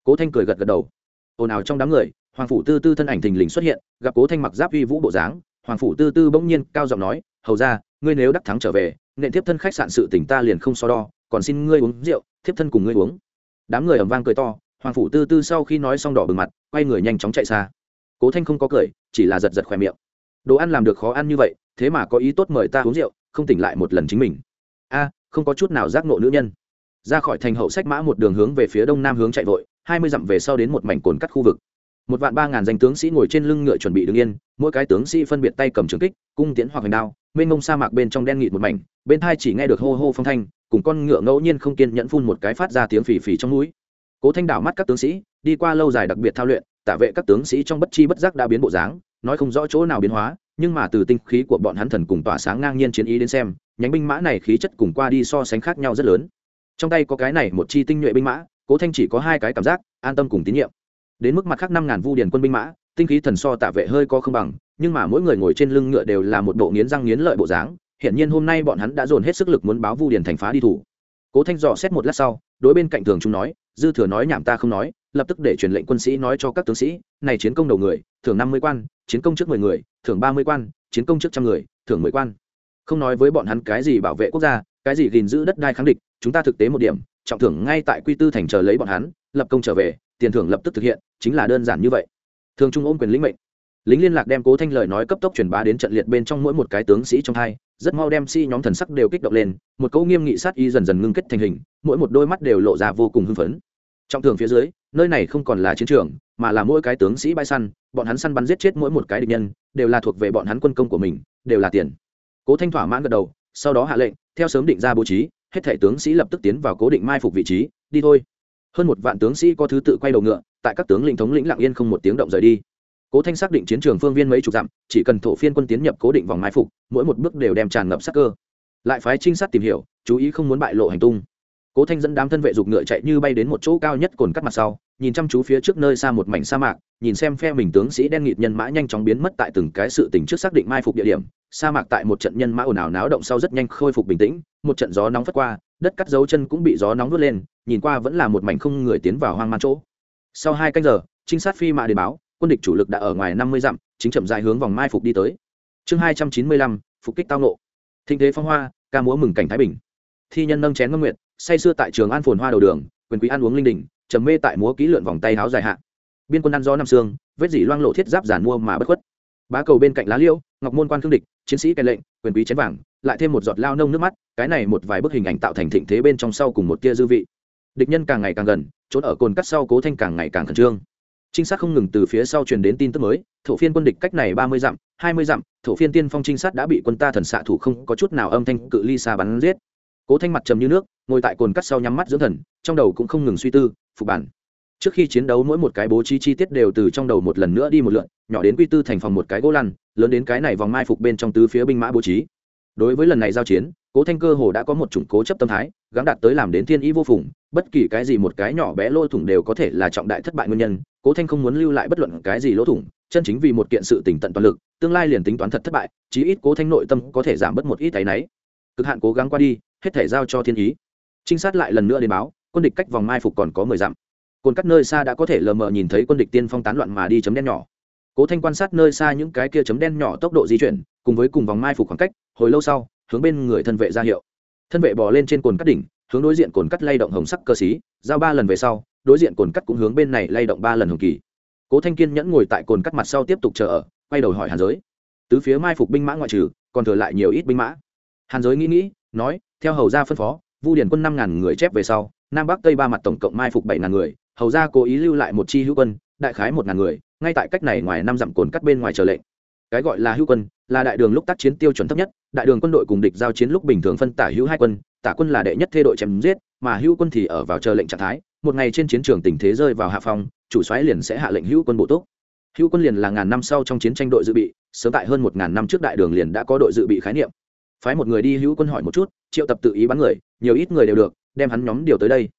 Cố thanh cười gật gật đầu. Ồn ào trong đám người, hoàng phủ tư tư thân ảnh thình lình xuất hiện, gặp cố thanh mặc giáp uy vũ bộ dáng, hoàng phủ tư tư bỗng nhiên cao giọng nói, hầu gia, ngươi nếu đắc thắng trở về nện tiếp thân khách sạn sự tỉnh ta liền không so đo, còn xin ngươi uống rượu thiếp thân cùng ngươi uống. Đám người ầm vang cười to, hoàng phủ tư tư sau khi nói xong đỏ bừng mặt, quay người nhanh chóng chạy xa. Cố thanh không có cười, chỉ là giật giật khỏe miệng. Đồ ăn làm được khó ăn như vậy, thế mà có ý tốt mời ta uống rượu, không tỉnh lại một lần chính mình. A, không có chút nào giác nộ nữ nhân. Ra khỏi thành hậu sách mã một đường hướng về phía đông nam hướng chạy vội, hai mươi dặm về sau đến một mảnh cồn cắt khu vực một vạn ba ngàn danh tướng sĩ ngồi trên lưng ngựa chuẩn bị đứng yên, mỗi cái tướng sĩ phân biệt tay cầm trường kích, cung tiễn hoặc hành đao, mênh mông sa mạc bên trong đen nghịt một mảnh, bên thai chỉ nghe được hô hô phong thanh, cùng con ngựa ngẫu nhiên không kiên nhẫn phun một cái phát ra tiếng phì phì trong núi. Cố thanh đảo mắt các tướng sĩ, đi qua lâu dài đặc biệt thao luyện tạ vệ các tướng sĩ trong bất chi bất giác đã biến bộ dáng, nói không rõ chỗ nào biến hóa, nhưng mà từ tinh khí của bọn hắn thần cùng tỏa sáng ngang nhiên chiến ý đến xem, nhánh binh mã này khí chất cùng qua đi so sánh khác nhau rất lớn. Trong tay có cái này một chi tinh nhuệ binh mã, cố thanh chỉ có hai cái cảm giác, an tâm cùng tín nhiệm đến mức mặt khác năm ngàn vu điền quân binh mã, tinh khí thần so tạ vệ hơi có không bằng, nhưng mà mỗi người ngồi trên lưng ngựa đều là một bộ nghiến răng nghiến lợi bộ dáng hiện nhiên hôm nay bọn hắn đã dồn hết sức lực muốn báo vu điền thành phá đi thủ. Cố thanh dò xét một lát sau, đối bên cạnh thường chúng nói, dư thừa nói nhảm ta không nói, lập tức để truyền lệnh quân sĩ nói cho các tướng sĩ, này chiến công đầu người, thưởng năm mươi quan, chiến công trước mười người, thưởng ba mươi quan, chiến công trước trăm người, thưởng mười quan. Không nói với bọn hắn cái gì bảo vệ quốc gia, cái gì gìn giữ đất đai kháng địch, chúng ta thực tế một điểm, trọng thưởng ngay tại quy tư thành chờ lấy bọn hắn, lập công trở về tiền thưởng lập tức thực hiện, chính là đơn giản như vậy. Thường trung ôm quyền lĩnh mệnh. Lính liên lạc đem cố thanh lời nói cấp tốc truyền bá đến trận liệt bên trong mỗi một cái tướng sĩ trong hai, rất mau đem si nhóm thần sắc đều kích động lên, một câu nghiêm nghị sát y dần dần ngưng kết thành hình, mỗi một đôi mắt đều lộ ra vô cùng hưng phấn. Trọng thường phía dưới, nơi này không còn là chiến trường, mà là mỗi cái tướng sĩ bay săn, bọn hắn săn bắn giết chết mỗi một cái địch nhân, đều là thuộc về bọn hắn quân công của mình, đều là tiền. Cố thanh thỏa mãn gật đầu, sau đó hạ lệnh, theo sớm định ra bố trí, hết thể tướng sĩ lập tức tiến vào cố định mai phục vị trí, đi thôi hơn một vạn tướng sĩ có thứ tự quay đầu ngựa, tại các tướng lĩnh thống lĩnh lặng yên không một tiếng động rời đi. Cố thanh xác định chiến trường phương viên mấy chục dặm, chỉ cần thổ phiên quân tiến nhập cố định vòng mai phục, mỗi một bước đều đem tràn ngập sắc cơ. Lại phái trinh sát tìm hiểu, chú ý không muốn bại lộ hành tung. Cố thanh dẫn đám thân vệ dục ngựa chạy như bay đến một chỗ cao nhất cồn cắt mặt sau, nhìn chăm chú phía trước nơi xa một mảnh sa mạc, nhìn xem phe mình tướng sĩ đen nghịt nhân mã nhanh chóng biến mất tại từng cái sự tình trước xác định mai phục địa điểm. Sa mạc tại một trận nhân mã ồn ào náo động sau rất nhanh khôi phục bình tĩnh, một trận gió nóng phất qua, đất cắt dấu chân cũng bị gió nóng vớt lên nhìn qua vẫn là một mảnh không người tiến vào hoang man chỗ. Sau hai canh giờ trinh sát phi mạ đi báo quân địch chủ lực đã ở ngoài năm mươi dặm chính chậm dài hướng vòng mai phục đi tới. Chương hai trăm chín mươi lăm phục kích tao nộ thịnh thế phong hoa ca múa mừng cảnh thái bình. Thi nhân nâng chén ngâm nguyệt say sưa tại trường an phồn hoa đầu đường quyền quý ăn uống linh đình trầm mê tại múa ký lượn vòng tay háo dài hạ. Biên quân ăn gió năm xương vết dỉ loang lộ thiết giáp giản mua mà bất khuất. Bá cầu bên cạnh lá liễu, ngọc môn quan thương địch chiến sĩ kèn lệnh quyền quý chén vàng lại thêm một giọt lao nông nước mắt cái này một vài bức hình ảnh tạo thành thịnh thế bên trong sau cùng một tia dư vị địch nhân càng ngày càng gần, trốn ở cồn cắt sau cố thanh càng ngày càng khẩn trương. Trinh sát không ngừng từ phía sau truyền đến tin tức mới, thổ phiên quân địch cách này ba mươi dặm, hai mươi dặm, thổ phiên tiên phong trinh sát đã bị quân ta thần xạ thủ không có chút nào âm thanh cự ly xa bắn giết. Cố thanh mặt trầm như nước, ngồi tại cồn cắt sau nhắm mắt dưỡng thần, trong đầu cũng không ngừng suy tư, phục bản. Trước khi chiến đấu mỗi một cái bố trí chi tiết đều từ trong đầu một lần nữa đi một lượn, nhỏ đến quy tư thành phòng một cái gỗ lăn, lớn đến cái này vòng mai phục bên trong tứ phía binh mã bố trí đối với lần này giao chiến, cố thanh cơ hồ đã có một chủng cố chấp tâm thái, gắng đạt tới làm đến thiên ý vô phùng, bất kỳ cái gì một cái nhỏ bé lỗ thủng đều có thể là trọng đại thất bại nguyên nhân. Cố thanh không muốn lưu lại bất luận cái gì lỗ thủng, chân chính vì một kiện sự tỉnh tận toàn lực, tương lai liền tính toán thật thất bại, chí ít cố thanh nội tâm có thể giảm bớt một ít tay náy. Cực hạn cố gắng qua đi, hết thể giao cho thiên ý. Trinh sát lại lần nữa đến báo, quân địch cách vòng mai phục còn có mười dặm. Cồn cắt nơi xa đã có thể lờ mờ nhìn thấy quân địch tiên phong tán loạn mà đi chấm đen nhỏ. Cố thanh quan sát nơi xa những cái kia chấm đen nhỏ tốc độ di chuyển, cùng với cùng vòng mai phục khoảng cách hồi lâu sau, hướng bên người thân vệ ra hiệu. Thân vệ bò lên trên cồn cắt đỉnh, hướng đối diện cồn cắt lay động hồng sắc cơ xí, giao ba lần về sau, đối diện cồn cắt cũng hướng bên này lay động ba lần hồng kỳ. Cố thanh kiên nhẫn ngồi tại cồn cắt mặt sau tiếp tục chờ ở, quay đầu hỏi hàn giới. Tứ phía mai phục binh mã ngoại trừ, còn thừa lại nhiều ít binh mã. Hàn giới nghĩ nghĩ, nói, theo hầu ra phân phó, vu điển quân năm ngàn người chép về sau, nam bắc tây ba mặt tổng cộng mai phục bảy ngàn người, hầu ra cố ý lưu lại một chi hữu quân, đại khái một ngàn người, ngay tại cách này ngoài năm dặm cồn cắt bên ngoài chờ lệnh. Cái gọi là hữu quân là đại đường lúc tác chiến tiêu chuẩn thấp nhất, đại đường quân đội cùng địch giao chiến lúc bình thường phân tả hữu hai quân, tả quân là đệ nhất thê đội chém giết, mà hữu quân thì ở vào chờ lệnh trạng thái, một ngày trên chiến trường tình thế rơi vào hạ phong, chủ soái liền sẽ hạ lệnh hữu quân bộ tốt. hữu quân liền là ngàn năm sau trong chiến tranh đội dự bị, sớm tại hơn một ngàn năm trước đại đường liền đã có đội dự bị khái niệm. Phái một người đi hữu quân hỏi một chút, triệu tập tự ý bắn người, nhiều ít người đều được, đem hắn nhóm điều tới đây.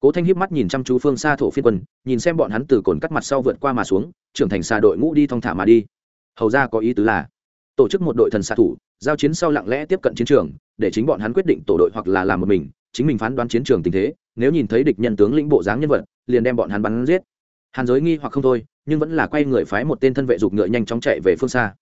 Cố thanh hiếp mắt nhìn chăm chú phương xa thổ phiên quân, nhìn xem bọn hắn từ cồn cắt mặt sau vượt qua mà xuống, trưởng thành xa đội ngũ đi thong thả mà đi. Hầu ra có ý tứ là tổ chức một đội thần xạ thủ, giao chiến sau lặng lẽ tiếp cận chiến trường, để chính bọn hắn quyết định tổ đội hoặc là làm một mình, chính mình phán đoán chiến trường tình thế, nếu nhìn thấy địch nhân tướng lĩnh bộ dáng nhân vật, liền đem bọn hắn bắn giết. Hàn giới nghi hoặc không thôi, nhưng vẫn là quay người phái một tên thân vệ dục ngựa nhanh chóng chạy về phương xa.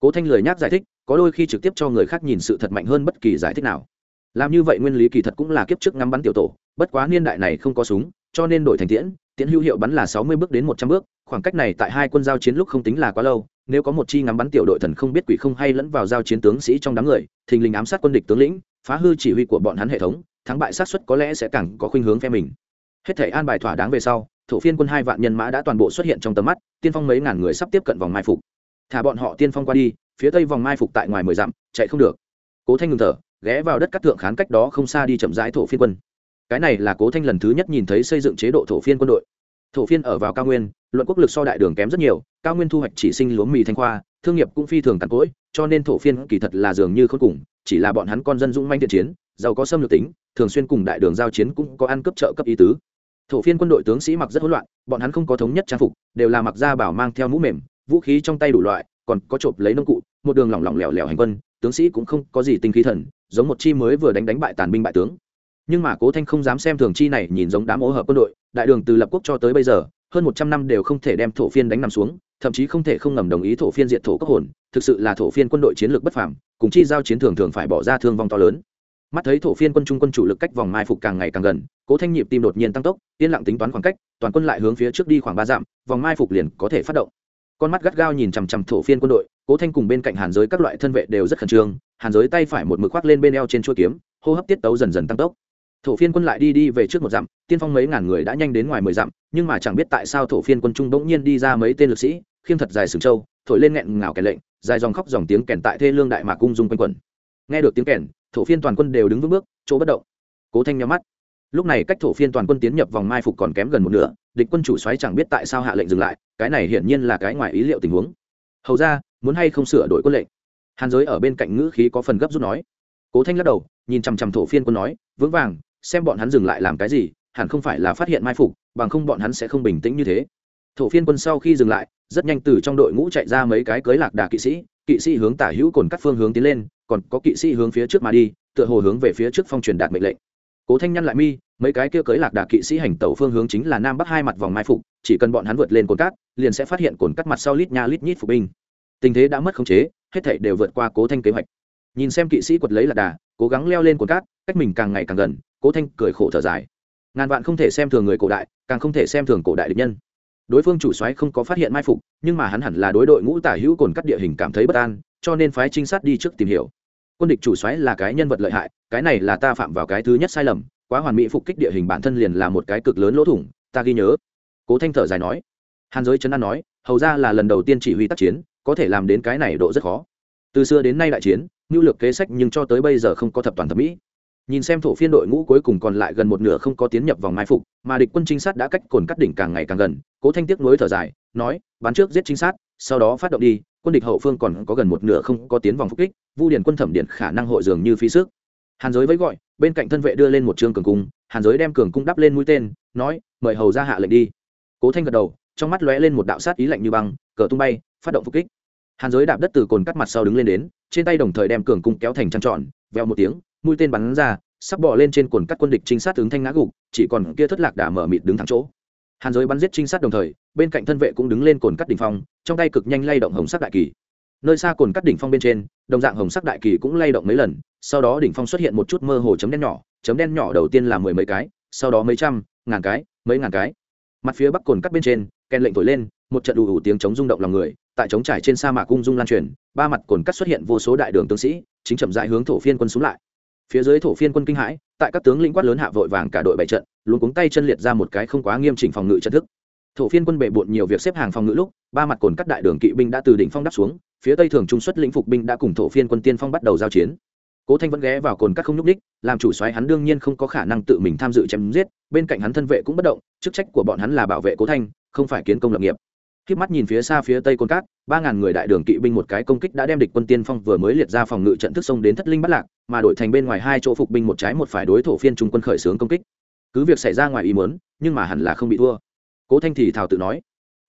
Cố thanh lời nhắc giải thích, có đôi khi trực tiếp cho người khác nhìn sự thật mạnh hơn bất kỳ giải thích nào. Làm như vậy nguyên lý kỳ thật cũng là kiếp trước ngắm bắn tiểu tổ, bất quá niên đại này không có súng, cho nên đổi thành tiễn tiễn hữu hiệu bắn là sáu mươi bước đến một trăm bước, khoảng cách này tại hai quân giao chiến lúc không tính là quá lâu nếu có một chi ngắm bắn tiểu đội thần không biết quỷ không hay lẫn vào giao chiến tướng sĩ trong đám người, thình lình ám sát quân địch tướng lĩnh, phá hư chỉ huy của bọn hắn hệ thống, thắng bại sát xuất có lẽ sẽ càng có khuynh hướng phe mình. Hết thể an bài thỏa đáng về sau, thổ phiên quân hai vạn nhân mã đã toàn bộ xuất hiện trong tầm mắt, tiên phong mấy ngàn người sắp tiếp cận vòng mai phục. Thả bọn họ tiên phong qua đi, phía tây vòng mai phục tại ngoài mười dặm, chạy không được. Cố thanh ngừng thở, ghé vào đất cắt thượng khán cách đó không xa đi chậm rãi thổ phiên quân. Cái này là cố thanh lần thứ nhất nhìn thấy xây dựng chế độ thổ phiên quân đội thổ phiên ở vào cao nguyên, luận quốc lực so đại đường kém rất nhiều, cao nguyên thu hoạch chỉ sinh lúa mì thanh khoa, thương nghiệp cũng phi thường tàn cỗi, cho nên thổ phiên kỳ thật là dường như khốn cùng, chỉ là bọn hắn con dân dũng manh thiện chiến, giàu có xâm lược tính, thường xuyên cùng đại đường giao chiến cũng có ăn cấp trợ cấp ý tứ. Thổ phiên quân đội tướng sĩ mặc rất hỗn loạn, bọn hắn không có thống nhất trang phục, đều là mặc da bảo mang theo mũ mềm, vũ khí trong tay đủ loại, còn có chộp lấy nông cụ, một đường lỏng lỏng lẻo lẻo hành quân, tướng sĩ cũng không có gì tinh khí thần, giống một chi mới vừa đánh đánh bại tàn binh bại tướng nhưng mà cố thanh không dám xem thường chi này, nhìn giống đám ố hợp quân đội, đại đường từ lập quốc cho tới bây giờ, hơn một trăm năm đều không thể đem thổ phiên đánh nằm xuống, thậm chí không thể không ngầm đồng ý thổ phiên diệt thổ cấp hồn, thực sự là thổ phiên quân đội chiến lược bất phàm, cùng chi giao chiến thường thường phải bỏ ra thương vong to lớn. Mắt thấy thổ phiên quân trung quân chủ lực cách vòng mai phục càng ngày càng gần, cố thanh nhịp tim đột nhiên tăng tốc, yên lặng tính toán khoảng cách, toàn quân lại hướng phía trước đi khoảng ba dặm, vòng mai phục liền có thể phát động. Con mắt gắt gao nhìn chằm chằm thổ phiên quân đội, cố thanh cùng bên cạnh hàn giới các loại thân vệ đều rất khẩn trương, hàn giới tay phải một mực khoác lên bên eo trên chuôi kiếm, hô hấp tiết tấu dần dần tăng tốc thổ phiên quân lại đi đi về trước một dặm, tiên phong mấy ngàn người đã nhanh đến ngoài mười dặm, nhưng mà chẳng biết tại sao thổ phiên quân trung bỗng nhiên đi ra mấy tên lực sĩ khiêng thật dài sừng trâu, thổi lên nghẹn ngào kèn lệnh, dài dòng khóc dòng tiếng kèn tại thê lương đại mạc cung dung quanh quẩn. Nghe được tiếng kèn, thổ phiên toàn quân đều đứng vững bước, chỗ bất động. Cố thanh nhắm mắt. Lúc này cách thổ phiên toàn quân tiến nhập vòng mai phục còn kém gần một nửa, địch quân chủ xoáy chẳng biết tại sao hạ lệnh dừng lại, cái này hiển nhiên là cái ngoài ý liệu tình huống. Hầu ra, muốn hay không sửa đổi quân lệnh? Hàn giới ở bên cạnh ngữ khí có phần gấp rút nói. Cố thanh lắc đầu, nhìn chằm chằm thổ phiên quân nói, vững vàng xem bọn hắn dừng lại làm cái gì, hẳn không phải là phát hiện mai phục, bằng không bọn hắn sẽ không bình tĩnh như thế. Thổ phiên quân sau khi dừng lại, rất nhanh từ trong đội ngũ chạy ra mấy cái cưới lạc đà kỵ sĩ kỵ sĩ hướng tả hữu cồn cắt phương hướng tiến lên, còn có kỵ sĩ hướng phía trước mà đi, tựa hồ hướng về phía trước phong truyền đạt mệnh lệnh. Cố thanh nhăn lại mi, mấy cái kia cưới lạc đà kỵ sĩ hành tẩu phương hướng chính là nam bắc hai mặt vòng mai phục, chỉ cần bọn hắn vượt lên cồn cát, liền sẽ phát hiện cồn cắt mặt sau lít nha lít nhít phục binh. Tình thế đã mất khống chế, hết thảy đều vượt qua cố thanh kế hoạch. Nhìn xem kỵ sĩ quật lấy lạc đà, cố gắng leo lên cồn cát, cách mình càng ngày càng gần cố thanh cười khổ thở dài. Ngàn vạn không thể xem thường người cổ đại, càng không thể xem thường cổ đại địch nhân. Đối phương chủ soái không có phát hiện mai phục, nhưng mà hắn hẳn là đối đội ngũ tả hữu cồn cắt địa hình cảm thấy bất an, cho nên phái trinh sát đi trước tìm hiểu. Quân địch chủ soái là cái nhân vật lợi hại, cái này là ta phạm vào cái thứ nhất sai lầm, quá hoàn mỹ phục kích địa hình bản thân liền là một cái cực lớn lỗ thủng, ta ghi nhớ. Cố thanh thở dài nói. Hàn giới trấn an nói, hầu ra là lần đầu tiên chỉ huy tác chiến, có thể làm đến cái này độ rất khó. Từ xưa đến nay đại chiến, nhu lược kế sách nhưng cho tới bây giờ không có thập toàn thẩm mỹ nhìn xem thổ phiên đội ngũ cuối cùng còn lại gần một nửa không có tiến nhập vòng mai phục, mà địch quân trinh sát đã cách cồn cắt đỉnh càng ngày càng gần, cố thanh tiếc nối thở dài, nói, bắn trước giết trinh sát, sau đó phát động đi, quân địch hậu phương còn có gần một nửa không có tiến vòng phục kích, vu điền quân thẩm điện khả năng hội dường như phí sức. Hàn giới với gọi, bên cạnh thân vệ đưa lên một trương cường cung, hàn giới đem cường cung đắp lên mũi tên, nói, mời hầu ra hạ lệnh đi. Cố thanh gật đầu, trong mắt lóe lên một đạo sát ý lạnh như băng, cờ tung bay, phát động phục kích. Hàn giới đạp đất từ cồn cắt mặt sau đứng lên đến, trên tay đồng thời đem cường cung kéo thành trăng tròn, veo một tiếng mũi tên bắn ra, sắp bỏ lên trên cồn cắt quân địch trinh sát tướng thanh ngã gục, chỉ còn kia thất lạc đà mở mịt đứng thẳng chỗ. Hàn giới bắn giết trinh sát đồng thời, bên cạnh thân vệ cũng đứng lên cồn cắt đỉnh phong, trong tay cực nhanh lay động hồng sắc đại kỳ. Nơi xa cồn cắt đỉnh phong bên trên, đồng dạng hồng sắc đại kỳ cũng lay động mấy lần, sau đó đỉnh phong xuất hiện một chút mơ hồ chấm đen nhỏ, chấm đen nhỏ đầu tiên là mười mấy cái, sau đó mấy trăm, ngàn cái, mấy ngàn cái. Mặt phía bắc cồn cắt bên trên, kèn lệnh thổi lên, một trận đủ đủ tiếng chống rung động lòng người, tại chống trải trên sa mạc cung dung lan truyền, ba mặt cồn cắt xuất hiện vô số đại đường tướng sĩ, chính chậm dại hướng thổ phiên quân xuống lại phía dưới thổ phiên quân kinh hãi, tại các tướng lĩnh quát lớn hạ vội vàng cả đội bảy trận, luôn cuống tay chân liệt ra một cái không quá nghiêm chỉnh phòng ngự trận thức. Thổ phiên quân bệ bộn nhiều việc xếp hàng phòng ngự lúc, ba mặt cồn cắt đại đường kỵ binh đã từ đỉnh phong đắp xuống, phía tây thường trung xuất lĩnh phục binh đã cùng thổ phiên quân tiên phong bắt đầu giao chiến. Cố thanh vẫn ghé vào cồn cắt không nhúc ních làm chủ xoáy hắn đương nhiên không có khả năng tự mình tham dự chém giết, bên cạnh hắn thân vệ cũng bất động, chức trách của bọn hắn là bảo vệ cố thanh, không phải kiến công lập nghiệp khi mắt nhìn phía xa phía tây côn cát, ba ngàn người đại đường kỵ binh một cái công kích đã đem địch quân tiên phong vừa mới liệt ra phòng ngự trận thức sông đến thất linh bắt lạc, mà đổi thành bên ngoài hai chỗ phục binh một trái một phải đối thổ phiên trung quân khởi xướng công kích. Cứ việc xảy ra ngoài ý muốn, nhưng mà hẳn là không bị thua. Cố thanh thì thảo tự nói.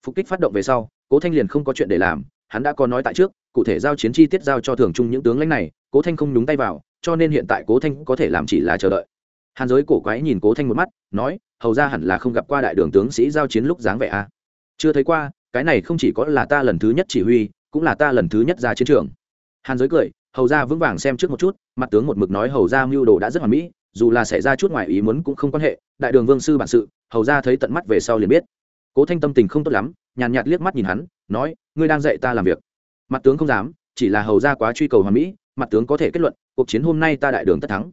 Phục kích phát động về sau, cố thanh liền không có chuyện để làm, hắn đã có nói tại trước, cụ thể giao chiến chi tiết giao cho thường trung những tướng lãnh này, cố thanh không nhúng tay vào, cho nên hiện tại cố thanh có thể làm chỉ là chờ đợi. Hàn giới cổ quái nhìn cố thanh một mắt, nói, hầu ra hẳn là không gặp qua đại đường tướng sĩ giao chiến lúc dáng vẻ a. À. chưa thấy qua cái này không chỉ có là ta lần thứ nhất chỉ huy, cũng là ta lần thứ nhất ra chiến trường. Hàn giới cười, hầu ra vững vàng xem trước một chút, mặt tướng một mực nói hầu ra mưu đồ đã rất hoàn mỹ, dù là xảy ra chút ngoài ý muốn cũng không quan hệ, đại đường vương sư bản sự, hầu ra thấy tận mắt về sau liền biết. Cố thanh tâm tình không tốt lắm, nhàn nhạt liếc mắt nhìn hắn, nói, ngươi đang dạy ta làm việc. Mặt tướng không dám, chỉ là hầu ra quá truy cầu hoàn mỹ, mặt tướng có thể kết luận, cuộc chiến hôm nay ta đại đường tất thắng.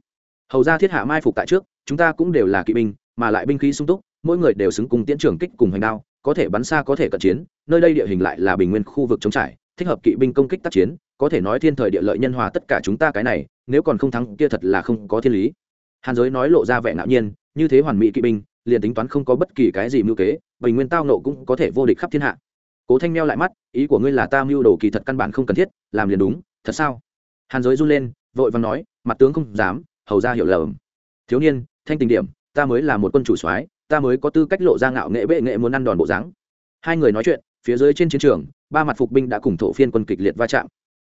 Hầu ra thiết hạ mai phục tại trước, chúng ta cũng đều là kỵ binh, mà lại binh khí sung túc, mỗi người đều xứng cùng tiễn trưởng kích cùng hành đao có thể bắn xa có thể cận chiến, nơi đây địa hình lại là bình nguyên khu vực chống trải, thích hợp kỵ binh công kích tác chiến, có thể nói thiên thời địa lợi nhân hòa tất cả chúng ta cái này, nếu còn không thắng kia thật là không có thiên lý. Hàn giới nói lộ ra vẻ ngạo nhiên, như thế hoàn mỹ kỵ binh, liền tính toán không có bất kỳ cái gì mưu kế, bình nguyên tao nộ cũng có thể vô địch khắp thiên hạ. Cố thanh meo lại mắt, ý của ngươi là ta mưu đồ kỳ thật căn bản không cần thiết, làm liền đúng, thật sao? Hàn giới run lên, vội vàng nói, mặt tướng không dám, hầu ra hiểu lầm. Thiếu niên, thanh tình điểm, ta mới là một quân chủ soái ta mới có tư cách lộ ra ngạo nghệ bệ nghệ muốn ăn đòn bộ dáng. Hai người nói chuyện, phía dưới trên chiến trường, ba mặt phục binh đã cùng thổ phiên quân kịch liệt va chạm.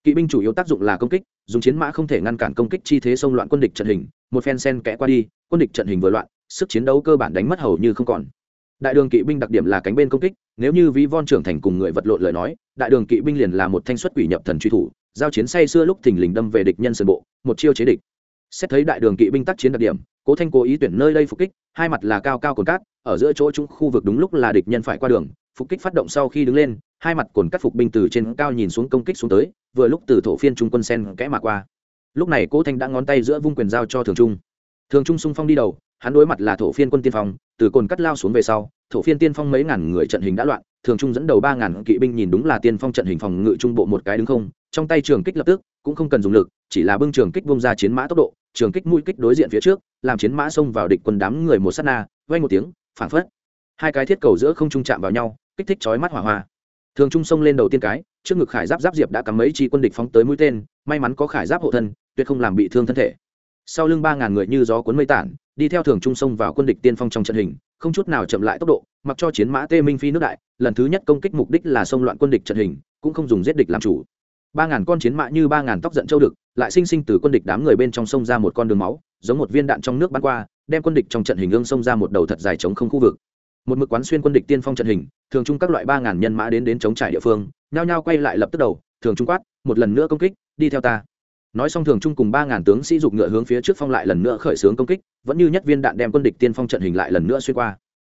Kỵ binh chủ yếu tác dụng là công kích, dùng chiến mã không thể ngăn cản công kích chi thế xông loạn quân địch trận hình, một phen sen kẽ qua đi, quân địch trận hình vừa loạn, sức chiến đấu cơ bản đánh mất hầu như không còn. Đại đường kỵ binh đặc điểm là cánh bên công kích, nếu như ví von trưởng thành cùng người vật lộn lời nói, đại đường kỵ binh liền là một thanh xuất quỷ nhập thần truy thủ, giao chiến say xưa lúc thình lình đâm về địch nhân sân bộ, một chiêu chế địch xét thấy đại đường kỵ binh tác chiến đặc điểm, cố thanh cố ý tuyển nơi đây phục kích, hai mặt là cao cao cồn cát, ở giữa chỗ chúng khu vực đúng lúc là địch nhân phải qua đường, phục kích phát động sau khi đứng lên, hai mặt cồn cắt phục binh từ trên cao nhìn xuống công kích xuống tới, vừa lúc từ thổ phiên trung quân sen kẽ mà qua. Lúc này cố thanh đã ngón tay giữa vung quyền giao cho thường trung. Thường trung sung phong đi đầu, hắn đối mặt là thổ phiên quân tiên phong, từ cồn cắt lao xuống về sau, thổ phiên tiên phong mấy ngàn người trận hình đã loạn, thường trung dẫn đầu ba ngàn kỵ binh nhìn đúng là tiên phong trận hình phòng ngự trung bộ một cái đứng không, trong tay trường kích lập tức, cũng không cần dùng lực, chỉ là bưng trường kích vung ra chiến mã tốc độ trường kích mũi kích đối diện phía trước, làm chiến mã xông vào địch quân đám người một sát na vay một tiếng phảng phất. Hai cái thiết cầu giữa không trung chạm vào nhau, kích thích chói mắt hỏa hoa. Thường trung xông lên đầu tiên cái, trước ngực khải giáp giáp diệp đã cắm mấy chi quân địch phóng tới mũi tên, may mắn có khải giáp hộ thân, tuyệt không làm bị thương thân thể. Sau lưng ba ngàn người như gió cuốn mây tản, đi theo thường trung xông vào quân địch tiên phong trong trận hình, không chút nào chậm lại tốc độ, mặc cho chiến mã tê minh phi nước đại, lần thứ nhất công kích mục đích là xông loạn quân địch trận hình, cũng không dùng giết địch làm chủ. Ba ngàn con chiến mã như ba ngàn tóc giận châu đực lại sinh sinh từ quân địch đám người bên trong sông ra một con đường máu, giống một viên đạn trong nước bắn qua, đem quân địch trong trận hình ương sông ra một đầu thật dài chống không khu vực. Một mực quán xuyên quân địch tiên phong trận hình, thường trung các loại ba ngàn nhân mã đến đến chống trải địa phương, nhao nhao quay lại lập tức đầu, thường trung quát, một lần nữa công kích, đi theo ta. Nói xong thường trung cùng ba ngàn tướng sĩ dục ngựa hướng phía trước phong lại lần nữa khởi xướng công kích, vẫn như nhất viên đạn đem quân địch tiên phong trận hình lại lần nữa xuyên qua.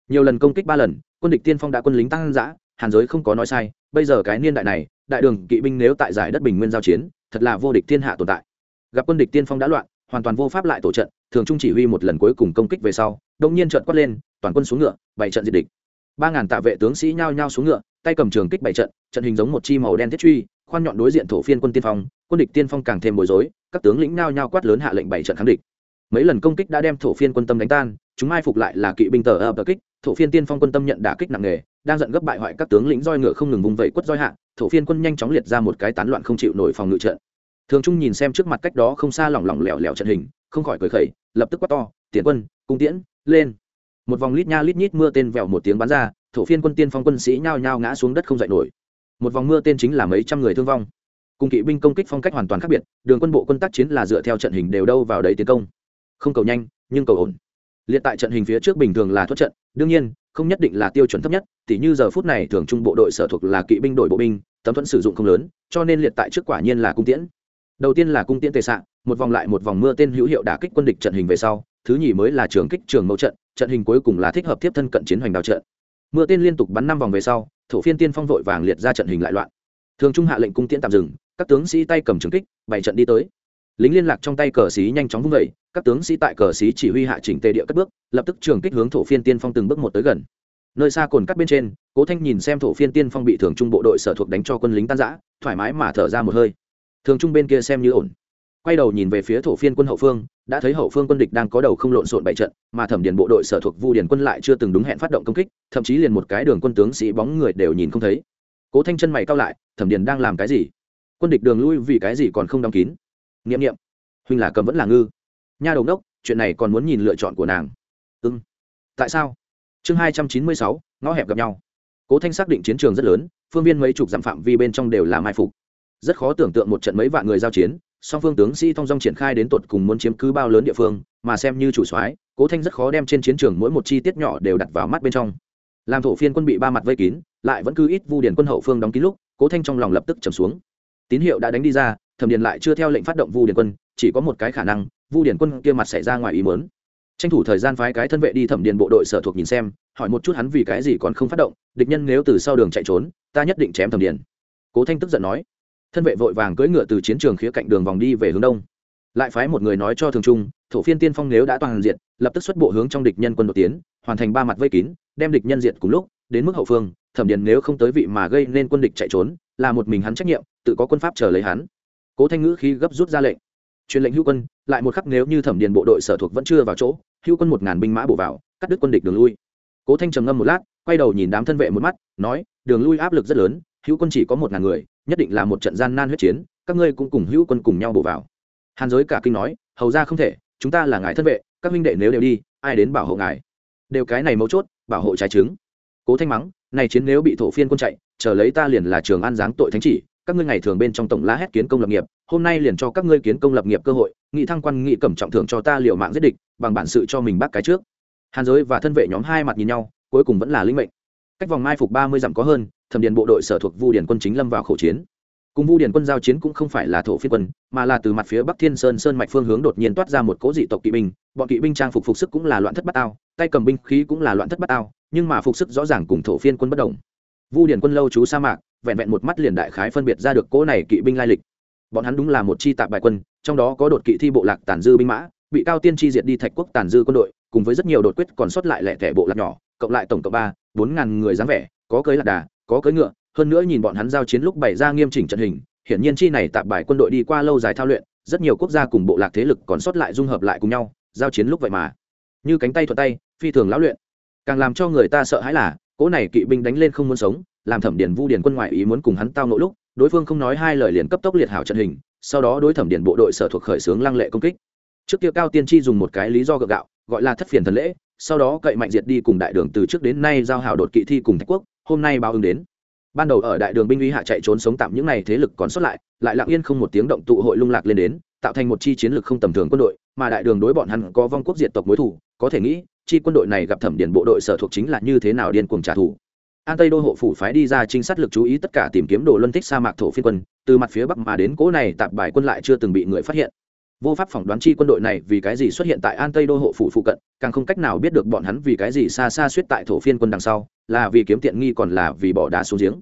Nhiều lần công kích ba lần, quân địch tiên phong đã quân lính tăng giã hàn giới không có nói sai, bây giờ cái niên đại này, đại đường kỵ binh nếu tại giải đất bình nguyên giao chiến thật là vô địch thiên hạ tồn tại. Gặp quân địch tiên phong đã loạn, hoàn toàn vô pháp lại tổ trận, thường trung chỉ huy một lần cuối cùng công kích về sau đông nhiên trận quát lên, toàn quân xuống ngựa, bày trận diệt địch. Ba ngàn tạ vệ tướng sĩ nhao nhao xuống ngựa, tay cầm trường kích bảy trận trận hình giống một chi màu đen thiết truy, khoan nhọn đối diện thổ phiên quân tiên phong, quân địch tiên phong càng thêm bối rối, các tướng lĩnh nhao nhao quát lớn hạ lệnh bảy trận kháng địch. Mấy lần công kích đã đem thổ phiên quân tâm đánh tan, chúng mai phục lại là kỵ binh tờ ập kích thổ phiên tiên phong quân tâm nhận đả kích nặng nề, đang giận gấp bại hoại các tướng lĩnh roi ngựa không ngừng vùng vẫy quất roi hạ, thổ phiên quân nhanh chóng liệt ra một cái tán loạn không chịu nổi phòng ngự trận. Thường trung nhìn xem trước mặt cách đó không xa lỏng lỏng lẻo lẻo trận hình, không khỏi cười khẩy, lập tức quát to tiến quân, cung tiễn, lên. Một vòng lít nha lít nhít mưa tên vẹo một tiếng bắn ra, thổ phiên quân tiên phong quân sĩ nhao nhao ngã xuống đất không dậy nổi. Một vòng mưa tên chính là mấy trăm người thương vong. Cùng kỵ binh công kích phong cách hoàn toàn khác biệt, đường quân bộ quân tác chiến là dựa theo trận hình đều đâu vào đấy tiến công. Không cầu nhanh, nhưng cầu ổn liệt tại trận hình phía trước bình thường là thoát trận, đương nhiên, không nhất định là tiêu chuẩn thấp nhất, tỉ như giờ phút này thường trung bộ đội sở thuộc là kỵ binh đội bộ binh, tấm thuẫn sử dụng không lớn, cho nên liệt tại trước quả nhiên là cung tiễn. Đầu tiên là cung tiễn tề xạ một vòng lại một vòng mưa tên hữu hiệu đả kích quân địch trận hình về sau, thứ nhì mới là trường kích trường mẫu trận trận hình cuối cùng là thích hợp tiếp thân cận chiến hoành đào trận. Mưa tên liên tục bắn năm vòng về sau, thổ phiên tiên phong vội vàng liệt ra trận hình lại loạn. Thường trung hạ lệnh cung tiễn tạm dừng, các tướng sĩ tay cầm trường kích bảy trận đi tới lính liên lạc trong tay cờ xí nhanh chóng vung vẩy, các tướng sĩ tại cờ xí chỉ huy hạ chỉnh tề địa cất bước, lập tức trường kích hướng thổ phiên tiên phong từng bước một tới gần. Nơi xa cồn cắt bên trên, cố thanh nhìn xem thổ phiên tiên phong bị thường trung bộ đội sở thuộc đánh cho quân lính tan giã thoải mái mà thở ra một hơi. Thường trung bên kia xem như ổn. Quay đầu nhìn về phía thổ phiên quân hậu phương, đã thấy hậu phương quân địch đang có đầu không lộn xộn bảy trận, mà thẩm điền bộ đội sở thuộc vu điền quân lại chưa từng đúng hẹn phát động công kích, thậm chí liền một cái đường quân tướng sĩ bóng người đều nhìn không thấy. Cố thanh chân mày cao lại, thẩm điền đang làm cái gì? Quân địch đường lui vì cái gì còn không đóng kín? Nghiệm nghiệm huynh là cầm vẫn là ngư. Nha đầu đốc chuyện này còn muốn nhìn lựa chọn của nàng. Ưng tại sao? Chương hai trăm chín mươi sáu, ngõ hẹp gặp nhau. Cố thanh xác định chiến trường rất lớn, phương viên mấy chục dặm phạm vi bên trong đều là mai phục. Rất khó tưởng tượng một trận mấy vạn người giao chiến, song phương tướng sĩ thong dong triển khai đến tột cùng muốn chiếm cứ bao lớn địa phương, mà xem như chủ soái, cố thanh rất khó đem trên chiến trường mỗi một chi tiết nhỏ đều đặt vào mắt bên trong. Làm thổ phiên quân bị ba mặt vây kín, lại vẫn cứ ít vu điền quân hậu phương đóng kín lúc, cố thanh trong lòng lập tức trầm xuống. Tín hiệu đã đánh đi ra thẩm điền lại chưa theo lệnh phát động vu điền quân, chỉ có một cái khả năng, vu điền quân kia mặt xảy ra ngoài ý mớn tranh thủ thời gian phái cái thân vệ đi thẩm điền bộ đội sở thuộc nhìn xem, hỏi một chút hắn vì cái gì còn không phát động, địch nhân nếu từ sau đường chạy trốn, ta nhất định chém thẩm điền. Cố thanh tức giận nói. Thân vệ vội vàng cưỡi ngựa từ chiến trường khía cạnh đường vòng đi về hướng đông. Lại phái một người nói cho thường trung, thổ phiên tiên phong nếu đã toàn diện, lập tức xuất bộ hướng trong địch nhân quân đột tiến, hoàn thành ba mặt vây kín, đem địch nhân diện cùng lúc, đến mức hậu phương, thẩm điền nếu không tới vị mà gây nên quân địch chạy trốn, là một mình hắn trách nhiệm, tự có quân pháp chờ lấy hắn cố thanh ngữ khi gấp rút ra lệnh. Truyền lệnh hữu quân, lại một khắc nếu như thẩm điền bộ đội sở thuộc vẫn chưa vào chỗ, hữu quân một ngàn binh mã bổ vào, cắt đứt quân địch đường lui. Cố thanh trầm ngâm một lát, quay đầu nhìn đám thân vệ một mắt, nói, đường lui áp lực rất lớn, hữu quân chỉ có một ngàn người, nhất định là một trận gian nan huyết chiến, các ngươi cũng cùng hữu quân cùng nhau bổ vào. Hàn giới cả kinh nói, hầu ra không thể, chúng ta là ngài thân vệ, các huynh đệ nếu đều đi, ai đến bảo hộ ngài? Đều cái này mấu chốt, bảo hộ trái trứng. Cố thanh mắng, này chiến nếu bị thổ phiên quân chạy, chờ lấy ta liền là trường an giáng tội thánh chỉ các ngươi ngày thường bên trong tổng la hét kiến công lập nghiệp, hôm nay liền cho các ngươi kiến công lập nghiệp cơ hội, nghị thăng quan nghị cẩm trọng thưởng cho ta liều mạng giết địch, bằng bản sự cho mình bác cái trước. Hàn giới và thân vệ nhóm hai mặt nhìn nhau, cuối cùng vẫn là linh mệnh. Cách vòng mai phục ba mươi dặm có hơn, thẩm điền bộ đội sở thuộc vu điền quân chính lâm vào khẩu chiến. Cùng vu điền quân giao chiến cũng không phải là thổ phiên quân, mà là từ mặt phía bắc thiên sơn sơn mạch phương hướng đột nhiên toát ra một cố dị tộc kỵ binh. Bọn kỵ binh trang phục phục sức cũng là loạn thất bát ao, tay cầm binh khí cũng là loạn thất bát ao, nhưng mà phục sức rõ ràng cùng thổ phiên quân bất đồng. Vu điền quân lâu trú sa mạc vẹn vẹn một mắt liền đại khái phân biệt ra được cỗ này kỵ binh lai lịch. Bọn hắn đúng là một chi tạp bài quân, trong đó có đột kỵ thi bộ lạc tàn dư binh mã, bị cao tiên chi diệt đi thạch quốc tàn dư quân đội, cùng với rất nhiều đột quyết còn sót lại lẻ thẻ bộ lạc nhỏ, cộng lại tổng cộng ba, bốn ngàn người dáng vẻ, có cưới lạc đà, có cưới ngựa, hơn nữa nhìn bọn hắn giao chiến lúc bày ra nghiêm chỉnh trận hình, hiển nhiên chi này tạp bài quân đội đi qua lâu dài thao luyện, rất nhiều quốc gia cùng bộ lạc thế lực còn sót lại dung hợp lại cùng nhau, giao chiến lúc vậy mà. Như cánh tay thuận tay, phi thường lão luyện. Càng làm cho người ta sợ hãi là, cỗ này kỵ binh đánh lên không muốn sống làm thẩm điền vu điền quân ngoại ý muốn cùng hắn tao nỗi lúc, đối phương không nói hai lời liền cấp tốc liệt hảo trận hình, sau đó đối thẩm điền bộ đội sở thuộc khởi xướng lăng lệ công kích. Trước kia cao tiên tri dùng một cái lý do gợ gạo, gọi là thất phiền thần lễ, sau đó cậy mạnh diệt đi cùng đại đường từ trước đến nay giao hảo đột kỵ thi cùng thạch quốc, hôm nay báo ứng đến. Ban đầu ở đại đường binh uy hạ chạy trốn sống tạm những này thế lực còn sót lại lại lặng yên không một tiếng động tụ hội lung lạc lên đến, tạo thành một chi chiến lược không tầm thường quân đội, mà đại đường đối bọn hắn có vong quốc diệt tộc mối thủ, có thể nghĩ, chi quân đội này gặp thẩm điền bộ đội sở thuộc chính là như thế nào điên cuồng trả thù an tây đô hộ phủ phái đi ra trinh sát lực chú ý tất cả tìm kiếm đồ luân thích sa mạc thổ phiên quân, từ mặt phía bắc mà đến cỗ này tạp bài quân lại chưa từng bị người phát hiện. Vô pháp phỏng đoán chi quân đội này vì cái gì xuất hiện tại an tây đô hộ phủ phụ cận, càng không cách nào biết được bọn hắn vì cái gì xa xa suýt tại thổ phiên quân đằng sau, là vì kiếm tiện nghi còn là vì bỏ đá xuống giếng.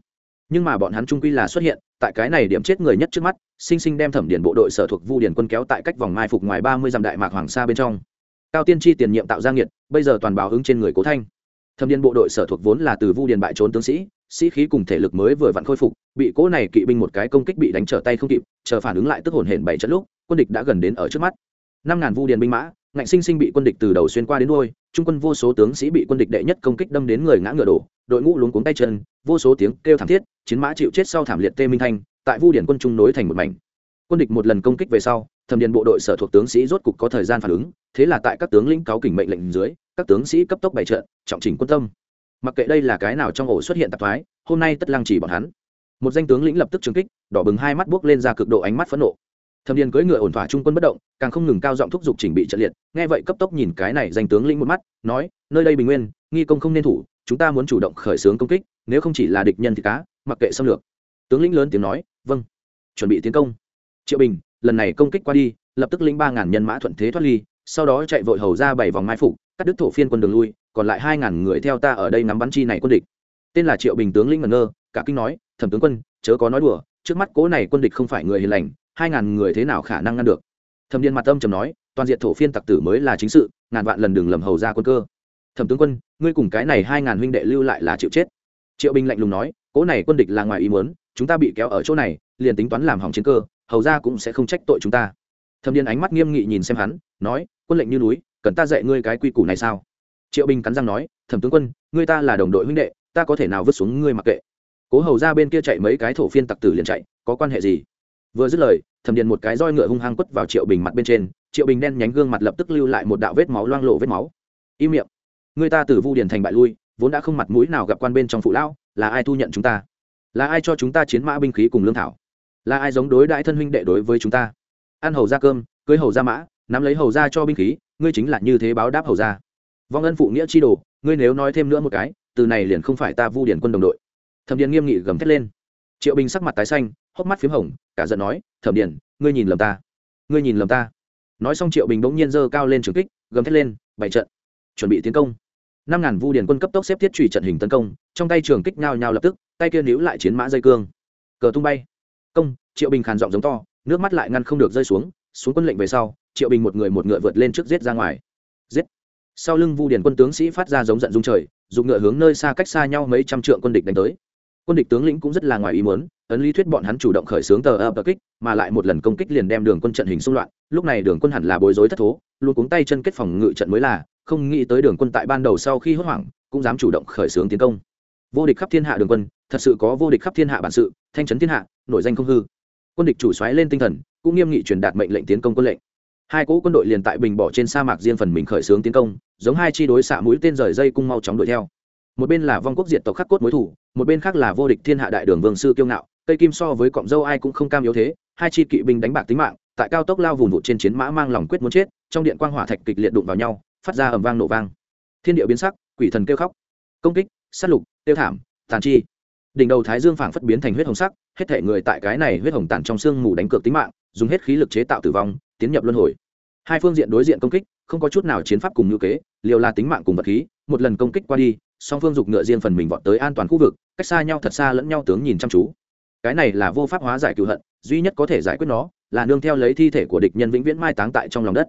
Nhưng mà bọn hắn trung quy là xuất hiện, tại cái này điểm chết người nhất trước mắt, sinh sinh đem thẩm điền bộ đội sở thuộc vu điền quân kéo tại cách vòng mai phục ngoài ba mươi dặm đại mạc hoàng sa bên trong. Cao tiên tri tiền nhiệm tạo gia nghiệt, bây giờ toàn báo ứng trên người cố thanh thâm niên bộ đội sở thuộc vốn là từ vu điền bại trốn tướng sĩ sĩ khí cùng thể lực mới vừa vặn khôi phục, bị cỗ này kỵ binh một cái công kích bị đánh trở tay không kịp, chờ phản ứng lại tức hồn hển bảy trận lúc, quân địch đã gần đến ở trước mắt. Năm ngàn vu điền binh mã, ngạnh sinh sinh bị quân địch từ đầu xuyên qua đến đuôi, trung quân vô số tướng sĩ bị quân địch đệ nhất công kích đâm đến người ngã ngựa đổ, đội ngũ luống cuống tay chân, vô số tiếng kêu thảm thiết, chiến mã chịu chết sau thảm liệt tê minh thanh, tại vu điển quân trung nối thành một mảnh. Quân địch một lần công kích về sau thẩm điền bộ đội sở thuộc tướng sĩ rốt cục có thời gian phản ứng, thế là tại các tướng lĩnh cáo kỉnh mệnh lệnh dưới các tướng sĩ cấp tốc bày trận, trọng chỉnh quân tâm. Mặc kệ đây là cái nào trong ổ xuất hiện tạp thoái, hôm nay tất lăng chỉ bọn hắn. Một danh tướng lĩnh lập tức trừng kích, đỏ bừng hai mắt buốc lên ra cực độ ánh mắt phẫn nộ. Thâm điền cưỡi ngựa ổn thỏa trung quân bất động, càng không ngừng cao giọng thúc giục chỉnh bị trận liệt, nghe vậy cấp tốc nhìn cái này danh tướng lĩnh một mắt, nói, nơi đây bình nguyên, nghi công không nên thủ, chúng ta muốn chủ động khởi xướng công kích, nếu không chỉ là địch nhân thì cá, mặc kệ xâm lược. Tướng lĩnh lớn tiếng nói vâng chuẩn bị tiến công. Triệu bình, lần này công kích qua đi, lập tức lĩnh ba ngàn nhân mã thuận thế thoát ly, sau đó chạy vội hầu ra bảy vòng mai phục cắt đứt thổ phiên quân đường lui, còn lại hai ngàn người theo ta ở đây nắm bắn chi này quân địch. Tên là triệu bình tướng lĩnh ngẩn ngơ, cả kinh nói, thẩm tướng quân, chớ có nói đùa, trước mắt cố này quân địch không phải người hiền lành, hai ngàn người thế nào khả năng ngăn được? Thẩm điền mặt âm trầm nói, toàn diện thổ phiên tặc tử mới là chính sự, ngàn vạn lần đừng lầm hầu ra quân cơ. Thẩm tướng quân, ngươi cùng cái này hai ngàn huynh đệ lưu lại là chịu chết. Triệu bình lạnh lùng nói, cố này quân địch là ngoài ý muốn, chúng ta bị kéo ở chỗ này, liền tính toán làm hỏng chiến cơ, hầu ra cũng sẽ không trách tội chúng ta. Thẩm điền ánh mắt nghiêm nghị nhìn xem hắn, nói, quân lệnh như núi cần ta dạy ngươi cái quy củ này sao? Triệu bình cắn răng nói, thẩm tướng quân, ngươi ta là đồng đội huynh đệ, ta có thể nào vứt xuống ngươi mặc kệ? Cố hầu ra bên kia chạy mấy cái thổ phiên tặc tử liền chạy, có quan hệ gì? Vừa dứt lời, thẩm điền một cái roi ngựa hung hăng quất vào triệu bình mặt bên trên, triệu bình đen nhánh gương mặt lập tức lưu lại một đạo vết máu loang lộ vết máu. Im miệng người ta từ vu điền thành bại lui, vốn đã không mặt mũi nào gặp quan bên trong phụ lão, là ai thu nhận chúng ta? Là ai cho chúng ta chiến mã binh khí cùng lương thảo? Là ai giống đối đại thân huynh đệ đối với chúng ta? Ăn hầu ra cơm, cưới hầu ra mã, nắm lấy hầu ra cho binh khí ngươi chính là như thế báo đáp hầu ra vong ân phụ nghĩa chi đồ, ngươi nếu nói thêm nữa một cái, từ này liền không phải ta vu điển quân đồng đội. Thẩm điền nghiêm nghị gầm thét lên. Triệu bình sắc mặt tái xanh, hốc mắt p h í m hồng, cả giận nói, thẩm điền ngươi nhìn lầm ta. Ngươi nhìn lầm ta. Nói xong triệu bình bỗng nhiên dơ cao lên trường kích, gầm thét lên, bảy trận, chuẩn bị tiến công. Năm ngàn vu điển quân cấp tốc xếp thiết trùy trận hình tấn công, trong tay trường kích nhào nhào lập tức, tay kia níu lại chiến mã dây cương. Cờ tung bay. Công, triệu bình khàn giọng giống to, nước mắt lại ngăn không được rơi xuống xuống quân lệnh về sau triệu bình một người một ngựa vượt lên trước giết ra ngoài. Giết. Sau lưng vu điền quân tướng sĩ phát ra giống giận dung trời, dùng ngựa hướng nơi xa cách xa nhau mấy trăm trượng quân địch đánh tới. Quân địch tướng lĩnh cũng rất là ngoài ý muốn, ấn lý thuyết bọn hắn chủ động khởi xướng tờ ập kích, mà lại một lần công kích liền đem đường quân trận hình xung loạn, lúc này đường quân hẳn là bối rối thất thố, luôn cuống tay chân kết phòng ngự trận mới là, không nghĩ tới đường quân tại ban đầu sau khi hốt hoảng, cũng dám chủ động khởi xướng tiến công. Vô địch khắp thiên hạ đường quân, thật sự có vô địch khắp thiên hạ bản sự, thanh trấn thiên hạ, nổi danh không hư. Quân địch chủ xoáy lên tinh thần, cũng nghiêm nghị truyền đạt mệnh lệnh tiến công quân lệnh hai cỗ quân đội liền tại bình bỏ trên sa mạc riêng phần mình khởi xướng tiến công, giống hai chi đối xạ mũi tên rời dây cung mau chóng đuổi theo. Một bên là vong quốc diệt tộc khắc cốt mối thủ, một bên khác là vô địch thiên hạ đại đường vương sư kiêu ngạo, cây kim so với cọng dâu ai cũng không cam yếu thế, hai chi kỵ binh đánh bạc tính mạng, tại cao tốc lao vùng vụt trên chiến mã mang lòng quyết muốn chết, trong điện quang hỏa thạch kịch liệt đụng vào nhau, phát ra ầm vang nổ vang. Thiên địa biến sắc, quỷ thần kêu khóc. Công kích, sát lục, tiêu thảm, tàn chi. Đỉnh đầu thái dương phảng phất biến thành huyết hồng sắc, hết thể người tại cái này huyết hồng tàn trong xương mù đánh cược tính mạng, dùng hết khí lực chế tạo tử vong tiến nhập luân hồi. Hai phương diện đối diện công kích, không có chút nào chiến pháp cùng ngữ kế, liều là tính mạng cùng vật khí, một lần công kích qua đi, song phương dục ngựa riêng phần mình vọt tới an toàn khu vực, cách xa nhau thật xa lẫn nhau tướng nhìn chăm chú. Cái này là vô pháp hóa giải cựu hận, duy nhất có thể giải quyết nó, là nương theo lấy thi thể của địch nhân vĩnh viễn mai táng tại trong lòng đất.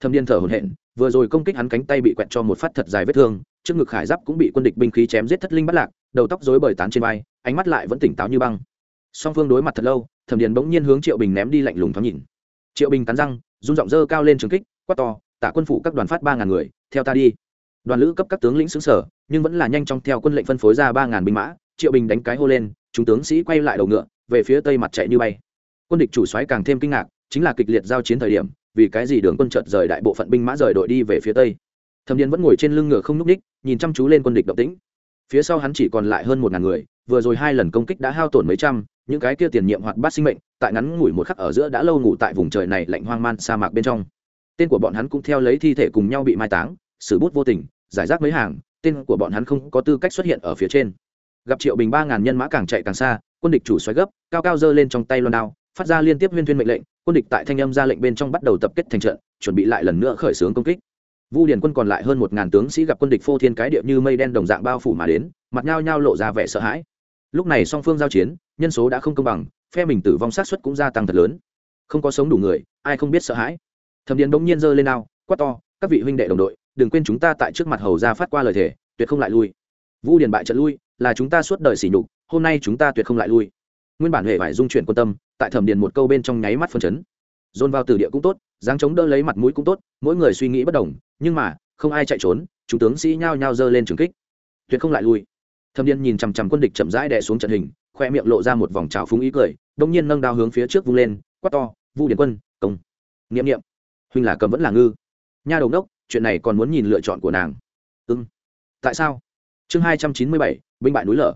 Thâm điên thở hổn hển, vừa rồi công kích hắn cánh tay bị quẹt cho một phát thật dài vết thương, trước ngực khải giáp cũng bị quân địch binh khí chém giết thất linh bắt lạc, đầu tóc rối bời tán trên vai, ánh mắt lại vẫn tỉnh táo như băng. Song phương đối mặt thật lâu, thẩm điền bỗng nhiên hướng triệu bình ném đi lạnh lùng thoáng nhìn triệu bình cắn răng rung giọng dơ cao lên trường kích, quát to tạ quân phủ các đoàn phát ba ngàn người, theo ta đi. Đoàn lữ cấp các tướng lĩnh xứng sở nhưng vẫn là nhanh chóng theo quân lệnh phân phối ra ba ngàn binh mã. Triệu bình đánh cái hô lên, chúng tướng sĩ quay lại đầu ngựa, về phía tây mặt chạy như bay. Quân địch chủ soái càng thêm kinh ngạc, chính là kịch liệt giao chiến thời điểm, vì cái gì đường quân chợt rời đại bộ phận binh mã rời đội đi về phía tây? Thẩm điền vẫn ngồi trên lưng ngựa không nhúc ních nhìn chăm chú lên quân địch động tĩnh. Phía sau hắn chỉ còn lại hơn một ngàn người vừa rồi hai lần công kích đã hao tổn mấy trăm, những cái kia tiền nhiệm hoạt bát sinh mệnh, tại ngắn ngủi một khắc ở giữa đã lâu ngủ tại vùng trời này lạnh hoang man sa mạc bên trong. Tên của bọn hắn cũng theo lấy thi thể cùng nhau bị mai táng xử bút vô tình, giải rác mấy hàng, tên của bọn hắn không có tư cách xuất hiện ở phía trên. Gặp triệu bình ba ngàn nhân mã càng chạy càng xa, quân địch chủ xoáy gấp, cao cao giơ lên trong tay loan đao, phát ra liên tiếp huyên thuyên mệnh lệnh, quân địch tại thanh âm ra lệnh bên trong bắt đầu tập kết thành trận, chuẩn bị lại lần nữa khởi xướng công kích. Vu điền quân còn lại hơn một ngàn tướng sĩ gặp quân địch phô thiên cái địa như mây đen đồng dạng bao phủ mà đến, mặt nhao nhao lộ ra vẻ sợ hãi lúc này song phương giao chiến, nhân số đã không công bằng, phe mình tử vong sát suất cũng gia tăng thật lớn. Không có sống đủ người, ai không biết sợ hãi. Thẩm điền bỗng nhiên giơ lên ao, quát to, các vị huynh đệ đồng đội, đừng quên chúng ta tại trước mặt hầu ra phát qua lời thề, tuyệt không lại lui. Vu điền bại trận lui, là chúng ta suốt đời sỉ nhục, hôm nay chúng ta tuyệt không lại lui. Nguyên bản hệ phải dung chuyển quan tâm, tại thẩm điền một câu bên trong nháy mắt phân chấn. Dồn vào từ địa cũng tốt, dáng chống đỡ lấy mặt mũi cũng tốt, mỗi người suy nghĩ bất đồng, nhưng mà, không ai chạy trốn, chúng tướng sĩ nhao nhao giơ lên trường kích. Tuyệt không lại lui thâm điên nhìn chằm chằm quân địch chậm rãi đè xuống trận hình, khoe miệng lộ ra một vòng trào phúng ý cười đông nhiên nâng đao hướng phía trước vung lên, quát to, vu điền quân, công. Nghiệm nghiệm huynh là cầm vẫn là ngư. Nha đầu đốc chuyện này còn muốn nhìn lựa chọn của nàng. Ưng ừ. tại sao? Chương hai trăm chín mươi bảy, binh bại núi lở.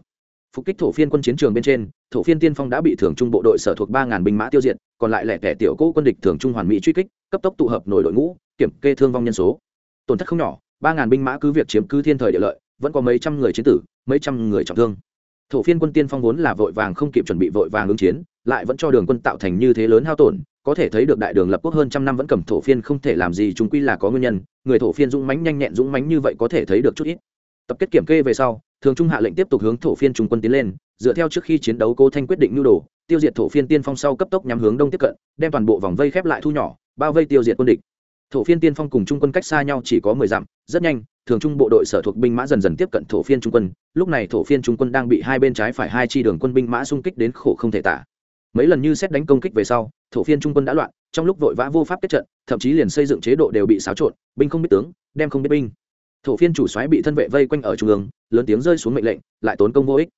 Phục kích thổ phiên quân chiến trường bên trên, thổ phiên tiên phong đã bị thường trung bộ đội sở thuộc ba ngàn binh mã tiêu diệt, còn lại lẻ tẻ tiểu cỗ quân địch thường trung hoàn mỹ truy kích, cấp tốc tụ hợp nổi đội ngũ, kiểm kê thương vong nhân số. Tổn thất không nhỏ, ba ngàn binh mã cứ việc chiếm cứ thiên thời địa lợi, vẫn có mấy trăm người chiến tử mấy trăm người trọng thương. Thổ phiên quân tiên phong vốn là vội vàng không kịp chuẩn bị vội vàng ứng chiến, lại vẫn cho đường quân tạo thành như thế lớn hao tổn, có thể thấy được đại đường lập quốc hơn trăm năm vẫn cầm thổ phiên không thể làm gì, chúng quy là có nguyên nhân, người thổ phiên dũng mãnh nhanh nhẹn dũng mãnh như vậy có thể thấy được chút ít. Tập kết kiểm kê về sau, thường trung hạ lệnh tiếp tục hướng thổ phiên trung quân tiến lên, dựa theo trước khi chiến đấu cô thanh quyết định nhu đồ, tiêu diệt thổ phiên tiên phong sau cấp tốc nhắm hướng đông tiếp cận, đem toàn bộ vòng vây khép lại thu nhỏ, bao vây tiêu diệt quân địch. Thổ phiên tiên phong cùng trung quân cách xa nhau chỉ có mười dặm, rất nhanh thường trung bộ đội sở thuộc binh mã dần dần tiếp cận thổ phiên trung quân, lúc này thổ phiên trung quân đang bị hai bên trái phải hai chi đường quân binh mã xung kích đến khổ không thể tả. Mấy lần như xét đánh công kích về sau, thổ phiên trung quân đã loạn, trong lúc vội vã vô pháp kết trận, thậm chí liền xây dựng chế độ đều bị xáo trộn, binh không biết tướng, đem không biết binh. Thổ phiên chủ soái bị thân vệ vây quanh ở trung ương, lớn tiếng rơi xuống mệnh lệnh, lại tốn công vô ích.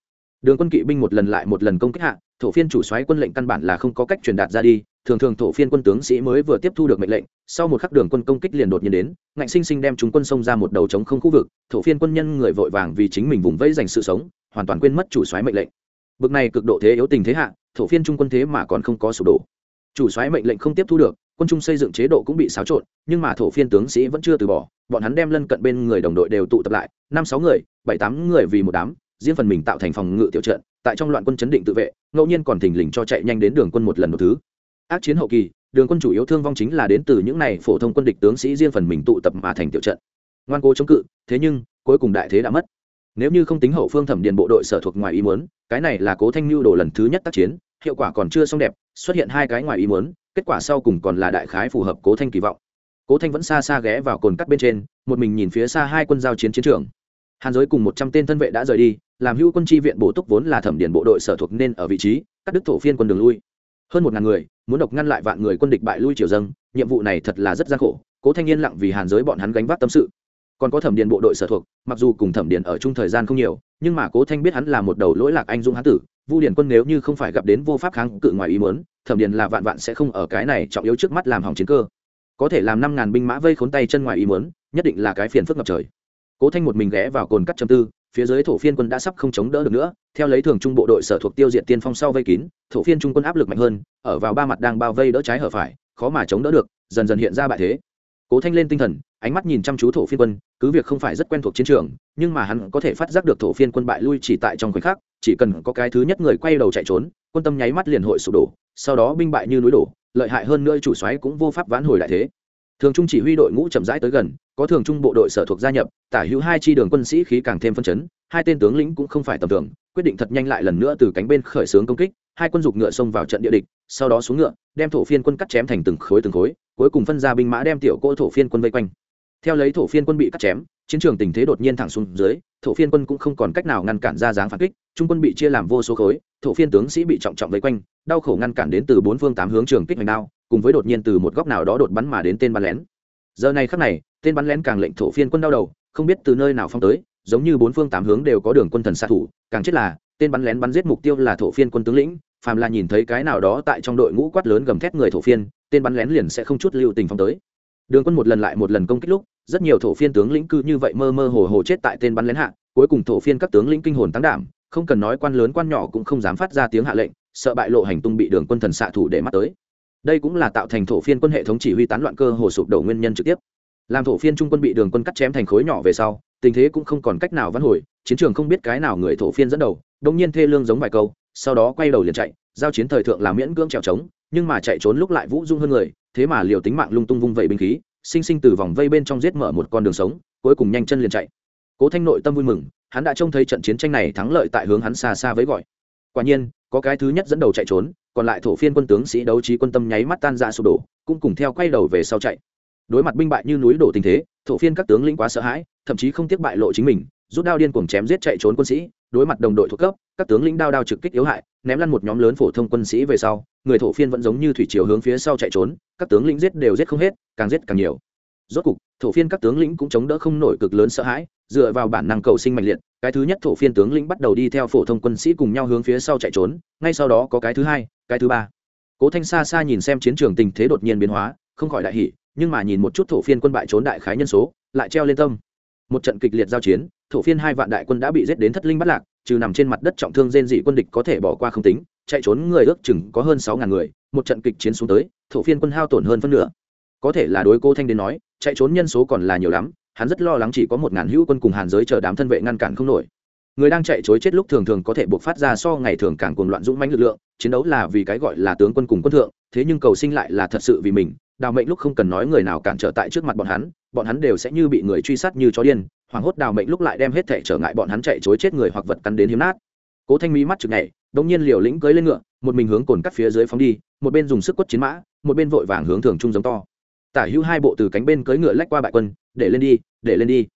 Đường quân kỵ binh một lần lại một lần công kích hạ, thổ phiên chủ soái quân lệnh căn bản là không có cách truyền đạt ra đi thường thường thổ phiên quân tướng sĩ mới vừa tiếp thu được mệnh lệnh, sau một khắc đường quân công kích liền đột nhiên đến, ngạnh sinh sinh đem chúng quân xông ra một đầu trống không khu vực, thổ phiên quân nhân người vội vàng vì chính mình vùng vẫy giành sự sống, hoàn toàn quên mất chủ soái mệnh lệnh. Bực này cực độ thế yếu tình thế hạ, thổ phiên trung quân thế mà còn không có sụp đổ. Chủ soái mệnh lệnh không tiếp thu được, quân trung xây dựng chế độ cũng bị xáo trộn, nhưng mà thổ phiên tướng sĩ vẫn chưa từ bỏ, bọn hắn đem lân cận bên người đồng đội đều tụ tập lại, năm sáu người, bảy tám người vì một đám, riêng phần mình tạo thành phòng ngự tiểu trận, tại trong loạn quân chấn định tự vệ, ngẫu nhiên còn thình lình cho chạy nhanh đến đường quân một lần một thứ ác chiến hậu kỳ, đường quân chủ yếu thương vong chính là đến từ những này phổ thông quân địch tướng sĩ riêng phần mình tụ tập mà thành tiểu trận. Ngoan cố chống cự, thế nhưng, cuối cùng đại thế đã mất. Nếu như không tính hậu phương thẩm điện bộ đội sở thuộc ngoài ý muốn, cái này là cố thanh lưu đồ lần thứ nhất tác chiến, hiệu quả còn chưa xong đẹp, xuất hiện hai cái ngoài ý muốn, kết quả sau cùng còn là đại khái phù hợp cố thanh kỳ vọng. Cố thanh vẫn xa xa ghé vào cồn cắt bên trên, một mình nhìn phía xa hai quân giao chiến chiến trường. Hàn giới cùng một trăm tên thân vệ đã rời đi, làm hữu quân tri viện bổ túc vốn là thẩm điện bộ đội sở thuộc nên ở vị trí, cắt đứt thổ phiên quân đường lui hơn một ngàn người, muốn độc ngăn lại vạn người quân địch bại lui triều dâng, nhiệm vụ này thật là rất gian khổ, cố thanh niên lặng vì hàn giới bọn hắn gánh vác tâm sự. Còn có thẩm điền bộ đội sở thuộc, mặc dù cùng thẩm điền ở chung thời gian không nhiều, nhưng mà cố thanh biết hắn là một đầu lỗi lạc anh dũng hán tử, vu điển quân nếu như không phải gặp đến vô pháp kháng cự ngoài ý muốn, thẩm điền là vạn vạn sẽ không ở cái này trọng yếu trước mắt làm hỏng chiến cơ. Có thể làm năm ngàn binh mã vây khốn tay chân ngoài ý muốn, nhất định là cái phiền phức ngập trời. Cố thanh một mình ghé vào cồn cắt châm tư phía dưới thổ phiên quân đã sắp không chống đỡ được nữa, theo lấy thường trung bộ đội sở thuộc tiêu diệt tiên phong sau vây kín, thổ phiên trung quân áp lực mạnh hơn, ở vào ba mặt đang bao vây đỡ trái hở phải, khó mà chống đỡ được, dần dần hiện ra bại thế. Cố thanh lên tinh thần, ánh mắt nhìn chăm chú thổ phiên quân, cứ việc không phải rất quen thuộc chiến trường, nhưng mà hắn có thể phát giác được thổ phiên quân bại lui chỉ tại trong khoảnh khắc, chỉ cần có cái thứ nhất người quay đầu chạy trốn, quân tâm nháy mắt liền hội sụp đổ, sau đó binh bại như núi đổ, lợi hại hơn nữa chủ xoáy cũng vô pháp vãn hồi lại thế thường trung chỉ huy đội ngũ chậm rãi tới gần, có thường trung bộ đội sở thuộc gia nhập, tả hữu hai chi đường quân sĩ khí càng thêm phân chấn, hai tên tướng lĩnh cũng không phải tầm thường, quyết định thật nhanh lại lần nữa từ cánh bên khởi xướng công kích, hai quân dục ngựa xông vào trận địa địch, sau đó xuống ngựa, đem thổ phiên quân cắt chém thành từng khối từng khối, cuối cùng phân ra binh mã đem tiểu cô thổ phiên quân vây quanh. Theo lấy thổ phiên quân bị cắt chém, chiến trường tình thế đột nhiên thẳng xuống dưới, thổ phiên quân cũng không còn cách nào ngăn cản ra dáng phản kích, trung quân bị chia làm vô số khối, thổ phiên tướng sĩ bị trọng trọng vây quanh, đau khổ ngăn cản đến từ bốn phương tám hướng trường kích hành đao cùng với đột nhiên từ một góc nào đó đột bắn mà đến tên bắn lén. Giờ này khắc này, tên bắn lén càng lệnh thổ phiên quân đau đầu, không biết từ nơi nào phong tới, giống như bốn phương tám hướng đều có đường quân thần xạ thủ, càng chết là, tên bắn lén bắn giết mục tiêu là thổ phiên quân tướng lĩnh, phàm là nhìn thấy cái nào đó tại trong đội ngũ quát lớn gầm thét người thổ phiên, tên bắn lén liền sẽ không chút lưu tình phong tới. Đường quân một lần lại một lần công kích lúc, rất nhiều thổ phiên tướng lĩnh cư như vậy mơ mơ hồ hồ chết tại tên bắn lén hạ, cuối cùng thổ phiên các tướng lĩnh kinh hồn tăng đảm, không cần nói quan lớn quan nhỏ cũng không dám phát ra tiếng hạ lệnh, sợ bại lộ hành tung bị đường quân thần xạ thủ để mắt tới đây cũng là tạo thành thổ phiên quân hệ thống chỉ huy tán loạn cơ hồ sụp đổ nguyên nhân trực tiếp. Làm thổ phiên trung quân bị đường quân cắt chém thành khối nhỏ về sau, tình thế cũng không còn cách nào vãn hồi, chiến trường không biết cái nào người thổ phiên dẫn đầu đông nhiên thê lương giống vài câu, sau đó quay đầu liền chạy, giao chiến thời thượng làm miễn cưỡng trèo trống, nhưng mà chạy trốn lúc lại vũ dung hơn người, thế mà liều tính mạng lung tung vung vẩy binh khí, sinh sinh từ vòng vây bên trong giết mở một con đường sống, cuối cùng nhanh chân liền chạy. Cố thanh nội tâm vui mừng, hắn đã trông thấy trận chiến tranh này thắng lợi tại hướng hắn xa xa với gọi. Quả nhiên, có cái thứ nhất dẫn đầu chạy trốn còn lại thổ phiên quân tướng sĩ đấu trí quân tâm nháy mắt tan ra sụp đổ, cũng cùng theo quay đầu về sau chạy. Đối mặt binh bại như núi đổ tình thế, thổ phiên các tướng lĩnh quá sợ hãi, thậm chí không tiếc bại lộ chính mình, rút đao điên cuồng chém giết chạy trốn quân sĩ, đối mặt đồng đội thuộc cấp, các tướng lĩnh đao đao trực kích yếu hại, ném lăn một nhóm lớn phổ thông quân sĩ về sau, người thổ phiên vẫn giống như thủy chiều hướng phía sau chạy trốn, các tướng lĩnh giết đều giết không hết, càng giết càng nhiều. Rốt cục, thổ phiên các tướng lĩnh cũng chống đỡ không nổi cực lớn sợ hãi, dựa vào bản năng cầu sinh mạnh liệt, cái thứ nhất thổ phiên tướng lĩnh bắt đầu đi theo phổ thông quân sĩ cùng nhau hướng phía sau chạy trốn, ngay sau đó có cái thứ hai cái thứ ba. Cố thanh xa xa nhìn xem chiến trường tình thế đột nhiên biến hóa, không khỏi đại hỉ, nhưng mà nhìn một chút thổ phiên quân bại trốn đại khái nhân số, lại treo lên tâm. Một trận kịch liệt giao chiến, thổ phiên hai vạn đại quân đã bị giết đến thất linh bắt lạc, trừ nằm trên mặt đất trọng thương rên dị quân địch có thể bỏ qua không tính, chạy trốn người ước chừng có hơn sáu ngàn người, một trận kịch chiến xuống tới, thổ phiên quân hao tổn hơn phân nửa. Có thể là đối cô thanh đến nói, chạy trốn nhân số còn là nhiều lắm, hắn rất lo lắng chỉ có một ngàn hữu quân cùng hàn giới chờ đám thân vệ ngăn cản không nổi người đang chạy chối chết lúc thường thường có thể buộc phát ra so ngày thường càng cuồng loạn dũng mãnh lực lượng, chiến đấu là vì cái gọi là tướng quân cùng quân thượng, thế nhưng cầu sinh lại là thật sự vì mình, đào mệnh lúc không cần nói người nào cản trở tại trước mặt bọn hắn bọn hắn đều sẽ như bị người truy sát như chó điên hoảng hốt đào mệnh lúc lại đem hết thể trở ngại bọn hắn chạy chối chết người hoặc vật cắn đến hiếm nát. Cố thanh mỹ mắt chực nhảy, đống nhiên liều lĩnh cưới lên ngựa, một mình hướng cồn cắt phía dưới phóng đi, một bên dùng sức quất chiến mã, một bên vội vàng hướng thường trung giống to. Tả hữu hai bộ từ cánh bên cưỡi ngựa lách qua bại quân, để lên đi, để lên đi.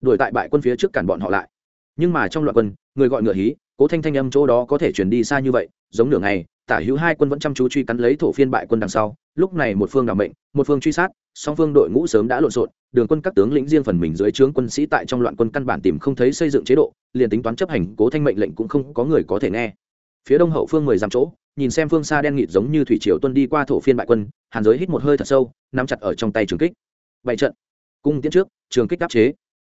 Đuổi tại bại quân phía trước cản bọn họ lại nhưng mà trong loạn quân, người gọi ngựa hí, cố thanh thanh âm chỗ đó có thể chuyển đi xa như vậy, giống nửa ngày, tả hữu hai quân vẫn chăm chú truy cắn lấy thổ phiên bại quân đằng sau. Lúc này một phương đ mệnh, một phương truy sát, song phương đội ngũ sớm đã lộn xộn. Đường quân các tướng lĩnh riêng phần mình dưới trướng quân sĩ tại trong loạn quân căn bản tìm không thấy xây dựng chế độ, liền tính toán chấp hành cố thanh mệnh lệnh cũng không có người có thể nghe. Phía đông hậu phương mười dặm chỗ, nhìn xem phương xa đen nghịt giống như thủy triều tuân đi qua thổ phiên bại quân, hàn giới hít một hơi thật sâu, nắm chặt ở trong tay trường kích. Bảy trận, cung tiến trước, trường kích đáp chế.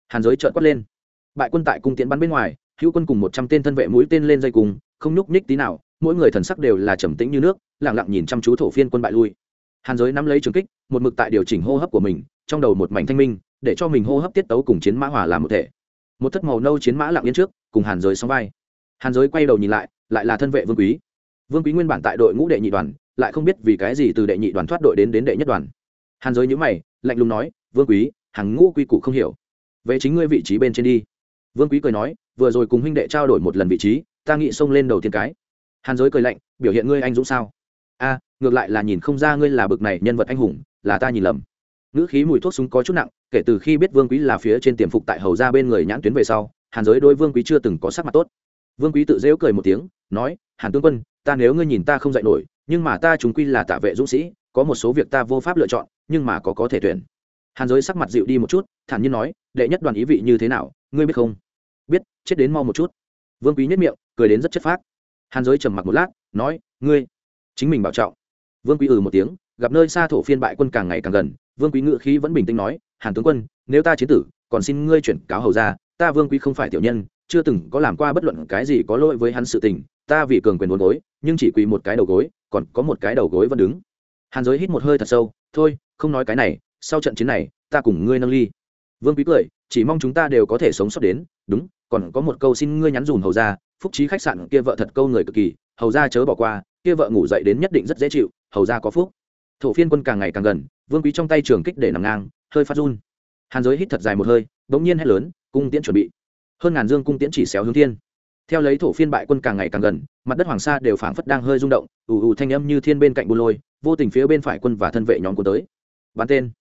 Hàn giới trợn quát lên bại quân tại cung tiến bắn bên ngoài, hữu quân cùng một trăm tên thân vệ mũi tên lên dây cùng, không nhúc nhích tí nào, mỗi người thần sắc đều là trầm tĩnh như nước lẳng lặng nhìn chăm chú thổ phiên quân bại lui. Hàn giới nắm lấy trường kích, một mực tại điều chỉnh hô hấp của mình, trong đầu một mảnh thanh minh, để cho mình hô hấp tiết tấu cùng chiến mã hòa làm một thể. Một thất màu nâu chiến mã lặng yên trước, cùng hàn giới sóng vai. Hàn giới quay đầu nhìn lại lại là thân vệ vương quý. Vương quý nguyên bản tại đội ngũ đệ nhị đoàn, lại không biết vì cái gì từ đệ nhị đoàn thoát đội đến đến đệ nhất đoàn. Hàn giới nhữ mày, lạnh lùng nói, vương quý, hàng ngũ quy củ không hiểu. Về chính ngươi vị trí bên trên đi vương quý cười nói, vừa rồi cùng huynh đệ trao đổi một lần vị trí, ta nghĩ xông lên đầu tiên cái. Hàn giới cười lạnh, biểu hiện ngươi anh dũng sao? A, ngược lại là nhìn không ra ngươi là bực này nhân vật anh hùng, là ta nhìn lầm. Ngữ khí mùi thuốc súng có chút nặng, kể từ khi biết vương quý là phía trên tiềm phục tại hầu ra bên người nhãn tuyến về sau, hàn giới đôi vương quý chưa từng có sắc mặt tốt. Vương quý tự dễu cười một tiếng, nói, hàn tướng quân, ta nếu ngươi nhìn ta không dạy nổi, nhưng mà ta chúng quy là tạ vệ dũng sĩ, có một số việc ta vô pháp lựa chọn, nhưng mà có có thể tuyển. Hàn giới sắc mặt dịu đi một chút, thản nhiên nói, đệ nhất đoàn ý vị như thế nào, ngươi biết không? Biết, chết đến mau một chút. Vương quý nhất miệng, cười đến rất chất phác. Hàn giới trầm mặc một lát, nói, ngươi, chính mình bảo trọng. Vương quý ừ một tiếng, gặp nơi xa thổ phiên bại quân càng ngày càng gần, vương quý ngự khí vẫn bình tĩnh nói, hàn tướng quân, nếu ta chiến tử, còn xin ngươi chuyển cáo hầu ra, ta vương quý không phải tiểu nhân, chưa từng có làm qua bất luận cái gì có lỗi với hắn sự tình, ta vì cường quyền uốn gối, nhưng chỉ quỳ một cái đầu gối, còn có một cái đầu gối vẫn đứng. Hàn giới hít một hơi thật sâu, thôi, không nói cái này, sau trận chiến này, ta cùng ngươi nâng ly. Vương quý cười, chỉ mong chúng ta đều có thể sống sót đến, đúng còn có một câu xin ngươi nhắn dùm hầu ra phúc trí khách sạn kia vợ thật câu người cực kỳ, hầu ra chớ bỏ qua, kia vợ ngủ dậy đến nhất định rất dễ chịu, hầu ra có phúc. Thổ phiên quân càng ngày càng gần, vương quý trong tay trường kích để nằm ngang, hơi phát run. Hàn giới hít thật dài một hơi, bỗng nhiên hét lớn, cung tiễn chuẩn bị. Hơn ngàn dương cung tiễn chỉ xéo hướng thiên. Theo lấy thổ phiên bại quân càng ngày càng gần, mặt đất hoàng sa đều phảng phất đang hơi rung động, ù ù thanh âm như thiên bên cạnh buôn lôi, vô tình phía bên phải quân và thân vệ nhóm của tới. Bắn tên.